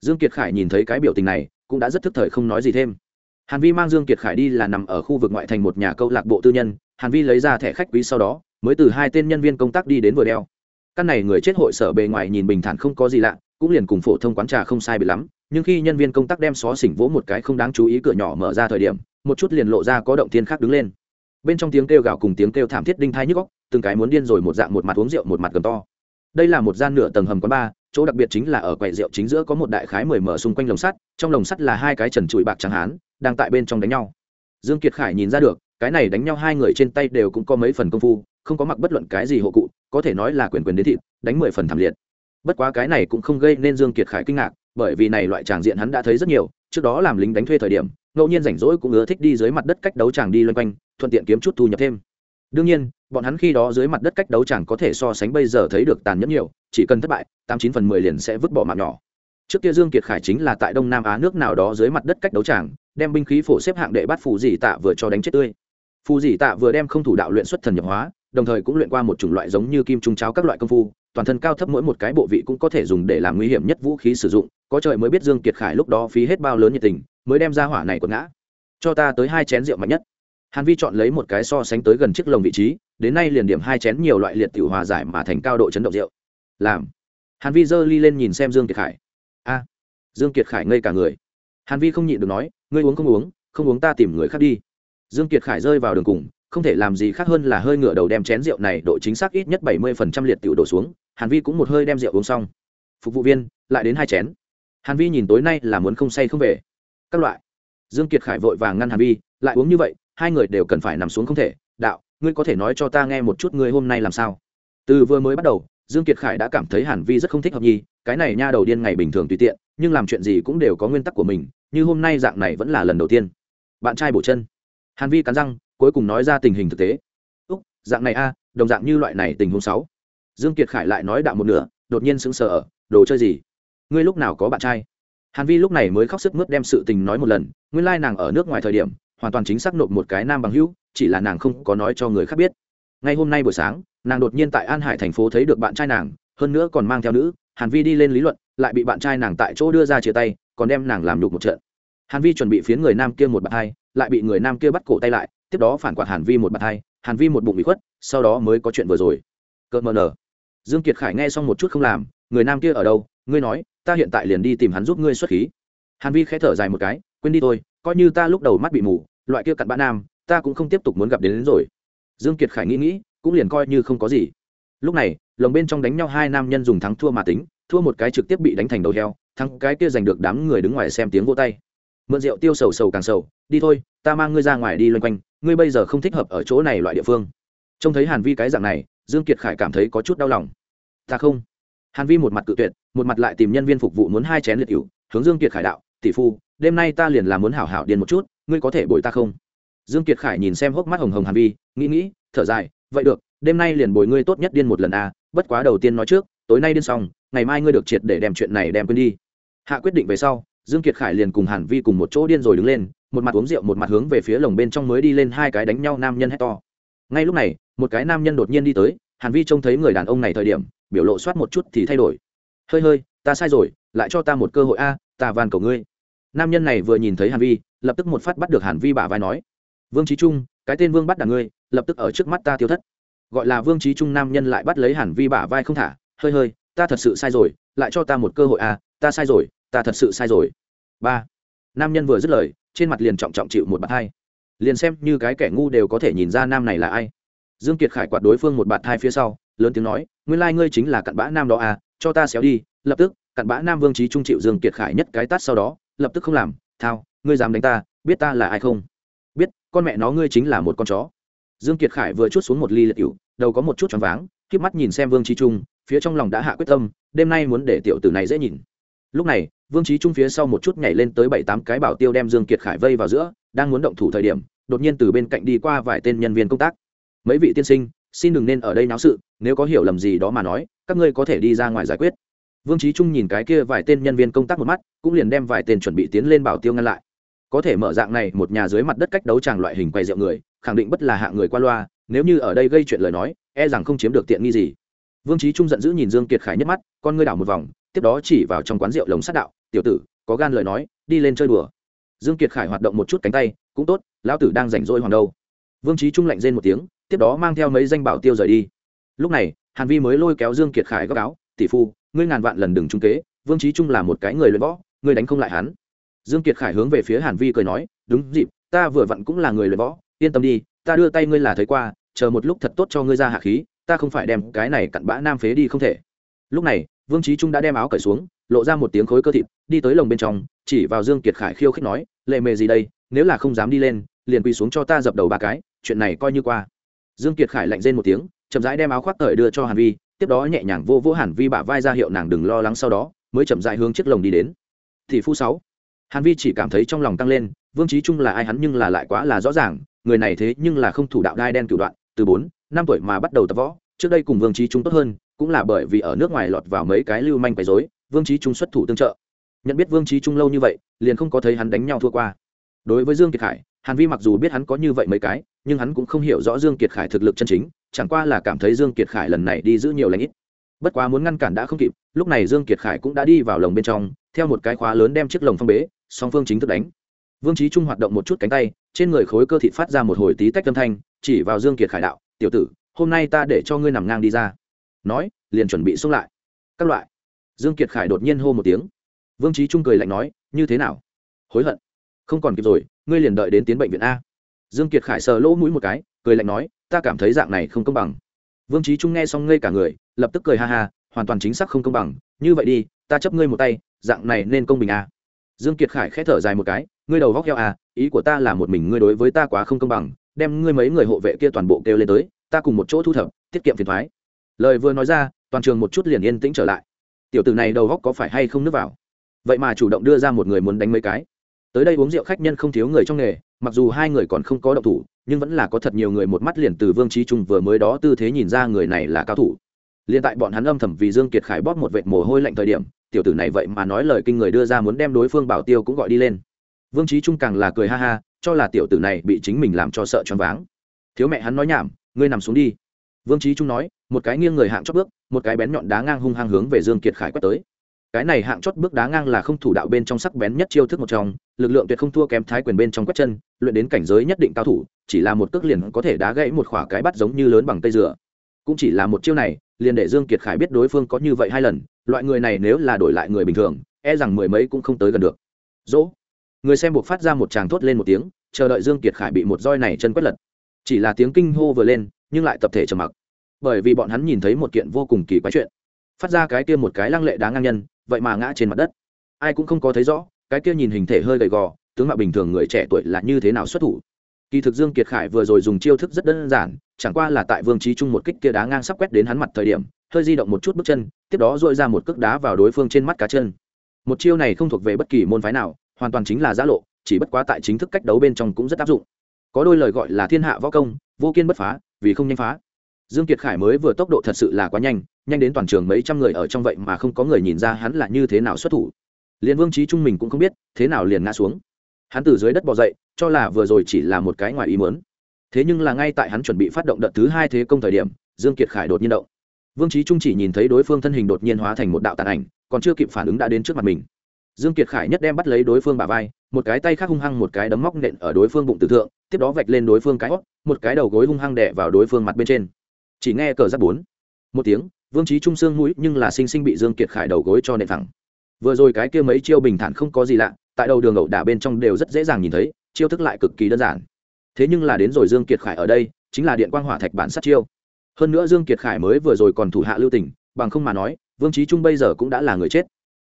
Dương kiệt khải nhìn thấy cái biểu tình này, cũng đã rất thức thời không nói gì thêm. Hàn vi mang dương kiệt khải đi là nằm ở khu vực ngoại thành một nhà câu lạc bộ tư nhân, hàn vi lấy ra thẻ khách quý sau đó, mới từ hai tên nhân viên công tác đi đến vừa đeo. Căn này người chết hội sở bề ngoài nhìn bình thản không có gì lạ, cũng liền cùng phổ thông quán trà không sai bị lắm, nhưng khi nhân viên công tác đem xó xỉnh vỗ một cái không đáng chú ý cửa nhỏ mở ra thời điểm, một chút liền lộ ra có động thiên khác đứng lên bên trong tiếng kêu gào cùng tiếng kêu thảm thiết đinh thai nhức góc, từng cái muốn điên rồi một dạng một mặt uống rượu một mặt gầm to. Đây là một gian nửa tầng hầm quán ba chỗ đặc biệt chính là ở quầy rượu chính giữa có một đại khái mười mở xung quanh lồng sắt, trong lồng sắt là hai cái trần trụi bạc trắng hán, đang tại bên trong đánh nhau. Dương kiệt khải nhìn ra được, cái này đánh nhau hai người trên tay đều cũng có mấy phần công phu, không có mặc bất luận cái gì hộ cụ, có thể nói là quyền quyền đến thịt, đánh mười phần thảm liệt. Bất quá cái này cũng không gây nên dương kiệt khải kinh ngạc, bởi vì này loại tràng diện hắn đã thấy rất nhiều, trước đó làm lính đánh thuê thời điểm ngẫu nhiên rảnh rỗi cũng ưa thích đi dưới mặt đất cách đấu tràng đi loanh quanh, thuận tiện kiếm chút thu nhập thêm. Đương nhiên, bọn hắn khi đó dưới mặt đất cách đấu chàng có thể so sánh bây giờ thấy được tàn nhẫn nhiều, chỉ cần thất bại, tám chín phần mười liền sẽ vứt bỏ mạng nhỏ. Trước kia dương kiệt khải chính là tại đông nam á nước nào đó dưới mặt đất cách đấu tràng, đem binh khí phổ xếp hạng đệ bắt phù dì tạ vừa cho đánh chết tươi. Phù dì tạ vừa đem không thủ đạo luyện xuất thần nhập hóa, đồng thời cũng luyện qua một chủng loại giống như kim trung cháo các loại công phu toàn thân cao thấp mỗi một cái bộ vị cũng có thể dùng để làm nguy hiểm nhất vũ khí sử dụng, có trời mới biết dương kiệt khải lúc đó phí hết bao lớn nhiệt tình, mới đem ra hỏa này quật ngã. Cho ta tới hai chén rượu mạnh nhất. Hàn vi chọn lấy một cái so sánh tới gần chiếc lồng vị trí, đến nay liền điểm hai chén nhiều loại liệt tiểu hòa giải mà thành cao độ chấn động rượu. Làm. Hàn vi giơ ly lên nhìn xem dương kiệt khải. A. Dương kiệt khải ngây cả người. Hàn vi không nhịn được nói, ngươi uống không uống không uống ta tìm người khác đi. Dương kiệt khải rơi vào đường cùng, không thể làm gì khác hơn là hơi ngửa đầu đem chén rượu này độ chính xác ít nhất bảy mươi phần trăm liệt tiểu đổ xuống hàn vi cũng một hơi đem rượu uống xong. Phục vụ viên, lại đến hai chén. Hàn vi nhìn tối nay là muốn không say không về. Các loại. Dương kiệt khải vội vàng ngăn hàn vi, lại uống như vậy, hai người đều cần phải nằm xuống không thể. Đạo, ngươi có thể nói cho ta nghe một chút ngươi hôm nay làm sao? Từ vừa mới bắt đầu, dương kiệt khải đã cảm thấy hàn vi rất không thích hợp nhi, cái này nha đầu điên ngày bình thường tùy tiện, nhưng làm chuyện gì cũng đều có nguyên tắc của mình, như hôm nay dạng này vẫn là lần đầu tiên. Bạn trai bổ chân. Hàn vi cắn răng, cuối cùng nói ra tình hình thực tế. Úc, dạng này a, đồng dạng như loại này tình huống sáu dương kiệt khải lại nói đạo một nửa, đột nhiên sững sờ ở, đồ chơi gì? Ngươi lúc nào có bạn trai? Hàn vi lúc này mới khóc sức mướt đem sự tình nói một lần, nguyên lai nàng ở nước ngoài thời điểm, hoàn toàn chính xác nộp một cái nam bằng hữu, chỉ là nàng không có nói cho người khác biết. Ngay hôm nay buổi sáng, nàng đột nhiên tại an hải thành phố thấy được bạn trai nàng, hơn nữa còn mang theo nữ, hàn vi đi lên lý luận, lại bị bạn trai nàng tại chỗ đưa ra chia tay, còn đem nàng làm đục một trận. Hàn vi chuẩn bị phiến người nam kia một bạn hai, lại bị người nam kia bắt cổ tay lại, tiếp đó phản quạt hàn vi một bạn hai, hàn vi một bụng bị khuất, sau đó mới có chuyện vừa rồi. Cợt mờ nở dương kiệt khải nghe xong một chút không làm người nam kia ở đâu ngươi nói ta hiện tại liền đi tìm hắn giúp ngươi xuất khí. Hàn vi khẽ thở dài một cái quên đi thôi coi như ta lúc đầu mắt bị mù loại kia cặn bã nam ta cũng không tiếp tục muốn gặp đến, đến rồi. Dương kiệt khải nghĩ nghĩ cũng liền coi như không có gì. Lúc này lồng bên trong đánh nhau hai nam nhân dùng thắng thua mà tính thua một cái trực tiếp bị đánh thành đầu heo thắng cái kia giành được đám người đứng ngoài xem tiếng vô tay. Mượn rượu tiêu sầu sầu càng sầu đi thôi ta mang ngươi ra ngoài đi loanh quanh ngươi bây giờ không thích hợp ở chỗ này loại địa phương. Trông thấy hàn vi cái dạng này dương kiệt khải cảm thấy có chút đau lòng. Ta không. Hàn vi một mặt cự tuyệt một mặt lại tìm nhân viên phục vụ muốn hai chén liệt cựu hướng dương kiệt khải đạo tỷ phu đêm nay ta liền là muốn hảo hảo điền một chút ngươi có thể bồi ta không? Dương kiệt khải nhìn xem hốc mắt hồng hồng hàn vi nghĩ nghĩ thở dài vậy được đêm nay liền bồi ngươi tốt nhất điên một lần a à, bất quá đầu tiên nói trước tối nay điên xong ngày mai ngươi được triệt để đem chuyện này đem quên đi. Hạ quyết định về sau dương kiệt khải liền cùng hàn vi cùng một chỗ điên rồi đứng lên một mặt uống rượu một mặt hướng về phía lồng bên trong mới đi lên hai cái đánh nhau nam nhân hét to. Ngay lúc này một cái nam nhân đột nhiên đi tới, hàn vi trông thấy người đàn ông này thời điểm, biểu lộ soát một chút thì thay đổi. Hơi hơi, ta sai rồi, lại cho ta một cơ hội a, ta van cầu ngươi. Nam nhân này vừa nhìn thấy hàn vi, lập tức một phát bắt được hàn vi bả vai nói, vương trí trung, cái tên vương bắt đàn ngươi, lập tức ở trước mắt ta tiêu thất. Gọi là vương trí trung, nam nhân lại bắt lấy hàn vi bả vai không thả, hơi hơi, ta thật sự sai rồi, lại cho ta một cơ hội à ta sai rồi, ta thật sự sai rồi. Ba. Nam nhân vừa dứt lời, trên mặt liền trọng trọng chịu một bạt hai. Liền xem như cái kẻ ngu đều có thể nhìn ra nam này là ai dương kiệt khải quạt đối phương một bạt hai phía sau, lớn tiếng nói, nguyên lai ngươi chính là cặn bã nam đó à cho ta xéo đi, lập tức, cặn bã nam vương trí trung chịu dương kiệt khải nhất cái tát sau đó, lập tức không làm, thao, ngươi dám đánh ta, biết ta là ai không? Biết, con mẹ nó ngươi chính là một con chó. Dương kiệt khải vừa chút xuống một ly liệt cựu đầu có một chút choáng váng k mắt nhìn xem vương trí trung, phía trong lòng đã hạ quyết tâm, đêm nay muốn để tiểu tử này dễ nhìn. Lúc này, vương trí trung phía sau một chút nhảy lên tới bảy tám cái bảo tiêu đem dương kiệt khải vây vào giữa, đang muốn động thủ thời điểm, đột nhiên từ bên cạnh đi qua vài tên nhân viên công tác mấy vị tiên sinh, xin đừng nên ở đây náo sự, nếu có hiểu lầm gì đó mà nói, các ngươi có thể đi ra ngoài giải quyết. Vương trí trung nhìn cái kia vài tên nhân viên công tác một mắt, cũng liền đem vài tên chuẩn bị tiến lên bảo tiêu ngăn lại. Có thể mở dạng này, một nhà dưới mặt đất cách đấu tràng loại hình quay rượu người, khẳng định bất là hạ người qua loa, nếu như ở đây gây chuyện lời nói e rằng không chiếm được tiện nghi gì. Vương trí trung giận dữ nhìn dương kiệt khải nhất mắt, con ngươi đảo một vòng, tiếp đó chỉ vào trong quán rượu lồng sát đạo, tiểu tử, có gan lời nói, đi lên chơi đùa. Dương kiệt khải hoạt động một chút cánh tay, cũng tốt, lão tử đang rảnh rỗi hoàng đâu. Vương trí trung lạnh rên một tiếng tiếp đó mang theo mấy danh bảo tiêu rời đi. Lúc này, hàn vi mới lôi kéo dương kiệt khải góc áo, tỷ phu, ngươi ngàn vạn lần đừng trung kế, vương trí trung là một cái người luyện võ, ngươi đánh không lại hắn. Dương kiệt khải hướng về phía hàn vi cười nói, đúng dịp, ta vừa vặn cũng là người luyện võ, yên tâm đi, ta đưa tay ngươi là thấy qua, chờ một lúc thật tốt cho ngươi ra hạ khí, ta không phải đem cái này cặn bã nam phế đi không thể. Lúc này, vương trí trung đã đem áo cởi xuống, lộ ra một tiếng khối cơ thịt, đi tới lồng bên trong, chỉ vào dương kiệt khải khiêu khích nói, lệ mề gì đây, nếu là không dám đi lên, liền quỳ xuống cho ta dập đầu ba cái, chuyện này coi như qua dương kiệt khải lạnh rên một tiếng, chậm rãi đem áo khoác thời đưa cho hàn vi, tiếp đó nhẹ nhàng vô vỗ hàn vi bả vai ra hiệu nàng đừng lo lắng sau đó, mới chậm rãi hướng chiếc lồng đi đến. Thì phu sáu. Hàn vi chỉ cảm thấy trong lòng tăng lên, vương trí trung là ai hắn nhưng là lại quá là rõ ràng, người này thế nhưng là không thủ đạo đai đen cửu đoạn, từ bốn, năm tuổi mà bắt đầu tập võ, trước đây cùng vương trí trung tốt hơn, cũng là bởi vì ở nước ngoài lọt vào mấy cái lưu manh quấy rối, vương trí trung xuất thủ tương trợ. Nhận biết vương trí trung lâu như vậy, liền không có thấy hắn đánh nhau thua qua. Đối với dương kiệt khải, hàn vi mặc dù biết hắn có như vậy mấy cái nhưng hắn cũng không hiểu rõ dương kiệt khải thực lực chân chính, chẳng qua là cảm thấy dương kiệt khải lần này đi giữ nhiều lãnh ít. Bất quá muốn ngăn cản đã không kịp, lúc này dương kiệt khải cũng đã đi vào lồng bên trong, theo một cái khóa lớn đem chiếc lồng phong bế, song phương chính thức đánh. Vương trí trung hoạt động một chút cánh tay, trên người khối cơ thịt phát ra một hồi tí tách âm thanh, chỉ vào dương kiệt khải đạo, tiểu tử, hôm nay ta để cho ngươi nằm ngang đi ra. Nói, liền chuẩn bị xông lại. Các loại. Dương kiệt khải đột nhiên hô một tiếng. Vương trí trung cười lạnh nói, như thế nào? Hối hận. Không còn kịp rồi, ngươi liền đợi đến tiến bệnh viện a dương kiệt khải sờ lỗ mũi một cái, cười lạnh nói, ta cảm thấy dạng này không công bằng. Vương trí trung nghe xong ngây cả người, lập tức cười ha ha, hoàn toàn chính xác không công bằng, như vậy đi, ta chấp ngươi một tay, dạng này nên công bình à? dương kiệt khải khẽ thở dài một cái, ngươi đầu vóc heo à ý của ta là một mình ngươi đối với ta quá không công bằng, đem ngươi mấy người hộ vệ kia toàn bộ kêu lên tới, ta cùng một chỗ thu thập, tiết kiệm phiền thoái. Lời vừa nói ra, toàn trường một chút liền yên tĩnh trở lại. Tiểu tử này đầu góc có phải hay không nước vào? Vậy mà chủ động đưa ra một người muốn đánh mấy cái. Tới đây uống rượu khách nhân không thiếu người trong nghề mặc dù hai người còn không có động thủ, nhưng vẫn là có thật nhiều người một mắt liền từ vương trí trung vừa mới đó tư thế nhìn ra người này là cao thủ. Liền tại bọn hắn âm thầm vì dương kiệt khải bóp một vệt mồ hôi lạnh thời điểm, tiểu tử này vậy mà nói lời kinh người đưa ra muốn đem đối phương bảo tiêu cũng gọi đi lên. Vương trí trung càng là cười ha ha, cho là tiểu tử này bị chính mình làm cho sợ choáng váng. Thiếu mẹ hắn nói nhảm, ngươi nằm xuống đi. Vương trí trung nói, một cái nghiêng người hạng chót bước, một cái bén nhọn đá ngang hung hăng hướng về dương kiệt khải quét tới cái này hạng chót bước đá ngang là không thủ đạo bên trong sắc bén nhất chiêu thức một trong, lực lượng tuyệt không thua kém thái quyền bên trong quét chân, luyện đến cảnh giới nhất định cao thủ, chỉ là một cước liền có thể đá gãy một khỏa cái bắt giống như lớn bằng cây dừa. Cũng chỉ là một chiêu này, liền để dương kiệt khải biết đối phương có như vậy hai lần, loại người này nếu là đổi lại người bình thường e rằng mười mấy cũng không tới gần được. Dỗ. Người xem buộc phát ra một tràng thốt lên một tiếng, chờ đợi dương kiệt khải bị một roi này chân quét lật. Chỉ là tiếng kinh hô vừa lên, nhưng lại tập thể trầm mặc. Bởi vì bọn hắn nhìn thấy một kiện vô cùng kỳ quái chuyện. Phát ra cái kia một cái lăng lệ đá ngang nhân vậy mà ngã trên mặt đất. Ai cũng không có thấy rõ, cái kia nhìn hình thể hơi gầy gò, tướng mạo bình thường người trẻ tuổi là như thế nào xuất thủ. Kỳ thực dương kiệt khải vừa rồi dùng chiêu thức rất đơn giản, chẳng qua là tại vương trí trung một kích kia đá ngang sắp quét đến hắn mặt thời điểm, hơi di động một chút bước chân, tiếp đó dội ra một cước đá vào đối phương trên mắt cá chân. Một chiêu này không thuộc về bất kỳ môn phái nào, hoàn toàn chính là giã lộ, chỉ bất quá tại chính thức cách đấu bên trong cũng rất áp dụng. Có đôi lời gọi là thiên hạ võ công, vô kiên bất phá, vì không nhanh phá. Dương kiệt khải mới vừa tốc độ thật sự là quá nhanh nhanh đến toàn trường mấy trăm người ở trong vậy mà không có người nhìn ra hắn là như thế nào xuất thủ. Liền vương trí trung mình cũng không biết, thế nào liền ngã xuống. Hắn từ dưới đất bò dậy, cho là vừa rồi chỉ là một cái ngoài ý muốn. Thế nhưng là ngay tại hắn chuẩn bị phát động đợt thứ hai thế công thời điểm, dương kiệt khải đột nhiên động. Vương trí trung chỉ nhìn thấy đối phương thân hình đột nhiên hóa thành một đạo tàn ảnh, còn chưa kịp phản ứng đã đến trước mặt mình. Dương kiệt khải nhất đem bắt lấy đối phương bà vai, một cái tay khác hung hăng một cái đấm móc nện ở đối phương bụng tử thượng, tiếp đó vạch lên đối phương cái hót một cái đầu gối hung hăng đẻ vào đối phương mặt bên trên. Chỉ nghe cờ giáp bốn. Một tiếng vương trí trung xương mũi nhưng là sinh sinh bị dương kiệt khải đầu gối cho nện thẳng. Vừa rồi cái kia mấy chiêu bình thản không có gì lạ tại đầu đường ẩu đả bên trong đều rất dễ dàng nhìn thấy chiêu thức lại cực kỳ đơn giản. Thế nhưng là đến rồi dương kiệt khải ở đây chính là điện quang hỏa thạch bản sát chiêu. Hơn nữa dương kiệt khải mới vừa rồi còn thủ hạ lưu tình bằng không mà nói vương trí trung bây giờ cũng đã là người chết.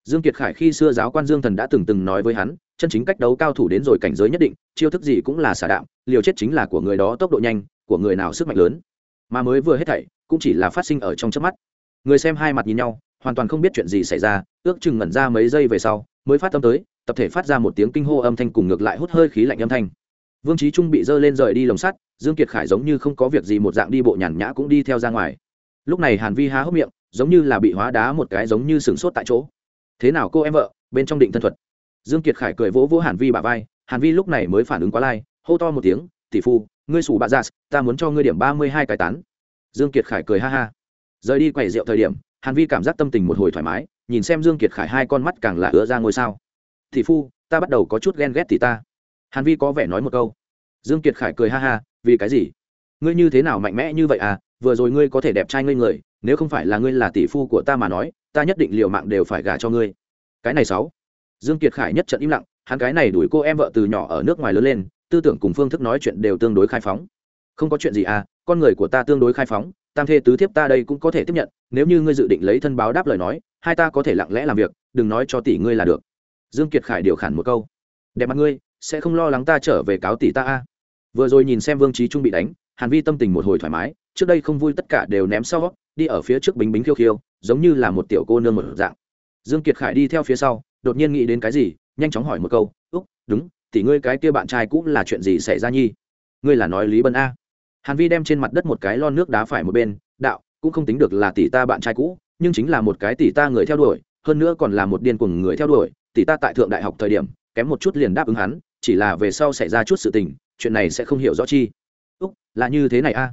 Dương kiệt khải khi xưa giáo quan dương thần đã từng từng nói với hắn chân chính cách đấu cao thủ đến rồi cảnh giới nhất định chiêu thức gì cũng là xả đạo, liều chết chính là của người đó tốc độ nhanh của người nào sức mạnh lớn. Mà mới vừa hết thảy cũng chỉ là phát sinh ở trong chớp mắt người xem hai mặt nhìn nhau, hoàn toàn không biết chuyện gì xảy ra, ước chừng ngẩn ra mấy giây về sau, mới phát tâm tới, tập thể phát ra một tiếng kinh hô âm thanh cùng ngược lại hút hơi khí lạnh âm thanh. Vương trí trung bị dơ lên rời đi lồng sắt, dương kiệt khải giống như không có việc gì một dạng đi bộ nhàn nhã cũng đi theo ra ngoài. Lúc này hàn vi há hốc miệng, giống như là bị hóa đá một cái giống như sừng sốt tại chỗ. Thế nào cô em vợ, bên trong định thân thuật? Dương kiệt khải cười vỗ vỗ hàn vi bả vai, hàn vi lúc này mới phản ứng quá lai, hô to một tiếng, tỷ phu, ngươi sủ bà già dạ, ta muốn cho ngươi điểm ba mươi hai cái tán. Dương kiệt khải cười ha ha rời đi quầy rượu thời điểm, hàn vi cảm giác tâm tình một hồi thoải mái, nhìn xem dương kiệt khải hai con mắt càng là ứa ra ngôi sao. Thị phu, ta bắt đầu có chút ghen ghét thì ta. Hàn vi có vẻ nói một câu. Dương kiệt khải cười ha ha, vì cái gì? Ngươi như thế nào mạnh mẽ như vậy à? Vừa rồi ngươi có thể đẹp trai ngây người, nếu không phải là ngươi là tỷ phu của ta mà nói, ta nhất định liều mạng đều phải gả cho ngươi. Cái này sáu. Dương kiệt khải nhất trận im lặng, hắn cái này đuổi cô em vợ từ nhỏ ở nước ngoài lớn lên, tư tưởng cùng phương thức nói chuyện đều tương đối khai phóng. Không có chuyện gì à con người của ta tương đối khai phóng tam thê tứ thiếp ta đây cũng có thể tiếp nhận, nếu như ngươi dự định lấy thân báo đáp lời nói, hai ta có thể lặng lẽ làm việc, đừng nói cho tỷ ngươi là được. Dương kiệt khải điều khản một câu. Đẹp mặt ngươi, sẽ không lo lắng ta trở về cáo tỷ ta a. Vừa rồi nhìn xem vương trí trung bị đánh, hàn vi tâm tình một hồi thoải mái, trước đây không vui tất cả đều ném sau, đi ở phía trước bính bính khiêu khiêu, giống như là một tiểu cô nương một dạng. Dương kiệt khải đi theo phía sau, đột nhiên nghĩ đến cái gì, nhanh chóng hỏi một câu, úc, đúng, tỷ ngươi cái kia bạn trai cũng là chuyện gì xảy ra nhi? Ngươi là nói lý bân a hàn vi đem trên mặt đất một cái lon nước đá phải một bên, đạo, cũng không tính được là tỷ ta bạn trai cũ, nhưng chính là một cái tỷ ta người theo đuổi, hơn nữa còn là một điên cuồng người theo đuổi, tỷ ta tại thượng đại học thời điểm, kém một chút liền đáp ứng hắn, chỉ là về sau xảy ra chút sự tình, chuyện này sẽ không hiểu rõ chi. Úc, là như thế này a.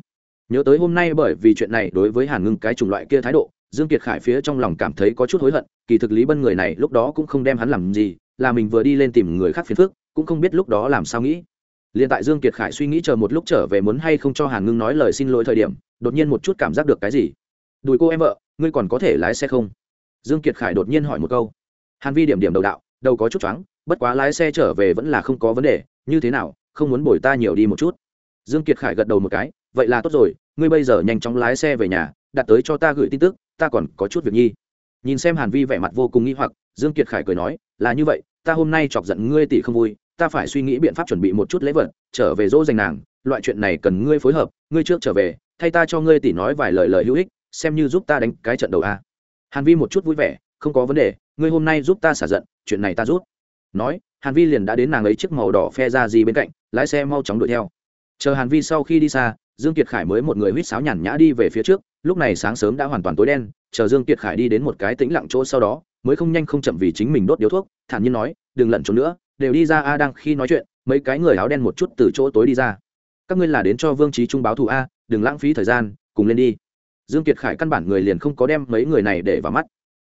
Nhớ tới hôm nay bởi vì chuyện này đối với hàn ngưng cái chủng loại kia thái độ, dương kiệt khải phía trong lòng cảm thấy có chút hối hận, kỳ thực lý bân người này lúc đó cũng không đem hắn làm gì, là mình vừa đi lên tìm người khác phiền phức, cũng không biết lúc đó làm sao nghĩ liền tại dương kiệt khải suy nghĩ chờ một lúc trở về muốn hay không cho hàn ngưng nói lời xin lỗi thời điểm, đột nhiên một chút cảm giác được cái gì. Đùi cô em vợ, ngươi còn có thể lái xe không? Dương kiệt khải đột nhiên hỏi một câu. Hàn vi điểm điểm đầu đạo, đầu có chút choáng, bất quá lái xe trở về vẫn là không có vấn đề, như thế nào, không muốn bồi ta nhiều đi một chút? Dương kiệt khải gật đầu một cái, vậy là tốt rồi, ngươi bây giờ nhanh chóng lái xe về nhà, đặt tới cho ta gửi tin tức, ta còn có chút việc nhi. Nhìn xem hàn vi vẻ mặt vô cùng nghi hoặc, dương kiệt khải cười nói, là như vậy, ta hôm nay chọc giận ngươi tỷ không vui ta phải suy nghĩ biện pháp chuẩn bị một chút lễ vật, trở về dỗ dành nàng, loại chuyện này cần ngươi phối hợp, ngươi trước trở về, thay ta cho ngươi tỉ nói vài lời lời hữu ích, xem như giúp ta đánh cái trận đầu a hàn vi một chút vui vẻ, không có vấn đề, ngươi hôm nay giúp ta xả giận, chuyện này ta rút. nói, hàn vi liền đã đến nàng ấy chiếc màu đỏ phe ra gì bên cạnh, lái xe mau chóng đuổi theo chờ hàn vi sau khi đi xa, dương kiệt khải mới một người huýt sáo nhàn nhã đi về phía trước, lúc này sáng sớm đã hoàn toàn tối đen, chờ dương kiệt khải đi đến một cái tĩnh lặng chỗ sau đó, mới không nhanh không chậm vì chính mình đốt điếu thuốc, thản nhiên nói, đừng lẩn trốn nữa đều đi ra a, đang khi nói chuyện, mấy cái người áo đen một chút từ chỗ tối đi ra. Các ngươi là đến cho vương trí trung báo thù a, đừng lãng phí thời gian, cùng lên đi. Dương kiệt khải căn bản người liền không có đem mấy người này để vào mắt.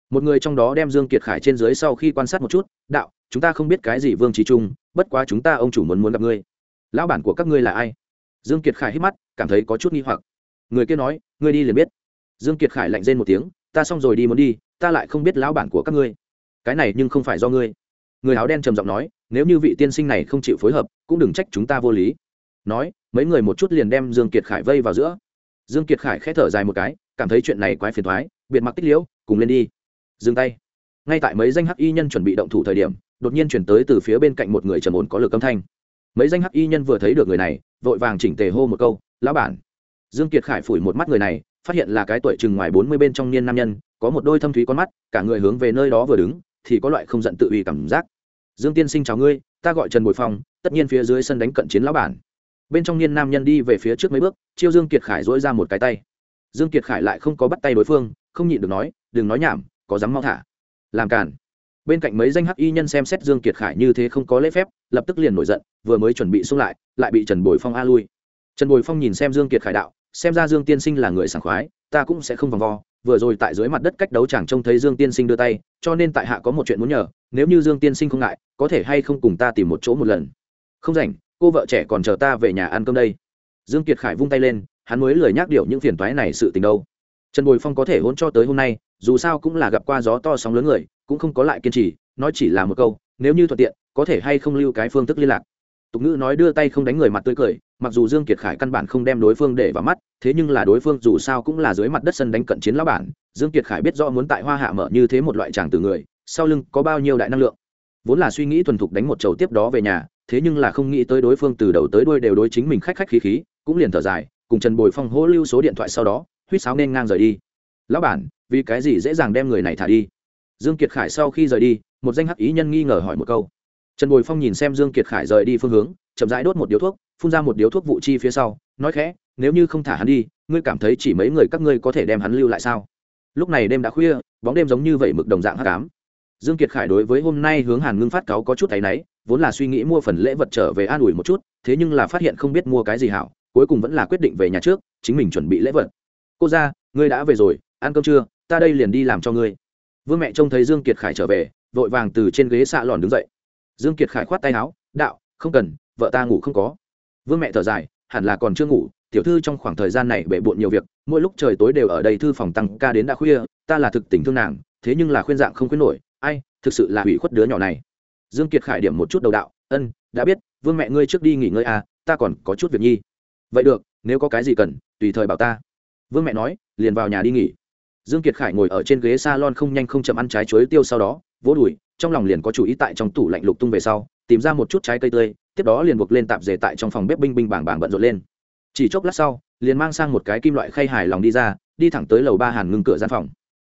Một người trong đó đem dương kiệt khải trên dưới sau khi quan sát một chút, đạo, chúng ta không biết cái gì vương trí trung, bất quá chúng ta ông chủ muốn muốn gặp ngươi. Lão bản của các ngươi là ai? Dương kiệt khải hít mắt, cảm thấy có chút nghi hoặc. Người kia nói, ngươi đi liền biết. Dương kiệt khải lạnh rên một tiếng, ta xong rồi đi muốn đi, ta lại không biết lão bản của các ngươi. Cái này nhưng không phải do ngươi người áo đen trầm giọng nói, nếu như vị tiên sinh này không chịu phối hợp, cũng đừng trách chúng ta vô lý. Nói, mấy người một chút liền đem dương kiệt khải vây vào giữa. Dương kiệt khải khẽ thở dài một cái, cảm thấy chuyện này quái phiền toái, biệt mặc tích liễu, cùng lên đi. Dừng tay. Ngay tại mấy danh hắc y nhân chuẩn bị động thủ thời điểm, đột nhiên chuyển tới từ phía bên cạnh một người trầm ổn có lực âm thanh. Mấy danh hắc y nhân vừa thấy được người này, vội vàng chỉnh tề hô một câu, lão bản. Dương kiệt khải phủi một mắt người này, phát hiện là cái tuổi chừng ngoài bốn mươi bên trong niên nam nhân, có một đôi thâm thúy con mắt, cả người hướng về nơi đó vừa đứng, thì có loại không giận tự uy cảm giác dương tiên sinh chào ngươi, ta gọi trần bồi phong, tất nhiên phía dưới sân đánh cận chiến lão bản. Bên trong niên nam nhân đi về phía trước mấy bước, chiêu dương kiệt khải dỗi ra một cái tay. Dương kiệt khải lại không có bắt tay đối phương, không nhịn được nói, đừng nói nhảm, có dám mau thả. Làm cản. Bên cạnh mấy danh hắc y nhân xem xét dương kiệt khải như thế không có lễ phép, lập tức liền nổi giận, vừa mới chuẩn bị xung lại lại bị trần bồi phong a lui. Trần bồi phong nhìn xem dương kiệt khải đạo, xem ra dương tiên sinh là người sảng khoái, ta cũng sẽ không vòng vo, vừa rồi tại dưới mặt đất cách đấu chẳng trông thấy dương tiên sinh đưa tay, cho nên tại hạ có một chuyện muốn nhờ, nếu như dương tiên sinh không ngại có thể hay không cùng ta tìm một chỗ một lần? Không rảnh, cô vợ trẻ còn chờ ta về nhà ăn cơm đây. Dương kiệt khải vung tay lên, hắn mới lười nhắc điệu những phiền toái này sự tình đâu. Trần bồi phong có thể hôn cho tới hôm nay, dù sao cũng là gặp qua gió to sóng lớn người, cũng không có lại kiên trì, nói chỉ là một câu, nếu như thuận tiện, có thể hay không lưu cái phương thức liên lạc. Tục ngữ nói đưa tay không đánh người mặt tươi cười, mặc dù dương kiệt khải căn bản không đem đối phương để vào mắt, thế nhưng là đối phương dù sao cũng là dưới mặt đất sân đánh cận chiến lão bản, dương kiệt khải biết rõ muốn tại hoa hạ mở như thế một loại tràng từ người, sau lưng có bao nhiêu đại năng lượng vốn là suy nghĩ thuần thục đánh một chầu tiếp đó về nhà, thế nhưng là không nghĩ tới đối phương từ đầu tới đuôi đều đối chính mình khách khách khí khí, cũng liền thở dài, cùng trần bồi phong hỗ lưu số điện thoại sau đó, huýt sáo nên ngang rời đi. Lão bản, vì cái gì dễ dàng đem người này thả đi? Dương kiệt khải sau khi rời đi, một danh hắc ý nhân nghi ngờ hỏi một câu. Trần bồi phong nhìn xem dương kiệt khải rời đi phương hướng, chậm rãi đốt một điếu thuốc, phun ra một điếu thuốc vụ chi phía sau, nói khẽ, nếu như không thả hắn đi, ngươi cảm thấy chỉ mấy người các ngươi có thể đem hắn lưu lại sao? Lúc này đêm đã khuya, bóng đêm giống như vậy mực đồng dạng hắc ám dương kiệt khải đối với hôm nay hướng hàn ngưng phát cáo có chút thấy náy, vốn là suy nghĩ mua phần lễ vật trở về an ủi một chút, thế nhưng là phát hiện không biết mua cái gì hảo, cuối cùng vẫn là quyết định về nhà trước, chính mình chuẩn bị lễ vật. Cô ra ngươi đã về rồi, ăn cơm trưa ta đây liền đi làm cho ngươi. Vương mẹ trông thấy dương kiệt khải trở về, vội vàng từ trên ghế xạ lòn đứng dậy. Dương kiệt khải khoát tay áo, đạo, không cần, vợ ta ngủ không có. Vương mẹ thở dài, hẳn là còn chưa ngủ, tiểu thư trong khoảng thời gian này bể bộn nhiều việc, mỗi lúc trời tối đều ở đây thư phòng tăng ca đến đã khuya, ta là thực tình thương nàng, thế nhưng là khuyên dạng không khuyên nổi ai, thực sự là hủy khuất đứa nhỏ này. Dương kiệt khải điểm một chút đầu đạo, ân, đã biết, vương mẹ ngươi trước đi nghỉ ngơi à ta còn có chút việc nhi. Vậy được, nếu có cái gì cần, tùy thời bảo ta. Vương mẹ nói, liền vào nhà đi nghỉ. Dương kiệt khải ngồi ở trên ghế salon không nhanh không chậm ăn trái chuối tiêu sau đó, vỗ đùi, trong lòng liền có chủ ý tại trong tủ lạnh lục tung về sau, tìm ra một chút trái cây tươi, tiếp đó liền buộc lên tạp dề tại trong phòng bếp binh binh bảng bảng bận rộn lên. Chỉ chốc lát sau, liền mang sang một cái kim loại khay hài lòng đi ra, đi thẳng tới lầu ba hàn ngưng cửa gian phòng.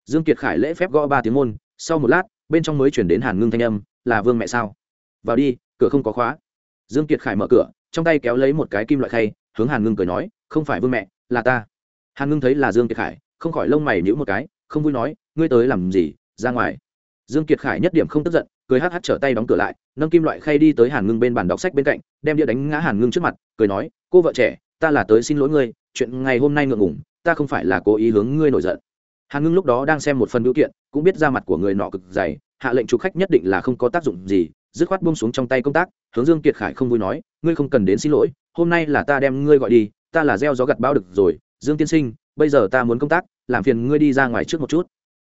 Dương kiệt khải lễ phép gõ ba tiếng môn, sau một lát bên trong mới chuyển đến hàn ngưng thanh âm, là vương mẹ sao? Vào đi, cửa không có khóa. Dương kiệt khải mở cửa, trong tay kéo lấy một cái kim loại khay, hướng hàn ngưng cười nói, không phải vương mẹ, là ta. Hàn ngưng thấy là dương kiệt khải, không khỏi lông mày nhíu một cái, không vui nói, ngươi tới làm gì? Ra ngoài. Dương kiệt khải nhất điểm không tức giận, cười hắt hắt trở tay đóng cửa lại, nâng kim loại khay đi tới hàn ngưng bên bàn đọc sách bên cạnh, đem đĩa đánh ngã hàn ngưng trước mặt, cười nói, cô vợ trẻ, ta là tới xin lỗi ngươi, chuyện ngày hôm nay ngượng ngùng, ta không phải là cố ý hướng ngươi nổi giận hàn ngưng lúc đó đang xem một phần biểu kiện, cũng biết ra mặt của người nọ cực dày, hạ lệnh chủ khách nhất định là không có tác dụng gì, dứt khoát buông xuống trong tay công tác, hướng dương kiệt khải không vui nói, ngươi không cần đến xin lỗi, hôm nay là ta đem ngươi gọi đi, ta là gieo gió gặt bao được rồi, dương tiên sinh, bây giờ ta muốn công tác, làm phiền ngươi đi ra ngoài trước một chút.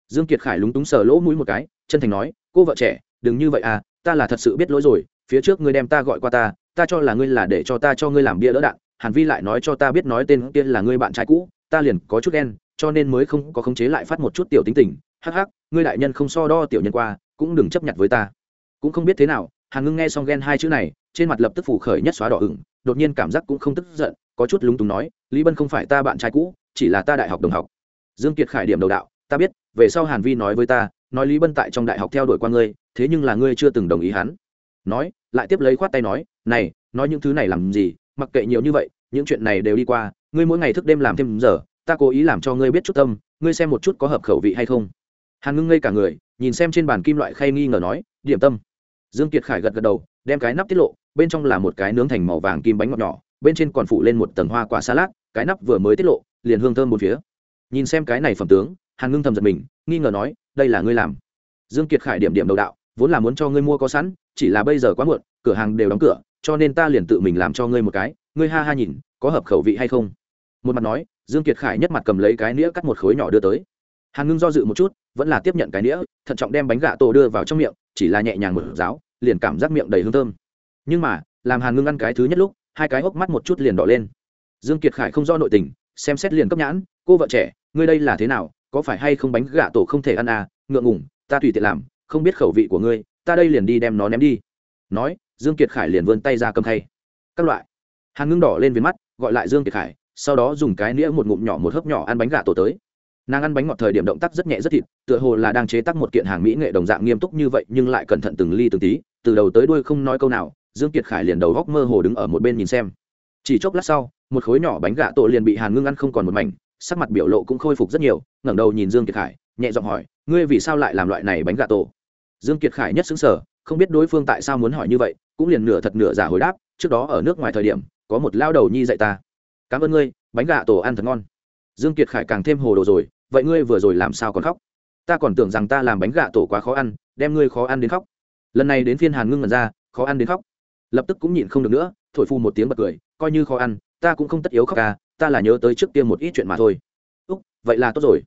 Dương kiệt khải lúng túng sờ lỗ mũi một cái, chân thành nói, cô vợ trẻ, đừng như vậy à ta là thật sự biết lỗi rồi, phía trước ngươi đem ta gọi qua ta ta cho là ngươi là để cho ta cho ngươi làm bia đỡ đạn, hàn vi lại nói cho ta biết nói tên kia là ngươi bạn trai cũ, ta liền có chút ghen cho nên mới không có khống chế lại phát một chút tiểu tính tình. Hắc hắc, ngươi đại nhân không so đo tiểu nhân qua, cũng đừng chấp nhận với ta. Cũng không biết thế nào, hàn ngưng nghe xong ghen hai chữ này, trên mặt lập tức phủ khởi nhất xóa đỏ ửng, đột nhiên cảm giác cũng không tức giận, có chút lúng túng nói, lý bân không phải ta bạn trai cũ, chỉ là ta đại học đồng học. Dương kiệt khải điểm đầu đạo, ta biết, về sau hàn vi nói với ta, nói lý bân tại trong đại học theo đuổi qua ngươi, thế nhưng là ngươi chưa từng đồng ý hắn. Nói, lại tiếp lấy khoát tay nói, này, nói những thứ này làm gì, mặc kệ nhiều như vậy, những chuyện này đều đi qua, ngươi mỗi ngày thức đêm làm thêm giờ ta cố ý làm cho ngươi biết chút tâm, ngươi xem một chút có hợp khẩu vị hay không. Hàn ngưng ngây cả người, nhìn xem trên bàn kim loại khay nghi ngờ nói, điểm tâm. Dương kiệt khải gật gật đầu, đem cái nắp tiết lộ, bên trong là một cái nướng thành màu vàng kim bánh ngọt nhỏ, bên trên còn phủ lên một tầng hoa quả salad, cái nắp vừa mới tiết lộ, liền hương thơm một phía. Nhìn xem cái này phẩm tướng, hàn ngưng thầm giật mình, nghi ngờ nói, đây là ngươi làm? Dương kiệt khải điểm điểm đầu đạo, vốn là muốn cho ngươi mua có sẵn, chỉ là bây giờ quá muộn, cửa hàng đều đóng cửa, cho nên ta liền tự mình làm cho ngươi một cái. Ngươi ha ha nhìn, có hợp khẩu vị hay không? Một mặt nói dương kiệt khải nhất mặt cầm lấy cái nĩa cắt một khối nhỏ đưa tới. Hàn ngưng do dự một chút, vẫn là tiếp nhận cái nĩa, thận trọng đem bánh gà tổ đưa vào trong miệng, chỉ là nhẹ nhàng một ráo, liền cảm giác miệng đầy hương thơm. Nhưng mà, làm hàn ngưng ăn cái thứ nhất lúc, hai cái hốc mắt một chút liền đỏ lên. Dương kiệt khải không do nội tình, xem xét liền cấp nhãn, cô vợ trẻ, ngươi đây là thế nào, có phải hay không bánh gà tổ không thể ăn à ngượng ngủng ta tùy tiện làm, không biết khẩu vị của ngươi, ta đây liền đi đem nó ném đi. Nói, dương kiệt khải liền vươn tay ra cầm khay. Các loại. Hàn ngưng đỏ lên viên mắt, gọi lại dương kiệt khải sau đó dùng cái nĩa một ngụm nhỏ một hớp nhỏ ăn bánh gà tổ tới. Nàng ăn bánh ngọt thời điểm động tác rất nhẹ rất thịt, tựa hồ là đang chế tác một kiện hàng mỹ nghệ đồng dạng nghiêm túc như vậy, nhưng lại cẩn thận từng ly từng tí, từ đầu tới đuôi không nói câu nào, dương kiệt khải liền đầu góc mơ hồ đứng ở một bên nhìn xem. Chỉ chốc lát sau, một khối nhỏ bánh gà tổ liền bị hàn ngưng ăn không còn một mảnh, sắc mặt biểu lộ cũng khôi phục rất nhiều, ngẩng đầu nhìn dương kiệt khải, nhẹ giọng hỏi, ngươi vì sao lại làm loại này bánh gà tổ? Dương kiệt khải nhất xứng sở không biết đối phương tại sao muốn hỏi như vậy, cũng liền nửa thật nửa giả hồi đáp, trước đó ở nước ngoài thời điểm, có một lao đầu nhi dạy ta cảm ơn ngươi, bánh gà tổ ăn thật ngon. Dương kiệt khải càng thêm hồ đồ rồi, vậy ngươi vừa rồi làm sao còn khóc? Ta còn tưởng rằng ta làm bánh gà tổ quá khó ăn, đem ngươi khó ăn đến khóc. Lần này đến phiên hàn ngưng ngẩn ra, khó ăn đến khóc? Lập tức cũng nhịn không được nữa, thổi phu một tiếng bật cười, coi như khó ăn, ta cũng không tất yếu khóc ca ta là nhớ tới trước tiên một ít chuyện mà thôi. Úc, vậy là tốt rồi.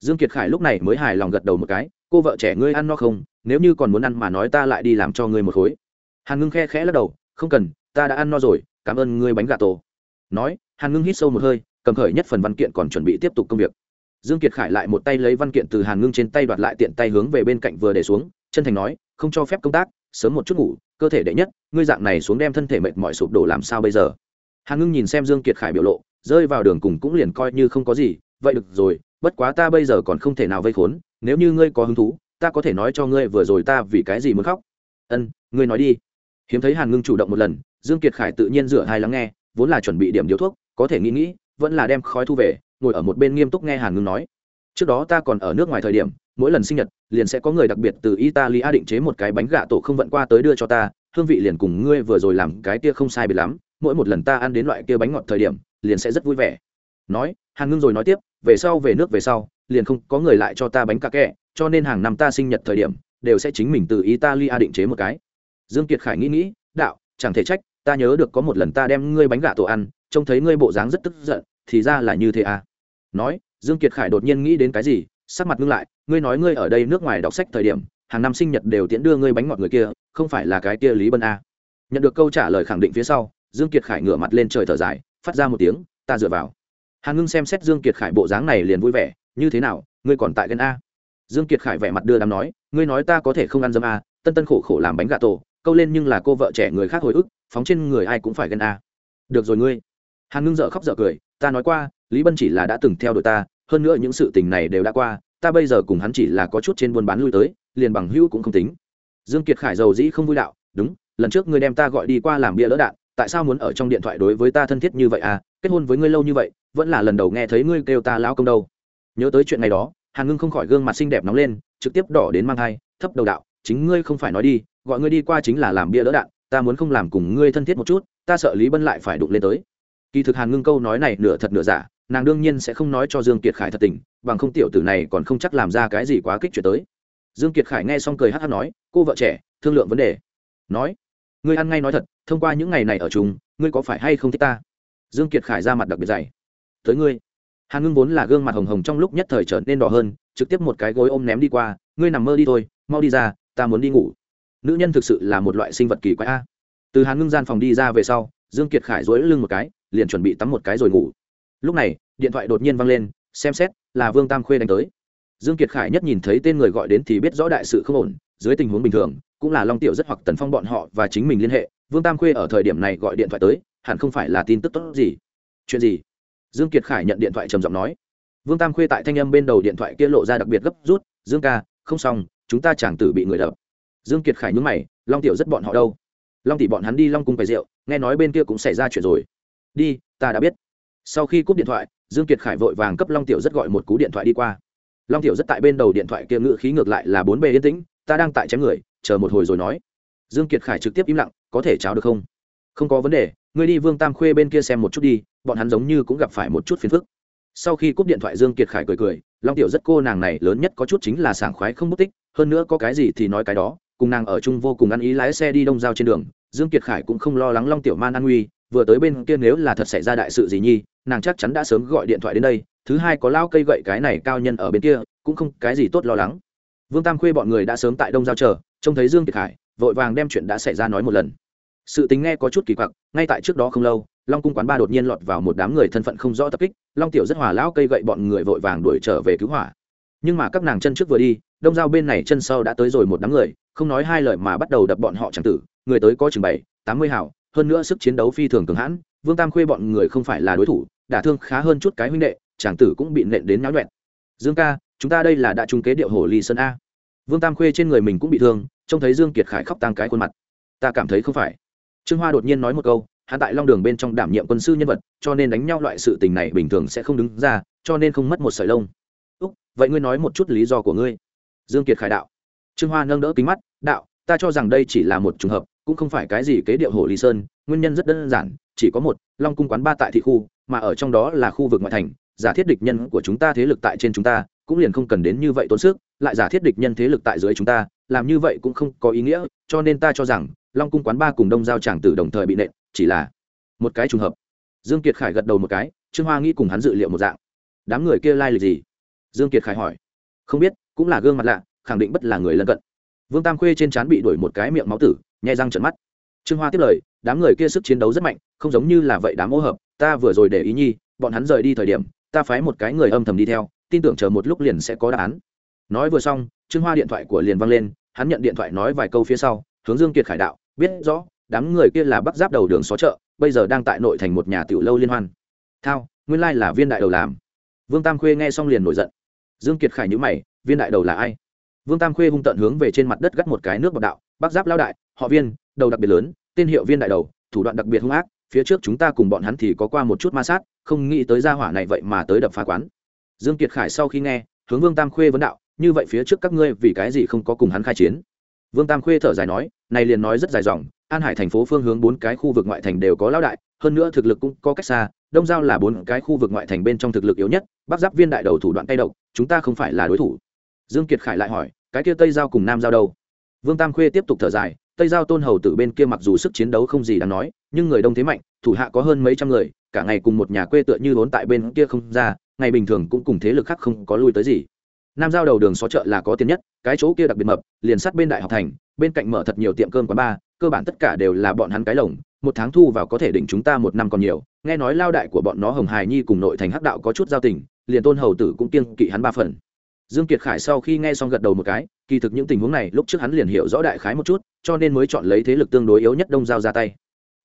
Dương kiệt khải lúc này mới hài lòng gật đầu một cái, cô vợ trẻ ngươi ăn no không? Nếu như còn muốn ăn mà nói ta lại đi làm cho ngươi một khối. Hàn ngưng khe khẽ lắc đầu, không cần, ta đã ăn no rồi, cảm ơn ngươi bánh gà tổ. Nói hàn ngưng hít sâu một hơi, cầm khởi nhất phần văn kiện còn chuẩn bị tiếp tục công việc. Dương kiệt khải lại một tay lấy văn kiện từ hàn ngưng trên tay đoạt lại tiện tay hướng về bên cạnh vừa để xuống, chân thành nói, không cho phép công tác, sớm một chút ngủ, cơ thể đệ nhất, ngươi dạng này xuống đem thân thể mệt mỏi sụp đổ làm sao bây giờ? Hàn ngưng nhìn xem dương kiệt khải biểu lộ, rơi vào đường cùng cũng liền coi như không có gì, vậy được rồi, bất quá ta bây giờ còn không thể nào vây khốn, nếu như ngươi có hứng thú, ta có thể nói cho ngươi vừa rồi ta vì cái gì muốn khóc. Ân, ngươi nói đi. Hiếm thấy hàn ngưng chủ động một lần, dương kiệt khải tự nhiên rửa hai lắng nghe, vốn là chuẩn bị điểm điếu thuốc có thể nghĩ nghĩ, vẫn là đem khói thu về, ngồi ở một bên nghiêm túc nghe hàn ngưng nói. Trước đó ta còn ở nước ngoài thời điểm, mỗi lần sinh nhật, liền sẽ có người đặc biệt từ italia định chế một cái bánh gà tổ không vận qua tới đưa cho ta, hương vị liền cùng ngươi vừa rồi làm cái kia không sai biệt lắm, mỗi một lần ta ăn đến loại kia bánh ngọt thời điểm, liền sẽ rất vui vẻ. Nói, hàn ngưng rồi nói tiếp, về sau về nước về sau, liền không có người lại cho ta bánh cà kẹ, cho nên hàng năm ta sinh nhật thời điểm, đều sẽ chính mình từ italia định chế một cái. Dương kiệt khải nghĩ nghĩ, đạo, chẳng thể trách ta nhớ được có một lần ta đem ngươi bánh gà tổ ăn, trông thấy ngươi bộ dáng rất tức giận, thì ra là như thế à? Nói, dương kiệt khải đột nhiên nghĩ đến cái gì, sắc mặt ngưng lại, ngươi nói ngươi ở đây nước ngoài đọc sách thời điểm, hàng năm sinh nhật đều tiễn đưa ngươi bánh ngọt người kia, không phải là cái kia lý bân à? nhận được câu trả lời khẳng định phía sau, dương kiệt khải ngửa mặt lên trời thở dài, phát ra một tiếng, ta dựa vào. Hàn ngưng xem xét dương kiệt khải bộ dáng này liền vui vẻ, như thế nào, ngươi còn tại gần a. Dương kiệt khải vẻ mặt đưa đám nói, ngươi nói ta có thể không ăn dâm a, tân tân khổ khổ làm bánh gà tổ câu lên nhưng là cô vợ trẻ người khác hồi ức, phóng trên người ai cũng phải gần a. Được rồi ngươi. Hàn ngưng dợ khóc dợ cười, ta nói qua, lý bân chỉ là đã từng theo đuổi ta, hơn nữa những sự tình này đều đã qua, ta bây giờ cùng hắn chỉ là có chút trên buôn bán lui tới, liền bằng hữu cũng không tính. Dương kiệt khải giàu dĩ không vui đạo, đúng, lần trước ngươi đem ta gọi đi qua làm bia lỡ đạn, tại sao muốn ở trong điện thoại đối với ta thân thiết như vậy à? Kết hôn với ngươi lâu như vậy, vẫn là lần đầu nghe thấy ngươi kêu ta lão công đâu. Nhớ tới chuyện này đó, hàn ngưng không khỏi gương mặt xinh đẹp nóng lên, trực tiếp đỏ đến mang thai, thấp đầu đạo, chính ngươi không phải nói đi gọi ngươi đi qua chính là làm bia đỡ đạn, ta muốn không làm cùng ngươi thân thiết một chút, ta sợ lý bân lại phải đụng lên tới. Kỳ thực hàn ngưng câu nói này nửa thật nửa giả, nàng đương nhiên sẽ không nói cho dương kiệt khải thật tình, bằng không tiểu tử này còn không chắc làm ra cái gì quá kích chuyển tới. Dương kiệt khải nghe xong cười hát hát nói, cô vợ trẻ, thương lượng vấn đề. Nói, ngươi ăn ngay nói thật, thông qua những ngày này ở chung, ngươi có phải hay không thích ta? Dương kiệt khải ra mặt đặc biệt dày, tới ngươi. Hàn ngưng vốn là gương mặt hồng hồng trong lúc nhất thời trở nên đỏ hơn, trực tiếp một cái gối ôm ném đi qua, ngươi nằm mơ đi thôi, mau đi ra, ta muốn đi ngủ nữ nhân thực sự là một loại sinh vật kỳ quái a. Từ hàn ngưng gian phòng đi ra về sau, dương kiệt khải dối lưng một cái, liền chuẩn bị tắm một cái rồi ngủ. Lúc này, điện thoại đột nhiên vang lên, xem xét, là vương tam khuê đánh tới. Dương kiệt khải nhất nhìn thấy tên người gọi đến thì biết rõ đại sự không ổn, dưới tình huống bình thường, cũng là long tiểu rất hoặc tần phong bọn họ và chính mình liên hệ, vương tam khuê ở thời điểm này gọi điện thoại tới, hẳn không phải là tin tức tốt gì. Chuyện gì? Dương kiệt khải nhận điện thoại trầm giọng nói. Vương tam khuê tại thanh âm bên đầu điện thoại kia lộ ra đặc biệt gấp rút, dương ca, không xong, chúng ta chẳng tử bị người đập dương kiệt khải nhúng mày, long tiểu rất bọn họ đâu? Long tỷ bọn hắn đi long cung bày rượu, nghe nói bên kia cũng xảy ra chuyện rồi. Đi, ta đã biết. Sau khi cúp điện thoại, dương kiệt khải vội vàng cấp long tiểu rất gọi một cú điện thoại đi qua. Long tiểu rất tại bên đầu điện thoại kia ngự khí ngược lại là bốn bề yên tĩnh, ta đang tại chém người, chờ một hồi rồi nói. Dương kiệt khải trực tiếp im lặng, có thể cháo được không? Không có vấn đề, ngươi đi vương tam khuê bên kia xem một chút đi, bọn hắn giống như cũng gặp phải một chút phiền phức. Sau khi cúp điện thoại, dương kiệt khải cười cười, long tiểu rất cô nàng này lớn nhất có chút chính là sảng khoái không mất tích, hơn nữa có cái gì thì nói cái đó cùng nàng ở chung vô cùng ăn ý lái xe đi đông giao trên đường, dương kiệt khải cũng không lo lắng long tiểu man an nguy, vừa tới bên kia nếu là thật xảy ra đại sự gì nhi, nàng chắc chắn đã sớm gọi điện thoại đến đây, thứ hai có lao cây gậy cái này cao nhân ở bên kia, cũng không cái gì tốt lo lắng. Vương tam khuê bọn người đã sớm tại đông giao chờ, trông thấy dương kiệt khải, vội vàng đem chuyện đã xảy ra nói một lần. Sự tính nghe có chút kỳ quặc, ngay tại trước đó không lâu, long cung quán ba đột nhiên lọt vào một đám người thân phận không rõ tập kích, long tiểu rất hòa lão cây gậy bọn người vội vàng đuổi trở về cứu hỏa. Nhưng mà các nàng chân trước vừa đi, đông giao bên này chân sau đã tới rồi một đám người không nói hai lời mà bắt đầu đập bọn họ chẳng tử, người tới có chừng bảy, tám mươi hảo hơn nữa sức chiến đấu phi thường cường hãn, vương tam khuê bọn người không phải là đối thủ, đả thương khá hơn chút cái huynh đệ, chàng tử cũng bị nện đến náo nhuẹn. Dương ca, chúng ta đây là đã trung kế điệu hồ ly sơn a. Vương tam khuê trên người mình cũng bị thương, trông thấy dương kiệt khải khóc tăng cái khuôn mặt. Ta cảm thấy không phải. Trương hoa đột nhiên nói một câu, hắn tại long đường bên trong đảm nhiệm quân sư nhân vật, cho nên đánh nhau loại sự tình này bình thường sẽ không đứng ra, cho nên không mất một sợi lông. Úc, vậy ngươi nói một chút lý do của ngươi. Dương kiệt khải đạo trương hoa nâng đỡ kính mắt, đạo, ta cho rằng đây chỉ là một trùng hợp, cũng không phải cái gì kế điệu hồ lý sơn, nguyên nhân rất đơn giản, chỉ có một, long cung quán ba tại thị khu, mà ở trong đó là khu vực ngoại thành, giả thiết địch nhân của chúng ta thế lực tại trên chúng ta, cũng liền không cần đến như vậy tốn sức, lại giả thiết địch nhân thế lực tại dưới chúng ta, làm như vậy cũng không có ý nghĩa, cho nên ta cho rằng, long cung quán ba cùng đông giao tràng tử đồng thời bị nện, chỉ là một cái trùng hợp. Dương kiệt khải gật đầu một cái, trương hoa nghĩ cùng hắn dự liệu một dạng. Đám người kia lai lịch gì? Dương kiệt khải hỏi. Không biết, cũng là gương mặt lạ khẳng định bất là người lân cận. Vương tam khuê trên trán bị đuổi một cái miệng máu tử nhai răng trợn mắt. Trương hoa tiếp lời, đám người kia sức chiến đấu rất mạnh, không giống như là vậy đám ô hợp, ta vừa rồi để ý nhi, bọn hắn rời đi thời điểm, ta phái một cái người âm thầm đi theo, tin tưởng chờ một lúc liền sẽ có đáp án. Nói vừa xong, trương hoa điện thoại của liền văng lên, hắn nhận điện thoại nói vài câu phía sau, hướng dương kiệt khải đạo, biết rõ, đám người kia là bắc giáp đầu đường xó chợ, bây giờ đang tại nội thành một nhà tiểu lâu liên hoan. Thao, nguyên lai là viên đại đầu làm. Vương tam khuê nghe xong liền nổi giận. Dương kiệt khải nhữ mày, viên đại đầu là ai? Vương tam khuê hung tận hướng về trên mặt đất gắt một cái nước bọc đạo bắc giáp lao đại, họ viên, đầu đặc biệt lớn, tên hiệu viên đại đầu, thủ đoạn đặc biệt hung ác, phía trước chúng ta cùng bọn hắn thì có qua một chút ma sát, không nghĩ tới gia hỏa này vậy mà tới đập phá quán. Dương kiệt khải sau khi nghe, hướng vương tam khuê vấn đạo, như vậy phía trước các ngươi vì cái gì không có cùng hắn khai chiến? Vương tam khuê thở dài nói, này liền nói rất dài dòng, an hải thành phố phương hướng bốn cái khu vực ngoại thành đều có lão đại, hơn nữa thực lực cũng có cách xa, đông giao là bốn cái khu vực ngoại thành bên trong thực lực yếu nhất, bắc giáp viên đại đầu thủ đoạn tay độc, chúng ta không phải là đối thủ dương kiệt khải lại hỏi, cái kia tây giao cùng nam giao đâu? Vương tam khuê tiếp tục thở dài, tây giao tôn hầu tử bên kia mặc dù sức chiến đấu không gì đáng nói, nhưng người đông thế mạnh, thủ hạ có hơn mấy trăm người, cả ngày cùng một nhà quê tựa như vốn tại bên kia không ra, ngày bình thường cũng cùng thế lực khác không có lui tới gì. Nam giao đầu đường xó chợ là có tiền nhất, cái chỗ kia đặc biệt mập, liền sát bên đại học thành, bên cạnh mở thật nhiều tiệm cơm quán bar, cơ bản tất cả đều là bọn hắn cái lồng, một tháng thu vào có thể đỉnh chúng ta một năm còn nhiều, nghe nói lao đại của bọn nó hồng hài nhi cùng nội thành hắc đạo có chút giao tình, liền tôn hầu tử cũng kiêng kỵ hắn ba phần dương kiệt khải sau khi nghe xong gật đầu một cái, kỳ thực những tình huống này lúc trước hắn liền hiểu rõ đại khái một chút, cho nên mới chọn lấy thế lực tương đối yếu nhất đông giao ra tay.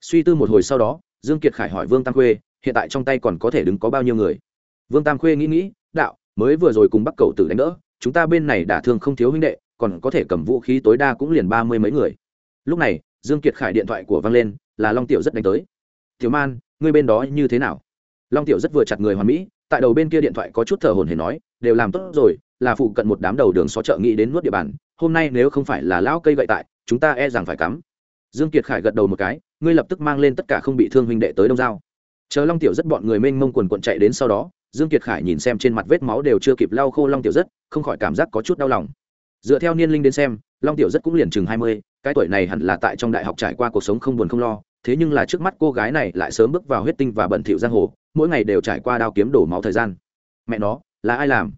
Suy tư một hồi sau đó, dương kiệt khải hỏi vương tam khuê, hiện tại trong tay còn có thể đứng có bao nhiêu người? Vương tam khuê nghĩ nghĩ, đạo, mới vừa rồi cùng bắc cầu tử đánh đỡ, chúng ta bên này đả thương không thiếu huynh đệ, còn có thể cầm vũ khí tối đa cũng liền ba mươi mấy người. Lúc này, dương kiệt khải điện thoại của vang lên, là long tiểu rất đánh tới. Tiểu man, ngươi bên đó như thế nào? Long tiểu rất vừa chặt người hoàn mỹ, tại đầu bên kia điện thoại có chút thở hồn hển nói, đều làm tốt rồi là phụ cận một đám đầu đường xó chợ nghĩ đến nuốt địa bàn, hôm nay nếu không phải là lão cây gậy tại, chúng ta e rằng phải cắm. Dương kiệt khải gật đầu một cái, ngươi lập tức mang lên tất cả không bị thương huynh đệ tới đông giao. Chờ long tiểu rất bọn người mênh mông quần quận chạy đến sau đó, dương kiệt khải nhìn xem trên mặt vết máu đều chưa kịp lau khô long tiểu rất, không khỏi cảm giác có chút đau lòng. Dựa theo niên linh đến xem, long tiểu rất cũng liền chừng hai mươi, cái tuổi này hẳn là tại trong đại học trải qua cuộc sống không buồn không lo, thế nhưng là trước mắt cô gái này lại sớm bước vào huyết tinh và bẩn thỉu giang hồ, mỗi ngày đều trải qua đao kiếm đổ máu thời gian. Mẹ nó, là ai làm?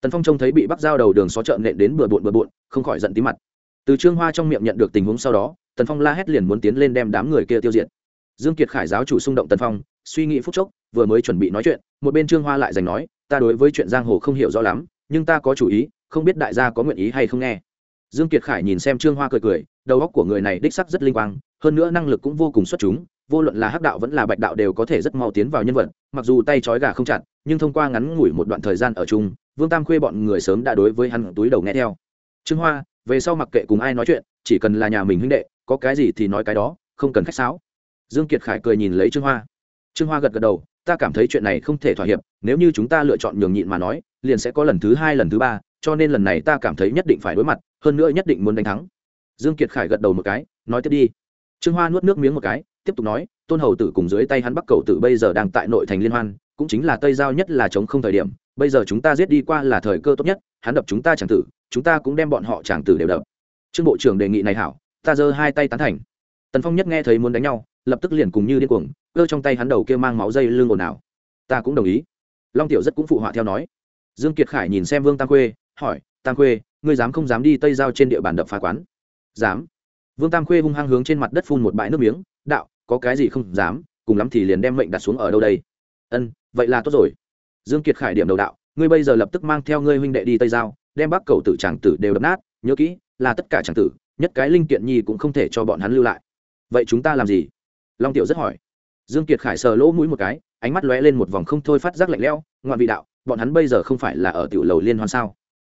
Tần phong trông thấy bị bắc giao đầu đường xó chợ nện đến bừa bộn bừa bộn, không khỏi giận tí mặt. Từ trương hoa trong miệng nhận được tình huống sau đó, tần phong la hét liền muốn tiến lên đem đám người kia tiêu diệt. Dương kiệt khải giáo chủ xung động tần phong, suy nghĩ phút chốc, vừa mới chuẩn bị nói chuyện, một bên trương hoa lại giành nói, ta đối với chuyện giang hồ không hiểu rõ lắm, nhưng ta có chủ ý, không biết đại gia có nguyện ý hay không nghe. Dương kiệt khải nhìn xem trương hoa cười cười, đầu óc của người này đích sắc rất linh quang, hơn nữa năng lực cũng vô cùng xuất chúng vô luận là hắc đạo vẫn là bạch đạo đều có thể rất mau tiến vào nhân vật, mặc dù tay trói gà không chặt, nhưng thông qua ngắn ngủi một đoạn thời gian ở chung, vương tam khuê bọn người sớm đã đối với hắn túi đầu nghe theo. Trương hoa, về sau mặc kệ cùng ai nói chuyện, chỉ cần là nhà mình huynh đệ, có cái gì thì nói cái đó, không cần khách sáo. Dương kiệt khải cười nhìn lấy trương hoa. Trương hoa gật gật đầu, ta cảm thấy chuyện này không thể thỏa hiệp, nếu như chúng ta lựa chọn nhường nhịn mà nói, liền sẽ có lần thứ hai, lần thứ ba, cho nên lần này ta cảm thấy nhất định phải đối mặt, hơn nữa nhất định muốn đánh thắng. Dương kiệt khải gật đầu một cái, nói tiếp đi trương hoa nuốt nước miếng một cái, tiếp tục nói, tôn hầu tử cùng dưới tay hắn bắc cầu tử bây giờ đang tại nội thành liên hoan, cũng chính là tây giao nhất là chống không thời điểm, bây giờ chúng ta giết đi qua là thời cơ tốt nhất, hắn đập chúng ta chẳng tử, chúng ta cũng đem bọn họ chẳng tử đều đập. Trương bộ trưởng đề nghị này hảo, ta giơ hai tay tán thành. Tần phong nhất nghe thấy muốn đánh nhau, lập tức liền cùng như điên cuồng, cơ trong tay hắn đầu kia mang máu dây lưng ồn ào. Ta cũng đồng ý. Long tiểu rất cũng phụ họa theo nói. Dương kiệt khải nhìn xem vương tam khuê, hỏi, tam khuê, ngươi dám không dám đi tây giao trên địa bàn đập phá quán? Dám vương tam khuê hung hăng hướng trên mặt đất phun một bãi nước miếng, đạo, có cái gì không dám, cùng lắm thì liền đem mệnh đặt xuống ở đâu đây? Ân, vậy là tốt rồi. Dương kiệt khải điểm đầu đạo, ngươi bây giờ lập tức mang theo ngươi huynh đệ đi tây giao, đem bắc cầu tử tràng tử đều đập nát, nhớ kỹ, là tất cả tràng tử, nhất cái linh kiện nhi cũng không thể cho bọn hắn lưu lại. Vậy chúng ta làm gì? Long tiểu rất hỏi. Dương kiệt khải sờ lỗ mũi một cái, ánh mắt lóe lên một vòng không thôi phát giác lạnh lẽo, ngoạn vị đạo, bọn hắn bây giờ không phải là ở tiểu lầu liên hoan sao?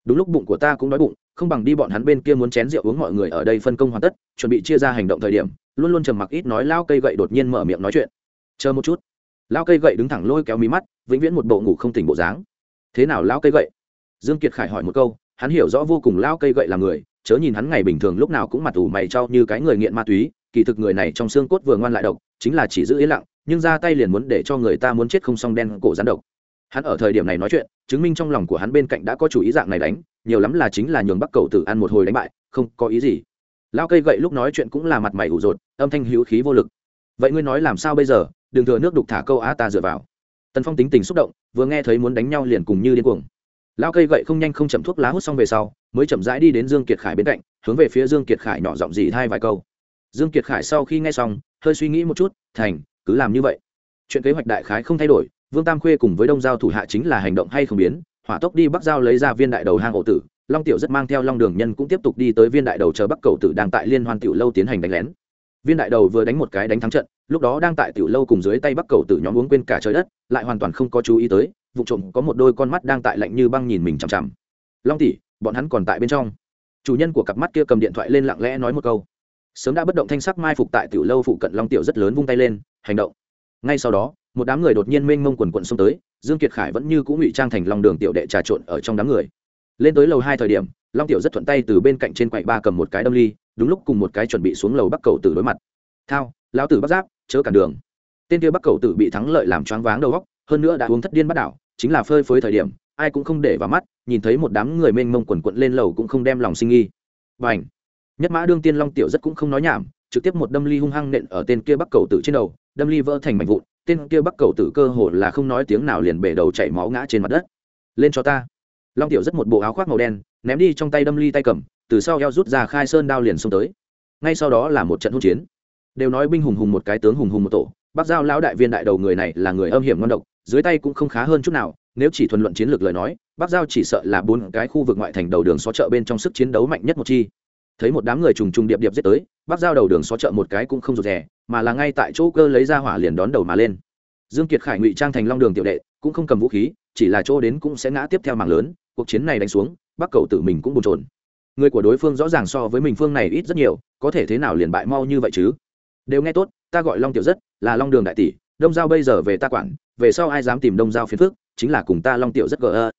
Đúng lúc bụng của ta cũng đói bụng, không bằng đi bọn hắn bên kia muốn chén rượu uống mọi người ở đây phân công hoàn tất, chuẩn bị chia ra hành động thời điểm, luôn luôn trầm mặc ít nói lao cây gậy đột nhiên mở miệng nói chuyện. Chờ một chút. Lao cây gậy đứng thẳng lôi kéo mí mắt, vĩnh viễn một bộ ngủ không tỉnh bộ dáng. Thế nào lao cây gậy? Dương kiệt khải hỏi một câu, hắn hiểu rõ vô cùng lao cây gậy là người, chớ nhìn hắn ngày bình thường lúc nào cũng mặt ủ mày trao như cái người nghiện ma túy, kỳ thực người này trong xương cốt vừa ngoan lại độc, chính là chỉ giữ yên lặng, nhưng ra tay liền muốn để cho người ta muốn chết không xong đen cổ rắn độc hắn ở thời điểm này nói chuyện, chứng minh trong lòng của hắn bên cạnh đã có chủ ý dạng này đánh, nhiều lắm là chính là nhường bắc cầu tử ăn một hồi đánh bại, không có ý gì. Lao cây gậy lúc nói chuyện cũng là mặt mày ủ rột, âm thanh hữu khí vô lực. Vậy ngươi nói làm sao bây giờ, đừng thừa nước đục thả câu á ta dựa vào. Tần phong tính tình xúc động, vừa nghe thấy muốn đánh nhau liền cùng như điên cuồng. Lao cây gậy không nhanh không chậm thuốc lá hút xong về sau, mới chậm rãi đi đến dương kiệt khải bên cạnh, hướng về phía dương kiệt khải nhỏ giọng dì thay vài câu. Dương kiệt khải sau khi nghe xong, hơi suy nghĩ một chút, thành, cứ làm như vậy. Chuyện kế hoạch đại khái không thay đổi vương tam khuê cùng với đông giao thủ hạ chính là hành động hay không biến, hỏa tốc đi bắc giao lấy ra viên đại đầu hang ổ tử, long tiểu rất mang theo long đường nhân cũng tiếp tục đi tới viên đại đầu chờ bắc cầu tử đang tại liên hoan tiểu lâu tiến hành đánh lén. Viên đại đầu vừa đánh một cái đánh thắng trận, lúc đó đang tại tiểu lâu cùng dưới tay bắc cầu tử nhóm uống quên cả trời đất, lại hoàn toàn không có chú ý tới, vụ trộm có một đôi con mắt đang tại lạnh như băng nhìn mình chằm chằm. Long tỷ, bọn hắn còn tại bên trong. Chủ nhân của cặp mắt kia cầm điện thoại lên lặng lẽ nói một câu. Sớm đã bất động thanh sắc mai phục tại tiểu lâu phụ cận long tiểu rất lớn vung tay lên, hành động. Ngay sau đó một đám người đột nhiên mênh mông quần quận xông tới, dương kiệt khải vẫn như cũ ngụy trang thành long đường tiểu đệ trà trộn ở trong đám người. Lên tới lầu hai thời điểm, long tiểu rất thuận tay từ bên cạnh trên quầy ba cầm một cái đâm ly, đúng lúc cùng một cái chuẩn bị xuống lầu bắc cầu tử đối mặt. Thao, lão tử bắt giáp, chớ cản đường. Tên kia bắc cầu tử bị thắng lợi làm choáng váng đầu góc hơn nữa đã uống thất điên bắt đảo, chính là phơi phới thời điểm, ai cũng không để vào mắt, nhìn thấy một đám người mênh mông quần quận lên lầu cũng không đem lòng sinh nghi. Và ảnh nhất mã đương tiên long tiểu rất cũng không nói nhảm, trực tiếp một đâm ly hung hăng nện ở tên kia bắc cầu tử trên đầu, đâm ly vỡ thành mảnh vụn tên kia bắc cầu tử cơ hồ là không nói tiếng nào liền bể đầu chảy máu ngã trên mặt đất. Lên cho ta. Long tiểu rất một bộ áo khoác màu đen, ném đi trong tay đâm ly tay cầm, từ sau eo rút ra khai sơn đao liền xông tới. Ngay sau đó là một trận hỗn chiến. Đều nói binh hùng hùng một cái tướng hùng hùng một tổ bác giao lão đại viên đại đầu người này là người âm hiểm ngon độc, dưới tay cũng không khá hơn chút nào, nếu chỉ thuần luận chiến lược lời nói bác giao chỉ sợ là bốn cái khu vực ngoại thành đầu đường xó chợ bên trong sức chiến đấu mạnh nhất một chi. Thấy một đám người trùng trùng điệp điệp giết tới bác giao đầu đường xó chợ một cái cũng không rụt rè, mà là ngay tại chỗ cơ lấy ra hỏa liền đón đầu mà lên. Dương kiệt khải ngụy trang thành long đường tiểu đệ, cũng không cầm vũ khí, chỉ là chỗ đến cũng sẽ ngã tiếp theo mảng lớn, cuộc chiến này đánh xuống, bắc cầu tự mình cũng bồn trồn người của đối phương rõ ràng so với mình phương này ít rất nhiều, có thể thế nào liền bại mau như vậy chứ? Đều nghe tốt, ta gọi long tiểu rất, là long đường đại tỷ, đông giao bây giờ về ta quản, về sau ai dám tìm đông giao phiền phước chính là cùng ta long tiểu rất gờ ơ.